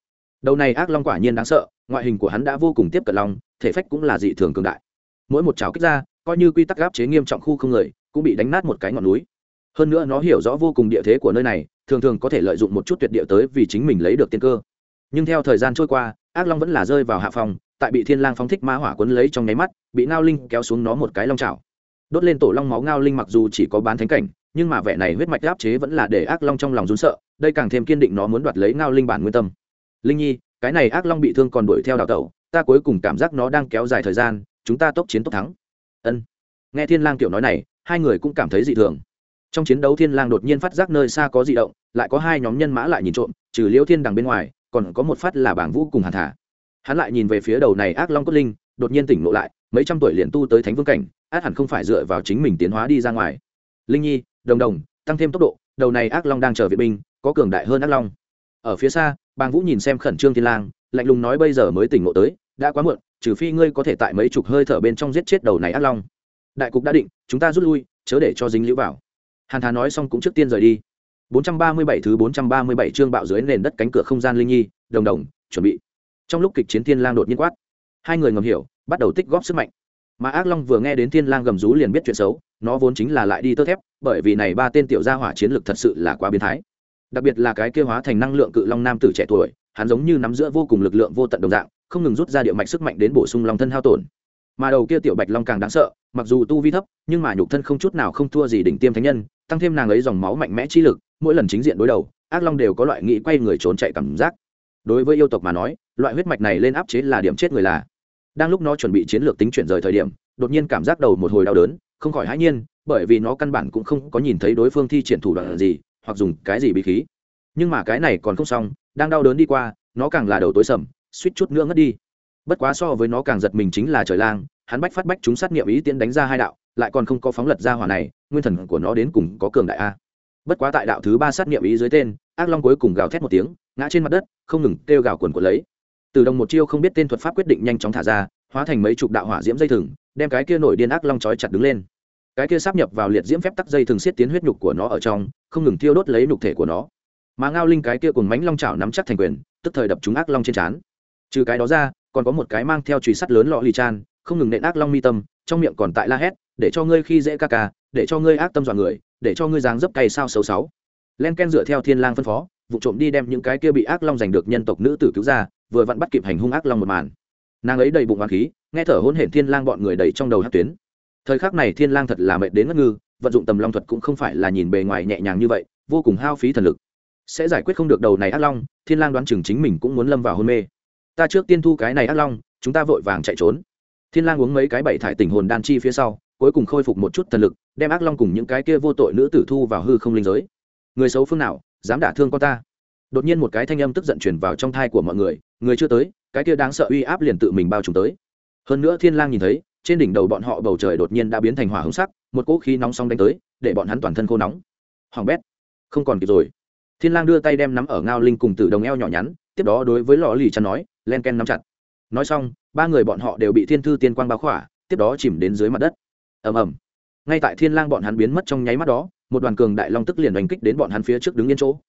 Đầu này ác long quả nhiên đáng sợ, ngoại hình của hắn đã vô cùng tiếp cận long, thể phách cũng là dị thường cường đại. Mỗi một chảo kích ra, coi như quy tắc gáp chế nghiêm trọng khu không người, cũng bị đánh nát một cái ngọn núi. Hơn nữa nó hiểu rõ vô cùng địa thế của nơi này, thường thường có thể lợi dụng một chút tuyệt địa tới vì chính mình lấy được tiên cơ. Nhưng theo thời gian trôi qua ác long vẫn là rơi vào hạ phòng tại bị thiên lang phóng thích ma hỏa cuốn lấy trong nháy mắt, bị ngao linh kéo xuống nó một cái long chảo. Đốt lên tổ long máu ngao linh mặc dù chỉ có bán thánh cảnh, nhưng mà vẻ này huyết mạch áp chế vẫn là để ác long trong lòng run sợ, đây càng thêm kiên định nó muốn đoạt lấy ngao linh bản nguyên tâm. Linh nhi, cái này ác long bị thương còn đuổi theo đào tẩu, ta cuối cùng cảm giác nó đang kéo dài thời gian, chúng ta tốc chiến tốc thắng. Ân. Nghe thiên lang tiểu nói này, hai người cũng cảm thấy dị thường. Trong chiến đấu thiên lang đột nhiên phát giác nơi xa có dị động, lại có hai nhóm nhân mã lại nhìn trộm, trừ liễu thiên đằng bên ngoài còn có một phát là bảng vũ cùng hàn thả. Hắn lại nhìn về phía đầu này ác long cốt linh, đột nhiên tỉnh ngộ lại, mấy trăm tuổi liền tu tới thánh vương cảnh, át hẳn không phải dựa vào chính mình tiến hóa đi ra ngoài. Linh nhi, đồng đồng, tăng thêm tốc độ, đầu này ác long đang chờ viện binh, có cường đại hơn ác long. Ở phía xa bàng vũ nhìn xem khẩn trương thiên lang, lạnh lùng nói bây giờ mới tỉnh ngộ tới, đã quá muộn, trừ phi ngươi có thể tại mấy chục hơi thở bên trong giết chết đầu này ác long. Đại cục đã định, chúng ta rút lui, chớ để cho dính liễu vào. Hàn thà nói xong cũng trước tiên rời đi. 437 thứ 437 chương bạo dưới nền đất cánh cửa không gian linh nhi, đồng đồng, chuẩn bị. Trong lúc kịch chiến thiên lang đột nhiên quát. Hai người ngầm hiểu, bắt đầu tích góp sức mạnh. Mà ác long vừa nghe đến thiên lang gầm rú liền biết chuyện xấu, nó vốn chính là lại đi tơ thép, bởi vì này ba tên tiểu gia hỏa chiến lực thật sự là quá biến thái. Đặc biệt là cái kia hóa thành năng lượng cự long nam tử trẻ tuổi, hắn giống như nắm giữa vô cùng lực lượng vô tận đồng dạng, không ngừng rút ra địa mạch sức mạnh đến bổ sung long thân hao tổn. Mà đầu kia tiểu bạch long càng đáng sợ, mặc dù tu vi thấp, nhưng mà nhục thân không chút nào không thua gì đỉnh tiêm thánh nhân, tăng thêm nàng ấy dòng máu mạnh mẽ chi lực mỗi lần chính diện đối đầu, ác long đều có loại nghĩ quay người trốn chạy cảm giác. Đối với yêu tộc mà nói, loại huyết mạch này lên áp chế là điểm chết người là. Đang lúc nó chuẩn bị chiến lược tính chuyển rời thời điểm, đột nhiên cảm giác đầu một hồi đau đớn, không khỏi hãi nhiên, bởi vì nó căn bản cũng không có nhìn thấy đối phương thi triển thủ đoạn gì, hoặc dùng cái gì bí khí. Nhưng mà cái này còn không xong, đang đau đớn đi qua, nó càng là đầu tối sầm, suýt chút nữa ngất đi. Bất quá so với nó càng giật mình chính là trời lang, hắn bách phát bách chúng sát nghiệm ý tiến đánh ra hai đạo, lại còn không có phóng lật ra hỏa này, nguyên thần của nó đến cùng có cường đại a bất quá tại đạo thứ ba sát nghiệm ý dưới tên, ác long cuối cùng gào thét một tiếng, ngã trên mặt đất, không ngừng kêu gào quần của lấy. Từ đồng một chiêu không biết tên thuật pháp quyết định nhanh chóng thả ra, hóa thành mấy chục đạo hỏa diễm dây thừng, đem cái kia nổi điên ác long trói chặt đứng lên. Cái kia sắp nhập vào liệt diễm phép tắc dây thường xiết tiến huyết nhục của nó ở trong, không ngừng thiêu đốt lấy nhục thể của nó. Mà ngao linh cái kia cùng mánh long chảo nắm chắc thành quyền, tức thời đập chúng ác long trên trán. Trừ cái đó ra, còn có một cái mang theo chùy sắt lớn lọ lì chan, không ngừng nện ác long mi tâm, trong miệng còn tại la hét, để cho ngươi khi dễ ca ca, để cho ngươi ác tâm dọa người để cho ngươi dáng dấp cay sao xấu sáu len ken dựa theo thiên lang phân phó, vụ trộm đi đem những cái kia bị ác long giành được nhân tộc nữ tử cứu ra, vừa vặn bắt kịp hành hung ác long một màn. Nàng ấy đầy bụng hoàng khí, nghe thở hôn hển thiên lang bọn người đầy trong đầu hát tuyến. Thời khắc này thiên lang thật là mệt đến ngất ngư, vận dụng tầm long thuật cũng không phải là nhìn bề ngoài nhẹ nhàng như vậy, vô cùng hao phí thần lực. Sẽ giải quyết không được đầu này ác long, thiên lang đoán chừng chính mình cũng muốn lâm vào hôn mê. Ta trước tiên thu cái này ác long, chúng ta vội vàng chạy trốn. Thiên lang uống mấy cái bảy thải tỉnh hồn đan chi phía sau, cuối cùng khôi phục một chút thần lực đem ác long cùng những cái kia vô tội nữ tử thu vào hư không linh giới. Người xấu phương nào, dám đả thương con ta? Đột nhiên một cái thanh âm tức giận truyền vào trong thai của mọi người người chưa tới, cái kia đáng sợ uy áp liền tự mình bao trùm tới. Hơn nữa thiên lang nhìn thấy, trên đỉnh đầu bọn họ bầu trời đột nhiên đã biến thành hỏa hồng sắc, một cỗ khí nóng sóng đánh tới, để bọn hắn toàn thân khô nóng. Hoàng bét, không còn kịp rồi. Thiên lang đưa tay đem nắm ở ngao linh cùng tử đồng eo nhỏ nhắn, tiếp đó đối với lò lì chăn nói, len ken nắm chặt. Nói xong, ba người bọn họ đều bị thiên thư tiên quang bao khỏa, tiếp đó chìm đến dưới mặt đất. Ầm ầm ngay tại thiên lang bọn hắn biến mất trong nháy mắt đó, một đoàn cường đại long tức liền đánh kích đến bọn hắn phía trước đứng yên chỗ.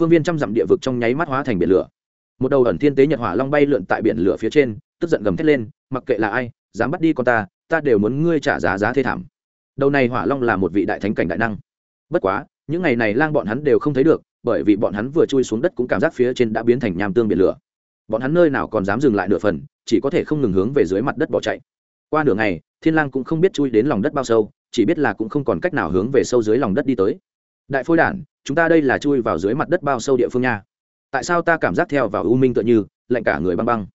Phương viên trăm dặm địa vực trong nháy mắt hóa thành biển lửa. Một đầu ẩn thiên tế nhật hỏa long bay lượn tại biển lửa phía trên, tức giận gầm thét lên, mặc kệ là ai, dám bắt đi con ta ta đều muốn ngươi trả giá giá thê thảm. Đầu này hỏa long là một vị đại thánh cảnh đại năng. Bất quá, những ngày này lang bọn hắn đều không thấy được, bởi vì bọn hắn vừa chui xuống đất cũng cảm giác phía trên đã biến thành nham tương biển lửa. Bọn hắn nơi nào còn dám dừng lại nửa phần, chỉ có thể không ngừng hướng về dưới mặt đất bỏ chạy. Qua nửa ngày, thiên lang cũng không biết chui đến lòng đất bao sâu chỉ biết là cũng không còn cách nào hướng về sâu dưới lòng đất đi tới. Đại phôi đản, chúng ta đây là chui vào dưới mặt đất bao sâu địa phương nha. Tại sao ta cảm giác theo vào u minh tựa như, lạnh cả người băng băng?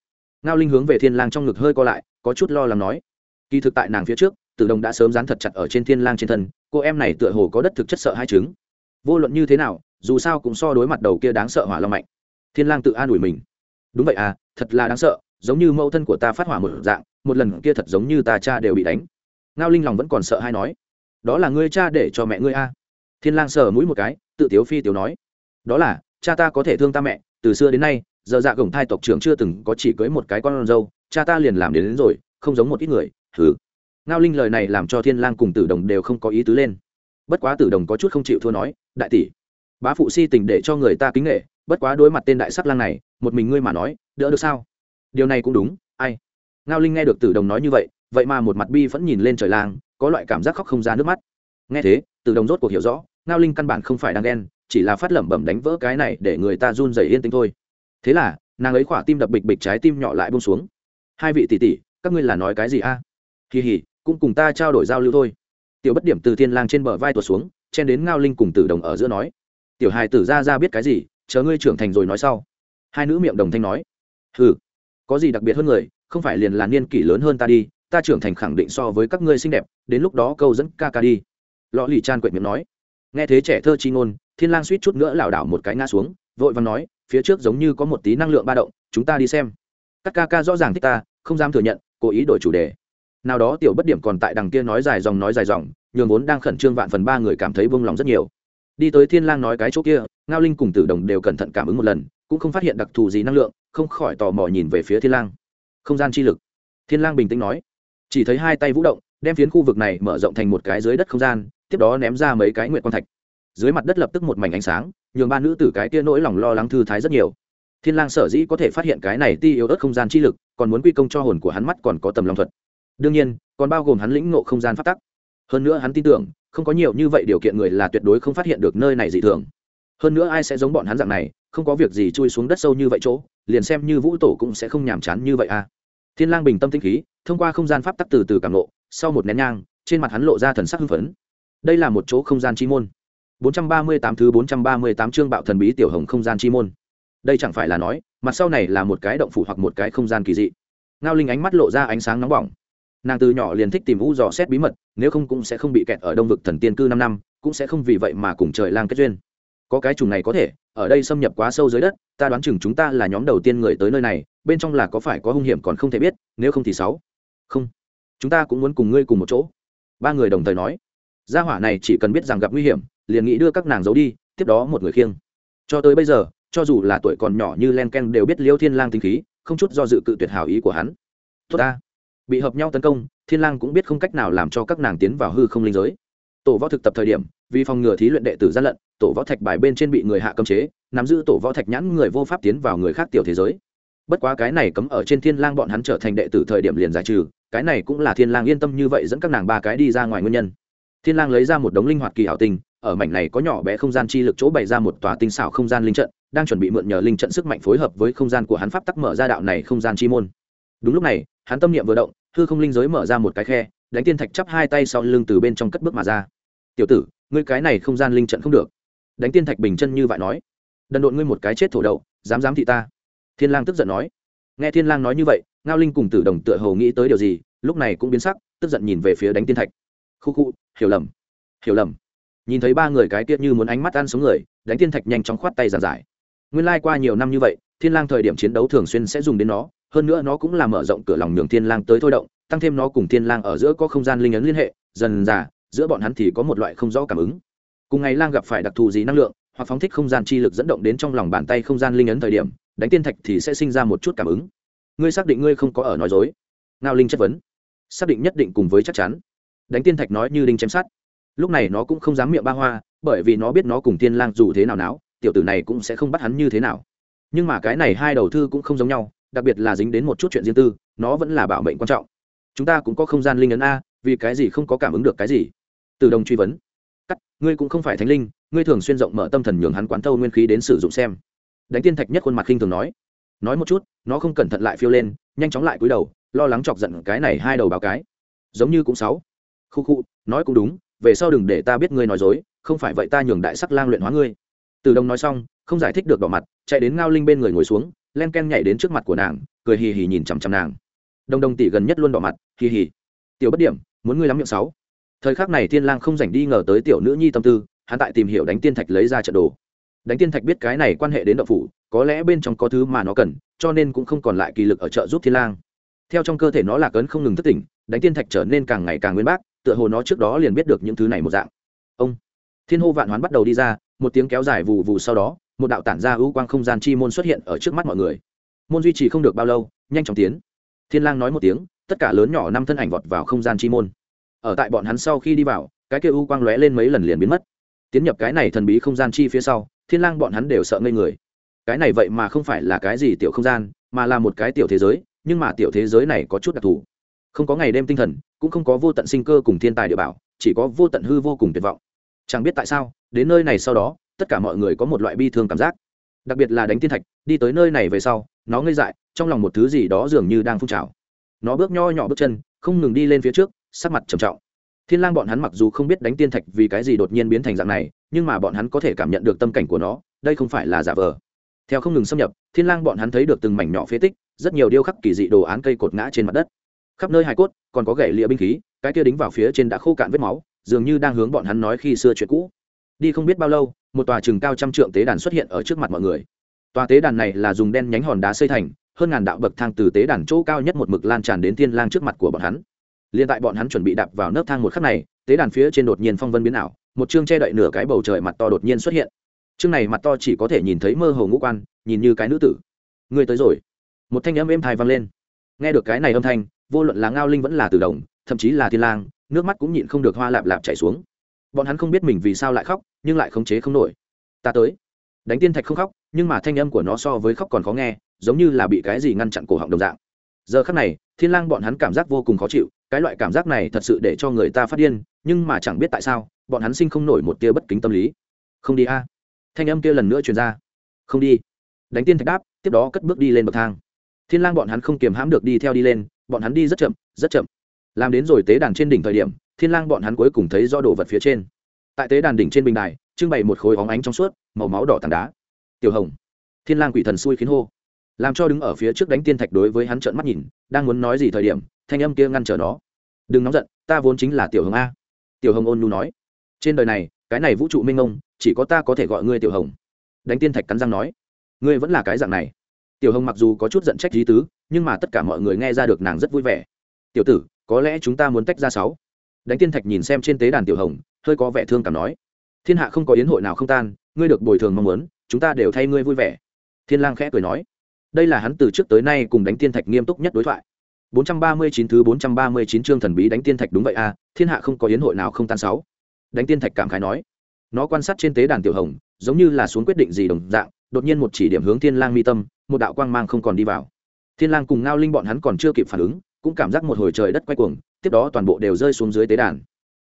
Ngao linh hướng về thiên lang trong ngực hơi co lại, có chút lo lắng nói. Kỳ thực tại nàng phía trước, tử đồng đã sớm dán thật chặt ở trên thiên lang trên thân, cô em này tựa hồ có đất thực chất sợ hai trứng vô luận như thế nào, dù sao cũng so đối mặt đầu kia đáng sợ hỏa long mạnh. Thiên lang tự an ủi mình. Đúng vậy à thật là đáng sợ, giống như mẫu thân của ta phát hỏa một dạng, một lần kia thật giống như ta cha đều bị đánh ngao linh lòng vẫn còn sợ hay nói đó là ngươi cha để cho mẹ ngươi a? À. thiên lang sờ mũi một cái tự tiếu phi tiếu nói đó là cha ta có thể thương ta mẹ từ xưa đến nay giờ dạ gồng thai tộc trưởng chưa từng có chỉ cưới một cái con dâu cha ta liền làm đến, đến rồi không giống một ít người thử ngao linh lời này làm cho thiên lang cùng tử đồng đều không có ý tứ lên. Bất quá tử đồng có chút không chịu thua nói đại tỷ bá phụ si tình để cho người ta kính nghệ bất quá đối mặt tên đại sắc lang này một mình ngươi mà nói đỡ được sao? Điều này cũng đúng ai? Ngao linh nghe được tử đồng nói như vậy vậy mà một mặt bi vẫn nhìn lên trời lang, có loại cảm giác khóc không ra nước mắt. Nghe thế tử đồng rốt cuộc hiểu rõ, ngao linh căn bản không phải đang ghen, chỉ là phát lẩm bẩm đánh vỡ cái này để người ta run rẩy yên tĩnh thôi. Thế là, nàng ấy khỏa tim đập bịch bịch trái tim nhỏ lại bông xuống. Hai vị tỷ tỷ, các ngươi là nói cái gì a? À? kỳ hỉ cũng cùng ta trao đổi giao lưu thôi. Tiểu bất điểm từ thiên lang trên bờ vai tuột xuống, chen đến ngao linh cùng tử đồng ở giữa nói. Tiểu hài tử ra ra biết cái gì, chờ ngươi trưởng thành rồi nói sau. Hai nữ miệng đồng thanh nói. Hừ, có gì đặc biệt hơn người, không phải liền là niên kỷ lớn hơn ta đi ta trưởng thành khẳng định so với các ngươi xinh đẹp, đến lúc đó câu dẫn ca ca đi. Lọ lì chan quệt miệng nói. Nghe thế trẻ thơ chi ngôn, thiên lang suýt chút nữa lảo đảo một cái ngã xuống, vội vàng nói, phía trước giống như có một tí năng lượng ba động, chúng ta đi xem. Các ca ca rõ ràng thích ta, không dám thừa nhận, cố ý đổi chủ đề. Nào đó tiểu bất điểm còn tại đằng kia nói dài dòng nói dài dòng, nhường vốn đang khẩn trương vạn phần ba người cảm thấy buông lòng rất nhiều. Đi tới thiên lang nói cái chỗ kia, ngao linh cùng tử đồng đều cẩn thận cảm ứng một lần, cũng không phát hiện đặc thù gì năng lượng, không khỏi tò mò nhìn về phía thiên lang. Không gian chi lực. Thiên lang bình tĩnh nói chỉ thấy hai tay vũ động, đem phiến khu vực này mở rộng thành một cái dưới đất không gian, tiếp đó ném ra mấy cái nguyệt quan thạch. Dưới mặt đất lập tức một mảnh ánh sáng, nhường ba nữ tử cái kia nỗi lòng lo lắng thư thái rất nhiều. Thiên lang sở dĩ có thể phát hiện cái này ti yếu ớt không gian chi lực, còn muốn quy công cho hồn của hắn mắt còn có tầm long thuật. Đương nhiên, còn bao gồm hắn lĩnh ngộ không gian phát tắc. Hơn nữa hắn tin tưởng, không có nhiều như vậy điều kiện người là tuyệt đối không phát hiện được nơi này dị thường. Hơn nữa ai sẽ giống bọn hắn dạng này, không có việc gì chui xuống đất sâu như vậy chỗ, liền xem như vũ tổ cũng sẽ không nhàm chán như vậy à thiên lang bình tâm tinh khí, thông qua không gian pháp tắc từ từ cảm lộ. sau một nén nhang, trên mặt hắn lộ ra thần sắc hưng phấn. Đây là một chỗ không gian chi môn. 438 thứ 438 chương bạo thần bí tiểu hồng không gian chi môn. Đây chẳng phải là nói, mặt sau này là một cái động phủ hoặc một cái không gian kỳ dị. Ngao linh ánh mắt lộ ra ánh sáng nóng bỏng. Nàng từ nhỏ liền thích tìm u dò xét bí mật, nếu không cũng sẽ không bị kẹt ở đông vực thần tiên cư năm năm, cũng sẽ không vì vậy mà cùng trời lang kết duyên. Có cái trùng này có thể, ở đây xâm nhập quá sâu dưới đất, ta đoán chừng chúng ta là nhóm đầu tiên người tới nơi này bên trong là có phải có hung hiểm còn không thể biết, nếu không thì sáu. Không. Chúng ta cũng muốn cùng ngươi cùng một chỗ. Ba người đồng thời nói. Gia hỏa này chỉ cần biết rằng gặp nguy hiểm, liền nghĩ đưa các nàng giấu đi, tiếp đó một người khiêng. Cho tới bây giờ, cho dù là tuổi còn nhỏ như len ken đều biết liêu thiên lang tính khí, không chút do dự cự tuyệt hảo ý của hắn. Tốt ta. Bị hợp nhau tấn công, thiên lang cũng biết không cách nào làm cho các nàng tiến vào hư không linh giới. Tổ võ thực tập thời điểm, vì phòng ngừa thí luyện đệ tử gian lận, tổ võ thạch bài bên trên bị người hạ cấm chế, nắm giữ tổ võ thạch nhãn người vô pháp tiến vào người khác tiểu thế giới bất quá cái này cấm ở trên thiên lang bọn hắn trở thành đệ tử thời điểm liền giải trừ, cái này cũng là thiên lang yên tâm như vậy dẫn các nàng ba cái đi ra ngoài nguyên nhân. Thiên lang lấy ra một đống linh hoạt kỳ hảo tinh, ở mảnh này có nhỏ bé không gian chi lực chỗ bày ra một tòa tinh xảo không gian linh trận, đang chuẩn bị mượn nhờ linh trận sức mạnh phối hợp với không gian của hắn pháp tắc mở ra đạo này không gian chi môn. Đúng lúc này, hắn tâm niệm vừa động, hư không linh giới mở ra một cái khe, đánh tiên thạch chắp hai tay sau lưng từ bên trong cất bước mà ra. Tiểu tử, ngươi cái này không gian linh trận không được. Đánh tiên thạch bình chân như vậy nói. Đần độn ngươi một cái chết thổ đậu, dám dám thị ta thiên lang tức giận nói. Nghe thiên lang nói như vậy, ngao linh cùng tử đồng tựa hồ nghĩ tới điều gì, lúc này cũng biến sắc, tức giận nhìn về phía đánh tiên thạch. Khu khu, hiểu lầm hiểu lầm. Nhìn thấy ba người cái tiết như muốn ánh mắt ăn xuống người, đánh tiên thạch nhanh chóng khoát tay giàn giải. Nguyên lai qua nhiều năm như vậy, thiên lang thời điểm chiến đấu thường xuyên sẽ dùng đến nó, hơn nữa nó cũng là mở rộng cửa lòng nhường thiên lang tới thôi động, tăng thêm nó cùng thiên lang ở giữa có không gian linh ấn liên hệ, dần dà, giữa bọn hắn thì có một loại không rõ cảm ứng. Cùng ngày lang gặp phải đặc thù gì năng lượng, hoặc phóng thích không gian chi lực dẫn động đến trong lòng bàn tay không gian linh ấn thời điểm đánh tiên thạch thì sẽ sinh ra một chút cảm ứng. Ngươi xác định ngươi không có ở nói dối. Ngao linh chất vấn. Xác định nhất định cùng với chắc chắn. Đánh tiên thạch nói như đinh chém sát lúc này nó cũng không dám miệng ba hoa, bởi vì nó biết nó cùng tiên lang dù thế nào náo, tiểu tử này cũng sẽ không bắt hắn như thế nào. Nhưng mà cái này hai đầu thư cũng không giống nhau, đặc biệt là dính đến một chút chuyện riêng tư, nó vẫn là bảo mệnh quan trọng. Chúng ta cũng có không gian linh ấn a, vì cái gì không có cảm ứng được cái gì? Từ đồng truy vấn. Cắt, ngươi cũng không phải thánh linh, ngươi thường xuyên rộng mở tâm thần nhường hắn quán thâu nguyên khí đến sử dụng xem đánh tiên thạch nhất khuôn mặt khinh thường nói. Nói một chút, nó không cẩn thận lại phiêu lên, nhanh chóng lại cúi đầu, lo lắng chọc giận cái này hai đầu báo cái. Giống như cũng sáu. Khu khu, nói cũng đúng, về sau đừng để ta biết ngươi nói dối, không phải vậy ta nhường đại sắc lang luyện hóa ngươi. Từ đông nói xong, không giải thích được đỏ mặt, chạy đến ngao linh bên người ngồi xuống, len ken nhảy đến trước mặt của nàng, cười hì hì nhìn chằm chằm nàng. Đông đông tỷ gần nhất luôn đỏ mặt, hì hì. Tiểu bất điểm, muốn ngươi lắm miệng sáu. Thời khắc này thiên lang không rảnh đi ngờ tới tiểu nữ nhi tâm tư, hắn tại tìm hiểu đánh tiên thạch lấy ra trận đồ đánh tiên thạch biết cái này quan hệ đến động phủ, có lẽ bên trong có thứ mà nó cần, cho nên cũng không còn lại kỳ lực ở trợ giúp thiên lang. Theo trong cơ thể nó là cấn không ngừng thức tỉnh, đánh tiên thạch trở nên càng ngày càng nguyên bác, tựa hồ nó trước đó liền biết được những thứ này một dạng. Ông, thiên hô vạn hoán bắt đầu đi ra, một tiếng kéo dài vù vù sau đó, một đạo tản ra ưu quang không gian chi môn xuất hiện ở trước mắt mọi người. Môn duy trì không được bao lâu, nhanh chóng tiến. Thiên lang nói một tiếng, tất cả lớn nhỏ năm thân ảnh vọt vào không gian chi môn. Ở tại bọn hắn sau khi đi vào, cái kia ưu quang lóe lên mấy lần liền biến mất. Tiến nhập cái này thần bí không gian chi phía sau thiên lang bọn hắn đều sợ ngây người. Cái này vậy mà không phải là cái gì tiểu không gian, mà là một cái tiểu thế giới, nhưng mà tiểu thế giới này có chút đặc thù. Không có ngày đêm tinh thần, cũng không có vô tận sinh cơ cùng thiên tài địa bảo, chỉ có vô tận hư vô cùng tuyệt vọng. Chẳng biết tại sao, đến nơi này sau đó, tất cả mọi người có một loại bi thương cảm giác. Đặc biệt là đánh tiên thạch, đi tới nơi này về sau, nó ngây dại, trong lòng một thứ gì đó dường như đang phun trào. Nó bước nho nhỏ bước chân, không ngừng đi lên phía trước, sắc mặt trầm trọng thiên lang bọn hắn mặc dù không biết đánh tiên thạch vì cái gì đột nhiên biến thành dạng này, nhưng mà bọn hắn có thể cảm nhận được tâm cảnh của nó, đây không phải là giả vờ. Theo không ngừng xâm nhập, thiên lang bọn hắn thấy được từng mảnh nhỏ phế tích, rất nhiều điêu khắc kỳ dị đồ án cây cột ngã trên mặt đất. Khắp nơi hài cốt, còn có gậy lịa binh khí, cái kia đính vào phía trên đã khô cạn vết máu, dường như đang hướng bọn hắn nói khi xưa chuyện cũ. Đi không biết bao lâu, một tòa trường cao trăm trượng tế đàn xuất hiện ở trước mặt mọi người. Tòa tế đàn này là dùng đen nhánh hòn đá xây thành, hơn ngàn đạo bậc thang từ tế đàn chỗ cao nhất một mực lan tràn đến thiên lang trước mặt của bọn hắn liên tại bọn hắn chuẩn bị đạp vào nấc thang một khắc này, tế đàn phía trên đột nhiên phong vân biến ảo, một chương che đậy nửa cái bầu trời mặt to đột nhiên xuất hiện. Chương này mặt to chỉ có thể nhìn thấy mơ hồ ngũ quan, nhìn như cái nữ tử. Người tới rồi. Một thanh âm êm thai vang lên. Nghe được cái này âm thanh, vô luận là ngao linh vẫn là từ đồng, thậm chí là thiên lang, nước mắt cũng nhịn không được hoa lạp lạp chảy xuống. Bọn hắn không biết mình vì sao lại khóc, nhưng lại khống chế không nổi. Ta tới. Đánh tiên thạch không khóc, nhưng mà thanh âm của nó so với khóc còn khó nghe, giống như là bị cái gì ngăn chặn cổ họng đồng dạng. Giờ khắc này, thiên lang bọn hắn cảm giác vô cùng khó chịu cái loại cảm giác này thật sự để cho người ta phát điên, nhưng mà chẳng biết tại sao, bọn hắn sinh không nổi một tia bất kính tâm lý. Không đi a. Thanh âm kia lần nữa truyền ra. Không đi. Đánh tiên thạch đáp, tiếp đó cất bước đi lên bậc thang. Thiên lang bọn hắn không kiềm hãm được đi theo đi lên, bọn hắn đi rất chậm rất chậm. Làm đến rồi tế đàn trên đỉnh thời điểm, thiên lang bọn hắn cuối cùng thấy do đồ vật phía trên. Tại tế đàn đỉnh trên bình đài, trưng bày một khối óng ánh trong suốt, màu máu đỏ tảng đá. Tiểu hồng. Thiên lang quỷ thần xui khiến hô. Làm cho đứng ở phía trước đánh tiên thạch đối với hắn trợn mắt nhìn, đang muốn nói gì thời điểm thanh âm kia ngăn trở nó. Đừng nóng giận, ta vốn chính là tiểu hồng a. Tiểu hồng ôn nhu nói. Trên đời này, cái này vũ trụ minh ông chỉ có ta có thể gọi ngươi tiểu hồng. Đánh tiên thạch cắn răng nói. Ngươi vẫn là cái dạng này. Tiểu hồng mặc dù có chút giận trách lý tứ, nhưng mà tất cả mọi người nghe ra được nàng rất vui vẻ. Tiểu tử, có lẽ chúng ta muốn tách ra sáu. Đánh tiên thạch nhìn xem trên tế đàn tiểu hồng, hơi có vẻ thương cảm nói. Thiên hạ không có yến hội nào không tan, ngươi được bồi thường mong muốn, chúng ta đều thay ngươi vui vẻ. Thiên lang khẽ cười nói. Đây là hắn từ trước tới nay cùng đánh tiên thạch nghiêm túc nhất đối thoại. 439 thứ 439 chương thần bí đánh tiên thạch đúng vậy a thiên hạ không có yến hội nào không tan sáu. Đánh tiên thạch cảm khái nói. Nó quan sát trên tế đàn tiểu hồng, giống như là xuống quyết định gì đồng dạng, đột nhiên một chỉ điểm hướng thiên lang mi tâm, một đạo quang mang không còn đi vào. Thiên lang cùng ngao linh bọn hắn còn chưa kịp phản ứng, cũng cảm giác một hồi trời đất quay cuồng, tiếp đó toàn bộ đều rơi xuống dưới tế đàn.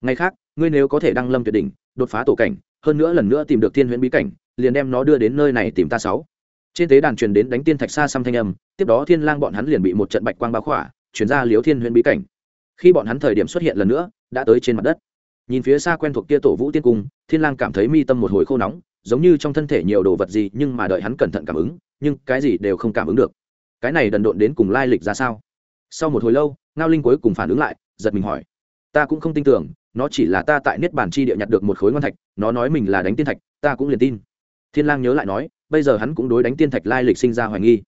Ngày khác, ngươi nếu có thể đăng lâm tuyệt đỉnh, đột phá tổ cảnh, hơn nữa lần nữa tìm được thiên huyễn bí cảnh, liền đem nó đưa đến nơi này tìm ta sáu trên tế đàn truyền đến đánh tiên thạch xa xăm thanh âm, tiếp đó thiên lang bọn hắn liền bị một trận bạch quang bao khỏa, chuyển ra liếu thiên huyễn bí cảnh. Khi bọn hắn thời điểm xuất hiện lần nữa, đã tới trên mặt đất. Nhìn phía xa quen thuộc kia tổ vũ tiên cung, thiên lang cảm thấy mi tâm một hồi khô nóng, giống như trong thân thể nhiều đồ vật gì nhưng mà đợi hắn cẩn thận cảm ứng, nhưng cái gì đều không cảm ứng được. Cái này đần độn đến cùng lai lịch ra sao? Sau một hồi lâu, ngao linh cuối cùng phản ứng lại, giật mình hỏi. Ta cũng không tin tưởng, nó chỉ là ta tại niết bản chi địa nhặt được một khối ngon thạch, nó nói mình là đánh tiên thạch, ta cũng liền tin. Thiên lang nhớ lại nói bây giờ hắn cũng đối đánh tiên thạch lai lịch sinh ra hoài nghi.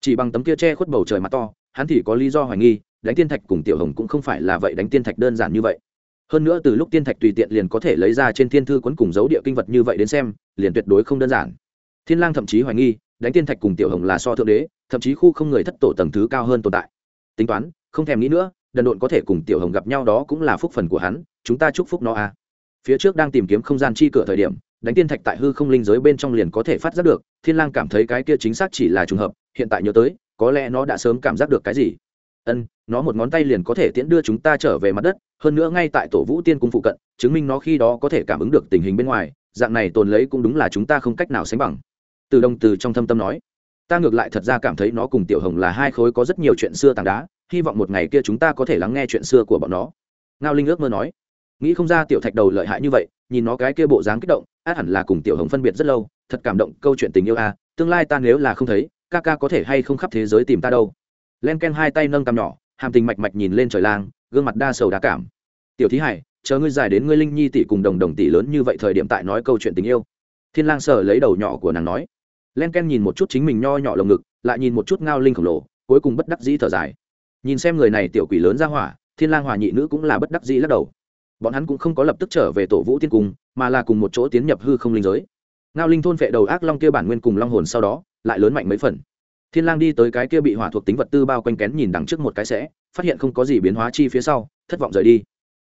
Chỉ bằng tấm kia che khuất bầu trời mặt to, hắn thì có lý do hoài nghi, đánh tiên thạch cùng tiểu hồng cũng không phải là vậy đánh tiên thạch đơn giản như vậy. Hơn nữa từ lúc tiên thạch tùy tiện liền có thể lấy ra trên thiên thư cuốn cùng dấu địa kinh vật như vậy đến xem, liền tuyệt đối không đơn giản. Thiên lang thậm chí hoài nghi, đánh tiên thạch cùng tiểu hồng là so thượng đế, thậm chí khu không người thất tổ tầng thứ cao hơn tồn tại. Tính toán, không thèm nghĩ nữa, đần độn có thể cùng tiểu hồng gặp nhau đó cũng là phúc phần của hắn, chúng ta chúc phúc nó a phía trước đang tìm kiếm không gian chi cửa thời điểm đánh tiên thạch tại hư không linh giới bên trong liền có thể phát giác được, thiên lang cảm thấy cái kia chính xác chỉ là trùng hợp, hiện tại nhớ tới, có lẽ nó đã sớm cảm giác được cái gì. Ân, nó một ngón tay liền có thể tiễn đưa chúng ta trở về mặt đất, hơn nữa ngay tại tổ vũ tiên cung phụ cận, chứng minh nó khi đó có thể cảm ứng được tình hình bên ngoài, dạng này tồn lấy cũng đúng là chúng ta không cách nào sánh bằng. Từ đông từ trong thâm tâm nói, ta ngược lại thật ra cảm thấy nó cùng tiểu hồng là hai khối có rất nhiều chuyện xưa tảng đá, hy vọng một ngày kia chúng ta có thể lắng nghe chuyện xưa của bọn nó. Ngao linh ước mơ nói, nghĩ không ra tiểu thạch đầu lợi hại như vậy, nhìn nó cái kia bộ dáng kích động át hẳn là cùng tiểu hồng phân biệt rất lâu, thật cảm động câu chuyện tình yêu a tương lai ta nếu là không thấy, ca ca có thể hay không khắp thế giới tìm ta đâu. Len ken hai tay nâng cằm nhỏ, hàm tình mạch mạch nhìn lên trời lang, gương mặt đa sầu đa cảm. Tiểu thí hải, chờ ngươi dài đến ngươi linh nhi tỷ cùng đồng đồng tỷ lớn như vậy thời điểm tại nói câu chuyện tình yêu. Thiên lang sở lấy đầu nhỏ của nàng nói. Len ken nhìn một chút chính mình nho nhỏ lồng ngực, lại nhìn một chút ngao linh khổng lồ, cuối cùng bất đắc dĩ thở dài. Nhìn xem người này tiểu quỷ lớn ra hỏa, thiên lang hòa nhị nữ cũng là bất đắc dĩ lắc đầu bọn hắn cũng không có lập tức trở về tổ vũ tiên cung, mà là cùng một chỗ tiến nhập hư không linh giới. Ngao linh thôn vệ đầu ác long kia bản nguyên cùng long hồn sau đó, lại lớn mạnh mấy phần. Thiên lang đi tới cái kia bị hỏa thuộc tính vật tư bao quanh kén nhìn đằng trước một cái sẽ, phát hiện không có gì biến hóa chi phía sau, thất vọng rời đi.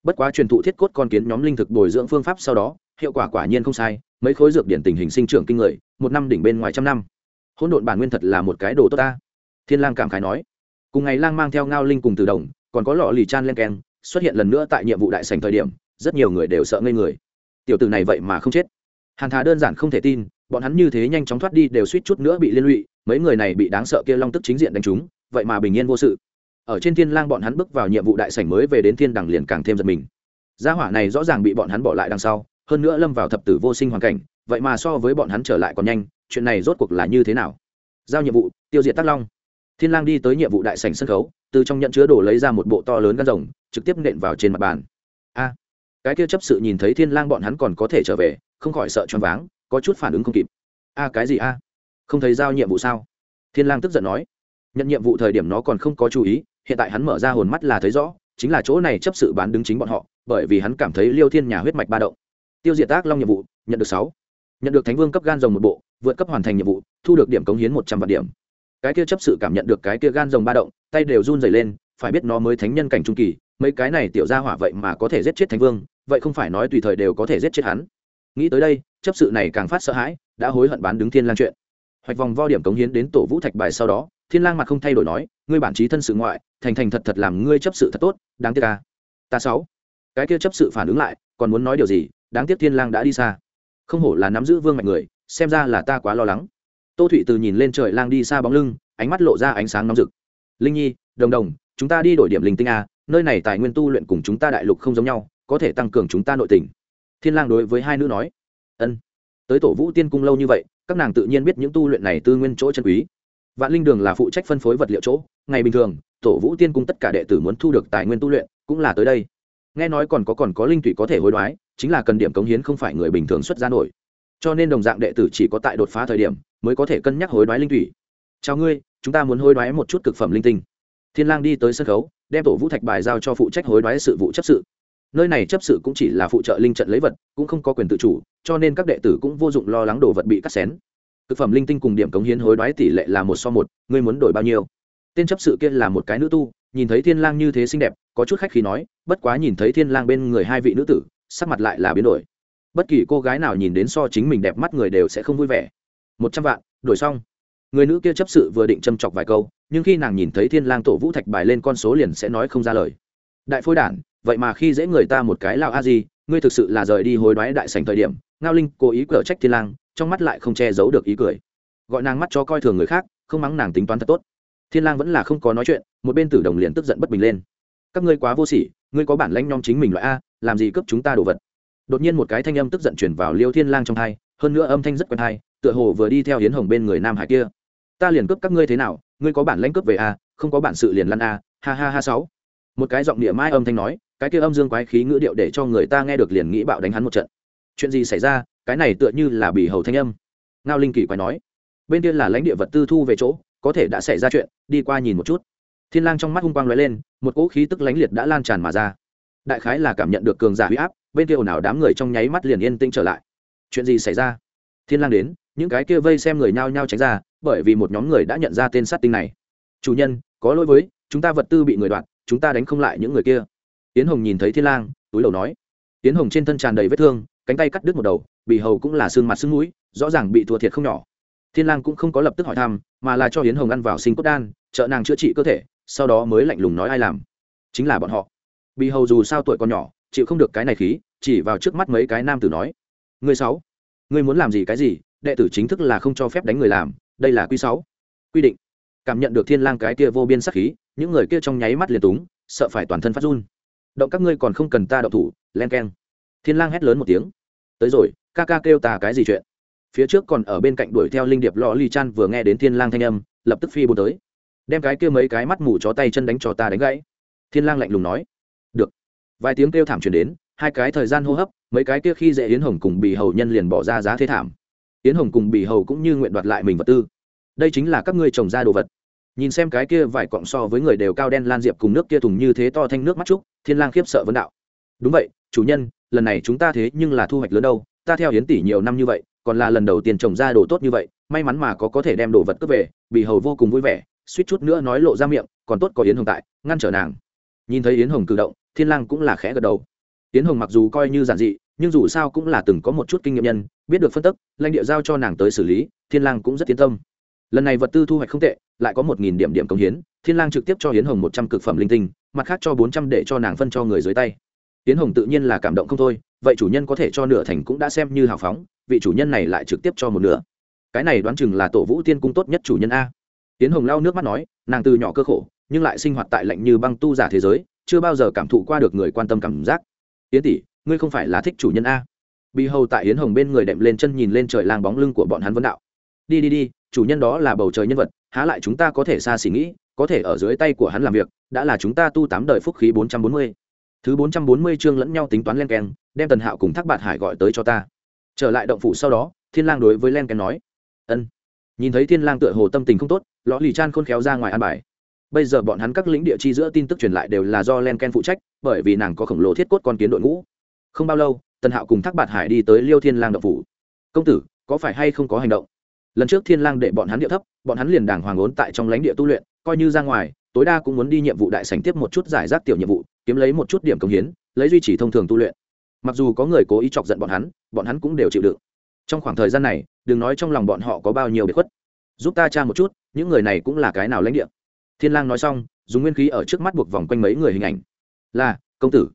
Bất quá truyền thụ thiết cốt con kiến nhóm linh thực bồi dưỡng phương pháp sau đó, hiệu quả quả nhiên không sai, mấy khối dược điển tình hình sinh trưởng kinh người, một năm đỉnh bên ngoài trăm năm. Hỗn độn bản nguyên thật là một cái đồ tốt ta. Thiên lang cảm khái nói. Cùng ngày lang mang theo ngao linh cùng từ đồng, còn có lọ lì chan len keng xuất hiện lần nữa tại nhiệm vụ đại sảnh thời điểm, rất nhiều người đều sợ ngây người. Tiểu tử này vậy mà không chết. Hàn thà đơn giản không thể tin, bọn hắn như thế nhanh chóng thoát đi đều suýt chút nữa bị liên lụy, mấy người này bị đáng sợ kia long tức chính diện đánh trúng, vậy mà bình yên vô sự. Ở trên thiên lang bọn hắn bước vào nhiệm vụ đại sảnh mới về đến thiên đằng liền càng thêm giật mình. Gia hỏa này rõ ràng bị bọn hắn bỏ lại đằng sau, hơn nữa lâm vào thập tử vô sinh hoàn cảnh, vậy mà so với bọn hắn trở lại còn nhanh, chuyện này rốt cuộc là như thế nào? Giao nhiệm vụ, tiêu diệt tắc long. Thiên lang đi tới nhiệm vụ đại sảnh sân khấu, từ trong nhận chứa đồ lấy ra một bộ to lớn gan rồng trực tiếp nện vào trên mặt bàn. A, cái kia chấp sự nhìn thấy thiên lang bọn hắn còn có thể trở về, không khỏi sợ choáng váng, có chút phản ứng không kịp. A, cái gì a? Không thấy giao nhiệm vụ sao? Thiên lang tức giận nói. Nhận nhiệm vụ thời điểm nó còn không có chú ý, hiện tại hắn mở ra hồn mắt là thấy rõ, chính là chỗ này chấp sự bán đứng chính bọn họ, bởi vì hắn cảm thấy liêu thiên nhà huyết mạch ba động. Tiêu diệt tác long nhiệm vụ, nhận được sáu. Nhận được thánh vương cấp gan rồng một bộ, vượt cấp hoàn thành nhiệm vụ, thu được điểm cống hiến một trăm vạn điểm. Cái kia chấp sự cảm nhận được cái kia gan rồng ba động, tay đều run rẩy lên, phải biết nó mới thánh nhân cảnh trung kỳ mấy cái này tiểu ra hỏa vậy mà có thể giết chết thánh vương, vậy không phải nói tùy thời đều có thể giết chết hắn. Nghĩ tới đây, chấp sự này càng phát sợ hãi, đã hối hận bán đứng thiên lang chuyện. Hoạch vòng vo điểm cống hiến đến tổ vũ thạch bài sau đó, thiên lang mặt không thay đổi nói, ngươi bản trí thân sự ngoại, thành thành thật thật làm ngươi chấp sự thật tốt, đáng tiếc ta ta sáu. Cái kia chấp sự phản ứng lại, còn muốn nói điều gì, đáng tiếc thiên lang đã đi xa. Không hổ là nắm giữ vương mạnh người, xem ra là ta quá lo lắng. Tô thụy từ nhìn lên trời lang đi xa bóng lưng, ánh mắt lộ ra ánh sáng nóng rực. Linh nhi, đồng đồng, chúng ta đi đổi điểm linh tinh a nơi này tài nguyên tu luyện cùng chúng ta đại lục không giống nhau, có thể tăng cường chúng ta nội tình. Thiên lang đối với hai nữ nói, ân, tới tổ vũ tiên cung lâu như vậy, các nàng tự nhiên biết những tu luyện này tư nguyên chỗ chân quý. Vạn linh đường là phụ trách phân phối vật liệu chỗ, ngày bình thường, tổ vũ tiên cung tất cả đệ tử muốn thu được tài nguyên tu luyện cũng là tới đây. Nghe nói còn có còn có linh thủy có thể hối đoái, chính là cần điểm cống hiến không phải người bình thường xuất ra nổi. Cho nên đồng dạng đệ tử chỉ có tại đột phá thời điểm mới có thể cân nhắc hối đoái linh thủy. Chào ngươi, chúng ta muốn hối đoái một chút cực phẩm linh tinh. Thiên lang đi tới sân khấu đem tổ vũ thạch bài giao cho phụ trách hối đoái sự vụ chấp sự. Nơi này chấp sự cũng chỉ là phụ trợ linh trận lấy vật, cũng không có quyền tự chủ, cho nên các đệ tử cũng vô dụng lo lắng đồ vật bị cắt xén. Thực phẩm linh tinh cùng điểm cống hiến hối đoái tỷ lệ là một so một, ngươi muốn đổi bao nhiêu? Tên chấp sự kia là một cái nữ tu, nhìn thấy thiên lang như thế xinh đẹp, có chút khách khí nói, bất quá nhìn thấy thiên lang bên người hai vị nữ tử, sắc mặt lại là biến đổi. Bất kỳ cô gái nào nhìn đến so chính mình đẹp mắt người đều sẽ không vui vẻ. Một trăm vạn, đổi xong người nữ kia chấp sự vừa định châm chọc vài câu nhưng khi nàng nhìn thấy thiên lang tổ vũ thạch bài lên con số liền sẽ nói không ra lời. Đại phôi đản vậy mà khi dễ người ta một cái lao a di ngươi thực sự là rời đi hối đoái đại sành thời điểm ngao linh cố ý cở trách thiên lang trong mắt lại không che giấu được ý cười. Gọi nàng mắt cho coi thường người khác không mắng nàng tính toán thật tốt. Thiên lang vẫn là không có nói chuyện một bên tử đồng liền tức giận bất bình lên. Các ngươi quá vô sỉ ngươi có bản lãnh nhom chính mình loại a làm gì cướp chúng ta đồ vật? Đột nhiên một cái thanh âm tức giận chuyển vào liêu thiên lang trong thay, hơn nữa âm thanh rất quen hai tựa hồ vừa đi theo hiến hồng bên người nam hải kia ta liền cướp các ngươi thế nào, ngươi có bản lãnh cướp về a không có bản sự liền lăn a ha ha ha sáu. Một cái giọng địa mai âm thanh nói, cái kia âm dương quái khí ngữ điệu để cho người ta nghe được liền nghĩ bạo đánh hắn một trận. Chuyện gì xảy ra, cái này tựa như là bỉ hầu thanh âm. Ngao linh kỳ quái nói, bên kia là lãnh địa vật tư thu về chỗ, có thể đã xảy ra chuyện, đi qua nhìn một chút. Thiên lang trong mắt hung quang lóe lên, một cỗ khí tức lãnh liệt đã lan tràn mà ra. Đại khái là cảm nhận được cường giả huy áp, bên kia ồn ào đám người trong nháy mắt liền yên tĩnh trở lại. Chuyện gì xảy ra? Thiên lang đến, những cái kia vây xem người nhao nhao tránh ra bởi vì một nhóm người đã nhận ra tên sát tinh này. Chủ nhân, có lỗi với, chúng ta vật tư bị người đoạt, chúng ta đánh không lại những người kia. Tiến hồng nhìn thấy thiên lang, túi đầu nói. Tiến hồng trên thân tràn đầy vết thương, cánh tay cắt đứt một đầu, bị hầu cũng là xương mặt xương mũi, rõ ràng bị thua thiệt không nhỏ. Thiên lang cũng không có lập tức hỏi thăm, mà là cho yến hồng ăn vào sinh cốt đan, trợ nàng chữa trị cơ thể, sau đó mới lạnh lùng nói ai làm. Chính là bọn họ. Bị hầu dù sao tuổi còn nhỏ, chịu không được cái này khí, chỉ vào trước mắt mấy cái nam tử nói. Người sáu ngươi muốn làm gì cái gì, đệ tử chính thức là không cho phép đánh người làm đây là quy sáu. Quy định. Cảm nhận được thiên lang cái kia vô biên sát khí, những người kia trong nháy mắt liền túng, sợ phải toàn thân phát run. Động các ngươi còn không cần ta động thủ, len keng. Thiên lang hét lớn một tiếng. Tới rồi, ca ca kêu ta cái gì chuyện? Phía trước còn ở bên cạnh đuổi theo linh điệp lọ ly chan vừa nghe đến thiên lang thanh âm, lập tức phi bộ tới. Đem cái kia mấy cái mắt mù chó tay chân đánh cho ta đánh gãy. Thiên lang lạnh lùng nói. Được. Vài tiếng kêu thảm truyền đến, hai cái thời gian hô hấp, mấy cái kia khi dễ yến hồng cùng bì hầu nhân liền bỏ ra giá thế thảm yến hồng cùng bì hầu cũng như nguyện đoạt lại mình vật tư. Đây chính là các ngươi trồng ra đồ vật. Nhìn xem cái kia vài cọng so với người đều cao đen lan diệp cùng nước kia thùng như thế to thanh nước mắt trúc thiên lang khiếp sợ vấn đạo. Đúng vậy, chủ nhân, lần này chúng ta thế nhưng là thu hoạch lớn đâu, ta theo yến tỷ nhiều năm như vậy, còn là lần đầu tiên trồng ra đồ tốt như vậy, may mắn mà có có thể đem đồ vật cướp về bị hầu vô cùng vui vẻ, suýt chút nữa nói lộ ra miệng, còn tốt có yến hồng tại, ngăn trở nàng. Nhìn thấy yến hồng cử động, thiên lang cũng là khẽ gật đầu. Yến hồng mặc dù coi như giản dị nhưng dù sao cũng là từng có một chút kinh nghiệm nhân, biết được phân tích lãnh địa giao cho nàng tới xử lý, thiên lang cũng rất tiến tâm. Lần này vật tư thu hoạch không tệ, lại có một nghìn điểm điểm công hiến, thiên lang trực tiếp cho hiến hồng một trăm cực phẩm linh tinh, mặt khác cho bốn trăm để cho nàng phân cho người dưới tay. Hiến hồng tự nhiên là cảm động không thôi, vậy chủ nhân có thể cho nửa thành cũng đã xem như hào phóng, vị chủ nhân này lại trực tiếp cho một nửa. Cái này đoán chừng là tổ vũ tiên cung tốt nhất chủ nhân a. Hiến hồng lau nước mắt nói, nàng từ nhỏ cơ khổ, nhưng lại sinh hoạt tại lạnh như băng tu giả thế giới, chưa bao giờ cảm thụ qua được người quan tâm cảm giác. Yến tỷ ngươi không phải là thích chủ nhân a? Bị hầu tại yến hồng bên người đệm lên chân nhìn lên trời lang bóng lưng của bọn hắn vấn đạo. Đi đi đi, chủ nhân đó là bầu trời nhân vật, há lại chúng ta có thể xa xỉ nghĩ, có thể ở dưới tay của hắn làm việc, đã là chúng ta tu tám đời phúc khí bốn trăm bốn mươi. Thứ bốn trăm bốn mươi chương lẫn nhau tính toán len keng, đem tần hạo cùng thác bạt hải gọi tới cho ta. Trở lại động phủ sau đó, thiên lang đối với len keng nói, ân. Nhìn thấy thiên lang tựa hồ tâm tình không tốt lõ lì chan khôn khéo ra ngoài an bài. Bây giờ bọn hắn các lĩnh địa chi giữa tin tức truyền lại đều là do len ken phụ trách, bởi vì nàng có khổng lồ thiết cốt con kiến đội ngũ không bao lâu, tần hạo cùng thác bạt hải đi tới liêu thiên lang động phủ. Công tử, có phải hay không có hành động? Lần trước thiên lang để bọn hắn địa thấp, bọn hắn liền đàng hoàng ốn tại trong lãnh địa tu luyện, coi như ra ngoài, tối đa cũng muốn đi nhiệm vụ đại sảnh tiếp một chút giải rác tiểu nhiệm vụ, kiếm lấy một chút điểm công hiến, lấy duy trì thông thường tu luyện. Mặc dù có người cố ý chọc giận bọn hắn bọn hắn cũng đều chịu đựng. Trong khoảng thời gian này, đừng nói trong lòng bọn họ có bao nhiêu biệt khuất. Giúp ta tra một chút, những người này cũng là cái nào lãnh địa? Thiên lang nói xong, dùng nguyên khí ở trước mắt buộc vòng quanh mấy người hình ảnh. Là, công tử.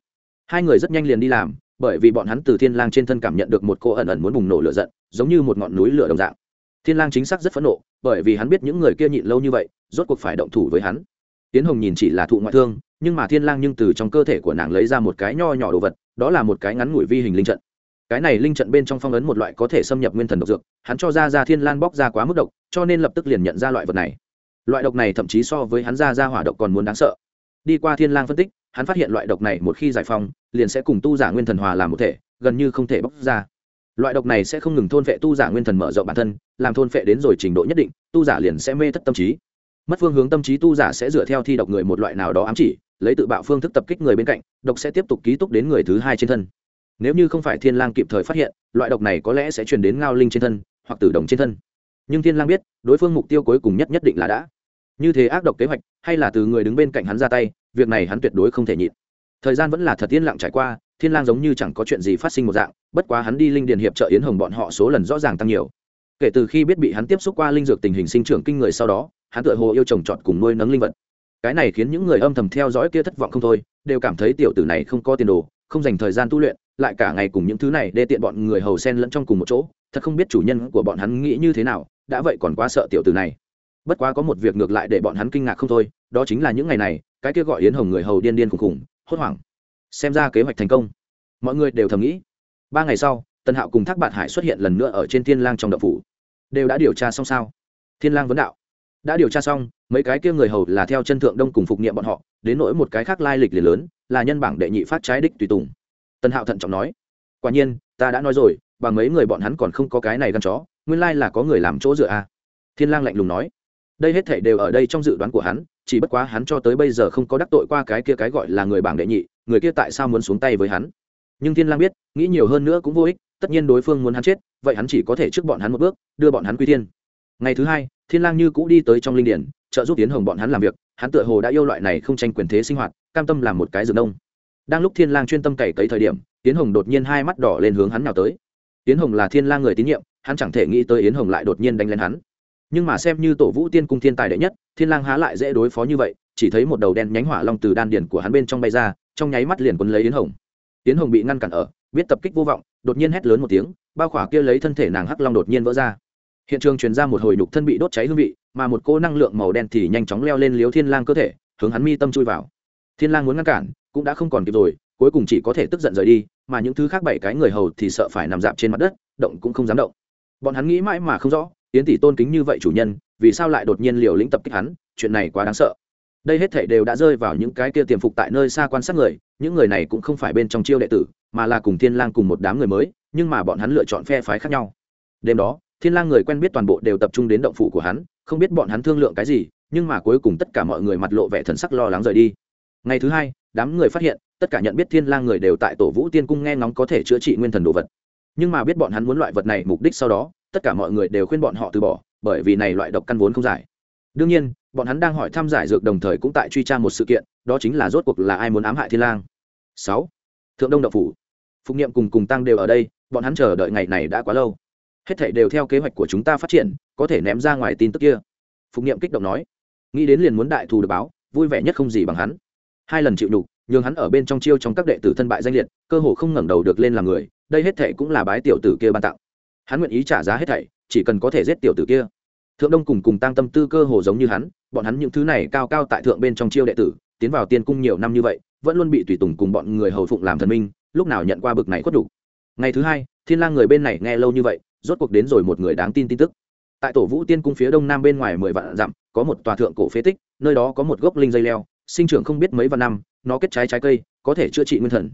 Hai người rất nhanh liền đi làm bởi vì bọn hắn từ thiên lang trên thân cảm nhận được một cô ẩn ẩn muốn bùng nổ lửa giận, giống như một ngọn núi lửa đồng dạng. Thiên lang chính xác rất phẫn nộ, bởi vì hắn biết những người kia nhịn lâu như vậy, rốt cuộc phải động thủ với hắn. Tiến hồng nhìn chỉ là thụ ngoại thương, nhưng mà thiên lang nhưng từ trong cơ thể của nàng lấy ra một cái nho nhỏ đồ vật, đó là một cái ngắn ngủi vi hình linh trận. Cái này linh trận bên trong phong ấn một loại có thể xâm nhập nguyên thần độc dược, hắn cho ra ra thiên lan bóc ra quá mức độc, cho nên lập tức liền nhận ra loại vật này. Loại độc này thậm chí so với hắn ra ra hỏa độc còn muốn đáng sợ. Đi qua thiên lang phân tích hắn phát hiện loại độc này một khi giải phóng, liền sẽ cùng tu giả nguyên thần hòa làm một thể, gần như không thể bóc ra. Loại độc này sẽ không ngừng thôn phệ tu giả nguyên thần mở rộng bản thân, làm thôn phệ đến rồi trình độ nhất định, tu giả liền sẽ mê thất tâm trí. Mất phương hướng tâm trí tu giả sẽ dựa theo thi độc người một loại nào đó ám chỉ, lấy tự bạo phương thức tập kích người bên cạnh, độc sẽ tiếp tục ký túc đến người thứ hai trên thân. Nếu như không phải thiên lang kịp thời phát hiện, loại độc này có lẽ sẽ truyền đến ngao linh trên thân, hoặc tử đồng trên thân. Nhưng thiên lang biết, đối phương mục tiêu cuối cùng nhất nhất định là đã. Như thế ác độc kế hoạch, hay là từ người đứng bên cạnh hắn ra tay việc này hắn tuyệt đối không thể nhịn. Thời gian vẫn là thật yên lặng trải qua, thiên lang giống như chẳng có chuyện gì phát sinh một dạng, bất quá hắn đi linh điền hiệp trợ yến hồng bọn họ số lần rõ ràng tăng nhiều. Kể từ khi biết bị hắn tiếp xúc qua linh dược tình hình sinh trưởng kinh người sau đó, hắn tựa hồ yêu trồng trọt cùng nuôi nấng linh vật. Cái này khiến những người âm thầm theo dõi kia thất vọng không thôi, đều cảm thấy tiểu tử này không có tiền đồ, không dành thời gian tu luyện, lại cả ngày cùng những thứ này đê tiện bọn người hầu sen lẫn trong cùng một chỗ, thật không biết chủ nhân của bọn hắn nghĩ như thế nào, đã vậy còn quá sợ tiểu tử này. Bất quá có một việc ngược lại để bọn hắn kinh ngạc không thôi, đó chính là những ngày này cái kia gọi yến hồng người hầu điên điên khùng khùng, hốt hoảng. Xem ra kế hoạch thành công. Mọi người đều thầm nghĩ. Ba ngày sau tân hạo cùng thác bạn hải xuất hiện lần nữa ở trên thiên lang trong đậu phủ. Đều đã điều tra xong sao? Thiên lang vấn đạo. Đã điều tra xong, mấy cái kia người hầu là theo chân thượng đông cùng phục nghiệm bọn họ, đến nỗi một cái khác lai lịch liền lớn, là nhân bảng đệ nhị phát trái đích tùy tùng. Tân hạo thận trọng nói. Quả nhiên, ta đã nói rồi bằng mấy người bọn hắn còn không có cái này gắn chó, nguyên lai là có người làm chỗ dựa a à. thiên lang lạnh lùng nói. Đây hết thảy đều ở đây trong dự đoán của hắn chỉ bất quá hắn cho tới bây giờ không có đắc tội qua cái kia cái gọi là người bảng đệ nhị, người kia tại sao muốn xuống tay với hắn? Nhưng thiên lang biết, nghĩ nhiều hơn nữa cũng vô ích, tất nhiên đối phương muốn hắn chết, vậy hắn chỉ có thể trước bọn hắn một bước, đưa bọn hắn quy thiên. Ngày thứ hai, thiên lang như cũ đi tới trong linh điển, trợ giúp tiến hồng bọn hắn làm việc, hắn tựa hồ đã yêu loại này không tranh quyền thế sinh hoạt, cam tâm làm một cái rừng đông. Đang lúc thiên lang chuyên tâm cày cấy thời điểm tiến hồng đột nhiên hai mắt đỏ lên hướng hắn nào tới. Tiến hồng là thiên lang người tín nhiệm, hắn chẳng thể nghĩ tới yến hồng lại đột nhiên đánh lên hắn nhưng mà xem như tổ vũ tiên cung thiên tài đệ nhất, thiên lang há lại dễ đối phó như vậy, chỉ thấy một đầu đen nhánh hỏa long từ đan điển của hắn bên trong bay ra, trong nháy mắt liền quấn lấy yến hồng. Yến hồng bị ngăn cản ở, biết tập kích vô vọng, đột nhiên hét lớn một tiếng, bao khỏa kia lấy thân thể nàng hắc long đột nhiên vỡ ra. Hiện trường truyền ra một hồi nhục thân bị đốt cháy hương vị, mà một cô năng lượng màu đen thì nhanh chóng leo lên liếu thiên lang cơ thể, hướng hắn mi tâm chui vào. Thiên lang muốn ngăn cản, cũng đã không còn kịp rồi, cuối cùng chỉ có thể tức giận rời đi, mà những thứ khác bảy cái người hầu thì sợ phải nằm dạp trên mặt đất, động cũng không dám động. Bọn hắn nghĩ mãi mà không rõ yến tỷ tôn kính như vậy chủ nhân, vì sao lại đột nhiên liều lĩnh tập kích hắn? Chuyện này quá đáng sợ. Đây hết thảy đều đã rơi vào những cái kia tiềm phục tại nơi xa quan sát người, những người này cũng không phải bên trong chiêu đệ tử, mà là cùng thiên lang cùng một đám người mới, nhưng mà bọn hắn lựa chọn phe phái khác nhau. Đêm đó, thiên lang người quen biết toàn bộ đều tập trung đến động phủ của hắn, không biết bọn hắn thương lượng cái gì, nhưng mà cuối cùng tất cả mọi người mặt lộ vẻ thần sắc lo lắng rời đi. Ngày thứ hai, đám người phát hiện, tất cả nhận biết thiên lang người đều tại tổ vũ tiên cung nghe ngóng có thể chữa trị nguyên thần đồ vật. Nhưng mà biết bọn hắn muốn loại vật này mục đích sau đó tất cả mọi người đều khuyên bọn họ từ bỏ, bởi vì này loại độc căn vốn không giải. Đương nhiên, bọn hắn đang hỏi thăm giải dược đồng thời cũng tại truy tra một sự kiện, đó chính là rốt cuộc là ai muốn ám hại thiên lang. Sáu, thượng đông đậu phủ. Phục niệm cùng cùng tăng đều ở đây, bọn hắn chờ đợi ngày này đã quá lâu. Hết thảy đều theo kế hoạch của chúng ta phát triển, có thể ném ra ngoài tin tức kia. Phục niệm kích động nói. Nghĩ đến liền muốn đại thù được báo, vui vẻ nhất không gì bằng hắn. Hai lần chịu nhục, nhường hắn ở bên trong chiêu trong các đệ tử thân bại danh liệt, cơ hồ không ngẩng đầu được lên làm người, đây hết thảy cũng là bái tiểu tử kia ban tặng hắn nguyện ý trả giá hết thảy, chỉ cần có thể giết tiểu tử kia. Thượng đông cùng cùng tăng tâm tư cơ hồ giống như hắn, bọn hắn những thứ này cao cao tại thượng bên trong chiêu đệ tử, tiến vào tiên cung nhiều năm như vậy, vẫn luôn bị tùy tùng cùng bọn người hầu phụng làm thần minh, lúc nào nhận qua bực này khuất đủ. Ngày thứ hai, thiên lang người bên này nghe lâu như vậy, rốt cuộc đến rồi một người đáng tin tin tức. Tại tổ vũ tiên cung phía đông nam bên ngoài mười vạn dặm, có một tòa thượng cổ phế tích, nơi đó có một gốc linh dây leo, sinh trưởng không biết mấy vạn năm, nó kết trái trái cây, có thể chữa trị nguyên thần.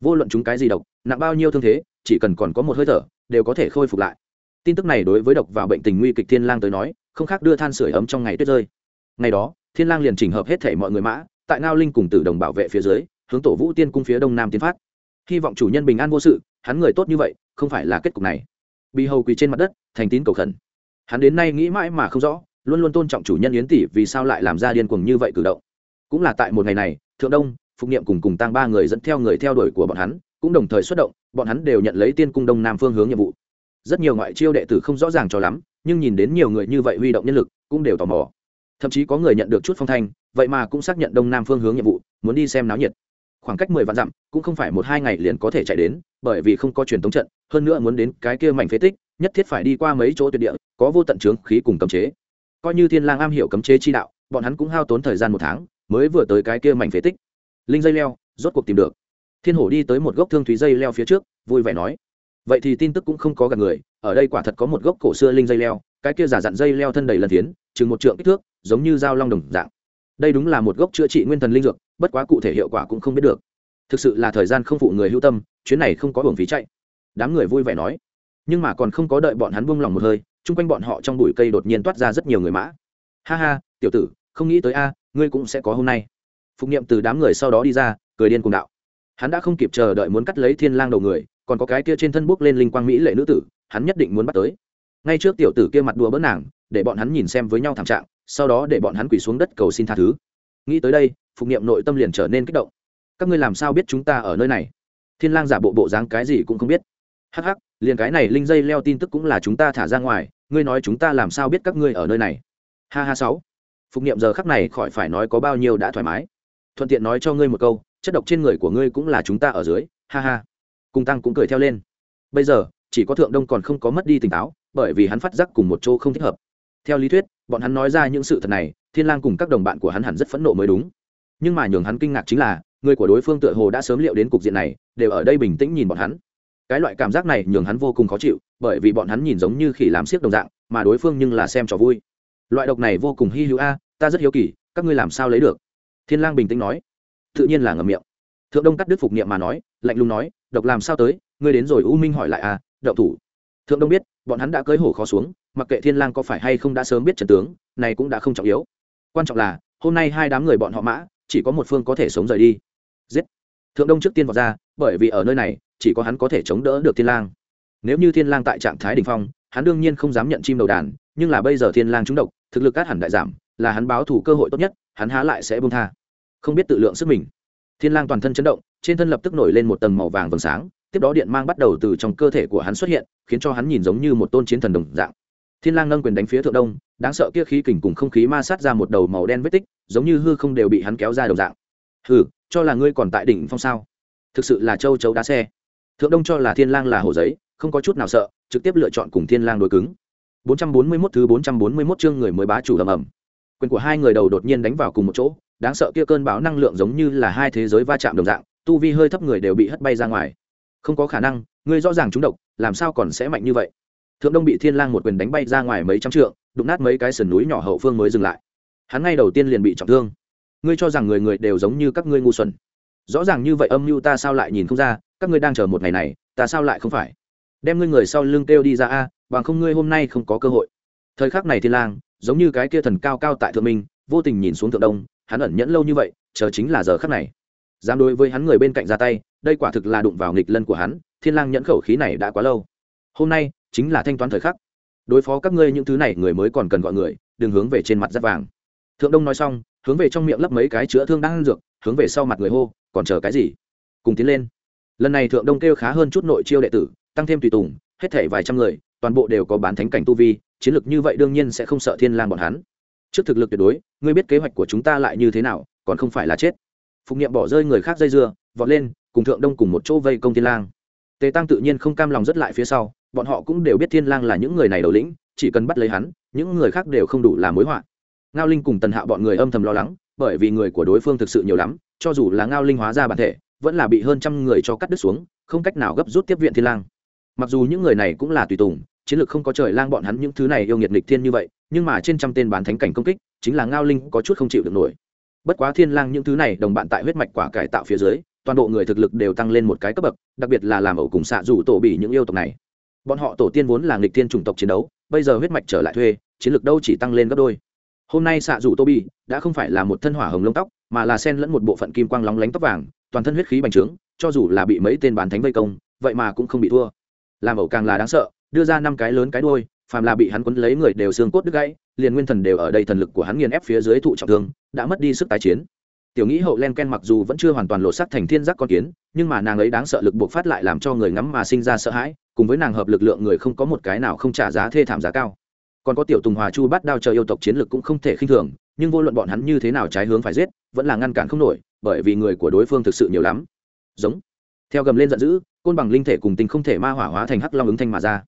Vô luận chúng cái gì độc, nặng bao nhiêu thương thế, chỉ cần còn có một hơi thở đều có thể khôi phục lại. Tin tức này đối với độc vào bệnh tình nguy kịch thiên lang tới nói, không khác đưa than sửa ấm trong ngày tuyết rơi. Ngày đó, thiên lang liền chỉnh hợp hết thể mọi người mã, tại ngao linh cùng tử đồng bảo vệ phía dưới, hướng tổ vũ tiên cung phía đông nam tiến phát. Hy vọng chủ nhân bình an vô sự, hắn người tốt như vậy, không phải là kết cục này. Bị hầu quỳ trên mặt đất, thành tín cầu khẩn. Hắn đến nay nghĩ mãi mà không rõ, luôn luôn tôn trọng chủ nhân yến tỷ vì sao lại làm ra điên cuồng như vậy cử động. Cũng là tại một ngày này, thượng đông, phục niệm cùng cùng tăng ba người dẫn theo người theo đuổi của bọn hắn, cũng đồng thời xuất động bọn hắn đều nhận lấy tiên cung đông nam phương hướng nhiệm vụ. Rất nhiều ngoại chiêu đệ tử không rõ ràng cho lắm, nhưng nhìn đến nhiều người như vậy huy động nhân lực, cũng đều tò mò. Thậm chí có người nhận được chút phong thanh, vậy mà cũng xác nhận đông nam phương hướng nhiệm vụ, muốn đi xem náo nhiệt. Khoảng cách mười vạn dặm, cũng không phải một hai ngày liền có thể chạy đến, bởi vì không có truyền thống trận, hơn nữa muốn đến cái kia mảnh phế tích, nhất thiết phải đi qua mấy chỗ tuyệt địa, có vô tận trướng khí cùng cấm chế. Coi như thiên lang am hiểu cấm chế chi đạo, bọn hắn cũng hao tốn thời gian một tháng, mới vừa tới cái kia mảnh phế tích. Linh dây leo, rốt cuộc tìm được thiên hổ đi tới một gốc thương thúy dây leo phía trước, vui vẻ nói, vậy thì tin tức cũng không có gần người, ở đây quả thật có một gốc cổ xưa linh dây leo, cái kia giả dặn dây leo thân đầy lần tiến chừng một trượng kích thước, giống như dao long đồng dạng. Đây đúng là một gốc chữa trị nguyên thần linh dược, bất quá cụ thể hiệu quả cũng không biết được. Thực sự là thời gian không phụ người hữu tâm, chuyến này không có hưởng phí chạy. Đám người vui vẻ nói. Nhưng mà còn không có đợi bọn hắn buông lòng một hơi, chung quanh bọn họ trong bụi cây đột nhiên toát ra rất nhiều người mã. Ha ha, tiểu tử, không nghĩ tới a, ngươi cũng sẽ có hôm nay. Phục niệm từ đám người sau đó đi ra, cười điên cùng đạo hắn đã không kịp chờ đợi muốn cắt lấy thiên lang đầu người, còn có cái kia trên thân bước lên linh quang mỹ lệ nữ tử, hắn nhất định muốn bắt tới. Ngay trước tiểu tử kia mặt đùa bỡn nàng, để bọn hắn nhìn xem với nhau thảm trạng, sau đó để bọn hắn quỳ xuống đất cầu xin tha thứ. Nghĩ tới đây, phục niệm nội tâm liền trở nên kích động. Các ngươi làm sao biết chúng ta ở nơi này? Thiên lang giả bộ bộ dáng cái gì cũng không biết. Hắc hắc, liền cái này linh dây leo tin tức cũng là chúng ta thả ra ngoài, ngươi nói chúng ta làm sao biết các ngươi ở nơi này? Ha ha sáu. Phục niệm giờ khắc này khỏi phải nói có bao nhiêu đã thoải mái. Thuận tiện nói cho ngươi một câu chất độc trên người của ngươi cũng là chúng ta ở dưới, ha ha. Cùng tăng cũng cười theo lên. Bây giờ, chỉ có thượng đông còn không có mất đi tỉnh táo, bởi vì hắn phát giác cùng một chỗ không thích hợp. Theo lý thuyết, bọn hắn nói ra những sự thật này, thiên lang cùng các đồng bạn của hắn hẳn rất phẫn nộ mới đúng. Nhưng mà nhường hắn kinh ngạc chính là, người của đối phương tựa hồ đã sớm liệu đến cục diện này, đều ở đây bình tĩnh nhìn bọn hắn. Cái loại cảm giác này nhường hắn vô cùng khó chịu, bởi vì bọn hắn nhìn giống như khỉ làm siếc đồng dạng, mà đối phương nhưng là xem trò vui. Loại độc này vô cùng hy hữu a, ta rất hiếu kỳ, các ngươi làm sao lấy được? Thiên lang bình tĩnh nói tự nhiên là ngậm miệng. Thượng đông cắt đứt phục niệm mà nói lạnh lùng nói độc làm sao tới? Ngươi đến rồi u minh hỏi lại à, đậu thủ. Thượng đông biết bọn hắn đã cưới hổ khó xuống mặc kệ thiên lang có phải hay không đã sớm biết trận tướng này cũng đã không trọng yếu. Quan trọng là hôm nay hai đám người bọn họ mã chỉ có một phương có thể sống rời đi. Giết! Thượng đông trước tiên vọt ra bởi vì ở nơi này chỉ có hắn có thể chống đỡ được thiên lang. Nếu như thiên lang tại trạng thái đỉnh phong hắn đương nhiên không dám nhận chim đầu đàn nhưng là bây giờ thiên lang trúng độc thực lực cát hẳn đại giảm là hắn báo thủ cơ hội tốt nhất hắn há lại sẽ buông tha không biết tự lượng sức mình. Thiên lang toàn thân chấn động, trên thân lập tức nổi lên một tầng màu vàng vầng sáng, tiếp đó điện mang bắt đầu từ trong cơ thể của hắn xuất hiện, khiến cho hắn nhìn giống như một tôn chiến thần đồng dạng. Thiên lang nâng quyền đánh phía thượng đông, đáng sợ kia khí kình cùng không khí ma sát ra một đầu màu đen vết tích, giống như hư không đều bị hắn kéo ra đồng dạng. Hừ, cho là ngươi còn tại đỉnh phong sao? Thực sự là châu chấu đá xe. Thượng đông cho là thiên lang là hồ giấy, không có chút nào sợ, trực tiếp lựa chọn cùng thiên lang đối cứng. 441 thứ 441 chương người mới bá chủ ầm ầm. Quyền của hai người đầu đột nhiên đánh vào cùng một chỗ đáng sợ kia cơn bão năng lượng giống như là hai thế giới va chạm đồng dạng, tu vi hơi thấp người đều bị hất bay ra ngoài. Không có khả năng, ngươi rõ ràng trúng độc, làm sao còn sẽ mạnh như vậy? Thượng đông bị thiên lang một quyền đánh bay ra ngoài mấy trăm trượng, đụng nát mấy cái sườn núi nhỏ hậu phương mới dừng lại. Hắn ngay đầu tiên liền bị trọng thương. Ngươi cho rằng người người đều giống như các ngươi ngu xuẩn. Rõ ràng như vậy âm mưu ta sao lại nhìn không ra, các ngươi đang chờ một ngày này, ta sao lại không phải? Đem ngươi người sau lưng kêu đi ra a, bằng không ngươi hôm nay không có cơ hội. Thời khắc này thiên lang, giống như cái kia thần cao cao tại thượng minh, vô tình nhìn xuống thượng đông hắn ẩn nhẫn lâu như vậy, chờ chính là giờ khắc này. Dám đối với hắn người bên cạnh ra tay, đây quả thực là đụng vào nghịch lân của hắn, thiên lang nhẫn khẩu khí này đã quá lâu. Hôm nay, chính là thanh toán thời khắc. Đối phó các ngươi những thứ này, người mới còn cần gọi người, đừng hướng về trên mặt giáp vàng. Thượng đông nói xong, hướng về trong miệng lấp mấy cái chữa thương đang ăn dược, hướng về sau mặt người hô, còn chờ cái gì? Cùng tiến lên. Lần này thượng đông kêu khá hơn chút nội chiêu đệ tử, tăng thêm tùy tùng, hết thảy vài trăm người, toàn bộ đều có bán thánh cảnh tu vi, chiến lược như vậy đương nhiên sẽ không sợ thiên lang bọn hắn trước thực lực tuyệt đối, ngươi biết kế hoạch của chúng ta lại như thế nào, còn không phải là chết. Phục nghiệm bỏ rơi người khác dây dưa, vọt lên, cùng thượng đông cùng một chỗ vây công thiên lang. Tề tăng tự nhiên không cam lòng rất lại phía sau, bọn họ cũng đều biết thiên lang là những người này đầu lĩnh, chỉ cần bắt lấy hắn, những người khác đều không đủ làm mối họa. Ngao linh cùng tần hạo bọn người âm thầm lo lắng, bởi vì người của đối phương thực sự nhiều lắm, cho dù là ngao linh hóa ra bản thể, vẫn là bị hơn trăm người cho cắt đứt xuống, không cách nào gấp rút tiếp viện thiên lang. Mặc dù những người này cũng là tùy tùng chiến lược không có trời lang bọn hắn những thứ này yêu nghiệt nghịch thiên như vậy, nhưng mà trên trăm tên bán thánh cảnh công kích, chính là ngao linh có chút không chịu được nổi. Bất quá thiên lang những thứ này đồng bạn tại huyết mạch quả cải tạo phía dưới, toàn bộ người thực lực đều tăng lên một cái cấp bậc, đặc biệt là làm ẩu cùng xạ rủ tổ bị những yêu tộc này. Bọn họ tổ tiên vốn là nghịch thiên chủng tộc chiến đấu, bây giờ huyết mạch trở lại thuê, chiến lược đâu chỉ tăng lên gấp đôi. Hôm nay xạ rủ tô bị đã không phải là một thân hỏa hồng lông tóc, mà là sen lẫn một bộ phận kim quang lóng lánh tóc vàng, toàn thân huyết khí bành trướng, cho dù là bị mấy tên bán thánh vây công, vậy mà cũng không bị thua. Làm ẩu càng là đáng sợ đưa ra năm cái lớn cái đôi phàm là bị hắn quấn lấy người đều xương cốt đứt gãy, liền nguyên thần đều ở đây thần lực của hắn nghiền ép phía dưới thụ trọng thương, đã mất đi sức tái chiến. Tiểu nghĩ hậu len ken mặc dù vẫn chưa hoàn toàn lộ sắc thành thiên giác con kiến, nhưng mà nàng ấy đáng sợ lực buộc phát lại làm cho người ngắm mà sinh ra sợ hãi, cùng với nàng hợp lực lượng người không có một cái nào không trả giá thê thảm giá cao. Còn có tiểu tùng hòa chu bắt đao chờ yêu tộc chiến lực cũng không thể khinh thường, nhưng vô luận bọn hắn như thế nào trái hướng phải giết, vẫn là ngăn cản không nổi, bởi vì người của đối phương thực sự nhiều lắm. Giống. Theo gầm lên giận dữ, côn bằng linh thể cùng tình không thể ma hỏa hóa thành hắc long ứng thanh mà ra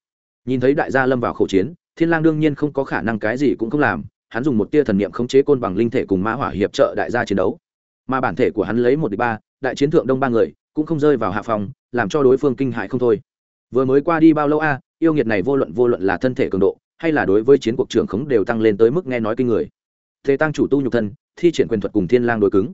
nhìn thấy đại gia lâm vào khẩu chiến, thiên lang đương nhiên không có khả năng cái gì cũng không làm, hắn dùng một tia thần niệm khống chế côn bằng linh thể cùng ma hỏa hiệp trợ đại gia chiến đấu. Mà bản thể của hắn lấy một địch ba, đại chiến thượng đông ba người, cũng không rơi vào hạ phòng, làm cho đối phương kinh hại không thôi. Vừa mới qua đi bao lâu a, yêu nghiệt này vô luận vô luận là thân thể cường độ, hay là đối với chiến cuộc trưởng khống đều tăng lên tới mức nghe nói kinh người. Thế tăng chủ tu nhục thân, thi triển quyền thuật cùng thiên lang đối cứng.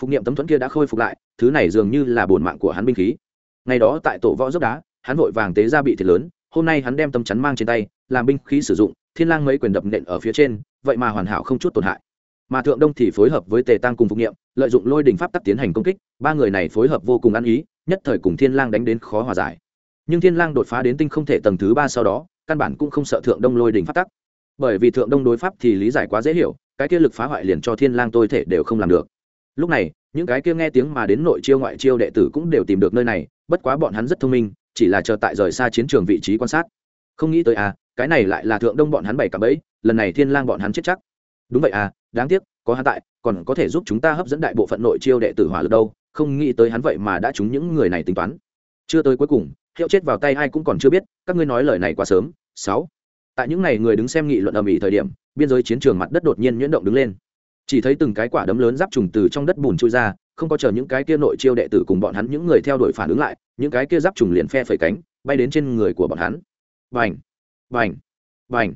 Phục niệm tấm thuẫn kia đã khôi phục lại, thứ này dường như là bổn mạng của hắn binh khí. Ngày đó tại tổ võ dốc đá, hắn vội vàng tế ra bị thiệt lớn hôm nay hắn đem tấm chắn mang trên tay, làm binh khí sử dụng, thiên lang mấy quyền đập nện ở phía trên, vậy mà hoàn hảo không chút tổn hại. Mà thượng đông thì phối hợp với tề tăng cùng phục nghiệm, lợi dụng lôi đỉnh pháp tắc tiến hành công kích, ba người này phối hợp vô cùng ăn ý, nhất thời cùng thiên lang đánh đến khó hòa giải. Nhưng thiên lang đột phá đến tinh không thể tầng thứ ba sau đó, căn bản cũng không sợ thượng đông lôi đỉnh pháp tắc. Bởi vì thượng đông đối pháp thì lý giải quá dễ hiểu, cái kia lực phá hoại liền cho thiên lang tôi thể đều không làm được. Lúc này, những cái kia nghe tiếng mà đến nội chiêu ngoại chiêu đệ tử cũng đều tìm được nơi này, bất quá bọn hắn rất thông minh chỉ là chờ tại rời xa chiến trường vị trí quan sát. Không nghĩ tới à cái này lại là thượng đông bọn hắn bảy cả bẫy, lần này thiên lang bọn hắn chết chắc. Đúng vậy à đáng tiếc, có hắn tại, còn có thể giúp chúng ta hấp dẫn đại bộ phận nội chiêu đệ tử hỏa lực đâu, không nghĩ tới hắn vậy mà đã trúng những người này tính toán. Chưa tới cuối cùng, hiệu chết vào tay ai cũng còn chưa biết, các ngươi nói lời này quá sớm. Sáu. Tại những ngày người đứng xem nghị luận ầm ĩ thời điểm, biên giới chiến trường mặt đất đột nhiên nhuyễn động đứng lên. Chỉ thấy từng cái quả đấm lớn giáp trùng từ trong đất bùn trôi ra không có chờ những cái kia nội chiêu đệ tử cùng bọn hắn những người theo đuổi phản ứng lại, những cái kia giáp trùng liền phe phẩy cánh, bay đến trên người của bọn hắn. Bành! Bành! Bành!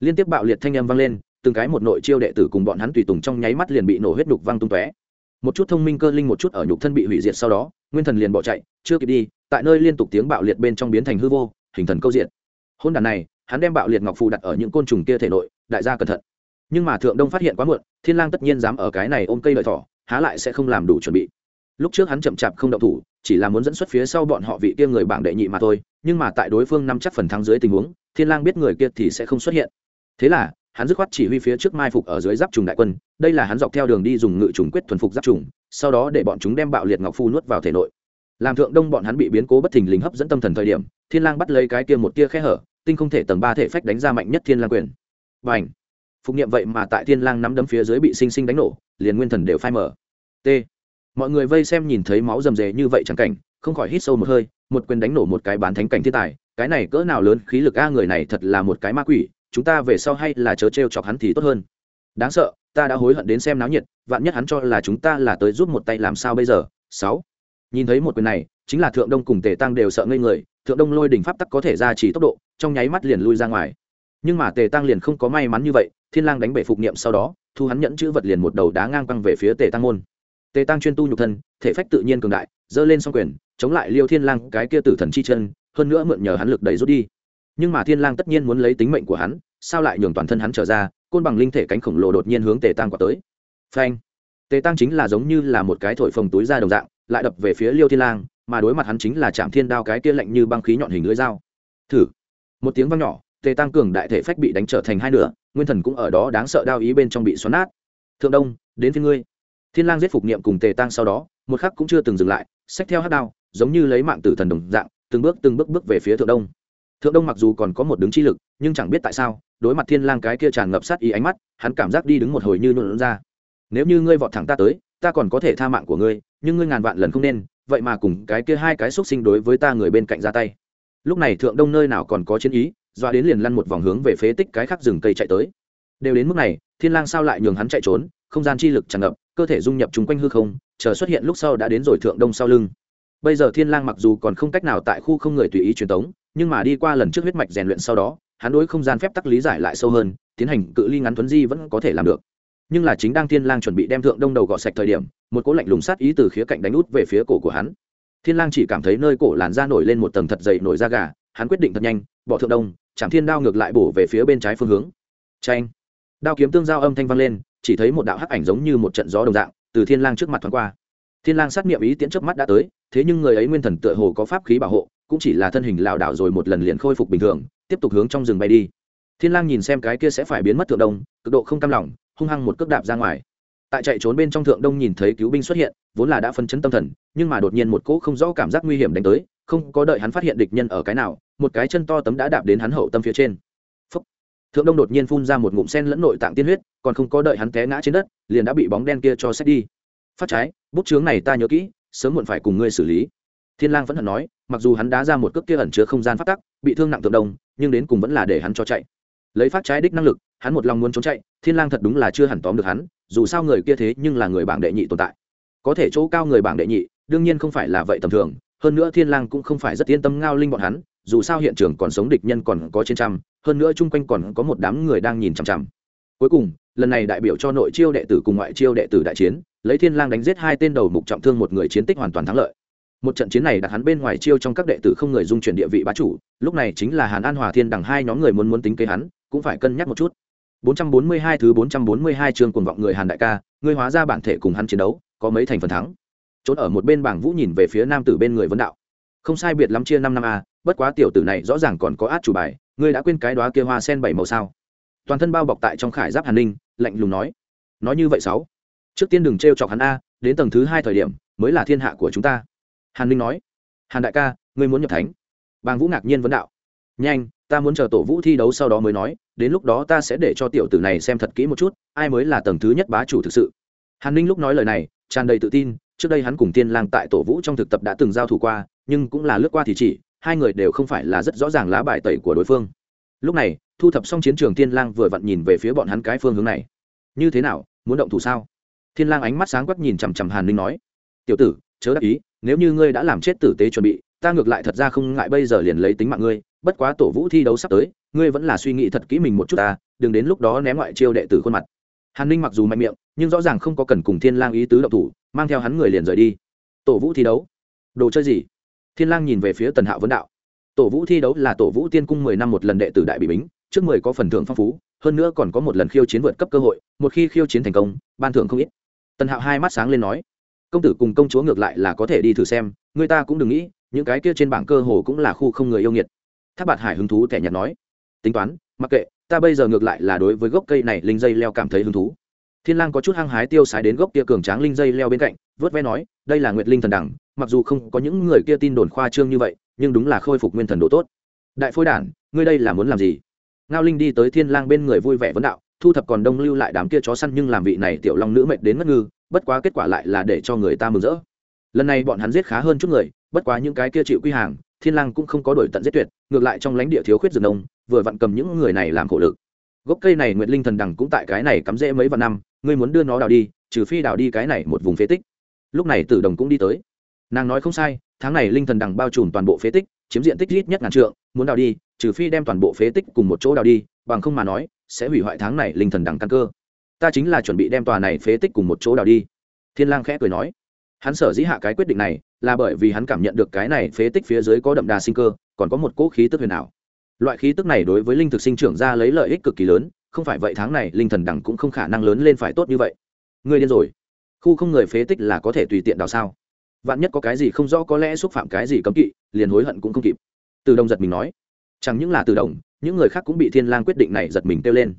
Liên tiếp bạo liệt thanh âm vang lên, từng cái một nội chiêu đệ tử cùng bọn hắn tùy tùng trong nháy mắt liền bị nổ huyết nhục văng tung tóe. Một chút thông minh cơ linh một chút ở nhục thân bị hủy diệt sau đó, nguyên thần liền bỏ chạy, chưa kịp đi, tại nơi liên tục tiếng bạo liệt bên trong biến thành hư vô, hình thần câu diện. Hôn đàn này, hắn đem bạo liệt ngọc phù đặt ở những côn trùng kia thể nội, đại gia cẩn thận. Nhưng mà thượng đông phát hiện quá muộn, thiên lang tất nhiên dám ở cái này ôm cây lợi thỏ há lại sẽ không làm đủ chuẩn bị. Lúc trước hắn chậm chạp không động thủ, chỉ là muốn dẫn xuất phía sau bọn họ vị kia người bảng đệ nhị mà thôi, nhưng mà tại đối phương năm chắc phần thắng dưới tình huống, thiên lang biết người kia thì sẽ không xuất hiện. Thế là, hắn dứt khoát chỉ huy phía trước mai phục ở dưới giáp trùng đại quân, đây là hắn dọc theo đường đi dùng ngự trùng quyết thuần phục giáp trùng, sau đó để bọn chúng đem bạo liệt ngọc phu nuốt vào thể nội. Làm thượng đông bọn hắn bị biến cố bất thình lình hấp dẫn tâm thần thời điểm, thiên lang bắt lấy cái kia một tia khe hở, tinh không thể tầng ba thể phách đánh ra mạnh nhất thiên lang quyền. Bành! Phục niệm vậy mà tại thiên lang nắm đấm phía dưới bị sinh sinh đánh nổ liền nguyên thần đều phai mở t. Mọi người vây xem nhìn thấy máu rầm rề như vậy chẳng cảnh, không khỏi hít sâu một hơi, một quyền đánh nổ một cái bán thánh cảnh thiên tài, cái này cỡ nào lớn khí lực a, người này thật là một cái ma quỷ, chúng ta về sau hay là chớ trêu chọc hắn thì tốt hơn. Đáng sợ, ta đã hối hận đến xem náo nhiệt, vạn nhất hắn cho là chúng ta là tới giúp một tay làm sao bây giờ? Sáu. Nhìn thấy một quyền này, chính là thượng đông cùng tề tăng đều sợ ngây người, thượng đông lôi đỉnh pháp tắc có thể ra chỉ tốc độ, trong nháy mắt liền lui ra ngoài. Nhưng mà tề tăng liền không có may mắn như vậy thiên lang đánh bể phục niệm sau đó, thu hắn nhẫn chữ vật liền một đầu đá ngang quăng về phía tề tăng môn. Tề tăng chuyên tu nhục thân, thể phách tự nhiên cường đại dơ lên song quyền, chống lại liêu thiên lang cái kia tử thần chi chân, hơn nữa mượn nhờ hắn lực đẩy rút đi. Nhưng mà thiên lang tất nhiên muốn lấy tính mệnh của hắn, sao lại nhường toàn thân hắn trở ra, côn bằng linh thể cánh khổng lồ đột nhiên hướng tề tăng quả tới. Phanh! Tề tăng chính là giống như là một cái thổi phồng túi ra đồng dạng, lại đập về phía liêu thiên lang, mà đối mặt hắn chính là chạm thiên đao cái kia lạnh như băng khí nhọn hình lưỡi dao. Thử! Một tiếng vang nhỏ, tề tăng cường đại thể phách bị đánh trở thành hai nửa nguyên thần cũng ở đó đáng sợ đao ý bên trong bị xoắn nát. Thượng đông, đến phía ngươi. Thiên lang giết phục niệm cùng tề tăng sau đó, một khắc cũng chưa từng dừng lại, xách theo hát đao, giống như lấy mạng tử thần đồng dạng, từng bước từng bước bước về phía thượng đông. Thượng đông mặc dù còn có một đứng chi lực, nhưng chẳng biết tại sao, đối mặt thiên lang cái kia tràn ngập sát ý ánh mắt, hắn cảm giác đi đứng một hồi như nhuộn ra. Nếu như ngươi vọt thẳng ta tới, ta còn có thể tha mạng của ngươi, nhưng ngươi ngàn vạn lần không nên, vậy mà cùng cái kia hai cái xúc sinh đối với ta người bên cạnh ra tay. Lúc này thượng đông nơi nào còn có chiến ý doa đến liền lăn một vòng hướng về phế tích cái khác rừng cây chạy tới. Đều đến mức này, thiên lang sao lại nhường hắn chạy trốn, không gian chi lực tràn ngập, cơ thể dung nhập chung quanh hư không, chờ xuất hiện lúc sau đã đến rồi thượng đông sau lưng. Bây giờ thiên lang mặc dù còn không cách nào tại khu không người tùy ý truyền tống, nhưng mà đi qua lần trước huyết mạch rèn luyện sau đó, hắn đối không gian phép tắc lý giải lại sâu hơn, tiến hành cự ly ngắn tuấn di vẫn có thể làm được. Nhưng là chính đang thiên lang chuẩn bị đem thượng đông đầu gọt sạch thời điểm, một cỗ lạnh lùng sát ý từ khía cạnh đánh út về phía cổ của hắn. Thiên lang chỉ cảm thấy nơi cổ làn da nổi lên một tầng thật dày nổi da gà hắn quyết định thật nhanh, bỏ thượng đông chạm thiên đao ngược lại bổ về phía bên trái phương hướng. Tranh đao kiếm tương giao âm thanh vang lên, chỉ thấy một đạo hắc ảnh giống như một trận gió đồng dạng, từ thiên lang trước mặt thoáng qua. Thiên lang sát niệm ý tiễn chớp mắt đã tới, thế nhưng người ấy nguyên thần tựa hồ có pháp khí bảo hộ, cũng chỉ là thân hình lảo đảo rồi một lần liền khôi phục bình thường, tiếp tục hướng trong rừng bay đi. Thiên lang nhìn xem cái kia sẽ phải biến mất thượng đông, cực độ không cam lòng, hung hăng một cước đạp ra ngoài. Tại chạy trốn bên trong thượng đông nhìn thấy cứu binh xuất hiện, vốn là đã phân chấn tâm thần, nhưng mà đột nhiên một cỗ không rõ cảm giác nguy hiểm đánh tới không có đợi hắn phát hiện địch nhân ở cái nào, một cái chân to tấm đã đạp đến hắn hậu tâm phía trên. Phúc. thượng đông đột nhiên phun ra một ngụm sen lẫn nội tạng tiên huyết, còn không có đợi hắn té ngã trên đất, liền đã bị bóng đen kia cho xét đi. Phát trái, bút chướng này ta nhớ kỹ, sớm muộn phải cùng ngươi xử lý. Thiên lang vẫn hận nói, mặc dù hắn đá ra một cước kia ẩn chứa không gian phát tắc, bị thương nặng thượng đông, nhưng đến cùng vẫn là để hắn cho chạy. Lấy phát trái đích năng lực, hắn một lòng muốn trốn chạy, thiên lang thật đúng là chưa hẳn tóm được hắn, dù sao người kia thế nhưng là người bảng đệ nhị tồn tại. Có thể chỗ cao người bảng đệ nhị, đương nhiên không phải là vậy tầm thường hơn nữa thiên lang cũng không phải rất yên tâm ngao linh bọn hắn dù sao hiện trường còn sống địch nhân còn có trên trăm hơn nữa chung quanh còn có một đám người đang nhìn chằm chằm. Cuối cùng lần này đại biểu cho nội chiêu đệ tử cùng ngoại chiêu đệ tử đại chiến lấy thiên lang đánh giết hai tên đầu mục trọng thương một người chiến tích hoàn toàn thắng lợi. Một trận chiến này đặt hắn bên ngoài chiêu trong các đệ tử không người dung chuyển địa vị bá chủ lúc này chính là hàn an hòa thiên đằng hai nhóm người muốn muốn tính kế hắn cũng phải cân nhắc một chút. 442 thứ 442 chương cuồng vọng người Hàn đại ca, ngươi hóa ra bản thể cùng hắn chiến đấu, có mấy thành phần thắng. Trốn ở một bên bảng Vũ nhìn về phía nam tử bên người vấn đạo. Không sai biệt lắm chia năm năm a, bất quá tiểu tử này rõ ràng còn có át chủ bài, ngươi đã quên cái đoá kia hoa sen bảy màu sao? Toàn thân bao bọc tại trong khải giáp Hàn Ninh, lạnh lùng nói. Nói như vậy sáu. Trước tiên đừng trêu chọc hắn a, đến tầng thứ hai thời điểm mới là thiên hạ của chúng ta. Hàn Ninh nói. Hàn đại ca, ngươi muốn nhập thánh? Bàng Vũ ngạc nhiên vấn đạo. Nhanh, ta muốn chờ tổ vũ thi đấu sau đó mới nói đến lúc đó ta sẽ để cho tiểu tử này xem thật kỹ một chút ai mới là tầng thứ nhất bá chủ thực sự hàn ninh lúc nói lời này tràn đầy tự tin trước đây hắn cùng tiên lang tại tổ vũ trong thực tập đã từng giao thủ qua, nhưng cũng là lướt qua thì chỉ, hai người đều không phải là rất rõ ràng lá bài tẩy của đối phương. Lúc này, thu thập xong chiến trường thiên lang vừa vặn nhìn về phía bọn hắn cái phương hướng này. Như thế nào, muốn động thủ sao? Thiên lang ánh mắt sáng quắc nhìn chằm chằm hàn ninh nói. Tiểu tử, chớ đắc ý, nếu như ngươi đã làm chết tử tế chuẩn bị, ta ngược lại thật ra không ngại bây giờ liền lấy tính mạng ngươi, bất quá tổ vũ thi đấu sắp tới, ngươi vẫn là suy nghĩ thật kỹ mình một chút ta, đừng đến lúc đó ném ngoại chiêu đệ tử khuôn mặt. Hàn ninh mặc dù mạnh miệng nhưng rõ ràng không có cần cùng thiên lang ý tứ động thủ, mang theo hắn người liền rời đi. Tổ vũ thi đấu. Đồ chơi gì? Thiên lang nhìn về phía tần hạo vấn đạo. Tổ vũ thi đấu là tổ vũ tiên cung mười năm một lần đệ tử đại bị bính, trước mười có phần thưởng phong phú, hơn nữa còn có một lần khiêu chiến vượt cấp cơ hội, một khi khiêu chiến thành công, ban thưởng không ít. Tần hạo hai mắt sáng lên nói, công tử cùng công chúa ngược lại là có thể đi thử xem, người ta cũng đừng nghĩ, những cái kia trên bảng cơ hồ cũng là khu không người yêu nghiệt. Tháp bạt hải hứng thú tẻ nhạt nói, tính toán, mặc kệ, ta bây giờ ngược lại là đối với gốc cây này linh dây leo cảm thấy hứng thú thiên lang có chút hăng hái tiêu xài đến gốc kia cường tráng linh dây leo bên cạnh, vớt ve nói, đây là nguyệt linh thần đẳng, mặc dù không có những người kia tin đồn khoa trương như vậy, nhưng đúng là khôi phục nguyên thần độ tốt. Đại phôi đản, ngươi đây là muốn làm gì? Ngao linh đi tới thiên lang bên người vui vẻ vấn đạo, thu thập còn đông lưu lại đám kia chó săn nhưng làm vị này tiểu long nữ mệt đến ngất ngư, bất quá kết quả lại là để cho người ta mừng rỡ. Lần này bọn hắn giết khá hơn chút người, bất quá những cái kia chịu quy hàng, thiên lang cũng không có đổi tận giết tuyệt, ngược lại trong lãnh địa thiếu khuyết rừng nông, vừa vặn cầm những người này làm khổ lực. Gốc cây này nguyệt linh thần đằng cũng tại cái này cắm rễ mấy vạn năm ngươi muốn đưa nó đào đi, trừ phi đào đi cái này một vùng phế tích. Lúc này tử đồng cũng đi tới. Nàng nói không sai, tháng này linh thần đằng bao trùm toàn bộ phế tích, chiếm diện tích ít nhất ngàn trượng, muốn đào đi, trừ phi đem toàn bộ phế tích cùng một chỗ đào đi, bằng không mà nói, sẽ hủy hoại tháng này linh thần đằng căn cơ. Ta chính là chuẩn bị đem tòa này phế tích cùng một chỗ đào đi. Thiên lang khẽ cười nói. Hắn sở dĩ hạ cái quyết định này, là bởi vì hắn cảm nhận được cái này phế tích phía dưới có đậm đà sinh cơ, còn có một cỗ khí tức huyền ảo. Loại khí tức này đối với linh thực sinh trưởng ra lấy lợi ích cực kỳ lớn không phải vậy tháng này linh thần đẳng cũng không khả năng lớn lên phải tốt như vậy. Ngươi điên rồi. Khu không người phế tích là có thể tùy tiện đào sao? Vạn nhất có cái gì không rõ có lẽ xúc phạm cái gì cấm kỵ, liền hối hận cũng không kịp. Từ đồng giật mình nói. Chẳng những là từ đồng, những người khác cũng bị thiên lang quyết định này giật mình kêu lên.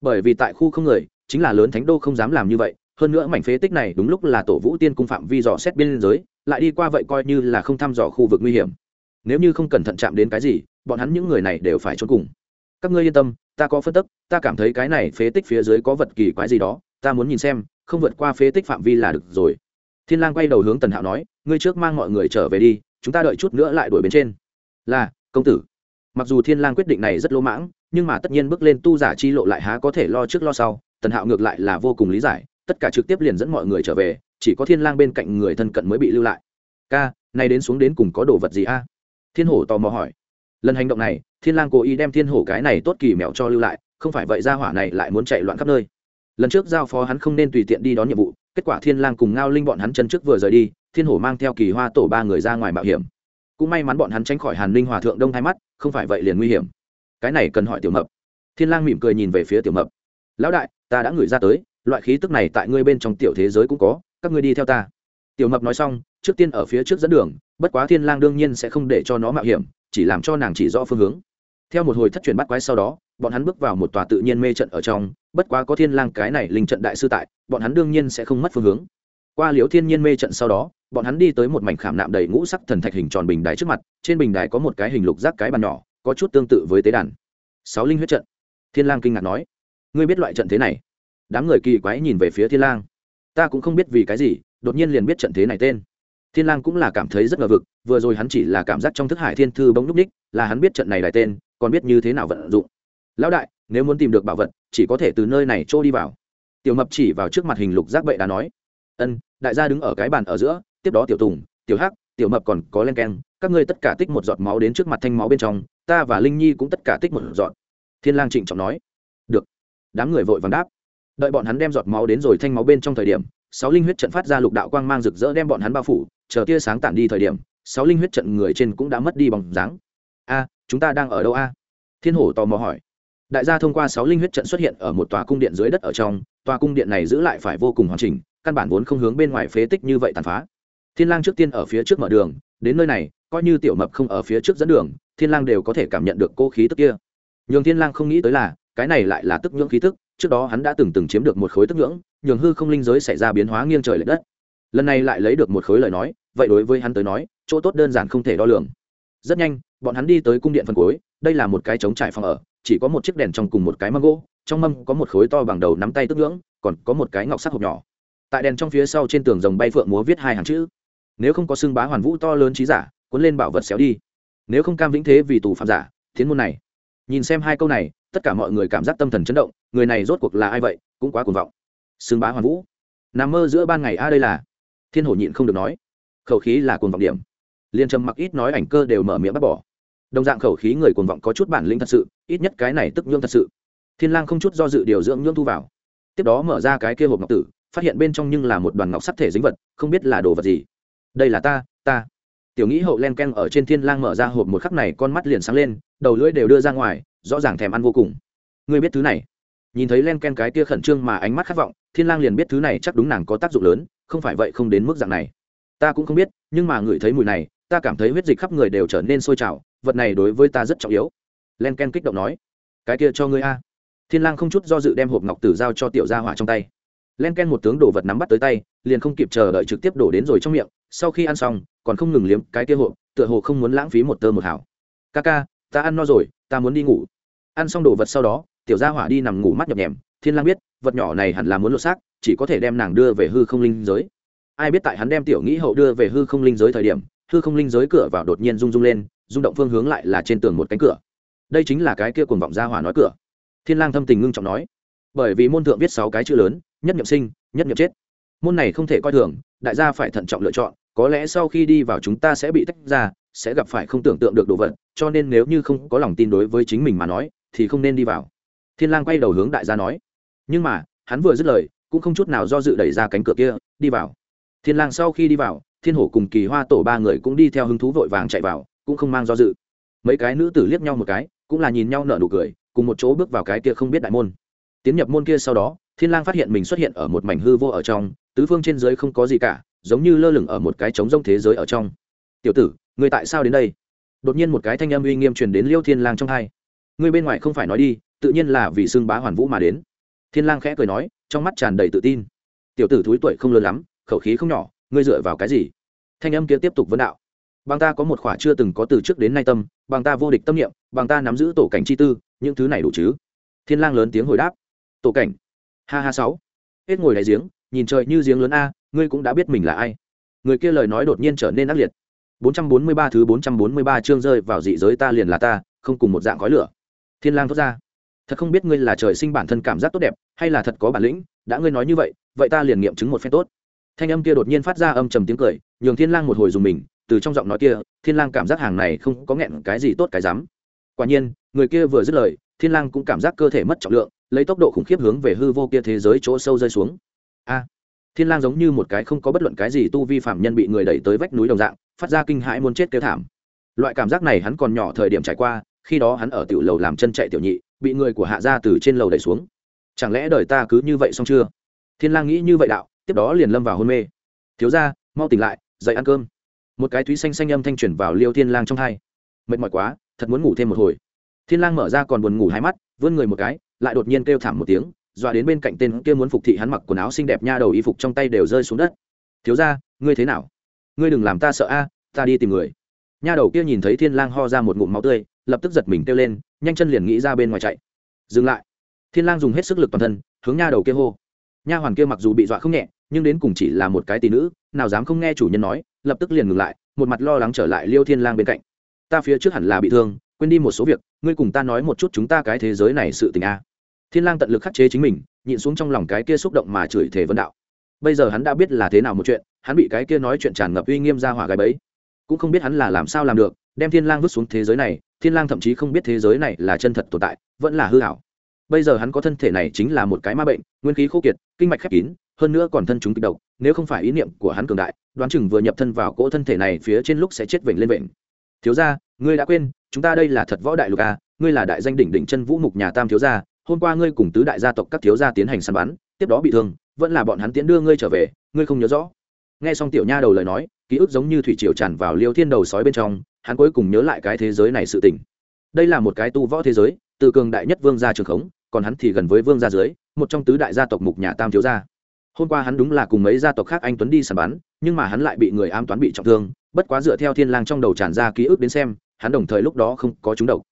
Bởi vì tại khu không người, chính là lớn thánh đô không dám làm như vậy, hơn nữa mảnh phế tích này đúng lúc là tổ vũ tiên cung phạm vi dò xét biên giới, lại đi qua vậy coi như là không thăm dò khu vực nguy hiểm. Nếu như không cẩn thận chạm đến cái gì, bọn hắn những người này đều phải trốn cùng các ngươi yên tâm, ta có phân tích ta cảm thấy cái này phế tích phía dưới có vật kỳ quái gì đó, ta muốn nhìn xem, không vượt qua phế tích phạm vi là được rồi. Thiên lang quay đầu hướng tần hạo nói, ngươi trước mang mọi người trở về đi, chúng ta đợi chút nữa lại đuổi bên trên. Là, công tử. Mặc dù thiên lang quyết định này rất lỗ mãng, nhưng mà tất nhiên bước lên tu giả chi lộ lại há có thể lo trước lo sau, tần hạo ngược lại là vô cùng lý giải, tất cả trực tiếp liền dẫn mọi người trở về, chỉ có thiên lang bên cạnh người thân cận mới bị lưu lại. Ca, nay đến xuống đến cùng có đồ vật gì a? Thiên hổ tò mò hỏi. Lần hành động này thiên lang cố ý đem thiên hổ cái này tốt kỳ mèo cho lưu lại, không phải vậy ra hỏa này lại muốn chạy loạn khắp nơi. Lần trước giao phó hắn không nên tùy tiện đi đón nhiệm vụ, kết quả thiên lang cùng ngao linh bọn hắn chân trước vừa rời đi, thiên hổ mang theo kỳ hoa tổ ba người ra ngoài mạo hiểm. Cũng may mắn bọn hắn tránh khỏi hàn linh hòa thượng đông hai mắt, không phải vậy liền nguy hiểm. Cái này cần hỏi tiểu mập. Thiên lang mỉm cười nhìn về phía tiểu mập. Lão đại, ta đã ngửi ra tới, loại khí tức này tại ngươi bên trong tiểu thế giới cũng có, các ngươi đi theo ta. Tiểu mập nói xong, trước tiên ở phía trước dẫn đường, bất quá thiên lang đương nhiên sẽ không để cho nó mạo hiểm chỉ làm cho nàng chỉ rõ phương hướng. Theo một hồi thất truyền bắt quái sau đó, bọn hắn bước vào một tòa tự nhiên mê trận ở trong, bất quá có thiên lang cái này linh trận đại sư tại, bọn hắn đương nhiên sẽ không mất phương hướng. Qua liễu thiên nhiên mê trận sau đó, bọn hắn đi tới một mảnh khảm nạm đầy ngũ sắc thần thạch hình tròn bình đài trước mặt, trên bình đài có một cái hình lục giác cái bàn nhỏ, có chút tương tự với tế đàn. Sáu linh huyết trận. Thiên lang kinh ngạc nói, ngươi biết loại trận thế này? Đám người kỳ quái nhìn về phía thiên lang. Ta cũng không biết vì cái gì, đột nhiên liền biết trận thế này tên thiên lang cũng là cảm thấy rất ngờ vực, vừa rồi hắn chỉ là cảm giác trong thức hải thiên thư bỗng núp ních, là hắn biết trận này đại tên, còn biết như thế nào vận dụng. Lão đại, nếu muốn tìm được bảo vật, chỉ có thể từ nơi này trôi đi vào. Tiểu mập chỉ vào trước mặt hình lục giác bệ đã nói, ân, đại gia đứng ở cái bàn ở giữa, tiếp đó tiểu tùng, tiểu hắc, tiểu mập còn có len keng, các ngươi tất cả tích một giọt máu đến trước mặt thanh máu bên trong, ta và linh nhi cũng tất cả tích một giọt. Thiên lang trịnh trọng nói, được. Đám người vội vàng đáp. Đợi bọn hắn đem giọt máu đến rồi thanh máu bên trong thời điểm sáu linh huyết trận phát ra lục đạo quang mang rực rỡ đem bọn hắn bao phủ, chờ tia sáng tản đi thời điểm, sáu linh huyết trận người trên cũng đã mất đi bằng dáng. A, chúng ta đang ở đâu a? Thiên hổ tò mò hỏi. Đại gia thông qua sáu linh huyết trận xuất hiện ở một tòa cung điện dưới đất ở trong, tòa cung điện này giữ lại phải vô cùng hoàn chỉnh, căn bản vốn không hướng bên ngoài phế tích như vậy tàn phá. Thiên lang trước tiên ở phía trước mở đường, đến nơi này, coi như tiểu mập không ở phía trước dẫn đường, thiên lang đều có thể cảm nhận được cô khí tức kia. Nhường thiên lang không nghĩ tới là, cái này lại là tức nhưỡng khí tức trước đó hắn đã từng từng chiếm được một khối tức ngưỡng, nhường hư không linh giới xảy ra biến hóa nghiêng trời lệch đất. Lần này lại lấy được một khối lời nói vậy đối với hắn tới nói chỗ tốt đơn giản không thể đo lường. Rất nhanh bọn hắn đi tới cung điện phần cuối đây là một cái trống trải phòng ở chỉ có một chiếc đèn trong cùng một cái mâm gỗ trong mâm có một khối to bằng đầu nắm tay tức ngưỡng còn có một cái ngọc sắc hộp nhỏ. Tại đèn trong phía sau trên tường rồng bay phượng múa viết hai hàng chữ. Nếu không có xưng bá hoàn vũ to lớn trí giả cuốn lên bảo vật xéo đi. Nếu không cam vĩnh thế vì tù phạm giả thiến môn này. Nhìn xem hai câu này tất cả mọi người cảm giác tâm thần chấn động, người này rốt cuộc là ai vậy, cũng quá cuồng vọng. Xương bá hoàn vũ, nằm mơ giữa ban ngày a, đây là. Thiên hổ nhịn không được nói. Khẩu khí là cuồng vọng điểm. Liên trầm mặc ít nói ảnh cơ đều mở miệng bắt bỏ. Đồng dạng khẩu khí người cuồng vọng có chút bản lĩnh thật sự, ít nhất cái này tức nhưỡng thật sự. Thiên lang không chút do dự điều dưỡng nhưỡng thu vào. Tiếp đó mở ra cái kia hộp ngọc tử, phát hiện bên trong nhưng là một đoàn ngọc sắt thể dính vật, không biết là đồ vật gì. Đây là ta ta. Tiểu nghĩ hậu len ken ở trên thiên lang mở ra hộp một khắc này, con mắt liền sáng lên, đầu lưỡi đều đưa ra ngoài rõ ràng thèm ăn vô cùng. Ngươi biết thứ này. Nhìn thấy len ken cái kia khẩn trương mà ánh mắt khát vọng, thiên lang liền biết thứ này chắc đúng nàng có tác dụng lớn, không phải vậy không đến mức dạng này. Ta cũng không biết, nhưng mà ngửi thấy mùi này, ta cảm thấy huyết dịch khắp người đều trở nên sôi trào, vật này đối với ta rất trọng yếu. Len ken kích động nói, cái kia cho ngươi a. Thiên lang không chút do dự đem hộp ngọc tử giao cho tiểu gia hỏa trong tay. Len ken một tướng đồ vật nắm bắt tới tay, liền không kịp chờ đợi trực tiếp đổ đến rồi trong miệng, sau khi ăn xong, còn không ngừng liếm cái kia hộp, tựa hồ không muốn lãng phí một tơ một hảo ca ca, ta ăn no rồi, ta muốn đi ngủ ăn xong đồ vật sau đó, tiểu gia hỏa đi nằm ngủ mắt nhập nhèm. Thiên lang biết, vật nhỏ này hẳn là muốn lột xác, chỉ có thể đem nàng đưa về hư không linh giới. Ai biết tại hắn đem tiểu nghĩ hậu đưa về hư không linh giới thời điểm, hư không linh giới cửa vào đột nhiên rung rung lên, rung động phương hướng lại là trên tường một cánh cửa. Đây chính là cái kia cuồng vọng gia hỏa nói cửa. Thiên lang thâm tình ngưng trọng nói. Bởi vì môn thượng viết sáu cái chữ lớn, nhất nhậm sinh, nhất nhậm chết. Môn này không thể coi thường, đại gia phải thận trọng lựa chọn, có lẽ sau khi đi vào chúng ta sẽ bị tách ra, sẽ gặp phải không tưởng tượng được đồ vật, cho nên nếu như không có lòng tin đối với chính mình mà nói thì không nên đi vào. Thiên lang quay đầu hướng đại gia nói. Nhưng mà, hắn vừa dứt lời, cũng không chút nào do dự đẩy ra cánh cửa kia, đi vào. Thiên lang sau khi đi vào, thiên hổ cùng kỳ hoa tổ ba người cũng đi theo hứng thú vội vàng chạy vào, cũng không mang do dự. Mấy cái nữ tử liếc nhau một cái, cũng là nhìn nhau nở nụ cười, cùng một chỗ bước vào cái kia không biết đại môn. Tiến nhập môn kia sau đó, thiên lang phát hiện mình xuất hiện ở một mảnh hư vô ở trong, tứ phương trên dưới không có gì cả, giống như lơ lửng ở một cái trống rông thế giới ở trong. Tiểu tử, ngươi tại sao đến đây? Đột nhiên một cái thanh âm uy nghiêm truyền đến liêu thiên lang trong hai ngươi bên ngoài không phải nói đi, tự nhiên là vì xương bá hoàn vũ mà đến. Thiên lang khẽ cười nói, trong mắt tràn đầy tự tin. Tiểu tử thúi tuổi không lớn lắm, khẩu khí không nhỏ, ngươi dựa vào cái gì? Thanh âm kia tiếp tục vấn đạo. Bằng ta có một khỏa chưa từng có từ trước đến nay tâm bằng ta vô địch tâm niệm bằng ta nắm giữ tổ cảnh chi tư, những thứ này đủ chứ? Thiên lang lớn tiếng hồi đáp. Tổ cảnh. Ha ha sáu. Hết ngồi đáy giếng, nhìn trời như giếng lớn a, ngươi cũng đã biết mình là ai. Người kia lời nói đột nhiên trở nên ác liệt. 443 thứ 443 chương rơi vào dị giới ta liền là ta, không cùng một dạng khói lửa thiên lang thốt ra. Thật không biết ngươi là trời sinh bản thân cảm giác tốt đẹp, hay là thật có bản lĩnh, đã ngươi nói như vậy vậy ta liền nghiệm chứng một phen tốt. Thanh âm kia đột nhiên phát ra âm trầm tiếng cười, nhường thiên lang một hồi dùng mình, từ trong giọng nói kia, thiên lang cảm giác hàng này không có nghẹn cái gì tốt cái dám. Quả nhiên, người kia vừa dứt lời, thiên lang cũng cảm giác cơ thể mất trọng lượng, lấy tốc độ khủng khiếp hướng về hư vô kia thế giới chỗ sâu rơi xuống. A! À, thiên lang giống như một cái không có bất luận cái gì tu vi phạm nhân bị người đẩy tới vách núi đồng dạng, phát ra kinh hãi muốn chết kêu thảm. Loại cảm giác này hắn còn nhỏ thời điểm trải qua khi đó hắn ở tiểu lầu làm chân chạy tiểu nhị, bị người của hạ gia từ trên lầu đẩy xuống. Chẳng lẽ đời ta cứ như vậy xong chưa? Thiên lang nghĩ như vậy đạo, tiếp đó liền lâm vào hôn mê. Thiếu gia, mau tỉnh lại, dậy ăn cơm. Một cái thúy xanh xanh âm thanh truyền vào liêu thiên lang trong hai. Mệt mỏi quá, thật muốn ngủ thêm một hồi. Thiên lang mở ra còn buồn ngủ hai mắt, vươn người một cái, lại đột nhiên kêu thảm một tiếng, dọa đến bên cạnh tên kia muốn phục thị hắn mặc quần áo xinh đẹp nha đầu y phục trong tay đều rơi xuống đất. Thiếu gia, ngươi thế nào? Ngươi đừng làm ta sợ a, ta đi tìm người. Nha đầu kia nhìn thấy thiên lang ho ra một ngụm máu tươi lập tức giật mình kêu lên, nhanh chân liền nghĩ ra bên ngoài chạy. Dừng lại. Thiên lang dùng hết sức lực toàn thân, hướng nha đầu kia hô. Nha hoàn kia mặc dù bị dọa không nhẹ, nhưng đến cùng chỉ là một cái tỷ nữ, nào dám không nghe chủ nhân nói, lập tức liền ngừng lại, một mặt lo lắng trở lại liêu thiên lang bên cạnh. Ta phía trước hẳn là bị thương, quên đi một số việc, ngươi cùng ta nói một chút chúng ta cái thế giới này sự tình a. Thiên lang tận lực khắc chế chính mình, nhịn xuống trong lòng cái kia xúc động mà chửi thể vấn đạo. Bây giờ hắn đã biết là thế nào một chuyện, hắn bị cái kia nói chuyện tràn ngập uy nghiêm ra hỏa gáy bấy cũng không biết hắn là làm sao làm được, đem thiên lang vứt xuống thế giới này thiên lang thậm chí không biết thế giới này là chân thật tồn tại, vẫn là hư ảo. Bây giờ hắn có thân thể này chính là một cái ma bệnh, nguyên khí khô kiệt, kinh mạch khép kín, hơn nữa còn thân chúng kịch độc, nếu không phải ý niệm của hắn cường đại, đoán chừng vừa nhập thân vào cỗ thân thể này phía trên lúc sẽ chết vểnh lên vểnh. Thiếu gia, ngươi đã quên, chúng ta đây là thật võ đại lục a ngươi là đại danh đỉnh đỉnh chân vũ mục nhà tam thiếu gia, hôm qua ngươi cùng tứ đại gia tộc các thiếu gia tiến hành săn bắn, tiếp đó bị thương, vẫn là bọn hắn tiến đưa ngươi trở về, ngươi không nhớ rõ. Nghe xong tiểu nha đầu lời nói, ký ức giống như thủy triều tràn vào liêu thiên đầu sói bên trong hắn cuối cùng nhớ lại cái thế giới này sự tình. Đây là một cái tu võ thế giới, từ cường đại nhất vương gia trường khống, còn hắn thì gần với vương gia dưới, một trong tứ đại gia tộc mục nhà tam thiếu gia. Hôm qua hắn đúng là cùng mấy gia tộc khác anh tuấn đi săn bắn, nhưng mà hắn lại bị người ám toán bị trọng thương, bất quá dựa theo thiên lang trong đầu tràn ra ký ức đến xem, hắn đồng thời lúc đó không có chúng độc.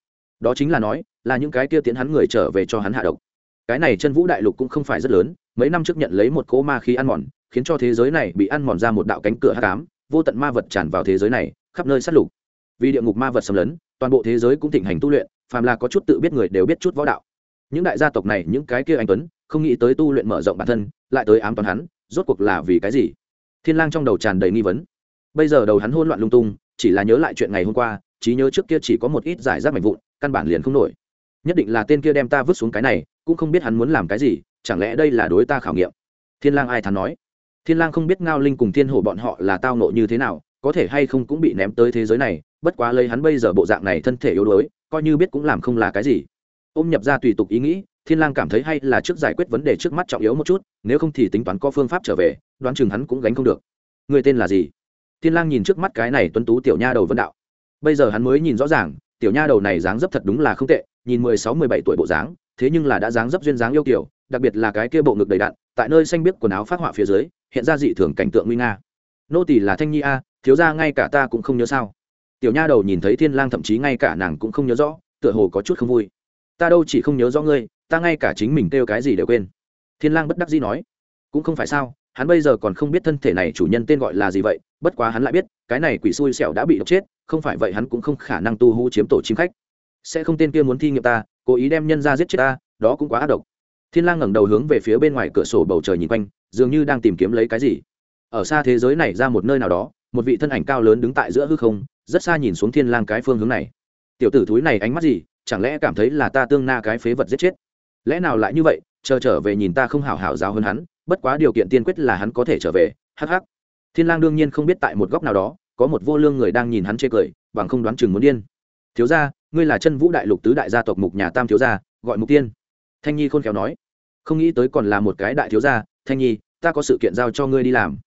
Đó chính là nói, là những cái kia tiến hắn người trở về cho hắn hạ độc. Cái này chân vũ đại lục cũng không phải rất lớn, mấy năm trước nhận lấy một cỗ ma khí ăn mòn, khiến cho thế giới này bị ăn mòn ra một đạo cánh cửa hắc ám, vô tận ma vật tràn vào thế giới này, khắp nơi sát lục vì địa ngục ma vật xâm lấn, toàn bộ thế giới cũng thịnh hành tu luyện, phàm là có chút tự biết người đều biết chút võ đạo. Những đại gia tộc này, những cái kia anh tuấn, không nghĩ tới tu luyện mở rộng bản thân, lại tới ám toán hắn, rốt cuộc là vì cái gì? Thiên lang trong đầu tràn đầy nghi vấn. Bây giờ đầu hắn hỗn loạn lung tung, chỉ là nhớ lại chuyện ngày hôm qua, trí nhớ trước kia chỉ có một ít giải rác mạnh vụn, căn bản liền không nổi. Nhất định là tên kia đem ta vứt xuống cái này, cũng không biết hắn muốn làm cái gì, chẳng lẽ đây là đối ta khảo nghiệm? Thiên lang ai thán nói. Thiên lang không biết ngao linh cùng thiên hổ bọn họ là tao nộ như thế nào, có thể hay không cũng bị ném tới thế giới này bất quá lấy hắn bây giờ bộ dạng này thân thể yếu đuối, coi như biết cũng làm không là cái gì. Ôm nhập ra tùy tục ý nghĩ, thiên lang cảm thấy hay là trước giải quyết vấn đề trước mắt trọng yếu một chút, nếu không thì tính toán có phương pháp trở về, đoán chừng hắn cũng gánh không được. Người tên là gì? Thiên lang nhìn trước mắt cái này tuấn tú tiểu nha đầu vân đạo. Bây giờ hắn mới nhìn rõ ràng, tiểu nha đầu này dáng dấp thật đúng là không tệ, nhìn mười sáu, mười bảy tuổi bộ dáng, thế nhưng là đã dáng dấp duyên dáng yêu kiều đặc biệt là cái kia bộ ngực đầy đặn, tại nơi xanh biết quần áo phát họa phía dưới, hiện ra dị thường cảnh tượng nguy nga. Nô tỳ là thanh nhi a, thiếu gia ngay cả ta cũng không nhớ sao tiểu nha đầu nhìn thấy thiên lang thậm chí ngay cả nàng cũng không nhớ rõ, tựa hồ có chút không vui. Ta đâu chỉ không nhớ rõ ngươi, ta ngay cả chính mình kêu cái gì đều quên. Thiên lang bất đắc dĩ nói. Cũng không phải sao, hắn bây giờ còn không biết thân thể này chủ nhân tên gọi là gì vậy, bất quá hắn lại biết, cái này quỷ xui xẻo đã bị độc chết, không phải vậy hắn cũng không khả năng tu hú chiếm tổ chim khách. Sẽ không tên kia muốn thi nghiệm ta, cố ý đem nhân ra giết chết ta, đó cũng quá ác độc. Thiên lang ngẩng đầu hướng về phía bên ngoài cửa sổ bầu trời nhìn quanh, dường như đang tìm kiếm lấy cái gì. Ở xa thế giới này ra một nơi nào đó, một vị thân ảnh cao lớn đứng tại giữa hư không rất xa nhìn xuống thiên lang cái phương hướng này. Tiểu tử thúi này ánh mắt gì, chẳng lẽ cảm thấy là ta tương na cái phế vật giết chết? Lẽ nào lại như vậy, chờ trở về nhìn ta không hảo hảo giáo hơn hắn, bất quá điều kiện tiên quyết là hắn có thể trở về, hắc hắc. Thiên lang đương nhiên không biết tại một góc nào đó, có một vô lương người đang nhìn hắn chê cười, bằng không đoán chừng muốn điên. Thiếu gia, ngươi là chân vũ đại lục tứ đại gia tộc mục nhà tam thiếu gia, gọi mục tiên. Thanh nhi khôn khéo nói. Không nghĩ tới còn là một cái đại thiếu gia, thanh nhi, ta có sự kiện giao cho ngươi đi làm.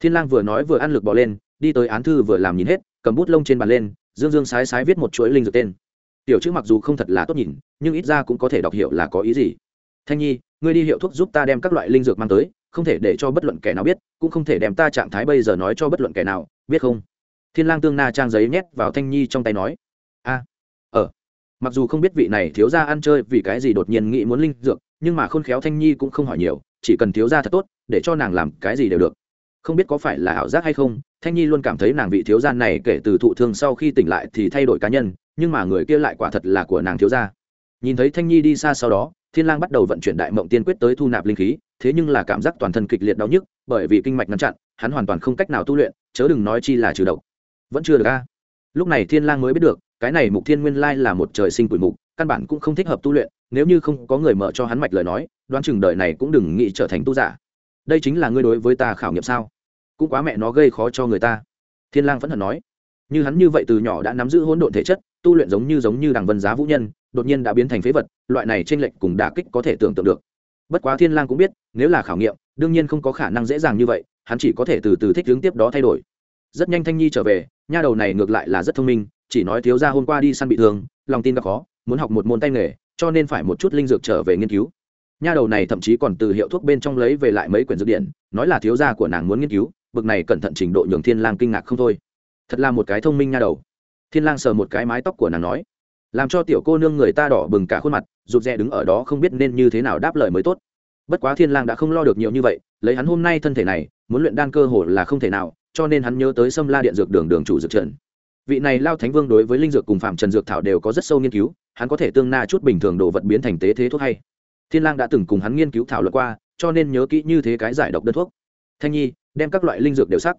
Thiên lang vừa nói vừa ăn lực bỏ lên, đi tới án thư vừa làm nhìn hết cầm bút lông trên bàn lên, dương dương sái sái viết một chuỗi linh dược tên. Tiểu chữ mặc dù không thật là tốt nhìn, nhưng ít ra cũng có thể đọc hiểu là có ý gì. Thanh nhi, ngươi đi hiệu thuốc giúp ta đem các loại linh dược mang tới, không thể để cho bất luận kẻ nào biết, cũng không thể đem ta trạng thái bây giờ nói cho bất luận kẻ nào, biết không? Thiên lang tương na trang giấy nhét vào thanh nhi trong tay nói. A ờ. Mặc dù không biết vị này thiếu gia ăn chơi vì cái gì đột nhiên nghĩ muốn linh dược, nhưng mà khôn khéo thanh nhi cũng không hỏi nhiều, chỉ cần thiếu gia thật tốt, để cho nàng làm cái gì đều được không biết có phải là ảo giác hay không, thanh nhi luôn cảm thấy nàng vị thiếu gia này kể từ thụ thương sau khi tỉnh lại thì thay đổi cá nhân, nhưng mà người kia lại quả thật là của nàng thiếu gia. Nhìn thấy thanh nhi đi xa sau đó, thiên lang bắt đầu vận chuyển đại mộng tiên quyết tới thu nạp linh khí, thế nhưng là cảm giác toàn thân kịch liệt đau nhức, bởi vì kinh mạch ngăn chặn, hắn hoàn toàn không cách nào tu luyện, chớ đừng nói chi là trừ độc. Vẫn chưa được a. Lúc này thiên lang mới biết được, cái này mục thiên nguyên lai là một trời sinh tuổi mục, căn bản cũng không thích hợp tu luyện, nếu như không có người mở cho hắn mạch lời nói, đoán chừng đời này cũng đừng nghĩ trở thành tu giả. Đây chính là ngươi đối với ta khảo nghiệm sao? Cũng quá mẹ nó gây khó cho người ta. Thiên lang vẫn hận nói. Như hắn như vậy từ nhỏ đã nắm giữ hỗn độn thể chất, tu luyện giống như giống như đằng vân giá vũ nhân, đột nhiên đã biến thành phế vật, loại này trên lệnh cùng đả kích có thể tưởng tượng được. Bất quá thiên lang cũng biết, nếu là khảo nghiệm, đương nhiên không có khả năng dễ dàng như vậy, hắn chỉ có thể từ từ thích hướng tiếp đó thay đổi. Rất nhanh thanh nhi trở về, nha đầu này ngược lại là rất thông minh, chỉ nói thiếu gia hôm qua đi săn bị thương, lòng tin gặp khó, muốn học một môn tay nghề, cho nên phải một chút linh dược trở về nghiên cứu. Nha đầu này thậm chí còn từ hiệu thuốc bên trong lấy về lại mấy quyển dược điển nói là thiếu gia của nàng muốn nghiên cứu bực này cẩn thận trình độ nhường thiên lang kinh ngạc không thôi. Thật là một cái thông minh nha đầu. Thiên lang sờ một cái mái tóc của nàng nói, làm cho tiểu cô nương người ta đỏ bừng cả khuôn mặt, rụt rè đứng ở đó không biết nên như thế nào đáp lời mới tốt. Bất quá thiên lang đã không lo được nhiều như vậy, lấy hắn hôm nay thân thể này, muốn luyện đan cơ hồ là không thể nào, cho nên hắn nhớ tới sâm la điện dược đường đường chủ dược trần vị này lao thánh vương đối với linh dược cùng phạm trần dược thảo đều có rất sâu nghiên cứu, hắn có thể tương na chút bình thường đồ vật biến thành tế thế thuốc hay. Thiên lang đã từng cùng hắn nghiên cứu thảo luận qua, cho nên nhớ kỹ như thế cái giải độc đơn thuốc thanh nhi, đem các loại linh dược đều sắc.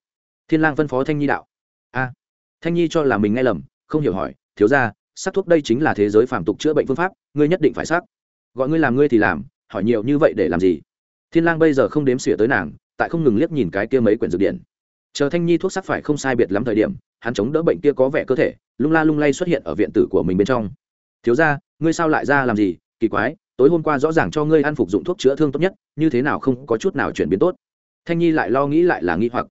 Thiên lang phân phó thanh nhi đạo. A. Thanh nhi cho là mình nghe lầm, không hiểu hỏi, thiếu gia, sắc thuốc đây chính là thế giới phàm tục chữa bệnh phương pháp, ngươi nhất định phải sắc. Gọi ngươi làm ngươi thì làm, hỏi nhiều như vậy để làm gì? Thiên lang bây giờ không đếm xỉa tới nàng, tại không ngừng liếc nhìn cái kia mấy quyển dược điển chờ thanh nhi thuốc sắc phải không sai biệt lắm thời điểm, hắn chống đỡ bệnh kia có vẻ cơ thể, lung la lung lay xuất hiện ở viện tử của mình bên trong. Thiếu gia, ngươi sao lại ra làm gì? Kỳ quái, tối hôm qua rõ ràng cho ngươi ăn phục dụng thuốc chữa thương tốt nhất, như thế nào không có chút nào chuyển biến tốt? Thanh nhi lại lo nghĩ lại là nghi hoặc.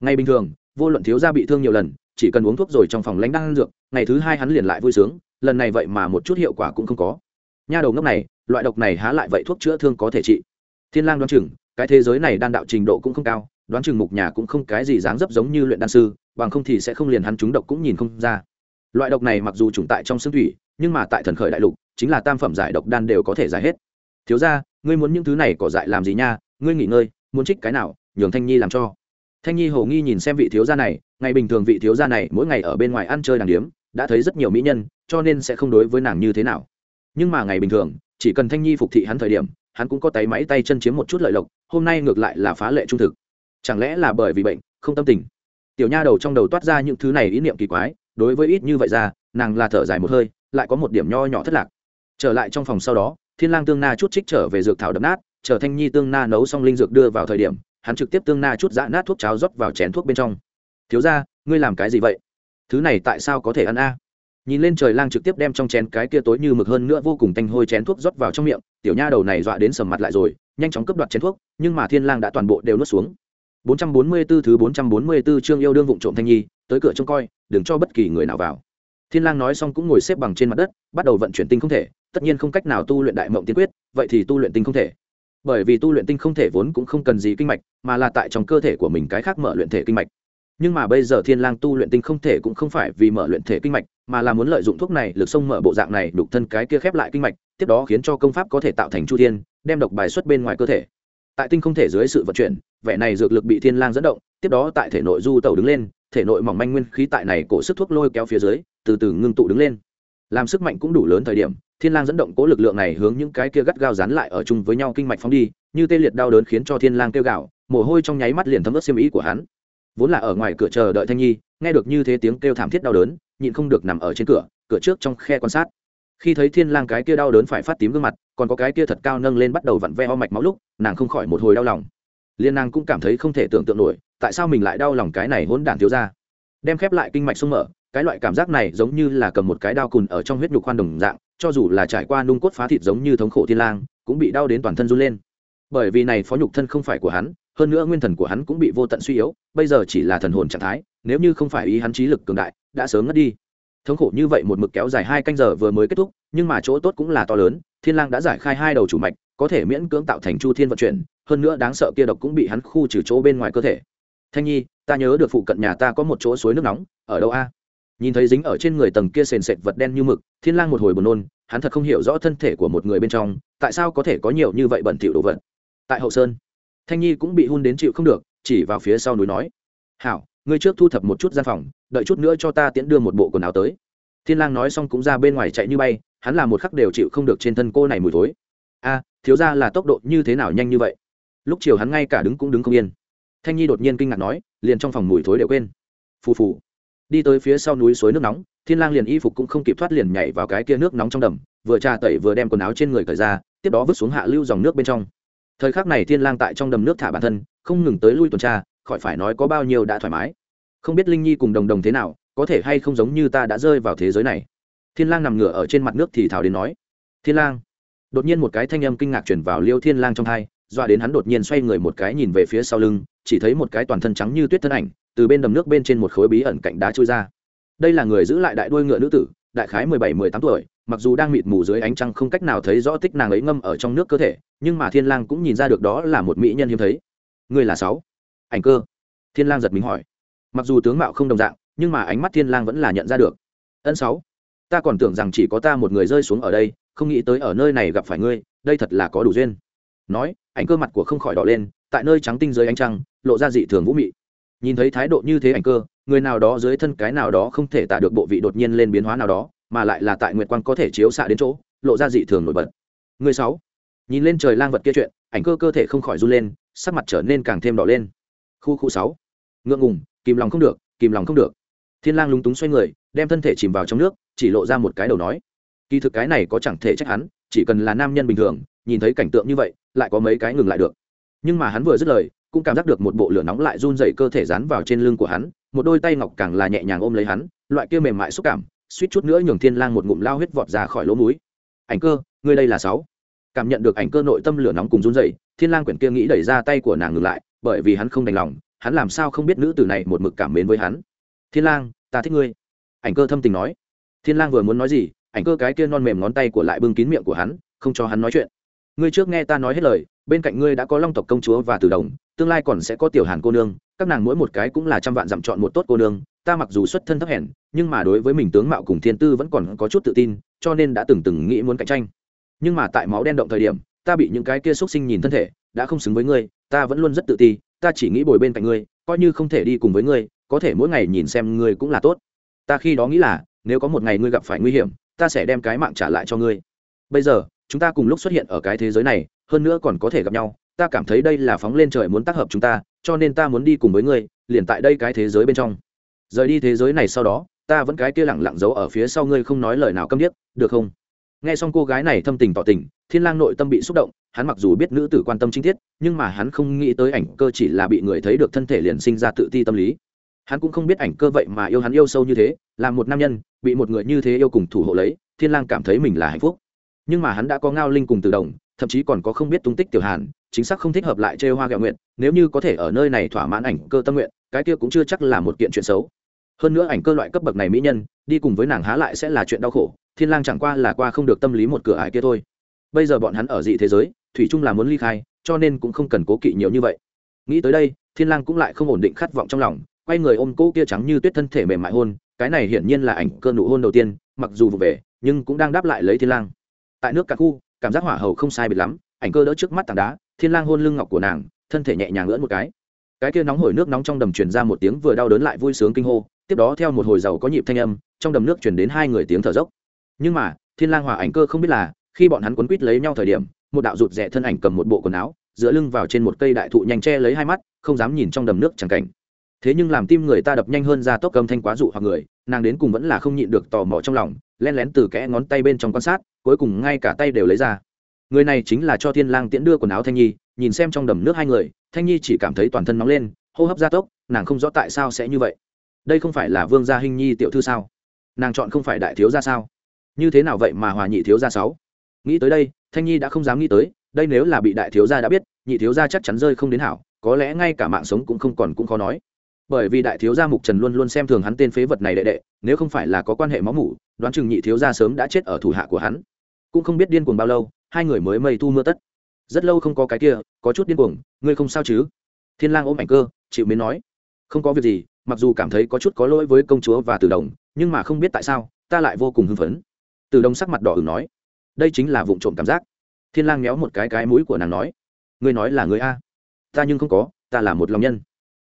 Ngày bình thường, vô luận thiếu gia bị thương nhiều lần, chỉ cần uống thuốc rồi trong phòng lãnh đang dược, ngày thứ hai hắn liền lại vui sướng, lần này vậy mà một chút hiệu quả cũng không có. Nha đầu ngốc này, loại độc này há lại vậy thuốc chữa thương có thể trị. Thiên lang đoán chừng, cái thế giới này đan đạo trình độ cũng không cao, đoán chừng mục nhà cũng không cái gì dáng dấp giống như luyện đan sư, bằng không thì sẽ không liền hắn chúng độc cũng nhìn không ra. Loại độc này mặc dù trùng tại trong xương thủy, nhưng mà tại thần khởi đại lục, chính là tam phẩm giải độc đan đều có thể giải hết. Thiếu gia, ngươi muốn những thứ này cỏ dại làm gì nha? Ngươi nghỉ ngơi muốn trích cái nào, nhường thanh nhi làm cho. Thanh nhi hồ nghi nhìn xem vị thiếu gia này, ngày bình thường vị thiếu gia này mỗi ngày ở bên ngoài ăn chơi đàng điếm, đã thấy rất nhiều mỹ nhân, cho nên sẽ không đối với nàng như thế nào. Nhưng mà ngày bình thường, chỉ cần thanh nhi phục thị hắn thời điểm, hắn cũng có tay máy tay chân chiếm một chút lợi lộc, hôm nay ngược lại là phá lệ trung thực. Chẳng lẽ là bởi vì bệnh, không tâm tình? Tiểu nha đầu trong đầu toát ra những thứ này ý niệm kỳ quái, đối với ít như vậy ra, nàng là thở dài một hơi, lại có một điểm nho nhỏ thất lạc. Trở lại trong phòng sau đó, thiên lang tương na chút trích trở về dược thảo đập nát chờ thanh nhi tương na nấu xong linh dược đưa vào thời điểm, hắn trực tiếp tương na chút dã nát thuốc cháo rót vào chén thuốc bên trong. Thiếu ra ngươi làm cái gì vậy? Thứ này tại sao có thể ăn a? Nhìn lên trời lang trực tiếp đem trong chén cái kia tối như mực hơn nữa vô cùng tanh hôi chén thuốc rót vào trong miệng, tiểu nha đầu này dọa đến sầm mặt lại rồi, nhanh chóng cướp đoạt chén thuốc, nhưng mà thiên lang đã toàn bộ đều nuốt xuống. 444 thứ 444 chương yêu đương vụng trộm thanh nhi, tới cửa trông coi, đừng cho bất kỳ người nào vào. Thiên lang nói xong cũng ngồi xếp bằng trên mặt đất, bắt đầu vận chuyển tinh không thể, tất nhiên không cách nào tu luyện đại mộng tiên quyết, vậy thì tu luyện tinh không thể bởi vì tu luyện tinh không thể vốn cũng không cần gì kinh mạch, mà là tại trong cơ thể của mình cái khác mở luyện thể kinh mạch. Nhưng mà bây giờ thiên lang tu luyện tinh không thể cũng không phải vì mở luyện thể kinh mạch, mà là muốn lợi dụng thuốc này, lực sông mở bộ dạng này đục thân cái kia khép lại kinh mạch, tiếp đó khiến cho công pháp có thể tạo thành chu thiên, đem độc bài xuất bên ngoài cơ thể. Tại tinh không thể dưới sự vận chuyển, vẻ này dược lực bị thiên lang dẫn động, tiếp đó tại thể nội du tẩu đứng lên, thể nội mỏng manh nguyên khí tại này cổ sức thuốc lôi kéo phía dưới, từ từ ngưng tụ đứng lên. Làm sức mạnh cũng đủ lớn thời điểm thiên lang dẫn động cố lực lượng này hướng những cái kia gắt gao dán lại ở chung với nhau kinh mạch phóng đi, như tê liệt đau đớn khiến cho thiên lang kêu gào, mồ hôi trong nháy mắt liền thấm ướt xiêm ý của hắn. Vốn là ở ngoài cửa chờ đợi thanh nhi, nghe được như thế tiếng kêu thảm thiết đau đớn, nhịn không được nằm ở trên cửa cửa trước trong khe quan sát. Khi thấy thiên lang cái kia đau đớn phải phát tím gương mặt, còn có cái kia thật cao nâng lên bắt đầu vặn ve ho mạch máu lúc, nàng không khỏi một hồi đau lòng. Liên nàng cũng cảm thấy không thể tưởng tượng nổi, tại sao mình lại đau lòng cái này hỗn đản thiếu ra đem khép lại kinh mạch sung mở, cái loại cảm giác này giống như là cầm một cái đao cùn ở trong huyết nhục khoan đồng dạng cho dù là trải qua nung cốt phá thịt giống như thống khổ thiên lang, cũng bị đau đến toàn thân run lên. Bởi vì này phó nhục thân không phải của hắn, hơn nữa nguyên thần của hắn cũng bị vô tận suy yếu, bây giờ chỉ là thần hồn trạng thái, nếu như không phải ý hắn trí lực cường đại, đã sớm ngất đi. Thống khổ như vậy một mực kéo dài hai canh giờ vừa mới kết thúc, nhưng mà chỗ tốt cũng là to lớn, thiên lang đã giải khai hai đầu chủ mạch, có thể miễn cưỡng tạo thành chu thiên vận chuyển, hơn nữa đáng sợ kia độc cũng bị hắn khu trừ chỗ bên ngoài cơ thể. Thanh nhi, ta nhớ được phụ cận nhà ta có một chỗ suối nước nóng, ở đâu a? Nhìn thấy dính ở trên người tầng kia sền sệt vật đen như mực, thiên lang một hồi buồn nôn, hắn thật không hiểu rõ thân thể của một người bên trong, tại sao có thể có nhiều như vậy bẩn thỉu đồ vật. Tại hậu sơn, thanh nhi cũng bị hun đến chịu không được, chỉ vào phía sau núi nói, hảo, ngươi trước thu thập một chút gian phòng, đợi chút nữa cho ta tiễn đưa một bộ quần áo tới. Thiên lang nói xong cũng ra bên ngoài chạy như bay, hắn là một khắc đều chịu không được trên thân cô này mùi thối. A, thiếu gia là tốc độ như thế nào nhanh như vậy? Lúc chiều hắn ngay cả đứng cũng đứng không yên. Thanh nhi đột nhiên kinh ngạc nói, liền trong phòng mùi thối đều quên. Phù phù đi tới phía sau núi suối nước nóng, thiên lang liền y phục cũng không kịp thoát liền nhảy vào cái kia nước nóng trong đầm, vừa trà tẩy vừa đem quần áo trên người cởi ra, tiếp đó vứt xuống hạ lưu dòng nước bên trong. Thời khắc này thiên lang tại trong đầm nước thả bản thân, không ngừng tới lui tuần tra, khỏi phải nói có bao nhiêu đã thoải mái. Không biết linh nhi cùng đồng đồng thế nào, có thể hay không giống như ta đã rơi vào thế giới này. Thiên lang nằm ngửa ở trên mặt nước thì thảo đến nói, thiên lang. Đột nhiên một cái thanh âm kinh ngạc truyền vào liêu thiên lang trong tai dọa đến hắn đột nhiên xoay người một cái nhìn về phía sau lưng, chỉ thấy một cái toàn thân trắng như tuyết thân ảnh từ bên đầm nước bên trên một khối bí ẩn cạnh đá trôi ra. Đây là người giữ lại đại đuôi ngựa nữ tử, đại khái mười bảy, mười tám tuổi, mặc dù đang mịt mù dưới ánh trăng không cách nào thấy rõ tích nàng ấy ngâm ở trong nước cơ thể, nhưng mà thiên lang cũng nhìn ra được đó là một mỹ nhân hiếm thấy. Người là sáu. Ảnh cơ. Thiên lang giật mình hỏi. Mặc dù tướng mạo không đồng dạng, nhưng mà ánh mắt thiên lang vẫn là nhận ra được. Ân sáu. Ta còn tưởng rằng chỉ có ta một người rơi xuống ở đây, không nghĩ tới ở nơi này gặp phải ngươi, đây thật là có đủ duyên. Nói, ảnh cơ mặt của không khỏi đỏ lên, tại nơi trắng tinh dưới ánh trăng, lộ ra dị thường vũ mị nhìn thấy thái độ như thế ảnh cơ, người nào đó dưới thân cái nào đó không thể tả được bộ vị đột nhiên lên biến hóa nào đó, mà lại là tại nguyệt quang có thể chiếu xạ đến chỗ, lộ ra dị thường nổi bật. Người sáu, nhìn lên trời lang vật kia chuyện, ảnh cơ cơ thể không khỏi run lên, sắc mặt trở nên càng thêm đỏ lên. Khu khu sáu, ngượng ngùng, kìm lòng không được, kìm lòng không được. Thiên lang lúng túng xoay người, đem thân thể chìm vào trong nước, chỉ lộ ra một cái đầu nói. Kỳ thực cái này có chẳng thể trách hắn, chỉ cần là nam nhân bình thường, nhìn thấy cảnh tượng như vậy, lại có mấy cái ngừng lại được nhưng mà hắn vừa dứt lời, cũng cảm giác được một bộ lửa nóng lại run dày cơ thể dán vào trên lưng của hắn, một đôi tay ngọc càng là nhẹ nhàng ôm lấy hắn, loại kia mềm mại xúc cảm, suýt chút nữa nhường thiên lang một ngụm lao huyết vọt ra khỏi lỗ mũi. Ảnh cơ, ngươi đây là sáu. Cảm nhận được ảnh cơ nội tâm lửa nóng cùng run dày thiên lang quyển kia nghĩ đẩy ra tay của nàng ngừng lại, bởi vì hắn không đành lòng, hắn làm sao không biết nữ tử này một mực cảm mến với hắn. Thiên lang, ta thích ngươi. Ảnh cơ thâm tình nói. Thiên lang vừa muốn nói gì, ảnh cơ cái kia non mềm ngón tay của lại bưng kín miệng của hắn, không cho hắn nói chuyện ngươi trước nghe ta nói hết lời, bên cạnh ngươi đã có long tộc công chúa và tử đồng, tương lai còn sẽ có tiểu hàn cô nương, các nàng mỗi một cái cũng là trăm vạn dặm chọn một tốt cô nương, ta mặc dù xuất thân thấp hèn, nhưng mà đối với mình tướng mạo cùng thiên tư vẫn còn có chút tự tin, cho nên đã từng từng nghĩ muốn cạnh tranh. Nhưng mà tại máu đen động thời điểm, ta bị những cái kia xuất sinh nhìn thân thể, đã không xứng với ngươi, ta vẫn luôn rất tự ti, ta chỉ nghĩ bồi bên cạnh ngươi, coi như không thể đi cùng với ngươi, có thể mỗi ngày nhìn xem ngươi cũng là tốt. Ta khi đó nghĩ là, nếu có một ngày ngươi gặp phải nguy hiểm, ta sẽ đem cái mạng trả lại cho ngươi. Bây giờ chúng ta cùng lúc xuất hiện ở cái thế giới này, hơn nữa còn có thể gặp nhau, ta cảm thấy đây là phóng lên trời muốn tác hợp chúng ta, cho nên ta muốn đi cùng với ngươi, liền tại đây cái thế giới bên trong. Rời đi thế giới này sau đó, ta vẫn cái kia lẳng lặng giấu ở phía sau ngươi không nói lời nào câm điếc, được không? Nghe xong cô gái này thâm tình tỏ tình, thiên lang nội tâm bị xúc động, hắn mặc dù biết nữ tử quan tâm chính thiết, nhưng mà hắn không nghĩ tới ảnh cơ chỉ là bị người thấy được thân thể liền sinh ra tự ti tâm lý. Hắn cũng không biết ảnh cơ vậy mà yêu hắn yêu sâu như thế, là một nam nhân, bị một người như thế yêu cùng thủ hộ lấy, thiên lang cảm thấy mình là hạnh phúc nhưng mà hắn đã có ngao linh cùng từ đồng, thậm chí còn có không biết tung tích tiểu hàn, chính xác không thích hợp lại chơi hoa gạo nguyện nếu như có thể ở nơi này thỏa mãn ảnh cơ tâm nguyện, cái kia cũng chưa chắc là một kiện chuyện xấu. Hơn nữa ảnh cơ loại cấp bậc này mỹ nhân, đi cùng với nàng há lại sẽ là chuyện đau khổ, thiên lang chẳng qua là qua không được tâm lý một cửa ải kia thôi. Bây giờ bọn hắn ở dị thế giới, thủy chung là muốn ly khai, cho nên cũng không cần cố kỵ nhiều như vậy. Nghĩ tới đây, thiên lang cũng lại không ổn định khát vọng trong lòng, quay người ôm cô kia trắng như tuyết thân thể mềm mại hôn, cái này hiển nhiên là ảnh cơ nụ hôn đầu tiên, mặc dù vụ về, nhưng cũng đang đáp lại lấy thiên lang tại nước cả khu, cảm giác hỏa hầu không sai biệt lắm, ảnh cơ đỡ trước mắt tảng đá, thiên lang hôn lưng ngọc của nàng, thân thể nhẹ nhàng lưỡn một cái. Cái kia nóng hổi nước nóng trong đầm truyền ra một tiếng vừa đau đớn lại vui sướng kinh hô, tiếp đó theo một hồi giàu có nhịp thanh âm, trong đầm nước truyền đến hai người tiếng thở dốc. Nhưng mà, thiên lang hỏa ảnh cơ không biết là, khi bọn hắn quấn quít lấy nhau thời điểm, một đạo rụt rẻ thân ảnh cầm một bộ quần áo, dựa lưng vào trên một cây đại thụ nhanh che lấy hai mắt, không dám nhìn trong đầm nước chẳng cảnh thế nhưng làm tim người ta đập nhanh hơn ra tốc cầm thanh quá dụ hoặc người, nàng đến cùng vẫn là không nhịn được tò mò trong lòng len lén từ kẽ ngón tay bên trong quan sát, cuối cùng ngay cả tay đều lấy ra. Người này chính là cho thiên lang tiễn đưa quần áo thanh nhi, nhìn xem trong đầm nước hai người, thanh nhi chỉ cảm thấy toàn thân nóng lên, hô hấp gia tốc, nàng không rõ tại sao sẽ như vậy. Đây không phải là vương gia hình nhi tiểu thư sao? Nàng chọn không phải đại thiếu gia sao? Như thế nào vậy mà hòa nhị thiếu gia sáu? Nghĩ tới đây, thanh nhi đã không dám nghĩ tới, đây nếu là bị đại thiếu gia đã biết, nhị thiếu gia chắc chắn rơi không đến hảo, có lẽ ngay cả mạng sống cũng không còn cũng khó nói bởi vì đại thiếu gia mục trần luôn luôn xem thường hắn tên phế vật này đệ đệ, nếu không phải là có quan hệ máu mủ, đoán chừng nhị thiếu gia sớm đã chết ở thủ hạ của hắn. Cũng không biết điên cuồng bao lâu, hai người mới mây thu mưa tất. Rất lâu không có cái kia, có chút điên cuồng, ngươi không sao chứ? Thiên lang ôm ảnh cơ, chịu mến nói. Không có việc gì, mặc dù cảm thấy có chút có lỗi với công chúa và tử đồng, nhưng mà không biết tại sao, ta lại vô cùng hưng phấn. Tử đồng sắc mặt đỏ ửng nói. Đây chính là vụng trộm cảm giác. Thiên lang méo một cái cái mũi của nàng nói. Ngươi nói là ngươi a. Ta nhưng không có, ta là một lòng nhân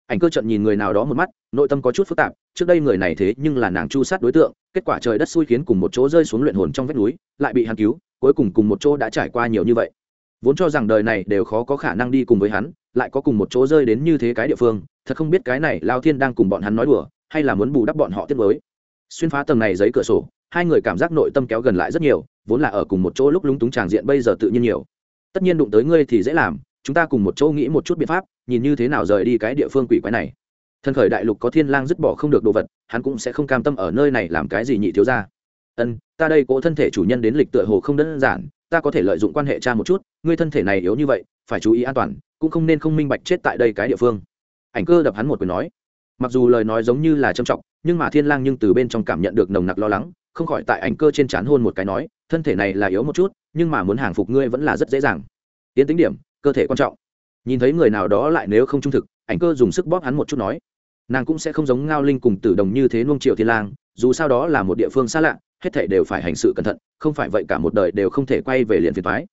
ảnh cơ trận nhìn người nào đó một mắt, nội tâm có chút phức tạp, trước đây người này thế nhưng là nàng chu sát đối tượng, kết quả trời đất xui khiến cùng một chỗ rơi xuống luyện hồn trong vách núi, lại bị hắn cứu, cuối cùng cùng một chỗ đã trải qua nhiều như vậy. Vốn cho rằng đời này đều khó có khả năng đi cùng với hắn, lại có cùng một chỗ rơi đến như thế cái địa phương, thật không biết cái này lao thiên đang cùng bọn hắn nói đùa, hay là muốn bù đắp bọn họ tiếp với xuyên phá tầng này giấy cửa sổ, hai người cảm giác nội tâm kéo gần lại rất nhiều, vốn là ở cùng một chỗ lúc lúng túng tràng diện bây giờ tự nhiên nhiều. Tất nhiên đụng tới ngươi thì dễ làm chúng ta cùng một chỗ nghĩ một chút biện pháp, nhìn như thế nào rời đi cái địa phương quỷ quái này. Thân khởi đại lục có thiên lang dứt bỏ không được đồ vật, hắn cũng sẽ không cam tâm ở nơi này làm cái gì nhị thiếu ra ân, ta đây cố thân thể chủ nhân đến lịch tựa hồ không đơn giản, ta có thể lợi dụng quan hệ cha một chút, ngươi thân thể này yếu như vậy, phải chú ý an toàn, cũng không nên không minh bạch chết tại đây cái địa phương. Ảnh cơ đập hắn một quyền nói. Mặc dù lời nói giống như là trâm trọng, nhưng mà thiên lang nhưng từ bên trong cảm nhận được nồng nặc lo lắng, không khỏi tại ảnh cơ trên chán hôn một cái nói, thân thể này là yếu một chút, nhưng mà muốn hàng phục ngươi vẫn là rất dễ dàng. Tiến tính điểm cơ thể quan trọng. Nhìn thấy người nào đó lại nếu không trung thực, ảnh cơ dùng sức bóp hắn một chút nói. Nàng cũng sẽ không giống ngao linh cùng tử đồng như thế nuông triệu thiên lang, dù sao đó là một địa phương xa lạ, hết thảy đều phải hành sự cẩn thận, không phải vậy cả một đời đều không thể quay về liền phiền thoái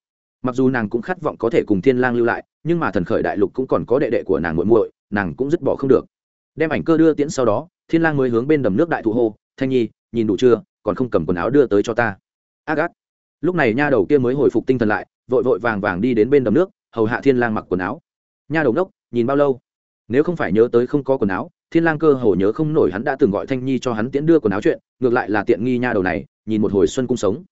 mặc dù nàng cũng khát vọng có thể cùng thiên lang lưu lại, nhưng mà thần khởi đại lục cũng còn có đệ đệ của nàng muội muội, nàng cũng dứt bỏ không được. Đem ảnh cơ đưa tiễn sau đó, thiên lang mới hướng bên đầm nước đại thụ hô, thanh nhi, nhìn đủ chưa, còn không cầm quần áo đưa tới cho ta. Ác ác. Lúc này nha đầu kia mới hồi phục tinh thần lại, vội vội vàng vàng đi đến bên đầm nước hầu hạ thiên lang mặc quần áo. Nha đầu đốc nhìn bao lâu? Nếu không phải nhớ tới không có quần áo, thiên lang cơ hồ nhớ không nổi hắn đã từng gọi thanh nhi cho hắn tiễn đưa quần áo chuyện, ngược lại là tiện nghi nha đầu này, nhìn một hồi xuân cung sống.